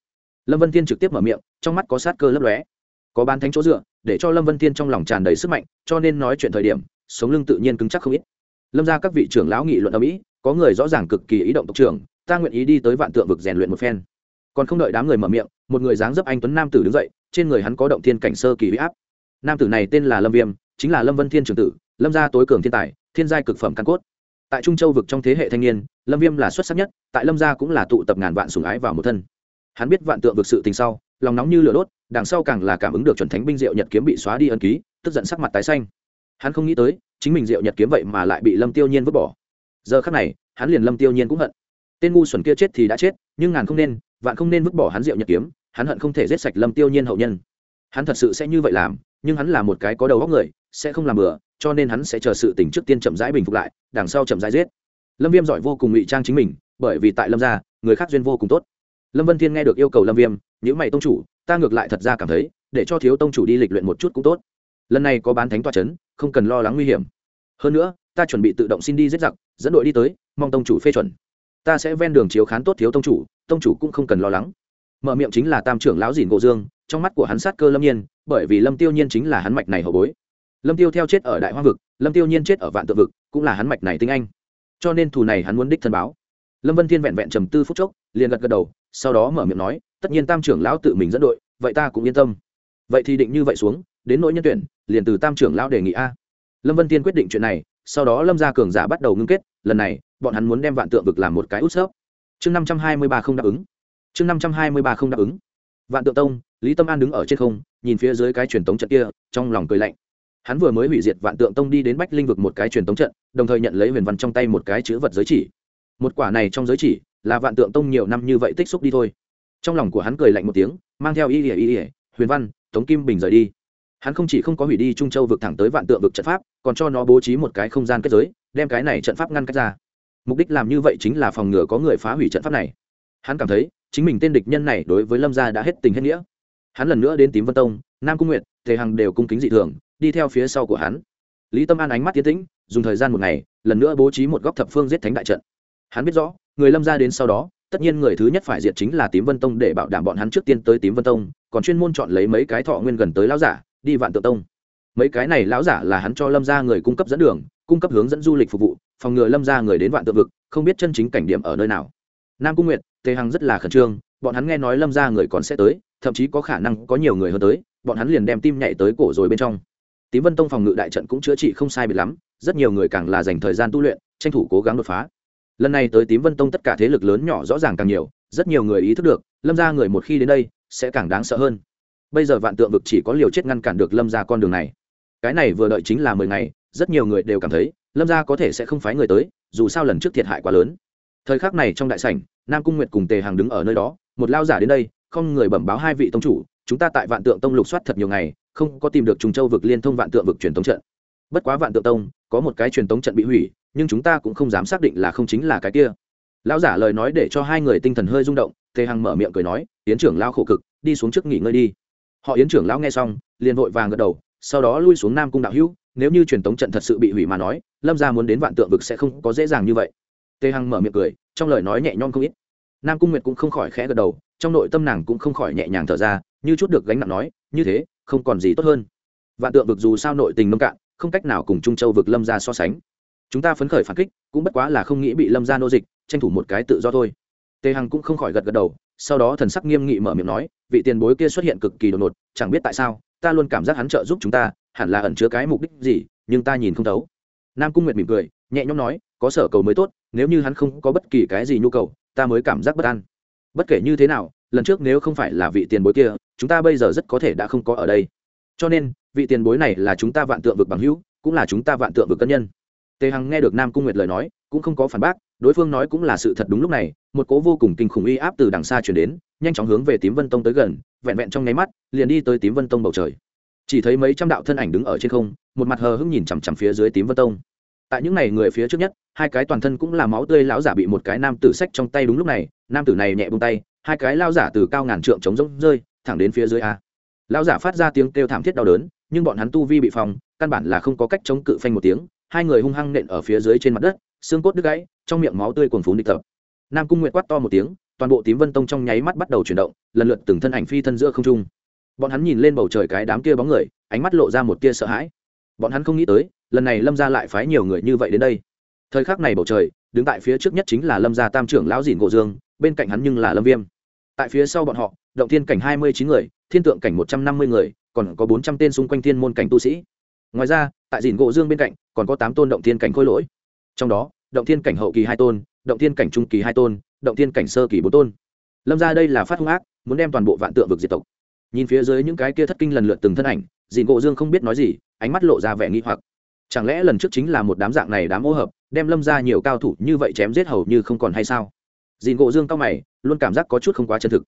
Lâm vân thiên trực tiếp mở miệng, trong mắt có sát cơ lấp lóe. Có bán thánh chỗ dựa, để cho lâm vân thiên trong lòng tràn đầy sức mạnh, cho nên nói chuyện thời điểm, sống lưng tự nhiên cứng chắc không ít. Lâm ra các vị trưởng lão nghị luận ở mỹ có người rõ ràng cực kỳ ý động tộc trưởng, ta nguyện ý đi tới vạn tượng vực rèn luyện một phen. Còn không đợi đám người mở miệng, một người dáng dấp anh tuấn nam tử đứng dậy, trên người hắn có động thiên cảnh sơ kỳ huy áp. Nam tử này tên là lâm viêm, chính là lâm vân thiên trường tử, lâm gia tối cường thiên tài, thiên giai cực phẩm căn cốt. Tại trung châu vực trong thế hệ thanh niên, lâm viêm là xuất sắc nhất, tại lâm gia cũng là tụ tập ngàn vạn sùng ái vào một thân. Hắn biết vạn tượng vực sự tình sau, lòng nóng như lửa đốt, đằng sau càng là cảm ứng được chuẩn thánh binh diệu nhật kiếm bị xóa đi ân ký, tức giận sắc mặt tái xanh. Hắn không nghĩ tới, chính mình diệu nhật kiếm vậy mà lại bị lâm tiêu nhiên vứt bỏ giờ khắc này, hắn liền lâm tiêu nhiên cũng hận. Tên ngu xuẩn kia chết thì đã chết, nhưng ngàn không nên, vạn không nên vứt bỏ hắn diệu nhật kiếm, hắn hận không thể giết sạch lâm tiêu nhiên hậu nhân. Hắn thật sự sẽ như vậy làm, nhưng hắn là một cái có đầu óc người, sẽ không làm bừa, cho nên hắn sẽ chờ sự tình trước tiên chậm rãi bình phục lại, đằng sau chậm rãi giết. Lâm viêm giỏi vô cùng ngụy trang chính mình, bởi vì tại lâm gia, người khác duyên vô cùng tốt. Lâm vân thiên nghe được yêu cầu lâm viêm những mày tông chủ, ta ngược lại thật ra cảm thấy, để cho thiếu tông chủ đi lịch luyện một chút cũng tốt. Lần này có bán thánh toa c h ấ n không cần lo lắng nguy hiểm. Hơn nữa ta chuẩn bị tự động xin đi giết giặc, dẫn đội đi tới, mong tông chủ phê chuẩn. Ta sẽ ven đường chiếu khán tốt thiếu tông chủ tông chủ cũng không cần lo lắng. Mở miệng chính là tam trưởng lão dìn gỗ dương, trong mắt của hắn sát cơ lâm nhiên, bởi vì lâm tiêu nhiên chính là hắn mạch này hậu bối. Lâm tiêu theo chết ở đại hoa vực, lâm tiêu nhiên chết ở vạn tự vực, cũng là hắn mạch này tinh anh. Cho nên thù này hắn muốn đích thân báo. Lâm vân thiên vẹn vẹn trầm tư phút chốc, liền gật gật đầu, sau đó mở miệng nói, tất nhiên tam trưởng lão tự mình dẫn đội, vậy ta cũng yên tâm. Vậy thì định như vậy xuống, đến nỗi nhân tuyển, liền từ tam trưởng lão đề nghị a. Lâm vân tiên quyết định chuyện này sau đó lâm gia cường giả bắt đầu ngưng kết, lần này, bọn hắn muốn đem vạn tượng vực làm một cái út xớp chương năm trăm hai mươi ba không đáp ứng. Chương năm trăm hai mươi ba không đáp ứng. Vạn tượng tông, lý tâm an đứng ở trên không, nhìn phía dưới cái truyền tống trận kia, trong lòng cười lạnh. Hắn vừa mới hủy diệt vạn tượng tông đi đến bách linh vực một cái truyền tống trận, đồng thời nhận lấy huyền văn trong tay một cái chữ vật giới chỉ. Một quả này trong giới chỉ, là vạn tượng tông nhiều năm như vậy tích xúc đi thôi. Trong lòng của hắn cười lạnh một tiếng, mang theo y ỉa y ỉa huyền văn, tống kim bình rời đi hắn không chỉ không có hủy đi trung châu vực thẳng tới vạn tượng vực trận pháp, còn cho nó bố trí một cái không gian kết giới, đem cái này trận pháp ngăn cách ra. Mục đích làm như vậy chính là phòng ngừa có người phá hủy trận pháp này. Hắn cảm thấy, chính mình tên địch nhân này đối với lâm gia đã hết tình hết nghĩa. Hắn lần nữa đến tím vân tông, nam cung nguyện tề hằng đều cung kính dị thường, đi theo phía sau của hắn. Lý tâm an ánh mắt tiến tĩnh, dùng thời gian một ngày, lần nữa bố trí một góc thập phương giết thánh đại trận. Hắn biết rõ, người lâm gia đến sau đó, tất nhiên người thứ nhất phải diệt chính là tím vân tông để bảo đảm bọn hắn trước tiên tới tím vân tông, còn chuyên môn chọn lấy mấy cái thọ nguyên gần tới lão giả đi vạn tự tông. Mấy cái này lão giả là hắn cho lâm ra người cung cấp dẫn đường, cung cấp hướng dẫn du lịch phục vụ, phòng ngừa lâm ra người đến vạn tự vực, không biết chân chính cảnh điểm ở nơi nào. Nam cung nguyệt, tề hằng rất là khẩn trương, bọn hắn nghe nói lâm ra người còn sẽ tới, thậm chí có khả năng có nhiều người hơn tới, bọn hắn liền đem tim nhảy tới cổ rồi bên trong. Tím vân tông phòng ngự đại trận cũng chữa trị không sai biệt lắm, rất nhiều người càng là dành thời gian tu luyện, tranh thủ cố gắng đột phá. Lần này tới tím vân tông tất cả thế lực lớn nhỏ rõ ràng càng nhiều, rất nhiều người ý thức được, lâm ra người một khi đến đây, sẽ càng đáng sợ hơn bây giờ vạn tượng vực chỉ có liều chết ngăn cản được lâm ra con đường này. Cái này vừa đợi chính là mười ngày, rất nhiều người đều cảm thấy, lâm ra có thể sẽ không phái người tới, dù sao lần trước thiệt hại quá lớn. Thời khắc này trong đại sảnh, nam cung nguyệt cùng tề hàng đứng ở nơi đó, một lao giả đến đây, không người bẩm báo hai vị tông chủ, chúng ta tại vạn tượng tông lục soát thật nhiều ngày, không có tìm được trùng châu vực liên thông vạn tượng vực truyền tống trận. Bất quá vạn tượng tông, có một cái truyền tống trận bị hủy, nhưng chúng ta cũng không dám xác định là không chính là cái kia. Lão giả lời nói để cho hai người tinh thần hơi rung động, tề hằng mở miệng cười nói tiến trưởng lao khổ cực, đi xuống trước nghỉ ngơi đi họ yến trưởng lão nghe xong, liền vội vàng gật đầu, sau đó lui xuống nam cung đạo hữu, nếu như truyền tống trận thật sự bị hủy mà nói, lâm gia muốn đến vạn tượng vực sẽ không có dễ dàng như vậy. Tề hằng mở miệng cười, trong lời nói nhẹ nhõm không ít. Nam cung nguyệt cũng không khỏi khẽ gật đầu, trong nội tâm nàng cũng không khỏi nhẹ nhàng thở ra, như chút được gánh nặng nói, như thế, không còn gì tốt hơn. Vạn tượng vực dù sao nội tình nông cạn, không cách nào cùng trung châu vực lâm gia so sánh. Chúng ta phấn khởi phản kích, cũng bất quá là không nghĩ bị lâm gia nô dịch, tranh thủ một cái tự do thôi. Tề hằng cũng không khỏi gật gật đầu sau đó thần sắc nghiêm nghị mở miệng nói, vị tiền bối kia xuất hiện cực kỳ đột ngột, chẳng biết tại sao, ta luôn cảm giác hắn trợ giúp chúng ta, hẳn là ẩn chứa cái mục đích gì, nhưng ta nhìn không thấu. Nam cung nguyệt mỉm cười, nhẹ nhõm nói, có sở cầu mới tốt, nếu như hắn không có bất kỳ cái gì nhu cầu, ta mới cảm giác bất an. Bất kể như thế nào, lần trước nếu không phải là vị tiền bối kia, chúng ta bây giờ rất có thể đã không có ở đây. Cho nên, vị tiền bối này là chúng ta vạn tượng vực bằng hữu, cũng là chúng ta vạn tượng vực cân nhân. Tề hằng nghe được nam cung nguyệt lời nói cũng không có phản bác, đối phương nói cũng là sự thật đúng lúc này, một cố vô cùng kinh khủng uy áp từ đằng xa chuyển đến, nhanh chóng hướng về tím vân tông tới gần, vẹn vẹn trong nháy mắt, liền đi tới tím vân tông bầu trời. Chỉ thấy mấy trăm đạo thân ảnh đứng ở trên không, một mặt hờ hững nhìn chằm chằm phía dưới tím vân tông. Tại những ngày người phía trước nhất, hai cái toàn thân cũng là máu tươi lão giả bị một cái nam tử sách trong tay đúng lúc này, nam tử này nhẹ bông tay, hai cái lao giả từ cao ngàn trượng chống rỗng rơi, thẳng đến phía dưới a. Lao giả phát ra tiếng kêu thảm thiết đau đớn, nhưng bọn hắn tu vi bị phòng căn bản là không có cách chống cự phanh một tiếng, hai người hung hăng nện ở phía dưới trên mặt đất xương cốt đứt gãy, trong miệng máu tươi cuồn phún địch tập. Nam cung nguyện quát to một tiếng, toàn bộ tím vân tông trong nháy mắt bắt đầu chuyển động, lần lượt từng thân ảnh phi thân giữa không trung. Bọn hắn nhìn lên bầu trời cái đám kia bóng người, ánh mắt lộ ra một tia sợ hãi. Bọn hắn không nghĩ tới, lần này lâm gia lại phái nhiều người như vậy đến đây. Thời khắc này bầu trời, đứng tại phía trước nhất chính là lâm gia tam trưởng lão dìn gỗ dương, bên cạnh hắn nhưng là lâm viêm. Tại phía sau bọn họ, động thiên cảnh hai mươi chín người, thiên tượng cảnh một trăm năm mươi người, còn có bốn trăm tên xung quanh thiên môn cảnh tu sĩ. Ngoài ra, tại dìn gỗ dương bên cạnh, còn có tám tôn động thiên cảnh khôi lỗi. Trong đó động thiên cảnh hậu kỳ hai tôn, động thiên cảnh trung kỳ hai tôn, động thiên cảnh sơ kỳ bốn tôn. Lâm ra đây là phát hung ác, muốn đem toàn bộ vạn tượng vực diệt tộc. Nhìn phía dưới những cái kia thất kinh lần lượt từng thân ảnh dìn gỗ dương không biết nói gì, ánh mắt lộ ra vẻ nghi hoặc. Chẳng lẽ lần trước chính là một đám dạng này đám ô hợp, đem lâm ra nhiều cao thủ như vậy chém giết hầu như không còn hay sao? Dìn gỗ dương cao mày, luôn cảm giác có chút không quá chân thực.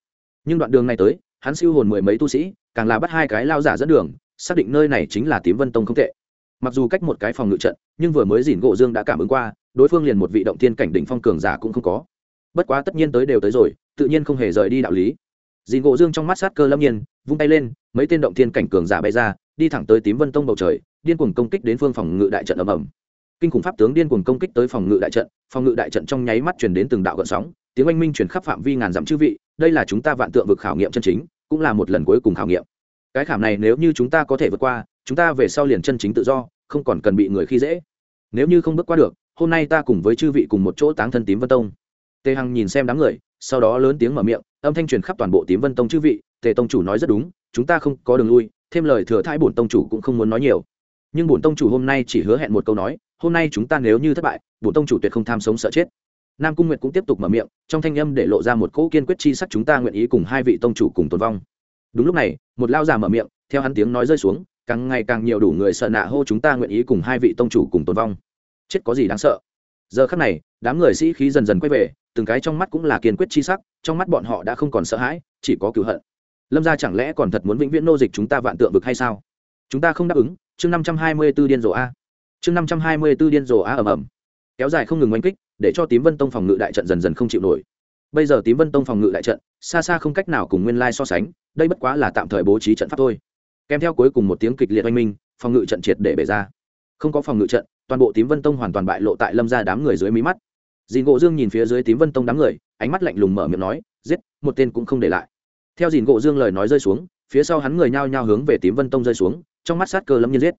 Nhưng đoạn đường này tới, hắn siêu hồn mười mấy tu sĩ, càng là bắt hai cái lao giả dẫn đường, xác định nơi này chính là tím vân tông không tệ. Mặc dù cách một cái phòng ngự trận, nhưng vừa mới dìn gỗ dương đã cảm ứng qua đối phương liền một vị động tiên cảnh đỉnh phong cường giả cũng không có. Bất quá tất nhiên tới đều tới rồi, tự nhiên không hề rời đi đạo lý. Dìn gỗ dương trong mắt sát cơ lâm nhiên, vung tay lên, mấy tên động thiên cảnh cường giả bay ra, đi thẳng tới tím vân tông bầu trời, điên cuồng công kích đến phương phòng ngự đại trận ầm ầm. Kinh khủng pháp tướng điên cuồng công kích tới phòng ngự đại trận, phòng ngự đại trận trong nháy mắt chuyển đến từng đạo gợn sóng, tiếng oanh minh chuyển khắp phạm vi ngàn dặm chư vị, đây là chúng ta vạn tượng vực khảo nghiệm chân chính, cũng là một lần cuối cùng khảo nghiệm. Cái khảm này nếu như chúng ta có thể vượt qua, chúng ta về sau liền chân chính tự do, không còn cần bị người khi dễ. Nếu như không bước qua được hôm nay ta cùng với chư vị cùng một chỗ táng thân tím vân tông. Tề hằng nhìn xem đám người, sau đó lớn tiếng mở miệng, âm thanh truyền khắp toàn bộ tím vân tông chư vị, tề tông chủ nói rất đúng, chúng ta không có đường lui, thêm lời thừa thãi bổn tông chủ cũng không muốn nói nhiều. Nhưng bổn tông chủ hôm nay chỉ hứa hẹn một câu nói, hôm nay chúng ta nếu như thất bại, bổn tông chủ tuyệt không tham sống sợ chết. Nam cung nguyệt cũng tiếp tục mở miệng, trong thanh âm để lộ ra một cỗ kiên quyết chi sắc chúng ta nguyện ý cùng hai vị tông chủ cùng tồn vong. Đúng lúc này, một lao già mở miệng, theo hắn tiếng nói rơi xuống, càng ngày càng nhiều đủ người sợ nạ hô chúng ta nguyện ý cùng hai vị tông chủ cùng tồn vong chết có gì đáng sợ? Giờ khắc này, đám người sĩ khí dần dần quay về, từng cái trong mắt cũng là kiên quyết chi sắc, trong mắt bọn họ đã không còn sợ hãi, chỉ có cựu hận. Lâm gia chẳng lẽ còn thật muốn vĩnh viễn nô dịch chúng ta vạn tượng vực hay sao? Chúng ta không đáp ứng, chương năm trăm hai mươi b ố điên rồ a. Chương năm trăm hai mươi b ố điên rồ a ầm ầm. Kéo dài không ngừng oanh kích, để cho tím vân tông phòng ngự đại trận dần dần không chịu nổi. Bây giờ tím vân tông phòng ngự đại trận, xa xa không cách nào cùng nguyên lai so sánh, đây bất quá là tạm thời bố trí trận pháp thôi. Kèm theo cuối cùng một tiếng kịch liệt oanh minh, phòng ngự trận triệt để bể ra. Không có phòng ngự trận toàn bộ tím vân tông hoàn toàn bại lộ tại lâm ra đám người dưới mí mắt. Dìn gỗ dương nhìn phía dưới tím vân tông đám người, ánh mắt lạnh lùng mở miệng nói, giết, một tên cũng không để lại. Theo dìn gỗ dương lời nói rơi xuống, phía sau hắn người nhao nhao hướng về tím vân tông rơi xuống, trong mắt sát cơ lâm nhiên giết.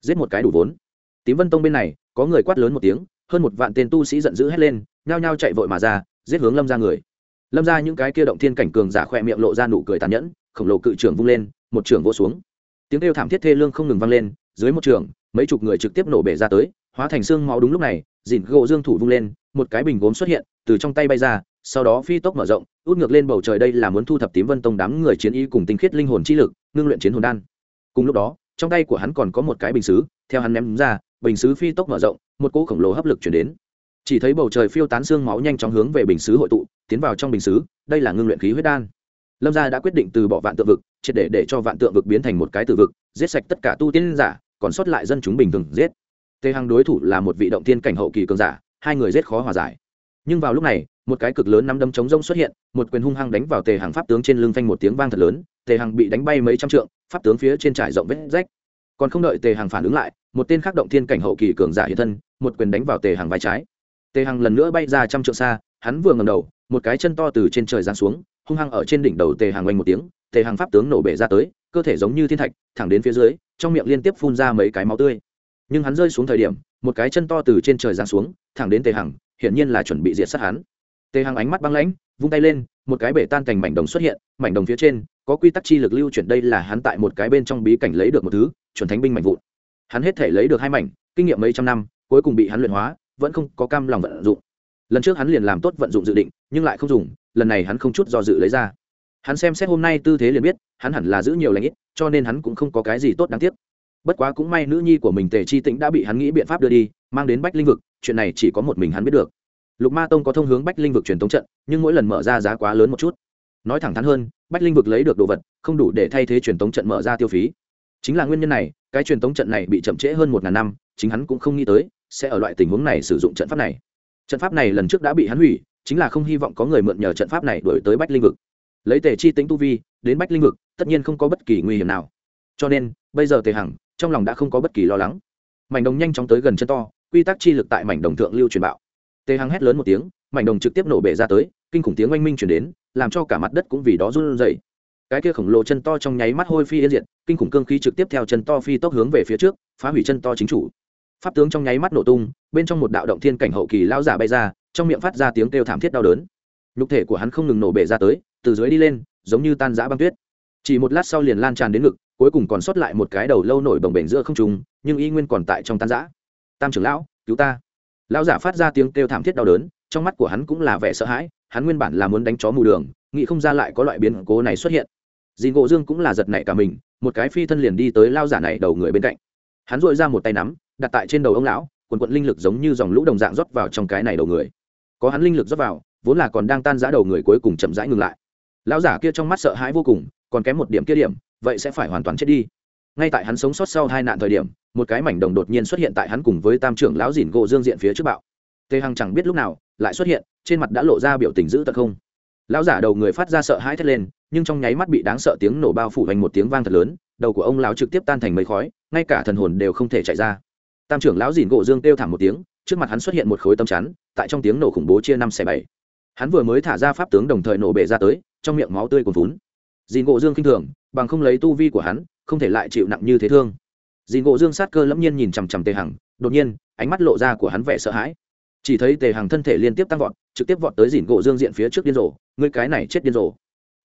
Giết một cái đủ vốn. Tím vân tông bên này, có người quát lớn một tiếng, hơn một vạn tên tu sĩ giận dữ hét lên, nhao nhao chạy vội mà ra, giết hướng lâm ra người. Lâm ra những cái kia động thiên cảnh cường giả khỏe miệng lộ ra nụ cười tàn nhẫn, khổng lồ cự trưởng vung lên, một trưởng vỗ xuống. Tiếng kêu thảm thiết thê lương không ngừng vang lên, dưới một trường mấy chục người trực tiếp nổ bể ra tới, hóa thành xương máu đúng lúc này dìn gỗ dương thủ vung lên, một cái bình gốm xuất hiện, từ trong tay bay ra, sau đó phi tốc mở rộng, út ngược lên bầu trời đây là muốn thu thập tím vân tông đám người chiến y cùng tinh khiết linh hồn chi lực, ngưng luyện chiến hồn đan. Cùng lúc đó, trong tay của hắn còn có một cái bình xứ, theo hắn ném ra, bình xứ phi tốc mở rộng, một cỗ khổng lồ hấp lực chuyển đến. Chỉ thấy bầu trời phiêu tán xương máu nhanh chóng hướng về bình xứ hội tụ, tiến vào trong bình xứ, đây là ngưng luyện khí huyết đan. Lâm gia đã quyết định từ bỏ vạn tượng vực, triệt để để cho vạn tượng vực biến thành một cái tử vực, giết sạch tất cả tu tiên giả còn sót lại dân chúng bình thường giết. Tề hằng đối thủ là một vị động tiên cảnh hậu kỳ cường giả, hai người giết khó hòa giải. Nhưng vào lúc này, một cái cực lớn nắm đấm chống rông xuất hiện, một quyền hung hăng đánh vào tề Hằng pháp tướng trên lưng phanh một tiếng vang thật lớn, tề Hằng bị đánh bay mấy trăm trượng, pháp tướng phía trên trải rộng vết rách. Còn không đợi tề Hằng phản ứng lại, một tên khác động thiên cảnh hậu kỳ cường giả hiện thân, một quyền đánh vào tề Hằng vai trái. Tề Hằng lần nữa bay ra trăm trượng xa, hắn vừa ngầm đầu, một cái chân to từ trên trời giáng xuống, hung hăng ở trên đỉnh đầu tề Hằng oanh một tiếng, tề Hằng pháp tướng nổ bể ra tới cơ thể giống như thiên thạch, thẳng đến phía dưới, trong miệng liên tiếp phun ra mấy cái máu tươi. Nhưng hắn rơi xuống thời điểm, một cái chân to từ trên trời giáng xuống, thẳng đến tề hằng, hiển nhiên là chuẩn bị diệt sát hắn. Tề hằng ánh mắt băng lãnh, vung tay lên, một cái bể tan thành mảnh đồng xuất hiện, mảnh đồng phía trên, có quy tắc chi lực lưu chuyển, đây là hắn tại một cái bên trong bí cảnh lấy được một thứ, chuẩn thánh binh mảnh vụn. Hắn hết thể lấy được hai mảnh, kinh nghiệm mấy trăm năm, cuối cùng bị hắn luyện hóa, vẫn không có cam lòng vận dụng. Lần trước hắn liền làm tốt vận dụng dự định, nhưng lại không dùng, lần này hắn không chút do dự lấy ra hắn xem xét hôm nay tư thế liền biết, hắn hẳn là giữ nhiều lãnh ít, cho nên hắn cũng không có cái gì tốt đáng tiếc. Bất quá cũng may nữ nhi của mình tề chi tĩnh đã bị hắn nghĩ biện pháp đưa đi, mang đến bách linh vực, chuyện này chỉ có một mình hắn biết được. Lục ma tông có thông hướng bách linh vực truyền tống trận, nhưng mỗi lần mở ra giá quá lớn một chút. Nói thẳng thắn hơn, bách linh vực lấy được đồ vật, không đủ để thay thế truyền tống trận mở ra tiêu phí. Chính là nguyên nhân này, cái truyền tống trận này bị chậm trễ hơn một ngàn năm, chính hắn cũng không nghĩ tới, sẽ ở loại tình huống này sử dụng trận pháp này. Trận pháp này lần trước đã bị hắn hủy, chính là không hy vọng có người mượn nhờ trận pháp này đổi tới bách linh vực lấy tề chi tính tu vi, đến bách linh vực, tất nhiên không có bất kỳ nguy hiểm nào. Cho nên, bây giờ tề hằng, trong lòng đã không có bất kỳ lo lắng. Mảnh đồng nhanh chóng tới gần chân to, quy tắc chi lực tại mảnh đồng thượng lưu truyền bạo. Tề hằng hét lớn một tiếng, mảnh đồng trực tiếp nổ bể ra tới, kinh khủng tiếng oanh minh chuyển đến, làm cho cả mặt đất cũng vì đó run dậy cái kia khổng lồ chân to trong nháy mắt hôi phi yên diệt, kinh khủng cương khí trực tiếp theo chân to phi tốc hướng về phía trước, phá hủy chân to chính chủ. Pháp tướng trong nháy mắt nổ tung, bên trong một đạo động thiên cảnh hậu kỳ lao giả bay ra, trong miệng phát ra tiếng kêu thảm thiết đau đớn nhục thể của hắn không ngừng nổ bể ra tới, từ dưới đi lên, giống như tan giã băng tuyết. Chỉ một lát sau liền lan tràn đến ngực, cuối cùng còn sót lại một cái đầu lâu nổi bồng bềnh giữa không trùng nhưng y nguyên còn tại trong tan giã tam trưởng lão, cứu ta. Lão giả phát ra tiếng kêu thảm thiết đau đớn, trong mắt của hắn cũng là vẻ sợ hãi, hắn nguyên bản là muốn đánh chó mù đường, nghĩ không ra lại có loại biến cố này xuất hiện. Dì ngộ dương cũng là giật nảy cả mình, một cái phi thân liền đi tới lao giả này đầu người bên cạnh. Hắn dội ra một tay nắm, đặt tại trên đầu ông lão, quần quận linh lực giống như dòng lũ đồng dạng rót vào trong cái này đầu người. Có hắn linh lực rót vào vốn là còn đang tan giã đầu người cuối cùng chậm rãi ngừng lại. Lão giả kia trong mắt sợ hãi vô cùng, còn kém một điểm kia điểm, vậy sẽ phải hoàn toàn chết đi. Ngay tại hắn sống sót sau hai nạn thời điểm, một cái mảnh đồng đột nhiên xuất hiện tại hắn cùng với tam trưởng lão dìn gỗ dương diện phía trước bạo. Tề hằng chẳng biết lúc nào, lại xuất hiện, trên mặt đã lộ ra biểu tình dữ tật không. Lão giả đầu người phát ra sợ hãi thét lên, nhưng trong nháy mắt bị đáng sợ tiếng nổ bao phủ thành một tiếng vang thật lớn, đầu của ông lão trực tiếp tan thành mấy khói, ngay cả thần hồn đều không thể chạy ra. Tam trưởng lão dìn gỗ dương kêu thảm một tiếng, trước mặt hắn xuất hiện một khối tâm chắn, tại trong tiếng nổ khủng bố chia năm xẻ bảy hắn vừa mới thả ra pháp tướng đồng thời nổ bể ra tới, trong miệng máu tươi còn vún dìn gỗ dương kinh thường, bằng không lấy tu vi của hắn, không thể lại chịu nặng như thế thương. Dìn gỗ dương sát cơ lẫm nhiên nhìn chằm chằm tề hằng, đột nhiên, ánh mắt lộ ra của hắn vẻ sợ hãi. Chỉ thấy tề hằng thân thể liên tiếp tăng vọt, trực tiếp vọt tới dìn gỗ dương diện phía trước điên rồ. Ngươi cái này chết điên rồ.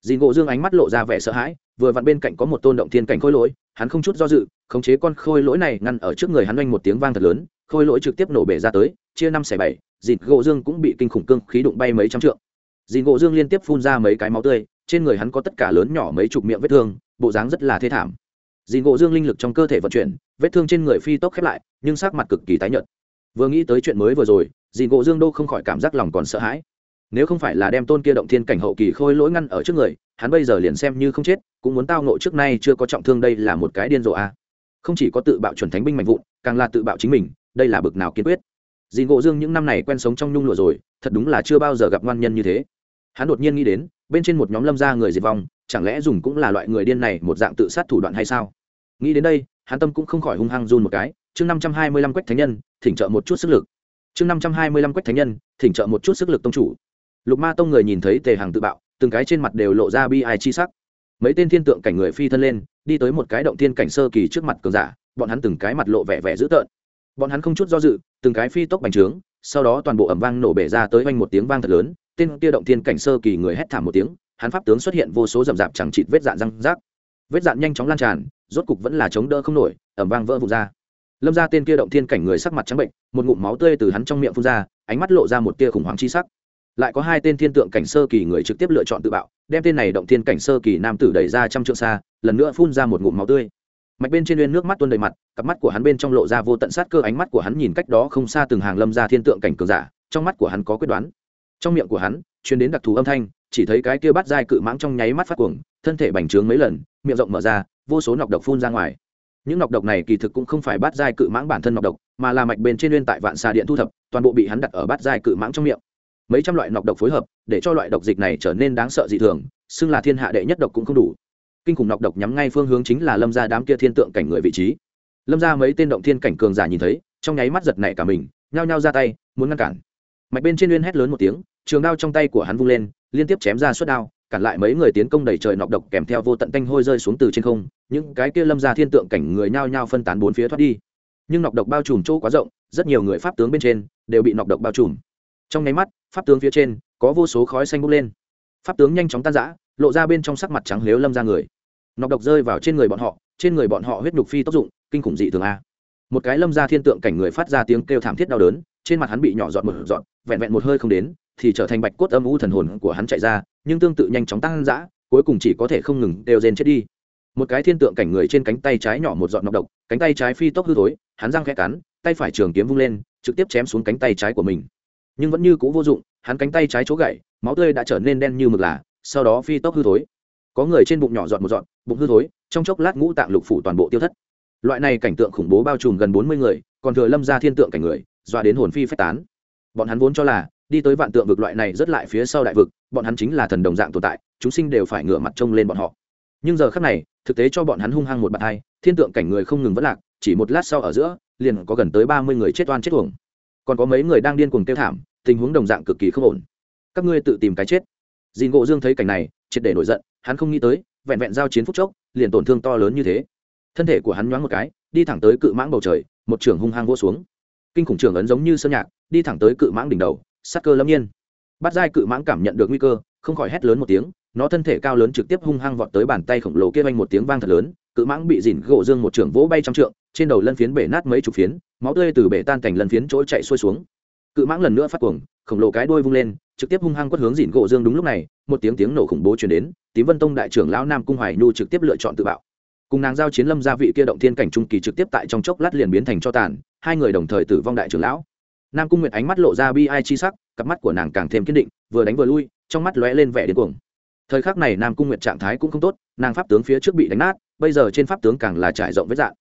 Dìn gỗ dương ánh mắt lộ ra vẻ sợ hãi, vừa vặn bên cạnh có một tôn động thiên cảnh khôi lỗi, hắn không chút do dự, khống chế con khôi lỗi này ngăn ở trước người hắn oanh một tiếng vang thật lớn, khôi lỗi trực tiếp nổ bể ra tới, chia năm xẻ bảy dịt gỗ dương cũng bị kinh khủng cương khí đụng bay mấy trăm trượng. Dịt gỗ dương liên tiếp phun ra mấy cái máu tươi, trên người hắn có tất cả lớn nhỏ mấy chục miệng vết thương, bộ dáng rất là thê thảm. Dịt gỗ dương linh lực trong cơ thể vận chuyển, vết thương trên người phi tốc khép lại, nhưng sắc mặt cực kỳ tái nhợt. Vừa nghĩ tới chuyện mới vừa rồi, dịt gỗ dương đô không khỏi cảm giác lòng còn sợ hãi. Nếu không phải là đem tôn kia động thiên cảnh hậu kỳ khôi lỗi ngăn ở trước người, hắn bây giờ liền xem như không chết, cũng muốn tao nộ trước nay chưa có trọng thương đây là một cái điên rồ a. À. không chỉ có tự bạo chuẩn thánh binh mạnh vụn, càng là tự bạo chính mình, đây là bực nào kiên quyết dì ngộ dương những năm này quen sống trong nhung lụa rồi, thật đúng là chưa bao giờ gặp ngoan nhân như thế. Hắn đột nhiên nghĩ đến, bên trên một nhóm lâm gia người diệt vong, chẳng lẽ dùng cũng là loại người điên này một dạng tự sát thủ đoạn hay sao? Nghĩ đến đây, hắn tâm cũng không khỏi hung hăng run một cái. Chương năm trăm hai mươi lăm quách thánh nhân, thỉnh trợ một chút sức lực. Chương năm trăm hai mươi lăm quách thánh nhân, thỉnh trợ một chút sức lực tông chủ. Lục ma tông người nhìn thấy tề hàng tự bạo, từng cái trên mặt đều lộ ra bi ai chi sắc. Mấy tên thiên tượng cảnh người phi thân lên, đi tới một cái động thiên cảnh sơ kỳ trước mặt cường giả, bọn hắn từng cái mặt lộ vẻ vẻ dữ tợn. Bọn hắn không chút do dự từng cái phi tốc bành trướng, sau đó toàn bộ ẩm vang nổ bể ra tới oanh một tiếng vang thật lớn, tên kia động thiên cảnh sơ kỳ người hét thảm một tiếng, hắn pháp tướng xuất hiện vô số rậm rạp chẳng chịt vết dạn răng rác. Vết dạn nhanh chóng lan tràn, rốt cục vẫn là chống đỡ không nổi, ẩm vang vỡ vụt ra. Lâm ra tên kia động thiên cảnh người sắc mặt trắng bệnh, một ngụm máu tươi từ hắn trong miệng phun ra, ánh mắt lộ ra một tia khủng hoảng chi sắc. Lại có hai tên thiên tượng cảnh sơ kỳ người trực tiếp lựa chọn tự bạo, đem tên này động thiên cảnh sơ kỳ nam tử đẩy ra trăm trượng xa, lần nữa phun ra một ngụm máu tươi mạch bên trên uyên nước mắt tuôn đầy mặt, cặp mắt của hắn bên trong lộ ra vô tận sát cơ, ánh mắt của hắn nhìn cách đó không xa từng hàng lâm ra thiên tượng cảnh cường giả, trong mắt của hắn có quyết đoán. Trong miệng của hắn chuyến đến đặc thù âm thanh, chỉ thấy cái kia bắt dai cự mãng trong nháy mắt phát cuồng, thân thể bành trướng mấy lần, miệng rộng mở ra, vô số nọc độc phun ra ngoài. Những nọc độc này kỳ thực cũng không phải bắt dai cự mãng bản thân nọc độc, mà là mạch bên trên uyên tại vạn xà điện thu thập, toàn bộ bị hắn đặt ở bắt dai cự mãng trong miệng. Mấy trăm loại nọc độc phối hợp, để cho loại độc dịch này trở nên đáng sợ dị thường, xưng là thiên hạ đệ nhất độc cũng không đủ kinh khủng nọc độc nhắm ngay phương hướng chính là lâm ra đám kia thiên tượng cảnh người vị trí. Lâm ra mấy tên động thiên cảnh cường giả nhìn thấy, trong nháy mắt giật nảy cả mình, nhao nhao ra tay, muốn ngăn cản. Mạch bên trên uyên hét lớn một tiếng, trường đao trong tay của hắn vung lên, liên tiếp chém ra suốt đao, cản lại mấy người tiến công đẩy trời nọc độc kèm theo vô tận tanh hôi rơi xuống từ trên không, những cái kia lâm ra thiên tượng cảnh người nhao nhao phân tán bốn phía thoát đi. Nhưng nọc độc bao trùm chỗ quá rộng, rất nhiều người pháp tướng bên trên đều bị nọc độc bao trùm. Trong nháy mắt, pháp tướng phía trên có vô số khói xanh bốc lên. Pháp tướng nhanh chóng tan rã, lộ ra bên trong sắc mặt trắng lếu lâm ra người nọc độc rơi vào trên người bọn họ, trên người bọn họ huyết nhục phi tốc dụng, kinh khủng dị thường a. Một cái lâm ra thiên tượng cảnh người phát ra tiếng kêu thảm thiết đau đớn, trên mặt hắn bị nhỏ dọn một dọn vẹn vẹn một hơi không đến, thì trở thành bạch cốt âm u thần hồn của hắn chạy ra, nhưng tương tự nhanh chóng tăng dã, cuối cùng chỉ có thể không ngừng đều rên chết đi. Một cái thiên tượng cảnh người trên cánh tay trái nhỏ một giọt nọc độc, cánh tay trái phi tốc hư thối, hắn răng khẽ cắn, tay phải trường kiếm vung lên, trực tiếp chém xuống cánh tay trái của mình. Nhưng vẫn như c ũ vô dụng, hắn cánh tay trái chỗ gậy máu tươi đã trở nên đen như mực là, sau đó phi tốc hư thối. Có người trên bụng nhỏ dọn một dọn bụng hư thối, trong chốc lát ngũ tạng lục phủ toàn bộ tiêu thất. Loại này cảnh tượng khủng bố bao trùm gần bốn mươi người, còn thừa lâm ra thiên tượng cảnh người, dọa đến hồn phi phách tán. Bọn hắn vốn cho là, đi tới vạn tượng vực loại này rất lại phía sau đại vực, bọn hắn chính là thần đồng dạng tồn tại, chúng sinh đều phải ngửa mặt trông lên bọn họ. Nhưng giờ khác này, thực tế cho bọn hắn hung hăng một bàn hai, thiên tượng cảnh người không ngừng vất lạc, chỉ một lát sau ở giữa, liền có gần tới ba mươi người chết oan chết tuồng còn có mấy người đang điên cuồng tiêu thảm, tình huống đồng dạng cực kỳ không ổn. Các ngươi tự tìm cái chết. Dìn gỗ dương thấy cảnh này, triệt để nổi giận, hắn không nghĩ tới vẹn vẹn giao chiến phút chốc, liền tổn thương to lớn như thế. Thân thể của hắn nhoáng một cái, đi thẳng tới cự mãng bầu trời, một trường hung hăng vô xuống. Kinh khủng trường ấn giống như sơn nhạc, đi thẳng tới cự mãng đỉnh đầu, sắc cơ lâm nhiên. Bắt giai cự mãng cảm nhận được nguy cơ, không khỏi hét lớn một tiếng, nó thân thể cao lớn trực tiếp hung hăng vọt tới bàn tay khổng lồ kia vang một tiếng vang thật lớn, cự mãng bị dìn gỗ dương một trường vỗ bay trong trượng, trên đầu lân phiến bể nát mấy chục phiến, máu tươi từ bể tan cảnh lân phiến chỗ chạy xuôi xuống. Cự mãng lần nữa phát cuồng, khổng lồ cái đuôi vung lên trực tiếp hung hăng quất hướng dìn gỗ dương đúng lúc này, một tiếng tiếng nổ khủng bố truyền đến, tím vân tông đại trưởng lão nam cung hoài nhu trực tiếp lựa chọn tự bạo. Cùng nàng giao chiến lâm gia vị kia động thiên cảnh trung kỳ trực tiếp tại trong chốc lát liền biến thành cho tàn, hai người đồng thời tử vong đại trưởng lão. Nam cung nguyệt ánh mắt lộ ra bi ai chi sắc, cặp mắt của nàng càng thêm kiên định, vừa đánh vừa lui, trong mắt lóe lên vẻ điên cuồng. Thời khắc này nam cung nguyệt trạng thái cũng không tốt, nàng pháp tướng phía trước bị đánh nát, bây giờ trên pháp tướng càng là trải rộng vết dạng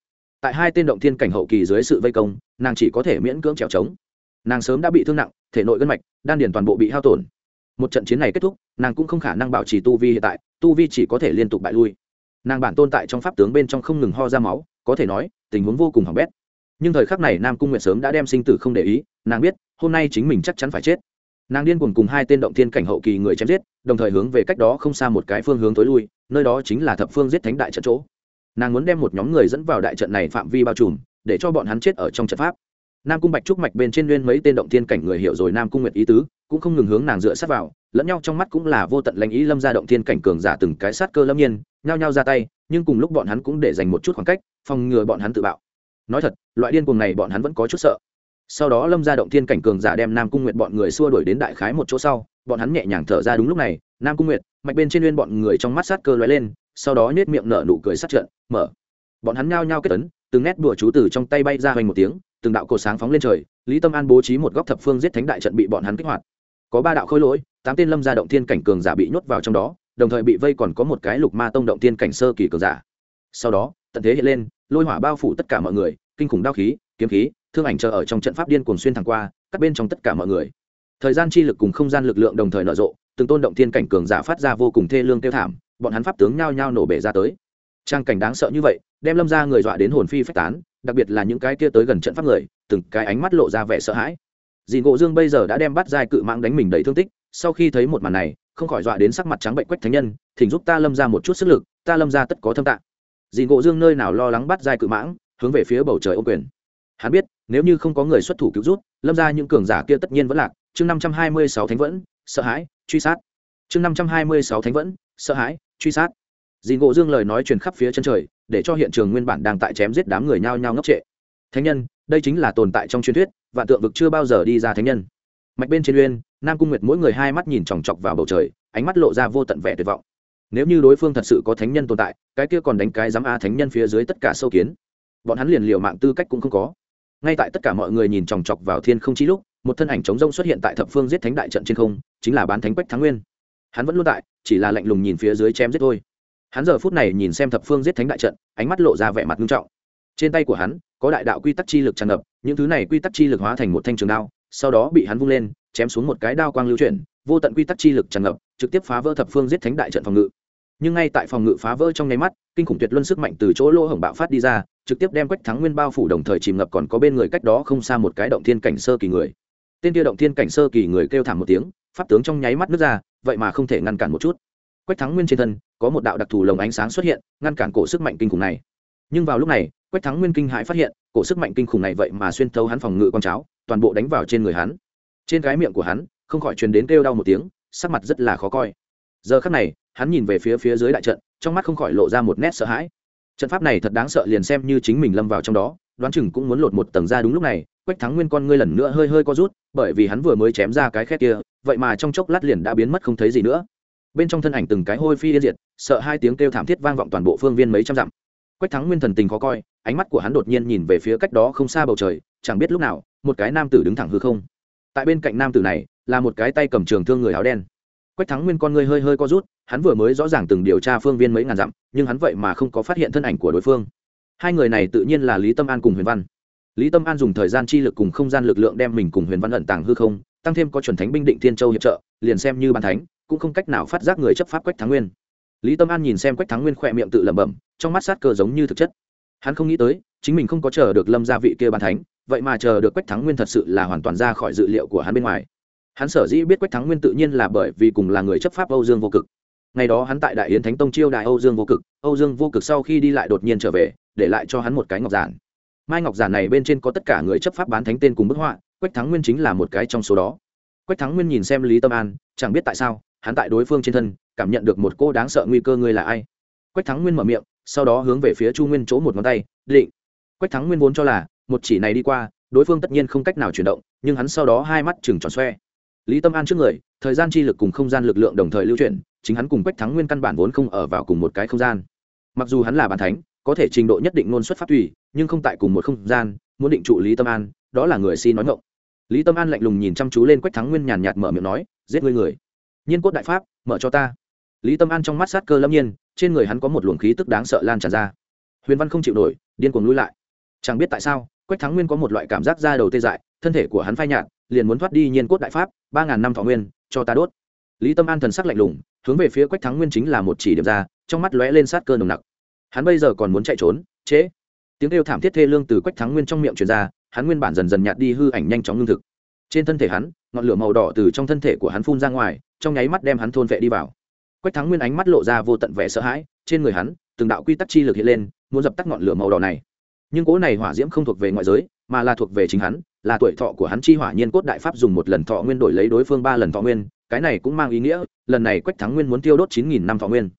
tại hai tên động thiên cảnh hậu kỳ dưới sự vây công, nàng chỉ có thể miễn cưỡng trèo trống. Nàng sớm đã bị thương nặng thể nội gân mạch, đan điền toàn bộ bị hao tổn. Một trận chiến này kết thúc, nàng cũng không khả năng bảo trì tu vi hiện tại, tu vi chỉ có thể liên tục bại lui. Nàng bản tôn tại trong pháp tướng bên trong không ngừng ho ra máu, có thể nói, tình huống vô cùng hỏng bét. Nhưng thời khắc này nam cung nguyện sớm đã đem sinh tử không để ý, nàng biết, hôm nay chính mình chắc chắn phải chết. Nàng điên cuồng cùng hai tên động thiên cảnh hậu kỳ người chém giết, đồng thời hướng về cách đó không xa một cái phương hướng tối lui, nơi đó chính là thập phương giết thánh đại trận chỗ. Nàng muốn đem một nhóm người dẫn vào đại trận này phạm vi bao trùm, để cho bọn hắn chết ở trong trận pháp nam cung bạch trúc mạch bên trên nguyên mấy tên động thiên cảnh người hiểu rồi nam cung nguyệt ý tứ, cũng không ngừng hướng nàng dựa sát vào, lẫn nhau trong mắt cũng là vô tận lãnh ý lâm ra động thiên cảnh cường giả từng cái sát cơ lâm nhiên, nhao nhao ra tay, nhưng cùng lúc bọn hắn cũng để dành một chút khoảng cách, phòng ngừa bọn hắn tự bạo. Nói thật, loại điên cuồng này bọn hắn vẫn có chút sợ. Sau đó lâm ra động thiên cảnh cường giả đem nam cung nguyệt bọn người xua đuổi đến đại khái một chỗ sau, bọn hắn nhẹ nhàng thở ra đúng lúc này, nam cung nguyệt, mạch bên trên nguyên bọn người trong mắt sát cơ lóe lên, sau đó nhét miệng nở nụ cười sát trận, mở bọn hắn nhao nhao kết tấn từng nét đùa chú từ trong tay bay ra hoành một tiếng, từng đạo cổ sáng phóng lên trời, lý tâm an bố trí một góc thập phương giết thánh đại trận bị bọn hắn kích hoạt. Có ba đạo khôi lỗi, tám tên lâm gia động thiên cảnh cường giả bị nhốt vào trong đó, đồng thời bị vây còn có một cái lục ma tông động thiên cảnh sơ kỳ cường giả. Sau đó, tận thế hiện lên, lôi hỏa bao phủ tất cả mọi người, kinh khủng đao khí, kiếm khí, thương ảnh chờ ở trong trận pháp điên cuồng xuyên thẳng qua các bên trong tất cả mọi người. Thời gian chi lực cùng không gian lực lượng đồng thời nở rộ, từng tôn động thiên cảnh cường giả phát ra vô cùng thê lương tiêu thảm, bọn hắn pháp tướng nhao nhao nổ bể ra tới trang cảnh đáng sợ như vậy, đem lâm ra người dọa đến hồn phi phách tán, đặc biệt là những cái kia tới gần trận pháp người, từng cái ánh mắt lộ ra vẻ sợ hãi. Dì ngộ dương bây giờ đã đem bắt giai cự mãng đánh mình đầy thương tích, sau khi thấy một màn này, không khỏi dọa đến sắc mặt trắng bệnh quách thánh nhân, thỉnh giúp ta lâm ra một chút sức lực, ta lâm ra tất có thâm tạng. Dì ngộ dương nơi nào lo lắng bắt giai cự mãng, hướng về phía bầu trời ô quyền. Hắn biết, nếu như không có người xuất thủ cứu rút lâm ra những cường giả kia tất nhiên vẫn lạc. Chương năm trăm hai mươi sáu thánh vẫn, sợ hãi, truy sát. Chương năm trăm hai mươi sáu thánh vẫn, sợ hãi, truy sát dì ngộ dương lời nói truyền khắp phía chân trời, để cho hiện trường nguyên bản đang tại chém giết đám người nhao nhao ngốc trệ. Thánh nhân, đây chính là tồn tại trong truyền thuyết và tượng vực chưa bao giờ đi ra thánh nhân. Mạch bên trên uyên, nam cung nguyệt mỗi người hai mắt nhìn chòng chọc vào bầu trời, ánh mắt lộ ra vô tận vẻ tuyệt vọng. Nếu như đối phương thật sự có thánh nhân tồn tại, cái kia còn đánh cái dám a thánh nhân phía dưới tất cả sâu kiến. Bọn hắn liền liều mạng tư cách cũng không có. Ngay tại tất cả mọi người nhìn chòng chọc vào thiên không chí lúc, một thân ảnh chống rông xuất hiện tại thập phương giết thánh đại trận trên không, chính là bán thánh quách thắng nguyên. Hắn vẫn luôn tại, chỉ là lạnh lùng nhìn phía dưới chém giết thôi hắn giờ phút này nhìn xem thập phương giết thánh đại trận, ánh mắt lộ ra vẻ mặt nghiêm trọng. Trên tay của hắn, có đại đạo quy tắc chi lực tràn ngập, những thứ này quy tắc chi lực hóa thành một thanh trường đao, sau đó bị hắn vung lên, chém xuống một cái đao quang lưu chuyển, vô tận quy tắc chi lực tràn ngập, trực tiếp phá vỡ thập phương giết thánh đại trận phòng ngự. Nhưng ngay tại phòng ngự phá vỡ trong nháy mắt, kinh khủng tuyệt luân sức mạnh từ chỗ lỗ hổng bạo phát đi ra, trực tiếp đem quách thắng nguyên bao phủ đồng thời chìm ngập còn có bên người cách đó không xa một cái động thiên cảnh sơ kỳ người. Tên kia động thiên cảnh sơ kỳ người kêu thảm một tiếng, pháp tướng trong nháy mắt nước ra, vậy mà không thể ngăn cản một chút quách thắng nguyên trên thân có một đạo đặc thù lồng ánh sáng xuất hiện, ngăn cản cổ sức mạnh kinh khủng này. Nhưng vào lúc này, quách thắng nguyên kinh hãi phát hiện, cổ sức mạnh kinh khủng này vậy mà xuyên thấu hắn phòng ngự con cháo, toàn bộ đánh vào trên người hắn. Trên cái miệng của hắn, không khỏi truyền đến kêu đau một tiếng, sắc mặt rất là khó coi. Giờ khắc này, hắn nhìn về phía phía dưới đại trận, trong mắt không khỏi lộ ra một nét sợ hãi. Trận pháp này thật đáng sợ liền xem như chính mình lâm vào trong đó, đoán chừng cũng muốn lột một tầng ra đúng lúc này, quách thắng nguyên con ngươi lần nữa hơi hơi co rút, bởi vì hắn vừa mới chém ra cái khét kia, vậy mà trong chốc lát liền đã biến mất không thấy gì nữa bên trong thân ảnh từng cái hôi phi yên diệt, sợ hai tiếng kêu thảm thiết vang vọng toàn bộ phương viên mấy trăm dặm. Quách thắng nguyên thần tình khó coi, ánh mắt của hắn đột nhiên nhìn về phía cách đó không xa bầu trời, chẳng biết lúc nào, một cái nam tử đứng thẳng hư không. Tại bên cạnh nam tử này, là một cái tay cầm trường thương người áo đen. Quách thắng nguyên con ngươi hơi hơi co rút, hắn vừa mới rõ ràng từng điều tra phương viên mấy ngàn dặm, nhưng hắn vậy mà không có phát hiện thân ảnh của đối phương. Hai người này tự nhiên là lý tâm an cùng huyền văn. Lý tâm an dùng thời gian chi lực cùng không gian lực lượng đem mình cùng huyền văn ẩn tàng hư không, tăng thêm có chuẩn thánh binh định thiên châu hiệp trợ, liền xem như ban thánh cũng không cách nào phát giác người chấp pháp quách thắng nguyên. Lý tâm an nhìn xem quách thắng nguyên khỏe miệng tự lẩm bẩm, trong mắt sát cơ giống như thực chất. Hắn không nghĩ tới, chính mình không có chờ được lâm gia vị kia ban thánh, vậy mà chờ được quách thắng nguyên thật sự là hoàn toàn ra khỏi dự liệu của hắn bên ngoài. Hắn sở dĩ biết quách thắng nguyên tự nhiên là bởi vì cùng là người chấp pháp âu dương vô cực. Ngày đó hắn tại đại yến thánh tông chiêu đại âu dương vô cực, âu dương vô cực sau khi đi lại đột nhiên trở về, để lại cho hắn một cái ngọc giản. Mai ngọc giản này bên trên có tất cả người chấp pháp bán thánh tên cùng bức họa, quách thắng nguyên chính là một cái trong số đó. Quách thắng nguyên nhìn xem lý tâm an, chẳng biết tại sao hắn tại đối phương trên thân, cảm nhận được một cô đáng sợ nguy cơ ngươi là ai. Quách thắng nguyên mở miệng, sau đó hướng về phía chu nguyên chỗ một ngón tay, định. Quách thắng nguyên vốn cho là, một chỉ này đi qua, đối phương tất nhiên không cách nào chuyển động, nhưng hắn sau đó hai mắt chừng tròn xoe. Lý tâm an trước người, thời gian chi lực cùng không gian lực lượng đồng thời lưu chuyển, chính hắn cùng quách thắng nguyên căn bản vốn không ở vào cùng một cái không gian. Mặc dù hắn là bàn thánh, có thể trình độ nhất định ngôn xuất phát tùy, nhưng không tại cùng một không gian, muốn định trụ lý tâm an, đó là người si nói ngộng lý tâm an lạnh lùng nhìn chăm chú lên quách thắng nguyên nhàn nhạt mở miệng nói, giết ngươi người nhiên cốt đại pháp, mở cho ta. Lý tâm an trong mắt sát cơ lâm nhiên, trên người hắn có một luồng khí tức đáng sợ lan tràn ra. Huyền văn không chịu nổi, điên cuồng lui lại. Chẳng biết tại sao, quách thắng nguyên có một loại cảm giác ra đầu tê dại, thân thể của hắn phai nhạt, liền muốn thoát đi nhiên cốt đại pháp, ba ngàn năm thọ nguyên, cho ta đốt. Lý tâm an thần sắc lạnh lùng, hướng về phía quách thắng nguyên chính là một chỉ điểm ra, trong mắt lóe lên sát cơ nồng nặc. Hắn bây giờ còn muốn chạy trốn chế tiếng kêu thảm thiết thê lương từ quách thắng nguyên trong miệng truyền ra, hắn nguyên bản dần dần nhạt đi hư ảnh nhanh chóng ngưng thực. Trên thân thể hắn ngọn lửa màu đỏ từ trong thân thể của hắn phun ra ngoài, trong nháy mắt đem hắn thôn vệ đi vào. Quách thắng nguyên ánh mắt lộ ra vô tận vẻ sợ hãi, trên người hắn, từng đạo quy tắc chi lực hiện lên, muốn dập tắt ngọn lửa màu đỏ này. Nhưng cỗ này hỏa diễm không thuộc về ngoại giới, mà là thuộc về chính hắn, là tuổi thọ của hắn chi hỏa nhiên cốt đại pháp dùng một lần thọ nguyên đổi lấy đối phương ba lần thọ nguyên, cái này cũng mang ý nghĩa, lần này quách thắng nguyên muốn tiêu đốt chín nghìn năm thọ nguyên.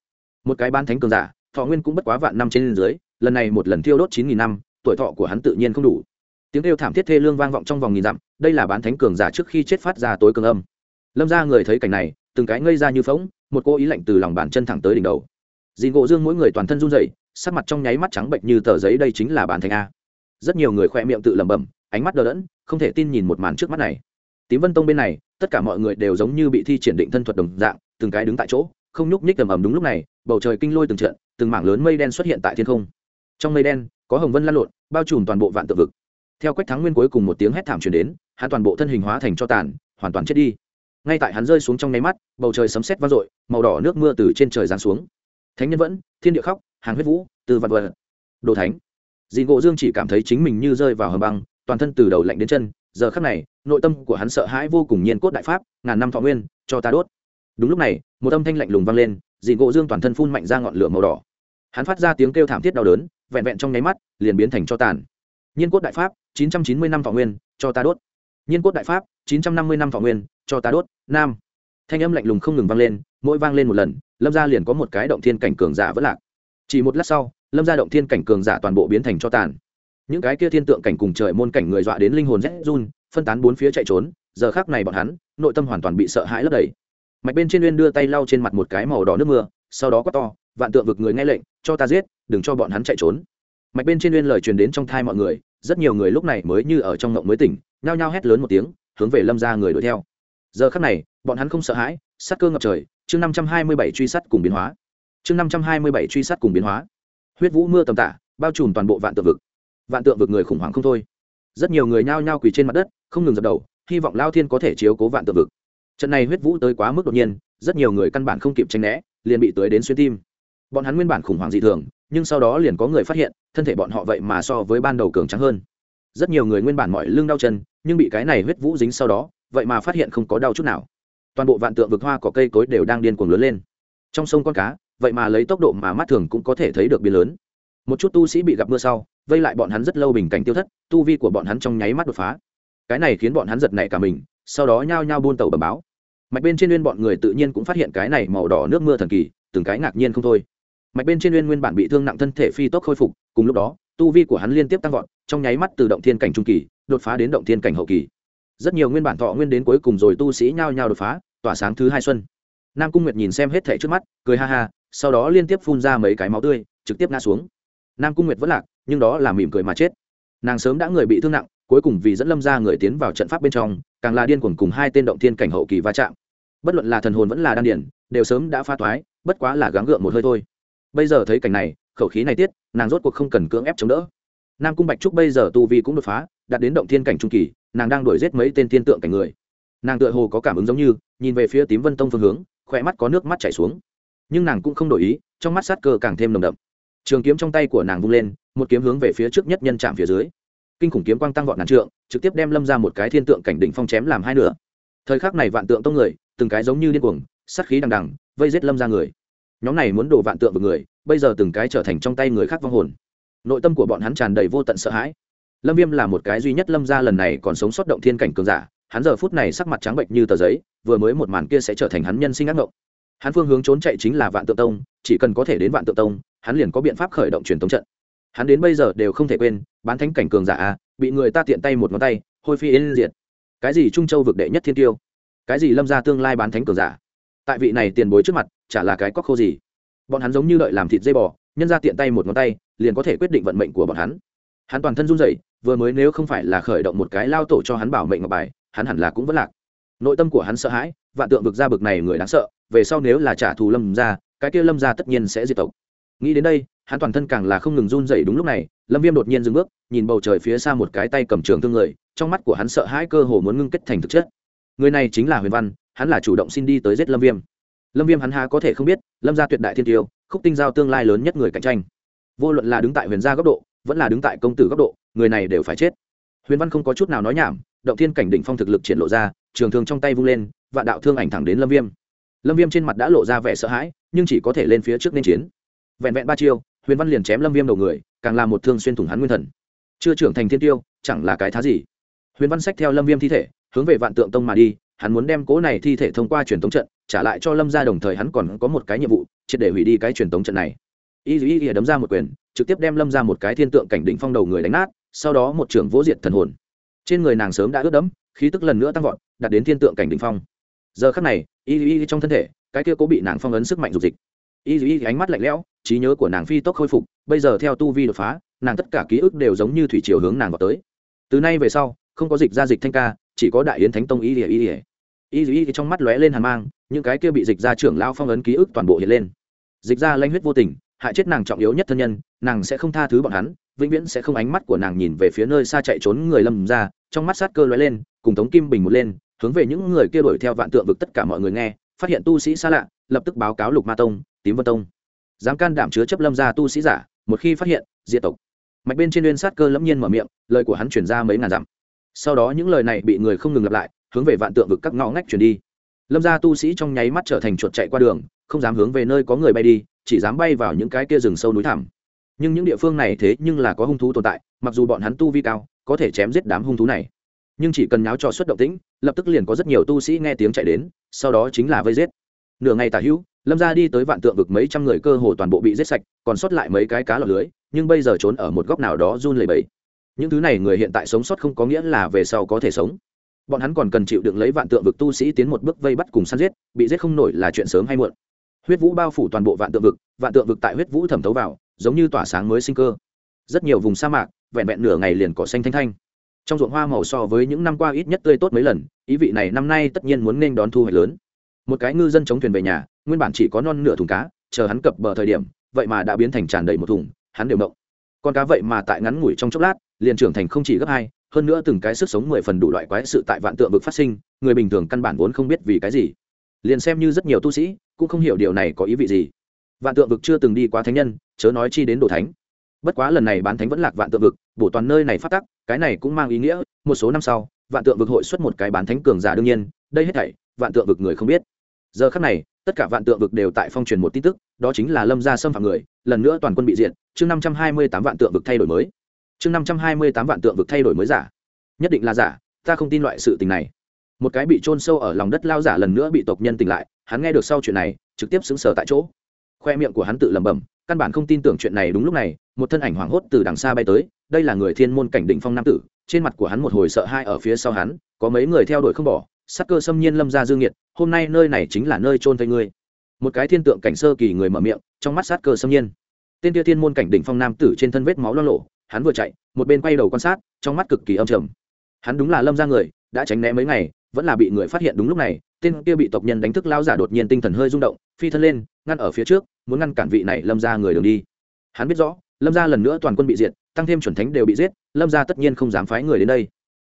Một cái ban thánh cường giả, thọ nguyên cũng bất quá vạn năm trên dưới, lần này một lần tiêu đốt chín nghìn năm, tuổi thọ của hắn tự nhiên không đủ tiếng kêu thảm thiết thê lương vang vọng trong vòng nghìn dặm, đây là bán thánh cường giả trước khi chết phát ra tối cường âm. Lâm ra người thấy cảnh này, từng cái ngây ra như phóng một cô ý lạnh từ lòng bàn chân thẳng tới đỉnh đầu. Dìn gỗ dương mỗi người toàn thân run rẩy, sắc mặt trong nháy mắt trắng bệnh như tờ giấy, đây chính là bán thánh a. Rất nhiều người khoe miệng tự lẩm bẩm, ánh mắt đờ đẫn, không thể tin nhìn một màn trước mắt này. Tím vân tông bên này, tất cả mọi người đều giống như bị thi triển định thân thuật đồng dạng, từng cái đứng tại chỗ, không nhúc nhích tầm ầm đúng lúc này, bầu trời kinh lôi từng trận, từng mảng lớn mây đen xuất hiện tại thiên không. Trong mây đen, có hồng vân lan lộn, bao trùm toàn bộ vạn tự vực theo quách thắng nguyên cuối cùng một tiếng hét thảm truyền đến, hắn toàn bộ thân hình hóa thành cho tàn, hoàn toàn chết đi. Ngay tại hắn rơi xuống trong nháy mắt, bầu trời sấm sét vang dội, màu đỏ nước mưa từ trên trời giáng xuống. Thánh nhân vẫn, thiên địa khóc, hàng huyết vũ, từ vạn vật. Đồ thánh. Dì ngộ dương chỉ cảm thấy chính mình như rơi vào hầm băng, toàn thân từ đầu lạnh đến chân, giờ khắc này, nội tâm của hắn sợ hãi vô cùng nhiên cốt đại pháp, ngàn năm thọ nguyên, cho ta đốt. Đúng lúc này, một âm thanh lạnh lùng vang lên dì ngộ dương toàn thân phun mạnh ra ngọn lửa màu đỏ. Hắn phát ra tiếng kêu thảm thiết đau đớn, vẹn vẹn trong nháy mắt, liền biến thành cho tàn nhiên cốt đại pháp, chín trăm chín mươi năm thọ nguyên, cho ta đốt. Nhiên cốt đại pháp, chín trăm năm mươi năm thọ nguyên, cho ta đốt. Nam. Thanh âm lạnh lùng không ngừng vang lên, mỗi vang lên một lần, lâm gia liền có một cái động thiên cảnh cường giả vỡ lạc. Chỉ một lát sau, lâm gia động thiên cảnh cường giả toàn bộ biến thành cho tàn. Những cái kia thiên tượng cảnh cùng trời môn cảnh người dọa đến linh hồn rét run, phân tán bốn phía chạy trốn, giờ khác này bọn hắn, nội tâm hoàn toàn bị sợ hãi lấp đầy. Mạch bên trên uyên đưa tay lau trên mặt một cái màu đỏ nước mưa, sau đó quát to, vạn tượng vực người nghe lệnh, cho ta giết, đừng cho bọn hắn chạy trốn. Mạch bên trên uyên lời truyền đến trong thai mọi người rất nhiều người lúc này mới như ở trong ngộng mới tỉnh, nhao nhao hét lớn một tiếng, hướng về lâm ra người đuổi theo. Giờ khắc này, bọn hắn không sợ hãi, sát cơ ngập trời, chương năm trăm hai mươi bảy truy sát cùng biến hóa. Chương năm trăm hai mươi bảy truy sát cùng biến hóa. Huyết vũ mưa tầm tả, bao trùm toàn bộ vạn tượng vực. Vạn tượng vực người khủng hoảng không thôi. Rất nhiều người nhao nhao quỳ trên mặt đất, không ngừng dập đầu, hy vọng lao thiên có thể chiếu cố vạn tượng vực. Trận này huyết vũ tới quá mức đột nhiên, rất nhiều người căn bản không kịp tranh né, liền bị tới đến xuyên tim. Bọn hắn nguyên bản khủng hoảng dị thường nhưng sau đó liền có người phát hiện, thân thể bọn họ vậy mà so với ban đầu cường trắng hơn. Rất nhiều người nguyên bản mọi lưng đau chân, nhưng bị cái này huyết vũ dính sau đó, vậy mà phát hiện không có đau chút nào. Toàn bộ vạn tượng vực hoa có cây cối đều đang điên cuồng lớn lên. Trong sông con cá, vậy mà lấy tốc độ mà mắt thường cũng có thể thấy được biến lớn. Một chút tu sĩ bị gặp mưa sau, vây lại bọn hắn rất lâu bình cảnh tiêu thất, tu vi của bọn hắn trong nháy mắt đột phá. Cái này khiến bọn hắn giật nảy cả mình, sau đó nhao nhao buôn tàu bầm báo. Mạch bên trên nguyên bọn người tự nhiên cũng phát hiện cái này màu đỏ nước mưa thần kỳ, từng cái ngạc nhiên không thôi mạch bên trên uyên nguyên bản bị thương nặng thân thể phi tốc khôi phục, cùng lúc đó, tu vi của hắn liên tiếp tăng vọt, trong nháy mắt từ động thiên cảnh trung kỳ, đột phá đến động thiên cảnh hậu kỳ. Rất nhiều nguyên bản thọ nguyên đến cuối cùng rồi tu sĩ nhao nhao đột phá, tỏa sáng thứ hai xuân. Nam cung nguyệt nhìn xem hết thảy trước mắt, cười ha ha, sau đó liên tiếp phun ra mấy cái máu tươi, trực tiếp ngã xuống. Nam cung nguyệt vẫn lạc, nhưng đó là mỉm cười mà chết. Nàng sớm đã người bị thương nặng, cuối cùng vì dẫn lâm ra người tiến vào trận pháp bên trong, càng là điên cuồng cùng hai tên động thiên cảnh hậu kỳ va chạm. Bất luận là thần hồn vẫn là đan điển đều sớm đã pha toái, bất quá là gắng gượng một hơi thôi bây giờ thấy cảnh này, khẩu khí này tiết, nàng rốt cuộc không cần cưỡng ép chống đỡ. Nam cung bạch trúc bây giờ tu vi cũng đột phá, đạt đến động thiên cảnh trung kỳ, nàng đang đuổi giết mấy tên thiên tượng cảnh người. Nàng tựa hồ có cảm ứng giống như, nhìn về phía tím vân tông phương hướng, khỏe mắt có nước mắt chảy xuống. Nhưng nàng cũng không đổi ý, trong mắt sát cơ càng thêm nồng đậm. Trường kiếm trong tay của nàng vung lên, một kiếm hướng về phía trước nhất nhân chạm phía dưới. Kinh khủng kiếm quang tăng vọt ngàn trượng, trực tiếp đem lâm ra một cái thiên tượng cảnh đỉnh phong chém làm hai nửa. Thời khắc này vạn tượng tông người, từng cái giống như điên cuồng, sát khí đằng đằng, vây giết lâm ra người nhóm này muốn đổ vạn tượng vào người, bây giờ từng cái trở thành trong tay người khác vong hồn. Nội tâm của bọn hắn tràn đầy vô tận sợ hãi. Lâm viêm là một cái duy nhất lâm ra lần này còn sống sót động thiên cảnh cường giả, hắn giờ phút này sắc mặt trắng bệnh như tờ giấy, vừa mới một màn kia sẽ trở thành hắn nhân sinh ác ngộng hắn phương hướng trốn chạy chính là vạn tượng tông, chỉ cần có thể đến vạn tượng tông, hắn liền có biện pháp khởi động truyền tống trận. Hắn đến bây giờ đều không thể quên, bán thánh cảnh cường giả a, bị người ta tiện tay một ngón tay, hôi phi yên diệt. Cái gì trung châu vực đệ nhất thiên tiêu? Cái gì lâm ra tương lai bán thánh cường giả? Tại vị này tiền bối trước mặt chả là cái cóc khô gì. Bọn hắn giống như đợi làm thịt dây bò, nhân ra tiện tay một ngón tay, liền có thể quyết định vận mệnh của bọn hắn. Hắn toàn thân run rẩy, vừa mới nếu không phải là khởi động một cái lao tổ cho hắn bảo mệnh ngọc bài, hắn hẳn là cũng vẫn lạc. Nội tâm của hắn sợ hãi, vạn tượng vực ra bực này người đáng sợ, về sau nếu là trả thù lâm ra, cái kia lâm ra tất nhiên sẽ diệt tộc. Nghĩ đến đây, hắn toàn thân càng là không ngừng run rẩy đúng lúc này, lâm viêm đột nhiên dừng bước, nhìn bầu trời phía xa một cái tay cầm trường thương người, trong mắt của hắn sợ hãi cơ hồ muốn ngưng kết thành thực chất. Người này chính là huyền văn, hắn là chủ động xin đi tới giết lâm viêm lâm viêm hắn há có thể không biết, lâm gia tuyệt đại thiên tiêu, khúc tinh giao tương lai lớn nhất người cạnh tranh. Vô luận là đứng tại huyền gia góc độ, vẫn là đứng tại công tử góc độ, người này đều phải chết. Huyền văn không có chút nào nói nhảm, động thiên cảnh đỉnh phong thực lực triển lộ ra, trường thương trong tay vung lên, vạn đạo thương ảnh thẳng đến lâm viêm. Lâm viêm trên mặt đã lộ ra vẻ sợ hãi, nhưng chỉ có thể lên phía trước nên chiến. Vẹn vẹn ba chiêu, huyền văn liền chém lâm viêm đầu người, càng là một thương xuyên thủng hắn nguyên thần. Chưa trưởng thành thiên tiêu, chẳng là cái thá gì. Huyền văn sách theo lâm viêm thi thể, hướng về vạn tượng tông mà đi, hắn muốn đem cố này thi thể thông qua truyền thống trận trả lại cho lâm ra đồng thời hắn còn có một cái nhiệm vụ, triệt để hủy đi cái truyền tống trận này. Y y y đấm ra một quyền, trực tiếp đem lâm ra một cái thiên tượng cảnh đỉnh phong đầu người đánh nát, sau đó một trưởng vỗ diệt thần hồn. Trên người nàng sớm đã ướt đẫm, khí tức lần nữa tăng vọt, đạt đến thiên tượng cảnh đỉnh phong. Giờ khắc này, y y trong thân thể, cái kia cố bị nàng phong ấn sức mạnh dục dịch. Y y ánh mắt lạnh lẽo, trí nhớ của nàng phi tốc khôi phục, bây giờ theo tu vi đột phá, nàng tất cả ký ức đều giống như thủy chiều hướng nàng vào tới. Từ nay về sau, không có dịch ra dịch thanh ca, chỉ có đại yến thánh tông y y y dù y thì trong mắt lóe lên hàn mang, những cái kia bị dịch ra trưởng lao phong ấn ký ức toàn bộ hiện lên. Dịch ra lanh huyết vô tình, hại chết nàng trọng yếu nhất thân nhân, nàng sẽ không tha thứ bọn hắn, vĩnh viễn sẽ không ánh mắt của nàng nhìn về phía nơi xa chạy trốn người lâm ra, trong mắt sát cơ lóe lên, cùng tống kim bình một lên, hướng về những người kia đuổi theo vạn tượng vực tất cả mọi người nghe, phát hiện tu sĩ xa lạ, lập tức báo cáo lục ma tông, tím vân tông. Dám can đảm chứa chấp lâm ra tu sĩ giả, một khi phát hiện, diệt tộc. Mạch bên trên uyên sát cơ lẫm nhiên mở miệng, lời của hắn chuyển ra mấy ngàn dặm. Sau đó những lời này bị người không ngừng lặp lại hướng về vạn tượng vực các ngõ ngách chuyển đi. Lâm gia tu sĩ trong nháy mắt trở thành chuột chạy qua đường, không dám hướng về nơi có người bay đi, chỉ dám bay vào những cái kia rừng sâu núi thẳm. Nhưng những địa phương này thế nhưng là có hung thú tồn tại, mặc dù bọn hắn tu vi cao, có thể chém giết đám hung thú này. Nhưng chỉ cần nháo trò xuất động tĩnh, lập tức liền có rất nhiều tu sĩ nghe tiếng chạy đến, sau đó chính là vây giết. Nửa ngày tả hữu, lâm gia đi tới vạn tượng vực mấy trăm người cơ hồ toàn bộ bị giết sạch, còn sót lại mấy cái cá lọt lưới, nhưng bây giờ trốn ở một góc nào đó run lẩy bẩy. Những thứ này người hiện tại sống sót không có nghĩa là về sau có thể sống bọn hắn còn cần chịu đựng lấy vạn tượng vực tu sĩ tiến một bước vây bắt cùng săn giết, bị giết không nổi là chuyện sớm hay muộn. Huyết vũ bao phủ toàn bộ vạn tượng vực, vạn tượng vực tại huyết vũ thẩm thấu vào, giống như tỏa sáng mới sinh cơ. Rất nhiều vùng sa mạc, vẹn vẹn nửa ngày liền cỏ xanh thanh thanh. Trong ruộng hoa màu so với những năm qua ít nhất tươi tốt mấy lần, ý vị này năm nay tất nhiên muốn nên đón thu hoạch lớn. Một cái ngư dân chống thuyền về nhà, nguyên bản chỉ có non nửa thùng cá, chờ hắn cập bờ thời điểm, vậy mà đã biến thành tràn đầy một thùng, hắn đều động con cá vậy mà tại ngắn ngủi trong chốc lát, liền trưởng thành không chỉ gấp hai, hơn nữa từng cái sức sống mười phần đủ loại quái sự tại vạn tượng vực phát sinh, người bình thường căn bản vốn không biết vì cái gì. Liền xem như rất nhiều tu sĩ, cũng không hiểu điều này có ý vị gì. Vạn tượng vực chưa từng đi qua thánh nhân, chớ nói chi đến đồ thánh. Bất quá lần này bán thánh vẫn lạc vạn tượng vực, bổ toàn nơi này phát tắc, cái này cũng mang ý nghĩa, một số năm sau, vạn tượng vực hội xuất một cái bán thánh cường giả đương nhiên, đây hết thảy, vạn tượng vực người không biết. Giờ khắc này, tất cả vạn tượng vực đều tại phong truyền một tin tức, đó chính là lâm gia xâm phạm người, lần nữa toàn quân bị diện chương năm trăm hai mươi tám vạn tượng vực thay đổi mới. Chương năm trăm hai mươi tám vạn tượng vực thay đổi mới giả. Nhất định là giả, ta không tin loại sự tình này. Một cái bị trôn sâu ở lòng đất lao giả lần nữa bị tộc nhân tỉnh lại, hắn nghe được sau chuyện này, trực tiếp xứng sở tại chỗ. Khoe miệng của hắn tự lẩm bẩm, căn bản không tin tưởng chuyện này đúng lúc này, một thân ảnh hoảng hốt từ đằng xa bay tới, đây là người thiên môn cảnh định phong nam tử, trên mặt của hắn một hồi sợ hai ở phía sau hắn, có mấy người theo đuổi không bỏ, sắc cơ xâm nhiên lâm ra dương nhiệt, hôm nay nơi này chính là nơi trôn thây ngươi. Một cái thiên tượng cảnh sơ kỳ người mở miệng, trong mắt sát cơ xâm nhiên tên tia thiên môn cảnh đỉnh phong nam tử trên thân vết máu lo lộ hắn vừa chạy, một bên quay đầu quan sát, trong mắt cực kỳ âm trầm. Hắn đúng là lâm ra người, đã tránh né mấy ngày, vẫn là bị người phát hiện đúng lúc này, tên kia bị tộc nhân đánh thức lao giả đột nhiên tinh thần hơi rung động, phi thân lên, ngăn ở phía trước, muốn ngăn cản vị này lâm ra người đường đi. Hắn biết rõ, lâm ra lần nữa toàn quân bị diệt, tăng thêm chuẩn thánh đều bị giết, lâm ra tất nhiên không dám phái người đến đây.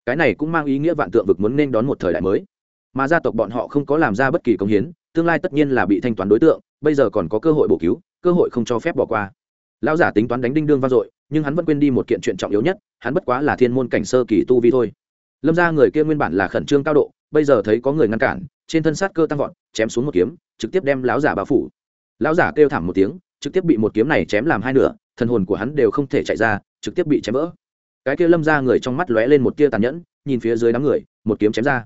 Cái này cũng mang ý nghĩa vạn tượng vực muốn nên đón một thời đại mới. Mà gia tộc bọn họ không có làm ra bất kỳ công hiến, tương lai tất nhiên là bị thanh toán đối tượng, bây giờ còn có cơ hội bổ cứu cơ hội không cho phép bỏ qua. Lão giả tính toán đánh đinh đương vang dội, nhưng hắn vẫn quên đi một kiện chuyện trọng yếu nhất, hắn bất quá là thiên môn cảnh sơ kỳ tu vi thôi. Lâm ra người kia nguyên bản là khẩn trương cao độ, bây giờ thấy có người ngăn cản, trên thân sát cơ tăng vọt, chém xuống một kiếm, trực tiếp đem lão giả bao phủ. Lão giả kêu thảm một tiếng, trực tiếp bị một kiếm này chém làm hai nửa, thần hồn của hắn đều không thể chạy ra, trực tiếp bị chém vỡ. Cái kia lâm ra người trong mắt lóe lên một tia tàn nhẫn, nhìn phía dưới đám người, một kiếm chém ra.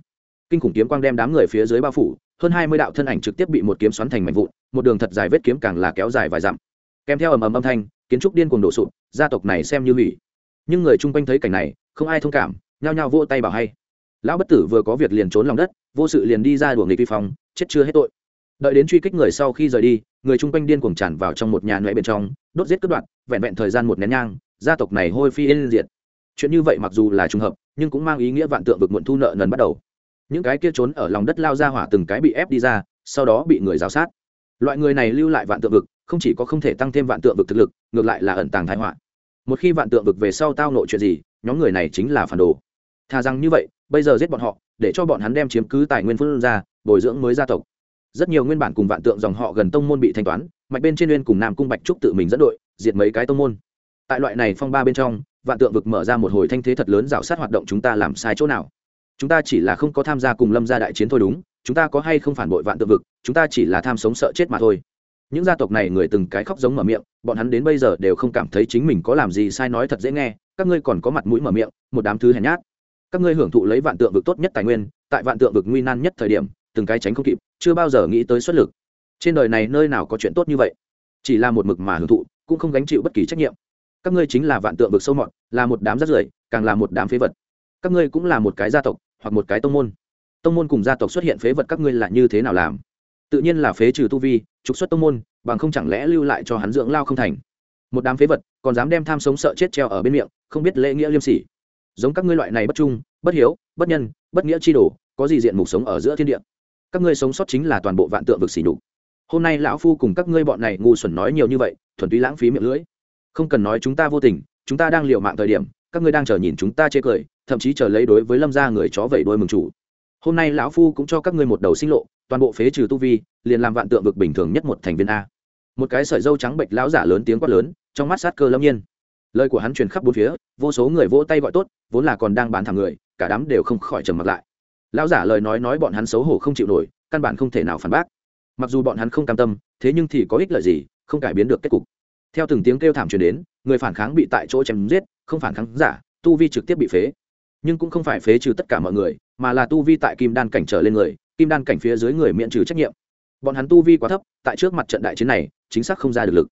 Kinh khủng kiếm quang đem đám người phía dưới bao phủ hơn hai mươi đạo thân ảnh trực tiếp bị một kiếm xoắn thành mảnh vụn, một đường thật dài vết kiếm càng là kéo dài vài dặm. Kèm theo ầm ầm âm thanh, kiến trúc điên cuồng đổ sụp, gia tộc này xem như hủy. Nhưng người chung quanh thấy cảnh này, không ai thông cảm, nhao nhao vỗ tay bảo hay. Lão bất tử vừa có việc liền trốn lòng đất, vô sự liền đi ra đuổi nghịch vi phong, chết chưa hết tội. Đợi đến truy kích người sau khi rời đi, người chung quanh điên cuồng tràn vào trong một nhà nhuệ bên trong, đốt giết cướp đoạn vẹn vẹn thời gian một nén nhang, gia tộc này hôi phi yên diệt. Chuyện như vậy mặc dù là trùng hợp, nhưng cũng mang ý nghĩa vạn tượng vực muộn thu nợ nần bắt đầu những cái kia trốn ở lòng đất lao ra hỏa từng cái bị ép đi ra, sau đó bị người giáo sát. Loại người này lưu lại vạn tượng vực, không chỉ có không thể tăng thêm vạn tượng vực thực lực, ngược lại là ẩn tàng thái họa. Một khi vạn tượng vực về sau tao nội chuyện gì, nhóm người này chính là phản đồ. Thà rằng như vậy, bây giờ giết bọn họ, để cho bọn hắn đem chiếm cứ tài nguyên phương ra, bồi dưỡng mới gia tộc. Rất nhiều nguyên bản cùng vạn tượng dòng họ gần tông môn bị thanh toán, mạch bên trên nguyên cùng nam cung bạch trúc tự mình dẫn đội, diệt mấy cái tông môn. Tại loại này phong ba bên trong, vạn tượng vực mở ra một hồi thanh thế thật lớn rào sát hoạt động chúng ta làm sai chỗ nào? Chúng ta chỉ là không có tham gia cùng lâm gia đại chiến thôi đúng, chúng ta có hay không phản bội vạn tượng vực, chúng ta chỉ là tham sống sợ chết mà thôi. Những gia tộc này người từng cái khóc giống mở miệng, bọn hắn đến bây giờ đều không cảm thấy chính mình có làm gì sai nói thật dễ nghe, các ngươi còn có mặt mũi mở miệng, một đám thứ hèn nhát. Các ngươi hưởng thụ lấy vạn tượng vực tốt nhất tài nguyên, tại vạn tượng vực nguy nan nhất thời điểm, từng cái tránh không kịp, chưa bao giờ nghĩ tới xuất lực. Trên đời này nơi nào có chuyện tốt như vậy? Chỉ là một mực mà hưởng thụ, cũng không gánh chịu bất kỳ trách nhiệm. Các ngươi chính là vạn tượng vực sâu mọt, là một đám rắt rưởi, càng là một đám phế vật. Các ngươi cũng là một cái gia tộc hoặc một cái tông môn. Tông môn cùng gia tộc xuất hiện phế vật các ngươi là như thế nào làm? Tự nhiên là phế trừ tu vi, trục xuất tông môn, bằng không chẳng lẽ lưu lại cho hắn dưỡng lao không thành? Một đám phế vật còn dám đem tham sống sợ chết treo ở bên miệng, không biết lễ nghĩa liêm sỉ. Giống các ngươi loại này bất trung, bất hiếu, bất nhân, bất nghĩa chi đồ, có gì diện mục sống ở giữa thiên địa? Các ngươi sống sót chính là toàn bộ vạn tượng vực xỉ đục hôm nay lão phu cùng các ngươi bọn này ngu xuẩn nói nhiều như vậy, thuần túy lãng phí miệng lưỡi. Không cần nói chúng ta vô tình, chúng ta đang liều mạng thời điểm, các ngươi đang chờ nhìn chúng ta chê cười thậm chí chờ lấy đối với lâm gia người chó vẩy đôi mừng chủ. Hôm nay lão phu cũng cho các ngươi một đầu sinh lộ, toàn bộ phế trừ tu vi, liền làm vạn tượng vực bình thường nhất một thành viên a. Một cái sợi dâu trắng bệnh lão giả lớn tiếng quát lớn, trong mắt sát cơ lâm nhiên. Lời của hắn truyền khắp bốn phía, vô số người vỗ tay gọi tốt, vốn là còn đang bán thẳng người, cả đám đều không khỏi trầm mặt lại. Lão giả lời nói nói bọn hắn xấu hổ không chịu nổi, căn bản không thể nào phản bác. Mặc dù bọn hắn không cam tâm, thế nhưng thì có ích lợi gì, không cải biến được kết cục. Theo từng tiếng kêu thảm truyền đến, người phản kháng bị tại chỗ chém giết, không phản kháng giả, tu vi trực tiếp bị phế nhưng cũng không phải phế trừ tất cả mọi người, mà là tu vi tại kim đan cảnh trở lên người, kim đan cảnh phía dưới người miễn trừ trách nhiệm. Bọn hắn tu vi quá thấp, tại trước mặt trận đại chiến này, chính xác không ra được lực.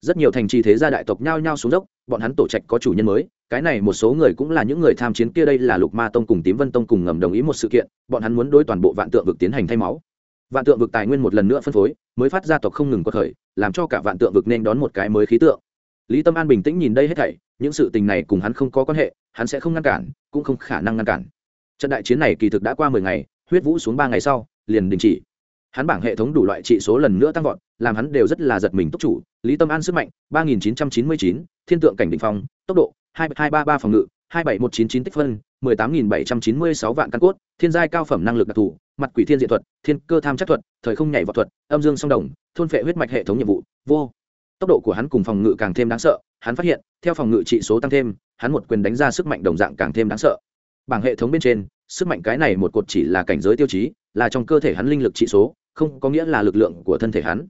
Rất nhiều thành trì thế gia đại tộc nhao nhao xuống dốc, bọn hắn tổ trạch có chủ nhân mới, cái này một số người cũng là những người tham chiến kia đây là lục ma tông cùng tím vân tông cùng ngầm đồng ý một sự kiện, bọn hắn muốn đối toàn bộ vạn tượng vực tiến hành thay máu. Vạn tượng vực tài nguyên một lần nữa phân phối, mới phát gia tộc không ngừng có thời làm cho cả vạn tượng vực nên đón một cái mới khí tượng. Lý tâm an bình tĩnh nhìn đây hết thảy, những sự tình này cùng hắn không có quan hệ, hắn sẽ không ngăn cản cũng không khả năng ngăn cản. Trận đại chiến này kỳ thực đã qua mười ngày, huyết vũ xuống ba ngày sau, liền đình chỉ. Hắn bảng hệ thống đủ loại trị số lần nữa tăng vọt, làm hắn đều rất là giật mình túc chủ, lý tâm an sức mạnh, ba nghìn chín trăm chín mươi chín, thiên tượng cảnh định phong, tốc độ, hai hai ba ba phòng ngự, hai bảy một chín chín tích phân, mười tám nghìn bảy trăm chín mươi sáu vạn căn cốt, thiên giai cao phẩm năng lực đặc thù, mặt quỷ thiên diện thuật, thiên cơ tham chắc thuật, thời không nhảy vọt thuật, âm dương song đồng, thôn phệ huyết mạch hệ thống nhiệm vụ, vô tốc độ của hắn cùng phòng ngự càng thêm đáng sợ, hắn phát hiện, theo phòng ngự trị số tăng thêm, hắn một quyền đánh ra sức mạnh đồng dạng càng thêm đáng sợ. Bảng hệ thống bên trên, sức mạnh cái này một cột chỉ là cảnh giới tiêu chí, là trong cơ thể hắn linh lực trị số, không có nghĩa là lực lượng của thân thể hắn.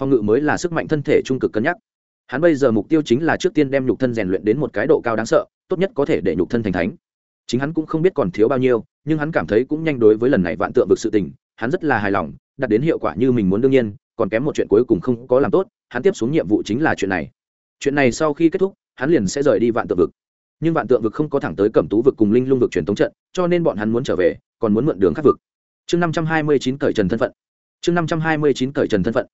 Phòng ngự mới là sức mạnh thân thể trung cực cân nhắc. Hắn bây giờ mục tiêu chính là trước tiên đem nhục thân rèn luyện đến một cái độ cao đáng sợ, tốt nhất có thể để nhục thân thành thánh. Chính hắn cũng không biết còn thiếu bao nhiêu, nhưng hắn cảm thấy cũng nhanh đối với lần này vạn tượng vực sự tình, hắn rất là hài lòng, đạt đến hiệu quả như mình muốn đương nhiên còn kém một chuyện cuối cùng không có làm tốt, hắn tiếp xuống nhiệm vụ chính là chuyện này. Chuyện này sau khi kết thúc, hắn liền sẽ rời đi vạn tượng vực. Nhưng vạn tượng vực không có thẳng tới cẩm tú vực cùng linh lung vực truyền thống trận, cho nên bọn hắn muốn trở về, còn muốn mượn đường khắc vực. Chương năm trăm hai mươi chín cởi trần thân phận. Chương năm trăm hai mươi chín cởi trần thân phận.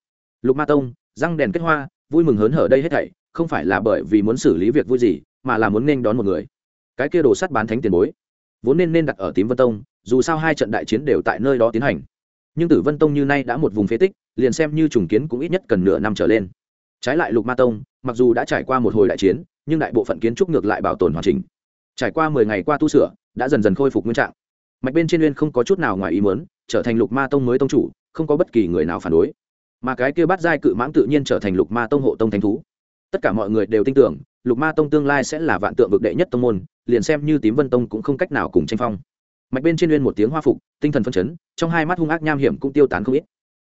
Lục ma tông, răng đèn kết hoa, vui mừng hớn hở đây hết thảy, không phải là bởi vì muốn xử lý việc vui gì, mà là muốn nên đón một người. Cái kia đồ sắt bán thánh tiền bối. Vốn nên nên đặt ở tím vân tông, dù sao hai trận đại chiến đều tại nơi đó tiến hành nhưng tử vân tông như nay đã một vùng phế tích, liền xem như trùng kiến cũng ít nhất cần nửa năm trở lên. Trái lại lục ma tông, mặc dù đã trải qua một hồi đại chiến, nhưng đại bộ phận kiến trúc ngược lại bảo tồn hoàn chỉnh. Trải qua mười ngày qua tu sửa, đã dần dần khôi phục nguyên trạng. Mạch bên trên uyên không có chút nào ngoài ý muốn, trở thành lục ma tông mới tông chủ, không có bất kỳ người nào phản đối. Mà cái kia bắt giai cự mãng tự nhiên trở thành lục ma tông hộ tông thánh thú. Tất cả mọi người đều tin tưởng, lục ma tông tương lai sẽ là vạn tượng vực đệ nhất tông môn, liền xem như tím vân tông cũng không cách nào cùng tranh phong mạch bên trên uyên một tiếng hoa phục, tinh thần phân chấn, trong hai mắt hung ác nham hiểm cũng tiêu tán không ít.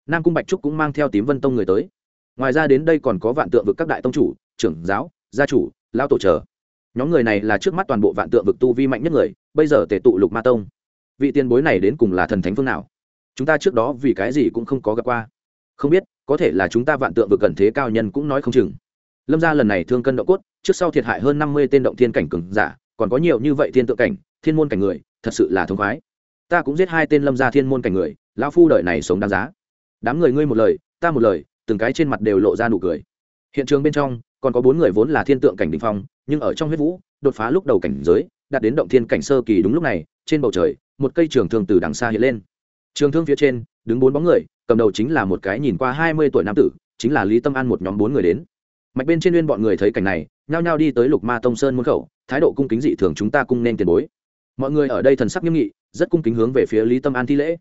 Nam cung bạch trúc cũng mang theo tím vân tông người tới. Ngoài ra đến đây còn có vạn tượng vực các đại tông chủ, trưởng giáo, gia chủ lao tổ chờ. Nhóm người này là trước mắt toàn bộ vạn tượng vực tu vi mạnh nhất người, bây giờ tề tụ lục ma tông. Vị tiền bối này đến cùng là thần thánh phương nào? Chúng ta trước đó vì cái gì cũng không có gặp qua. Không biết, có thể là chúng ta vạn tượng vực gần thế cao nhân cũng nói không chừng. Lâm gia lần này thương cân động cốt, trước sau thiệt hại hơn năm mươi tên động thiên cảnh cường giả, còn có nhiều như vậy thiên tượng cảnh, thiên môn cảnh người thật sự là thông khoái. Ta cũng giết hai tên lâm gia thiên môn cảnh người, lão phu đời này sống đáng giá. Đám người ngươi một lời, ta một lời, từng cái trên mặt đều lộ ra nụ cười. Hiện trường bên trong, còn có bốn người vốn là thiên tượng cảnh đình phong, nhưng ở trong huyết vũ, đột phá lúc đầu cảnh giới, đạt đến động thiên cảnh sơ kỳ đúng lúc này, trên bầu trời, một cây trường thương từ đằng xa hiện lên. Trường thương phía trên, đứng bốn bóng người, cầm đầu chính là một cái nhìn qua hai mươi tuổi nam tử, chính là lý tâm an một nhóm bốn người đến. Mạch bên trên nguyên bọn người thấy cảnh này, nhao nhao đi tới lục ma tông sơn môn khẩu, thái độ cung kính dị thường, chúng ta cung nên tiền bối mọi người ở đây thần sắc nghiêm nghị, rất cung kính hướng về phía lý tâm an thi lễ.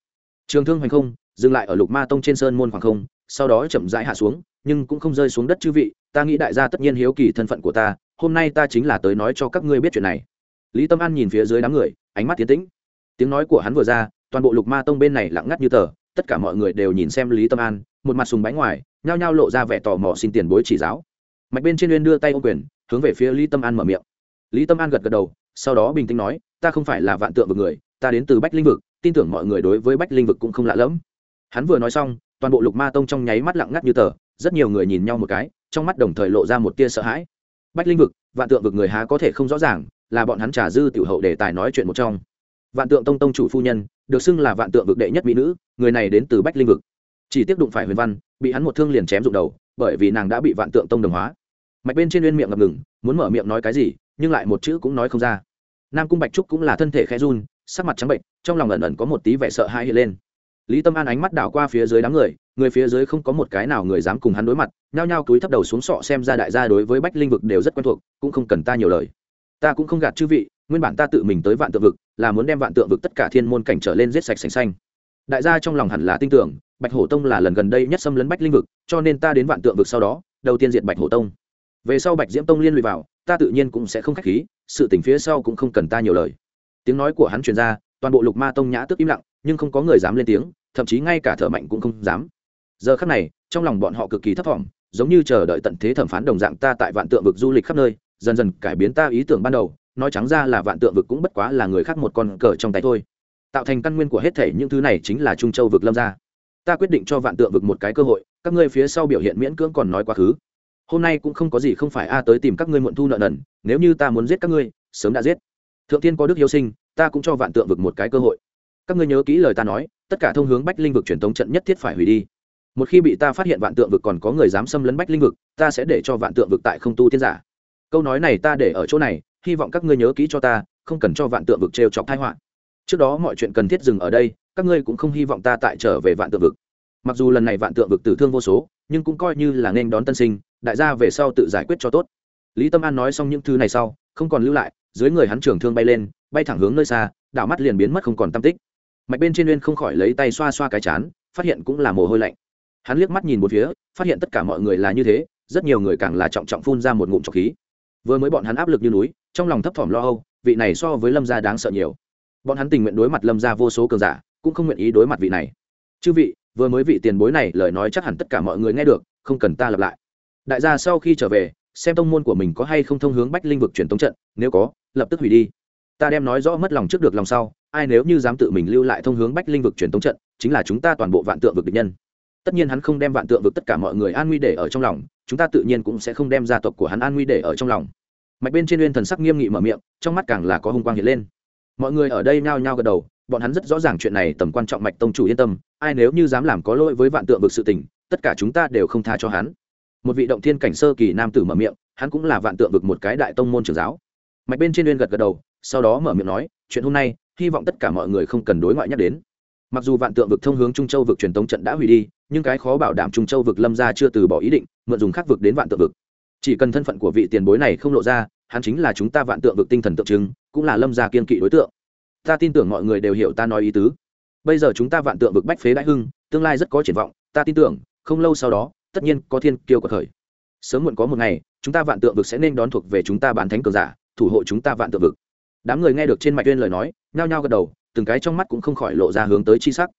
Trường thương hoành không, dừng lại ở lục ma tông trên sơn môn khoảng không, sau đó chậm rãi hạ xuống, nhưng cũng không rơi xuống đất chư vị, ta nghĩ đại gia tất nhiên hiếu kỳ thân phận của ta, hôm nay ta chính là tới nói cho các ngươi biết chuyện này. Lý tâm an nhìn phía dưới đám người, ánh mắt tiến tĩnh. Tiếng nói của hắn vừa ra, toàn bộ lục ma tông bên này lặng ngắt như tờ, tất cả mọi người đều nhìn xem lý tâm an, một mặt sùng bánh ngoài, nhao nhao lộ ra vẻ tò mò xin tiền bối chỉ giáo. Mạch bên trên uyên đưa tay ô quyền, hướng về phía lý tâm an mở miệng. Lý tâm an gật gật đầu, sau đó bình tĩnh nói ta không phải là vạn tượng vực người, ta đến từ bách linh vực, tin tưởng mọi người đối với bách linh vực cũng không lạ lẫm. Hắn vừa nói xong, toàn bộ lục ma tông trong nháy mắt lặng ngắt như tờ, rất nhiều người nhìn nhau một cái, trong mắt đồng thời lộ ra một tia sợ hãi. Bách linh vực, vạn tượng vực người há có thể không rõ ràng, là bọn hắn trả dư tiểu hậu để tài nói chuyện một trong. Vạn tượng tông tông chủ phu nhân, được xưng là vạn tượng vực đệ nhất mỹ nữ, người này đến từ bách linh vực. Chỉ tiếp đụng phải huyền văn, bị hắn một thương liền chém rụng đầu, bởi vì nàng đã bị vạn tượng tông đồng hóa. Mạch bên trên uyên miệng ngập ngừng, muốn mở miệng nói cái gì, nhưng lại một chữ cũng nói không ra nam cung bạch trúc cũng là thân thể khẽ run, sắc mặt trắng bệnh, trong lòng ẩn ẩn có một tí vẻ sợ hãi hiện lên. Lý tâm an ánh mắt đảo qua phía dưới đám người người phía dưới không có một cái nào người dám cùng hắn đối mặt, nhao nhao cúi thấp đầu xuống sọ xem ra đại gia đối với bách linh vực đều rất quen thuộc, cũng không cần ta nhiều lời. Ta cũng không gạt chư vị, nguyên bản ta tự mình tới vạn tượng vực, là muốn đem vạn tượng vực tất cả thiên môn cảnh trở lên giết sạch sành xanh. Đại gia trong lòng hẳn là tin tưởng, bạch hổ tông là lần gần đây nhất xâm lấn bách linh vực, cho nên ta đến vạn tượng vực sau đó, đầu tiên diệt bạch hổ tông. Về sau bạch diễm tông liên lụy vào, ta tự nhiên cũng sẽ không k h á c h khí sự tình phía sau cũng không cần ta nhiều lời. Tiếng nói của hắn truyền ra, toàn bộ lục ma tông nhã tức im lặng, nhưng không có người dám lên tiếng, thậm chí ngay cả thợ mạnh cũng không dám. Giờ khắc này, trong lòng bọn họ cực kỳ thấp thỏm, giống như chờ đợi tận thế thẩm phán đồng dạng ta tại vạn tượng vực du lịch khắp nơi, dần dần cải biến ta ý tưởng ban đầu, nói trắng ra là vạn tượng vực cũng bất quá là người khác một con cờ trong tay thôi. Tạo thành căn nguyên của hết thể những thứ này chính là trung châu vực lâm gia. Ta quyết định cho vạn tượng vực một cái cơ hội, các ngươi phía sau biểu hiện miễn cưỡng còn nói quá khứ hôm nay cũng không có gì không phải a tới tìm các ngươi muộn thu nợ nần, nếu như ta muốn giết các ngươi, sớm đã giết. Thượng tiên có đức yêu sinh, ta cũng cho vạn tượng vực một cái cơ hội. Các ngươi nhớ kỹ lời ta nói, tất cả thông hướng bách linh vực truyền thống trận nhất thiết phải hủy đi. Một khi bị ta phát hiện vạn tượng vực còn có người dám xâm lấn bách linh vực, ta sẽ để cho vạn tượng vực tại không tu tiên giả. Câu nói này ta để ở chỗ này, hy vọng các ngươi nhớ kỹ cho ta, không cần cho vạn tượng vực trêu chọc thai họa. Trước đó mọi chuyện cần thiết dừng ở đây, các ngươi cũng không hy vọng ta tại trở về vạn tượng vực. Mặc dù lần này vạn tượng vực tử thương vô số, nhưng cũng coi như là nên đón tân sinh đại gia về sau tự giải quyết cho tốt. Lý tâm an nói xong những thứ này sau, không còn lưu lại, dưới người hắn trường thương bay lên, bay thẳng hướng nơi xa, đảo mắt liền biến mất không còn tam tích. Mạch bên trên uyên không khỏi lấy tay xoa xoa cái chán, phát hiện cũng là mồ hôi lạnh. Hắn liếc mắt nhìn một phía, phát hiện tất cả mọi người là như thế, rất nhiều người càng là trọng trọng phun ra một ngụm trọc khí. Vừa mới bọn hắn áp lực như núi, trong lòng thấp thỏm lo âu, vị này so với lâm gia đáng sợ nhiều. Bọn hắn tình nguyện đối mặt lâm gia vô số cường giả, cũng không nguyện ý đối mặt vị này. Chư vị, vừa mới vị tiền bối này lời nói chắc hẳn tất cả mọi người nghe được, không cần ta lặp lại đại gia sau khi trở về, xem tông môn của mình có hay không thông hướng bách linh vực truyền tống trận, nếu có, lập tức hủy đi. Ta đem nói rõ mất lòng trước được lòng sau, ai nếu như dám tự mình lưu lại thông hướng bách linh vực truyền tống trận, chính là chúng ta toàn bộ vạn tượng vực địch nhân. Tất nhiên hắn không đem vạn tượng vực tất cả mọi người an nguy để ở trong lòng, chúng ta tự nhiên cũng sẽ không đem gia tộc của hắn an nguy để ở trong lòng. Mạch bên trên uyên thần sắc nghiêm nghị mở miệng, trong mắt càng là có hung quang hiện lên. Mọi người ở đây nhao nhao gật đầu, bọn hắn rất rõ ràng chuyện này tầm quan trọng mạch tông chủ yên tâm, ai nếu như dám làm có lỗi với vạn tượng vực sự tình, tất cả chúng ta đều không tha cho hắn một vị động thiên cảnh sơ kỳ nam tử mở miệng, hắn cũng là vạn tượng vực một cái đại tông môn trưởng giáo. Mạch bên trên uyên gật gật đầu, sau đó mở miệng nói, chuyện hôm nay, hy vọng tất cả mọi người không cần đối ngoại nhắc đến. Mặc dù vạn tượng vực thông hướng trung châu vực truyền tống trận đã hủy đi, nhưng cái khó bảo đảm trung châu vực lâm ra chưa từ bỏ ý định, mượn dùng khắc vực đến vạn tượng vực. Chỉ cần thân phận của vị tiền bối này không lộ ra, hắn chính là chúng ta vạn tượng vực tinh thần tượng trưng, cũng là lâm gia kiên kỵ đối tượng. Ta tin tưởng mọi người đều hiểu ta nói ý tứ. Bây giờ chúng ta vạn tượng vực bách phế đại hưng, tương lai rất có triển vọng, ta tin tưởng, không lâu sau đó tất nhiên có thiên kiêu của khởi sớm muộn có một ngày, chúng ta vạn tượng vực sẽ nên đón thuộc về chúng ta bán thánh cường giả, thủ hộ chúng ta vạn tượng vực. Đám người nghe được trên mạch tuyên lời nói, nhao nhao gật đầu, từng cái trong mắt cũng không khỏi lộ ra hướng tới chi sắc.